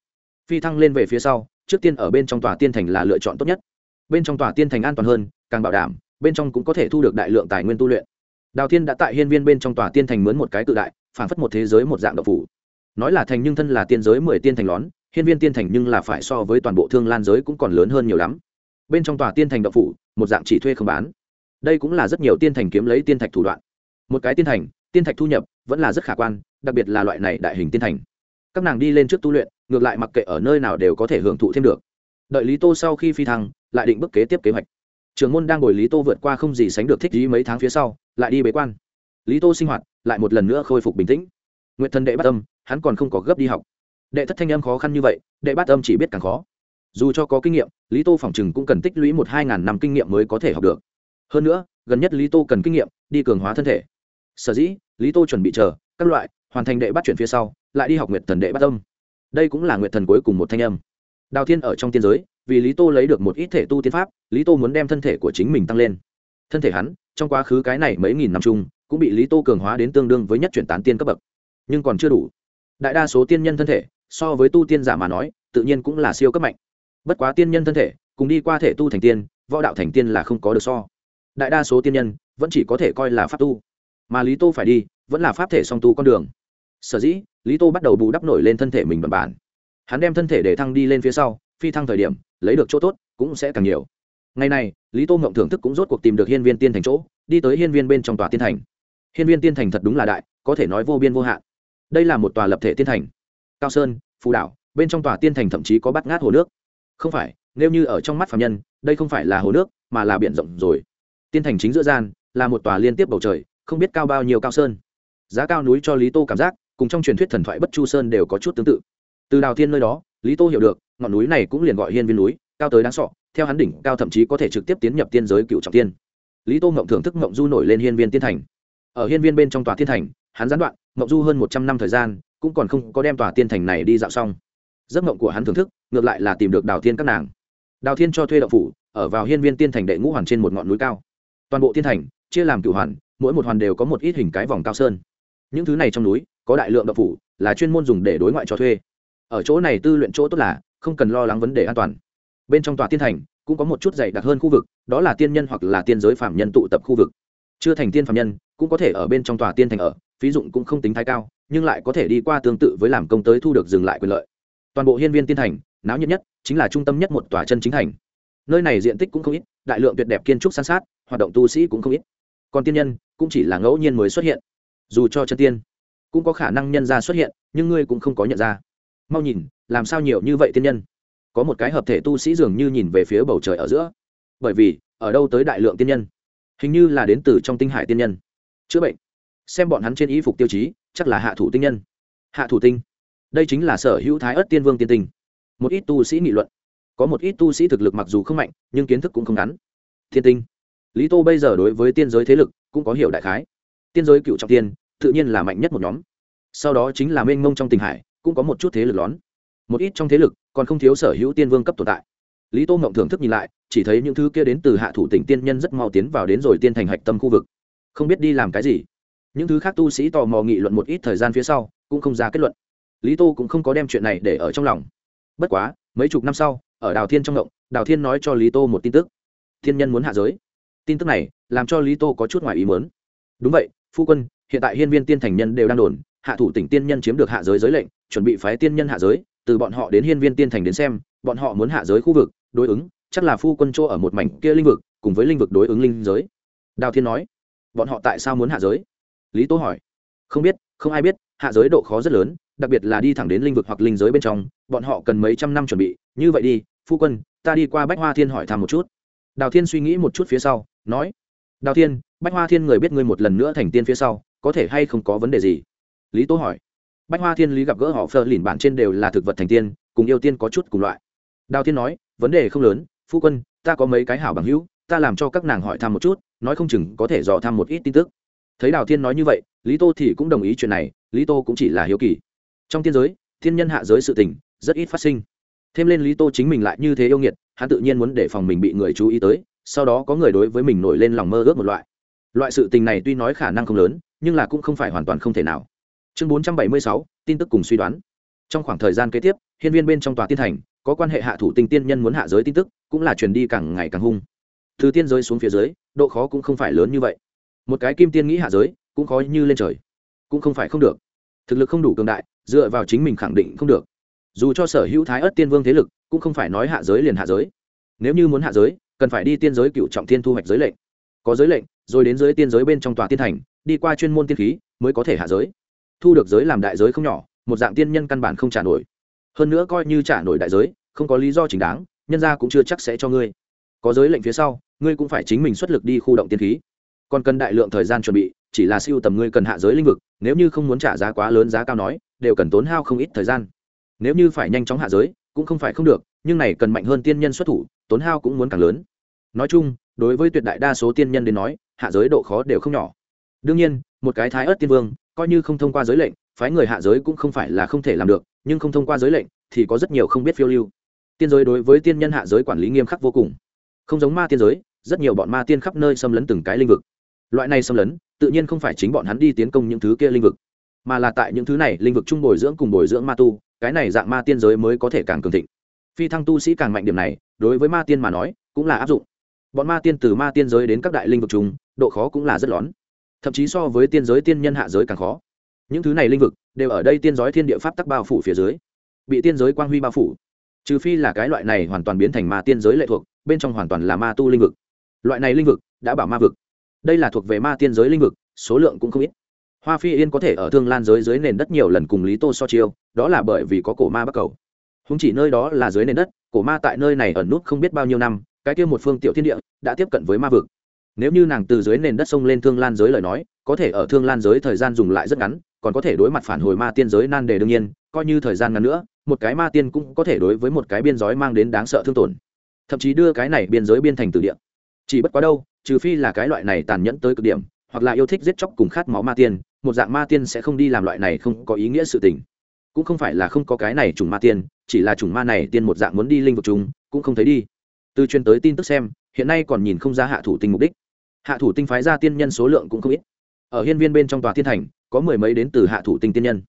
Phi thăng lên về phía sau, trước tiên ở bên trong tòa tiên thành là lựa chọn tốt nhất. Bên trong tòa tiên thành an toàn hơn, càng bảo đảm, bên trong cũng có thể thu được đại lượng tài nguyên tu luyện. Đào thiên đã tại hiên viên bên trong tòa tiên thành mướn một cái tự đại phản phất một thế giới một dạng độc phủ. Nói là thành nhưng thân là tiên giới mười tiên thành lón, hiên viên tiên thành nhưng là phải so với toàn bộ thương lan giới cũng còn lớn hơn nhiều lắm. Bên trong tòa tiên thành độc phủ, một dạng chỉ thuê không bán. Đây cũng là rất nhiều tiên thành kiếm lấy tiên thạch thủ đoạn. Một cái tiên thành tiên thạch thu nhập vẫn là rất khả quan, đặc biệt là loại này đại hình tiên thành. Các nàng đi lên trước tu luyện, ngược lại mặc kệ ở nơi nào đều có thể hưởng thụ thêm được. Đợi lý tô sau khi phi thăng, lại định bước kế tiếp kế hoạch. Trường môn đang ngồi lý tô vượt qua không gì sánh được thích ý mấy tháng phía sau, lại đi bế quan. Lý tô sinh hoạt lại một lần nữa khôi phục bình tĩnh. Nguyện thần đệ bát âm, hắn còn không có gấp đi học. Đệ thất thanh âm khó khăn như vậy, đệ bát âm chỉ biết càng khó. Dù cho có kinh nghiệm, lý tô phỏng chừng cũng cần tích lũy một hai ngàn năm kinh nghiệm mới có thể học được. Hơn nữa, gần nhất lý tô cần kinh nghiệm, đi cường hóa thân thể sở dĩ lý tô chuẩn bị chờ các loại hoàn thành đệ bắt chuyển phía sau, lại đi học nguyệt thần đệ bắt âm. Đây cũng là nguyệt thần cuối cùng một thanh âm. Đào thiên ở trong tiên giới, vì lý tô lấy được một ít thể tu tiên pháp, lý tô muốn đem thân thể của chính mình tăng lên. Thân thể hắn, trong quá khứ cái này mấy nghìn năm chung, cũng bị lý tô cường hóa đến tương đương với nhất chuyển tán tiên cấp bậc. Nhưng còn chưa đủ. Đại đa số tiên nhân thân thể, so với tu tiên giả mà nói, tự nhiên cũng là siêu cấp mạnh. Bất quá tiên nhân thân thể, cùng đi qua thể tu thành tiên, võ đạo thành tiên là không có được so. Đại đa số tiên nhân vẫn chỉ có thể coi là pháp tu mà lý tô phải đi, vẫn là pháp thể song tu con đường. Sở dĩ, lý tô bắt đầu bù đắp nổi lên thân thể mình bằng bản. Hắn đem thân thể để thăng đi lên phía sau, phi thăng thời điểm, lấy được chỗ tốt, cũng sẽ càng nhiều. Ngày này, lý tô ngộng thưởng thức cũng rốt cuộc tìm được hiên viên tiên thành chỗ, đi tới hiên viên bên trong tòa tiên thành. Hiên viên tiên thành thật đúng là đại, có thể nói vô biên vô hạn. Đây là một tòa lập thể tiên thành. Cao sơn, phù đảo, bên trong tòa tiên thành thậm chí có bắt ngát hồ nước. Không phải, nếu như ở trong mắt phạm nhân, đây không phải là hồ nước, mà là biển rộng rồi. Tiên thành chính giữa gian, là một tòa liên tiếp bầu trời không biết cao bao nhiêu cao sơn. Giá cao núi cho lý tô cảm giác, cùng trong truyền thuyết thần thoại bất chu sơn đều có chút tương tự. Từ đào thiên nơi đó, lý tô hiểu được, ngọn núi này cũng liền gọi hiên viên núi, cao tới đáng sọ theo hắn đỉnh, cao thậm chí có thể trực tiếp tiến nhập tiên giới cựu trọng tiên. Lý tô ngộng thưởng thức ngộng du nổi lên hiên viên tiên thành. Ở hiên viên bên trong tòa tiên thành, hắn gián đoạn, ngộng du hơn một trăm năm thời gian, cũng còn không có đem tòa tiên thành này đi dạo xong. Giấc ngộng của hắn thưởng thức, ngược lại là tìm được đào thiên các nàng. Đào thiên cho thuê đậu phủ, ở vào hiên viên tiên thành đệ ngũ hoàn trên một ngọn núi cao. Toàn bộ tiên thành, chia làm cựu hoàn mỗi một hoàn đều có một ít hình cái vòng cao sơn. Những thứ này trong núi, có đại lượng đậu phủ, là chuyên môn dùng để đối ngoại cho thuê. Ở chỗ này tư luyện chỗ tốt là, không cần lo lắng vấn đề an toàn. Bên trong tòa tiên thành, cũng có một chút dày đặc hơn khu vực, đó là tiên nhân hoặc là tiên giới phạm nhân tụ tập khu vực. Chưa thành tiên phạm nhân, cũng có thể ở bên trong tòa tiên thành ở, phí dụng cũng không tính thái cao, nhưng lại có thể đi qua tương tự với làm công tới thu được dừng lại quyền lợi. Toàn bộ hiên viên tiên thành, náo nhiệt nhất, chính là trung tâm nhất một tòa chân chính thành. Nơi này diện tích cũng không ít, đại lượng tuyệt đẹp kiên trúc san sát, hoạt động tu sĩ cũng không ít. Còn tiên nhân cũng chỉ là ngẫu nhiên mới xuất hiện. Dù cho chân tiên, cũng có khả năng nhân ra xuất hiện, nhưng ngươi cũng không có nhận ra. Mau nhìn, làm sao nhiều như vậy tiên nhân? Có một cái hợp thể tu sĩ dường như nhìn về phía bầu trời ở giữa. Bởi vì, ở đâu tới đại lượng tiên nhân? Hình như là đến từ trong tinh hải tiên nhân. Chữa bệnh. Xem bọn hắn trên y phục tiêu chí, chắc là hạ thủ tinh nhân. Hạ thủ tinh. Đây chính là sở hữu thái ớt tiên vương tiên tinh. Một ít tu sĩ nghị luận. Có một ít tu sĩ thực lực mặc dù không mạnh, nhưng kiến thức cũng không ngắn. Thiên tinh. Lý tô bây giờ đối với tiên giới thế lực cũng có hiểu đại khái. Tiên giới cựu trọng tiên, tự nhiên là mạnh nhất một nhóm. Sau đó chính là mênh mông trong tình hải, cũng có một chút thế lực lón. Một ít trong thế lực, còn không thiếu sở hữu tiên vương cấp tồn tại. Lý tô mộng thưởng thức nhìn lại, chỉ thấy những thứ kia đến từ hạ thủ tỉnh tiên nhân rất mau tiến vào đến rồi tiên thành hạch tâm khu vực. Không biết đi làm cái gì. Những thứ khác tu sĩ tò mò nghị luận một ít thời gian phía sau, cũng không ra kết luận. Lý tô cũng không có đem chuyện này để ở trong lòng. Bất quá, mấy chục năm sau, ở đào thiên trong động đào thiên nói cho lý tô một tin tức. Thiên nhân muốn hạ giới. Tin tức này làm cho lý tô có chút ngoài ý mớn đúng vậy, phu quân, hiện tại hiên viên tiên thành nhân đều đang đồn, hạ thủ tỉnh tiên nhân chiếm được hạ giới giới lệnh, chuẩn bị phái tiên nhân hạ giới, từ bọn họ đến hiên viên tiên thành đến xem, bọn họ muốn hạ giới khu vực, đối ứng, chắc là phu quân chỗ ở một mảnh kia linh vực, cùng với linh vực đối ứng linh giới. Đào thiên nói, bọn họ tại sao muốn hạ giới? Lý Tô hỏi. Không biết, không ai biết, hạ giới độ khó rất lớn, đặc biệt là đi thẳng đến linh vực hoặc linh giới bên trong, bọn họ cần mấy trăm năm chuẩn bị, như vậy đi, phu quân, ta đi qua bách hoa thiên hỏi thăm một chút. Đào thiên suy nghĩ một chút phía sau, nói đào thiên, bách hoa thiên người biết ngươi một lần nữa thành tiên phía sau, có thể hay không có vấn đề gì? Lý tố hỏi. Bách hoa thiên lý gặp gỡ họ phờ lìn bản trên đều là thực vật thành tiên, cùng yêu tiên có chút cùng loại. Đào thiên nói, vấn đề không lớn, phu quân, ta có mấy cái hảo bằng hữu, ta làm cho các nàng hỏi thăm một chút, nói không chừng có thể dò thăm một ít tin tức. Thấy đào thiên nói như vậy, lý tô thì cũng đồng ý chuyện này, lý tô cũng chỉ là hiếu kỳ. Trong tiên giới, thiên nhân hạ giới sự tình, rất ít phát sinh. Thêm lên lý tô chính mình lại như thế yêu nghiệt, hắn tự nhiên muốn để phòng mình bị người chú ý tới sau đó có người đối với mình nổi lên lòng mơ ước một loại. Loại sự tình này tuy nói khả năng không lớn, nhưng là cũng không phải hoàn toàn không thể nào. Chương bốn trăm bảy mươi sáu, tin tức cùng suy đoán. Trong khoảng thời gian kế tiếp, hiên viên bên trong tòa tiên thành, có quan hệ hạ thủ tinh tiên nhân muốn hạ giới tin tức, cũng là truyền đi càng ngày càng hung. Từ tiên giới xuống phía dưới, độ khó cũng không phải lớn như vậy. Một cái kim tiên nghĩ hạ giới, cũng khó như lên trời. Cũng không phải không được. Thực lực không đủ cường đại, dựa vào chính mình khẳng định không được. Dù cho sở hữu thái ớt tiên vương thế lực, cũng không phải nói hạ giới liền hạ giới. Nếu như muốn hạ giới cần phải đi tiên giới cựu trọng thiên thu hoạch giới lệnh. Có giới lệnh, rồi đến giới tiên giới bên trong tòa tiên thành, đi qua chuyên môn tiên khí, mới có thể hạ giới. Thu được giới làm đại giới không nhỏ, một dạng tiên nhân căn bản không trả nổi. Hơn nữa coi như trả nổi đại giới, không có lý do chính đáng, nhân ra cũng chưa chắc sẽ cho ngươi. Có giới lệnh phía sau, ngươi cũng phải chính mình xuất lực đi khu động tiên khí. Còn cần đại lượng thời gian chuẩn bị, chỉ là siêu tầm ngươi cần hạ giới lĩnh vực, nếu như không muốn trả giá quá lớn giá cao nói, đều cần tốn hao không ít thời gian. Nếu như phải nhanh chóng hạ giới, cũng không phải không được, nhưng này cần mạnh hơn tiên nhân xuất thủ tốn hao cũng muốn càng lớn. Nói chung, đối với tuyệt đại đa số tiên nhân đến nói, hạ giới độ khó đều không nhỏ. Đương nhiên, một cái thái ớt tiên vương, coi như không thông qua giới lệnh, phái người hạ giới cũng không phải là không thể làm được, nhưng không thông qua giới lệnh, thì có rất nhiều không biết phiêu lưu. Tiên giới đối với tiên nhân hạ giới quản lý nghiêm khắc vô cùng. Không giống ma tiên giới, rất nhiều bọn ma tiên khắp nơi xâm lấn từng cái linh vực. Loại này xâm lấn, tự nhiên không phải chính bọn hắn đi tiến công những thứ kia linh vực, mà là tại những thứ này linh vực chung bồi dưỡng cùng bồi dưỡng ma tu, cái này dạng ma tiên giới mới có thể càng cường thịnh. Phi thăng tu sĩ càng mạnh điểm này đối với ma tiên mà nói, cũng là áp dụng. Bọn ma tiên từ ma tiên giới đến các đại linh vực chúng độ khó cũng là rất lón thậm chí so với tiên giới tiên nhân hạ giới càng khó. Những thứ này linh vực đều ở đây tiên giới thiên địa pháp tắc bao phủ phía dưới, bị tiên giới quang huy bao phủ. Trừ phi là cái loại này hoàn toàn biến thành ma tiên giới lệ thuộc, bên trong hoàn toàn là ma tu linh vực. Loại này linh vực đã bảo ma vực. Đây là thuộc về ma tiên giới linh vực, số lượng cũng không ít. Hoa phi yên có thể ở thương lan giới dưới nền đất nhiều lần cùng lý tô so chiêu, đó là bởi vì có cổ ma bắc cầu. Húng chỉ nơi đó là dưới nền đất cổ ma tại nơi này ẩn nút không biết bao nhiêu năm, cái kia một phương tiểu thiên địa đã tiếp cận với ma vực. Nếu như nàng từ dưới nền đất sông lên thương lan giới lời nói, có thể ở thương lan giới thời gian dùng lại rất ngắn, còn có thể đối mặt phản hồi ma tiên giới nan đề đương nhiên, coi như thời gian ngắn nữa, một cái ma tiên cũng có thể đối với một cái biên giới mang đến đáng sợ thương tổn. Thậm chí đưa cái này biên giới biên thành từ địa. Chỉ bất quá đâu, trừ phi là cái loại này tàn nhẫn tới cực điểm, hoặc là yêu thích giết chóc cùng khát máu ma tiên, một dạng ma tiên sẽ không đi làm loại này không có ý nghĩa sự tình cũng không phải là không có cái này trùng ma tiên, chỉ là trùng ma này tiên một dạng muốn đi linh vực chúng cũng không thấy đi. Từ chuyên tới tin tức xem, hiện nay còn nhìn không ra hạ thủ tinh mục đích. Hạ thủ tinh phái ra tiên nhân số lượng cũng không ít. Ở hiên viên bên trong tòa thiên thành, có mười mấy đến từ hạ thủ tinh tiên nhân.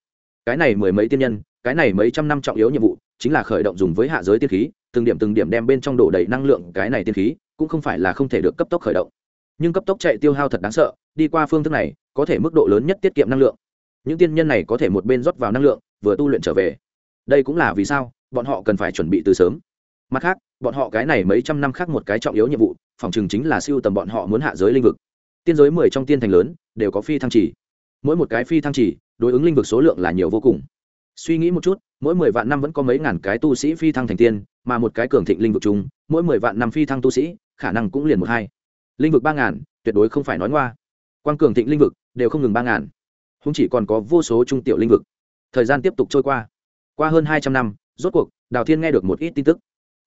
Cái này mười mấy tiên nhân, cái này mấy trăm năm trọng yếu nhiệm vụ, chính là khởi động dùng với hạ giới tiên khí, từng điểm từng điểm đem bên trong đổ đầy năng lượng cái này tiên khí, cũng không phải là không thể được cấp tốc khởi động. Nhưng cấp tốc chạy tiêu hao thật đáng sợ, đi qua phương thức này, có thể mức độ lớn nhất tiết kiệm năng lượng. Những tiên nhân này có thể một bên rót vào năng lượng vừa tu luyện trở về. Đây cũng là vì sao bọn họ cần phải chuẩn bị từ sớm. Mặt khác, bọn họ cái này mấy trăm năm khác một cái trọng yếu nhiệm vụ, phòng chừng chính là siêu tầm bọn họ muốn hạ giới linh vực. Tiên giới mười trong tiên thành lớn, đều có phi thăng chỉ. Mỗi một cái phi thăng chỉ, đối ứng linh vực số lượng là nhiều vô cùng. Suy nghĩ một chút, mỗi mười vạn năm vẫn có mấy ngàn cái tu sĩ phi thăng thành tiên, mà một cái cường thịnh linh vực chung, mỗi mười vạn năm phi thăng tu sĩ, khả năng cũng liền một hai. Linh vực ba ngàn, tuyệt đối không phải nói ngoa. Quan cường thịnh linh vực, đều không ngừng ba ngàn. Không chỉ còn có vô số trung tiểu linh vực thời gian tiếp tục trôi qua. Qua hơn hai trăm năm, rốt cuộc, đào thiên nghe được một ít tin tức.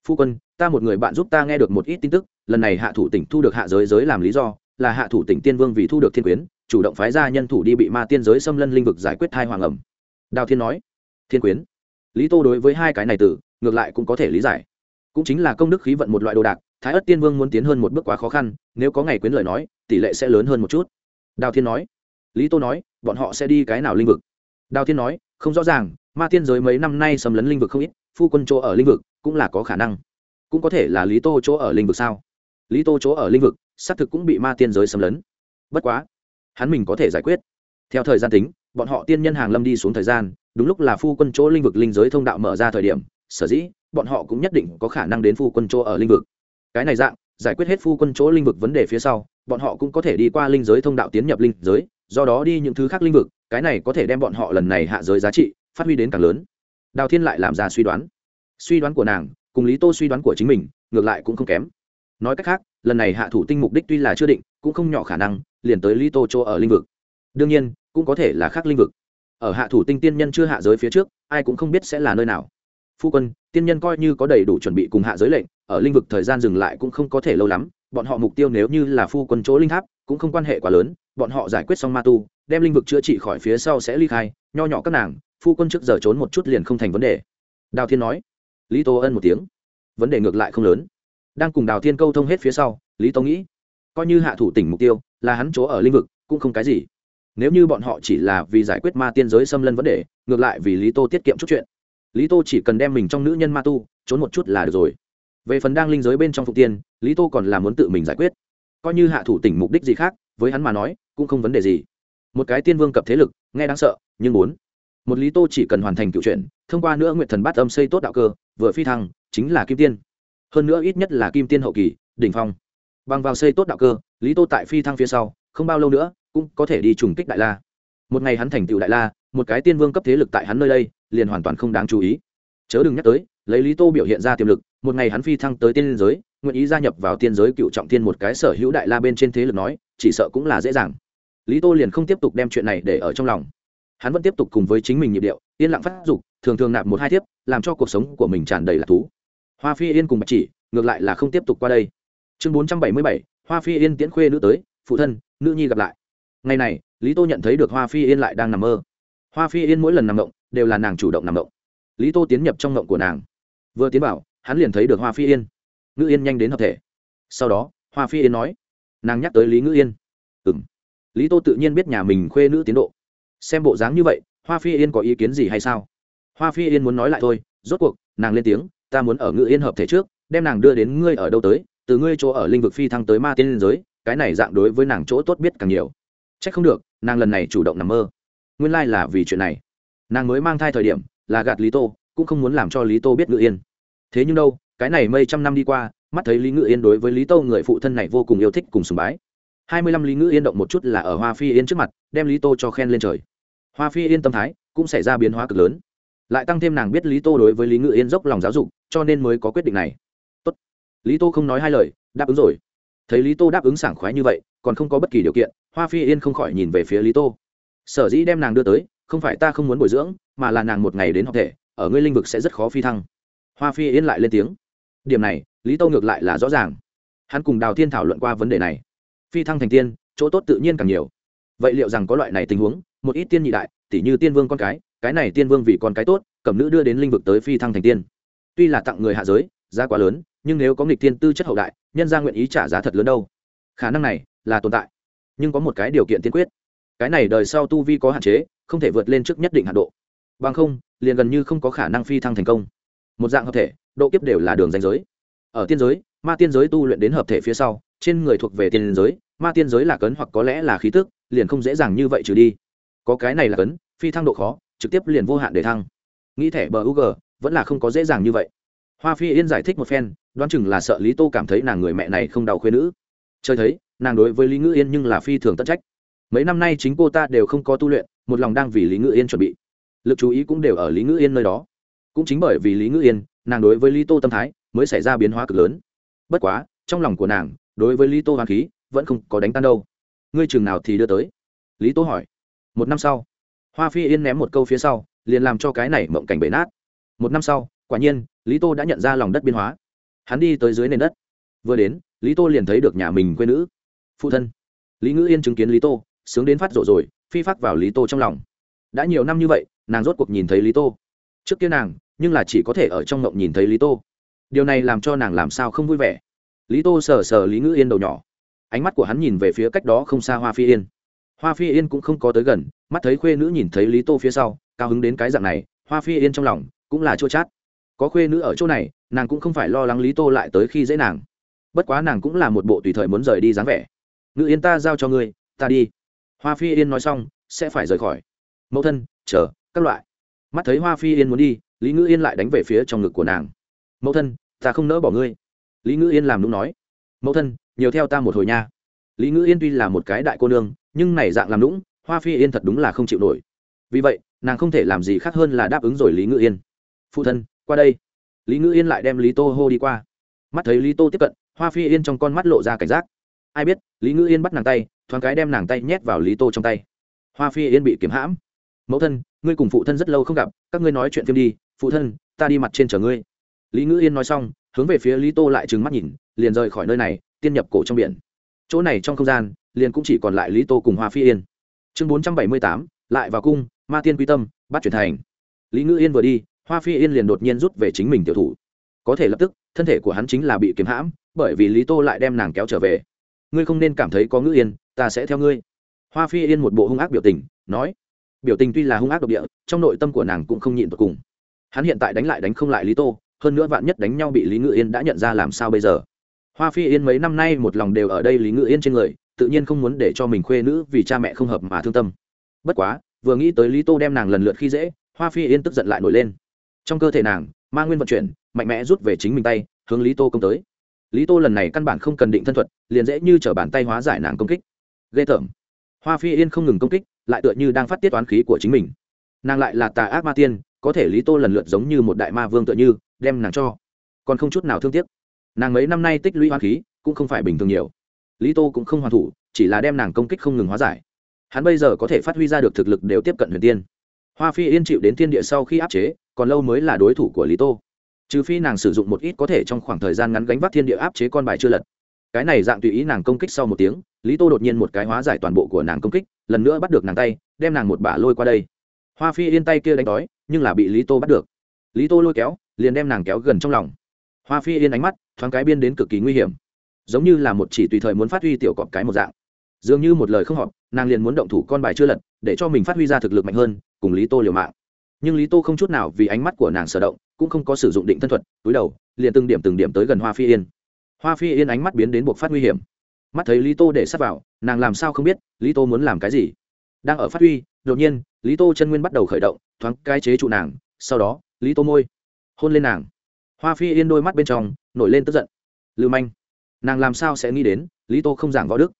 Phu quân, ta một người bạn giúp ta nghe được một ít tin tức, lần này hạ thủ tỉnh thu được hạ giới giới làm lý do, là hạ thủ tỉnh tiên vương vì thu được thiên quyến, chủ động phái ra nhân thủ đi bị ma tiên giới xâm lân linh vực giải quyết hai hoàng ẩm. Đào thiên nói. Thiên quyến? Lý tô đối với hai cái này từ, ngược lại cũng có thể lý giải. Cũng chính là công đức khí vận một loại đồ đạc, thái ất tiên vương muốn tiến hơn một bước quá khó khăn, nếu có ngày quyến lời nói, tỷ lệ sẽ lớn hơn một chút. Đào thiên nói. Lý tô nói, bọn họ sẽ đi cái nào linh vực? Đào thiên nói không rõ ràng, ma tiên giới mấy năm nay xâm lấn linh vực không ít, phu quân chỗ ở linh vực cũng là có khả năng. Cũng có thể là lý tô chỗ ở linh vực sao? Lý tô chỗ ở linh vực, xác thực cũng bị ma tiên giới xâm lấn. Bất quá, hắn mình có thể giải quyết. Theo thời gian tính, bọn họ tiên nhân hàng lâm đi xuống thời gian, đúng lúc là phu quân chỗ linh vực linh giới thông đạo mở ra thời điểm, sở dĩ bọn họ cũng nhất định có khả năng đến phu quân chỗ ở linh vực. Cái này dạng, giải quyết hết phu quân chỗ linh vực vấn đề phía sau, bọn họ cũng có thể đi qua linh giới thông đạo tiến nhập linh giới, do đó đi những thứ khác linh vực cái này có thể đem bọn họ lần này hạ giới giá trị phát huy đến càng lớn. Đào thiên lại làm ra suy đoán. Suy đoán của nàng, cùng lý tô suy đoán của chính mình, ngược lại cũng không kém. Nói cách khác, lần này hạ thủ tinh mục đích tuy là chưa định, cũng không nhỏ khả năng, liền tới lý tô chỗ ở linh vực. Đương nhiên, cũng có thể là khác linh vực. Ở hạ thủ tinh tiên nhân chưa hạ giới phía trước, ai cũng không biết sẽ là nơi nào. Phu quân, tiên nhân coi như có đầy đủ chuẩn bị cùng hạ giới lệnh, ở linh vực thời gian dừng lại cũng không có thể lâu lắm, bọn họ mục tiêu nếu như là phu quân chỗ linh tháp, cũng không quan hệ quá lớn bọn họ giải quyết xong ma tu, đem linh vực chữa trị khỏi phía sau sẽ ly khai, nho nhỏ các nàng, phu quân trước giờ trốn một chút liền không thành vấn đề. Đào thiên nói. Lý tô ân một tiếng. Vấn đề ngược lại không lớn. Đang cùng đào thiên câu thông hết phía sau, lý tô nghĩ, coi như hạ thủ tỉnh mục tiêu, là hắn chỗ ở linh vực, cũng không cái gì. Nếu như bọn họ chỉ là vì giải quyết ma tiên giới xâm lân vấn đề, ngược lại vì lý tô tiết kiệm chút chuyện. Lý tô chỉ cần đem mình trong nữ nhân ma tu, trốn một chút là được rồi. Về phần đang linh giới bên trong phục tiên, lý tô còn là muốn tự mình giải quyết. Coi như hạ thủ tỉnh mục đích gì khác, với hắn mà nói cũng không vấn đề gì. Một cái tiên vương cập thế lực, nghe đáng sợ, nhưng muốn. Một lý tô chỉ cần hoàn thành cựu chuyện thông qua nữa nguyện thần bát âm xây tốt đạo cơ, vừa phi thăng, chính là kim tiên. Hơn nữa ít nhất là kim tiên hậu kỳ, đỉnh phong. Bằng vào xây tốt đạo cơ, lý tô tại phi thăng phía sau, không bao lâu nữa, cũng có thể đi trùng kích đại la. Một ngày hắn thành tựu đại la, một cái tiên vương cấp thế lực tại hắn nơi đây, liền hoàn toàn không đáng chú ý. Chớ đừng nhắc tới, lấy lý tô biểu hiện ra tiềm lực, một ngày hắn phi thăng tới tiên giới, nguyện ý gia nhập vào tiên giới cựu trọng tiên một cái sở hữu đại la bên trên thế lực nói, chỉ sợ cũng là dễ dàng lý tô liền không tiếp tục đem chuyện này để ở trong lòng. Hắn vẫn tiếp tục cùng với chính mình nhịp điệu, yên lặng phát dục, thường thường nạp một hai thiếp, làm cho cuộc sống của mình tràn đầy lạc thú. Hoa phi yên cùng bạch chỉ, ngược lại là không tiếp tục qua đây. Chương bốn trăm bảy mươi bảy, hoa phi yên tiễn khuê nữ tới, phụ thân, nữ nhi gặp lại. Ngày này, lý tô nhận thấy được hoa phi yên lại đang nằm mơ. Hoa phi yên mỗi lần nằm động đều là nàng chủ động nằm động lý tô tiến nhập trong động của nàng. Vừa tiến vào, hắn liền thấy được hoa phi yên. Ngữ yên nhanh đến hợp thể. Sau đó, hoa phi yên nói, nàng nhắc tới lý ngữ yên lý tô tự nhiên biết nhà mình khuê nữ tiến độ. Xem bộ dáng như vậy, hoa phi yên có ý kiến gì hay sao? Hoa phi yên muốn nói lại thôi, rốt cuộc, nàng lên tiếng, ta muốn ở Ngự yên hợp thể trước, đem nàng đưa đến ngươi ở đâu tới, từ ngươi chỗ ở linh vực phi thăng tới ma tiên liên giới, cái này dạng đối với nàng chỗ tốt biết càng nhiều. C h ắ c không được, nàng lần này chủ động nằm mơ. Nguyên lai、like、là vì chuyện này. Nàng mới mang thai thời điểm, là gạt lý tô, cũng không muốn làm cho lý tô biết ngự yên. Thế nhưng đâu, cái này mây trăm năm đi qua, mắt thấy lý ngự yên đối với lý tô người phụ thân này vô cùng yêu thích cùng sùng bái hai mươi lăm lý Ngữ yên động một chút là ở hoa phi yên trước mặt, đem lý tô cho khen lên trời. Hoa phi yên tâm thái cũng xảy ra biến hóa cực lớn. Lại tăng thêm nàng biết lý tô đối với lý Ngữ yên dốc lòng giáo dục, cho nên mới có quyết định này. Tốt. lý tô không nói hai lời, đáp ứng rồi. Thấy lý tô đáp ứng sảng khoái như vậy, còn không có bất kỳ điều kiện, hoa phi yên không khỏi nhìn về phía lý tô. Sở dĩ đem nàng đưa tới, không phải ta không muốn bồi dưỡng, mà là nàng một ngày đến học thể, ở ngươi linh vực sẽ rất khó phi thăng. Hoa phi yên lại lên tiếng. Điểm này, lý tô ngược lại là rõ ràng. Hắn cùng đào thiên thảo luận qua vấn đề này phi thăng thành tiên, chỗ tốt tự nhiên càng nhiều. Vậy liệu rằng có loại này tình huống, một ít tiên nhị đại tỷ như tiên vương con cái cái này tiên vương vì con cái tốt cẩm nữ đưa đến linh vực tới phi thăng thành tiên. Tuy là tặng người hạ giới, giá quá lớn, nhưng nếu có nghịch tiên tư chất hậu đại, nhân ra nguyện ý trả giá thật lớn đâu. Khả năng này là tồn tại, nhưng có một cái điều kiện tiên quyết. Cái này đời sau tu vi có hạn chế, không thể vượt lên trước nhất định hạn độ. Bằng không, liền gần như không có khả năng phi thăng thành công. Một dạng hợp thể, độ kiếp đều là đường danh giới. Ở tiên giới ma tiên giới tu luyện đến hợp thể phía sau, trên người thuộc về tiên giới, ma tiên giới là cấn hoặc có lẽ là khí tức, liền không dễ dàng như vậy trừ đi. Có cái này là cấn, phi thăng độ khó, trực tiếp liền vô hạn để thăng. Nghĩ thẻ bờ u g vẫn là không có dễ dàng như vậy. Hoa phi yên giải thích một phen, đoán chừng là sợ lý tô cảm thấy nàng người mẹ này không đau khuyên nữ. Chơi thấy, nàng đối với lý ngữ yên nhưng là phi thường tất trách. Mấy năm nay chính cô ta đều không có tu luyện, một lòng đang vì lý ngữ yên chuẩn bị. Lực chú ý cũng đều ở lý ngữ yên nơi đó. Cũng chính bởi vì lý ngữ yên, nàng đối với lý tô tâm thái mới xảy ra biến hóa cực lớn bất quá, trong lòng của nàng, đối với lý tô hoàng khí, vẫn không có đánh tan đâu. Ngươi chừng nào thì đưa tới? Lý tô hỏi. Một năm sau. Hoa phi yên ném một câu phía sau, liền làm cho cái này mộng cảnh bể nát. Một năm sau, quả nhiên, lý tô đã nhận ra lòng đất biên hóa. Hắn đi tới dưới nền đất. Vừa đến, lý tô liền thấy được nhà mình quê nữ, phụ thân. Lý ngữ yên chứng kiến lý tô, sướng đến phát rộ rồi, phi phát vào lý tô trong lòng. Đã nhiều năm như vậy, nàng rốt cuộc nhìn thấy lý tô. Trước kia nàng, nhưng là chỉ có thể ở trong ngộng nhìn thấy lý tô điều này làm cho nàng làm sao không vui vẻ? Lý tô sờ sờ lý ngữ yên đầu nhỏ. Ánh mắt của hắn nhìn về phía cách đó không xa hoa phi yên. Hoa phi yên cũng không có tới gần, mắt thấy khuê nữ nhìn thấy lý tô phía sau, cao hứng đến cái dạng này, hoa phi yên trong lòng cũng là chua chát. Có khuê nữ ở chỗ này, nàng cũng không phải lo lắng lý tô lại tới khi dễ nàng. Bất quá nàng cũng là một bộ tùy thời muốn rời đi dáng vẻ. Ngự yên ta giao cho ngươi, ta đi. Hoa phi yên nói xong, sẽ phải rời khỏi. Mẫu thân, chờ, các loại. Mắt thấy hoa phi yên muốn đi, lý ngữ yên lại đánh về phía trong ngực của nàng. Mẫu thân ta không nỡ bỏ ngươi. Lý ngữ yên làm đúng nói, mẫu thân, nhiều theo ta một hồi nha. Lý ngữ yên tuy là một cái đại cô nương, nhưng này dạng làm lũng hoa phi yên thật đúng là không chịu nổi. Vì vậy, nàng không thể làm gì khác hơn là đáp ứng rồi lý ngữ yên. Phụ thân, qua đây. Lý ngữ yên lại đem lý tô hô đi qua. Mắt thấy lý tô tiếp cận, hoa phi yên trong con mắt lộ ra cảnh giác. Ai biết, lý ngữ yên bắt nàng tay, thoáng cái đem nàng tay nhét vào lý tô trong tay. Hoa phi yên bị kiếm hãm. Mẫu thân, ngươi cùng phụ thân rất lâu không gặp, các ngươi nói chuyện phim đi. Phụ thân, ta đi mặt trên chở ngươi lý ngữ yên nói xong, hướng về phía lý tô lại trừng mắt nhìn, liền rời khỏi nơi này, tiên nhập cổ trong biển. Chỗ này trong không gian, liền cũng chỉ còn lại lý tô cùng hoa phi yên. Chương bốn trăm bảy mươi tám, lại vào cung, ma tiên quy tâm, bắt chuyển thành. Lý ngữ yên vừa đi, hoa phi yên liền đột nhiên rút về chính mình tiểu thủ. Có thể lập tức, thân thể của hắn chính là bị kiếm hãm, bởi vì lý tô lại đem nàng kéo trở về. Ngươi không nên cảm thấy có ngữ yên, ta sẽ theo ngươi. Hoa phi yên một bộ hung ác biểu tình, nói. Biểu tình tuy là hung ác độc địa, trong nội tâm của nàng cũng không nhịn tột cùng. Hắn hiện tại đánh lại đánh không lại lý tô hơn nữa vạn nhất đánh nhau bị lý ngự yên đã nhận ra làm sao bây giờ? Hoa phi yên mấy năm nay một lòng đều ở đây lý ngự yên trên người, tự nhiên không muốn để cho mình khuê nữ vì cha mẹ không hợp mà thương tâm. Bất quá, vừa nghĩ tới lý tô đem nàng lần lượt khi dễ, hoa phi yên tức giận lại nổi lên. Trong cơ thể nàng, ma nguyên vận chuyển, mạnh mẽ rút về chính mình tay, hướng lý tô công tới. Lý tô lần này căn bản không cần định thân thuật, liền dễ như t r ở bàn tay hóa giải nàng công kích. Ghê tởm. Hoa phi yên không ngừng công kích, lại tựa như đang phát tiết toán khí của chính mình. Nàng lại là tà ác ma tiên, có thể lý tô lần lượt giống như một đại ma vương tựa như đem nàng cho. Còn không chút nào thương tiếc. Nàng mấy năm nay tích lũy hoa khí, cũng không phải bình thường nhiều. Lý tô cũng không hoàn thủ, chỉ là đem nàng công kích không ngừng hóa giải. Hắn bây giờ có thể phát huy ra được thực lực đều tiếp cận huyền tiên. Hoa phi yên chịu đến thiên địa sau khi áp chế, còn lâu mới là đối thủ của lý tô. Trừ phi nàng sử dụng một ít có thể trong khoảng thời gian ngắn gánh vác thiên địa áp chế con bài chưa lật. Cái này dạng tùy ý nàng công kích sau một tiếng, lý tô đột nhiên một cái hóa giải toàn bộ của nàng công kích, lần nữa bắt được nàng tay, đem nàng một bả lôi qua đây. Hoa phi yên tay kia đánh đói, nhưng là bị lý tô bắt được. Lý tô lôi kéo liền đem nàng kéo gần trong lòng. Hoa phi yên ánh mắt, thoáng cái biên đến cực kỳ nguy hiểm. Giống như là một chỉ tùy thời muốn phát huy tiểu cọp cái một dạng. Dường như một lời không họp nàng liền muốn động thủ con bài chưa lật, để cho mình phát huy ra thực lực mạnh hơn, cùng lý tô liều mạng. Nhưng lý tô không chút nào vì ánh mắt của nàng sở động, cũng không có sử dụng định thân thuật, túi đầu, liền từng điểm từng điểm tới gần hoa phi yên. Hoa phi yên ánh mắt biến đến buộc phát nguy hiểm. Mắt thấy lý tô để sắp vào, nàng làm sao không biết, lý tô muốn làm cái gì? Đang ở phát huy, đột nhiên, lý tô chân nguyên bắt đầu khởi động, thoáng cái chế trụ nàng, sau đó, lý tô môi hôn lên nàng. Hoa phi yên đôi mắt bên trong nổi lên tức giận. Lưu manh, nàng làm sao sẽ nghĩ đến lý tô không giảng võ đức?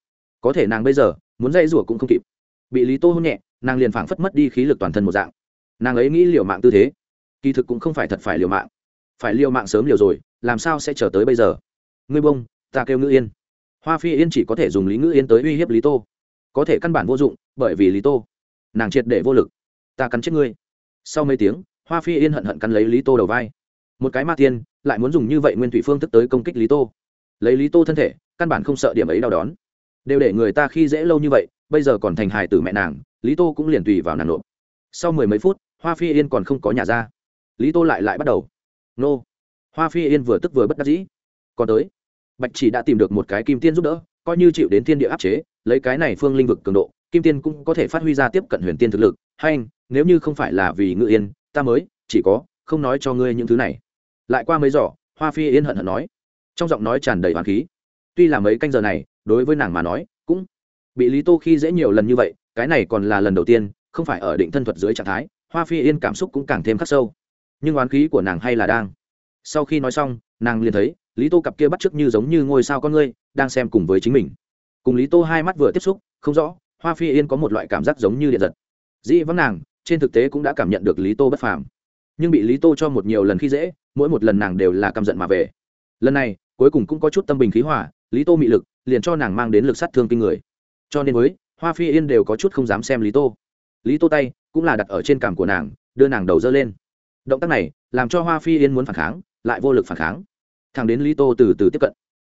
Có thể nàng bây giờ muốn dây rủa cũng không kịp. Bị lý tô hôn nhẹ, nàng liền phảng phất mất đi khí lực toàn thân một dạng. Nàng ấy nghĩ liều mạng tư thế. Kỳ thực cũng không phải thật phải liều mạng. Phải liều mạng sớm liều rồi, làm sao sẽ chờ tới bây giờ? Ngươi bông ta kêu ngữ yên. Hoa phi yên chỉ có thể dùng lý ngữ yên tới uy hiếp lý tô. Có thể căn bản vô dụng, bởi vì lý tô, nàng triệt để vô lực. Ta cắn chết ngươi. Sau mấy tiếng hoa phi yên hận hận cắn lấy lý tô đầu vai. Một cái ma tiên, lại muốn dùng như vậy nguyên thủy phương thức tới công kích lý tô. Lấy lý tô thân thể, căn bản không sợ điểm ấy đau đón. Đều để người ta khi dễ lâu như vậy, bây giờ còn thành hài tử mẹ nàng, lý tô cũng liền tùy vào nàng nộp. Sau mười mấy phút, hoa phi yên còn không có nhà ra. Lý tô lại lại bắt đầu. Nô. Hoa phi yên vừa tức vừa bất đắc dĩ. Còn tới. Bạch chỉ đã tìm được một cái kim tiên giúp đỡ, coi như chịu đến thiên địa áp chế, lấy cái này phương linh vực cường độ, kim tiên cũng có thể phát huy ra tiếp cận huyền tiên thực lực. Hay anh nếu như không phải là vì ngự yên ta mới, chỉ có, không nói cho ngươi những thứ này. Lại qua mấy giỏ, hoa phi yên hận hận nói. Trong giọng nói tràn đầy hoàn khí. Tuy là mấy canh giờ này, đối với nàng mà nói, cũng bị lý tô khi dễ nhiều lần như vậy, cái này còn là lần đầu tiên, không phải ở định thân thuật dưới trạng thái, hoa phi yên cảm xúc cũng càng thêm khắc sâu. Nhưng oán khí của nàng hay là đang. Sau khi nói xong, nàng liền thấy, lý tô cặp kia bắt chước như giống như ngôi sao con ngươi, đang xem cùng với chính mình. Cùng lý tô hai mắt vừa tiếp xúc, không rõ, hoa phi yên có một loại cảm giác giống như điện giật. Dĩ vắng nàng trên thực tế cũng đã cảm nhận được lý tô bất phàm. Nhưng bị lý tô cho một nhiều lần khi dễ, mỗi một lần nàng đều là căm giận mà về. Lần này, cuối cùng cũng có chút tâm bình khí hỏa lý tô mị lực liền cho nàng mang đến lực sát thương kinh người. Cho nên mới hoa phi yên đều có chút không dám xem lý tô. Lý tô tay cũng là đặt ở trên cằm của nàng, đưa nàng đầu dơ lên. Động tác này làm cho hoa phi yên muốn phản kháng, lại vô lực phản kháng. Thằng đến lý tô từ từ tiếp cận.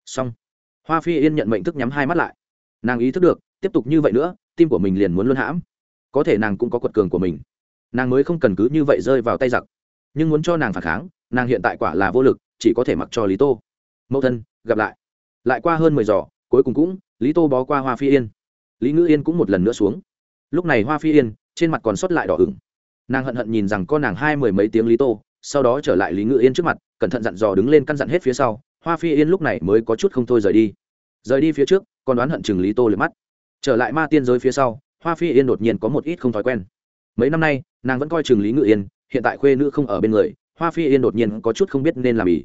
Xong. Hoa phi yên nhận mệnh thức nhắm hai mắt lại. Nàng ý thức được, tiếp tục như vậy nữa, tim của mình liền muốn luân hãm có thể nàng cũng có quật cường của mình. Nàng mới không cần cứ như vậy rơi vào tay giặc. Nhưng muốn cho nàng phản kháng, nàng hiện tại quả là vô lực, chỉ có thể mặc cho lý tô. Mẫu thân, gặp lại. Lại qua hơn mười giỏ cuối cùng cũng, lý tô bó qua hoa phi yên. Lý ngữ yên cũng một lần nữa xuống. Lúc này hoa phi yên, trên mặt còn sót lại đỏ ửng. Nàng hận hận nhìn rằng con nàng hai mười mấy tiếng lý tô, sau đó trở lại lý ngữ yên trước mặt, cẩn thận dặn dò đứng lên căn dặn hết phía sau, hoa phi yên lúc này mới có chút không thôi rời đi. Rời đi phía trước, còn đoán hận chừng lý tô lượt mắt. Trở lại ma tiên giới phía sau hoa phi yên đột nhiên có một ít không thói quen. Mấy năm nay, nàng vẫn coi chừng lý ngự yên, hiện tại khuê nữ không ở bên người, hoa phi yên đột nhiên có chút không biết nên làm gì.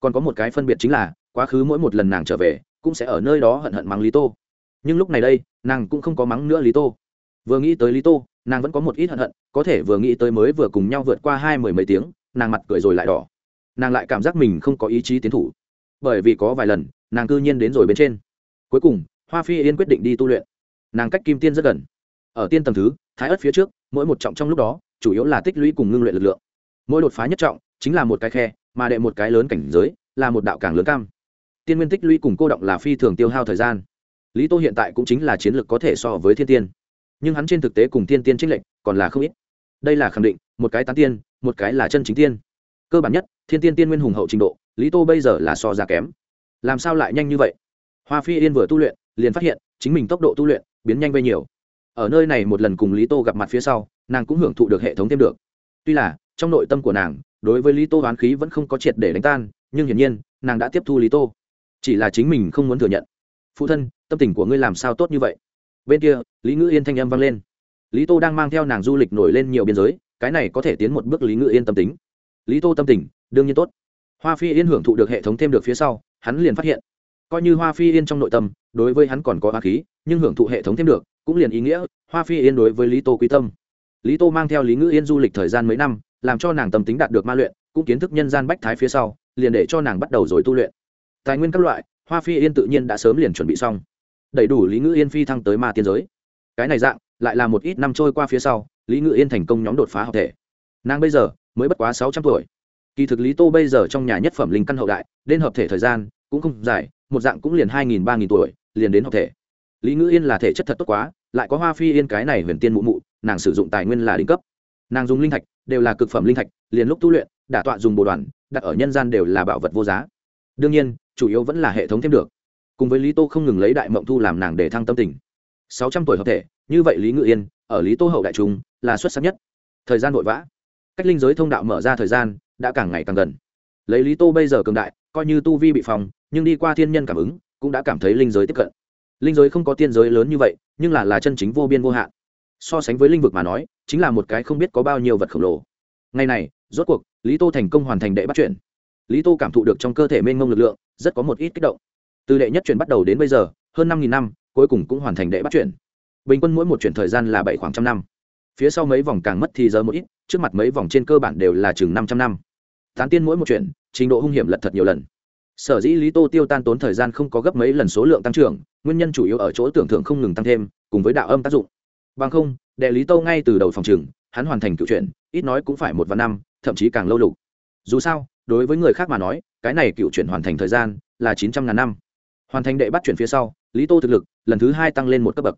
Còn có một cái phân biệt chính là, quá khứ mỗi một lần nàng trở về, cũng sẽ ở nơi đó hận hận mắng lý tô. Nhưng lúc này đây, nàng cũng không có mắng nữa lý tô. Vừa nghĩ tới lý tô, nàng vẫn có một ít hận hận, có thể vừa nghĩ tới mới vừa cùng nhau vượt qua hai mười mấy tiếng, nàng mặt cười rồi lại đỏ. Nàng lại cảm giác mình không có ý chí tiến thủ. Bởi vì có vài lần, nàng cư nhiên đến rồi bên trên. Cuối cùng, hoa phi yên quyết định đi tu luyện. Nàng cách kim tiên rất gần ở tiên tầng thứ, thái ớt phía trước, mỗi một trọng trong lúc đó, chủ yếu là tích lũy cùng ngưng luyện lực lượng. Mỗi đột phá nhất trọng, chính là một cái khe, mà đệ một cái lớn cảnh giới, là một đạo càng lớn cam. Tiên nguyên tích lũy cùng cô động là phi thường tiêu hao thời gian. Lý tô hiện tại cũng chính là chiến lược có thể so với thiên tiên. Nhưng hắn trên thực tế cùng thiên tiên trích lệnh còn là không ít. Đây là khẳng định, một cái tán tiên, một cái là chân chính tiên. Cơ bản nhất, thiên tiên tiên nguyên hùng hậu trình độ, lý tô bây giờ là so ra kém. Làm sao lại nhanh như vậy? Hoa phi yên vừa tu luyện, liền phát hiện, chính mình tốc độ tu luyện, biến nhanh vây nhiều ở nơi này một lần cùng lý tô gặp mặt phía sau, nàng cũng hưởng thụ được hệ thống thêm được. Tuy là, trong nội tâm của nàng, đối với lý tô hoán khí vẫn không có triệt để đánh tan, nhưng hiển nhiên, nàng đã tiếp thu lý tô. Chỉ là chính mình không muốn thừa nhận. Phụ thân, tâm tình của ngươi làm sao tốt như vậy? Bên kia, lý ngữ yên thanh âm vang lên. Lý tô đang mang theo nàng du lịch nổi lên nhiều biên giới, cái này có thể tiến một bước lý ngữ yên tâm tính. Lý tô tâm tình, đương nhiên tốt. Hoa phi yên hưởng thụ được hệ thống thêm được phía sau, hắn liền phát hiện. Coi như hoa phi yên trong nội tâm, đối với hắn còn có hoa khí, nhưng hưởng thụ hệ thống thêm được cũng liền ý nghĩa, hoa phi yên đối với lý tô quý tâm. Lý tô mang theo lý ngữ yên du lịch thời gian mấy năm, làm cho nàng tâm tính đạt được ma luyện, cũng kiến thức nhân gian bách thái phía sau, liền để cho nàng bắt đầu rồi tu luyện. Tài nguyên các loại, hoa phi yên tự nhiên đã sớm liền chuẩn bị xong. Đầy đủ lý ngữ yên phi thăng tới ma tiên giới. Cái này dạng, lại là một ít năm trôi qua phía sau, lý ngữ yên thành công nhóm đột phá học thể. Nàng bây giờ, mới bất quá sáu trăm tuổi. Kỳ thực lý tô bây giờ trong nhà nhất phẩm linh căn hậu đại, đến hợp thể thời gian, cũng không dài, một dạng cũng liền hai nghìn, ba nghìn tuổi, liền đến học thể lý ngữ yên là thể chất thật tốt quá, lại có hoa phi yên cái này huyền tiên mụ mụ, nàng sử dụng tài nguyên là đỉnh cấp. Nàng dùng linh thạch, đều là cực phẩm linh thạch, liền lúc tu luyện, đả tọa dùng bồ đoàn, đặt ở nhân gian đều là bảo vật vô giá. Đương nhiên, chủ yếu vẫn là hệ thống thêm được. Cùng với lý tô không ngừng lấy đại mộng thu làm nàng để thăng tâm tình. Sáu trăm tuổi hợp thể, như vậy lý ngự yên, ở lý tô hậu đại trung, là xuất sắc nhất. Thời gian vội vã. Cách linh giới thông đạo mở ra thời gian, đã càng ngày càng gần. Lấy lý tô bây giờ cường đại, coi như tu vi bị phòng nhưng đi qua thiên nhân cảm ứng, cũng đã cảm thấy linh giới tiếp cận linh giới không có tiên giới lớn như vậy, nhưng là là chân chính vô biên vô hạn. So sánh với linh vực mà nói, chính là một cái không biết có bao nhiêu vật khổng lồ. Ngày này, rốt cuộc, lý tô thành công hoàn thành đệ bắt chuyển lý tô cảm thụ được trong cơ thể mênh mông lực lượng, rất có một ít kích động. Từ đệ nhất chuyển bắt đầu đến bây giờ, hơn năm nghìn năm, cuối cùng cũng hoàn thành đệ bắt chuyển bình quân mỗi một chuyển thời gian là bảy khoảng trăm năm. Phía sau mấy vòng càng mất thì giờ một ít, trước mặt mấy vòng trên cơ bản đều là chừng năm trăm năm. Tán tiên mỗi một chuyển trình độ hung hiểm lật thật nhiều lần. Sở dĩ lý tô tiêu tan tốn thời gian không có gấp mấy lần số lượng tăng trưởng nguyên nhân chủ yếu ở chỗ tưởng thưởng không ngừng tăng thêm, cùng với đạo âm tác dụng. Bằng không, đệ lý tô ngay từ đầu phòng trường, hắn hoàn thành cựu chuyện ít nói cũng phải một vạn năm, thậm chí càng lâu lục. Dù sao, đối với người khác mà nói, cái này cựu chuyển hoàn thành thời gian là chín trăm ngàn năm. Hoàn thành đệ bắt chuyển phía sau, lý tô thực lực lần thứ hai tăng lên một cấp bậc.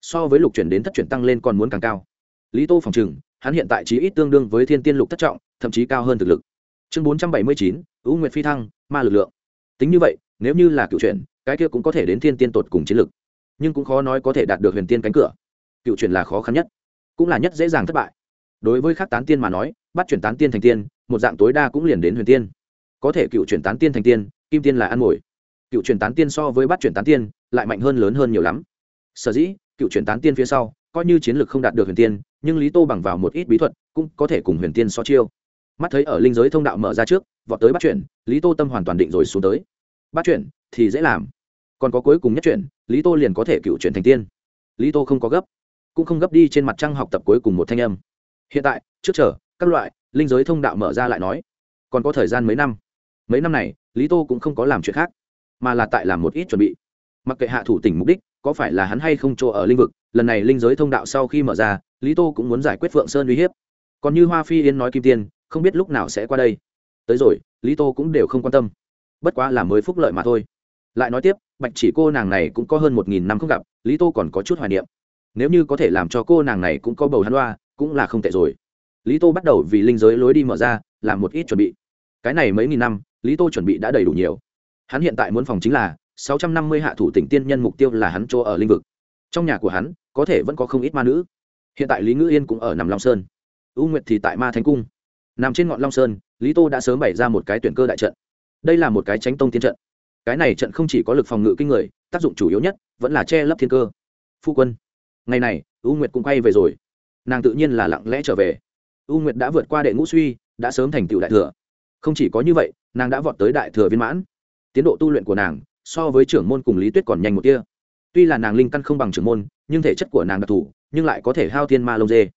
So với lục chuyển đến thất chuyển tăng lên còn muốn càng cao. Lý tô phòng trừng hắn hiện tại chỉ ít tương đương với thiên tiên lục thất trọng, thậm chí cao hơn thực lực. Chương bốn trăm bảy mươi chín ưu nguyệt phi thăng, ma lực lượng. Tính như vậy, nếu như là cựu chuyển cái kia cũng có thể đến thiên tiên tột cùng chiến lực nhưng cũng khó nói có thể đạt được huyền tiên cánh cửa. Cựu chuyển là khó khăn nhất, cũng là nhất dễ dàng thất bại. Đối với các tán tiên mà nói, bắt chuyển tán tiên thành tiên, một dạng tối đa cũng liền đến huyền tiên. Có thể cựu chuyển tán tiên thành tiên, kim tiên là ăn mồi. Cựu chuyển tán tiên so với bắt chuyển tán tiên, lại mạnh hơn lớn hơn nhiều lắm. Sở dĩ, cựu chuyển tán tiên phía sau, coi như chiến lược không đạt được huyền tiên, nhưng lý tô bằng vào một ít bí thuật, cũng có thể cùng huyền tiên so chiêu. Mắt thấy ở linh giới thông đạo mở ra trước, vọt tới bắt chuyển, lý tô tâm hoàn toàn định rồi xuống tới. Bắt chuyển, thì dễ làm còn có cuối cùng nhất chuyện, lý tô liền có thể cựu chuyển thành tiên. Lý tô không có gấp cũng không gấp đi trên mặt trăng học tập cuối cùng một thanh âm. Hiện tại trước chờ các loại linh giới thông đạo mở ra lại nói. Còn có thời gian mấy năm. Mấy năm này lý tô cũng không có làm chuyện khác mà là tại làm một ít chuẩn bị. Mặc kệ hạ thủ tỉnh mục đích có phải là hắn hay không chỗ ở linh vực lần này linh giới thông đạo sau khi mở ra lý tô cũng muốn giải quyết phượng sơn uy hiếp. Còn như hoa phi yên nói kim tiên không biết lúc nào sẽ qua đây. Tới rồi lý tô cũng đều không quan tâm. Bất quá là mới phúc lợi mà thôi lại nói tiếp, bạch chỉ cô nàng này cũng có hơn một nghìn năm không gặp, lý tô còn có chút hoài niệm. Nếu như có thể làm cho cô nàng này cũng có bầu hắn loa cũng là không tệ rồi. Lý tô bắt đầu vì linh giới lối đi mở ra, làm một ít chuẩn bị. Cái này mấy nghìn năm, lý tô chuẩn bị đã đầy đủ nhiều. Hắn hiện tại muốn phòng chính là sáu trăm năm mươi hạ thủ tỉnh tiên nhân mục tiêu là hắn chỗ ở linh vực. Trong nhà của hắn, có thể vẫn có không ít ma nữ. Hiện tại lý ngữ yên cũng ở nằm long sơn. U nguyệt thì tại ma thánh cung. Nằm trên ngọn long sơn, lý tô đã sớm bày ra một cái tuyển cơ đại trận. Đây là một cái tránh tông tiên trận cái này trận không chỉ có lực phòng ngự kinh người, tác dụng chủ yếu nhất vẫn là che lấp thiên cơ. Phu quân, ngày này, u nguyệt cũng quay về rồi. Nàng tự nhiên là lặng lẽ trở về. U nguyệt đã vượt qua đệ ngũ suy, đã sớm thành tựu đại thừa. Không chỉ có như vậy, nàng đã vọt tới đại thừa viên mãn. Tiến độ tu luyện của nàng so với trưởng môn cùng lý tuyết còn nhanh một tia. Tuy là nàng linh căn không bằng trưởng môn, nhưng thể chất của nàng đặc thù, nhưng lại có thể hao thiên ma lông dê.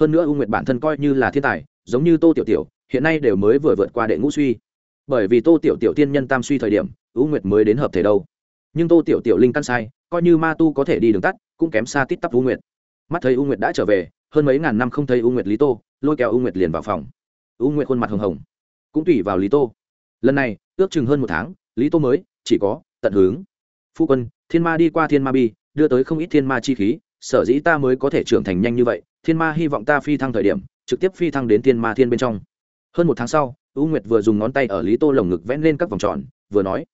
Hơn nữa u nguyệt bản thân coi như là thiên tài, giống như tô tiểu tiểu, hiện nay đều mới vừa vượt qua đệ ngũ suy. Bởi vì tô tiểu tiểu tiên nhân tam suy thời điểm u nguyệt mới đến hợp thể đâu? Nhưng tô tiểu tiểu linh căn sai, coi như ma tu có thể đi đường tắt, cũng kém xa tít tắp u nguyệt. Mắt thấy u nguyệt đã trở về, hơn mấy ngàn năm không thấy u nguyệt lý tô, lôi kéo u nguyệt liền vào phòng. U nguyệt khuôn mặt hồng hồng. Cũng tùy vào lý tô. Lần này, ước chừng hơn một tháng, lý tô mới, chỉ có tận hướng phu quân, thiên ma đi qua thiên ma bi, đưa tới không ít thiên ma chi khí, sở dĩ ta mới có thể trưởng thành nhanh như vậy, thiên ma hy vọng ta phi thăng thời điểm, trực tiếp phi thăng đến thiên ma thiên bên trong. Hơn một tháng sau, u nguyệt vừa dùng ngón tay ở lý tô lồng ngực vẽ lên các vòng tròn, vừa nói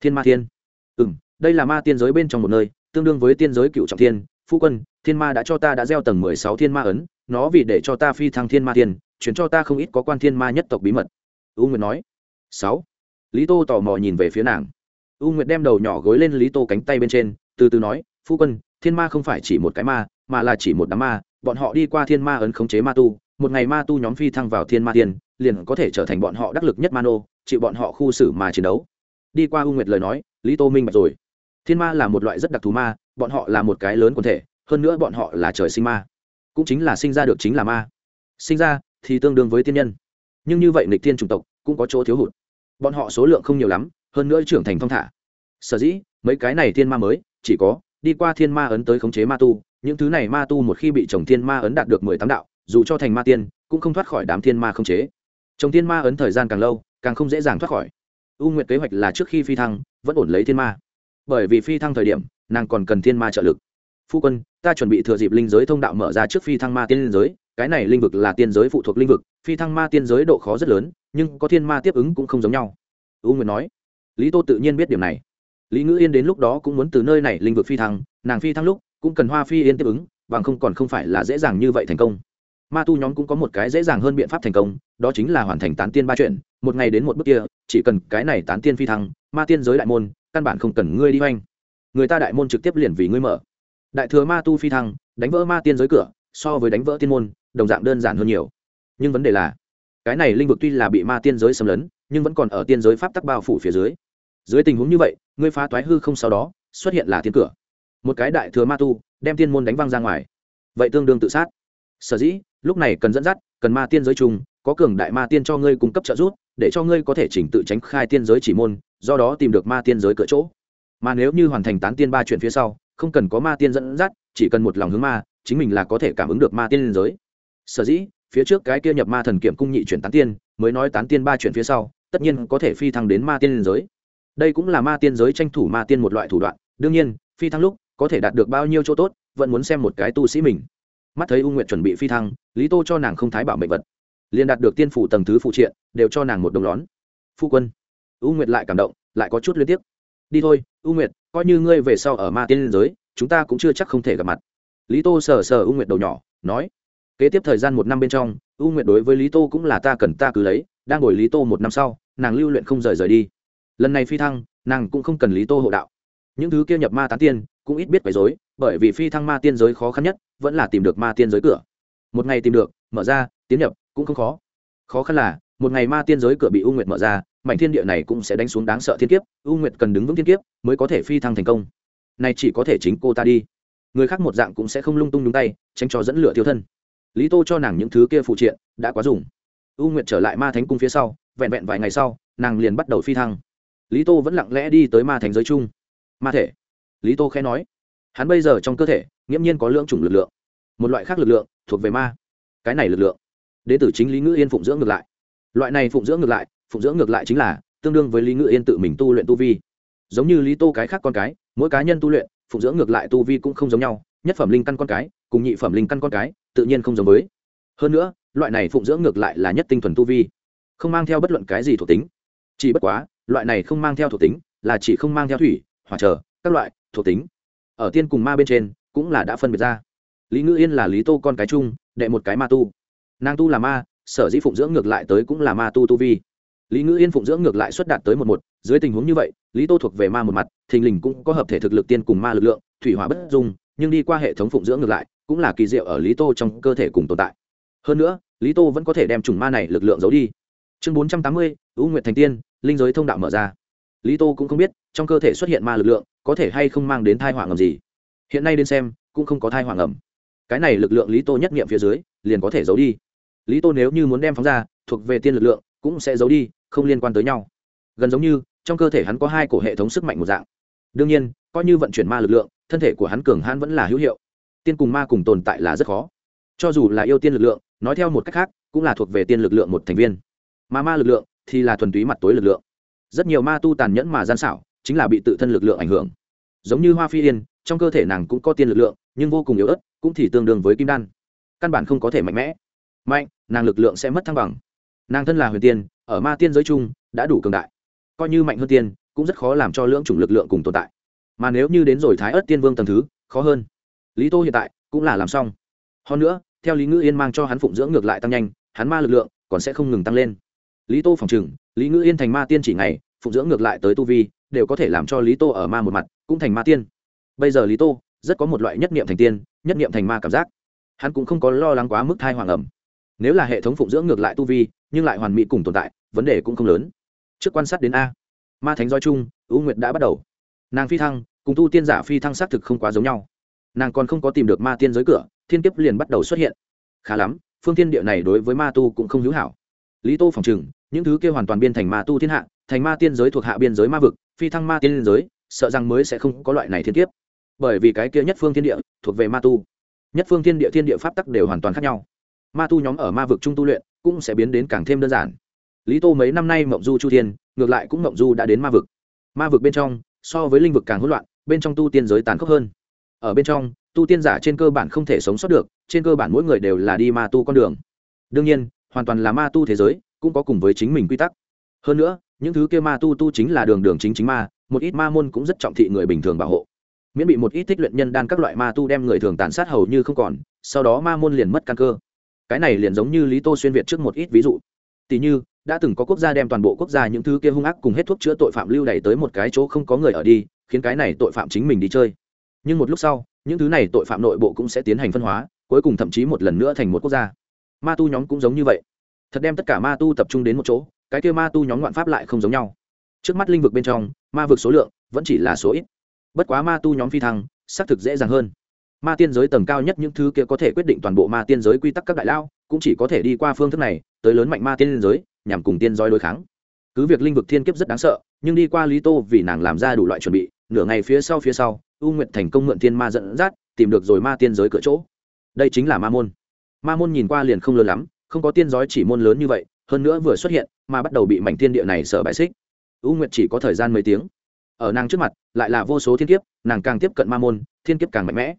thiên ma thiên. Ừ m đây là ma tiên giới bên trong một nơi tương đương với tiên giới cựu trọng thiên phu quân thiên ma đã cho ta đã gieo tầng mười sáu thiên ma ấn nó vì để cho ta phi thăng thiên ma thiên chuyển cho ta không ít có quan thiên ma nhất tộc bí mật. U nguyệt nói. Sáu. Lý tô tò mò nhìn về phía nàng. U nguyệt đem đầu nhỏ gối lên lý tô cánh tay bên trên từ từ nói phu quân thiên ma không phải chỉ một cái ma mà là chỉ một đám ma bọn họ đi qua thiên ma ấn khống chế ma tu một ngày ma tu nhóm phi thăng vào thiên ma Thiên, liền có thể trở thành bọn họ đắc lực nhất ma nô chịu bọn họ khu xử mà chiến đấu đi qua u nguyệt lời nói, lý tô minh bạch rồi. Thiên ma là một loại rất đặc thù ma, bọn họ là một cái lớn quần thể, hơn nữa bọn họ là trời sinh ma. Cũng chính là sinh ra được chính là ma. Sinh ra thì tương đương với tiên nhân. Nhưng như vậy nghịch thiên chủng tộc cũng có chỗ thiếu hụt. Bọn họ số lượng không nhiều lắm, hơn nữa trưởng thành thong thả. Sở dĩ, mấy cái này thiên ma mới, chỉ có đi qua thiên ma ấn tới khống chế ma tu, những thứ này ma tu một khi bị chồng thiên ma ấn đạt được mười tám đạo, dù cho thành ma tiên, cũng không thoát khỏi đám thiên ma khống chế. Chồng thiên ma ấn thời gian càng lâu, càng không dễ dàng thoát khỏi u nguyệt kế hoạch là trước khi phi thăng, vẫn ổn lấy thiên ma. Bởi vì phi thăng thời điểm, nàng còn cần thiên ma trợ lực. Phu quân, ta chuẩn bị thừa dịp linh giới thông đạo mở ra trước phi thăng ma tiên giới, cái này linh vực là tiên giới phụ thuộc linh vực, phi thăng ma tiên giới độ khó rất lớn, nhưng có thiên ma tiếp ứng cũng không giống nhau. U nguyệt nói. Lý tô tự nhiên biết điểm này. Lý ngữ yên đến lúc đó cũng muốn từ nơi này linh vực phi thăng, nàng phi thăng lúc cũng cần hoa phi yên tiếp ứng, bằng không còn không phải là dễ dàng như vậy thành công. Ma tu nhóm cũng có một cái dễ dàng hơn biện pháp thành công, đó chính là hoàn thành tán tiên ba chuyện một ngày đến một bước kia, chỉ cần cái này tán tiên phi thăng, ma tiên giới đại môn, căn bản không cần ngươi đi hoanh. Người ta đại môn trực tiếp liền vì ngươi mở. Đại thừa ma tu phi thăng, đánh vỡ ma tiên giới cửa, so với đánh vỡ tiên môn, đồng dạng đơn giản hơn nhiều. Nhưng vấn đề là, cái này linh vực tuy là bị ma tiên giới xâm lấn, nhưng vẫn còn ở tiên giới pháp tắc bao phủ phía dưới. Dưới tình huống như vậy, ngươi phá toái hư không sau đó, xuất hiện là tiên cửa. Một cái đại thừa ma tu, đem tiên môn đánh văng ra ngoài. Vậy tương đương tự sát. Sở dĩ, lúc này cần dẫn dắt, cần ma tiên giới chung có cường đại ma tiên cho ngươi cung cấp trợ giúp, để cho ngươi có thể chỉnh tự tránh khai tiên giới chỉ môn, do đó tìm được ma tiên giới cửa chỗ. Mà nếu như hoàn thành tán tiên ba chuyện phía sau, không cần có ma tiên dẫn dắt, chỉ cần một lòng hướng ma, chính mình là có thể cảm ứng được ma tiên giới. Sở dĩ, phía trước cái kia nhập ma thần kiểm cung nhị chuyển tán tiên, mới nói tán tiên ba chuyện phía sau, tất nhiên có thể phi thăng đến ma tiên giới. Đây cũng là ma tiên giới tranh thủ ma tiên một loại thủ đoạn, đương nhiên, phi thăng lúc, có thể đạt được bao nhiêu chỗ tốt, vẫn muốn xem một cái tu sĩ mình. Mắt thấy u nguyện chuẩn bị phi thăng, lý tô cho nàng không thái bảo mệnh vật liền đạt được tiên phủ tầng thứ phụ triện, đều cho nàng một đồng lón. Phu quân, u nguyệt lại cảm động, lại có chút liên tiếp. Đi thôi, u nguyệt, coi như ngươi về sau ở ma tiên liên giới, chúng ta cũng chưa chắc không thể gặp mặt. Lý tô sờ sờ u nguyệt đầu nhỏ, nói. Kế tiếp thời gian một năm bên trong, u nguyệt đối với lý tô cũng là ta cần ta cứ lấy, đang ngồi lý tô một năm sau, nàng lưu luyện không rời rời đi. Lần này phi thăng, nàng cũng không cần lý tô hộ đạo. Những thứ kia nhập ma tán tiên, cũng ít biết quấy dối bởi vì phi thăng ma tiên giới khó khăn nhất, vẫn là tìm được ma tiên giới cửa. Một ngày tìm được, mở ra, tiến nhập cũng không khó. Khó khăn là, một ngày ma tiên giới cửa bị u nguyệt mở ra, mảnh thiên địa này cũng sẽ đánh xuống đáng sợ thiên kiếp, u nguyệt cần đứng vững thiên kiếp mới có thể phi thăng thành công. Này chỉ có thể chính cô ta đi. Người khác một dạng cũng sẽ không lung tung nhúng tay, tránh cho dẫn lửa thiêu thân. Lý tô cho nàng những thứ kia phụ triện, đã quá dùng. U nguyệt trở lại ma thánh cung phía sau, vẹn vẹn vài ngày sau, nàng liền bắt đầu phi thăng. Lý tô vẫn lặng lẽ đi tới ma thánh giới chung. Ma thể. Lý tô khẽ nói. Hắn bây giờ trong cơ thể, nghiễm nhiên có lưỡng chủng lực lượng. Một loại khác lực lượng thuộc về ma. Cái này lực lượng đ ế t ử chính lý ngữ yên phụng dưỡng ngược lại. Loại này phụng dưỡng ngược lại, phụng dưỡng ngược lại chính là tương đương với lý ngữ yên tự mình tu luyện tu vi. Giống như lý tô cái khác con cái, mỗi cá nhân tu luyện, phụng dưỡng ngược lại tu vi cũng không giống nhau, nhất phẩm linh căn con cái cùng nhị phẩm linh căn con cái tự nhiên không giống với. Hơn nữa, loại này phụng dưỡng ngược lại là nhất tinh thuần tu vi, không mang theo bất luận cái gì thuộc tính. Chỉ bất quá, loại này không mang theo thuộc tính là chỉ không mang theo thủy, hỏa trở, các loại thuộc tính. Ở tiên cùng ma bên trên cũng là đã phân biệt ra. Lý ngữ yên là lý tô con cái chung, đệ một cái ma tu nàng tu là ma, sở dĩ phụng dưỡng ngược lại tới cũng là ma tu tu vi. Lý ngữ yên phụng dưỡng ngược lại xuất đạt tới một một, dưới tình huống như vậy, lý tô thuộc về ma một mặt, thình lình cũng có hợp thể thực lực tiên cùng ma lực lượng, thủy hỏa bất dung, nhưng đi qua hệ thống phụng dưỡng ngược lại, cũng là kỳ diệu ở lý tô trong cơ thể cùng tồn tại. Hơn nữa, lý tô vẫn có thể đem chủng ma này lực lượng giấu đi. Chương bốn trăm tám mươi ưu nguyện thành tiên, linh giới thông đạo mở ra. Lý tô cũng không biết, trong cơ thể xuất hiện ma lực lượng, có thể hay không mang đến thai hỏa ngầm gì. Hiện nay đến xem, cũng không có thai hỏa ngầm. Cái này lực lượng lý tô nhất nghiệm phía dưới, liền có thể giấu đi lý tô nếu như muốn đem phóng ra, thuộc về tiên lực lượng, cũng sẽ giấu đi, không liên quan tới nhau. Gần giống như, trong cơ thể hắn có hai cổ hệ thống sức mạnh một dạng. Đương nhiên, coi như vận chuyển ma lực lượng, thân thể của hắn cường hãn vẫn là hữu hiệu. Tiên cùng ma cùng tồn tại là rất khó. Cho dù là yêu tiên lực lượng, nói theo một cách khác, cũng là thuộc về tiên lực lượng một thành viên. Mà ma lực lượng thì là thuần túy mặt tối lực lượng. Rất nhiều ma tu tàn nhẫn mà gian xảo, chính là bị tự thân lực lượng ảnh hưởng. Giống như hoa phi yên, trong cơ thể nàng cũng có tiên lực lượng, nhưng vô cùng yếu ớt, cũng thì tương đương với kim đan. Căn bản không có thể mạnh mẽ mạnh, nàng lực lượng sẽ mất thăng bằng. Nàng thân là huyền tiên, ở ma tiên giới chung, đã đủ cường đại. Coi như mạnh hơn tiên, cũng rất khó làm cho lưỡng chủng lực lượng cùng tồn tại. Mà nếu như đến rồi thái ớt tiên vương tầm thứ, khó hơn. Lý tô hiện tại cũng là làm xong. Hơn nữa, theo lý ngữ yên mang cho hắn phụng dưỡng ngược lại tăng nhanh, hắn ma lực lượng còn sẽ không ngừng tăng lên. Lý tô phòng chừng lý ngữ yên thành ma tiên chỉ ngày, phụng dưỡng ngược lại tới tu vi, đều có thể làm cho lý tô ở ma một mặt, cũng thành ma tiên. Bây giờ lý tô rất có một loại nhất niệm thành tiên, nhất niệm thành ma cảm giác. Hắn cũng không có lo lắng quá mức thai hoàng ẩm nếu là hệ thống phụng dưỡng ngược lại tu vi, nhưng lại hoàn mỹ cùng tồn tại, vấn đề cũng không lớn. Trước quan sát đến a. Ma thánh doi chung, u nguyệt đã bắt đầu. Nàng phi thăng, cùng tu tiên giả phi thăng xác thực không quá giống nhau. Nàng còn không có tìm được ma tiên giới cửa, thiên kiếp liền bắt đầu xuất hiện. Khá lắm, phương tiên địa này đối với ma tu cũng không hữu hảo. Lý tô phòng chừng những thứ kia hoàn toàn biên thành ma tu thiên hạ, thành ma tiên giới thuộc hạ biên giới ma vực, phi thăng ma tiên giới, sợ rằng mới sẽ không có loại này thiên kiếp. Bởi vì cái kia nhất phương thiên địa thuộc về ma tu. Nhất phương thiên địa thiên địa pháp tắc đều hoàn toàn khác nhau ma tu nhóm ở ma vực trung tu luyện cũng sẽ biến đến càng thêm đơn giản. Lý tô mấy năm nay mộng du chu thiên, ngược lại cũng mộng du đã đến ma vực. Ma vực bên trong, so với linh vực càng hỗn loạn, bên trong tu tiên giới tàn khốc hơn. Ở bên trong, tu tiên giả trên cơ bản không thể sống sót được, trên cơ bản mỗi người đều là đi ma tu con đường. Đương nhiên, hoàn toàn là ma tu thế giới, cũng có cùng với chính mình quy tắc. Hơn nữa, những thứ kia ma tu tu chính là đường đường chính chính ma, một ít ma môn cũng rất trọng thị người bình thường bảo hộ. Miễn bị một ít thích luyện nhân đan các loại ma tu đem người thường tàn sát hầu như không còn, sau đó ma môn liền mất căn cơ cái này liền giống như lý tô xuyên việt trước một ít ví dụ tỷ như đã từng có quốc gia đem toàn bộ quốc gia những thứ kia hung ác cùng hết thuốc chữa tội phạm lưu đày tới một cái chỗ không có người ở đi khiến cái này tội phạm chính mình đi chơi nhưng một lúc sau những thứ này tội phạm nội bộ cũng sẽ tiến hành phân hóa cuối cùng thậm chí một lần nữa thành một quốc gia ma tu nhóm cũng giống như vậy thật đem tất cả ma tu tập trung đến một chỗ cái kia ma tu nhóm ngoạn pháp lại không giống nhau trước mắt linh vực bên trong ma vực số lượng vẫn chỉ là số ít bất quá ma tu nhóm phi thăng xác thực dễ dàng hơn ma tiên giới tầng cao nhất những thứ kia có thể quyết định toàn bộ ma tiên giới quy tắc các đại lao, cũng chỉ có thể đi qua phương thức này, tới lớn mạnh ma tiên giới, nhằm cùng tiên giới đối kháng. Cứ việc linh vực thiên kiếp rất đáng sợ, nhưng đi qua lý tô vì nàng làm ra đủ loại chuẩn bị, nửa ngày phía sau phía sau, u nguyện thành công mượn thiên ma dẫn dắt, tìm được rồi ma tiên giới cửa chỗ. Đây chính là ma môn. Ma môn nhìn qua liền không lớn lắm, không có tiên giới chỉ môn lớn như vậy, hơn nữa vừa xuất hiện mà bắt đầu bị mảnh thiên địa này sợ bại xích. U nguyệt chỉ có thời gian mấy tiếng. Ở nàng trước mặt, lại là vô số thiên kiếp, nàng càng tiếp cận ma môn, thiên kiếp càng mạnh mẽ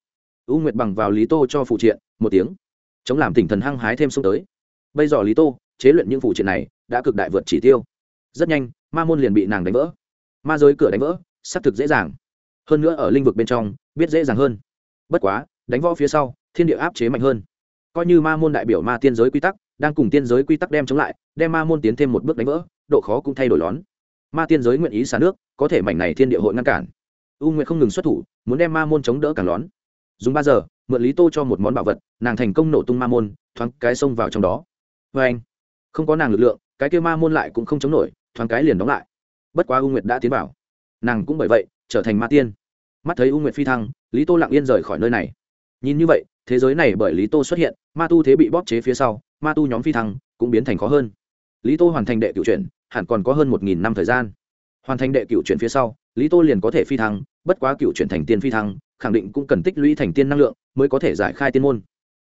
u nguyệt bằng vào lý tô cho phụ triện, một tiếng. Chống làm tỉnh thần hăng hái thêm xuống tới. Bây giờ lý tô, chế luyện những phụ triện này, đã cực đại vượt chỉ tiêu. Rất nhanh, ma môn liền bị nàng đánh vỡ. Ma giới cửa đánh vỡ, xác thực dễ dàng. Hơn nữa ở linh vực bên trong, biết dễ dàng hơn. Bất quá, đánh võ phía sau, thiên địa áp chế mạnh hơn. Coi như ma môn đại biểu ma tiên giới quy tắc, đang cùng tiên giới quy tắc đem chống lại, đem ma môn tiến thêm một bước đánh vỡ, độ khó cũng thay đổi lón. Ma tiên giới nguyện ý xả nước, có thể mảnh này thiên địa hội ngăn cản. U nguyện không ngừng xuất thủ, muốn đem ma môn chống đỡ càng lón dùng ba giờ, mượn lý tô cho một món bảo vật, nàng thành công nổ tung ma môn, thoáng cái xông vào trong đó. Vê anh, không có nàng lực lượng, cái kêu ma môn lại cũng không chống nổi, thoáng cái liền đóng lại. Bất quá u nguyệt đã tiến vào. Nàng cũng bởi vậy, trở thành ma tiên. Mắt thấy u nguyệt phi thăng, lý tô lặng yên rời khỏi nơi này. Nhìn như vậy, thế giới này bởi lý tô xuất hiện, ma tu thế bị bóp chế phía sau, ma tu nhóm phi thăng cũng biến thành khó hơn. Lý tô hoàn thành đệ cựu chuyển, hẳn còn có hơn một nghìn năm thời gian hoàn thành đệ cựu chuyển phía sau, lý tô liền có thể phi thăng, bất quá cựu chuyển thành tiên phi thăng, khẳng định cũng cần tích lũy thành tiên năng lượng mới có thể giải khai tiên môn.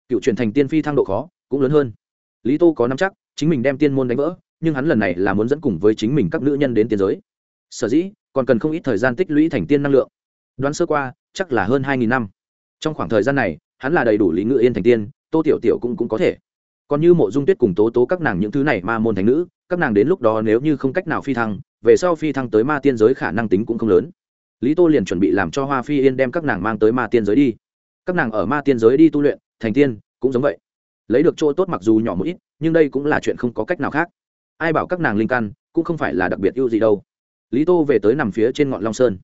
Cựu chuyển thành tiên phi thăng độ khó cũng lớn hơn. Lý tô có nắm chắc, chính mình đem tiên môn đánh vỡ, nhưng hắn lần này là muốn dẫn cùng với chính mình các nữ nhân đến tiên giới. Sở dĩ, còn cần không ít thời gian tích lũy thành tiên năng lượng. Đoán sơ qua, chắc là hơn hai nghìn năm. Trong khoảng thời gian này, hắn là đầy đủ lý ngự yên thành tiên, tô tiểu tiểu cũng cũng có thể. Còn như mộ dung tuyết cùng tố tố các nàng những thứ này ma môn thành nữ, các nàng đến lúc đó nếu như không cách nào phi thăng về sau phi thăng tới ma tiên giới khả năng tính cũng không lớn. Lý tô liền chuẩn bị làm cho hoa phi yên đem các nàng mang tới ma tiên giới đi. Các nàng ở ma tiên giới đi tu luyện, thành tiên, cũng giống vậy. Lấy được chỗ tốt mặc dù nhỏ một ít, nhưng đây cũng là chuyện không có cách nào khác. Ai bảo các nàng linh căn, cũng không phải là đặc biệt ưu gì đâu. Lý tô về tới nằm phía trên ngọn long sơn.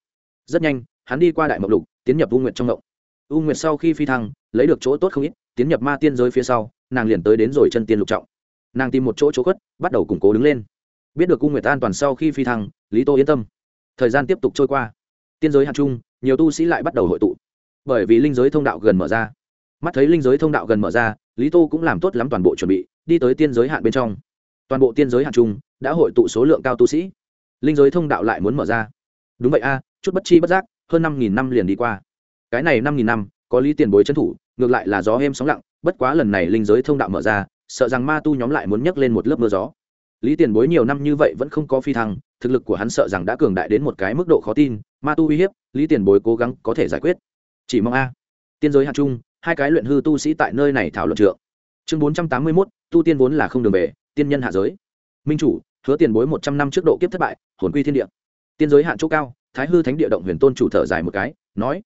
Rất nhanh, hắn đi qua đại mộng lục, tiến nhập u nguyệt trong ngộng. U nguyệt sau khi phi thăng, lấy được chỗ tốt không ít, tiến nhập ma tiên giới phía sau, nàng liền tới đến rồi chân tiên lục trọng. Nàng tìm một chỗ chỗ khuất, bắt đầu củng cố đứng lên biết được cung nguyệt an toàn sau khi phi thăng, lý tô yên tâm. Thời gian tiếp tục trôi qua. Tiên giới hạt chung nhiều tu sĩ lại bắt đầu hội tụ. Bởi vì linh giới thông đạo gần mở ra. Mắt thấy linh giới thông đạo gần mở ra, lý tô cũng làm tốt lắm toàn bộ chuẩn bị, đi tới tiên giới hạn bên trong. Toàn bộ tiên giới hạn chung đã hội tụ số lượng cao tu sĩ. Linh giới thông đạo lại muốn mở ra. Đúng vậy a, chút bất chi bất giác, hơn năm nghìn năm liền đi qua. Cái này năm nghìn năm, có lý tiền bối trấn thủ, ngược lại là gió êm sóng lặng, bất quá lần này linh giới thông đạo mở ra, sợ rằng ma tu nhóm lại muốn nhấc lên một lớp mưa gió lý tiền bối nhiều năm như vậy vẫn không có phi thăng, thực lực của hắn sợ rằng đã cường đại đến một cái mức độ khó tin, ma tu uy hiếp, lý tiền bối cố gắng có thể giải quyết. Chỉ mong a. Tiên giới hạt chung hai cái luyện hư tu sĩ tại nơi này thảo luận trượng. Chương bốn trăm tám mươi mốt, tu tiên vốn là không đường về, tiên nhân hạ giới. Minh chủ, hứa tiền bối một trăm năm trước độ kiếp thất bại, hồn quy thiên địa. Tiên giới hạn chỗ cao, thái hư thánh địa động huyền tôn chủ thở dài một cái, nói,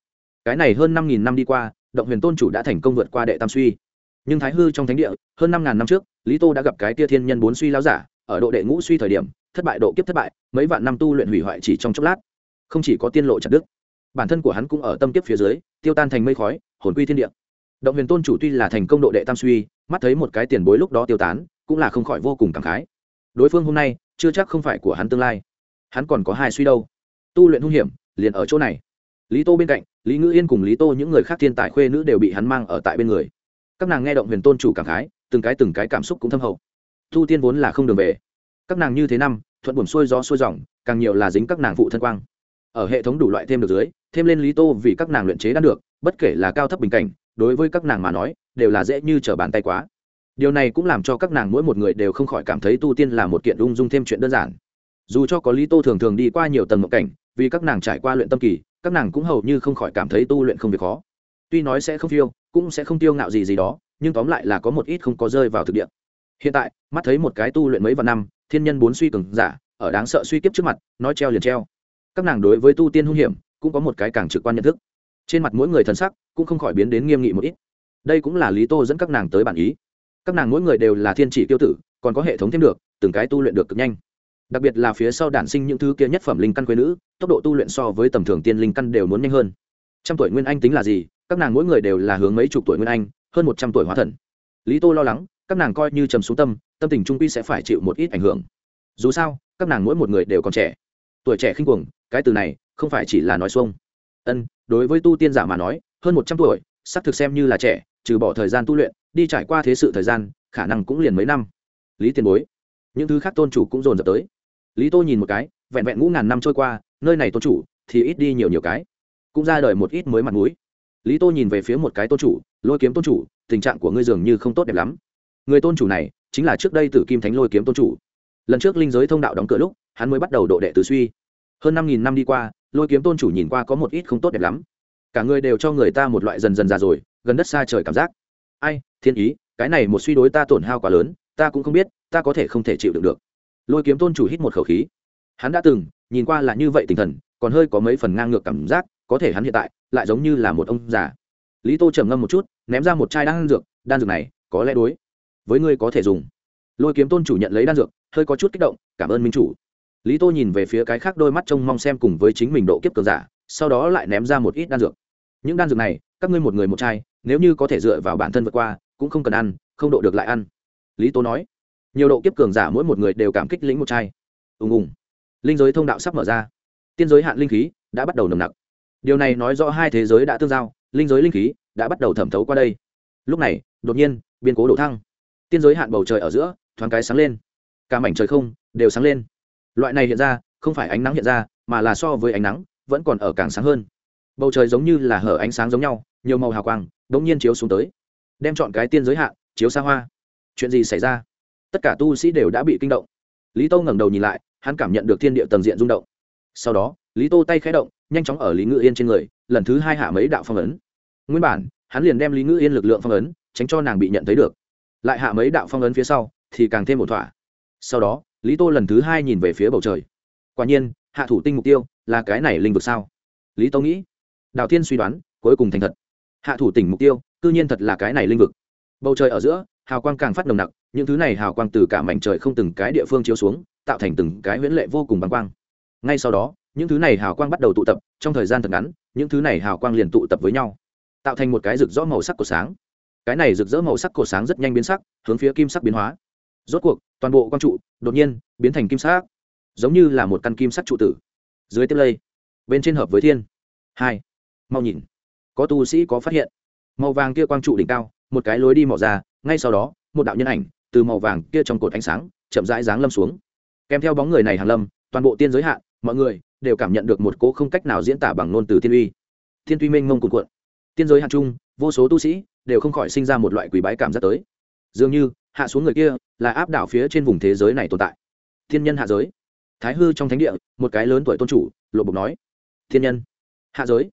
cái này hơn năm nghìn năm đi qua, động huyền tôn chủ đã thành công vượt qua đệ tam suy. Nhưng thái hư trong thánh địa, hơn năm ngàn năm trước, lý tô đã gặp cái tia thiên nhân bốn suy láo giả ở độ đệ ngũ suy thời điểm, thất bại độ kiếp thất bại, mấy vạn năm tu luyện hủy hoại chỉ trong chốc lát. Không chỉ có tiên lộ chặt đức bản thân của hắn cũng ở tâm kiếp phía dưới, tiêu tan thành mây khói, hồn quy thiên địa. Động huyền tôn chủ tuy là thành công độ đệ tam suy, mắt thấy một cái tiền bối lúc đó tiêu tán, cũng là không khỏi vô cùng cảm khái. Đối phương hôm nay, chưa chắc không phải của hắn tương lai. Hắn còn có hai suy đâu. Tu luyện hung hiểm, liền ở chỗ này. Lý tô bên cạnh, lý ngữ yên cùng lý tô những người khác thiên tài khuê nữ đều bị hắn mang ở tại bên người. Các nàng nghe động huyền tôn chủ cảm khái, từng cái từng cái cảm xúc cũng thâm hậu tu tiên vốn là không đường về. Các nàng như thế năm, thuận buồn xuôi gió xuôi dòng, càng nhiều là dính các nàng phụ thân quang. Ở hệ thống đủ loại thêm được dưới, thêm lên lý tô vì các nàng luyện chế đã được, bất kể là cao thấp bình cảnh, đối với các nàng mà nói, đều là dễ như trở bàn tay quá. Điều này cũng làm cho các nàng mỗi một người đều không khỏi cảm thấy tu tiên là một kiện ung dung thêm chuyện đơn giản. Dù cho có lý tô thường thường đi qua nhiều tầng mộng cảnh, vì các nàng trải qua luyện tâm kỳ, các nàng cũng hầu như không khỏi cảm thấy tu luyện không việc khó. Tuy nói sẽ không phiêu, cũng sẽ không tiêu ngạo gì gì đó, nhưng tóm lại là có một ít không có rơi vào thực địa hiện tại, mắt thấy một cái tu luyện mấy vạn năm, thiên nhân bốn suy cường giả, ở đáng sợ suy kiếp trước mặt, nói treo liền treo. Các nàng đối với tu tiên hung hiểm, cũng có một cái càng trực quan nhận thức. Trên mặt mỗi người thân sắc cũng không khỏi biến đến nghiêm nghị một ít. Đây cũng là lý tô dẫn các nàng tới bản ý. Các nàng mỗi người đều là thiên chỉ tiêu tử, còn có hệ thống thêm được, từng cái tu luyện được cực nhanh. Đặc biệt là phía sau đản sinh những thứ kia nhất phẩm linh căn quê nữ, tốc độ tu luyện so với tầm thường tiên linh căn đều muốn nhanh hơn. Trăm tuổi nguyên anh tính là gì? Các nàng mỗi người đều là hướng mấy chục tuổi nguyên anh, hơn một trăm tuổi hóa thần. Lý tô lo lắng các nàng coi như trầm xuống tâm tâm tình trung quy sẽ phải chịu một ít ảnh hưởng. Dù sao, các nàng mỗi một người đều còn trẻ. Tuổi trẻ khinh cuồng, cái từ này không phải chỉ là nói xuông. Ân, đối với tu tiên giả mà nói, hơn một trăm tuổi xác thực xem như là trẻ, trừ bỏ thời gian tu luyện, đi trải qua thế sự thời gian, khả năng cũng liền mấy năm. Lý tiền bối, những thứ khác tôn chủ cũng dồn dập tới. Lý tô nhìn một cái, vẹn vẹn ngũ ngàn năm trôi qua, nơi này tôn chủ thì ít đi nhiều nhiều cái. Cũng ra đời một ít mới mặt mũi. Lý tô nhìn về phía một cái tôn chủ, lôi kiếm tôn chủ, tình trạng của ngươi dường như không tốt đẹp lắm người tôn chủ này chính là trước đây tử kim thánh lôi kiếm tôn chủ. Lần trước linh giới thông đạo đóng cửa lúc, hắn mới bắt đầu độ đệ tử suy. Hơn năm nghìn năm đi qua, lôi kiếm tôn chủ nhìn qua có một ít không tốt đẹp lắm. Cả người đều cho người ta một loại dần dần già rồi, gần đất xa trời cảm giác. Ai, thiên ý, cái này một suy đối ta tổn hao quá lớn, ta cũng không biết, ta có thể không thể chịu đựng được. Lôi kiếm tôn chủ hít một khẩu khí. Hắn đã từng nhìn qua là như vậy tinh thần, còn hơi có mấy phần ngang ngược cảm giác, có thể hắn hiện tại lại giống như là một ông già. Lý tô trầm ngâm một chút, ném ra một chai đan dược đan dược này có lẽ đối với ngươi có thể dùng. Lôi kiếm tôn chủ nhận lấy đan dược, hơi có chút kích động, cảm ơn minh chủ. Lý tô nhìn về phía cái khác đôi mắt trông mong xem cùng với chính mình độ kiếp cường giả, sau đó lại ném ra một ít đan dược. Những đan dược này, các ngươi một người một chai, nếu như có thể dựa vào bản thân vượt qua, cũng không cần ăn, không độ được lại ăn. Lý tô nói. Nhiều độ kiếp cường giả mỗi một người đều cảm kích lĩnh một chai. Ùng ùng. Linh giới thông đạo sắp mở ra. Tiên giới hạn linh khí đã bắt đầu nồng nặc. Điều này nói rõ hai thế giới đã tương giao, linh giới linh khí đã bắt đầu thẩm thấu qua đây. Lúc này, đột nhiên biên cố đổ thăng tiên giới hạn bầu trời ở giữa, thoáng cái sáng lên. Cả mảnh trời không, đều sáng lên. Loại này hiện ra, không phải ánh nắng hiện ra, mà là so với ánh nắng, vẫn còn ở càng sáng hơn. Bầu trời giống như là hở ánh sáng giống nhau, nhiều màu hào quang đ ỗ n g nhiên chiếu xuống tới. Đem chọn cái tiên giới hạn, chiếu xa hoa. Chuyện gì xảy ra? Tất cả tu sĩ đều đã bị kinh động. Lý tô ngẩng đầu nhìn lại, hắn cảm nhận được thiên địa tầng diện rung động. Sau đó, lý tô tay khé động, nhanh chóng ở lý ngự yên trên người, lần thứ hai hạ mấy đạo phong ấn. Nguyên bản, hắn liền đem lý ngự yên lực lượng phong ấn, tránh cho nàng bị nhận thấy được lại hạ mấy đạo phong ấn phía sau, thì càng thêm một thỏa. Sau đó, lý tô lần thứ hai nhìn về phía bầu trời. Quả nhiên, hạ thủ tinh mục tiêu là cái này linh vực sao? Lý tô nghĩ. Đào thiên suy đoán, cuối cùng thành thật. Hạ thủ tỉnh mục tiêu, cư nhiên thật là cái này linh vực. Bầu trời ở giữa, hào quang càng phát nồng nặc, những thứ này hào quang từ cả mảnh trời không từng cái địa phương chiếu xuống, tạo thành từng cái huyễn lệ vô cùng băng quang. Ngay sau đó, những thứ này hào quang bắt đầu tụ tập, trong thời gian thật ngắn, những thứ này hào quang liền tụ tập với nhau, tạo thành một cái rực rõ màu sắc của sáng cái này rực rỡ màu sắc cổ sáng rất nhanh biến sắc, hướng phía kim sắc biến hóa. Rốt cuộc, toàn bộ quang trụ, đột nhiên, biến thành kim sắc. Giống như là một căn kim sắc trụ tử. Dưới tiếp lây, bên trên hợp với thiên. Hai, mau nhìn. Có tu sĩ có phát hiện. Màu vàng kia quang trụ đỉnh cao, một cái lối đi mỏ ra ngay sau đó, một đạo nhân ảnh, từ màu vàng kia trong cột ánh sáng, chậm rãi dáng lâm xuống. Kèm theo bóng người này hàng lâm, toàn bộ tiên giới hạn mọi người đều cảm nhận được một cỗ không cách nào diễn tả bằng ngôn từ thiên uy. Thiên tuy mênh mông cuồn cuộn. Tiên giới hạn chung vô số tu sĩ đều không khỏi sinh ra một loại quỷ bái cảm giác tới. Dường như, hạ xuống người kia là áp đảo phía trên vùng thế giới này tồn tại. Thiên nhân hạ giới. Thái hư trong thánh địa, một cái lớn tuổi tôn chủ, lộ bục nói. Thiên nhân. Hạ giới.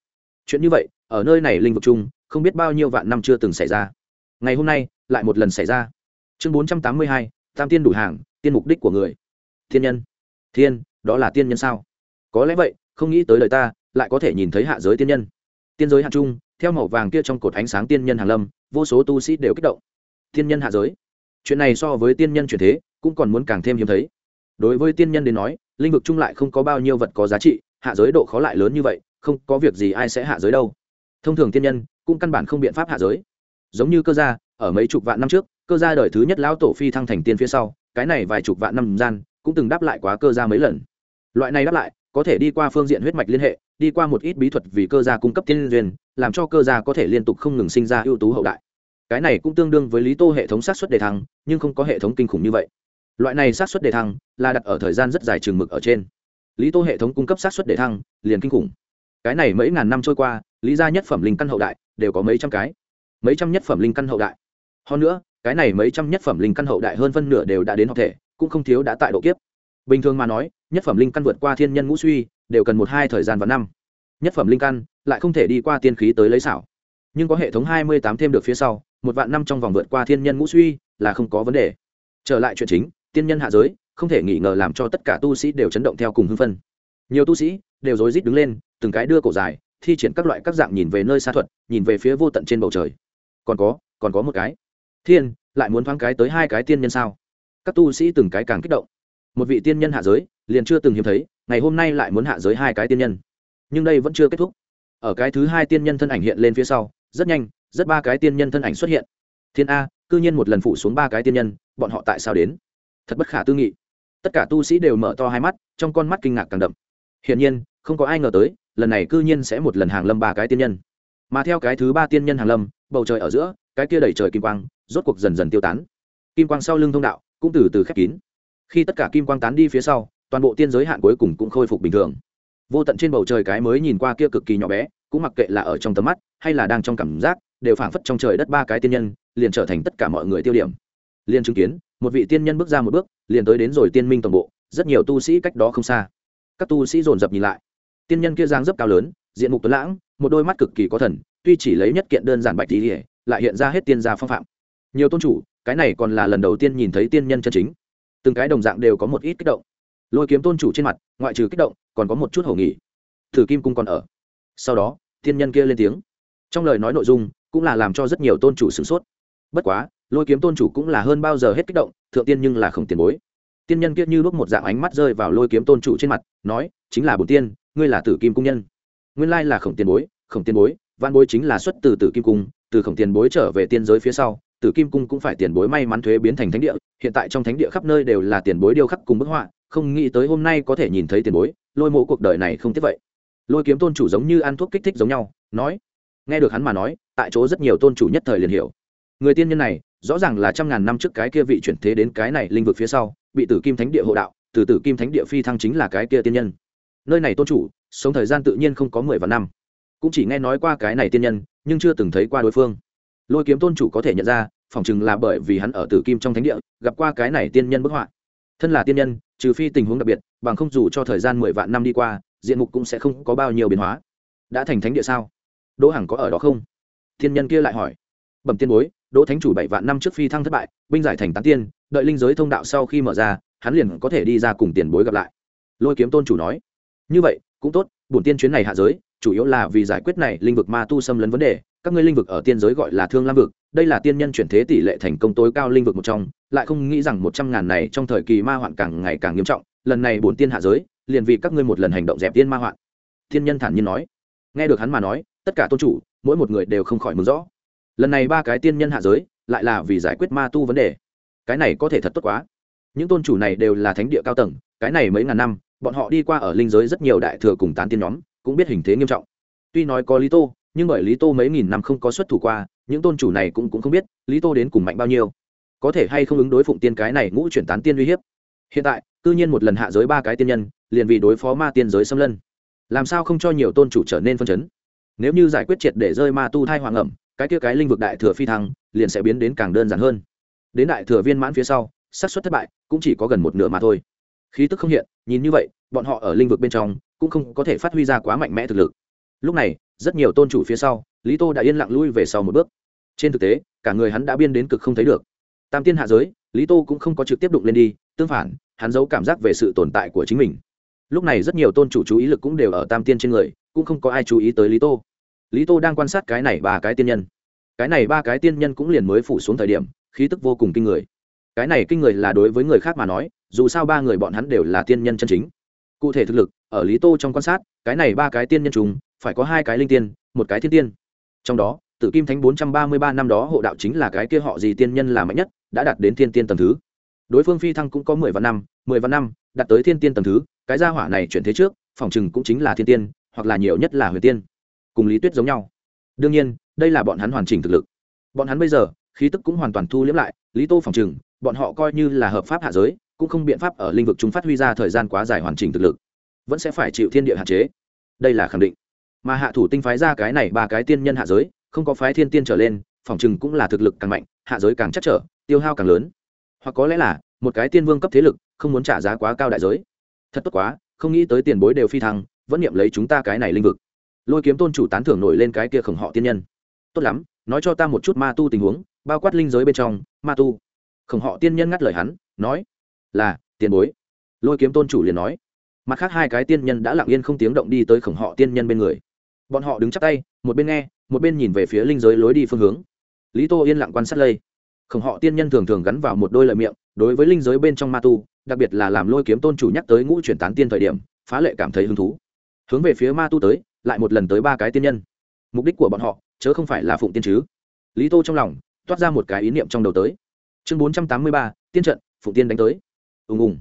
Chuyện như vậy, ở nơi này linh vực chung, không biết bao nhiêu vạn năm chưa từng xảy ra. Ngày hôm nay, lại một lần xảy ra. Chương bốn trăm tám mươi hai, tam tiên đủ hàng, tiên mục đích của người. Thiên nhân. Thiên, đó là tiên nhân sao? Có lẽ vậy, không nghĩ tới lời ta, lại có thể nhìn thấy hạ giới tiên nhân tiên giới hạ trung, theo màu vàng kia trong cột ánh sáng tiên nhân hàn lâm, vô số tu sĩ đều kích động. Tiên nhân hạ giới. Chuyện này so với tiên nhân chuyển thế, cũng còn muốn càng thêm hiếm thấy. Đối với tiên nhân đến nói, linh vực chung lại không có bao nhiêu vật có giá trị, hạ giới độ khó lại lớn như vậy, không có việc gì ai sẽ hạ giới đâu. Thông thường tiên nhân, cũng căn bản không biện pháp hạ giới. Giống như cơ gia, ở mấy chục vạn năm trước, cơ gia đời thứ nhất lão tổ phi thăng thành tiên phía sau, cái này vài chục vạn năm gian, cũng từng đáp lại quá cơ gia mấy lần. Loại này đáp lại có thể đi qua phương diện huyết mạch liên hệ, đi qua một ít bí thuật vì cơ gia cung cấp tiên duyên, làm cho cơ gia có thể liên tục không ngừng sinh ra ưu tú hậu đại. Cái này cũng tương đương với lý tô hệ thống sát xuất đề thăng, nhưng không có hệ thống kinh khủng như vậy. Loại này sát xuất đề thăng là đặt ở thời gian rất dài trường mực ở trên. Lý tô hệ thống cung cấp sát xuất đề thăng, liền kinh khủng. Cái này mấy ngàn năm trôi qua, lý gia nhất phẩm linh căn hậu đại đều có mấy trăm cái. Mấy trăm nhất phẩm linh căn hậu đại. Hơn nữa, cái này mấy trăm nhất phẩm linh căn hậu đại hơn phân nửa đều đã đến học thể, cũng không thiếu đã tại độ kiếp bình thường mà nói, nhất phẩm linh căn vượt qua thiên nhân ngũ suy, đều cần một hai thời gian và năm. Nhất phẩm linh căn lại không thể đi qua tiên khí tới lấy xảo. Nhưng có hệ thống hai mươi tám thêm được phía sau, một vạn năm trong vòng vượt qua thiên nhân ngũ suy là không có vấn đề. Trở lại chuyện chính, tiên nhân hạ giới, không thể nghi ngờ làm cho tất cả tu sĩ đều chấn động theo cùng hưng phân. Nhiều tu sĩ đều rối rít đứng lên, từng cái đưa cổ dài, thi triển các loại các dạng nhìn về nơi xa thuật, nhìn về phía vô tận trên bầu trời. Còn có còn có một cái. Thiên, lại muốn thoáng cái tới hai cái tiên nhân sao? Các tu sĩ từng cái càng kích động một vị tiên nhân hạ giới, liền chưa từng hiếm thấy, ngày hôm nay lại muốn hạ giới hai cái tiên nhân. Nhưng đây vẫn chưa kết thúc. Ở cái thứ hai tiên nhân thân ảnh hiện lên phía sau, rất nhanh, rất ba cái tiên nhân thân ảnh xuất hiện. Thiên a, cư nhiên một lần phủ xuống ba cái tiên nhân, bọn họ tại sao đến? Thật bất khả tư nghị. Tất cả tu sĩ đều mở to hai mắt, trong con mắt kinh ngạc càng đậm. Hiển nhiên, không có ai ngờ tới, lần này cư nhiên sẽ một lần hàng lâm ba cái tiên nhân. Mà theo cái thứ ba tiên nhân hàng lâm, bầu trời ở giữa, cái kia đầy trời kim quang, rốt cuộc dần dần tiêu tán. Kim quang sau lưng thông đạo, cũng từ từ khép kín khi tất cả kim quang tán đi phía sau, toàn bộ tiên giới hạn cuối cùng cũng khôi phục bình thường. Vô tận trên bầu trời cái mới nhìn qua kia cực kỳ nhỏ bé, cũng mặc kệ là ở trong tầm mắt, hay là đang trong cảm giác, đều phảng phất trong trời đất ba cái tiên nhân, liền trở thành tất cả mọi người tiêu điểm. Liền chứng kiến, một vị tiên nhân bước ra một bước, liền tới đến rồi tiên minh toàn bộ, rất nhiều tu sĩ cách đó không xa. Các tu sĩ dồn dập nhìn lại. Tiên nhân kia giang dấp cao lớn, diện mục tuấn lãng, một đôi mắt cực kỳ có thần, tuy chỉ lấy nhất kiện đơn giản bạch tỷ lại hiện ra hết tiên gia phong phạm. Nhiều tôn chủ, cái này còn là lần đầu tiên nhìn thấy tiên nhân chân chính từng cái đồng dạng đều có một ít kích động. Lôi kiếm tôn chủ trên mặt, ngoại trừ kích động, còn có một chút hổ nghỉ. Thử kim cung còn ở. Sau đó, thiên nhân kia lên tiếng. Trong lời nói nội dung, cũng là làm cho rất nhiều tôn chủ sửng sốt. Bất quá, lôi kiếm tôn chủ cũng là hơn bao giờ hết kích động, thượng tiên nhưng là không tiền bối. Tiên nhân kia như bước một dạng ánh mắt rơi vào lôi kiếm tôn chủ trên mặt, nói, chính là bổn tiên, ngươi là tử kim cung nhân. Nguyên lai là khổng tiền bối, khổng tiền bối văn bối chính là xuất từ tử kim cung, từ khổng tiền bối trở về tiên giới phía sau tử kim cung cũng phải tiền bối may mắn thuế biến thành thánh địa, hiện tại trong thánh địa khắp nơi đều là tiền bối điêu khắc cùng bức họa, không nghĩ tới hôm nay có thể nhìn thấy tiền bối, lôi mộ cuộc đời này không tiếc vậy. Lôi kiếm tôn chủ giống như ăn thuốc kích thích giống nhau, nói, nghe được hắn mà nói, tại chỗ rất nhiều tôn chủ nhất thời liền hiểu. Người tiên nhân này, rõ ràng là trăm ngàn năm trước cái kia vị chuyển thế đến cái này linh vực phía sau, bị tử kim thánh địa hộ đạo, từ tử kim thánh địa phi thăng chính là cái kia tiên nhân. Nơi này tôn chủ, sống thời gian tự nhiên không có mười vạn năm. Cũng chỉ nghe nói qua cái này tiên nhân, nhưng chưa từng thấy qua đối phương lôi kiếm tôn chủ có thể nhận ra, phỏng chừng là bởi vì hắn ở tử kim trong thánh địa, gặp qua cái này tiên nhân bức họa. Thân là tiên nhân, trừ phi tình huống đặc biệt, bằng không dù cho thời gian mười vạn năm đi qua, diện mục cũng sẽ không có bao nhiêu biến hóa. Đã thành thánh địa sao? Đỗ hằng có ở đó không? Thiên nhân kia lại hỏi. Bẩm tiên bối, đỗ thánh chủ bảy vạn năm trước phi thăng thất bại, binh giải thành tán tiên, đợi linh giới thông đạo sau khi mở ra, hắn liền có thể đi ra cùng tiền bối gặp lại. Lôi kiếm tôn chủ nói. Như vậy, cũng tốt, bổn tiên chuyến này hạ giới, chủ yếu là vì giải quyết này linh vực ma tu xâm lấn vấn đề các ngươi linh vực ở tiên giới gọi là thương lam vực, đây là tiên nhân chuyển thế tỷ lệ thành công tối cao linh vực một trong, lại không nghĩ rằng một trăm ngàn này trong thời kỳ ma hoạn càng ngày càng nghiêm trọng, lần này bốn tiên hạ giới, liền vì các ngươi một lần hành động dẹp tiên ma hoạn. Tiên nhân thản nhiên nói. Nghe được hắn mà nói, tất cả tôn chủ, mỗi một người đều không khỏi mừng rõ. Lần này ba cái tiên nhân hạ giới, lại là vì giải quyết ma tu vấn đề. Cái này có thể thật tốt quá. Những tôn chủ này đều là thánh địa cao tầng, cái này mấy ngàn năm, bọn họ đi qua ở linh giới rất nhiều đại thừa cùng tán tiên nhóm, cũng biết hình thế nghiêm trọng. Tuy nói có lý tô nhưng bởi lý tô mấy nghìn năm không có xuất thủ qua những tôn chủ này cũng, cũng không biết lý tô đến cùng mạnh bao nhiêu. Có thể hay không ứng đối phụng tiên cái này ngũ chuyển tán tiên uy hiếp. Hiện tại cư nhiên một lần hạ giới ba cái tiên nhân liền vì đối phó ma tiên giới xâm lân. Làm sao không cho nhiều tôn chủ trở nên phân chấn? Nếu như giải quyết triệt để rơi ma tu thai hoàng ẩm cái kia cái linh vực đại thừa phi thăng liền sẽ biến đến càng đơn giản hơn. Đến đại thừa viên mãn phía sau xác suất thất bại cũng chỉ có gần một nửa mà thôi. Khí tức không hiện nhìn như vậy bọn họ ở linh vực bên trong cũng không có thể phát huy ra quá mạnh mẽ thực lực lúc này, rất nhiều tôn chủ phía sau, lý tô đã yên lặng lui về sau một bước. Trên thực tế, cả người hắn đã biên đến cực không thấy được. Tam tiên hạ giới, lý tô cũng không có trực tiếp đụng lên đi, tương phản, hắn giấu cảm giác về sự tồn tại của chính mình. Lúc này rất nhiều tôn chủ chú ý lực cũng đều ở tam tiên trên người, cũng không có ai chú ý tới lý tô. Lý tô đang quan sát cái này ba cái tiên nhân. Cái này ba cái tiên nhân cũng liền mới phủ xuống thời điểm, khí tức vô cùng kinh người. Cái này kinh người là đối với người khác mà nói, dù sao ba người bọn hắn đều là tiên nhân chân chính. Cụ thể thực lực, ở lý tô trong quan sát, cái này ba cái tiên nhân chúng phải có hai cái linh tiên, một cái thiên tiên. Trong đó, tử kim thánh bốn trăm ba mươi ba năm đó hộ đạo chính là cái kia họ gì tiên nhân là mạnh nhất, đã đạt đến thiên tiên tầm thứ. Đối phương phi thăng cũng có mười vạn năm, mười vạn năm, đạt tới thiên tiên tầm thứ, cái gia hỏa này chuyển thế trước, phòng chừng cũng chính là thiên tiên, hoặc là nhiều nhất là huyền tiên. Cùng lý tuyết giống nhau. Đương nhiên, đây là bọn hắn hoàn chỉnh thực lực. Bọn hắn bây giờ, khí tức cũng hoàn toàn thu liếm lại, lý tô phòng chừng bọn họ coi như là hợp pháp hạ giới, cũng không biện pháp ở lĩnh vực chúng phát huy ra thời gian quá dài hoàn chỉnh thực lực. Vẫn sẽ phải chịu thiên địa hạn chế. Đây là khẳng định mà hạ thủ tinh phái ra cái này ba cái tiên nhân hạ giới, không có phái thiên tiên trở lên, phòng chừng cũng là thực lực càng mạnh, hạ giới càng chắc trở, tiêu hao càng lớn. Hoặc có lẽ là, một cái tiên vương cấp thế lực, không muốn trả giá quá cao đại giới. Thật tốt quá, không nghĩ tới tiền bối đều phi thăng, vẫn niệm lấy chúng ta cái này linh vực. Lôi kiếm tôn chủ tán thưởng nổi lên cái kia khổng họ tiên nhân. Tốt lắm, nói cho ta một chút ma tu tình huống, bao quát linh giới bên trong, ma tu. Khổng họ tiên nhân ngắt lời hắn, nói, là, tiền bối. Lôi kiếm tôn chủ liền nói. Mặt khác hai cái tiên nhân đã lặng yên không tiếng động đi tới khổng họ tiên nhân bên người bọn họ đứng chắc tay, một bên nghe, một bên nhìn về phía linh giới lối đi phương hướng. Lý tô yên lặng quan sát lây. Khổng họ tiên nhân thường thường gắn vào một đôi lợi miệng, đối với linh giới bên trong ma tu, đặc biệt là làm lôi kiếm tôn chủ nhắc tới ngũ chuyển tán tiên thời điểm, phá lệ cảm thấy hứng thú. Hướng về phía ma tu tới, lại một lần tới ba cái tiên nhân. Mục đích của bọn họ, chớ không phải là phụng tiên chứ. Lý tô trong lòng, toát ra một cái ý niệm trong đầu tới. Chương bốn trăm tám mươi ba, tiên trận, phụng tiên đánh tới. Ùng ùng.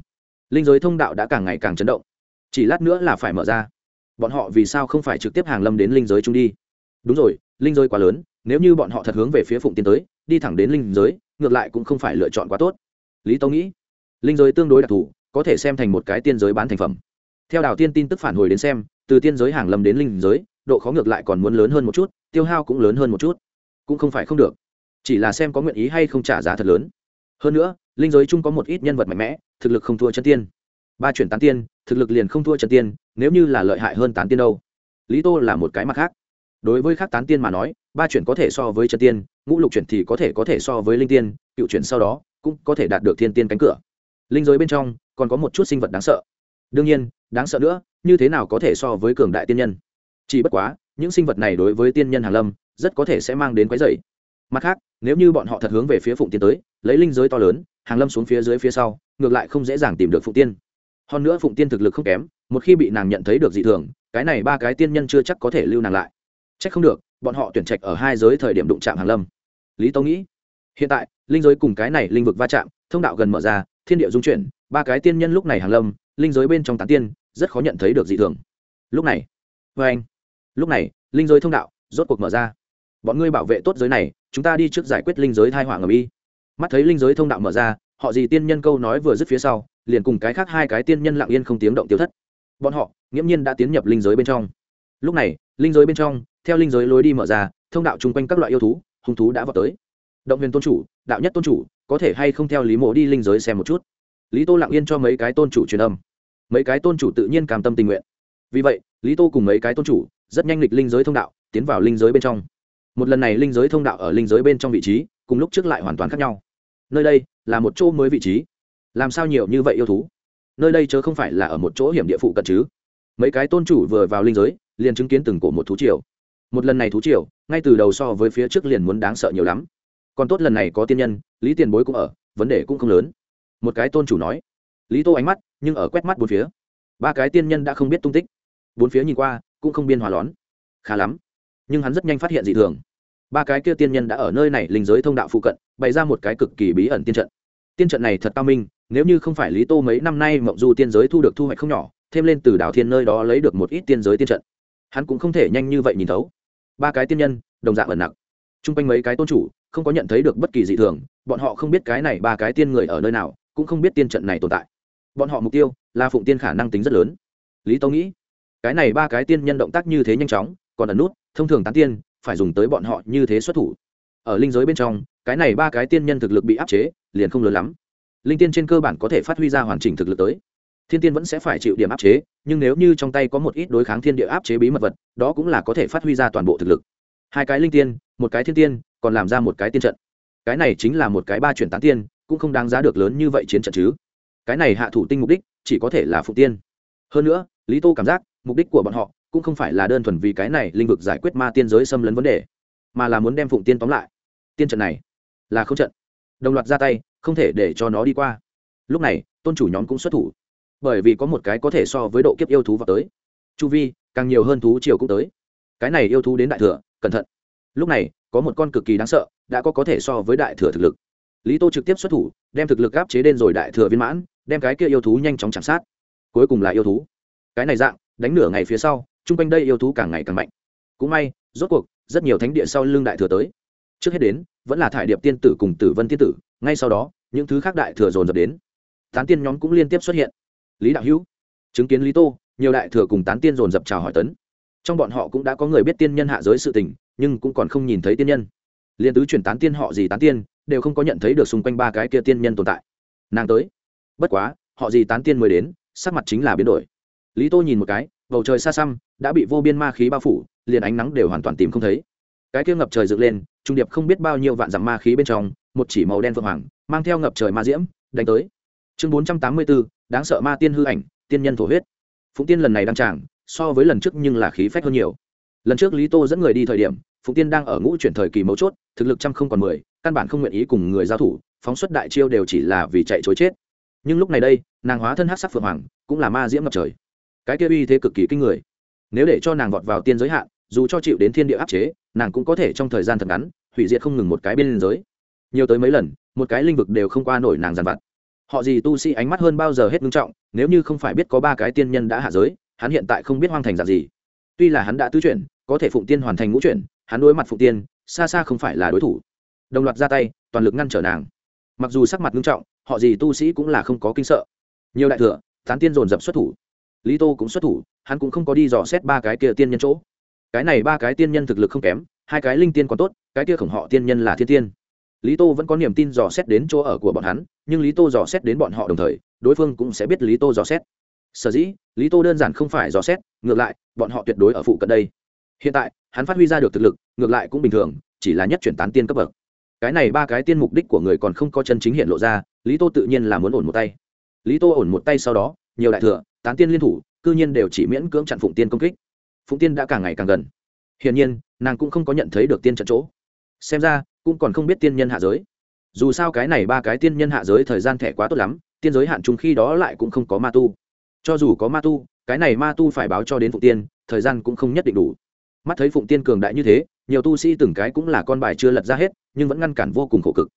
Linh giới thông đạo đã càng ngày càng chấn động. Chỉ lát nữa là phải mở ra bọn họ vì sao không phải trực tiếp hàng lâm đến linh giới chung đi? Đúng rồi, linh giới quá lớn, nếu như bọn họ thật hướng về phía phụng tiên tới, đi thẳng đến linh giới, ngược lại cũng không phải lựa chọn quá tốt. Lý tâu nghĩ, linh giới tương đối đặc thù, có thể xem thành một cái tiên giới bán thành phẩm. Theo đào tiên tin tức phản hồi đến xem, từ tiên giới hàng lâm đến linh giới, độ khó ngược lại còn muốn lớn hơn một chút, tiêu hao cũng lớn hơn một chút. Cũng không phải không được, chỉ là xem có nguyện ý hay không trả giá thật lớn. Hơn nữa, linh giới chung có một ít nhân vật mạnh mẽ, thực lực không thua chân tiên ba chuyển tán tiên, thực lực liền không thua chân tiên, nếu như là lợi hại hơn tán tiên đâu. Lý tô là một cái mặt khác. Đối với khác tán tiên mà nói, ba chuyển có thể so với chân tiên, ngũ lục chuyển thì có thể có thể so với linh tiên, cựu chuyển sau đó cũng có thể đạt được thiên tiên cánh cửa. Linh giới bên trong còn có một chút sinh vật đáng sợ. Đương nhiên, đáng sợ nữa, như thế nào có thể so với cường đại tiên nhân? Chỉ bất quá, những sinh vật này đối với tiên nhân hàn lâm, rất có thể sẽ mang đến quái dày mặt khác, nếu như bọn họ thật hướng về phía phụng tiên tới, lấy linh giới to lớn, hàng lâm xuống phía dưới phía sau, ngược lại không dễ dàng tìm được phụng tiên hơn nữa phụng tiên thực lực không kém, một khi bị nàng nhận thấy được dị thường, cái này ba cái tiên nhân chưa chắc có thể lưu nàng lại. C h ắ c không được, bọn họ tuyển trạch ở hai giới thời điểm đụng chạm hàn lâm. Lý tâu nghĩ, hiện tại, linh giới cùng cái này linh vực va chạm, thông đạo gần mở ra, thiên địa dung chuyển, ba cái tiên nhân lúc này hàn lâm, linh giới bên trong tán tiên, rất khó nhận thấy được dị thường. Lúc này vê anh, lúc này, linh giới thông đạo rốt cuộc mở ra. Bọn ngươi bảo vệ tốt giới này, chúng ta đi trước giải quyết linh giới thai họa ngầm y. Mắt thấy linh giới thông đạo mở ra họ gì tiên nhân câu nói vừa dứt phía sau, liền cùng cái khác hai cái tiên nhân lặng yên không tiếng động tiêu thất. Bọn họ, nghiễm nhiên đã tiến nhập linh giới bên trong. Lúc này, linh giới bên trong, theo linh giới lối đi mở ra, thông đạo chung quanh các loại yêu thú, hung thú đã vào tới. Động viên tôn chủ, đạo nhất tôn chủ, có thể hay không theo lý mộ đi linh giới xem một chút? Lý tô lặng yên cho mấy cái tôn chủ truyền âm. Mấy cái tôn chủ tự nhiên cảm tâm tình nguyện. Vì vậy, lý tô cùng mấy cái tôn chủ, rất nhanh lịch linh giới thông đạo, tiến vào linh giới bên trong. Một lần này linh giới thông đạo ở linh giới bên trong vị trí, cùng lúc trước lại hoàn toàn khác nhau. Nơi đây là một chỗ mới vị trí. Làm sao nhiều như vậy yêu thú? Nơi đây chớ không phải là ở một chỗ hiểm địa phụ cận chứ. Mấy cái tôn chủ vừa vào linh giới, liền chứng kiến từng cổ một thú triều. Một lần này thú triều, ngay từ đầu so với phía trước liền muốn đáng sợ nhiều lắm. Còn tốt lần này có tiên nhân, lý tiền bối cũng ở, vấn đề cũng không lớn. Một cái tôn chủ nói. Lý tô ánh mắt, nhưng ở quét mắt bốn phía. Ba cái tiên nhân đã không biết tung tích. Bốn phía nhìn qua, cũng không biên hòa lón. Khá lắm. Nhưng hắn rất nhanh phát hiện dị thường ba cái kia tiên nhân đã ở nơi này linh giới thông đạo phụ cận, bày ra một cái cực kỳ bí ẩn tiên trận. Tiên trận này thật cao minh, nếu như không phải lý tô mấy năm nay mộng du tiên giới thu được thu hoạch không nhỏ, thêm lên từ đảo thiên nơi đó lấy được một ít tiên giới tiên trận. Hắn cũng không thể nhanh như vậy nhìn thấu. Ba cái tiên nhân, đồng dạng ẩn nặng t r u n g quanh mấy cái tôn chủ, không có nhận thấy được bất kỳ dị thường, bọn họ không biết cái này ba cái tiên người ở nơi nào, cũng không biết tiên trận này tồn tại. Bọn họ mục tiêu là phụng tiên khả năng tính rất lớn. Lý tô nghĩ, cái này ba cái tiên nhân động tác như thế nhanh chóng, còn ẩn nút, thông thường tán tiên phải dùng tới bọn họ như thế xuất thủ. Ở linh giới bên trong, cái này ba cái tiên nhân thực lực bị áp chế, liền không lớn lắm. Linh tiên trên cơ bản có thể phát huy ra hoàn chỉnh thực lực tới. Thiên tiên vẫn sẽ phải chịu điểm áp chế, nhưng nếu như trong tay có một ít đối kháng thiên địa áp chế bí mật vật, đó cũng là có thể phát huy ra toàn bộ thực lực. Hai cái linh tiên, một cái thiên tiên, còn làm ra một cái tiên trận. Cái này chính là một cái ba chuyển tán tiên, cũng không đáng giá được lớn như vậy chiến trận chứ. Cái này hạ thủ tinh mục đích chỉ có thể là phụ tiên. Hơn nữa, lý tô cảm giác mục đích của bọn họ cũng không phải là đơn thuần vì cái này linh vực giải quyết ma tiên giới xâm lấn vấn đề, mà là muốn đem phụng tiên tóm lại. Tiên trận này là không trận. Đồng loạt ra tay, không thể để cho nó đi qua. Lúc này, tôn chủ nhóm cũng xuất thủ. Bởi vì có một cái có thể so với độ kiếp yêu thú vào tới. Chu vi, càng nhiều hơn thú chiều cũng tới. Cái này yêu thú đến đại thừa, cẩn thận. Lúc này, có một con cực kỳ đáng sợ, đã có có thể so với đại thừa thực lực. Lý tô trực tiếp xuất thủ, đem thực lực áp chế đến rồi đại thừa viên mãn, đem cái kia yêu thú nhanh chóng chạm sát. Cuối cùng là yêu thú. Cái này dạng, đánh nửa ngày phía sau chung quanh đây yêu thú càng ngày càng mạnh. Cũng may, rốt cuộc, rất nhiều thánh địa sau lưng đại thừa tới. Trước hết đến, vẫn là thải điệp tiên tử cùng tử vân tiên tử, ngay sau đó, những thứ khác đại thừa dồn dập đến. Tán tiên nhóm cũng liên tiếp xuất hiện. Lý đạo hữu, chứng kiến lý tô, nhiều đại thừa cùng tán tiên dồn dập chào hỏi tấn. Trong bọn họ cũng đã có người biết tiên nhân hạ giới sự tình, nhưng cũng còn không nhìn thấy tiên nhân. Liên tứ chuyển tán tiên họ gì tán tiên, đều không có nhận thấy được xung quanh ba cái kia tiên nhân tồn tại. Nàng tới. Bất quá, họ gì tán tiên mới đến, sắc mặt chính là biến đổi. Lý tô nhìn một cái bầu trời xa xăm, đã bị vô biên ma khí bao phủ, liền ánh nắng đều hoàn toàn tìm không thấy. Cái kia ngập trời dựng lên, trung điệp không biết bao nhiêu vạn dặm ma khí bên trong, một chỉ màu đen vượng hoàng, mang theo ngập trời ma diễm, đánh tới. Chương bốn trăm tám mươi bốn, đáng sợ ma tiên hư ảnh, tiên nhân thổ huyết. Phụng tiên lần này đang tràng, so với lần trước nhưng là khí phách hơn nhiều. Lần trước lý tô dẫn người đi thời điểm, phụng tiên đang ở ngũ chuyển thời kỳ mấu chốt, thực lực trăm không còn mười, căn bản không nguyện ý cùng người giao thủ, phóng xuất đại chiêu đều chỉ là vì chạy chối chết. Nhưng lúc này đây, nàng hóa thân hát sắc phượng hoàng, cũng là ma diễm ngập trời cái kia uy thế cực kỳ kinh người. Nếu để cho nàng vọt vào tiên giới hạn, dù cho chịu đến thiên địa áp chế, nàng cũng có thể trong thời gian thật ngắn, hủy diệt không ngừng một cái bên liên giới. Nhiều tới mấy lần, một cái linh vực đều không qua nổi nàng giàn vặt. Họ gì tu sĩ ánh mắt hơn bao giờ hết nghiêm trọng, nếu như không phải biết có ba cái tiên nhân đã hạ giới, hắn hiện tại không biết hoang thành dạng gì. Tuy là hắn đã tứ chuyển, có thể phụng tiên hoàn thành ngũ chuyển, hắn đối mặt phụng tiên, xa xa không phải là đối thủ. Đồng loạt ra tay, toàn lực ngăn trở nàng. Mặc dù sắc mặt nghiêm trọng, họ gì tu sĩ cũng là không có kinh sợ. Nhiều đại thừa, tán tiên dồn dập xuất thủ lý tô cũng xuất thủ, hắn cũng không có đi dò xét ba cái kia tiên nhân chỗ. Cái này ba cái tiên nhân thực lực không kém, hai cái linh tiên còn tốt, cái kia khổng họ tiên nhân là thiên tiên. Lý tô vẫn có niềm tin dò xét đến chỗ ở của bọn hắn, nhưng lý tô dò xét đến bọn họ đồng thời, đối phương cũng sẽ biết lý tô dò xét. Sở dĩ, lý tô đơn giản không phải dò xét, ngược lại, bọn họ tuyệt đối ở phụ cận đây. Hiện tại, hắn phát huy ra được thực lực, ngược lại cũng bình thường, chỉ là nhất chuyển tán tiên cấp bậc. Cái này ba cái tiên mục đích của người còn không có chân chính hiện lộ ra, lý tô tự nhiên là muốn ổn một tay. Lý tô ổn một tay sau đó nhiều đại thừa, tán tiên liên thủ, cư nhiên đều chỉ miễn cưỡng chặn phụng tiên công kích. Phụng tiên đã càng ngày càng gần. Hiển nhiên, nàng cũng không có nhận thấy được tiên trận chỗ. Xem ra, cũng còn không biết tiên nhân hạ giới. Dù sao cái này ba cái tiên nhân hạ giới thời gian thẻ quá tốt lắm, tiên giới hạn chung khi đó lại cũng không có ma tu. Cho dù có ma tu, cái này ma tu phải báo cho đến phụng tiên, thời gian cũng không nhất định đủ. Mắt thấy phụng tiên cường đại như thế, nhiều tu sĩ từng cái cũng là con bài chưa lật ra hết, nhưng vẫn ngăn cản vô cùng khổ cực.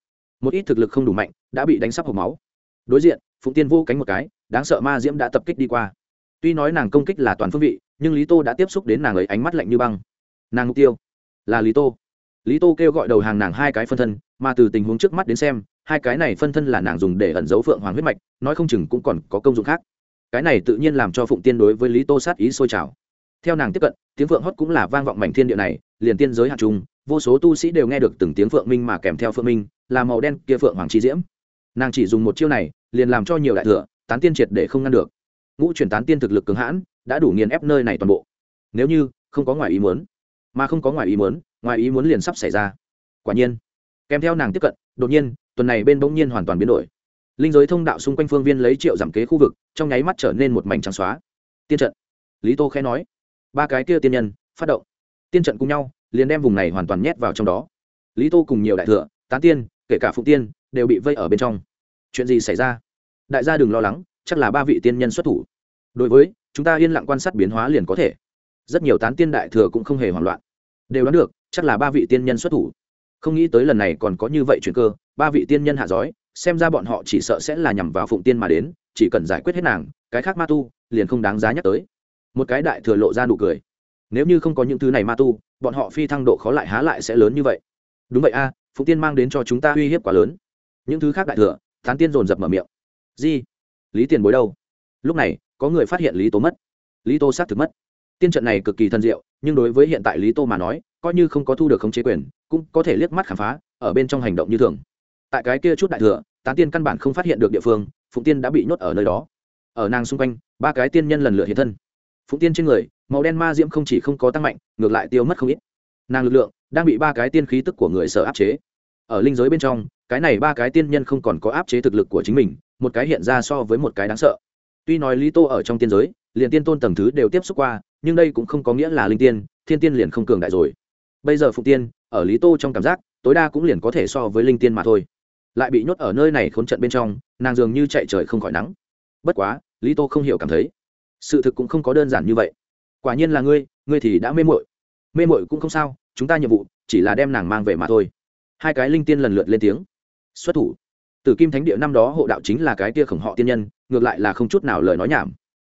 Một ít thực lực không đủ mạnh, đã bị đánh sắp hộp máu. Đối diện, phụng tiên vô cánh một cái đáng sợ ma diễm đã tập kích đi qua. Tuy nói nàng công kích là toàn phương vị, nhưng lý tô đã tiếp xúc đến nàng ấy ánh mắt lạnh như băng. Nàng mục tiêu là lý tô. Lý tô kêu gọi đầu hàng nàng hai cái phân thân, mà từ tình huống trước mắt đến xem, hai cái này phân thân là nàng dùng để ẩn giấu phượng hoàng huyết mạch, nói không chừng cũng còn có công dụng khác. Cái này tự nhiên làm cho phụng tiên đối với lý tô sát ý sôi trào. Theo nàng tiếp cận, tiếng phượng hót cũng là vang vọng mảnh thiên địa này, liền tiên giới hạt trung vô số tu sĩ đều nghe được từng tiếng phượng minh mà kèm theo phượng minh, là màu đen kia phượng hoàng chi diễm. Nàng chỉ dùng một chiêu này, liền làm cho nhiều đại thừa tán tiên triệt để không ngăn được. Ngũ chuyển tán tiên thực lực cứng hãn, đã đủ nghiền ép nơi này toàn bộ. Nếu như, không có ngoài ý muốn. Mà không có ngoài ý muốn, ngoài ý muốn liền sắp xảy ra. Quả nhiên, kèm theo nàng tiếp cận, đột nhiên, tuần này bên bỗng nhiên hoàn toàn biến đổi. Linh giới thông đạo xung quanh phương viên lấy triệu giảm kế khu vực, trong nháy mắt trở nên một mảnh trắng xóa. Tiên trận. Lý tô khẽ nói. Ba cái kia tiên nhân, phát động. Tiên trận cùng nhau, liền đem vùng này hoàn toàn nhét vào trong đó. Lý tô cùng nhiều đại thừa, tán tiên, kể cả phụ tiên, đều bị vây ở bên trong. Chuyện gì xảy ra? Đại gia đừng lo lắng chắc là ba vị tiên nhân xuất thủ. Đối với chúng ta yên lặng quan sát biến hóa liền có thể. Rất nhiều tán tiên đại thừa cũng không hề hoảng loạn. Đều đoán được chắc là ba vị tiên nhân xuất thủ. Không nghĩ tới lần này còn có như vậy chuyện cơ ba vị tiên nhân hạ giói xem ra bọn họ chỉ sợ sẽ là nhằm vào phụng tiên mà đến chỉ cần giải quyết hết nàng cái khác ma tu liền không đáng giá nhắc tới. Một cái đại thừa lộ ra nụ cười. Nếu như không có những thứ này ma tu bọn họ phi thăng độ khó lại há lại sẽ lớn như vậy. Đúng vậy a à, phụng tiên mang đến cho chúng ta uy hiếp quá lớn. Những thứ khác đại thừa tán tiên dồn dập mở miệng di, lý tiền bối đâu? Lúc này, có người phát hiện lý tố mất. Lý tô xác thực mất. Tiên trận này cực kỳ thân diệu, nhưng đối với hiện tại lý tô mà nói, coi như không có thu được khống chế quyền, cũng có thể liếc mắt khám phá, ở bên trong hành động như thường. Tại cái kia chút đại thừa, tán tiên căn bản không phát hiện được địa phương, phụng tiên đã bị nhốt ở nơi đó. Ở nàng xung quanh, ba cái tiên nhân lần lượt hiện thân. Phụng tiên trên người, màu đen ma diễm không chỉ không có tăng mạnh, ngược lại tiêu mất không ít. Nàng lực lượng đang bị ba cái tiên khí tức của người sở áp chế. Ở linh giới bên trong, cái này ba cái tiên nhân không còn có áp chế thực lực của chính mình một cái hiện ra so với một cái đáng sợ. Tuy nói lý tô ở trong tiên giới, liền tiên tôn tầng thứ đều tiếp xúc qua, nhưng đây cũng không có nghĩa là linh tiên, thiên tiên liền không cường đại rồi. Bây giờ phụ tiên, ở lý tô trong cảm giác, tối đa cũng liền có thể so với linh tiên mà thôi. Lại bị nhốt ở nơi này khốn trận bên trong, nàng dường như chạy trời không khỏi nắng. Bất quá, lý tô không hiểu cảm thấy, sự thực cũng không có đơn giản như vậy. Quả nhiên là ngươi ngươi thì đã mê mội mê mội cũng không sao, chúng ta nhiệm vụ chỉ là đem nàng mang về mà thôi. Hai cái linh tiên lần lượt lên tiếng. Xuất thủ từ kim thánh địa năm đó hộ đạo chính là cái kia khổng họ tiên nhân, ngược lại là không chút nào lời nói nhảm.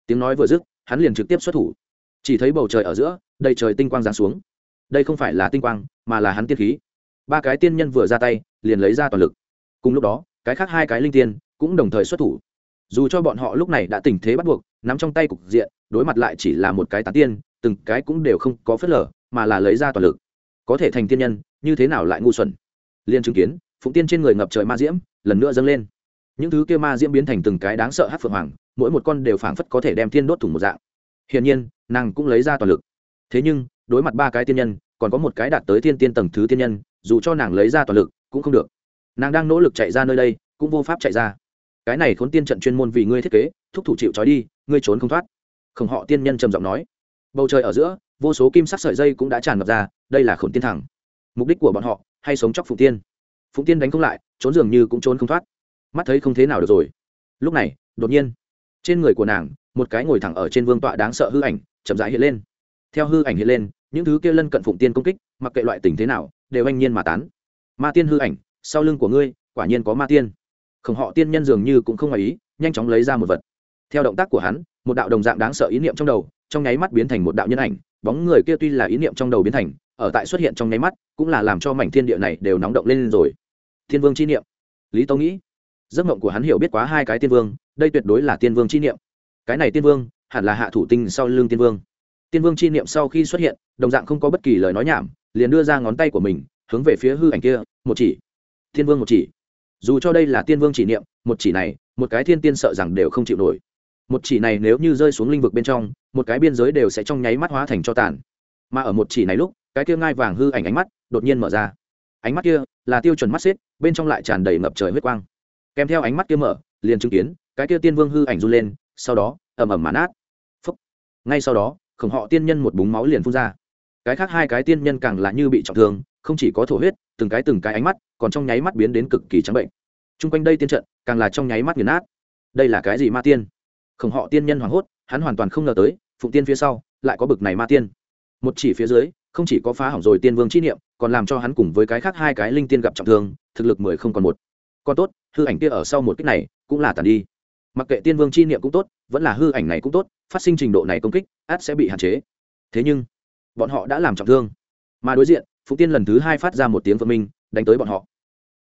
Tiếng nói vừa dứt, hắn liền trực tiếp xuất thủ. Chỉ thấy bầu trời ở giữa, đầy trời tinh quang giáng xuống. Đây không phải là tinh quang, mà là hắn tiên khí. Ba cái tiên nhân vừa ra tay, liền lấy ra toàn lực. Cùng lúc đó, cái khác hai cái linh tiên cũng đồng thời xuất thủ. Dù cho bọn họ lúc này đã tình thế bắt buộc, nắm trong tay cục diện, đối mặt lại chỉ là một cái tán tiên, từng cái cũng đều không có phất lở mà là lấy ra toàn lực. Có thể thành tiên nhân, như thế nào lại ngu xuẩn? Liên chứng kiến, phụng tiên trên người ngập trời ma diễm lần nữa dâng lên. Những thứ kia ma diễm biến thành từng cái đáng sợ hát phượng hoàng, mỗi một con đều phảng phất có thể đem thiên đốt thủng một dạng. Hiển nhiên, nàng cũng lấy ra toàn lực. Thế nhưng, đối mặt ba cái tiên nhân, còn có một cái đạt tới thiên tiên tầng thứ tiên nhân, dù cho nàng lấy ra toàn lực, cũng không được. Nàng đang nỗ lực chạy ra nơi đây, cũng vô pháp chạy ra. Cái này khốn tiên trận chuyên môn vì ngươi thiết kế, thúc thủ chịu trói đi, ngươi trốn không thoát. Không họ tiên nhân trầm giọng nói. Bầu trời ở giữa, vô số kim sắc sợi dây cũng đã tràn ngập ra, đây là khổn tiên thẳng. Mục đích của bọn họ, hay sống chóc phụ tiên phụng tiên đánh không lại, trốn dường như cũng trốn không thoát. Mắt thấy không thế nào được rồi. Lúc này, đột nhiên, trên người của nàng, một cái ngồi thẳng ở trên vương tọa đáng sợ hư ảnh, chậm rãi hiện lên. Theo hư ảnh hiện lên, những thứ kia lân cận phụng tiên công kích, mặc kệ loại tình thế nào, đều anh nhiên mà tán. Ma tiên hư ảnh, sau lưng của ngươi, quả nhiên có ma tiên. Khổng họ tiên nhân dường như cũng không ngoài ý, nhanh chóng lấy ra một vật. Theo động tác của hắn, một đạo đồng dạng đáng sợ ý niệm trong đầu, trong nháy mắt biến thành một đạo nhân ảnh, bóng người kia tuy là ý niệm trong đầu biến thành ở tại xuất hiện trong nháy mắt, cũng là làm cho mảnh thiên địa này đều nóng động lên rồi. Thiên vương chi niệm. Lý Tông nghĩ, giấc mộng của hắn hiểu biết quá hai cái tiên vương, đây tuyệt đối là tiên vương chi niệm. Cái này tiên vương, hẳn là hạ thủ tinh sau lưng tiên vương. Tiên vương chi niệm sau khi xuất hiện, đồng dạng không có bất kỳ lời nói nhảm, liền đưa ra ngón tay của mình, hướng về phía hư ảnh kia, một chỉ. Tiên vương một chỉ. Dù cho đây là tiên vương chỉ niệm, một chỉ này, một cái thiên tiên sợ rằng đều không chịu nổi. Một chỉ này nếu như rơi xuống linh vực bên trong, một cái biên giới đều sẽ trong nháy mắt hóa thành cho tàn. Mà ở một chỉ này lúc cái kia ngai vàng hư ảnh ánh mắt đột nhiên mở ra. Ánh mắt kia là tiêu chuẩn mắt xếp bên trong lại tràn đầy ngập trời huyết quang. Kèm theo ánh mắt kia mở, liền chứng kiến, cái kia tiên vương hư ảnh run lên, sau đó, ầm ầm mán át phúc. Ngay sau đó, khổng họ tiên nhân một búng máu liền phun ra. Cái khác hai cái tiên nhân càng là như bị trọng thương, không chỉ có thổ huyết, từng cái từng cái ánh mắt còn trong nháy mắt biến đến cực kỳ trắng bệnh. T r u n g quanh đây tiên trận càng là trong nháy mắt nghiền nát. Đây là cái gì ma tiên? Khổng họ tiên nhân hoảng hốt, hắn hoàn toàn không ngờ tới, phụng tiên phía sau lại có bực này ma tiên. Một chỉ phía dưới không chỉ có phá hỏng rồi tiên vương chi niệm, còn làm cho hắn cùng với cái khác hai cái linh tiên gặp trọng thương, thực lực mười không còn một. Còn tốt, hư ảnh kia ở sau một kích này cũng là tàn đi. Mặc kệ tiên vương chi niệm cũng tốt, vẫn là hư ảnh này cũng tốt, phát sinh trình độ này công kích át sẽ bị hạn chế. Thế nhưng, bọn họ đã làm trọng thương. Mà đối diện phụ tiên lần thứ hai phát ra một tiếng vợ minh, đánh tới bọn họ.